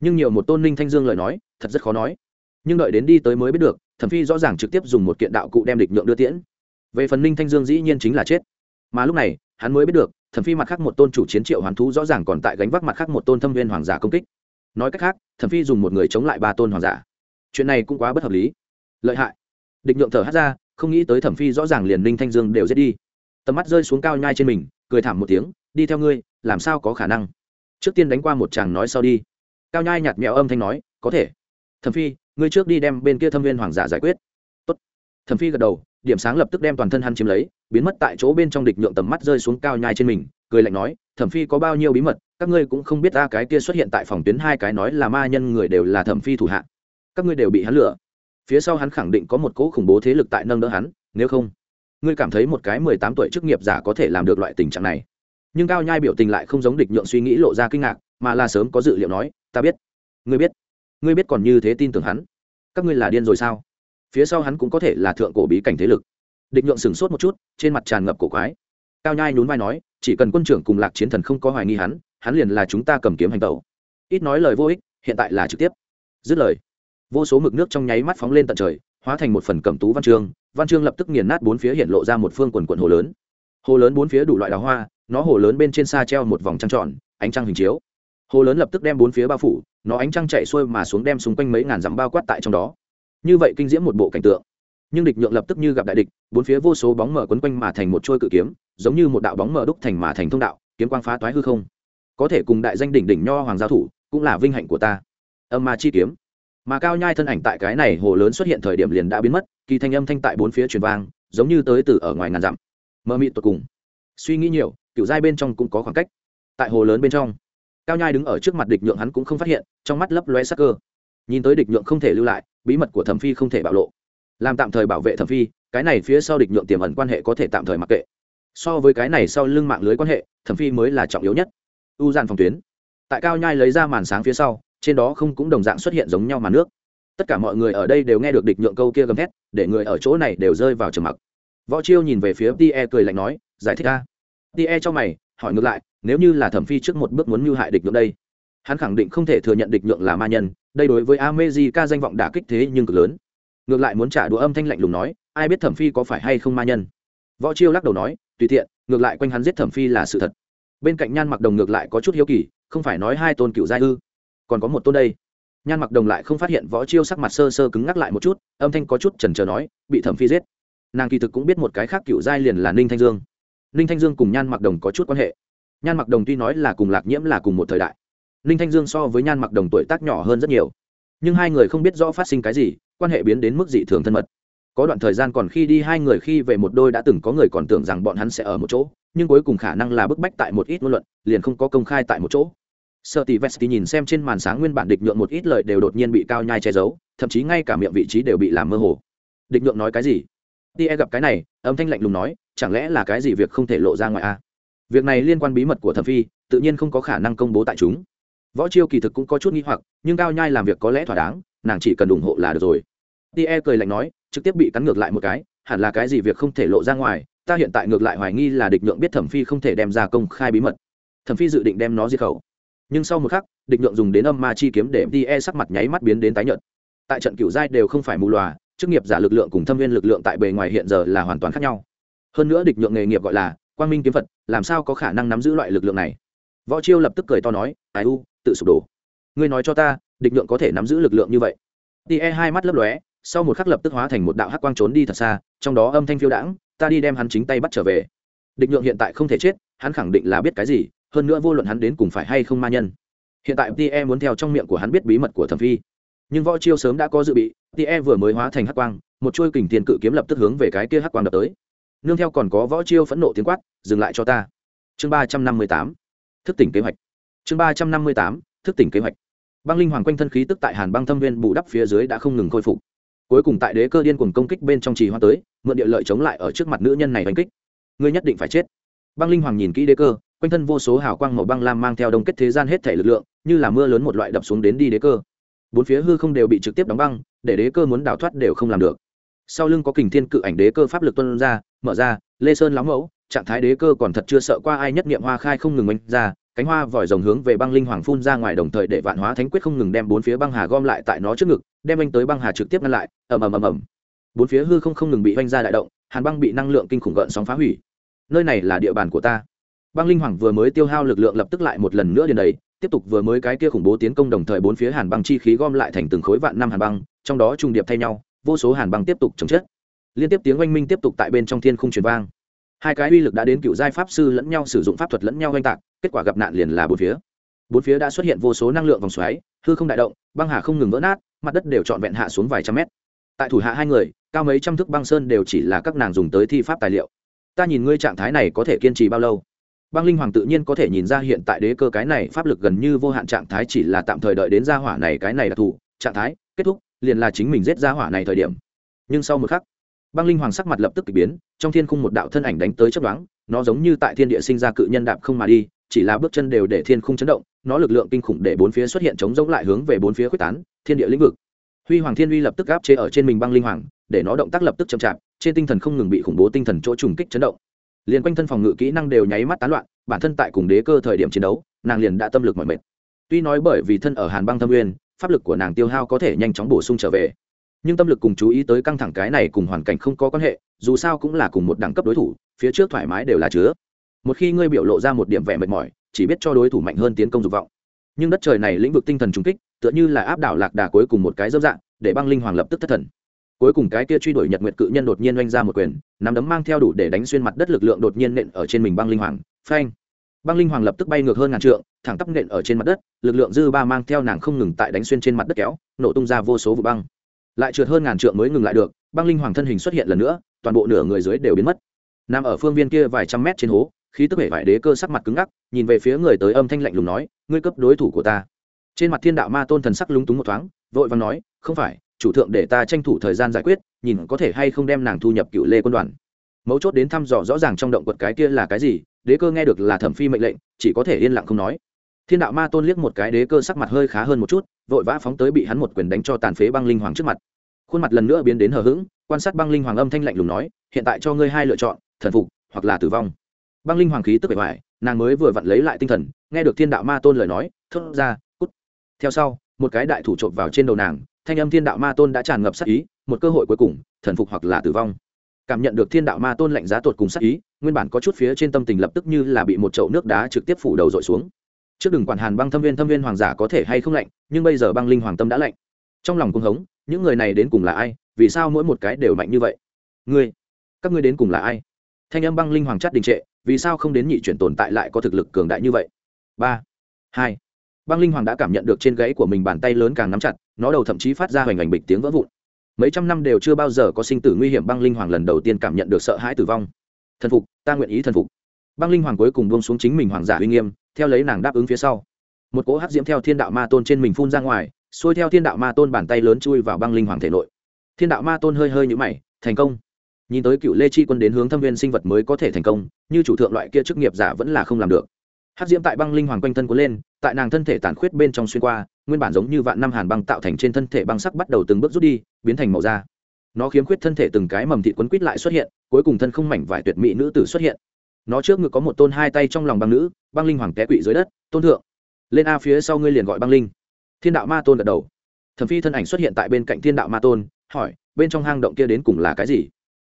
Nhưng nhiều một tôn ninh thanh dương lời nói, thật rất khó nói. Nhưng đợi đến đi tới mới biết được, thẩm phi rõ ràng trực tiếp dùng một kiện đạo cụ đem địch nhượng đưa tiễn. Về phần ninh thanh dương dĩ nhiên chính là chết. Mà lúc này, hắn mới biết được, thẩm phi mặt khác một tôn chủ chiến triệu hoàn thú rõ ràng còn tại gánh vác mặt khác một tôn thâm viên hoàng giả công kích. Nói cách khác, thẩm phi dùng một người chống lại ba tôn hoàng giả. Chuyện này cũng quá bất hợp lý. Lợi hại. Địch nhượng thở hát ra, không nghĩ tới thẩm phi rõ ràng liền ninh thanh dương đều giết đi. Tầm mắt rơi xuống cao nhai trên mình, cười thảm một tiếng đi theo ngươi, làm sao có khả năng? Trước tiên đánh qua một chàng nói sau đi. Cao nhai nhạt mẹo âm thanh nói, có thể. Thẩm phi, ngươi trước đi đem bên kia thâm viên hoàng giả giải quyết. Tốt. thẩm phi gật đầu, điểm sáng lập tức đem toàn thân hắn chiếm lấy, biến mất tại chỗ bên trong địch nhượng tầm mắt rơi xuống cao nhai trên mình, cười lạnh nói, thẩm phi có bao nhiêu bí mật, các ngươi cũng không biết ra cái kia xuất hiện tại phòng tuyến hai cái nói là ma nhân người đều là thẩm phi thủ hạ. Các ngươi đều bị hắn lừa. Phía sau hắn khẳng định có một cỗ khủng bố thế lực tại nâng đỡ hắn, nếu không, ngươi cảm thấy một cái mười tám tuổi chức nghiệp giả có thể làm được loại tình trạng này nhưng cao nhai biểu tình lại không giống địch nhượng suy nghĩ lộ ra kinh ngạc, mà là sớm có dự liệu nói, ta biết, ngươi biết ngươi biết còn như thế tin tưởng hắn. Các ngươi là điên rồi sao? Phía sau hắn cũng có thể là thượng cổ bí cảnh thế lực. Địch nhượng sửng sốt một chút, trên mặt tràn ngập cổ quái. Cao nhai nhún vai nói, chỉ cần quân trưởng cùng lạc chiến thần không có hoài nghi hắn hắn liền là chúng ta cầm kiếm hành tẩu. Ít nói lời vô ích, hiện tại là trực tiếp. Dứt lời, vô số mực nước trong nháy mắt phóng lên tận trời, hóa thành một phần cẩm tú văn chương. Văn chương lập tức nghiền nát bốn phía hiện lộ ra một phương quần quận hồ lớn hồ lớn bốn phía đủ loại đào hoa, nó hồ lớn bên trên xa treo một vòng trăng tròn, ánh trăng hình chiếu. Hồ lớn lập tức đem bốn phía bao phủ, nó ánh trăng chạy xuôi mà xuống đem xung quanh mấy ngàn dặm bao quát tại trong đó. Như vậy kinh diễm một bộ cảnh tượng. Nhưng địch nhượng lập tức như gặp đại địch, bốn phía vô số bóng mở quấn quanh mà thành một trôi cự kiếm, giống như một đạo bóng mở đúc thành mà thành thông đạo, kiếm quang phá toái hư không. Có thể cùng đại danh đỉnh đỉnh nho hoàng giao thủ, cũng là vinh hạnh của ta. Âm ma chi kiếm. Mà cao nhai thân ảnh tại cái này hồ lớn xuất hiện thời điểm liền đã biến mất, kỳ thanh âm thanh tại bốn phía truyền vang, giống như tới từ ở ngoài ngàn dặm mơ mịt tột cùng. Suy nghĩ nhiều, kiểu giai bên trong cũng có khoảng cách. Tại hồ lớn bên trong, cao nhai đứng ở trước mặt địch nhượng hắn cũng không phát hiện, trong mắt lấp loe sắc cơ. Nhìn tới địch nhượng không thể lưu lại, bí mật của thẩm phi không thể bạo lộ. Làm tạm thời bảo vệ thẩm phi, cái này phía sau địch nhượng tiềm ẩn quan hệ có thể tạm thời mặc kệ. So với cái này sau lưng mạng lưới quan hệ, thẩm phi mới là trọng yếu nhất. U gian phòng tuyến. Tại cao nhai lấy ra màn sáng phía sau, trên đó không cũng đồng dạng xuất hiện giống nhau màn nước. Tất cả mọi người ở đây đều nghe được địch nhượng câu kia gầm thét, để người ở chỗ này đều rơi vào trầm mặc võ chiêu nhìn về phía tie cười lạnh nói, giải thích a tie cho mày, hỏi ngược lại, nếu như là thẩm phi trước một bước muốn mưu hại địch nhượng đây? Hắn khẳng định không thể thừa nhận địch nhượng là ma nhân, đây đối với amejica danh vọng đả kích thế nhưng cực lớn. Ngược lại muốn trả đũa âm thanh lạnh lùng nói, ai biết thẩm phi có phải hay không ma nhân? Võ chiêu lắc đầu nói, tùy tiện, ngược lại quanh hắn giết thẩm phi là sự thật. Bên cạnh nhan mặc đồng ngược lại có chút hiếu kỳ, không phải nói hai tôn cựu giai ư? Còn có một tôn đây. Nhan mặc đồng lại không phát hiện võ chiêu sắc mặt sơ sơ cứng ngắc lại một chút, âm thanh có chút trần trờ nói, bị thẩm phi giết nàng kỳ thực cũng biết một cái khác cựu giai liền là ninh thanh dương. Ninh thanh dương cùng nhan mặc đồng có chút quan hệ. Nhan mặc đồng tuy nói là cùng lạc nhiễm là cùng một thời đại, ninh thanh dương so với nhan mặc đồng tuổi tác nhỏ hơn rất nhiều. Nhưng hai người không biết rõ phát sinh cái gì, quan hệ biến đến mức dị thường thân mật. Có đoạn thời gian còn khi đi, hai người khi về một đôi đã từng có người còn tưởng rằng bọn hắn sẽ ở một chỗ, nhưng cuối cùng khả năng là bức bách tại một ít ngôn luận, liền không có công khai tại một chỗ. Sợ tỷ vesti nhìn xem trên màn sáng nguyên bản địch nhượng một ít lời đều đột nhiên bị cao nhai che giấu, thậm chí ngay cả miệng vị trí đều bị làm mơ hồ. Địch nhượng nói cái gì? Tie gặp cái này, âm thanh lạnh lùng nói, chẳng lẽ là cái gì việc không thể lộ ra ngoài a việc này liên quan bí mật của thẩm phi, tự nhiên không có khả năng công bố tại chúng. Võ chiêu kỳ thực cũng có chút nghi hoặc, nhưng cao nhai làm việc có lẽ thỏa đáng, nàng chỉ cần ủng hộ là được rồi. Tie cười lạnh nói, trực tiếp bị cắn ngược lại một cái, hẳn là cái gì việc không thể lộ ra ngoài, ta hiện tại ngược lại hoài nghi là địch nhượng biết thẩm phi không thể đem ra công khai bí mật. Thẩm phi dự định đem nó diệt khẩu. Nhưng sau một khắc, địch nhượng dùng đến âm ma chi kiếm để tie sắc mặt nháy mắt biến đến tái nhợt. Tại trận cựu giai đều không phải mù lòa chức nghiệp giả lực lượng cùng thâm viên lực lượng tại bề ngoài hiện giờ là hoàn toàn khác nhau. Hơn nữa địch nhượng nghề nghiệp gọi là quang minh kiếm phật, làm sao có khả năng nắm giữ loại lực lượng này? Võ chiêu lập tức cười to nói, ai u, tự sụp đổ. Ngươi nói cho ta, địch nhượng có thể nắm giữ lực lượng như vậy? Tie hai mắt lấp lóe, sau một khắc lập tức hóa thành một đạo hắc quang trốn đi thật xa, trong đó âm thanh phiêu đãng, ta đi đem hắn chính tay bắt trở về. Địch nhượng hiện tại không thể chết, hắn khẳng định là biết cái gì, hơn nữa vô luận hắn đến cùng phải hay không ma nhân. Hiện tại tie muốn theo trong miệng của hắn biết bí mật của thẩm phi nhưng võ chiêu sớm đã có dự bị tie vừa mới hóa thành hắc quang, một chuôi kình tiền cự kiếm lập tức hướng về cái kia hắc quang đập tới. Nương theo còn có võ chiêu phẫn nộ tiếng quát, dừng lại cho ta. Chương ba trăm năm mươi tám, thức tỉnh kế hoạch. Chương ba trăm năm mươi tám, thức tỉnh kế hoạch. Băng linh hoàng quanh thân khí tức tại hàn băng thâm viên bù đắp phía dưới đã không ngừng khôi phục. Cuối cùng tại đế cơ điên cuồng công kích bên trong trì hoa tới, mượn địa lợi chống lại ở trước mặt nữ nhân này đánh kích. Ngươi nhất định phải chết. Băng linh hoàng nhìn kỹ đế cơ, quanh thân vô số hào quang màu băng lam mang theo đông kết thế gian hết thể lực lượng, như là mưa lớn một loại đập xuống đến đi đế cơ bốn phía hư không đều bị trực tiếp đóng băng, để đế cơ muốn đào thoát đều không làm được. Sau lưng có kình thiên cự ảnh đế cơ pháp lực tuân ra, mở ra, lê sơn lóng mẫu, trạng thái đế cơ còn thật chưa sợ qua ai nhất niệm hoa khai không ngừng oanh ra, cánh hoa vòi rồng hướng về băng linh hoàng phun ra ngoài đồng thời để vạn hóa thánh quyết không ngừng đem bốn phía băng hà gom lại tại nó trước ngực, đem anh tới băng hà trực tiếp ngăn lại, ầm ầm ầm ầm. Bốn phía hư không không ngừng bị oanh ra đại động, hàn băng bị năng lượng kinh khủng gợn sóng phá hủy. Nơi này là địa bàn của ta. Băng linh hoàng vừa mới tiêu hao lực lượng lập tức lại một lần nữa điền đầy tiếp tục vừa mới cái kia khủng bố tiến công đồng thời bốn phía hàn băng chi khí gom lại thành từng khối vạn năm hàn băng, trong đó trùng điệp thay nhau, vô số hàn băng tiếp tục chống chết liên tiếp tiếng oanh minh tiếp tục tại bên trong thiên khung truyền vang. Hai cái uy lực đã đến cựu giai pháp sư lẫn nhau sử dụng pháp thuật lẫn nhau oanh tạc, kết quả gặp nạn liền là bốn phía. Bốn phía đã xuất hiện vô số năng lượng vòng xoáy, hư không đại động, băng hà không ngừng vỡ nát, mặt đất đều trọn vẹn hạ xuống vài trăm mét. Tại thủ hạ hai người, cao mấy trăm thước băng sơn đều chỉ là các nàng dùng tới thi pháp tài liệu. Ta nhìn ngươi trạng thái này có thể kiên trì bao lâu? Băng linh hoàng tự nhiên có thể nhìn ra hiện tại đế cơ cái này pháp lực gần như vô hạn trạng thái chỉ là tạm thời đợi đến gia hỏa này cái này đặc thù trạng thái, kết thúc, liền là chính mình giết gia hỏa này thời điểm. Nhưng sau một khắc, băng linh hoàng sắc mặt lập tức k ỳ biến, trong thiên khung một đạo thân ảnh đánh tới chấp đoán nó giống như tại thiên địa sinh ra cự nhân đạp không mà đi, chỉ là bước chân đều để thiên khung chấn động, nó lực lượng kinh khủng để bốn phía xuất hiện chống giống lại hướng về bốn phía quyết tán, thiên địa lĩnh vực. Huy hoàng thiên uy lập tức áp chế ở trên mình băng linh hoàng, để nó động tác lập tức chậm chạp, trên tinh thần không ngừng bị khủng bố tinh thần chỗ trùng kích chấn động liền quanh thân phòng ngự kỹ năng đều nháy mắt tán loạn, bản thân tại cùng đế cơ thời điểm chiến đấu, nàng liền đã tâm lực mọi mệt. Tuy nói bởi vì thân ở hàn băng thâm nguyên, pháp lực của nàng tiêu hao có thể nhanh chóng bổ sung trở về, nhưng tâm lực cùng chú ý tới căng thẳng cái này cùng hoàn cảnh không có quan hệ, dù sao cũng là cùng một đẳng cấp đối thủ, phía trước thoải mái đều là chứa. Một khi ngươi biểu lộ ra một điểm vẻ mệt mỏi, chỉ biết cho đối thủ mạnh hơn tiến công dục vọng. Nhưng đất trời này lĩnh vực tinh thần trung kích, tựa như là áp đảo lạc đà cuối cùng một cái dâm dạng, để băng linh hoàng lập tức thất thần cuối cùng cái kia truy đuổi nhật nguyệt cự nhân đột nhiên oanh ra một quyền, nắm đấm mang theo đủ để đánh xuyên mặt đất lực lượng đột nhiên nện ở trên mình băng linh hoàng. Phanh! Băng linh hoàng lập tức bay ngược hơn ngàn trượng, thẳng tắp nện ở trên mặt đất, lực lượng dư ba mang theo nàng không ngừng tại đánh xuyên trên mặt đất kéo, nổ tung ra vô số vụ băng. Lại trượt hơn ngàn trượng mới ngừng lại được, băng linh hoàng thân hình xuất hiện lần nữa, toàn bộ nửa người dưới đều biến mất. Nằm ở phương viên kia vài trăm mét trên hố, khí tức hệ vải đế cơ sắc mặt cứng ngắc, nhìn về phía người tới âm thanh lạnh lùng nói, ngươi cấp đối thủ của ta. Trên mặt thiên đạo ma tôn thần sắc lúng túng một thoáng, vội vàng nói, không phải chủ thượng để ta tranh thủ thời gian giải quyết, nhìn có thể hay không đem nàng thu nhập cựu lê quân đoàn. Mấu chốt đến thăm dò rõ ràng trong động quật cái kia là cái gì, đế cơ nghe được là thẩm phi mệnh lệnh, chỉ có thể yên lặng không nói. Thiên đạo ma tôn liếc một cái đế cơ sắc mặt hơi khá hơn một chút, vội vã phóng tới bị hắn một quyền đánh cho tàn phế băng linh hoàng trước mặt. Khuôn mặt lần nữa biến đến hờ hững, quan sát băng linh hoàng âm thanh lạnh lùng nói, hiện tại cho ngươi hai lựa chọn, thần phục hoặc là tử vong. Băng linh hoàng khí tức bề ngoài nàng mới vừa vặn lấy lại tinh thần, nghe được thiên đạo ma tôn lời nói, thốt ra, cút. Theo sau, một cái đại thủ trộm vào trên đầu nàng thanh âm thiên đạo ma tôn đã tràn ngập sát ý, một cơ hội cuối cùng, thần phục hoặc là tử vong. Cảm nhận được thiên đạo ma tôn lạnh giá tột cùng sát ý, nguyên bản có chút phía trên tâm tình lập tức như là bị một chậu nước đá trực tiếp phủ đầu dội xuống. Trước đừng quản hàn băng thâm viên thâm viên hoàng giả có thể hay không lạnh, nhưng bây giờ băng linh hoàng tâm đã lạnh. Trong lòng cung hống, những người này đến cùng là ai, vì sao mỗi một cái đều mạnh như vậy? Ngươi, các ngươi đến cùng là ai? Thanh âm băng linh hoàng chắt đình trệ, vì sao không đến nhị chuyển tồn tại lại có thực lực cường đại như vậy? Ba, hai, băng linh hoàng đã cảm nhận được trên gáy của mình bàn tay lớn càng nắm chặt nó đầu thậm chí phát ra hoành hành bịch tiếng vỡ vụn. Mấy trăm năm đều chưa bao giờ có sinh tử nguy hiểm băng linh hoàng lần đầu tiên cảm nhận được sợ hãi tử vong. Thần phục, ta nguyện ý thần phục. Băng linh hoàng cuối cùng buông xuống chính mình hoàng giả uy nghiêm, theo lấy nàng đáp ứng phía sau. Một cỗ hắc diễm theo thiên đạo ma tôn trên mình phun ra ngoài, xuôi theo thiên đạo ma tôn bàn tay lớn chui vào băng linh hoàng thể nội. Thiên đạo ma tôn hơi hơi nhũ mày, thành công. Nhìn tới cựu lê chi quân đến hướng thâm viên sinh vật mới có thể thành công, như chủ thượng loại kia chức nghiệp giả vẫn là không làm được hát diễm tại băng linh hoàng quanh thân cuốn lên, tại nàng thân thể tàn khuyết bên trong xuyên qua, nguyên bản giống như vạn năm hàn băng tạo thành trên thân thể băng sắc bắt đầu từng bước rút đi, biến thành màu da. Nó khiếm khuyết thân thể từng cái mầm thị quấn quýt lại xuất hiện, cuối cùng thân không mảnh vải tuyệt mỹ nữ tử xuất hiện. Nó trước ngực có một tôn hai tay trong lòng băng nữ, băng linh hoàng té quỵ dưới đất, tôn thượng, lên a phía sau ngươi liền gọi băng linh. Thiên đạo ma tôn gật đầu. Thẩm phi thân ảnh xuất hiện tại bên cạnh thiên đạo ma tôn, hỏi, bên trong hang động kia đến cùng là cái gì?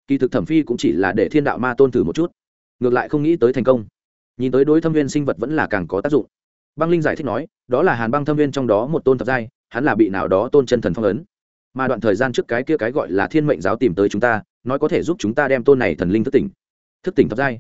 Kỳ thực thẩm phi cũng chỉ là để thiên đạo ma tôn thử một chút, ngược lại không nghĩ tới thành công nhìn tới đối thâm viên sinh vật vẫn là càng có tác dụng. Băng linh giải thích nói, đó là hàn băng thâm viên trong đó một tôn thập giai, hắn là bị nào đó tôn chân thần phong ấn. Mà đoạn thời gian trước cái kia cái gọi là thiên mệnh giáo tìm tới chúng ta, nói có thể giúp chúng ta đem tôn này thần linh thức tỉnh. Thức tỉnh thập giai.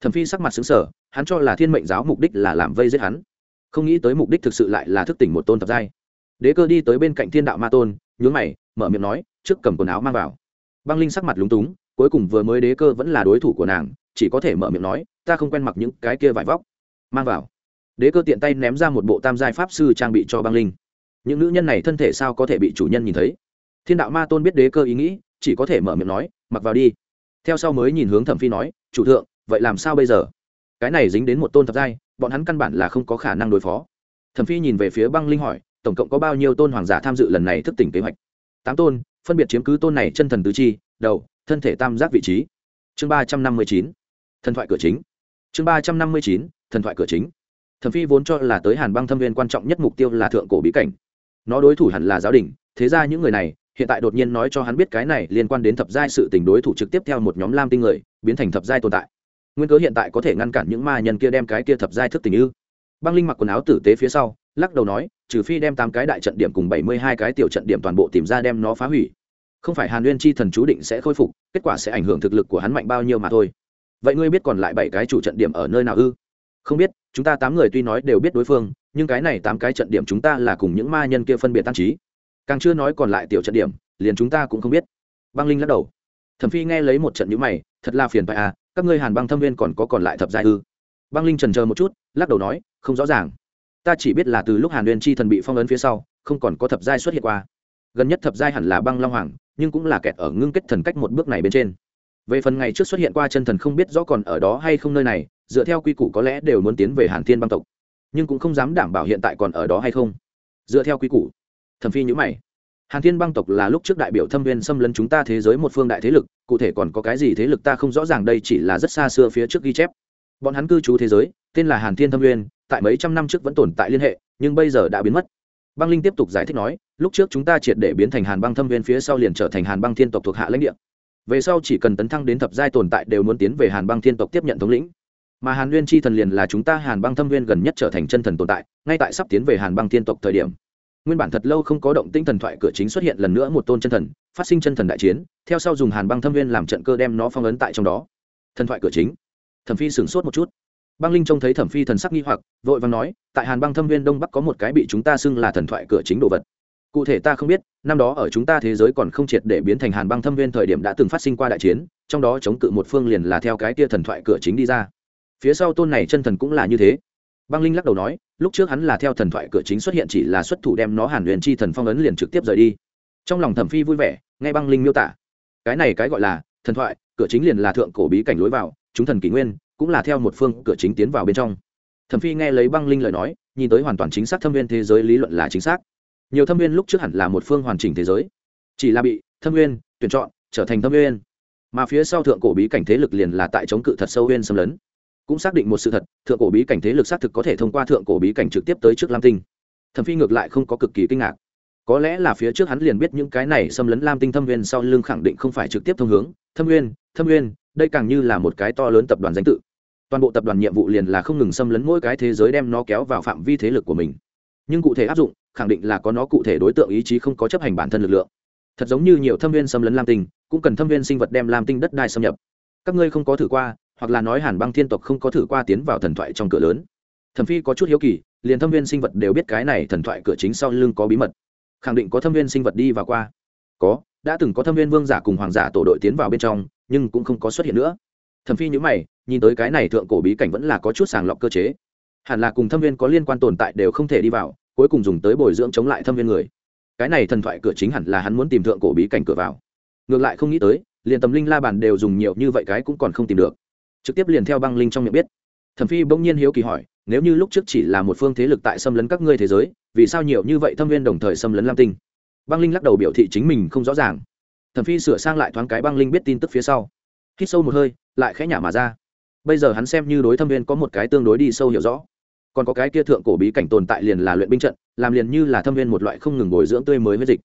Thẩm phi sắc mặt xứng sở hắn cho là thiên mệnh giáo mục đích là làm vây giết hắn. Không nghĩ tới mục đích thực sự lại là thức tỉnh một tôn thập giai. Đế cơ đi tới bên cạnh thiên đạo ma tôn, nhướng mày, mở miệng nói, trước cầm quần áo mang vào. Băng linh sắc mặt lúng túng, cuối cùng vừa mới đế cơ vẫn là đối thủ của nàng, chỉ có thể mở miệng nói ta không quen mặc những cái kia vải vóc. Mang vào. Đế cơ tiện tay ném ra một bộ tam giai pháp sư trang bị cho băng linh. Những nữ nhân này thân thể sao có thể bị chủ nhân nhìn thấy? Thiên đạo ma tôn biết đế cơ ý nghĩ, chỉ có thể mở miệng nói, mặc vào đi. Theo sau mới nhìn hướng thẩm phi nói, chủ thượng, vậy làm sao bây giờ? Cái này dính đến một tôn thập giai, bọn hắn căn bản là không có khả năng đối phó. Thẩm phi nhìn về phía băng linh hỏi, tổng cộng có bao nhiêu tôn hoàng giả tham dự lần này thức tỉnh kế hoạch? Tám tôn, phân biệt chiếm cứ tôn này chân thần tứ chi, đầu, thân thể tam giác vị trí. Chương ba trăm năm mươi chín, thần thoại cửa chính chương ba trăm năm mươi chín, thần thoại cửa chính. Thẩm phi vốn cho là tới hàn băng thâm viên quan trọng nhất mục tiêu là thượng cổ bí cảnh. Nó đối thủ hẳn là giáo đình, thế ra những người này, hiện tại đột nhiên nói cho hắn biết cái này liên quan đến thập giai sự tình đối thủ trực tiếp theo một nhóm lam tinh người, biến thành thập giai tồn tại. Nguyên cớ hiện tại có thể ngăn cản những ma nhân kia đem cái kia thập giai thức tình ư? Băng linh mặc quần áo tử tế phía sau, lắc đầu nói, trừ phi đem tám cái đại trận điểm cùng bảy mươi hai cái tiểu trận điểm toàn bộ tìm ra đem nó phá hủy. Không phải hàn nguyên chi thần chú định sẽ khôi phục, kết quả sẽ ảnh hưởng thực lực của hắn mạnh bao nhiêu mà thôi vậy ngươi biết còn lại bảy cái chủ trận điểm ở nơi nào ư? Không biết, chúng ta tám người tuy nói đều biết đối phương, nhưng cái này tám cái trận điểm chúng ta là cùng những ma nhân kia phân biệt tăng trí. Càng chưa nói còn lại tiểu trận điểm, liền chúng ta cũng không biết. Băng linh lắc đầu. Thẩm phi nghe lấy một trận nhữ mày, thật là phiền phải à các ngươi hàn băng thâm viên còn có còn lại thập giai ư? Băng linh trần chờ một chút, lắc đầu nói, không rõ ràng. Ta chỉ biết là từ lúc hàn huyền chi thần bị phong ấn phía sau, không còn có thập giai xuất hiện qua. Gần nhất thập giai hẳn là băng long hoàng, nhưng cũng là kẹt ở ngưng kết thần cách một bước này bên trên về phần ngày trước xuất hiện qua chân thần không biết rõ còn ở đó hay không nơi này, dựa theo quy củ có lẽ đều muốn tiến về hàn thiên băng tộc. Nhưng cũng không dám đảm bảo hiện tại còn ở đó hay không. Dựa theo quy củ, thẩm phi nhữ mày. Hàn thiên băng tộc là lúc trước đại biểu thâm viên xâm lấn chúng ta thế giới một phương đại thế lực, cụ thể còn có cái gì thế lực ta không rõ ràng đây chỉ là rất xa xưa phía trước ghi chép. Bọn hắn cư trú thế giới, tên là hàn thiên thâm viên tại mấy trăm năm trước vẫn tồn tại liên hệ, nhưng bây giờ đã biến mất. Băng linh tiếp tục giải thích nói, lúc trước chúng ta triệt để biến thành hàn băng thâm viên phía sau liền trở thành hàn băng thiên tộc thuộc hạ lãnh địa về sau chỉ cần tấn thăng đến thập giai tồn tại đều muốn tiến về hàn băng thiên tộc tiếp nhận thống lĩnh. Mà hàn nguyên chi thần liền là chúng ta hàn băng thâm nguyên gần nhất trở thành chân thần tồn tại, ngay tại sắp tiến về hàn băng thiên tộc thời điểm. Nguyên bản thật lâu không có động tinh thần thoại cửa chính xuất hiện lần nữa một tôn chân thần, phát sinh chân thần đại chiến, theo sau dùng hàn băng thâm nguyên làm trận cơ đem nó phong ấn tại trong đó. Thần thoại cửa chính. Thẩm phi sửng sốt một chút. Băng linh trông thấy thẩm phi thần sắc nghi hoặc, vội vàng nói, tại hàn băng thâm nguyên đông bắc có một cái bị chúng ta xưng là thần thoại cửa chính đồ vật cụ thể ta không biết, năm đó ở chúng ta thế giới còn không triệt để biến thành hàn băng thâm viên thời điểm đã từng phát sinh qua đại chiến, trong đó chống cự một phương liền là theo cái tia thần thoại cửa chính đi ra. Phía sau tôn này chân thần cũng là như thế. Băng linh lắc đầu nói, lúc trước hắn là theo thần thoại cửa chính xuất hiện chỉ là xuất thủ đem nó hàn huyền chi thần phong ấn liền trực tiếp rời đi. Trong lòng thẩm phi vui vẻ, nghe băng linh miêu tả. Cái này cái gọi là thần thoại, cửa chính liền là thượng cổ bí cảnh lối vào, chúng thần kỷ nguyên cũng là theo một phương cửa chính tiến vào bên trong. Thẩm phi nghe lấy băng linh lời nói, nhìn tới hoàn toàn chính xác thâm viên thế giới lý luận là chính xác nhiều thâm viên lúc trước hẳn là một phương hoàn chỉnh thế giới. Chỉ là bị thâm viên tuyển chọn, trở thành thâm viên mà phía sau thượng cổ bí cảnh thế lực liền là tại chống cự thật sâu viên xâm lấn. Cũng xác định một sự thật, thượng cổ bí cảnh thế lực xác thực có thể thông qua thượng cổ bí cảnh trực tiếp tới trước lam tinh. Thẩm phi ngược lại không có cực kỳ kinh ngạc. Có lẽ là phía trước hắn liền biết những cái này xâm lấn lam tinh thâm viên sau lưng khẳng định không phải trực tiếp thông hướng, thâm viên thâm viên đây càng như là một cái to lớn tập đoàn danh tự. Toàn bộ tập đoàn nhiệm vụ liền là không ngừng xâm lấn mỗi cái thế giới đem nó kéo vào phạm vi thế lực của mình. Nhưng cụ thể áp dụng khẳng định là có nó cụ thể đối tượng ý chí không có chấp hành bản thân lực lượng. Thật giống như nhiều thâm viên xâm lấn lam tinh, cũng cần thâm viên sinh vật đem lam tinh đất đai xâm nhập. Các ngươi không có thử qua, hoặc là nói hàn băng thiên tộc không có thử qua tiến vào thần thoại trong cửa lớn. Thẩm phi có chút hiếu kỳ, liền thâm viên sinh vật đều biết cái này thần thoại cửa chính sau lưng có bí mật. Khẳng định có thâm viên sinh vật đi và qua. Có, đã từng có thâm viên vương giả cùng hoàng giả tổ đội tiến vào bên trong, nhưng cũng không có xuất hiện nữa. Thẩm phi nhữ mày, nhìn tới cái này thượng cổ bí cảnh vẫn là có chút sàng lọc cơ chế. Hẳn là cùng thâm viên có liên quan tồn tại đều không thể đi vào cuối cùng dùng tới bồi dưỡng chống lại thâm viên người. Cái này thần thoại cửa chính hẳn là hắn muốn tìm thượng cổ bí cảnh cửa vào. Ngược lại không nghĩ tới, liền tầm linh la bàn đều dùng nhiều như vậy cái cũng còn không tìm được. Trực tiếp liền theo băng linh trong miệng biết. Thẩm phi bỗng nhiên hiếu kỳ hỏi, nếu như lúc trước chỉ là một phương thế lực tại xâm lấn các ngươi thế giới, vì sao nhiều như vậy thâm viên đồng thời xâm lấn lam tinh? Băng linh lắc đầu biểu thị chính mình không rõ ràng. Thẩm phi sửa sang lại thoáng cái băng linh biết tin tức phía sau. Hít sâu một hơi, lại khẽ nhả mà ra. Bây giờ hắn xem như đối thâm viên có một cái tương đối đi sâu hiểu rõ còn có cái kia thượng cổ bí cảnh tồn tại liền là luyện binh trận, làm liền như là thâm viên một loại không ngừng bồi dưỡng tươi mới với dịch.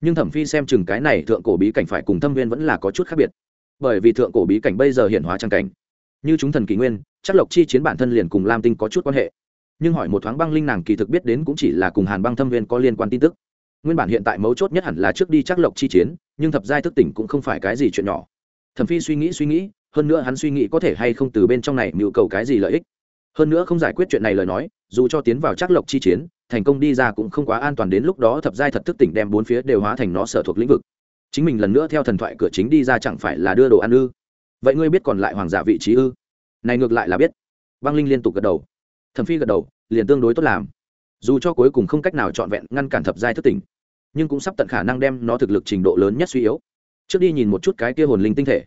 Nhưng thẩm phi xem chừng cái này thượng cổ bí cảnh phải cùng thâm viên vẫn là có chút khác biệt. Bởi vì thượng cổ bí cảnh bây giờ hiện hóa trang cảnh. Như chúng thần kỷ nguyên, chắc lộc chi chiến bản thân liền cùng lam tinh có chút quan hệ. Nhưng hỏi một thoáng băng linh nàng kỳ thực biết đến cũng chỉ là cùng hàn băng thâm viên có liên quan tin tức. Nguyên bản hiện tại mấu chốt nhất hẳn là trước đi chắc lộc chi chiến, nhưng thập giai thức tỉnh cũng không phải cái gì chuyện nhỏ. Thẩm phi suy nghĩ suy nghĩ, hơn nữa hắn suy nghĩ có thể hay không từ bên trong này mưu cầu cái gì lợi ích hơn nữa không giải quyết chuyện này lời nói, dù cho tiến vào chắc lộc chi chiến, thành công đi ra cũng không quá an toàn đến lúc đó thập giai thật thức tỉnh đem bốn phía đều hóa thành nó sở thuộc lĩnh vực. Chính mình lần nữa theo thần thoại cửa chính đi ra chẳng phải là đưa đồ ăn ư? Vậy ngươi biết còn lại hoàng giả vị trí ư? Này ngược lại là biết. Băng linh liên tục gật đầu. Thẩm phi gật đầu, liền tương đối tốt làm. Dù cho cuối cùng không cách nào trọn vẹn ngăn cản thập giai thức tỉnh, nhưng cũng sắp tận khả năng đem nó thực lực trình độ lớn nhất suy yếu. Trước đi nhìn một chút cái kia hồn linh tinh thể.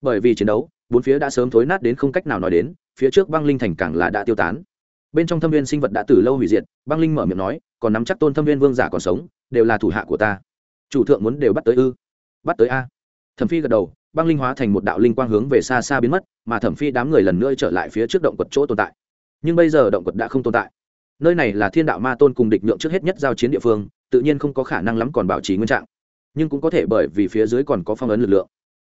Bởi vì chiến đấu, bốn phía đã sớm thối nát đến không cách nào nói đến phía trước băng linh thành càng là đã tiêu tán. Bên trong thâm viên sinh vật đã từ lâu hủy diệt, băng linh mở miệng nói, còn nắm chắc tôn thâm viên vương giả còn sống, đều là thủ hạ của ta. Chủ thượng muốn đều bắt tới ư? Bắt tới a. Thẩm phi gật đầu, băng linh hóa thành một đạo linh quang hướng về xa xa biến mất, mà thẩm phi đám người lần nữa trở lại phía trước động quật chỗ tồn tại. Nhưng bây giờ động quật đã không tồn tại. Nơi này là thiên đạo ma tôn cùng địch nhượng trước hết nhất giao chiến địa phương, tự nhiên không có khả năng lắm còn bảo trì nguyên trạng. Nhưng cũng có thể bởi vì phía dưới còn có phong ấn lực lượng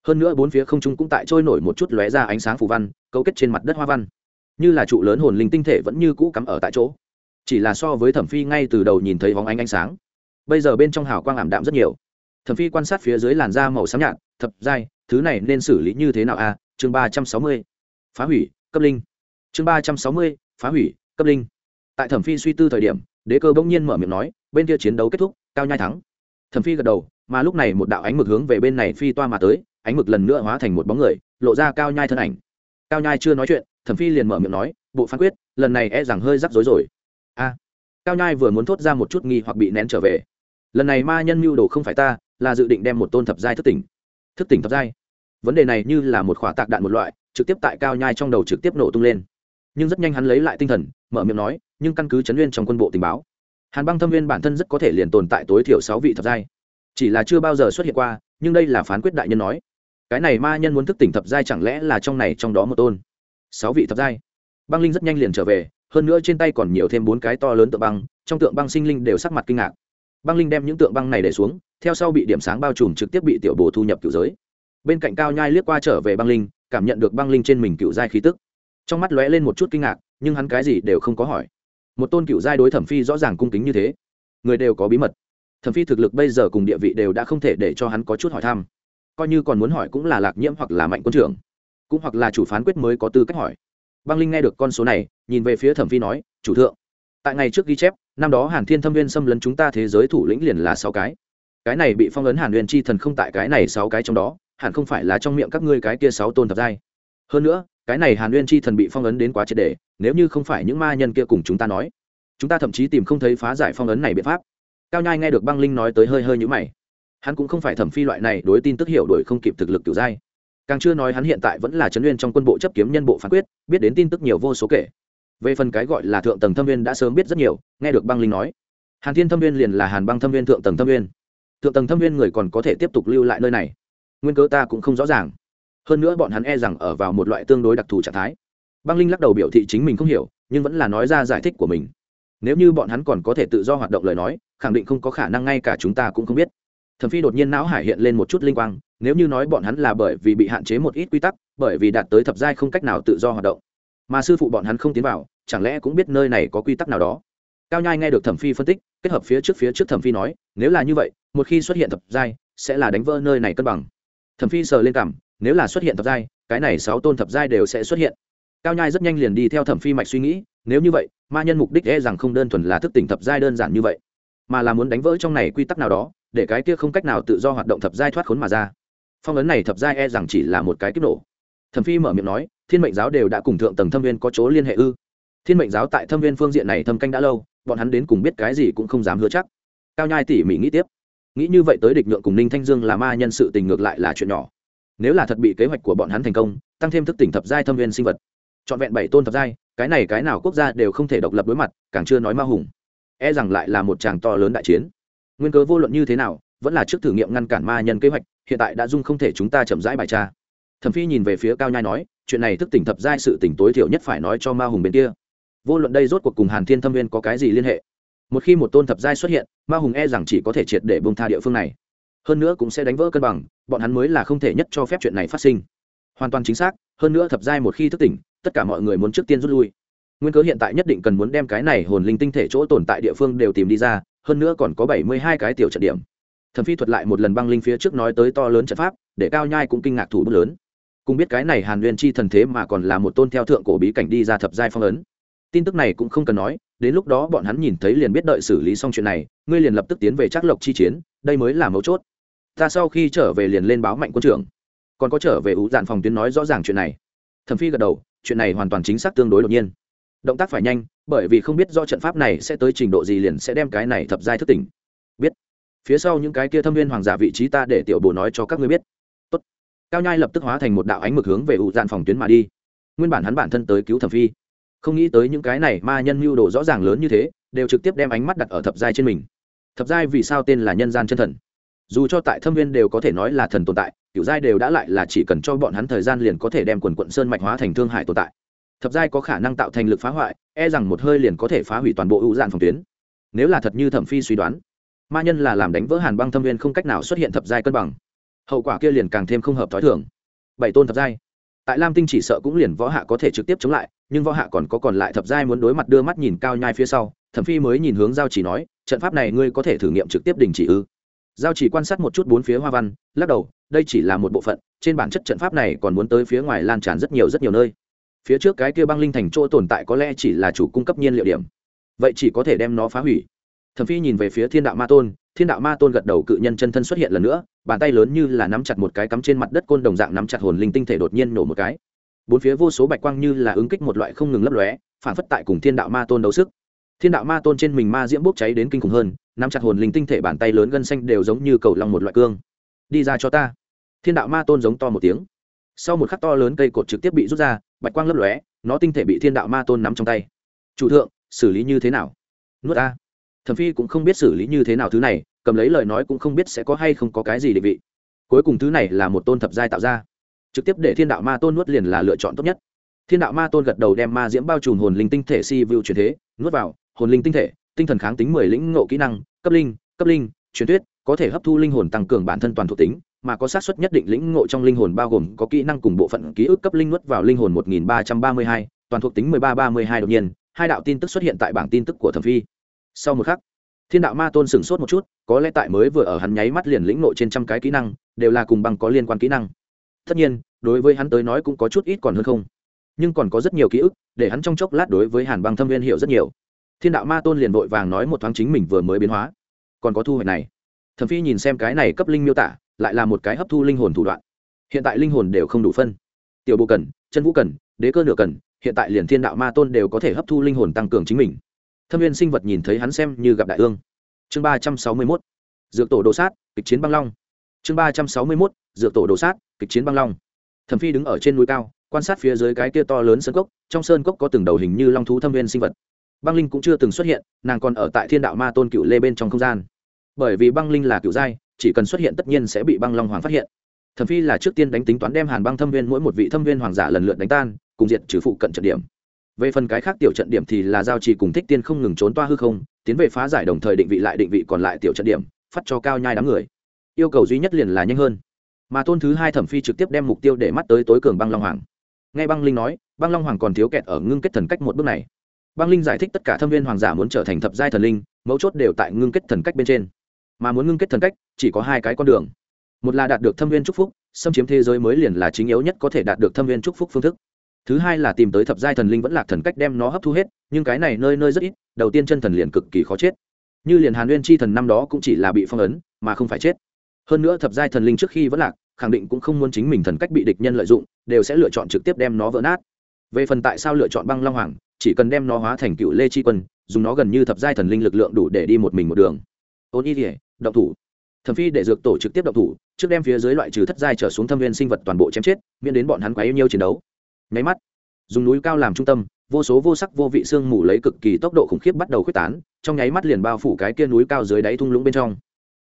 hơn nữa bốn phía không trung cũng tại trôi nổi một chút lóe ra ánh sáng phù văn, cấu kết trên mặt đất hoa văn. Như là trụ lớn hồn linh tinh thể vẫn như cũ cắm ở tại chỗ. Chỉ là so với thẩm phi ngay từ đầu nhìn thấy vóng ánh ánh sáng, bây giờ bên trong hào quang ảm đạm rất nhiều. Thẩm phi quan sát phía dưới làn da màu xám nhạt, thập giai, thứ này nên xử lý như thế nào a? Chương ba trăm sáu mươi, phá hủy, cấp linh. Chương ba trăm sáu mươi, phá hủy, cấp linh. Tại thẩm phi suy tư thời điểm, đế cơ bỗng nhiên mở miệng nói, bên kia chiến đấu kết thúc, cao nhai thắng. Thẩm phi gật đầu, mà lúc này một đạo ánh mực hướng về bên này phi toa mà tới ánh mực lần nữa hóa thành một bóng người, lộ ra cao nhai thân ảnh. Cao nhai chưa nói chuyện, thẩm phi liền mở miệng nói, bộ phán quyết, lần này e rằng hơi rắc rối rồi. A. Cao nhai vừa muốn thốt ra một chút nghi hoặc bị nén trở về. Lần này ma nhân mưu đồ không phải ta, là dự định đem một tôn thập giai thức tỉnh. Thức tỉnh thập giai? Vấn đề này như là một khỏa tạc đạn một loại, trực tiếp tại cao nhai trong đầu trực tiếp nổ tung lên. Nhưng rất nhanh hắn lấy lại tinh thần, mở miệng nói, nhưng căn cứ chấn nguyên trong quân bộ tình báo, hàn băng thâm viên bản thân rất có thể liền tồn tại tối thiểu sáu vị thập giai. Chỉ là chưa bao giờ xuất hiện qua, nhưng đây là phán quyết đại nhân nói cái này ma nhân muốn thức tỉnh thập giai chẳng lẽ là trong này trong đó một tôn? Sáu vị thập giai. Băng linh rất nhanh liền trở về, hơn nữa trên tay còn nhiều thêm bốn cái to lớn tượng băng, trong tượng băng sinh linh đều sắc mặt kinh ngạc. Băng linh đem những tượng băng này để xuống, theo sau bị điểm sáng bao trùm trực tiếp bị tiểu bồ thu nhập cựu giới. Bên cạnh cao nhai liếc qua trở về băng linh, cảm nhận được băng linh trên mình cựu giai khí tức. Trong mắt lóe lên một chút kinh ngạc, nhưng hắn cái gì đều không có hỏi. Một tôn cựu giai đối thẩm phi rõ ràng cung kính như thế. Người đều có bí mật. Thẩm phi thực lực bây giờ cùng địa vị đều đã không thể để cho hắn có chút hỏi thăm coi như còn muốn hỏi cũng là lạc nhiễm hoặc là mạnh quân trưởng, cũng hoặc là chủ phán quyết mới có tư cách hỏi. Băng linh nghe được con số này, nhìn về phía thẩm phi nói, chủ thượng, tại ngày trước ghi chép, năm đó hàn thiên thâm viên xâm lấn chúng ta thế giới thủ lĩnh liền là sáu cái. Cái này bị phong ấn hàn huyền chi thần không tại cái này sáu cái trong đó, hẳn không phải là trong miệng các ngươi cái kia sáu tôn thập giai. Hơn nữa, cái này hàn huyền chi thần bị phong ấn đến quá triệt đề nếu như không phải những ma nhân kia cùng chúng ta nói, chúng ta thậm chí tìm không thấy phá giải phong ấn này biện pháp. Cao nhai nghe được băng linh nói tới hơi hơi nhũ mày hắn cũng không phải thẩm phi loại này đối tin tức hiểu đổi không kịp thực lực kiểu giai càng chưa nói hắn hiện tại vẫn là trấn nguyên trong quân bộ chấp kiếm nhân bộ phán quyết, biết đến tin tức nhiều vô số kể. Về phần cái gọi là thượng tầng thâm viên đã sớm biết rất nhiều, nghe được băng linh nói. Hàn thiên thâm viên liền là hàn băng thâm viên thượng tầng thâm viên. Thượng tầng thâm viên người còn có thể tiếp tục lưu lại nơi này. Nguyên cớ ta cũng không rõ ràng. Hơn nữa bọn hắn e rằng ở vào một loại tương đối đặc thù trạng thái. Băng linh lắc đầu biểu thị chính mình không hiểu, nhưng vẫn là nói ra giải thích của mình. Nếu như bọn hắn còn có thể tự do hoạt động lời nói, khẳng định không có khả năng ngay cả chúng ta cũng không biết thẩm phi đột nhiên não hải hiện lên một chút linh quang, nếu như nói bọn hắn là bởi vì bị hạn chế một ít quy tắc, bởi vì đạt tới thập giai không cách nào tự do hoạt động, mà sư phụ bọn hắn không tiến vào, chẳng lẽ cũng biết nơi này có quy tắc nào đó? Cao nhai nghe được thẩm phi phân tích, kết hợp phía trước phía trước thẩm phi nói, nếu là như vậy, một khi xuất hiện thập giai, sẽ là đánh vỡ nơi này cân bằng. Thẩm phi sờ lên cảm nếu là xuất hiện thập giai, cái này sáu tôn thập giai đều sẽ xuất hiện. Cao nhai rất nhanh liền đi theo thẩm phi mạch suy nghĩ, nếu như vậy, ma nhân mục đích e rằng không đơn thuần là thức tỉnh thập giai đơn giản như vậy mà là muốn đánh vỡ trong này quy tắc nào đó, để cái kia không cách nào tự do hoạt động thập giai thoát khốn mà ra. Phong ấn này thập giai e rằng chỉ là một cái kích nổ. Thẩm phi mở miệng nói, thiên mệnh giáo đều đã cùng thượng tầng thâm viên có chỗ liên hệ ư? Thiên mệnh giáo tại thâm viên phương diện này thâm canh đã lâu, bọn hắn đến cùng biết cái gì cũng không dám hứa chắc. Cao nhai tỉ mỉ nghĩ tiếp. Nghĩ như vậy tới địch nhượng cùng ninh thanh dương là ma nhân sự tình ngược lại là chuyện nhỏ. Nếu là thật bị kế hoạch của bọn hắn thành công, tăng thêm thức tỉnh thập giai thâm viên sinh vật, trọn vẹn bảy tôn thập giai, cái này cái nào quốc gia đều không thể độc lập đối mặt, càng chưa nói ma hùng e rằng lại là một tràng to lớn đại chiến. Nguyên cớ vô luận như thế nào, vẫn là trước thử nghiệm ngăn cản ma nhân kế hoạch, hiện tại đã dung không thể chúng ta chậm rãi bài tra. Thẩm phi nhìn về phía cao nhai nói, chuyện này thức tỉnh thập giai sự tỉnh tối thiểu nhất phải nói cho ma hùng bên kia. Vô luận đây rốt cuộc cùng hàn thiên thâm viên có cái gì liên hệ? Một khi một tôn thập giai xuất hiện, ma hùng e rằng chỉ có thể triệt để bông tha địa phương này. Hơn nữa cũng sẽ đánh vỡ cân bằng, bọn hắn mới là không thể nhất cho phép chuyện này phát sinh. Hoàn toàn chính xác, hơn nữa thập giai một khi thức tỉnh, tất cả mọi người muốn trước tiên rút lui nguyên cớ hiện tại nhất định cần muốn đem cái này hồn linh tinh thể chỗ tồn tại địa phương đều tìm đi ra, hơn nữa còn có bảy mươi hai cái tiểu trận điểm. Thần phi thuật lại một lần băng linh phía trước nói tới to lớn trận pháp, để cao nhai cũng kinh ngạc thủ bút lớn. Cùng biết cái này hàn nguyên chi thần thế mà còn là một tôn theo thượng cổ bí cảnh đi ra thập giai phong ấn. Tin tức này cũng không cần nói, đến lúc đó bọn hắn nhìn thấy liền biết đợi xử lý xong chuyện này, ngươi liền lập tức tiến về trác lộc chi chiến, đây mới là mấu chốt. Ta sau khi trở về liền lên báo mạnh quân trưởng. Còn có trở về ủ dạn phòng tuyến nói rõ ràng chuyện này. Thẩm phi gật đầu, chuyện này hoàn toàn chính xác tương đối đột nhiên động tác phải nhanh, bởi vì không biết do trận pháp này sẽ tới trình độ gì liền sẽ đem cái này thập giai thức tỉnh. Biết. Phía sau những cái kia thâm viên hoàng giả vị trí ta để tiểu bồ nói cho các ngươi biết. Tốt. cao nhai lập tức hóa thành một đạo ánh mực hướng về ụ dạn phòng tuyến mà đi. Nguyên bản hắn bản thân tới cứu thẩm phi. Không nghĩ tới những cái này ma nhân mưu đồ rõ ràng lớn như thế, đều trực tiếp đem ánh mắt đặt ở thập giai trên mình. Thập giai vì sao tên là nhân gian chân thần? Dù cho tại thâm viên đều có thể nói là thần tồn tại, kiểu giai đều đã lại là chỉ cần cho bọn hắn thời gian liền có thể đem quần quận sơn mạch hóa thành thương hại tồn tại thập giai có khả năng tạo thành lực phá hoại e rằng một hơi liền có thể phá hủy toàn bộ ưu dạn phòng tuyến. Nếu là thật như thẩm phi suy đoán, ma nhân là làm đánh vỡ hàn băng thâm viên không cách nào xuất hiện thập giai cân bằng. Hậu quả kia liền càng thêm không hợp t h ó i thường. Bảy tôn thập giai. Tại lam tinh chỉ sợ cũng liền võ hạ có thể trực tiếp chống lại, nhưng võ hạ còn có còn lại thập giai muốn đối mặt đưa mắt nhìn cao nhai phía sau, thẩm phi mới nhìn hướng giao chỉ nói, trận pháp này ngươi có thể thử nghiệm trực tiếp đình chỉ ư? Giao chỉ quan sát một chút bốn phía hoa văn, lắc đầu, đây chỉ là một bộ phận, trên bản chất trận pháp này còn muốn tới phía ngoài lan tràn rất nhiều rất nhiều nơi phía trước cái kia băng linh thành chỗ tồn tại có lẽ chỉ là chủ cung cấp nhiên liệu điểm. Vậy chỉ có thể đem nó phá hủy. Thẩm phi nhìn về phía thiên đạo ma tôn, thiên đạo ma tôn gật đầu cự nhân chân thân xuất hiện lần nữa, bàn tay lớn như là nắm chặt một cái cắm trên mặt đất côn đồng dạng nắm chặt hồn linh tinh thể đột nhiên nổ một cái. Bốn phía vô số bạch quang như là ứng kích một loại không ngừng lấp lóe, phản phất tại cùng thiên đạo ma tôn đấu sức. Thiên đạo ma tôn trên mình ma diễm bốc cháy đến kinh khủng hơn, nắm chặt hồn linh tinh thể bàn tay lớn gân xanh đều giống như cầu lòng một loại cương. Đi ra cho ta. Thiên đạo ma tôn giống to một tiếng sau một khắc to lớn cây cột trực tiếp bị rút ra, bạch quang lấp lóe, nó tinh thể bị thiên đạo ma tôn nắm trong tay. Chủ thượng, xử lý như thế nào? Nuốt a thẩm phi cũng không biết xử lý như thế nào thứ này, cầm lấy lời nói cũng không biết sẽ có hay không có cái gì định vị. Cuối cùng thứ này là một tôn thập giai tạo ra. Trực tiếp để thiên đạo ma tôn nuốt liền là lựa chọn tốt nhất. Thiên đạo ma tôn gật đầu đem ma diễm bao trùm hồn linh tinh thể si vưu truyền thế, nuốt vào, hồn linh tinh thể, tinh thần kháng tính mười lĩnh ngộ kỹ năng, cấp linh cấp linh, truyền thuyết, có thể hấp thu linh hồn tăng cường bản thân toàn thuộc tính mà có xác suất nhất định lĩnh ngộ trong linh hồn bao gồm có kỹ năng cùng bộ phận ký ức cấp linh nuốt vào linh hồn một nghìn ba trăm ba mươi hai, toàn thuộc tính mười ba ba mươi hai đột nhiên, hai đạo tin tức xuất hiện tại bảng tin tức của thẩm phi. Sau một khắc, thiên đạo ma tôn sửng sốt một chút, có lẽ tại mới vừa ở hắn nháy mắt liền lĩnh ngộ trên trăm cái kỹ năng, đều là cùng bằng có liên quan kỹ năng. Tất nhiên, đối với hắn tới nói cũng có chút ít còn hơn không. Nhưng còn có rất nhiều ký ức, để hắn trong chốc lát đối với hàn băng thâm viên hiểu rất nhiều. Thiên đạo ma tôn liền vội vàng nói một thoáng chính mình vừa mới biến hóa. Còn có thu hoạch này. Thẩm phi nhìn xem cái này cấp linh miêu tả lại là một cái hấp thu linh hồn thủ đoạn. Hiện tại linh hồn đều không đủ phân. Tiểu bộ cần, chân vũ cần, đế cơ nửa cần, hiện tại liền thiên đạo ma tôn đều có thể hấp thu linh hồn tăng cường chính mình. Thâm viên sinh vật nhìn thấy hắn xem như gặp đại ương. Chương ba trăm sáu mươi mốt, dược tổ đồ sát, kịch chiến băng long. Chương ba trăm sáu mươi mốt, dược tổ đồ sát, kịch chiến băng long. Thẩm phi đứng ở trên núi cao, quan sát phía dưới cái kia to lớn sơn cốc, trong sơn cốc có từng đầu hình như long thú thâm viên sinh vật. Băng linh cũng chưa từng xuất hiện, nàng còn ở tại thiên đạo ma tôn cựu lê bên trong không gian. Bởi vì băng linh là cựu giai chỉ cần xuất hiện tất nhiên sẽ bị băng long hoàng phát hiện. Thẩm phi là trước tiên đánh tính toán đem hàn băng thâm viên mỗi một vị thâm viên hoàng giả lần lượt đánh tan, cùng diệt trừ phụ cận trận điểm. Về phần cái khác tiểu trận điểm thì là giao trì cùng thích tiên không ngừng trốn toa hư không, tiến về phá giải đồng thời định vị lại định vị còn lại tiểu trận điểm, phát cho cao nhai đám người. Yêu cầu duy nhất liền là nhanh hơn. Mà tôn thứ hai thẩm phi trực tiếp đem mục tiêu để mắt tới tối cường băng long hoàng. Nghe băng linh nói, băng long hoàng còn thiếu kẹt ở ngưng kết thần cách một bước này. Băng linh giải thích tất cả thâm viên hoàng giả muốn trở thành thập giai thần linh, mấu chốt đều tại ngưng kết thần cách bên trên mà muốn ngưng kết thần cách, chỉ có hai cái con đường. Một là đạt được thâm viên trúc phúc, xâm chiếm thế giới mới liền là chính yếu nhất có thể đạt được thâm viên trúc phúc phương thức. Thứ hai là tìm tới thập giai thần linh vẫn lạc thần cách đem nó hấp thu hết, nhưng cái này nơi nơi rất ít, đầu tiên chân thần liền cực kỳ khó chết. Như liền hàn nguyên chi thần năm đó cũng chỉ là bị phong ấn, mà không phải chết. Hơn nữa thập giai thần linh trước khi vẫn lạc, khẳng định cũng không muốn chính mình thần cách bị địch nhân lợi dụng, đều sẽ lựa chọn trực tiếp đem nó vỡ nát. Về phần tại sao lựa chọn băng long hoàng, chỉ cần đem nó hóa thành cựu lê chi quân, dùng nó gần như thập giai thần linh lực lượng đủ để đi một mình một đường. Ôn y thể động thủ. Thẩm phi để dược tổ trực tiếp động thủ trước đem phía dưới loại trừ thất giai trở xuống thâm viên sinh vật toàn bộ chém chết miễn đến bọn hắn quá yêu nhiêu chiến đấu. Nháy mắt dùng núi cao làm trung tâm vô số vô sắc vô vị xương mù lấy cực kỳ tốc độ khủng khiếp bắt đầu khuếch tán trong nháy mắt liền bao phủ cái kia núi cao dưới đáy thung lũng bên trong.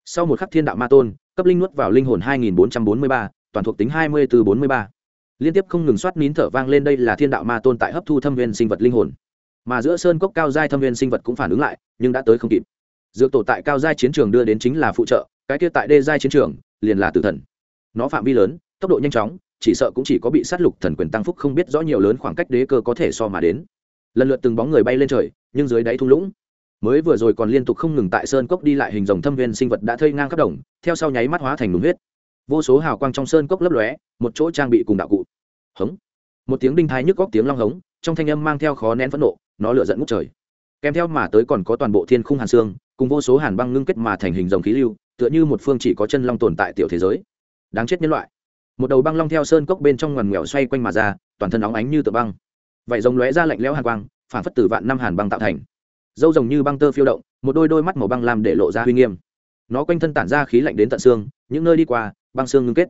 Sau một khắc thiên đạo ma tôn cấp linh nuốt vào linh hồn 2443, toàn thuộc tính 20 từ 43. liên tiếp không ngừng soát nín thở vang lên đây là thiên đạo ma tôn tại hấp thu thâm viên sinh vật linh hồn. Mà giữa sơn cốc cao giai thâm viên sinh vật cũng phản ứng lại nhưng đã tới không kịp dược tổ tại cao giai chiến trường đưa đến chính là phụ trợ, cái kia tại đê giai chiến trường, liền là tử thần. Nó phạm vi lớn, tốc độ nhanh chóng, chỉ sợ cũng chỉ có bị sát lục thần quyền tăng phúc không biết rõ nhiều lớn khoảng cách đế cơ có thể so mà đến. Lần lượt từng bóng người bay lên trời, nhưng dưới đáy thung lũng. Mới vừa rồi còn liên tục không ngừng tại sơn cốc đi lại hình dòng thâm viên sinh vật đã thây ngang khắp đồng, theo sau nháy mắt hóa thành đúng huyết. Vô số hào quang trong sơn cốc lấp lóe, một chỗ trang bị cùng đạo cụ. Hống. Một tiếng đinh thái nhức góc tiếng long hống, trong thanh âm mang theo khó nén phẫn nộ, nó lựa dẫn ngút trời. Kèm theo mà tới còn có toàn bộ thiên khung hàn xương cùng vô số hàn băng ngưng kết mà thành hình dòng khí lưu, tựa như một phương chỉ có chân long tồn tại tiểu thế giới. Đáng chết nhân loại. Một đầu băng long theo sơn cốc bên trong ngoằn ngoèo xoay quanh mà ra, toàn thân óng ánh như tựa băng. Vậy rồng lóe ra lạnh lẽo hàn quang, phản phất từ vạn năm hàn băng tạo thành. Dâu rồng như băng tơ phiêu động, một đôi đôi mắt màu băng làm để lộ ra uy nghiêm. Nó quanh thân tản ra khí lạnh đến tận xương, những nơi đi qua, băng xương ngưng kết.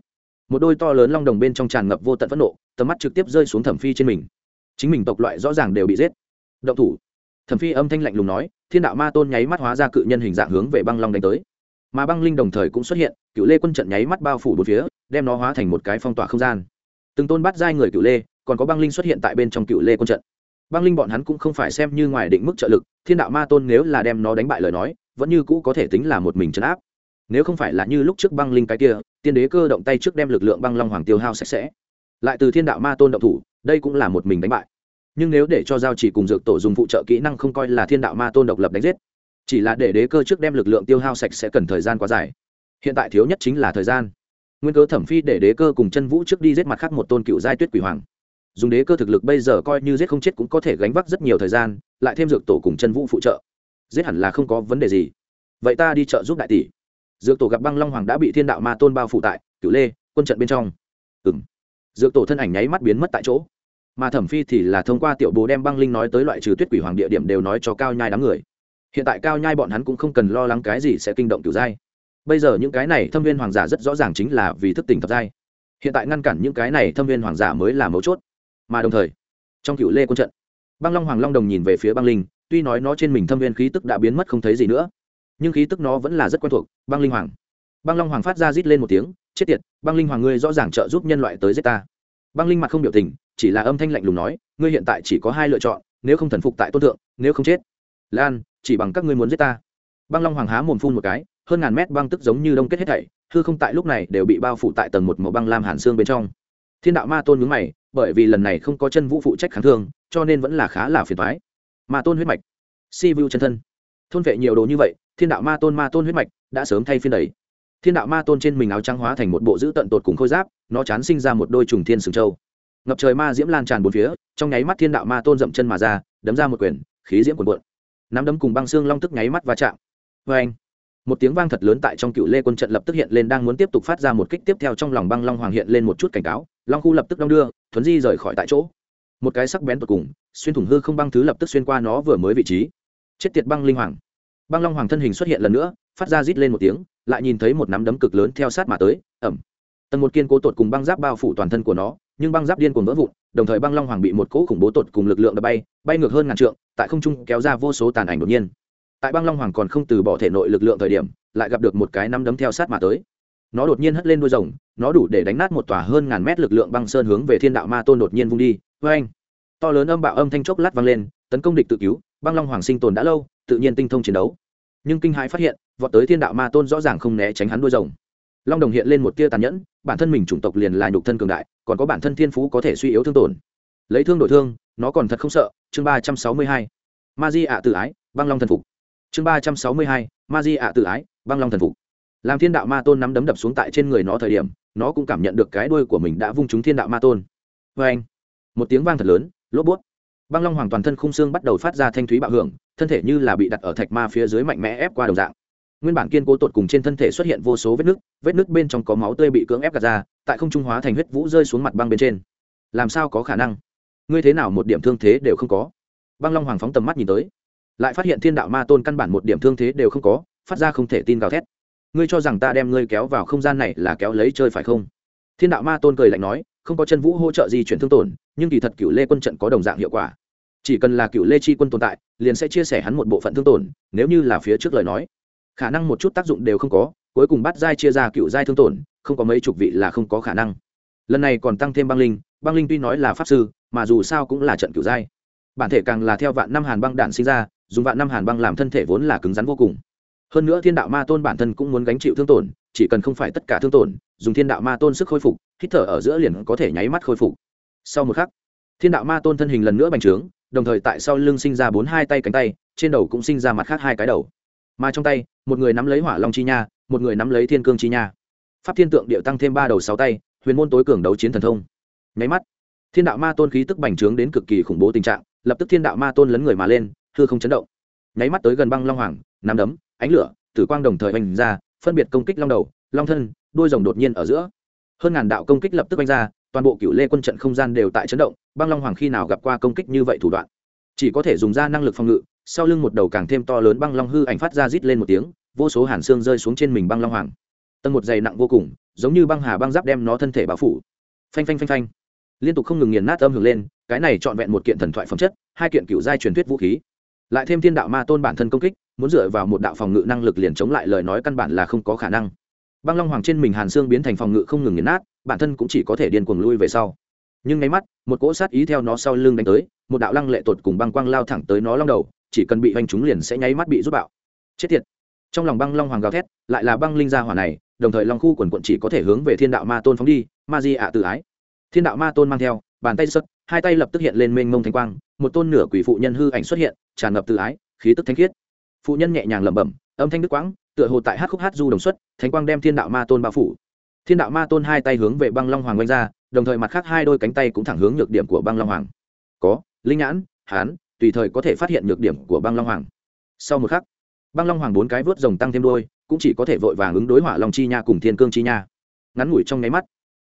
Một đôi to lớn long đồng bên trong tràn ngập vô tận phẫn nộ, tầm mắt trực tiếp rơi xuống thẩm phi trên mình. Chính mình tộc loại rõ ràng đều bị giết. Động thủ. Thẩm phi âm thanh lạnh lùng nói thiên đạo ma tôn nháy mắt hóa ra cự nhân hình dạng hướng về băng long đánh tới. Mà băng linh đồng thời cũng xuất hiện, cựu lê quân trận nháy mắt bao phủ bốn phía, đem nó hóa thành một cái phong tỏa không gian. Từng tôn bắt giai người cựu lê, còn có băng linh xuất hiện tại bên trong cựu lê quân trận. Băng linh bọn hắn cũng không phải xem như ngoài định mức trợ lực, thiên đạo ma tôn nếu là đem nó đánh bại lời nói, vẫn như cũ có thể tính là một mình chấn áp. Nếu không phải là như lúc trước băng linh cái kia, tiên đế cơ động tay trước đem lực lượng băng long hoàng tiêu hao sạch sẽ. Lại từ thiên đạo ma tôn động thủ, đây cũng là một mình đánh bại nhưng nếu để cho giao chỉ cùng dược tổ dùng phụ trợ kỹ năng không coi là thiên đạo ma tôn độc lập đánh giết, chỉ là để đế cơ trước đem lực lượng tiêu hao sạch sẽ cần thời gian quá dài. Hiện tại thiếu nhất chính là thời gian. Nguyên cớ thẩm phi để đế cơ cùng chân vũ trước đi giết mặt khác một tôn cựu giai tuyết quỷ hoàng. Dùng đế cơ thực lực bây giờ coi như giết không chết cũng có thể gánh vác rất nhiều thời gian, lại thêm dược tổ cùng chân vũ phụ trợ. Giết hẳn là không có vấn đề gì. Vậy ta đi chợ giúp đại tỷ. Dược tổ gặp băng long hoàng đã bị thiên đạo ma tôn bao phủ tại cựu lê, quân trận bên trong. Ừ m dược tổ thân ảnh nháy mắt biến mất tại chỗ mà thẩm phi thì là thông qua tiểu bố đem băng linh nói tới loại trừ tuyết quỷ hoàng địa điểm đều nói cho cao nhai đám người. Hiện tại cao nhai bọn hắn cũng không cần lo lắng cái gì sẽ kinh động tiểu giai. Bây giờ những cái này thâm viên hoàng giả rất rõ ràng chính là vì thức tỉnh thập giai. Hiện tại ngăn cản những cái này thâm viên hoàng giả mới là mấu chốt. Mà đồng thời, trong cựu lê quân trận, băng long hoàng long đồng nhìn về phía băng linh, tuy nói nó trên mình thâm viên khí tức đã biến mất không thấy gì nữa, nhưng khí tức nó vẫn là rất quen thuộc, băng linh hoàng. Băng long hoàng phát ra rít lên một tiếng, chết tiệt, băng linh hoàng ngươi rõ ràng trợ giúp nhân loại tới giết ta. Băng linh mặt không biểu tình chỉ là âm thanh lạnh lùng nói, ngươi hiện tại chỉ có hai lựa chọn, nếu không thần phục tại tôn thượng, nếu không chết. Lan, chỉ bằng các ngươi muốn giết ta. Băng long hoàng há mồm phun một cái, hơn ngàn mét băng tức giống như đông kết hết thảy, hư không tại lúc này đều bị bao phủ tại tầng một màu băng lam hàn xương bên trong. Thiên đạo ma tôn nhướng mày, bởi vì lần này không có chân vũ phụ trách kháng thương, cho nên vẫn là khá là phiền thoái ma tôn huyết mạch. Si vu chân thân. Thôn vệ nhiều đồ như vậy, thiên đạo ma tôn ma tôn huyết mạch đã sớm thay phiên đầy. Thiên đạo ma tôn trên mình áo trắng hóa thành một bộ giữ tận tột cùng khôi giáp, nó chán sinh ra một đôi trùng thiên sừng châu ngập trời ma diễm lan tràn bốn phía, trong nháy mắt thiên đạo ma tôn dậm chân mà ra, đấm ra một quyền, khí diễm cuồn cuộn. Nắm đấm cùng băng xương long tức nháy mắt va chạm. Vê anh một tiếng vang thật lớn tại trong cựu lê quân trận lập tức hiện lên đang muốn tiếp tục phát ra một kích tiếp theo trong lòng băng long hoàng hiện lên một chút cảnh cáo, long khu lập tức đong đưa, thuấn di rời khỏi tại chỗ. Một cái sắc bén tột cùng, xuyên thủng hư không băng thứ lập tức xuyên qua nó vừa mới vị trí. Chết tiệt băng linh hoàng! Băng long hoàng thân hình xuất hiện lần nữa, phát ra rít lên một tiếng, lại nhìn thấy một nắm đấm cực lớn theo sát mà tới ẩm tầng một kiên cố tột cùng băng giáp bao phủ toàn thân của nó nhưng băng giáp điên cuồng vỡ vụn, đồng thời băng long hoàng bị một cỗ khủng bố tột cùng lực lượng đập bay bay ngược hơn ngàn trượng, tại không trung kéo ra vô số tàn ảnh đột nhiên. Tại băng long hoàng còn không từ bỏ thể nội lực lượng thời điểm, lại gặp được một cái nắm đấm theo sát mà tới. Nó đột nhiên hất lên đuôi rồng, nó đủ để đánh nát một tòa hơn ngàn mét lực lượng băng sơn hướng về thiên đạo ma tôn đột nhiên vung đi. Vê anh to lớn âm bạo âm thanh chốc lát vang lên, tấn công địch tự cứu, băng long hoàng sinh tồn đã lâu, tự nhiên tinh thông chiến đấu. Nhưng kinh hãi phát hiện, vọt tới thiên đạo ma tôn rõ ràng không né tránh hắn đuôi rồng long đồng hiện lên một tia tàn nhẫn, bản thân mình chủng tộc liền là nhục thân cường đại, còn có bản thân thiên phú có thể suy yếu thương tổn. Lấy thương đổi thương, nó còn thật không sợ, chương ba trăm sáu mươi hai, ma di ạ tự ái, băng long thần phục. Chương ba trăm sáu mươi hai, ma di ạ tự ái, băng long thần phục. Làm thiên đạo ma tôn nắm đấm đập xuống tại trên người nó thời điểm, nó cũng cảm nhận được cái đuôi của mình đã vung trúng thiên đạo ma tôn. Vê anh, một tiếng vang thật lớn, lốp bút. Băng long hoàn toàn thân khung xương bắt đầu phát ra thanh thúy bạo hưởng, thân thể như là bị đặt ở thạch ma phía dưới mạnh mẽ ép qua đồng dạng nguyên bản kiên cố tột cùng trên thân thể xuất hiện vô số vết nứt vết nứt bên trong có máu tươi bị cưỡng ép gạt ra, tại không trung hóa thành huyết vũ rơi xuống mặt băng bên trên. Làm sao có khả năng? Ngươi thế nào một điểm thương thế đều không có? Băng long hoàng phóng tầm mắt nhìn tới, lại phát hiện thiên đạo ma tôn căn bản một điểm thương thế đều không có, phát ra không thể tin gào thét. Ngươi cho rằng ta đem ngươi kéo vào không gian này là kéo lấy chơi phải không? Thiên đạo ma tôn cười lạnh nói, không có chân vũ hỗ trợ di chuyển thương tổn, nhưng kỳ thật cựu lê quân trận có đồng dạng hiệu quả. Chỉ cần là cựu lê chi quân tồn tại, liền sẽ chia sẻ hắn một bộ phận thương tổn, nếu như là phía trước lời nói khả năng một chút tác dụng đều không có, cuối cùng bắt giai chia ra cựu giai thương tổn, không có mấy chục vị là không có khả năng. Lần này còn tăng thêm băng linh băng linh tuy nói là pháp sư, mà dù sao cũng là trận cựu giai. Bản thể càng là theo vạn năm hàn băng đạn sinh ra, dùng vạn năm hàn băng làm thân thể vốn là cứng rắn vô cùng. Hơn nữa thiên đạo ma tôn bản thân cũng muốn gánh chịu thương tổn, chỉ cần không phải tất cả thương tổn, dùng thiên đạo ma tôn sức khôi phục, hít thở ở giữa liền có thể nháy mắt khôi phục. Sau một khắc, thiên đạo ma tôn thân hình lần nữa bành trướng, đồng thời tại sau lưng sinh ra bốn hai tay cánh tay, trên đầu cũng sinh ra mặt khác hai cái đầu mà trong tay, một người nắm lấy hỏa long chi nha, một người nắm lấy thiên cương chi nha. Pháp thiên tượng điệu tăng thêm ba đầu sáu tay, huyền môn tối cường đấu chiến thần thông. Nháy mắt, thiên đạo ma tôn khí tức bành trướng đến cực kỳ khủng bố tình trạng, lập tức thiên đạo ma tôn lấn người mà lên thưa không chấn động. Nháy mắt tới gần băng long hoàng, nắm đấm, ánh lửa, tử quang đồng thời oanh ra, phân biệt công kích long đầu, long thân, đuôi rồng đột nhiên ở giữa. Hơn ngàn đạo công kích lập tức oanh ra, toàn bộ cựu lê quân trận không gian đều tại chấn động, băng long hoàng khi nào gặp qua công kích như vậy thủ đoạn? Chỉ có thể dùng ra năng lực phòng ngự, sau lưng một đầu càng thêm to lớn băng long hư ảnh phát ra rít lên một tiếng, vô số hàn xương rơi xuống trên mình băng long hoàng. Tầng một dày nặng vô cùng, giống như băng hà băng giáp đem nó thân thể bao phủ. Phanh phanh phanh phanh. Liên tục không ngừng nghiền nát âm hưởng lên, cái này trọn vẹn một kiện thần thoại phẩm chất, hai kiện cựu giai truyền thuyết vũ khí. Lại thêm thiên đạo ma tôn bản thân công kích, muốn dựa vào một đạo phòng ngự năng lực liền chống lại lời nói căn bản là không có khả năng. Băng long hoàng trên mình hàn xương biến thành phòng ngự không ngừng nghiền nát, bản thân cũng chỉ có thể điên cuồng lui về sau nhưng ngay mắt một cỗ sát ý theo nó sau lưng đánh tới một đạo lăng lệ tột cùng băng quang lao thẳng tới nó long đầu chỉ cần bị hoành chúng liền sẽ nháy mắt bị rút bạo. Chết tiệt. Trong lòng băng long hoàng gào thét lại là băng linh gia hỏa này đồng thời long khu quần quận chỉ có thể hướng về thiên đạo ma tôn phóng đi ma di ạ tự ái. Thiên đạo ma tôn mang theo bàn tay sất, hai tay lập tức hiện lên mênh mông thanh quang một tôn nửa quỷ phụ nhân hư ảnh xuất hiện tràn ngập tự ái khí tức thanh khiết. Phụ nhân nhẹ nhàng lẩm bẩm âm thanh đức quãng tựa hồ tại hát khúc hát du đồng xuất thánh quang đem thiên đạo ma tôn bao phủ thiên đạo ma tôn hai tay hướng về băng long hoàng quanh ra, đồng thời mặt khác hai đôi cánh tay cũng thẳng hướng nhược điểm của băng long hoàng. Có, linh nhãn, hán, tùy thời có thể phát hiện nhược điểm của băng long hoàng. Sau một khắc, băng long hoàng bốn cái vớt rồng tăng thêm đôi, cũng chỉ có thể vội vàng ứng đối hỏa long chi nha cùng thiên cương chi nha. Ngắn ngủi trong nháy mắt,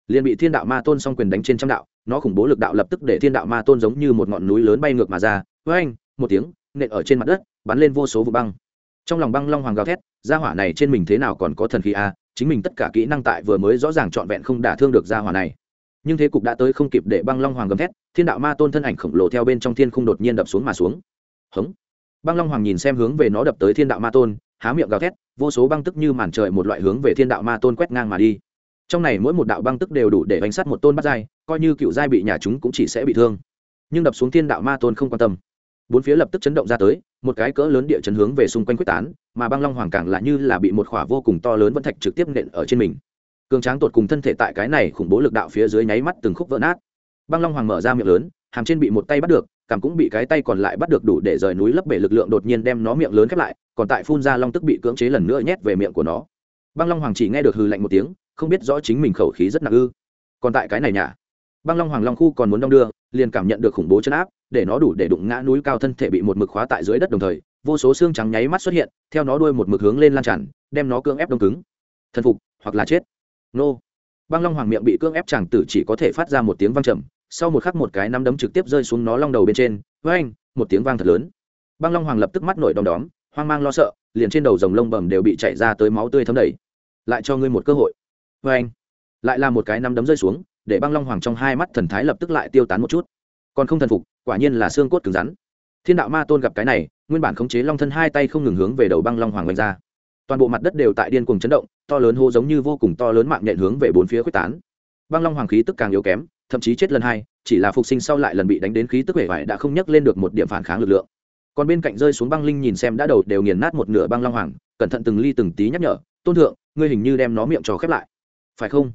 liền bị thiên đạo ma tôn song quyền đánh trên trăm đạo, nó khủng bố lực đạo lập tức để thiên đạo ma tôn giống như một ngọn núi lớn bay ngược mà ra. Với anh một tiếng, nện ở trên mặt đất, bắn lên vô số vụ băng. Trong lòng băng long hoàng gào thét, gia hỏa này trên mình thế nào còn có thần khí a? Chính mình tất cả kỹ năng tại vừa mới rõ ràng trọn vẹn không đả thương được gia hỏa này. Nhưng thế cục đã tới không kịp để băng long hoàng gầm thét, thiên đạo ma tôn thân ảnh khổng lồ theo bên trong thiên không đột nhiên đập xuống mà xuống. Hống. Băng long hoàng nhìn xem hướng về nó đập tới thiên đạo ma tôn, há miệng gào thét, vô số băng tức như màn trời một loại hướng về thiên đạo ma tôn quét ngang mà đi. Trong này mỗi một đạo băng tức đều đủ để bánh sát một tôn bắt dai, coi như cựu giai bị nhà chúng cũng chỉ sẽ bị thương. Nhưng đập xuống thiên đạo ma tôn không quan tâm bốn phía lập tức chấn động ra tới, một cái cỡ lớn địa chấn hướng về xung quanh quyết tán, mà băng long hoàng càng lại như là bị một khỏa vô cùng to lớn vẫn thạch trực tiếp nện ở trên mình. Cường tráng tột cùng thân thể tại cái này khủng bố lực đạo phía dưới nháy mắt từng khúc vỡ nát. Băng long hoàng mở ra miệng lớn, hàm trên bị một tay bắt được, cảm cũng bị cái tay còn lại bắt được đủ để rời núi lấp bể lực lượng đột nhiên đem nó miệng lớn khép lại, còn tại phun ra long tức bị cưỡng chế lần nữa nhét về miệng của nó. Băng long hoàng chỉ nghe được hư lạnh một tiếng, không biết rõ chính mình khẩu khí rất nặng ư. Còn tại cái này nhả băng long hoàng long khu còn muốn đong đưa, liền cảm nhận được khủng bố chấn áp để nó đủ để đụng ngã núi cao thân thể bị một mực khóa tại dưới đất đồng thời, vô số xương trắng nháy mắt xuất hiện, theo nó đuôi một mực hướng lên lan tràn, đem nó cưỡng ép đông cứng. Thần phục, hoặc là chết. Nô. Băng long hoàng miệng bị cưỡng ép chàng tử chỉ có thể phát ra một tiếng vang trầm, sau một khắc một cái nắm đấm trực tiếp rơi xuống nó long đầu bên trên với anh một tiếng vang thật lớn. Băng long hoàng lập tức mắt nổi đom đóm, hoang mang lo sợ, liền trên đầu dòng lông bầm đều bị chảy ra tới máu tươi thấm đầy. Lại cho ngươi một cơ hội. Với anh lại là một cái nắm đấm rơi xuống, để băng long hoàng trong hai mắt thần thái lập tức lại tiêu tán một chút còn không thần phục, quả nhiên là xương cốt cứng rắn. Thiên đạo ma tôn gặp cái này, nguyên bản khống chế long thân hai tay không ngừng hướng về đầu băng long hoàng oanh ra. Toàn bộ mặt đất đều tại điên cuồng chấn động, to lớn hô giống như vô cùng to lớn mạng nhện hướng về bốn phía quyết tán. Băng long hoàng khí tức càng yếu kém, thậm chí chết lần hai, chỉ là phục sinh sau lại lần bị đánh đến khí tức vẻ vải đã không nhắc lên được một điểm phản kháng lực lượng. Còn bên cạnh rơi xuống băng linh nhìn xem đã đầu đều nghiền nát một nửa băng long hoàng, cẩn thận từng ly từng tí nhắc nhở, tôn thượng, ngươi hình như đem nó miệng trò khép lại. Phải không?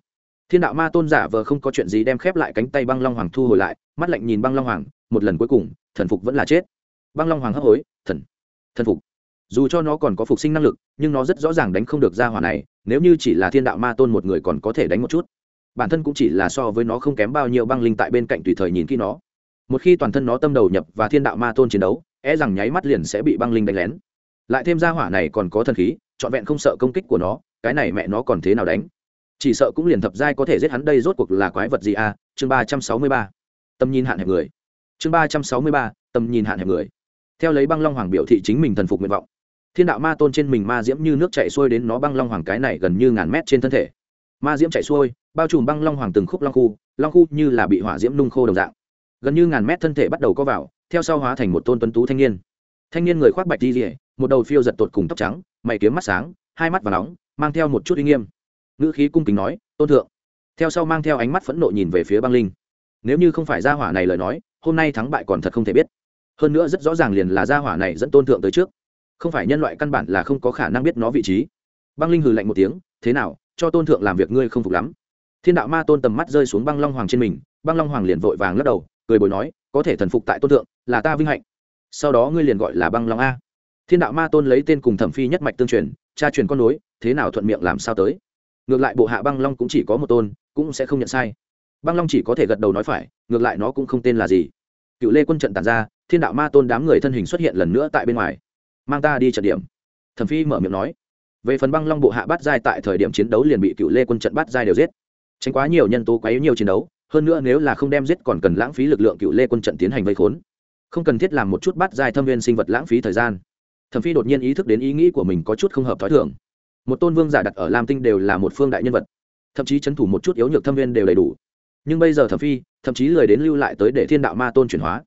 Thiên đạo ma tôn giả vờ không có chuyện gì đem khép lại cánh tay băng long hoàng thu hồi lại mắt lạnh nhìn băng long hoàng, một lần cuối cùng, thần phục vẫn là chết. Băng long hoàng hấp hối, thần thần phục. Dù cho nó còn có phục sinh năng lực, nhưng nó rất rõ ràng đánh không được ra hỏa này, nếu như chỉ là thiên đạo ma tôn một người còn có thể đánh một chút. Bản thân cũng chỉ là so với nó không kém bao nhiêu băng linh tại bên cạnh tùy thời nhìn kỹ nó. Một khi toàn thân nó tâm đầu nhập và thiên đạo ma tôn chiến đấu e rằng nháy mắt liền sẽ bị băng linh đánh lén. Lại thêm ra hỏa này còn có thần khí, trọn vẹn không sợ công kích của nó, cái này mẹ nó còn thế nào đánh? Chỉ sợ cũng liền thập giai có thể giết hắn đây rốt cuộc là quái vật gì à? Chương ba trăm sáu mươi ba tầm nhìn hạn hẹp người. Chương ba trăm sáu mươi ba, tầm nhìn hạn hẹp người. Theo lấy băng long hoàng biểu thị chính mình thần phục nguyện vọng. Thiên đạo ma tôn trên mình ma diễm như nước chạy xuôi đến nó băng long hoàng cái này gần như ngàn mét trên thân thể. Ma diễm chạy xuôi, bao trùm băng long hoàng từng khúc long khu long khu như là bị hỏa diễm nung khô đồng dạng. Gần như ngàn mét thân thể bắt đầu có vào, theo sau hóa thành một tôn tuấn tú thanh niên. Thanh niên người khoác bạch đi rỉa một đầu phiêu giật tột cùng tóc trắng, mày kiếm mắt sáng, hai mắt và nóng, mang theo một chút uy nghiêm. Ngữ khí cung kính nói, tôn thượng. Theo sau mang theo ánh mắt phẫn nộ nhìn về phía băng linh nếu như không phải gia hỏa này lời nói, hôm nay thắng bại còn thật không thể biết. Hơn nữa rất rõ ràng liền là gia hỏa này dẫn tôn thượng tới trước. Không phải nhân loại căn bản là không có khả năng biết nó vị trí. Băng linh hừ lạnh một tiếng, thế nào, cho tôn thượng làm việc ngươi không phục lắm? Thiên đạo ma tôn tầm mắt rơi xuống băng long hoàng trên mình, băng long hoàng liền vội vàng lắc đầu, cười bồi nói, có thể thần phục tại tôn thượng, là ta vinh hạnh. Sau đó ngươi liền gọi là băng long a. Thiên đạo ma tôn lấy tên cùng thẩm phi nhất mạch tương truyền, cha truyền con nối, thế nào thuận miệng làm sao tới? Ngược lại bộ hạ băng long cũng chỉ có một tôn, cũng sẽ không nhận sai băng long chỉ có thể gật đầu nói phải, ngược lại nó cũng không tên là gì. Cựu lê quân trận tàn ra, thiên đạo ma tôn đám người thân hình xuất hiện lần nữa tại bên ngoài. Mang ta đi trận điểm. Thẩm phi mở miệng nói. Về phần băng long bộ hạ bắt giai tại thời điểm chiến đấu liền bị cựu lê quân trận bắt giai đều giết. Tránh quá nhiều nhân tố quấy nhiều chiến đấu, hơn nữa nếu là không đem giết còn cần lãng phí lực lượng cựu lê quân trận tiến hành vây khốn. Không cần thiết làm một chút bắt giai thâm viên sinh vật lãng phí thời gian. Thẩm phi đột nhiên ý thức đến ý nghĩ của mình có chút không hợp thói thường. Một tôn vương giả đặt ở lam tinh đều là một phương đại nhân vật. Thậm chí c thủ một chút yếu nhược thâm viên đều đầy đủ nhưng bây giờ thẩm phi, thậm chí lười đến lưu lại tới để thiên đạo ma tôn chuyển hóa.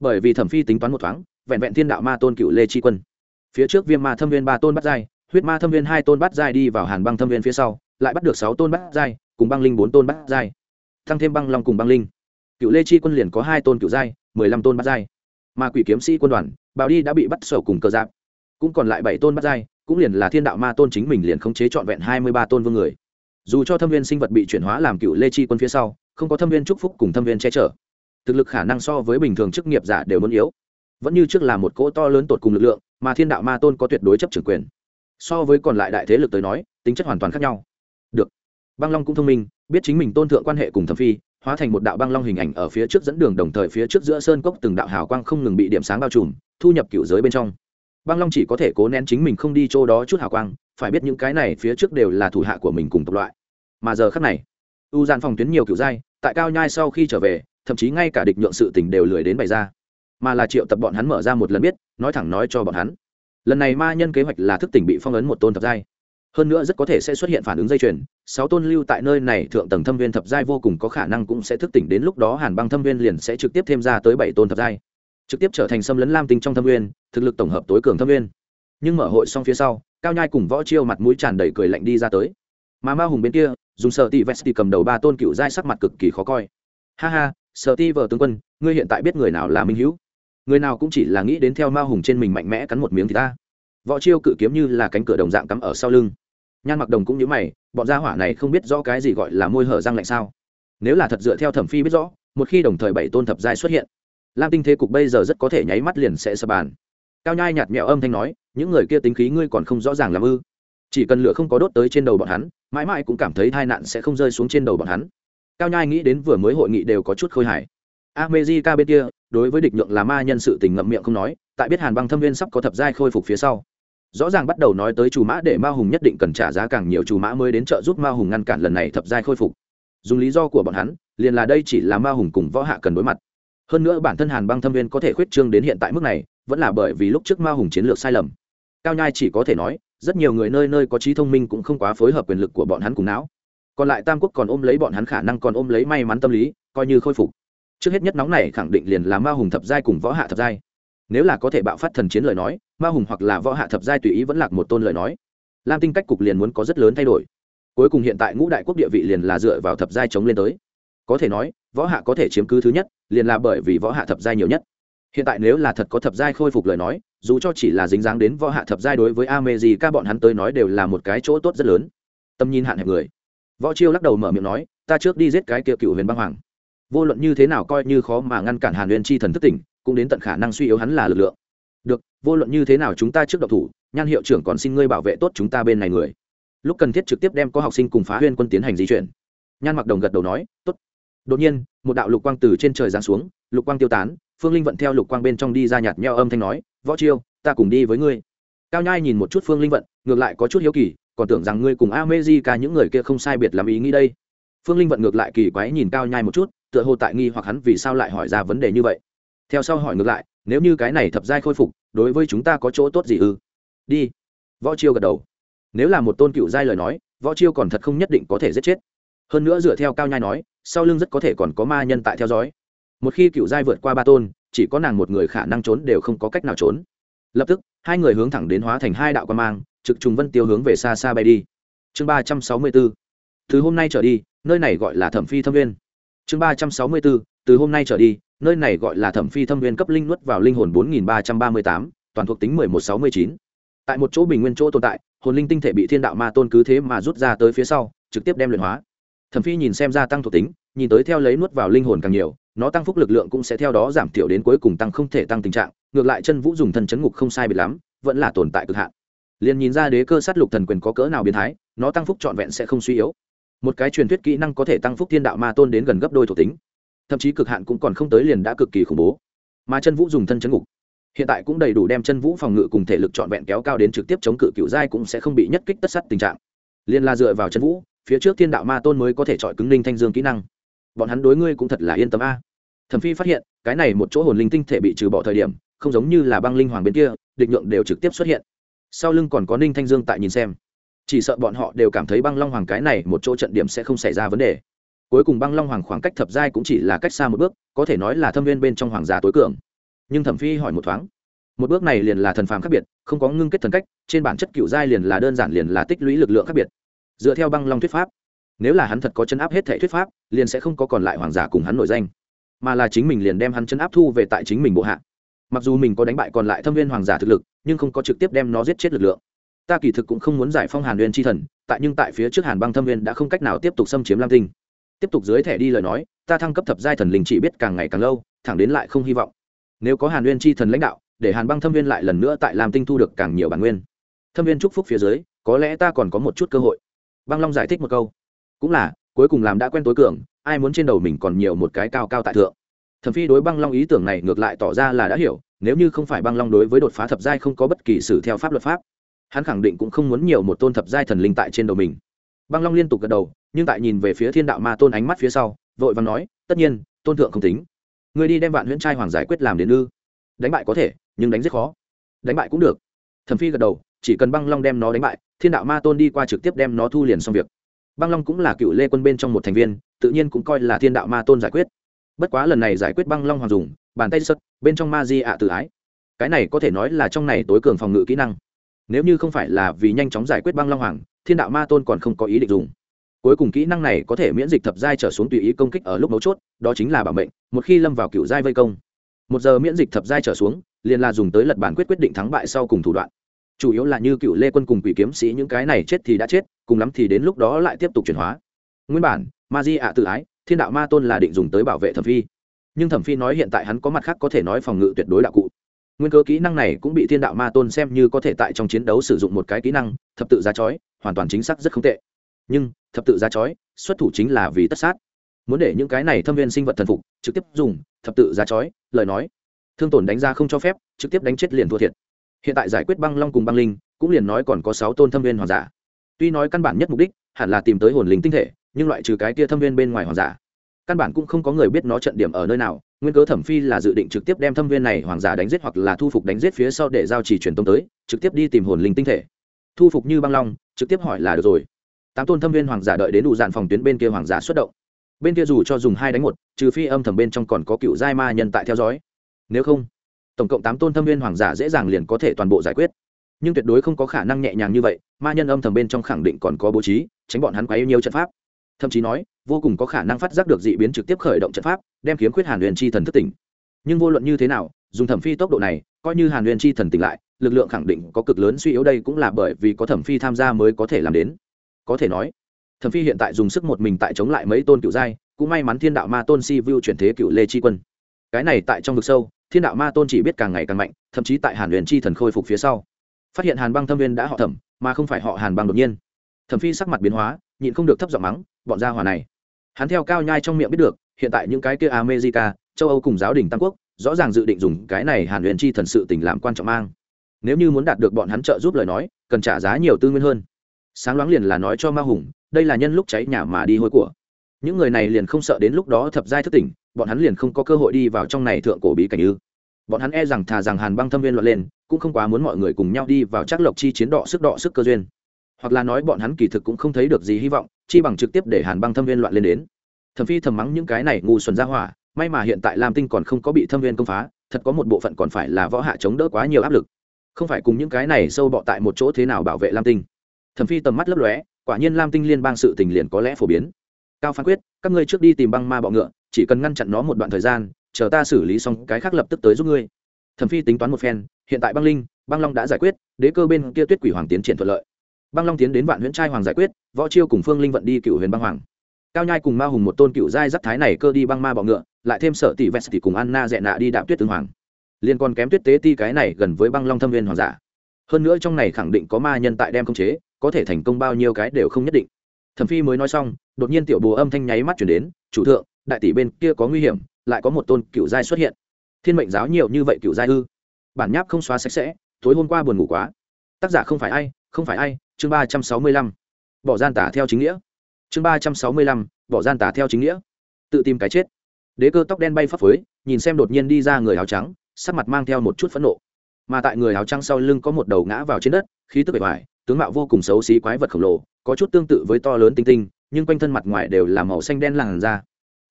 Bởi vì thẩm phi tính toán một thoáng, vẹn vẹn thiên đạo ma tôn cựu lê tri quân. Phía trước viêm ma thâm viên ba tôn bắt giai, huyết ma thâm viên hai tôn bắt giai đi vào hàn băng thâm viên phía sau, lại bắt được sáu tôn bắt giai, cùng băng linh bốn tôn bắt giai. Tăng thêm băng long cùng băng linh. Cựu lê chi quân liền có hai tôn cựu giai, mười lăm tôn bắt giai. Mà quỷ kiếm sĩ quân đoàn bào đi đã bị bắt sầu cùng cờ giáp. Cũng còn lại bảy tôn bắt giai, cũng liền là thiên đạo ma tôn chính mình liền khống chế trọn vẹn hai mươi ba tôn vương người. Dù cho thâm viên sinh vật bị chuyển hóa làm cựu lê chi quân phía sau không có thâm viên chúc phúc cùng thâm viên che chở. Thực lực khả năng so với bình thường chức nghiệp giả đều muốn yếu. Vẫn như trước là một cỗ to lớn tột cùng lực lượng, mà thiên đạo ma tôn có tuyệt đối chấp trưởng quyền. So với còn lại đại thế lực tới nói, tính chất hoàn toàn khác nhau. Được. Băng long cũng thông minh, biết chính mình tôn thượng quan hệ cùng thẩm phi, hóa thành một đạo băng long hình ảnh ở phía trước dẫn đường đồng thời phía trước giữa sơn cốc từng đạo hào quang không ngừng bị điểm sáng bao trùm, thu nhập cựu giới bên trong. Băng long chỉ có thể cố nén chính mình không đi chỗ đó chút hào quang, phải biết những cái này phía trước đều là thủ hạ của mình cùng tộc loại. Mà giờ khắc này u gian phòng tuyến nhiều kiểu giai tại cao nhai sau khi trở về, thậm chí ngay cả địch nhượng sự tình đều lười đến bày ra. Mà là triệu tập bọn hắn mở ra một lần biết, nói thẳng nói cho bọn hắn. Lần này ma nhân kế hoạch là thức tỉnh bị phong ấn một tôn thập giai. Hơn nữa rất có thể sẽ xuất hiện phản ứng dây chuyền, sáu tôn lưu tại nơi này thượng tầng thâm viên thập giai vô cùng có khả năng cũng sẽ thức tỉnh đến lúc đó hàn băng thâm viên liền sẽ trực tiếp thêm ra tới bảy tôn thập giai. Trực tiếp trở thành xâm lấn lam tinh trong thâm viên, thực lực tổng hợp tối cường thâm viên. Nhưng mở hội xong phía sau, cao nhai cùng võ chiêu mặt mũi tràn đầy cười lạnh đi ra tới. Mà ma hùng bên kia dùng sợ ti vesti cầm đầu ba tôn cựu giai sắc mặt cực kỳ khó coi. Ha ha sợ ti vợ tướng quân, ngươi hiện tại biết người nào là minh hữu? Người nào cũng chỉ là nghĩ đến theo ma hùng trên mình mạnh mẽ cắn một miếng thì ta. Võ chiêu cự kiếm như là cánh cửa đồng dạng cắm ở sau lưng. Nhan mặc đồng cũng như mày, bọn gia hỏa này không biết rõ cái gì gọi là môi hở răng lạnh sao. Nếu là thật dựa theo thẩm phi biết rõ, một khi đồng thời bảy tôn thập giai xuất hiện, lam tinh thế cục bây giờ rất có thể nháy mắt liền sẽ sập bàn. Cao nhai nhạt mẹo âm thanh nói, những người kia tính khí ngươi còn không rõ ràng làm ư? Chỉ cần lửa không có đốt tới trên đầu bọn hắn, mãi mãi cũng cảm thấy tai nạn sẽ không rơi xuống trên đầu bọn hắn. Cao nhai nghĩ đến vừa mới hội nghị đều có chút khôi hài. America bên kia, đối với địch nhượng là ma nhân sự tình ngậm miệng không nói, tại biết hàn băng thâm viên sắp có thập giai khôi phục phía sau. Rõ ràng bắt đầu nói tới chủ mã để ma hùng nhất định cần trả giá càng nhiều chủ mã mới đến trợ giúp ma hùng ngăn cản lần này thập giai khôi phục. Dùng lý do của bọn hắn, liền là đây chỉ là ma hùng cùng võ hạ cần đối mặt. Hơn nữa bản thân hàn băng thâm viên có thể khuyết trương đến hiện tại mức này, vẫn là bởi vì lúc trước ma hùng chiến lược sai lầm. Cao nhai chỉ có thể nói rất nhiều người nơi nơi có trí thông minh cũng không quá phối hợp quyền lực của bọn hắn cùng não. Còn lại tam quốc còn ôm lấy bọn hắn khả năng còn ôm lấy may mắn tâm lý, coi như khôi phục. Trước hết nhất nóng này khẳng định liền là ma hùng thập giai cùng võ hạ thập giai. Nếu là có thể bạo phát thần chiến lời nói, ma hùng hoặc là võ hạ thập giai tùy ý vẫn lạc một tôn lời nói. Lam tinh cách cục liền muốn có rất lớn thay đổi. Cuối cùng hiện tại ngũ đại quốc địa vị liền là dựa vào thập giai chống lên tới. Có thể nói, võ hạ có thể chiếm cứ thứ nhất, liền là bởi vì võ hạ thập giai nhiều nhất. Hiện tại nếu là thật có thập giai khôi phục lời nói dù cho chỉ là dính dáng đến võ hạ thập giai đối với ame gì bọn hắn tới nói đều là một cái chỗ tốt rất lớn. Tâm nhìn hạn hẹp người. Võ chiêu lắc đầu mở miệng nói, ta trước đi giết cái kia cựu huyền băng hoàng. Vô luận như thế nào coi như khó mà ngăn cản hàn Nguyên chi thần thức tỉnh, cũng đến tận khả năng suy yếu hắn là lực lượng. Được, vô luận như thế nào chúng ta trước độc thủ, nhan hiệu trưởng còn xin ngươi bảo vệ tốt chúng ta bên này người. Lúc cần thiết trực tiếp đem có học sinh cùng phá huyên quân tiến hành di chuyển. Nhan mặc đồng gật đầu nói, tốt. Đột nhiên, một đạo lục quang từ trên trời giáng xuống, lục quang tiêu tán, phương linh vận theo lục quang bên trong đi ra nhạt nheo âm thanh nói võ chiêu, ta cùng đi với ngươi. Cao nhai nhìn một chút phương linh vận, ngược lại có chút hiếu kỳ, còn tưởng rằng ngươi cùng a mê di ca những người kia không sai biệt làm ý nghĩ đây. Phương linh vận ngược lại kỳ quái nhìn cao nhai một chút, tựa hồ tại nghi hoặc hắn vì sao lại hỏi ra vấn đề như vậy. Theo sau hỏi ngược lại, nếu như cái này thập giai khôi phục, đối với chúng ta có chỗ tốt gì ư? Đi. Võ chiêu gật đầu. Nếu là một tôn cựu giai lời nói, võ chiêu còn thật không nhất định có thể giết chết. Hơn nữa dựa theo cao nhai nói, sau lưng rất có thể còn có ma nhân tại theo dõi. Một khi cựu giai vượt qua ba tôn chỉ có nàng một người khả năng trốn đều không có cách nào trốn. Lập tức, hai người hướng thẳng đến hóa thành hai đạo quan mang, trực trùng vân tiêu hướng về xa xa bay đi. Chương ba trăm sáu mươi bốn từ hôm nay trở đi, nơi này gọi là thẩm phi thâm viên chương ba trăm sáu mươi bốn từ hôm nay trở đi, nơi này gọi là thẩm phi thâm viên cấp linh nuốt vào linh hồn bốn nghìn ba trăm ba mươi tám, toàn thuộc tính mười một sáu mươi chín. Tại một chỗ bình nguyên chỗ tồn tại, hồn linh tinh thể bị thiên đạo ma tôn cứ thế mà rút ra tới phía sau, trực tiếp đem luyện hóa. Thẩm phi nhìn xem gia tăng thuộc tính, nhìn tới theo lấy nuốt vào linh hồn càng nhiều nó tăng phúc lực lượng cũng sẽ theo đó giảm thiểu đến cuối cùng tăng không thể tăng tình trạng, ngược lại chân vũ dùng thần chấn ngục không sai biệt lắm, vẫn là tồn tại cực hạn. Liền nhìn ra đế cơ sát lục thần quyền có cỡ nào biến thái, nó tăng phúc trọn vẹn sẽ không suy yếu. Một cái truyền thuyết kỹ năng có thể tăng phúc thiên đạo ma tôn đến gần gấp đôi thuộc tính. Thậm chí cực hạn cũng còn không tới liền đã cực kỳ khủng bố. Mà chân vũ dùng thân chấn ngục, hiện tại cũng đầy đủ đem chân vũ phòng ngự cùng thể lực trọn vẹn kéo cao đến trực tiếp chống cự cựu giai cũng sẽ không bị nhất kích tất sắt tình trạng. Liên la dựa vào chân vũ, phía trước thiên đạo ma tôn mới có thể chọi cứng linh thanh dương kỹ năng bọn hắn đối ngươi cũng thật là yên tâm a. Thẩm phi phát hiện, cái này một chỗ hồn linh tinh thể bị trừ bỏ thời điểm, không giống như là băng linh hoàng bên kia, địch nhượng đều trực tiếp xuất hiện. Sau lưng còn có ninh thanh dương tại nhìn xem. Chỉ sợ bọn họ đều cảm thấy băng long hoàng cái này một chỗ trận điểm sẽ không xảy ra vấn đề. Cuối cùng băng long hoàng khoảng cách thập giai cũng chỉ là cách xa một bước, có thể nói là thâm viên bên trong hoàng giả tối cường. Nhưng thẩm phi hỏi một thoáng, một bước này liền là thần phàm khác biệt, không có ngưng kết thần cách, trên bản chất cựu giai liền là đơn giản liền là tích lũy lực lượng khác biệt. Dựa theo băng long thuyết pháp nếu là hắn thật có chân áp hết thể thuyết pháp, liền sẽ không có còn lại hoàng giả cùng hắn nổi danh. Mà là chính mình liền đem hắn chân áp thu về tại chính mình bộ hạ. Mặc dù mình có đánh bại còn lại thâm viên hoàng giả thực lực, nhưng không có trực tiếp đem nó giết chết lực lượng. Ta kỳ thực cũng không muốn giải phong hàn Nguyên chi thần, tại nhưng tại phía trước hàn băng thâm viên đã không cách nào tiếp tục xâm chiếm lam tinh. Tiếp tục dưới thẻ đi lời nói, ta thăng cấp thập giai thần linh chỉ biết càng ngày càng lâu, thẳng đến lại không hy vọng. Nếu có hàn Nguyên chi thần lãnh đạo, để hàn băng thâm viên lại lần nữa tại lam tinh thu được càng nhiều bản nguyên. Thâm viên chúc phúc phía dưới, có lẽ ta còn có một chút cơ hội. Băng long giải thích một câu cũng là, cuối cùng làm đã quen tối cường, ai muốn trên đầu mình còn nhiều một cái cao cao tại thượng. Thẩm phi đối băng long ý tưởng này ngược lại tỏ ra là đã hiểu, nếu như không phải băng long đối với đột phá thập giai không có bất kỳ sự theo pháp luật pháp, hắn khẳng định cũng không muốn nhiều một tôn thập giai thần linh tại trên đầu mình. Băng long liên tục gật đầu, nhưng tại nhìn về phía thiên đạo ma tôn ánh mắt phía sau, vội và nói, tất nhiên, tôn thượng không tính. Người đi đem vạn huyễn trai hoàng giải quyết làm đến ư. Đánh bại có thể, nhưng đánh rất khó. Đánh bại cũng được. Thẩm phi gật đầu, chỉ cần băng long đem nó đánh bại, thiên đạo ma tôn đi qua trực tiếp đem nó thu liền xong việc băng long cũng là cựu lê quân bên trong một thành viên, tự nhiên cũng coi là thiên đạo ma tôn giải quyết. Bất quá lần này giải quyết băng long hoàng dùng, bàn tay sất bên trong ma di ạ tự ái. Cái này có thể nói là trong này tối cường phòng ngự kỹ năng. Nếu như không phải là vì nhanh chóng giải quyết băng long hoàng, thiên đạo ma tôn còn không có ý định dùng. Cuối cùng kỹ năng này có thể miễn dịch thập giai trở xuống tùy ý công kích ở lúc mấu chốt, đó chính là bảo mệnh, một khi lâm vào cựu giai vây công. Một giờ miễn dịch thập giai trở xuống, liền là dùng tới lật bản quyết quyết định thắng bại sau cùng thủ đoạn. Chủ yếu là như cựu lê quân cùng quỷ kiếm sĩ những cái này chết thì đã chết cùng lắm thì đến lúc đó lại tiếp tục chuyển hóa. Nguyên bản, ma di ạ tự ái, thiên đạo ma tôn là định dùng tới bảo vệ thẩm phi. Nhưng thẩm phi nói hiện tại hắn có mặt khác có thể nói phòng ngự tuyệt đối đạo cụ. Nguyên cơ kỹ năng này cũng bị thiên đạo ma tôn xem như có thể tại trong chiến đấu sử dụng một cái kỹ năng, thập tự giá chói, hoàn toàn chính xác rất không tệ. Nhưng, thập tự giá chói, xuất thủ chính là vì tất sát. Muốn để những cái này thâm viên sinh vật thần phục, trực tiếp dùng, thập tự giá chói, lời nói. Thương tổn đánh ra không cho phép, trực tiếp đánh chết liền thua thiệt. Hiện tại giải quyết băng long cùng băng linh, cũng liền nói còn có sáu tôn thâm viên hoàng giả tuy nói căn bản nhất mục đích hẳn là tìm tới hồn linh tinh thể, nhưng loại trừ cái kia thâm viên bên ngoài hoàng giả, căn bản cũng không có người biết nó trận điểm ở nơi nào. Nguyên cớ thẩm phi là dự định trực tiếp đem thâm viên này hoàng giả đánh giết hoặc là thu phục đánh giết phía sau để giao chỉ truyền tông tới, trực tiếp đi tìm hồn linh tinh thể. Thu phục như băng long, trực tiếp hỏi là được rồi. Tám tôn thâm viên hoàng giả đợi đến đủ dạn phòng tuyến bên kia hoàng giả xuất động. Bên kia dù cho dùng hai đánh một, trừ phi âm thầm bên trong còn có cựu giai ma nhân tại theo dõi. Nếu không, tổng cộng tám tôn thâm viên hoàng giả dễ dàng liền có thể toàn bộ giải quyết nhưng tuyệt đối không có khả năng nhẹ nhàng như vậy, ma nhân âm thầm bên trong khẳng định còn có bố trí, tránh bọn hắn quá yêu nhiều trận pháp. Thậm chí nói, vô cùng có khả năng phát giác được dị biến trực tiếp khởi động trận pháp, đem kiếm khuyết hàn huyền chi thần thất tỉnh. Nhưng vô luận như thế nào, dùng thẩm phi tốc độ này, coi như hàn huyền chi thần tỉnh lại, lực lượng khẳng định có cực lớn suy yếu đây cũng là bởi vì có thẩm phi tham gia mới có thể làm đến. Có thể nói, thẩm phi hiện tại dùng sức một mình tại chống lại mấy tôn cựu giai, cũng may mắn thiên đạo ma tôn si vu chuyển thế cựu lê chi quân. Cái này tại trong vực sâu, thiên đạo ma tôn chỉ biết càng ngày càng mạnh, thậm chí tại hàn huyền chi thần khôi phục phía sau phát hiện hàn băng thâm viên đã họ thẩm, mà không phải họ hàn băng đột nhiên. Thẩm phi sắc mặt biến hóa, nhịn không được thấp giọng mắng, bọn gia hỏa này. Hắn theo cao nhai trong miệng biết được, hiện tại những cái kia america, châu âu cùng giáo đình tam quốc, rõ ràng dự định dùng cái này hàn huyền chi thần sự tình làm quan trọng mang. Nếu như muốn đạt được bọn hắn trợ giúp lời nói, cần trả giá nhiều tư nguyên hơn. Sáng loáng liền là nói cho ma hùng, đây là nhân lúc cháy nhà mà đi hôi của. Những người này liền không sợ đến lúc đó thập giai thất tỉnh, bọn hắn liền không có cơ hội đi vào trong này thượng cổ bí cảnh ư bọn hắn e rằng thà rằng hàn băng thâm viên loạn lên, cũng không quá muốn mọi người cùng nhau đi vào chắc lộc chi chiến đọ sức đọ sức cơ duyên. Hoặc là nói bọn hắn kỳ thực cũng không thấy được gì hy vọng, chi bằng trực tiếp để hàn băng thâm viên loạn lên đến. Thẩm phi thầm mắng những cái này ngu xuẩn ra hỏa, may mà hiện tại lam tinh còn không có bị thâm viên công phá, thật có một bộ phận còn phải là võ hạ chống đỡ quá nhiều áp lực. Không phải cùng những cái này sâu bọ tại một chỗ thế nào bảo vệ lam tinh. Thẩm phi tầm mắt lấp lóe, quả nhiên lam tinh liên bang sự tình liền có lẽ phổ biến. Cao phán quyết, các ngươi trước đi tìm băng ma bọ ngựa, chỉ cần ngăn chặn nó một đoạn thời gian chờ ta xử lý xong cái khác lập tức tới giúp ngươi. Thẩm phi tính toán một phen, hiện tại băng linh, băng long đã giải quyết, đế cơ bên kia tuyết quỷ hoàng tiến triển thuận lợi. Băng long tiến đến vạn huyễn trai hoàng giải quyết, võ chiêu cùng phương linh vận đi cựu huyền băng hoàng. Cao nhai cùng ma hùng một tôn cựu giai giáp thái này cơ đi băng ma bọ ngựa, lại thêm sợ tỷ vest thì cùng anna dẹ nạ đi đạp tuyết tương hoàng. Liên còn kém tuyết tế ti cái này gần với băng long thâm viên hoàng giả. Hơn nữa trong này khẳng định có ma nhân tại đem không chế, có thể thành công bao nhiêu cái đều không nhất định. Thẩm phi mới nói xong, đột nhiên tiểu bồ âm thanh nháy mắt chuyển đến, chủ thượng, đại tỷ bên kia có nguy hiểm lại có một tôn cựu giai xuất hiện. Thiên mệnh giáo nhiều như vậy cựu giai ư? Bản nháp không xóa sạch sẽ, tối hôm qua buồn ngủ quá. Tác giả không phải ai, không phải ai, chương ba trăm sáu mươi lăm. Bỏ gian tả theo chính nghĩa. Chương ba trăm sáu mươi lăm, bỏ gian tả theo chính nghĩa. Tự tìm cái chết. Đế cơ tóc đen bay phấp phới, nhìn xem đột nhiên đi ra người áo trắng, sắc mặt mang theo một chút phẫn nộ. Mà tại người áo trắng sau lưng có một đầu ngã vào trên đất, khí tức bề ngoài, tướng mạo vô cùng xấu xí quái vật khổng lồ, có chút tương tự với to lớn tinh tinh, nhưng quanh thân mặt ngoài đều là màu xanh đen làn da.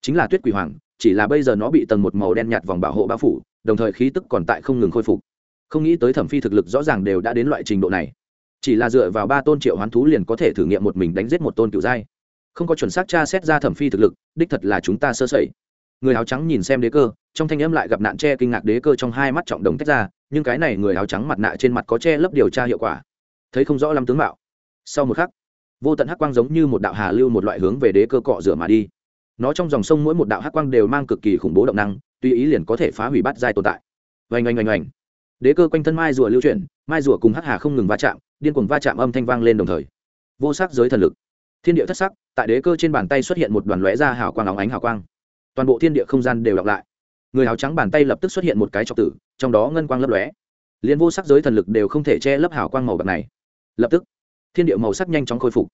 Chính là tuyết quỷ hoàng chỉ là bây giờ nó bị tầng một màu đen nhạt vòng bảo hộ bao phủ, đồng thời khí tức còn tại không ngừng khôi phục. Không nghĩ tới thẩm phi thực lực rõ ràng đều đã đến loại trình độ này. Chỉ là dựa vào ba tôn triệu hoán thú liền có thể thử nghiệm một mình đánh giết một tôn cựu giai. Không có chuẩn xác tra xét ra thẩm phi thực lực, đích thật là chúng ta sơ sẩy. Người áo trắng nhìn xem đế cơ, trong thanh âm lại gặp nạn che kinh ngạc đế cơ trong hai mắt trọng đồng tách ra, nhưng cái này người áo trắng mặt nạ trên mặt có che lấp điều tra hiệu quả. Thấy không rõ lắm tướng mạo. Sau một khắc, vô tận hắc quang giống như một đạo hà lưu một loại hướng về đế cơ cọ rửa mà đi nó trong dòng sông mỗi một đạo hắc quang đều mang cực kỳ khủng bố động năng, tùy ý liền có thể phá hủy bát giai tồn tại. Oanh oanh oanh oanh. Đế cơ quanh thân mai rùa lưu chuyển, mai rùa cùng hắc hà không ngừng va chạm, điên cuồng va chạm âm thanh vang lên đồng thời. Vô sắc giới thần lực. Thiên địa thất sắc, tại đế cơ trên bàn tay xuất hiện một đoàn lóe ra hào quang, óng ánh hào quang. Toàn bộ thiên địa không gian đều đọc lại. Người áo trắng bàn tay lập tức xuất hiện một cái trọc tử, trong đó ngân quang lấp lóe. Liền vô sắc giới thần lực đều không thể che lấp hào quang màu bạc này. Lập tức, thiên địa màu sắc nhanh chóng khôi phục.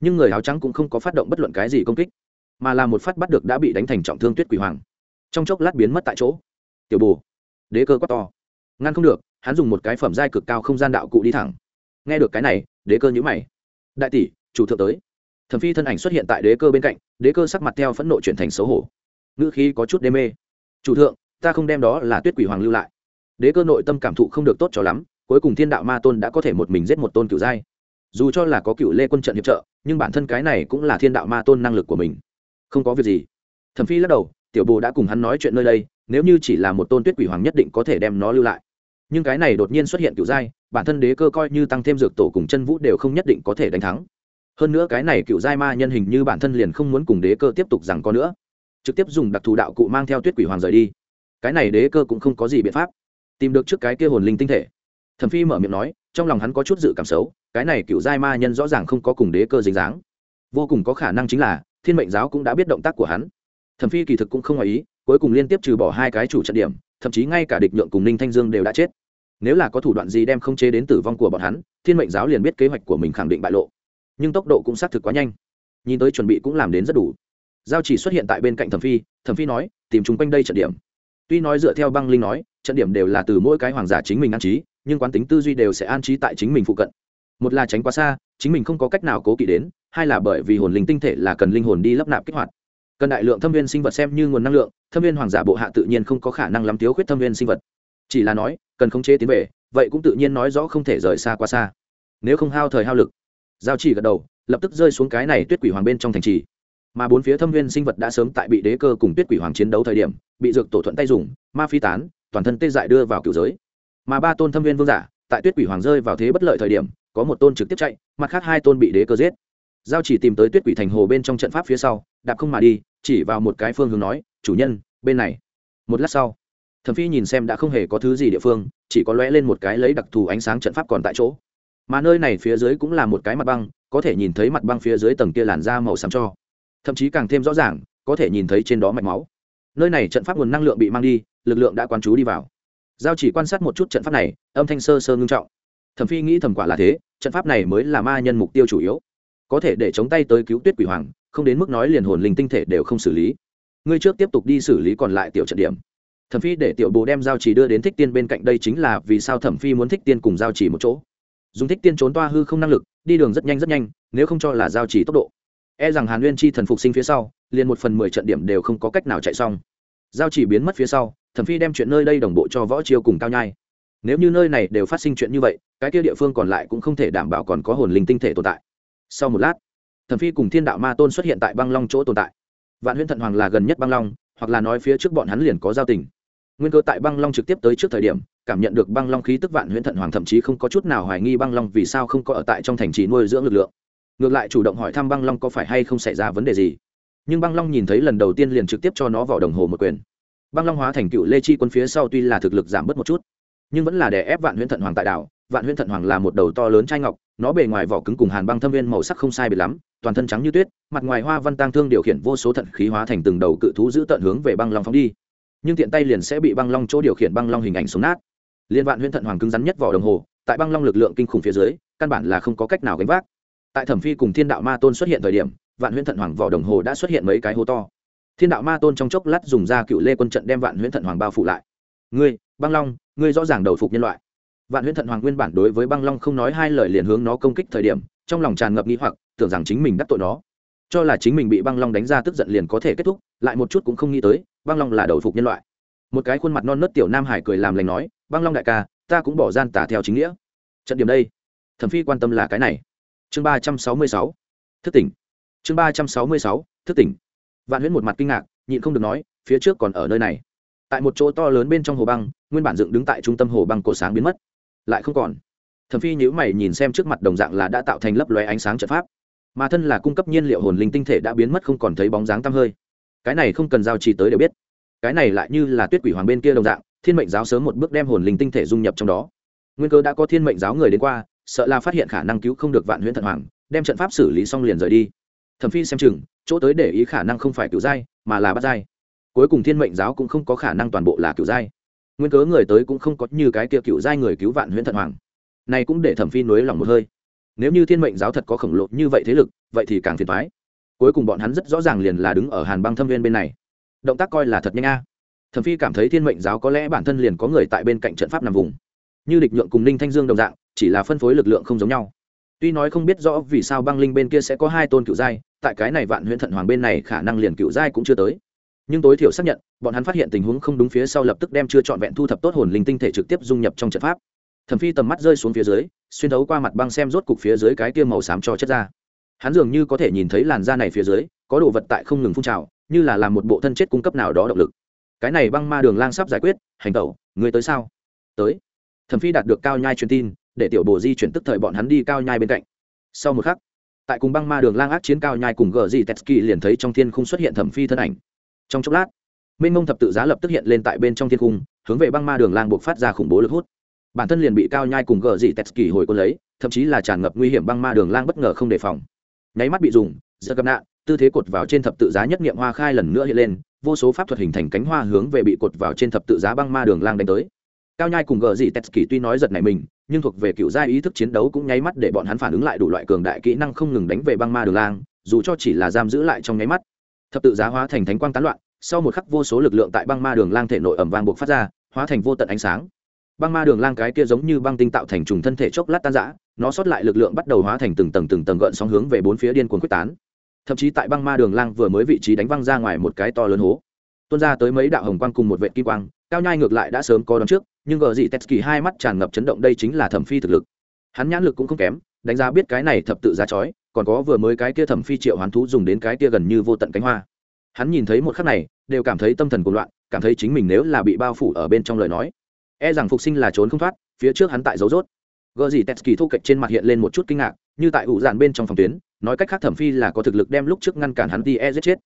Nhưng người áo trắng cũng không có phát động bất luận cái gì công kích mà là một phát bắt được đã bị đánh thành trọng thương tuyết quỷ hoàng. Trong chốc lát biến mất tại chỗ. Tiểu bù đế cơ quát to. Ngăn không được, hắn dùng một cái phẩm giai cực cao không gian đạo cụ đi thẳng. Nghe được cái này, đế cơ nhữ mày. Đại tỷ, chủ thượng tới. Thẩm phi thân ảnh xuất hiện tại đế cơ bên cạnh, đế cơ sắc mặt theo phẫn nộ chuyển thành xấu hổ. Ngữ khí có chút đê mê. Chủ thượng, ta không đem đó là tuyết quỷ hoàng lưu lại. Đế cơ nội tâm cảm thụ không được tốt cho lắm, cuối cùng thiên đạo ma tôn đã có thể một mình giết một tôn cựu giai. Dù cho là có cựu lê quân trận hiệp trợ, nhưng bản thân cái này cũng là thiên đạo ma tôn năng lực của mình không có việc gì. Thẩm phi lắc đầu, tiểu bồ đã cùng hắn nói chuyện nơi đây, nếu như chỉ là một tôn tuyết quỷ hoàng nhất định có thể đem nó lưu lại. Nhưng cái này đột nhiên xuất hiện cựu giai bản thân đế cơ coi như tăng thêm dược tổ cùng chân vũ đều không nhất định có thể đánh thắng. Hơn nữa cái này cựu giai ma nhân hình như bản thân liền không muốn cùng đế cơ tiếp tục rằng có nữa. Trực tiếp dùng đặc thù đạo cụ mang theo tuyết quỷ hoàng rời đi. Cái này đế cơ cũng không có gì biện pháp. Tìm được trước cái kia hồn linh tinh thể. Thẩm phi mở miệng nói, trong lòng hắn có chút dự cảm xấu, cái này cựu giai ma nhân rõ ràng không có cùng đế cơ dính dáng. Vô cùng có khả năng chính là thiên mệnh giáo cũng đã biết động tác của hắn. Thẩm phi kỳ thực cũng không ngoài ý, cuối cùng liên tiếp trừ bỏ hai cái chủ trận điểm, thậm chí ngay cả địch nhượng cùng ninh thanh dương đều đã chết. Nếu là có thủ đoạn gì đem không chế đến tử vong của bọn hắn, thiên mệnh giáo liền biết kế hoạch của mình khẳng định bại lộ. Nhưng tốc độ cũng xác thực quá nhanh. Nhìn tới chuẩn bị cũng làm đến rất đủ. Giao chỉ xuất hiện tại bên cạnh thẩm phi thẩm phi nói, tìm chúng quanh đây trận điểm. Tuy nói dựa theo băng linh nói, trận điểm đều là từ mỗi cái hoàng giả chính mình an trí, nhưng quán tính tư duy đều sẽ an trí tại chính mình phụ cận. Một là tránh quá xa chính mình không có cách nào cố kỵ đến, hai là bởi vì hồn linh tinh thể là cần linh hồn đi lấp nạp kích hoạt. Cần đại lượng thâm viên sinh vật xem như nguồn năng lượng, thâm viên hoàng giả bộ hạ tự nhiên không có khả năng lắm thiếu khuyết thâm viên sinh vật. Chỉ là nói, cần khống chế tiến về, vậy cũng tự nhiên nói rõ không thể rời xa quá xa. Nếu không hao thời hao lực. Giao chỉ gật đầu, lập tức rơi xuống cái này tuyết quỷ hoàng bên trong thành trì. Mà bốn phía thâm viên sinh vật đã sớm tại bị đế cơ cùng tuyết quỷ hoàng chiến đấu thời điểm, bị dược tổ thuận tay dùng, ma phi tán, toàn thân tê dại đưa vào cựu giới. Mà ba tôn thâm viên vương giả tại tuyết quỷ hoàng rơi vào thế bất lợi thời điểm, có một tôn trực tiếp chạy, mặt khác hai tôn bị đế cơ giết. Giao chỉ tìm tới tuyết quỷ thành hồ bên trong trận pháp phía sau, đạp không mà đi, chỉ vào một cái phương hướng nói, chủ nhân, bên này. Một lát sau, thẩm phi nhìn xem đã không hề có thứ gì địa phương, chỉ có lóe lên một cái lấy đặc thù ánh sáng trận pháp còn tại chỗ. Mà nơi này phía dưới cũng là một cái mặt băng, có thể nhìn thấy mặt băng phía dưới tầng kia làn da màu xám cho. Thậm chí càng thêm rõ ràng, có thể nhìn thấy trên đó mạch máu. Nơi này trận pháp nguồn năng lượng bị mang đi, lực lượng đã quán chú đi vào giao chỉ quan sát một chút trận pháp này, âm thanh sơ sơ ngưng trọng. Thẩm phi nghĩ thẩm quả là thế, trận pháp này mới là ma nhân mục tiêu chủ yếu. Có thể để chống tay tới cứu tuyết quỷ hoàng, không đến mức nói liền hồn linh tinh thể đều không xử lý. Ngươi trước tiếp tục đi xử lý còn lại tiểu trận điểm. Thẩm phi để tiểu bồ đem giao chỉ đưa đến thích tiên bên cạnh, đây chính là vì sao thẩm phi muốn thích tiên cùng giao chỉ một chỗ. Dùng thích tiên trốn toa hư không năng lực, đi đường rất nhanh rất nhanh, nếu không cho là giao chỉ tốc độ. E rằng hàn nguyên chi thần phục sinh phía sau, liền một phần mười trận điểm đều không có cách nào chạy xong. Giao chỉ biến mất phía sau thẩm phi đem chuyện nơi đây đồng bộ cho võ chiêu cùng cao nhai. Nếu như nơi này đều phát sinh chuyện như vậy, cái kia địa phương còn lại cũng không thể đảm bảo còn có hồn linh tinh thể tồn tại. Sau một lát, thẩm phi cùng thiên đạo ma tôn xuất hiện tại băng long chỗ tồn tại. Vạn huyễn thận hoàng là gần nhất băng long, hoặc là nói phía trước bọn hắn liền có giao tình. Nguyên cơ tại băng long trực tiếp tới trước thời điểm, cảm nhận được băng long khí tức vạn huyễn thận hoàng thậm chí không có chút nào hoài nghi băng long vì sao không có ở tại trong thành trì nuôi dưỡng lực lượng. Ngược lại chủ động hỏi thăm băng long có phải hay không xảy ra vấn đề gì. Nhưng băng long nhìn thấy lần đầu tiên liền trực tiếp cho nó vào đồng hồ một quyền băng long hóa thành cựu lê chi quân phía sau tuy là thực lực giảm bớt một chút, nhưng vẫn là đè ép vạn huyễn thận hoàng tại đảo. Vạn huyễn thận hoàng là một đầu to lớn trai ngọc, nó bề ngoài vỏ cứng cùng hàn băng thâm viên màu sắc không sai biệt lắm, toàn thân trắng như tuyết, mặt ngoài hoa văn tang thương điều khiển vô số thận khí hóa thành từng đầu cự thú giữ tận hướng về băng long phóng đi. Nhưng tiện tay liền sẽ bị băng long chỗ điều khiển băng long hình ảnh xuống nát. Liên vạn huyễn thận hoàng cứng rắn nhất vỏ đồng hồ, tại băng long lực lượng kinh khủng phía dưới, căn bản là không có cách nào gánh vác. Tại thẩm phi cùng thiên đạo ma tôn xuất hiện thời điểm, vạn huyễn thận hoàng vỏ đồng hồ đã xuất hiện mấy cái hố to thiên đạo ma tôn trong chốc lát dùng ra cựu lê quân trận đem vạn huyễn thận hoàng bao phủ lại. Ngươi, băng long, ngươi rõ ràng đầu phục nhân loại. Vạn huyễn thận hoàng nguyên bản đối với băng long không nói hai lời liền hướng nó công kích thời điểm, trong lòng tràn ngập nghĩ hoặc, tưởng rằng chính mình đắc tội nó. Cho là chính mình bị băng long đánh ra tức giận liền có thể kết thúc, lại một chút cũng không nghĩ tới, băng long là đầu phục nhân loại. Một cái khuôn mặt non nớt tiểu nam hải cười làm lành nói, băng long đại ca, ta cũng bỏ gian tả theo chính nghĩa. Trận điểm đây, thẩm phi quan tâm là cái này. Chương ba trăm sáu mươi sáu, thức tỉnh. Chương ba trăm sáu mươi sáu, thức tỉnh vạn huyễn một mặt kinh ngạc, nhịn không được nói, phía trước còn ở nơi này. Tại một chỗ to lớn bên trong hồ băng, nguyên bản dựng đứng tại trung tâm hồ băng cổ sáng biến mất. Lại không còn. Thẩm phi nhữ mày nhìn xem trước mặt đồng dạng là đã tạo thành lấp lóe ánh sáng trận pháp. Mà thân là cung cấp nhiên liệu hồn linh tinh thể đã biến mất không còn thấy bóng dáng tăm hơi. Cái này không cần giao trì tới đều biết. Cái này lại như là tuyết quỷ hoàng bên kia đồng dạng, thiên mệnh giáo sớm một bước đem hồn linh tinh thể dung nhập trong đó. Nguyên cơ đã có thiên mệnh giáo người đến qua, sợ là phát hiện khả năng cứu không được vạn huyễn thận hoàng, đem trận pháp xử lý xong liền rời đi. Thẩm phi xem chừng chỗ tới để ý khả năng không phải cựu giai mà là bắt giai cuối cùng thiên mệnh giáo cũng không có khả năng toàn bộ là cựu giai nguyên cớ người tới cũng không có như cái kia cựu giai người cứu vạn huyễn thần hoàng. Này cũng để thẩm phi nối lòng một hơi. Nếu như thiên mệnh giáo thật có khổng lồ như vậy thế lực, vậy thì càng phiền thoái cuối cùng bọn hắn rất rõ ràng liền là đứng ở hàn băng thâm viên bên này. Động tác coi là thật nhanh a. Thẩm phi cảm thấy thiên mệnh giáo có lẽ bản thân liền có người tại bên cạnh trận pháp nằm vùng. Như địch nhượng cùng ninh thanh dương đồng dạng, chỉ là phân phối lực lượng không giống nhau. Tuy nói không biết rõ vì sao băng linh bên kia sẽ có hai tôn cựu giai tại cái này vạn huyễn thận hoàng bên này khả năng liền cựu giai cũng chưa tới. Nhưng tối thiểu xác nhận, bọn hắn phát hiện tình huống không đúng phía sau lập tức đem chưa trọn vẹn thu thập tốt hồn linh tinh thể trực tiếp dung nhập trong trận pháp. Thẩm phi tầm mắt rơi xuống phía dưới, xuyên thấu qua mặt băng xem rốt cục phía dưới cái kia màu xám cho chất ra. Hắn dường như có thể nhìn thấy làn da này phía dưới, có đồ vật tại không ngừng phun trào, như là làm một bộ thân chết cung cấp nào đó động lực. Cái này băng ma đường lang sắp giải quyết, hành tẩu người tới sao? Tới. Thẩm phi đạt được cao nhai truyền tin, để tiểu bồ di chuyển tức thời bọn hắn đi cao nhai bên cạnh. Sau một khắc tại cùng băng ma đường lang ác chiến cao nhai cùng gờ di tetsky liền thấy trong thiên khung xuất hiện thẩm phi thân ảnh. Trong chốc lát, minh mông thập tự giá lập tức hiện lên tại bên trong thiên khung, hướng về băng ma đường lang buộc phát ra khủng bố lực hút. Bản thân liền bị cao nhai cùng gờ dị tetsky hồi quân lấy, thậm chí là tràn ngập nguy hiểm băng ma đường lang bất ngờ không đề phòng. Nháy mắt bị dùng giữa gặp nạn, tư thế cột vào trên thập tự giá nhất nghiệm hoa khai lần nữa hiện lên, vô số pháp thuật hình thành cánh hoa hướng về bị cột vào trên thập tự giá băng ma đường lang đánh tới. Cao nhai cùng gờ dị tetsky tuy nói giật này mình nhưng thuộc về cựu gia ý thức chiến đấu cũng nháy mắt để bọn hắn phản ứng lại đủ loại cường đại kỹ năng không ngừng đánh về băng ma đường lang, dù cho chỉ là giam giữ lại trong nháy mắt. Thập tự giá hóa thành thánh quang tán loạn, sau một khắc vô số lực lượng tại băng ma đường lang thể nội ẩm vang buộc phát ra, hóa thành vô tận ánh sáng. Băng ma đường lang cái kia giống như băng tinh tạo thành trùng thân thể chốc lát tan rã, nó sót lại lực lượng bắt đầu hóa thành từng tầng từng tầng gợn sóng hướng về bốn phía điên cuồng quyết tán. Thậm chí tại băng ma đường lang vừa mới vị trí đánh văng ra ngoài một cái to lớn hố. Tuôn ra tới mấy đạo hồng quang cùng một vệ kim quang, cao nhai ngược lại đã sớm có đón trước nhưng gờ dị tetsky hai mắt tràn ngập chấn động đây chính là thẩm phi thực lực. Hắn nhãn lực cũng không kém, đánh giá biết cái này thập tự giá chói, còn có vừa mới cái kia thẩm phi triệu hoán thú dùng đến cái kia gần như vô tận cánh hoa. Hắn nhìn thấy một khắc này, đều cảm thấy tâm thần cuồng loạn, cảm thấy chính mình nếu là bị bao phủ ở bên trong lời nói e rằng phục sinh là trốn không thoát, phía trước hắn tại dấu rốt. Gờ gì tetsky thu kệch trên mặt hiện lên một chút kinh ngạc, như tại ủ dạn bên trong phòng tuyến, nói cách khác thẩm phi là có thực lực đem lúc trước ngăn cản hắn đi e giết chết.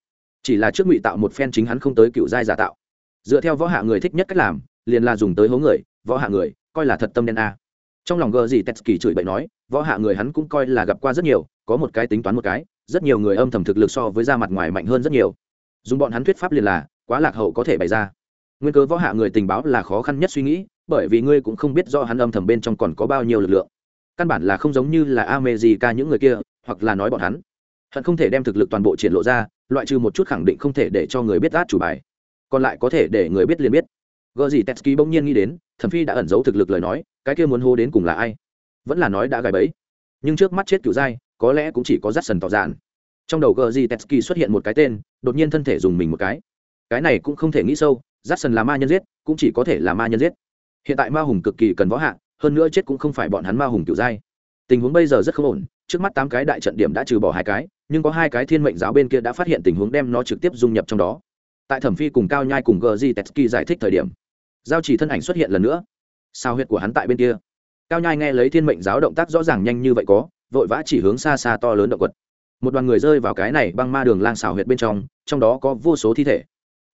Chỉ là trước ngụy tạo một phen chính hắn không tới cựu giai giả tạo. Dựa theo võ hạ người thích nhất cách làm liền là dùng tới hố người, võ hạ người, coi là thật tâm đen a. Trong lòng gờ gì tetsky chửi bậy nói, võ hạ người hắn cũng coi là gặp qua rất nhiều, có một cái tính toán một cái, rất nhiều người âm thầm thực lực so với da mặt ngoài mạnh hơn rất nhiều. Dùng bọn hắn thuyết pháp liền là, quá lạc hậu có thể bày ra. Nguyên cớ võ hạ người tình báo là khó khăn nhất suy nghĩ, bởi vì ngươi cũng không biết do hắn âm thầm bên trong còn có bao nhiêu lực lượng. Căn bản là không giống như là a gì ca những người kia, hoặc là nói bọn hắn. Hận không thể đem thực lực toàn bộ triển lộ ra, loại trừ một chút khẳng định không thể để cho người biết át chủ bài. Còn lại có thể để người biết liền biết gợ gì tetsky bỗng nhiên nghĩ đến thẩm phi đã ẩn giấu thực lực lời nói cái kia muốn hô đến cùng là ai? Vẫn là nói đã gài bẫy. Nhưng trước mắt chết cựu dai, có lẽ cũng chỉ có rắt sần tỏ dạn trong đầu gờ gì tetsky xuất hiện một cái tên đột nhiên thân thể dùng mình một cái. Cái này cũng không thể nghĩ sâu rắt sần là ma nhân giết cũng chỉ có thể là ma nhân giết. Hiện tại ma hùng cực kỳ cần võ hạ hơn nữa chết cũng không phải bọn hắn ma hùng kiểu dai. tình huống bây giờ rất không ổn trước mắt tám cái đại trận điểm đã trừ bỏ hai cái nhưng có hai cái thiên mệnh giáo bên kia đã phát hiện tình huống đem nó trực tiếp dung nhập trong đó. Tại thẩm phi cùng cao nhai cùng gờ di tetsky giải thích thời điểm giao chỉ thân ảnh xuất hiện lần nữa. Sao huyệt của hắn tại bên kia. Cao nhai nghe lấy thiên mệnh giáo động tác rõ ràng nhanh như vậy có, vội vã chỉ hướng xa xa to lớn động quật. Một đoàn người rơi vào cái này băng ma đường lang xào huyệt bên trong trong đó có vô số thi thể.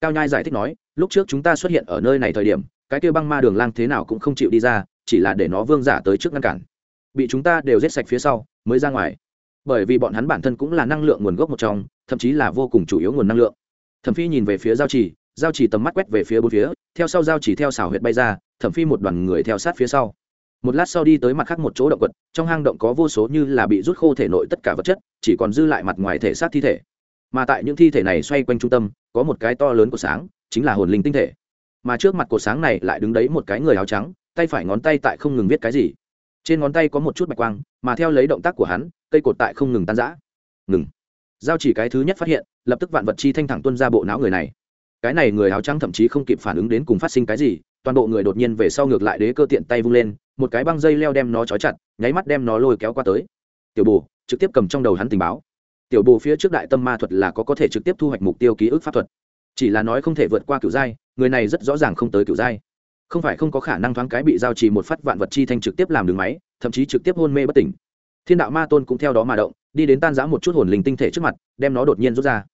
Cao nhai giải thích nói, lúc trước chúng ta xuất hiện ở nơi này thời điểm, cái kia băng ma đường lang thế nào cũng không chịu đi ra, chỉ là để nó vương giả tới trước ngăn cản. Bị chúng ta đều giết sạch phía sau, mới ra ngoài. Bởi vì bọn hắn bản thân cũng là năng lượng nguồn gốc một trong, thậm chí là vô cùng chủ yếu nguồn năng lượng. Thẩm phi nhìn về phía giao chỉ giao chỉ tầm mắt quét về phía bốn phía, theo sau giao chỉ theo xào huyệt bay ra, thẩm phi một đoàn người theo sát phía sau. Một lát sau đi tới mặt khác một chỗ động vật trong hang động có vô số như là bị rút khô thể nội tất cả vật chất, chỉ còn dư lại mặt ngoài thể xác thi thể. Mà tại những thi thể này xoay quanh trung tâm, có một cái to lớn của sáng, chính là hồn linh tinh thể. Mà trước mặt cột sáng này lại đứng đấy một cái người áo trắng, tay phải ngón tay tại không ngừng viết cái gì. Trên ngón tay có một chút bạch quang, mà theo lấy động tác của hắn, cây cột tại không ngừng tan rã. Ngừng. Giao chỉ cái thứ nhất phát hiện, lập tức vạn vật chi thanh thẳng tuân ra bộ não người này cái này người áo trắng thậm chí không kịp phản ứng đến cùng phát sinh cái gì, toàn bộ người đột nhiên về sau ngược lại đế cơ tiện tay vung lên, một cái băng dây leo đem nó trói chặt, nháy mắt đem nó lôi kéo qua tới. Tiểu bù trực tiếp cầm trong đầu hắn tình báo. Tiểu bù phía trước đại tâm ma thuật là có có thể trực tiếp thu hoạch mục tiêu ký ức pháp thuật. Chỉ là nói không thể vượt qua cựu giai, người này rất rõ ràng không tới cựu giai. Không phải không có khả năng thoáng cái bị giao trì một phát vạn vật chi thanh trực tiếp làm đường máy, thậm chí trực tiếp hôn mê bất tỉnh. Thiên đạo ma tôn cũng theo đó mà động, đi đến tan giã một chút hồn linh tinh thể trước mặt, đem nó đột nhiên rút ra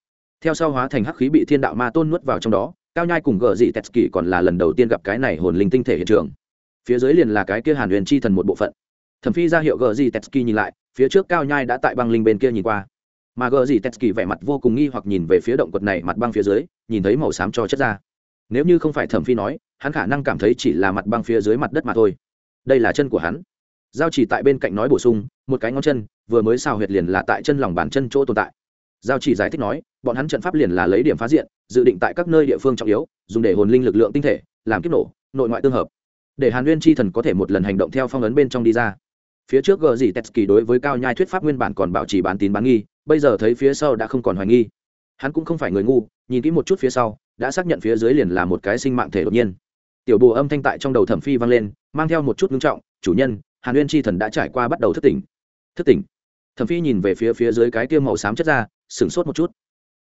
theo sau hóa thành hắc khí bị thiên đạo ma tôn nuốt vào trong đó, cao nhai cùng gờ dị tetsky còn là lần đầu tiên gặp cái này hồn linh tinh thể hiện trường. Phía dưới liền là cái kia hàn huyền chi thần một bộ phận. Thẩm phi ra hiệu gờ dị tetsky nhìn lại, phía trước cao nhai đã tại băng linh bên kia nhìn qua. Mà gờ dị tetsky vẻ mặt vô cùng nghi hoặc nhìn về phía động quật này mặt băng phía dưới, nhìn thấy màu xám cho chất ra. Nếu như không phải thẩm phi nói, hắn khả năng cảm thấy chỉ là mặt băng phía dưới mặt đất mà thôi. Đây là chân của hắn. Giao chỉ tại bên cạnh nói bổ sung, một cái ngón chân, vừa mới xào huyệt liền là tại chân lòng bàn chân chỗ tồn tại. Giao chỉ giải thích nói bọn hắn trận pháp liền là lấy điểm phá diện, dự định tại các nơi địa phương trọng yếu, dùng để hồn linh lực lượng tinh thể, làm kiếp nổ, nội ngoại tương hợp. Để hàn nguyên chi thần có thể một lần hành động theo phong ấn bên trong đi ra. Phía trước gờ gì tetsky đối với cao nhai thuyết pháp nguyên bản còn bảo trì bán tín bán nghi, bây giờ thấy phía sau đã không còn hoài nghi. Hắn cũng không phải người ngu, nhìn kỹ một chút phía sau, đã xác nhận phía dưới liền là một cái sinh mạng thể đột nhiên. Tiểu bồ âm thanh tại trong đầu thẩm phi vang lên, mang theo một chút ngưng trọng, chủ nhân, hàn nguyên chi thần đã trải qua bắt đầu thức tỉnh. Thức tỉnh? Thẩm phi nhìn về phía phía dưới cái tiêu màu xám chất ra, sửng sốt một chút.